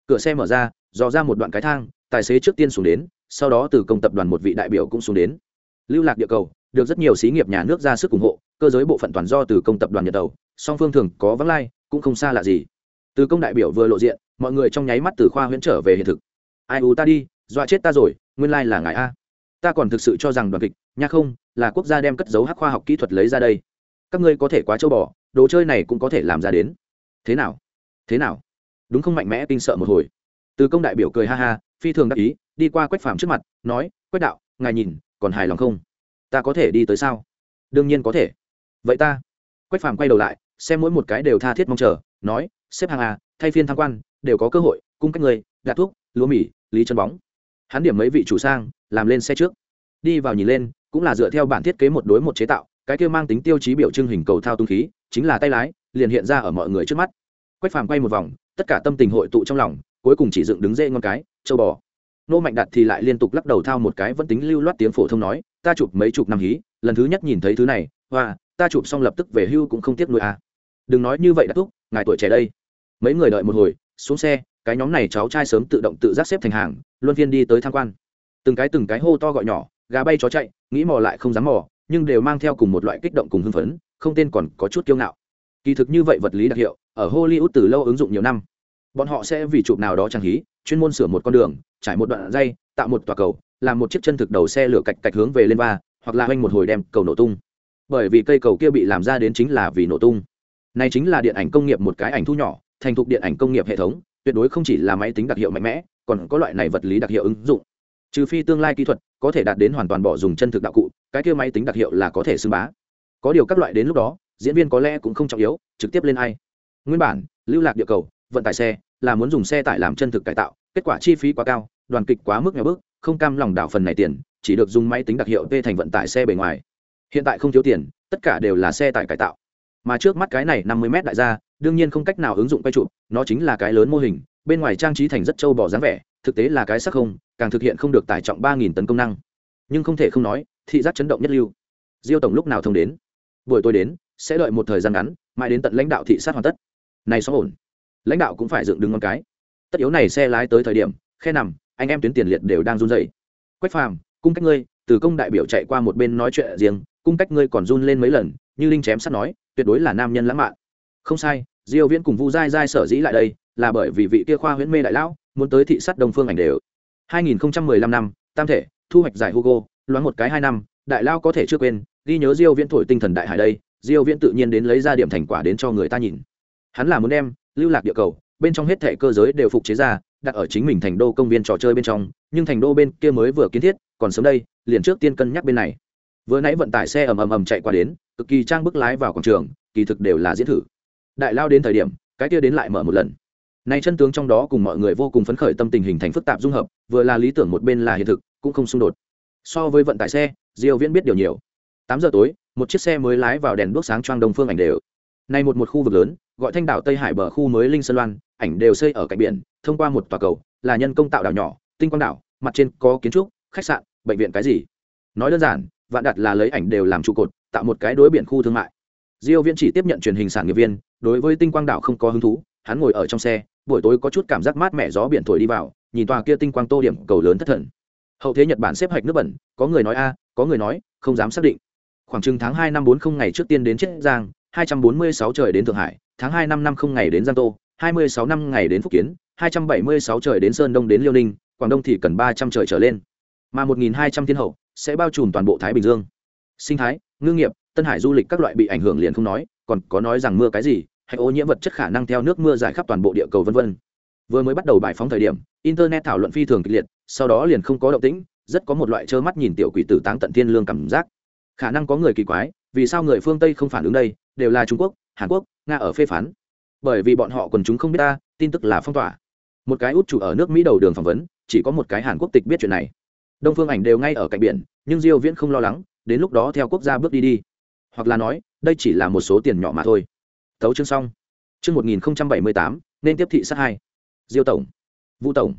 Cửa xe mở ra, dò ra một đoạn cái thang, tài xế trước tiên xuống đến, sau đó từ công tập đoàn một vị đại biểu cũng xuống đến. Lưu lạc địa cầu, được rất nhiều xí nghiệp nhà nước ra sức ủng hộ, cơ giới bộ phận toàn do từ công tập đoàn nhật đầu, song phương thường có vắng lai, cũng không xa lạ gì. Từ công đại biểu vừa lộ diện, mọi người trong nháy mắt từ khoa huyễn trở về hiện thực. Ai u ta đi, dọa chết ta rồi, nguyên lai là ngài a. Ta còn thực sự cho rằng đoàn kịch, nha không, là quốc gia đem cất dấu hắc khoa học kỹ thuật lấy ra đây. Các ngươi có thể quá châu bò, đồ chơi này cũng có thể làm ra đến. Thế nào? Thế nào? Đúng không mạnh mẽ, kinh sợ một hồi. Từ công đại biểu cười ha ha, phi thường đắc ý, đi qua quách phàm trước mặt, nói, quách đạo, ngài nhìn, còn hài lòng không? Ta có thể đi tới sao? Đương nhiên có thể. Vậy ta? Quách phàm quay đầu lại, xem mỗi một cái đều tha thiết mong chờ, nói, xếp hàng à thay phiên tham quan, đều có cơ hội, cung cách người đạt thuốc, lúa mì, lý chân bóng. Hắn điểm mấy vị chủ sang, làm lên xe trước. Đi vào nhìn lên, cũng là dựa theo bản thiết kế một đối một chế tạo, cái kia mang tính tiêu chí biểu trưng hình cầu thao tung khí, chính là tay lái, liền hiện ra ở mọi người trước mắt quách phàm quay một vòng, tất cả tâm tình hội tụ trong lòng, cuối cùng chỉ dựng đứng dễ ngon cái, châu bò. Nô mạnh đạt thì lại liên tục lắc đầu thao một cái, vẫn tính lưu loát tiếng phổ thông nói, ta chụp mấy chục năm hí, lần thứ nhất nhìn thấy thứ này, hoa, ta chụp xong lập tức về hưu cũng không tiếc nuôi à. đừng nói như vậy đã thúc, ngài tuổi trẻ đây. Mấy người đợi một hồi, xuống xe, cái nhóm này cháu trai sớm tự động tự giác xếp thành hàng, luân phiên đi tới tham quan. Từng cái từng cái hô to gọi nhỏ, gà bay chó chạy, nghĩ mò lại không dám mò, nhưng đều mang theo cùng một loại kích động cùng hưng phấn, không tên còn có chút kiêu ngạo. Kỳ thực như vậy vật lý đặc hiệu ở hollywood từ lâu ứng dụng nhiều năm. Bọn họ sẽ vì chụp nào đó chẳng hí, chuyên môn sửa một con đường, trải một đoạn dây, tạo một tòa cầu, làm một chiếc chân thực đầu xe lửa cạch cạch hướng về lên va, hoặc là oanh một hồi đem cầu nổ tung. Bởi vì cây cầu kia bị làm ra đến chính là vì nổ tung. Này chính là điện ảnh công nghiệp một cái ảnh thu nhỏ, thành thục điện ảnh công nghiệp hệ thống, tuyệt đối không chỉ là máy tính đặc hiệu mạnh mẽ, còn có loại này vật lý đặc hiệu ứng dụng. Trừ phi tương lai kỹ thuật có thể đạt đến hoàn toàn bỏ dùng chân thực đạo cụ, cái kia máy tính đặc hiệu là có thể xưng bá. Có điều các loại đến lúc đó, diễn viên có lẽ cũng không trọng yếu, trực tiếp lên ai nguyên bản, lưu lạc địa cầu, vận tải xe, là muốn dùng xe tải làm chân thực cải tạo, kết quả chi phí quá cao, đoàn kịch quá mức nhỏ bước, không cam lòng đảo phần này tiền, chỉ được dùng máy tính đặc hiệu tê thành vận tải xe bề ngoài. Hiện tại không thiếu tiền, tất cả đều là xe tải cải tạo. Mà trước mắt cái này năm mươi m đại gia, đương nhiên không cách nào ứng dụng quay chụp, nó chính là cái lớn mô hình, bên ngoài trang trí thành rất trâu bỏ dáng vẻ, thực tế là cái sắc không, càng thực hiện không được tải trọng ba nghìn tấn công năng. Nhưng không thể không nói, thị giác chấn động nhất lưu. Diêu tổng lúc nào thông đến? Buổi tối đến, sẽ đợi một thời gian ngắn, mãi đến tận lãnh đạo thị sát hoàn tất này xóa ổn. Lãnh đạo cũng phải dựng đứng con cái. Tất yếu này xe lái tới thời điểm, khe nằm, anh em tuyến tiền liệt đều đang run rẩy. Quách phàm, cung cách ngươi, từ công đại biểu chạy qua một bên nói chuyện riêng, cung cách ngươi còn run lên mấy lần, như linh chém sắt nói, tuyệt đối là nam nhân lãng mạn. Không sai, diêu viễn cùng vu dai dai sở dĩ lại đây, là bởi vì vị kia khoa huyễn mê đại lão, muốn tới thị sát đông phương ảnh đều. 2015 năm, tam thể, thu hoạch giải hugo, loáng một cái hai năm, đại lao có thể chưa quên, ghi nhớ diêu viễn thổi tinh thần đại hải đây, diêu viễn tự nhiên đến lấy ra điểm thành quả đến cho người ta nhìn hắn là muốn đem lưu lạc địa cầu bên trong hết thảy cơ giới đều phục chế ra, đặt ở chính mình thành đô công viên trò chơi bên trong, nhưng thành đô bên kia mới vừa kiến thiết, còn sớm đây, liền trước tiên cân nhắc bên này. Vừa nãy vận tải xe ầm ầm ầm chạy qua đến, cực kỳ trang bức lái vào quảng trường, kỳ thực đều là diễn thử. Đại lao đến thời điểm, cái kia đến lại mở một lần. Nay chân tướng trong đó cùng mọi người vô cùng phấn khởi tâm tình hình thành phức tạp dung hợp, vừa là lý tưởng một bên là hiện thực, cũng không xung đột. So với vận tải xe, diêu viễn biết điều nhiều. Tám giờ tối, một chiếc xe mới lái vào đèn đuốc sáng choang đông phương ảnh đều nay một một khu vực lớn, gọi thanh đảo tây hải bờ khu mới linh sơn loan, ảnh đều xây ở cạnh biển, thông qua một tòa cầu, là nhân công tạo đảo nhỏ, tinh quang đảo, mặt trên có kiến trúc, khách sạn, bệnh viện cái gì. Nói đơn giản, vạn đặt là lấy ảnh đều làm trụ cột, tạo một cái đối biển khu thương mại. Diêu viễn chỉ tiếp nhận truyền hình sản nghiệp viên, đối với tinh quang đảo không có hứng thú, hắn ngồi ở trong xe, buổi tối có chút cảm giác mát mẻ gió biển thổi đi vào, nhìn tòa kia tinh quang tô điểm cầu lớn thất thần. Hậu thế nhật bản xếp hạch nước bẩn, có người nói a, có người nói, không dám xác định. Khoảng chừng tháng hai năm bốn không ngày trước tiên đến chết giang hai trăm bốn mươi sáu trời đến thượng hải, tháng hai năm năm không ngày đến giang tô, hai mươi sáu năm ngày đến phúc kiến, hai trăm bảy mươi sáu trời đến sơn đông đến liêu ninh, quảng đông thì cần ba trăm trời trở lên. Mà một nghìn hai trăm thiên hậu sẽ bao trùm toàn bộ thái bình dương. Sinh thái, ngư nghiệp, tân hải du lịch các loại bị ảnh hưởng liền không nói, còn có nói rằng mưa cái gì, hay ô nhiễm vật chất khả năng theo nước mưa giải khắp toàn bộ địa cầu vân vân. Vừa mới bắt đầu bài phóng thời điểm, internet thảo luận phi thường kịch liệt, sau đó liền không có động tĩnh, rất có một loại trơ mắt nhìn tiểu quỷ tử táng tận thiên lương cảm giác. Khả năng có người kỳ quái, vì sao người phương tây không phản ứng đây đều là trung quốc, hàn quốc, nga ở phê phán. Bởi vì bọn họ quần chúng không biết ta, tin tức là phong tỏa. Một cái út chủ ở nước mỹ đầu đường phỏng vấn, chỉ có một cái hàn quốc tịch biết chuyện này. Đông phương ảnh đều ngay ở cạnh biển, nhưng diêu viễn không lo lắng, đến lúc đó theo quốc gia bước đi đi. Hoặc là nói, đây chỉ là một số tiền nhỏ mà thôi. Thấu chương xong. Chương 1078 nên tiếp thị sát hai. Diêu tổng. Vũ tổng.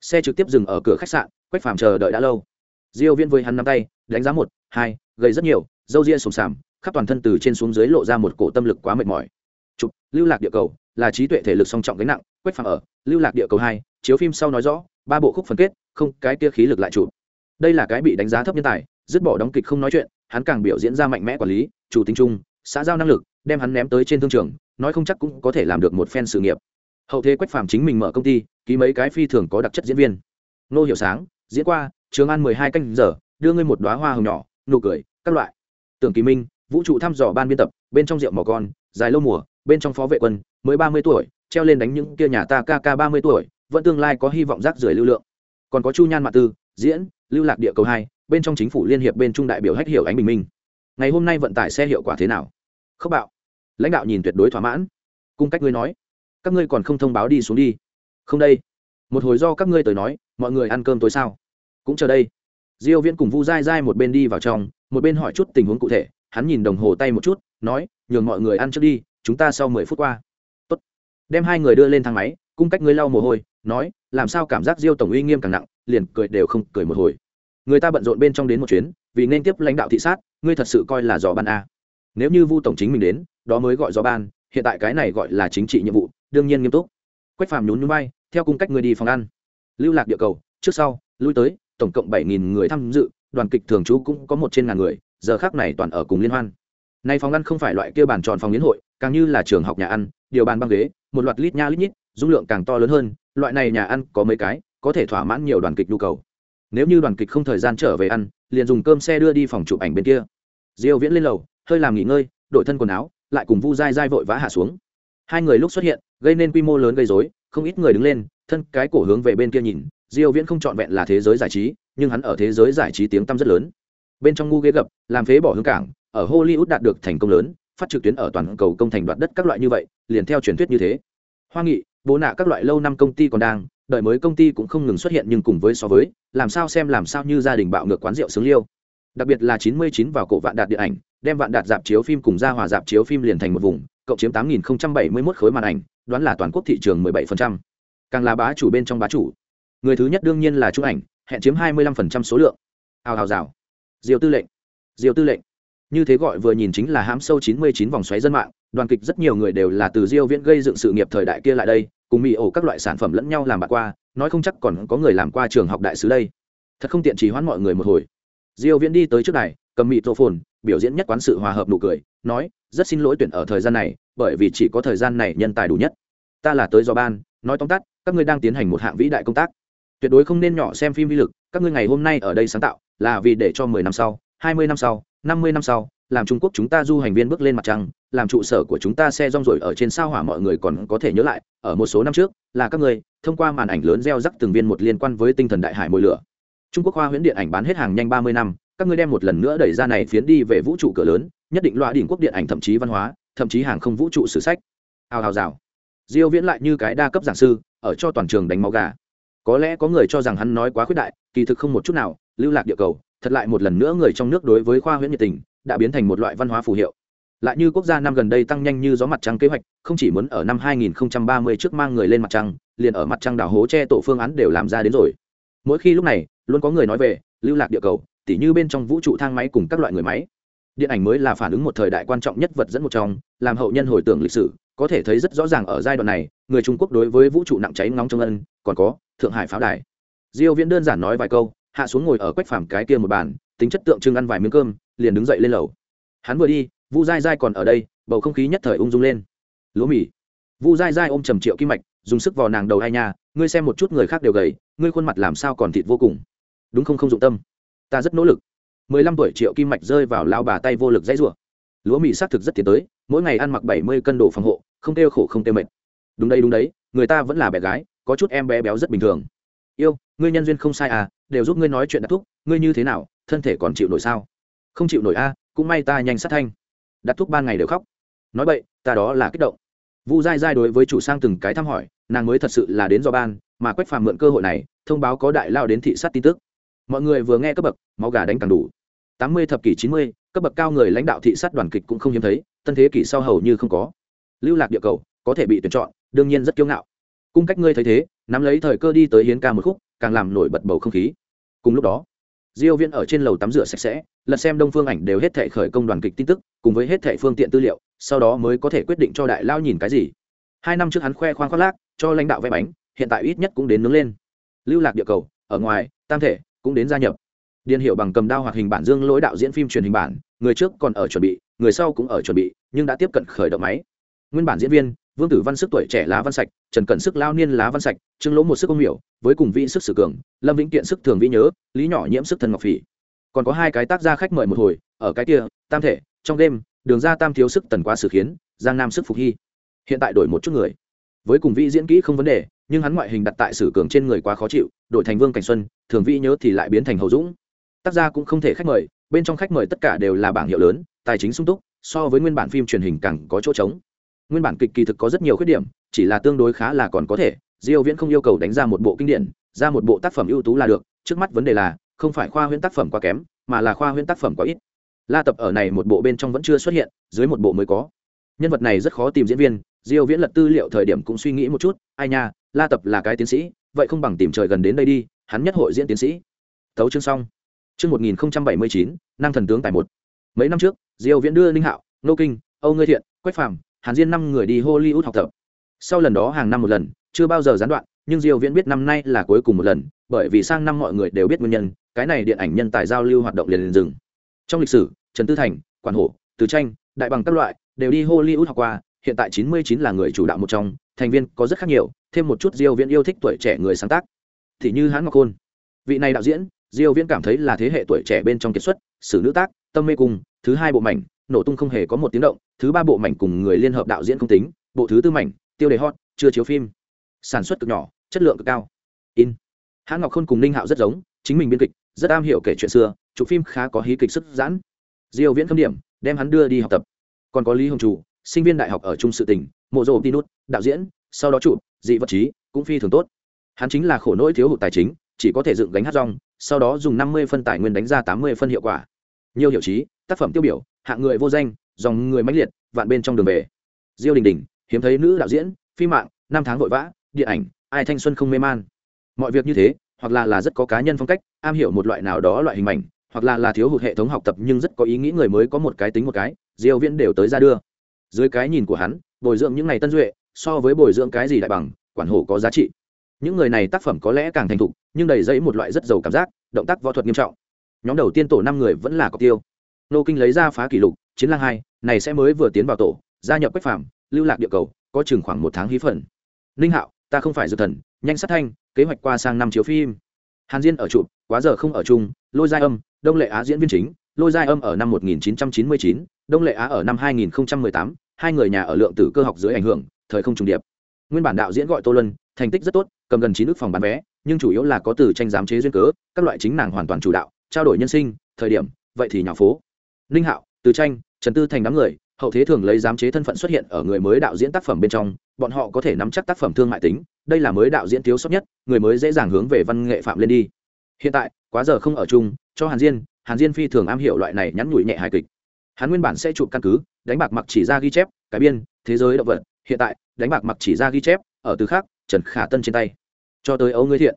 Xe trực tiếp dừng ở cửa khách sạn, quách phàm chờ đợi đã lâu. Diêu viễn với hắn nắm tay, đánh giá một, hai, gầy rất nhiều dâu ria sồm sàm khắp toàn thân từ trên xuống dưới lộ ra một cổ tâm lực quá mệt mỏi. Chụp, lưu lạc địa cầu, là trí tuệ thể lực song trọng gánh nặng, quách phàm ở, lưu lạc địa cầu hai, chiếu phim sau nói rõ, ba bộ khúc phân kết, không, cái kia khí lực lại chụp. Đây là cái bị đánh giá thấp nhân tài, dứt bỏ đóng kịch không nói chuyện, hắn càng biểu diễn ra mạnh mẽ quản lý, chủ tính trung xã giao năng lực, đem hắn ném tới trên thương trường, nói không chắc cũng có thể làm được một phen sự nghiệp. Hậu thế quách phàm chính mình mở công ty, ký mấy cái phi thường có đặc chất diễn viên. Nô hiểu sáng, diễn qua, trường an mười hai canh giờ, đưa ngươi một đoá hoa hồng nhỏ, nụ cười, các loại. Tưởng kỳ minh vũ trụ thăm dò ban biên tập, bên trong rượu mỏ con, dài lâu mùa, bên trong phó vệ quân, mới ba mươi tuổi, treo lên đánh những kia nhà ta kk ba mươi tuổi, vẫn tương lai có hy vọng rác rưởi lưu lượng. Còn có chu nhan mạ tư, diễn, lưu lạc địa cầu hai, bên trong chính phủ liên hiệp bên trung đại biểu hách hiểu ánh bình minh. Ngày hôm nay vận tải xe hiệu quả thế nào? Khốc bạo. Lãnh đạo nhìn tuyệt đối thỏa mãn. Cung cách ngươi nói, các ngươi còn không thông báo đi xuống đi. Không đây. Một hồi do các ngươi tới nói, mọi người ăn cơm tối sao? Cũng chờ đây. Diêu viễn cùng vu dai dai một bên đi vào trong, một bên hỏi chút tình huống cụ thể hắn nhìn đồng hồ tay một chút, nói, nhường mọi người ăn trước đi, chúng ta sau 10 phút qua. Tốt. đem hai người đưa lên thang máy, cung cách ngươi lau mồ hôi, nói, làm sao cảm giác diêu tổng uy nghiêm càng nặng, liền cười đều không cười một hồi. Người ta bận rộn bên trong đến một chuyến, vì nên tiếp lãnh đạo thị sát, ngươi thật sự coi là gió ban a. Nếu như vu tổng chính mình đến, đó mới gọi gió ban, hiện tại cái này gọi là chính trị nhiệm vụ, đương nhiên nghiêm túc. Quách phàm nhún nhún bay theo cung cách người đi phòng ăn. Lưu lạc địa cầu, trước sau, lui tới, tổng cộng bảy nghìn người tham dự, đoàn kịch thường trú cũng có một trên ngàn người giờ khác này toàn ở cùng liên hoan. Nay phòng ăn không phải loại kia bàn tròn phòng liên hội, càng như là trường học nhà ăn, điều bàn băng ghế, một loạt lít nha lít nhít, dung lượng càng to lớn hơn, loại này nhà ăn có mấy cái, có thể thỏa mãn nhiều đoàn kịch nhu cầu. Nếu như đoàn kịch không thời gian trở về ăn, liền dùng cơm xe đưa đi phòng chụp ảnh bên kia. Diêu viễn lên lầu, hơi làm nghỉ ngơi, đổi thân quần áo, lại cùng vu dai dai vội vã hạ xuống. Hai người lúc xuất hiện, gây nên quy mô lớn gây rối, không ít người đứng lên, thân cái cổ hướng về bên kia nhìn. Diêu viễn không chọn vẹn là thế giới giải trí, nhưng hắn ở thế giới giải trí tiếng tăm rất lớn bên trong ngu ghế gập, làm phế bỏ hướng cảng, ở hollywood đạt được thành công lớn, phát trực tuyến ở toàn cầu công thành đoạt đất các loại như vậy, liền theo truyền thuyết như thế. Hoa nghị, bố nạ các loại lâu năm công ty còn đang, đợi mới công ty cũng không ngừng xuất hiện nhưng cùng với so với, làm sao xem làm sao như gia đình bạo ngược quán rượu sướng liêu. Đặc biệt là 99 vào cổ vạn đạt điện ảnh, đem vạn đạt dạp chiếu phim cùng ra hòa dạp chiếu phim liền thành một vùng, cộng chiếm 8.071 khối màn ảnh, đoán là toàn quốc thị trường 17%. càng là bá chủ bên trong bá chủ. Người thứ nhất đương nhiên là trung ảnh, hẹn chiếm 25% số lượng. Hào hào rào diều tư lệnh. Diều tư lệnh. Như thế gọi vừa nhìn chính là hãm sâu 99 vòng xoáy dân mạng, đoàn kịch rất nhiều người đều là từ diêu viễn gây dựng sự nghiệp thời đại kia lại đây, cùng mì ổ các loại sản phẩm lẫn nhau làm bạc qua, nói không chắc còn có người làm qua trường học đại sứ đây. Thật không tiện trì hoãn mọi người một hồi. Diêu viễn đi tới trước này cầm mì tô phồn, biểu diễn nhất quán sự hòa hợp nụ cười, nói, rất xin lỗi tuyển ở thời gian này, bởi vì chỉ có thời gian này nhân tài đủ nhất. Ta là tới do ban, nói tóm tắt, các ngươi đang tiến hành một hạng vĩ đại công tác. Tuyệt đối không nên nhỏ xem phim vi lực, các ngươi ngày hôm nay ở đây sáng tạo là vì để cho 10 năm sau 20 năm sau 50 năm sau, làm trung quốc chúng ta du hành viên bước lên mặt trăng, làm trụ sở của chúng ta xe rong rồi ở trên sao hỏa mọi người còn có thể nhớ lại, ở một số năm trước, là các ngươi, thông qua màn ảnh lớn gieo rắc từng viên một liên quan với tinh thần đại hải mồi lửa. Trung quốc hoa huyễn điện ảnh bán hết hàng nhanh 30 năm, các ngươi đem một lần nữa đẩy ra này phiến đi về vũ trụ cửa lớn, nhất định loại đỉnh quốc điện ảnh thậm chí văn hóa, thậm chí hàng không vũ trụ sử sách. Hào hào rào. Diêu viễn lại như cái đa cấp giảng sư, ở cho toàn trường đánh máu gà. Có lẽ có người cho rằng hắn nói quá khuyết đại, kỳ thực không một chút nào lưu lạc địa cầu, thật lại một lần nữa người trong nước đối với khoa huyễn nhiệt tình, đã biến thành một loại văn hóa phù hiệu. Lại như quốc gia năm gần đây tăng nhanh như gió mặt trăng kế hoạch, không chỉ muốn ở năm 2030 trước mang người lên mặt trăng, liền ở mặt trăng đảo hố che tổ phương án đều làm ra đến rồi. Mỗi khi lúc này, luôn có người nói về, lưu lạc địa cầu, tỉ như bên trong vũ trụ thang máy cùng các loại người máy. Điện ảnh mới là phản ứng một thời đại quan trọng nhất vật dẫn một trong, làm hậu nhân hồi tưởng lịch sử, có thể thấy rất rõ ràng ở giai đoạn này, người trung quốc đối với vũ trụ nặng cháy ngóng trong ân còn có thượng hải pháo đài. Diêu viễn đơn giản nói vài câu hạ xuống ngồi ở quách phàm cái kia một bàn, tính chất tượng trưng ăn vài miếng cơm, liền đứng dậy lên lầu. Hắn vừa đi, vu dai dai còn ở đây, bầu không khí nhất thời ung dung lên. Lúa mì. Vu dai dai ôm trầm triệu kim mạch, dùng sức vào nàng đầu hai nhà, ngươi xem một chút người khác đều gầy, ngươi khuôn mặt làm sao còn thịt vô cùng. Đúng không không dụng tâm. Ta rất nỗ lực. Mười lăm tuổi triệu kim mạch rơi vào lao bà tay vô lực dãy rủa. Lúa mì xác thực rất tiến tới, mỗi ngày ăn mặc bảy mươi cân đồ phòng hộ, không kêu khổ không tiêu mệt. Đúng đây đúng đấy, người ta vẫn là bé gái, có chút em bé béo rất bình thường. Yêu, ngươi nhân duyên không sai à đều giúp ngươi nói chuyện đặt thúc, ngươi như thế nào, thân thể còn chịu nổi sao? Không chịu nổi a, cũng may ta nhanh sát thanh. Đặt thuốc ban ngày đều khóc. Nói vậy ta đó là kích động. Vu dai dai đối với chủ sang từng cái thăm hỏi, nàng mới thật sự là đến do ban, mà quách phàm mượn cơ hội này, thông báo có đại lao đến thị sát tin tức. Mọi người vừa nghe cấp bậc, máu gà đánh càng đủ. Tám mươi thập kỷ chín mươi, cấp bậc cao người lãnh đạo thị sát đoàn kịch cũng không hiếm thấy, tân thế kỷ sau hầu như không có. Lưu lạc địa cầu, có thể bị tuyển chọn, đương nhiên rất kiêu ngạo cung cách ngươi thấy thế, nắm lấy thời cơ đi tới hiến ca một khúc, càng làm nổi bật bầu không khí. Cùng lúc đó, diêu viễn ở trên lầu tắm rửa sạch sẽ, lật xem đông phương ảnh đều hết thệ khởi công đoàn kịch tin tức, cùng với hết thệ phương tiện tư liệu, sau đó mới có thể quyết định cho đại lao nhìn cái gì. Hai năm trước hắn khoe khoang khoác lác, cho lãnh đạo vẽ bánh, hiện tại ít nhất cũng đến nướng lên. Lưu lạc địa cầu, ở ngoài, tam thể, cũng đến gia nhập. Điền hiệu bằng cầm đao hoạt hình bản dương lỗi đạo diễn phim truyền hình bản, người trước còn ở chuẩn bị, người sau cũng ở chuẩn bị, nhưng đã tiếp cận khởi động máy. Nguyên bản diễn viên vương tử văn sức tuổi trẻ lá văn sạch, trần cẩn sức lao niên lá văn sạch, trương lỗ một sức ông miểu, với cùng vị sức sử cường, lâm vĩnh kiện sức thường vĩ nhớ, lý nhỏ nhiễm sức thần ngọc phỉ. Còn có hai cái tác gia khách mời một hồi, ở cái kia, tam thể, trong đêm, đường ra tam thiếu sức tần quá sử khiến, giang nam sức phục hy. Hiện tại đổi một chút người. Với cùng vị diễn kỹ không vấn đề, nhưng hắn ngoại hình đặt tại sử cường trên người quá khó chịu, đổi thành vương cảnh xuân, thường vĩ nhớ thì lại biến thành hầu dũng. Tác gia cũng không thể khách mời, bên trong khách mời tất cả đều là bảng hiệu lớn, tài chính sung túc, so với nguyên bản phim truyền hình càng có chỗ trống nguyên bản kịch kỳ thực có rất nhiều khuyết điểm, chỉ là tương đối khá là còn có thể. Diêu viễn không yêu cầu đánh ra một bộ kinh điển, ra một bộ tác phẩm ưu tú là được, trước mắt vấn đề là, không phải khoa huyễn tác phẩm quá kém, mà là khoa huyễn tác phẩm quá ít. La tập ở này một bộ bên trong vẫn chưa xuất hiện, dưới một bộ mới có. Nhân vật này rất khó tìm diễn viên, diêu viễn lật tư liệu thời điểm cũng suy nghĩ một chút, ai nha, la tập là cái tiến sĩ, vậy không bằng tìm trời gần đến đây đi, hắn nhất hội diễn tiến sĩ. Tấu chương xong. Chương 1079 năng thần tướng tài một. Mấy năm trước, diêu viễn đưa ninh hạo nô kinh, âu ngươi thiện, quách phàm hàn diên năm người đi hollywood học tập. Sau lần đó hàng năm một lần, chưa bao giờ gián đoạn, nhưng diêu viễn biết năm nay là cuối cùng một lần, bởi vì sang năm mọi người đều biết nguyên nhân, cái này điện ảnh nhân tài giao lưu hoạt động liền liền dừng. Trong lịch sử, trần tư thành, quản hổ, từ tranh, đại bằng các loại đều đi hollywood học qua, hiện tại 99 là người chủ đạo một trong, thành viên có rất khác nhiều, thêm một chút diêu viễn yêu thích tuổi trẻ người sáng tác. Thì như hán ngọc khôn. Vị này đạo diễn, diêu viễn cảm thấy là thế hệ tuổi trẻ bên trong kiệt xuất sử nữ tác, tâm mê cùng thứ hai bộ mảnh nổ tung không hề có một tiếng động, thứ ba bộ mảnh cùng người liên hợp đạo diễn không tính, bộ thứ tư mảnh, tiêu đề hot, chưa chiếu phim. Sản xuất cực nhỏ, chất lượng cực cao. In. Hãng ngọc khôn cùng ninh hạo rất giống, chính mình biên kịch, rất am hiểu kể chuyện xưa, chụp phim khá có hí kịch sức giãn. Diêu viễn khâm điểm, đem hắn đưa đi học tập. Còn có lý hồng chủ, sinh viên đại học ở trung sự tỉnh mộ rồ tinút đạo diễn, sau đó chụp, dị vật trí, cũng phi thường tốt. Hắn chính là khổ nỗi thiếu hụt tài chính, chỉ có thể dựng gánh hát rong, sau đó dùng 50 phân tài nguyên đánh ra 80 phân hiệu quả. Nhiều hiệu trí, tác phẩm tiêu biểu hạng người vô danh, dòng người mãnh liệt, vạn bên trong đường về. Diêu đình đình, hiếm thấy nữ đạo diễn phi mạng, năm tháng vội vã, điện ảnh, ai thanh xuân không mê man. Mọi việc như thế, hoặc là là rất có cá nhân phong cách, am hiểu một loại nào đó loại hình ảnh, hoặc là là thiếu hụt hệ thống học tập nhưng rất có ý nghĩ người mới có một cái tính một cái, diêu viễn đều tới ra đưa. Dưới cái nhìn của hắn, bồi dưỡng những này tân duệ, so với bồi dưỡng cái gì đại bằng, quản hổ có giá trị. Những người này tác phẩm có lẽ càng thành thục, nhưng đầy dẫy một loại rất giàu cảm giác, động tác võ thuật nghiêm trọng. Nhóm đầu tiên tổ năm người vẫn là cọc tiêu nô kinh lấy ra phá kỷ lục chiến lang hai này sẽ mới vừa tiến vào tổ gia nhập quách phạm lưu lạc địa cầu có chừng khoảng một tháng hí phần. Ninh hạo ta không phải dược thần nhanh sát thanh kế hoạch qua sang năm chiếu phim. Hàn diên ở trụ quá giờ không ở chung lôi giai âm đông lệ á diễn viên chính lôi giai âm ở năm 1999, đông lệ á ở năm 2018, hai người nhà ở lượng tử cơ học dưới ảnh hưởng thời không trùng điệp. Nguyên bản đạo diễn gọi tô lân thành tích rất tốt cầm gần chín nước phòng bán vé nhưng chủ yếu là có từ tranh giám chế duyên cớ các loại chính nàng hoàn toàn chủ đạo trao đổi nhân sinh thời điểm vậy thì nhà phố ninh hạo, từ tranh, trần tư thành đám người, hậu thế thường lấy giám chế thân phận xuất hiện ở người mới đạo diễn tác phẩm bên trong, bọn họ có thể nắm chắc tác phẩm thương mại tính, đây là mới đạo diễn thiếu sót nhất, người mới dễ dàng hướng về văn nghệ phạm lên đi. Hiện tại, quá giờ không ở chung, cho hàn diên hàn diên phi thường am hiểu loại này nhắn nhủi nhẹ hài kịch. Hắn nguyên bản sẽ chụp căn cứ, đánh bạc mặc chỉ ra ghi chép, cái biên, thế giới động vật, hiện tại, đánh bạc mặc chỉ ra ghi chép, ở từ khác, trần khả tân trên tay. Cho tới ấu ngươi thiện.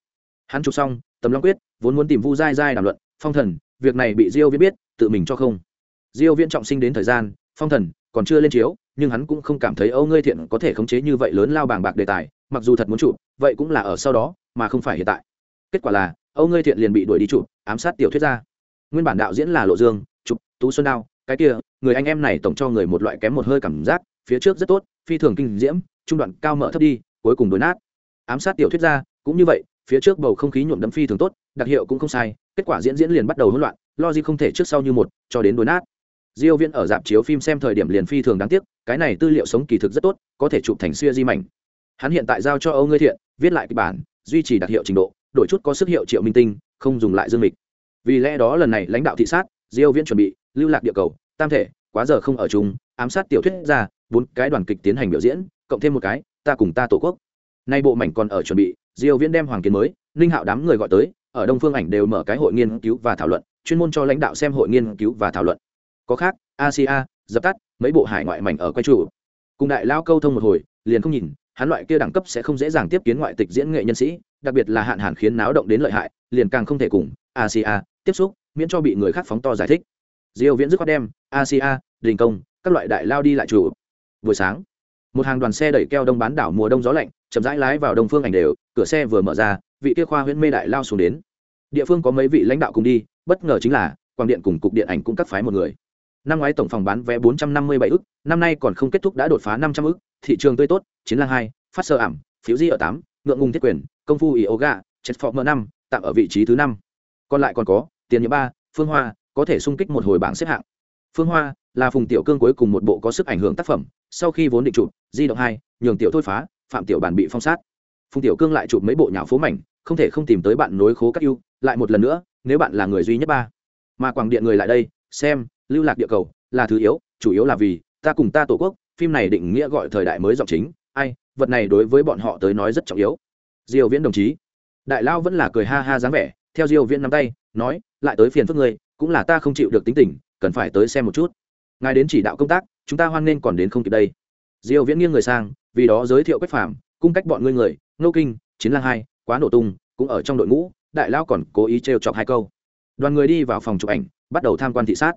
Hắn chụp xong, tầm long quyết, vốn muốn tìm vu dai dai đàm luận, phong thần, việc này bị diêu Viết biết, tự mình cho không diêu viễn trọng sinh đến thời gian, phong thần còn chưa lên chiếu, nhưng hắn cũng không cảm thấy, âu, ngươi thiện có thể khống chế như vậy lớn lao bàng bạc đề tài, mặc dù thật muốn chụp, vậy cũng là ở sau đó, mà không phải hiện tại. Kết quả là, âu, ngươi thiện liền bị đuổi đi chụp, ám sát tiểu thuyết ra nguyên bản đạo diễn là lộ dương, chụp, tú xuân đao, cái kia, người anh em này tổng cho người một loại kém một hơi cảm giác, phía trước rất tốt, phi thường kinh diễm, trung đoạn cao mở thấp đi, cuối cùng đối nát. Ám sát tiểu thuyết ra cũng như vậy, phía trước bầu không khí nhuộm đấm phi thường tốt, đặc hiệu cũng không sai, kết quả diễn diễn liền bắt đầu hỗn loạn lo gì không thể trước sau như một, cho đến đối nát diêu viễn ở dạp chiếu phim xem thời điểm liền phi thường đáng tiếc, cái này tư liệu sống kỳ thực rất tốt, có thể chụp thành xưa di mảnh. Hắn hiện tại giao cho âu ngươi thiện, viết lại kịch bản, duy trì đặc hiệu trình độ, đổi chút có sức hiệu triệu minh tinh, không dùng lại dương mịch vì lẽ đó lần này lãnh đạo thị sát, diêu viễn chuẩn bị lưu lạc địa cầu, tam thể, quá giờ không ở chung, ám sát tiểu thuyết ra, bốn cái đoàn kịch tiến hành biểu diễn, cộng thêm một cái, ta cùng ta tổ quốc. Nay bộ mảnh còn ở chuẩn bị, diêu viễn đem hoàng kiến mới, ninh hạo đám người gọi tới, ở đông phương ảnh đều mở cái hội nghiên cứu và thảo luận, chuyên môn cho lãnh đạo xem hội nghiên cứu và thảo luận có khác asia dập tắt mấy bộ hải ngoại mảnh ở quay trụ, cùng đại lao câu thông một hồi liền không nhìn hắn loại kia đẳng cấp sẽ không dễ dàng tiếp kiến ngoại tịch diễn nghệ nhân sĩ đặc biệt là hạn hàn khiến náo động đến lợi hại liền càng không thể cùng asia tiếp xúc miễn cho bị người khác phóng to giải thích. Diêu viễn dứt khoát đem asia đình công các loại đại lao đi lại trụ. buổi sáng một hàng đoàn xe đẩy keo đông bán đảo mùa đông gió lạnh chậm rãi lái vào đông phương ảnh đều cửa xe vừa mở ra vị kia khoa huyễn mê đại lao xuống đến. Địa phương có mấy vị lãnh đạo cùng đi bất ngờ chính là quang điện cùng cục điện ảnh cũng cắt phái một người năm ngoái tổng phòng bán vé 457 ức, năm nay còn không kết thúc đã đột phá 500 ức, thị trường tươi tốt, chiến lang hai, phát sơ ảm, phiếu di ở tám, ngượng ngùng thiết quyền, công phu yoga chết phọ mơ năm, tạm ở vị trí thứ năm. Còn lại còn có, tiền nhiệm ba, phương hoa, có thể sung kích một hồi bảng xếp hạng. Phương hoa là phùng tiểu cương cuối cùng một bộ có sức ảnh hưởng tác phẩm, sau khi vốn định chụp, di động hai, nhường tiểu thôi phá, phạm tiểu bản bị phong sát. Phùng tiểu cương lại chụp mấy bộ nhạo phố mảnh, không thể không tìm tới bạn nối khố các ưu, lại một lần nữa, nếu bạn là người duy nhất ba. Mà quảng điện người lại đây, xem lưu lạc địa cầu là thứ yếu, chủ yếu là vì ta cùng ta tổ quốc, phim này định nghĩa gọi thời đại mới giọng chính. Ai, vật này đối với bọn họ tới nói rất trọng yếu. Diêu viễn đồng chí. Đại lao vẫn là cười ha ha dáng vẻ, theo diêu viễn nắm tay, nói, lại tới phiền phức người cũng là ta không chịu được tính tình, cần phải tới xem một chút. Ngài đến chỉ đạo công tác, chúng ta hoan nghênh còn đến không kịp đây. Diêu viễn nghiêng người sang, vì đó giới thiệu quách phàm, cung cách bọn ngươi người nô kinh, chiến lang hai, quá nổ tung, cũng ở trong đội ngũ, đại lao còn cố ý trêu chọc hai câu. Đoàn người đi vào phòng chụp ảnh, bắt đầu tham quan thị sát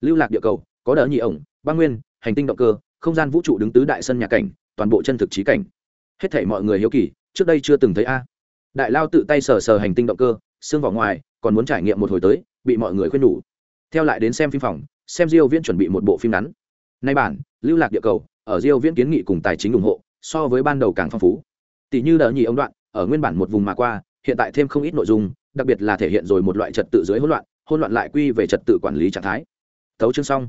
lưu lạc địa cầu, có đỡ nhị ổng băng nguyên, hành tinh động cơ, không gian vũ trụ đứng tứ đại sân nhà cảnh, toàn bộ chân thực trí cảnh. Hết thảy mọi người hiếu kỳ, trước đây chưa từng thấy a. Đại lao tự tay sờ sờ hành tinh động cơ, xương vỏ ngoài, còn muốn trải nghiệm một hồi tới, bị mọi người khuyên nhủ theo lại đến xem phim phòng, xem diêu viễn chuẩn bị một bộ phim ngắn. Nay bản, lưu lạc địa cầu, ở diêu viễn kiến nghị cùng tài chính ủng hộ, so với ban đầu càng phong phú. Tỷ như đỡ nhị ông đoạn, ở nguyên bản một vùng mà qua, hiện tại thêm không ít nội dung, đặc biệt là thể hiện rồi một loại trật tự dưới hỗn loạn hỗn loạn lại quy về trật tự quản lý trạng thái thấu chương xong.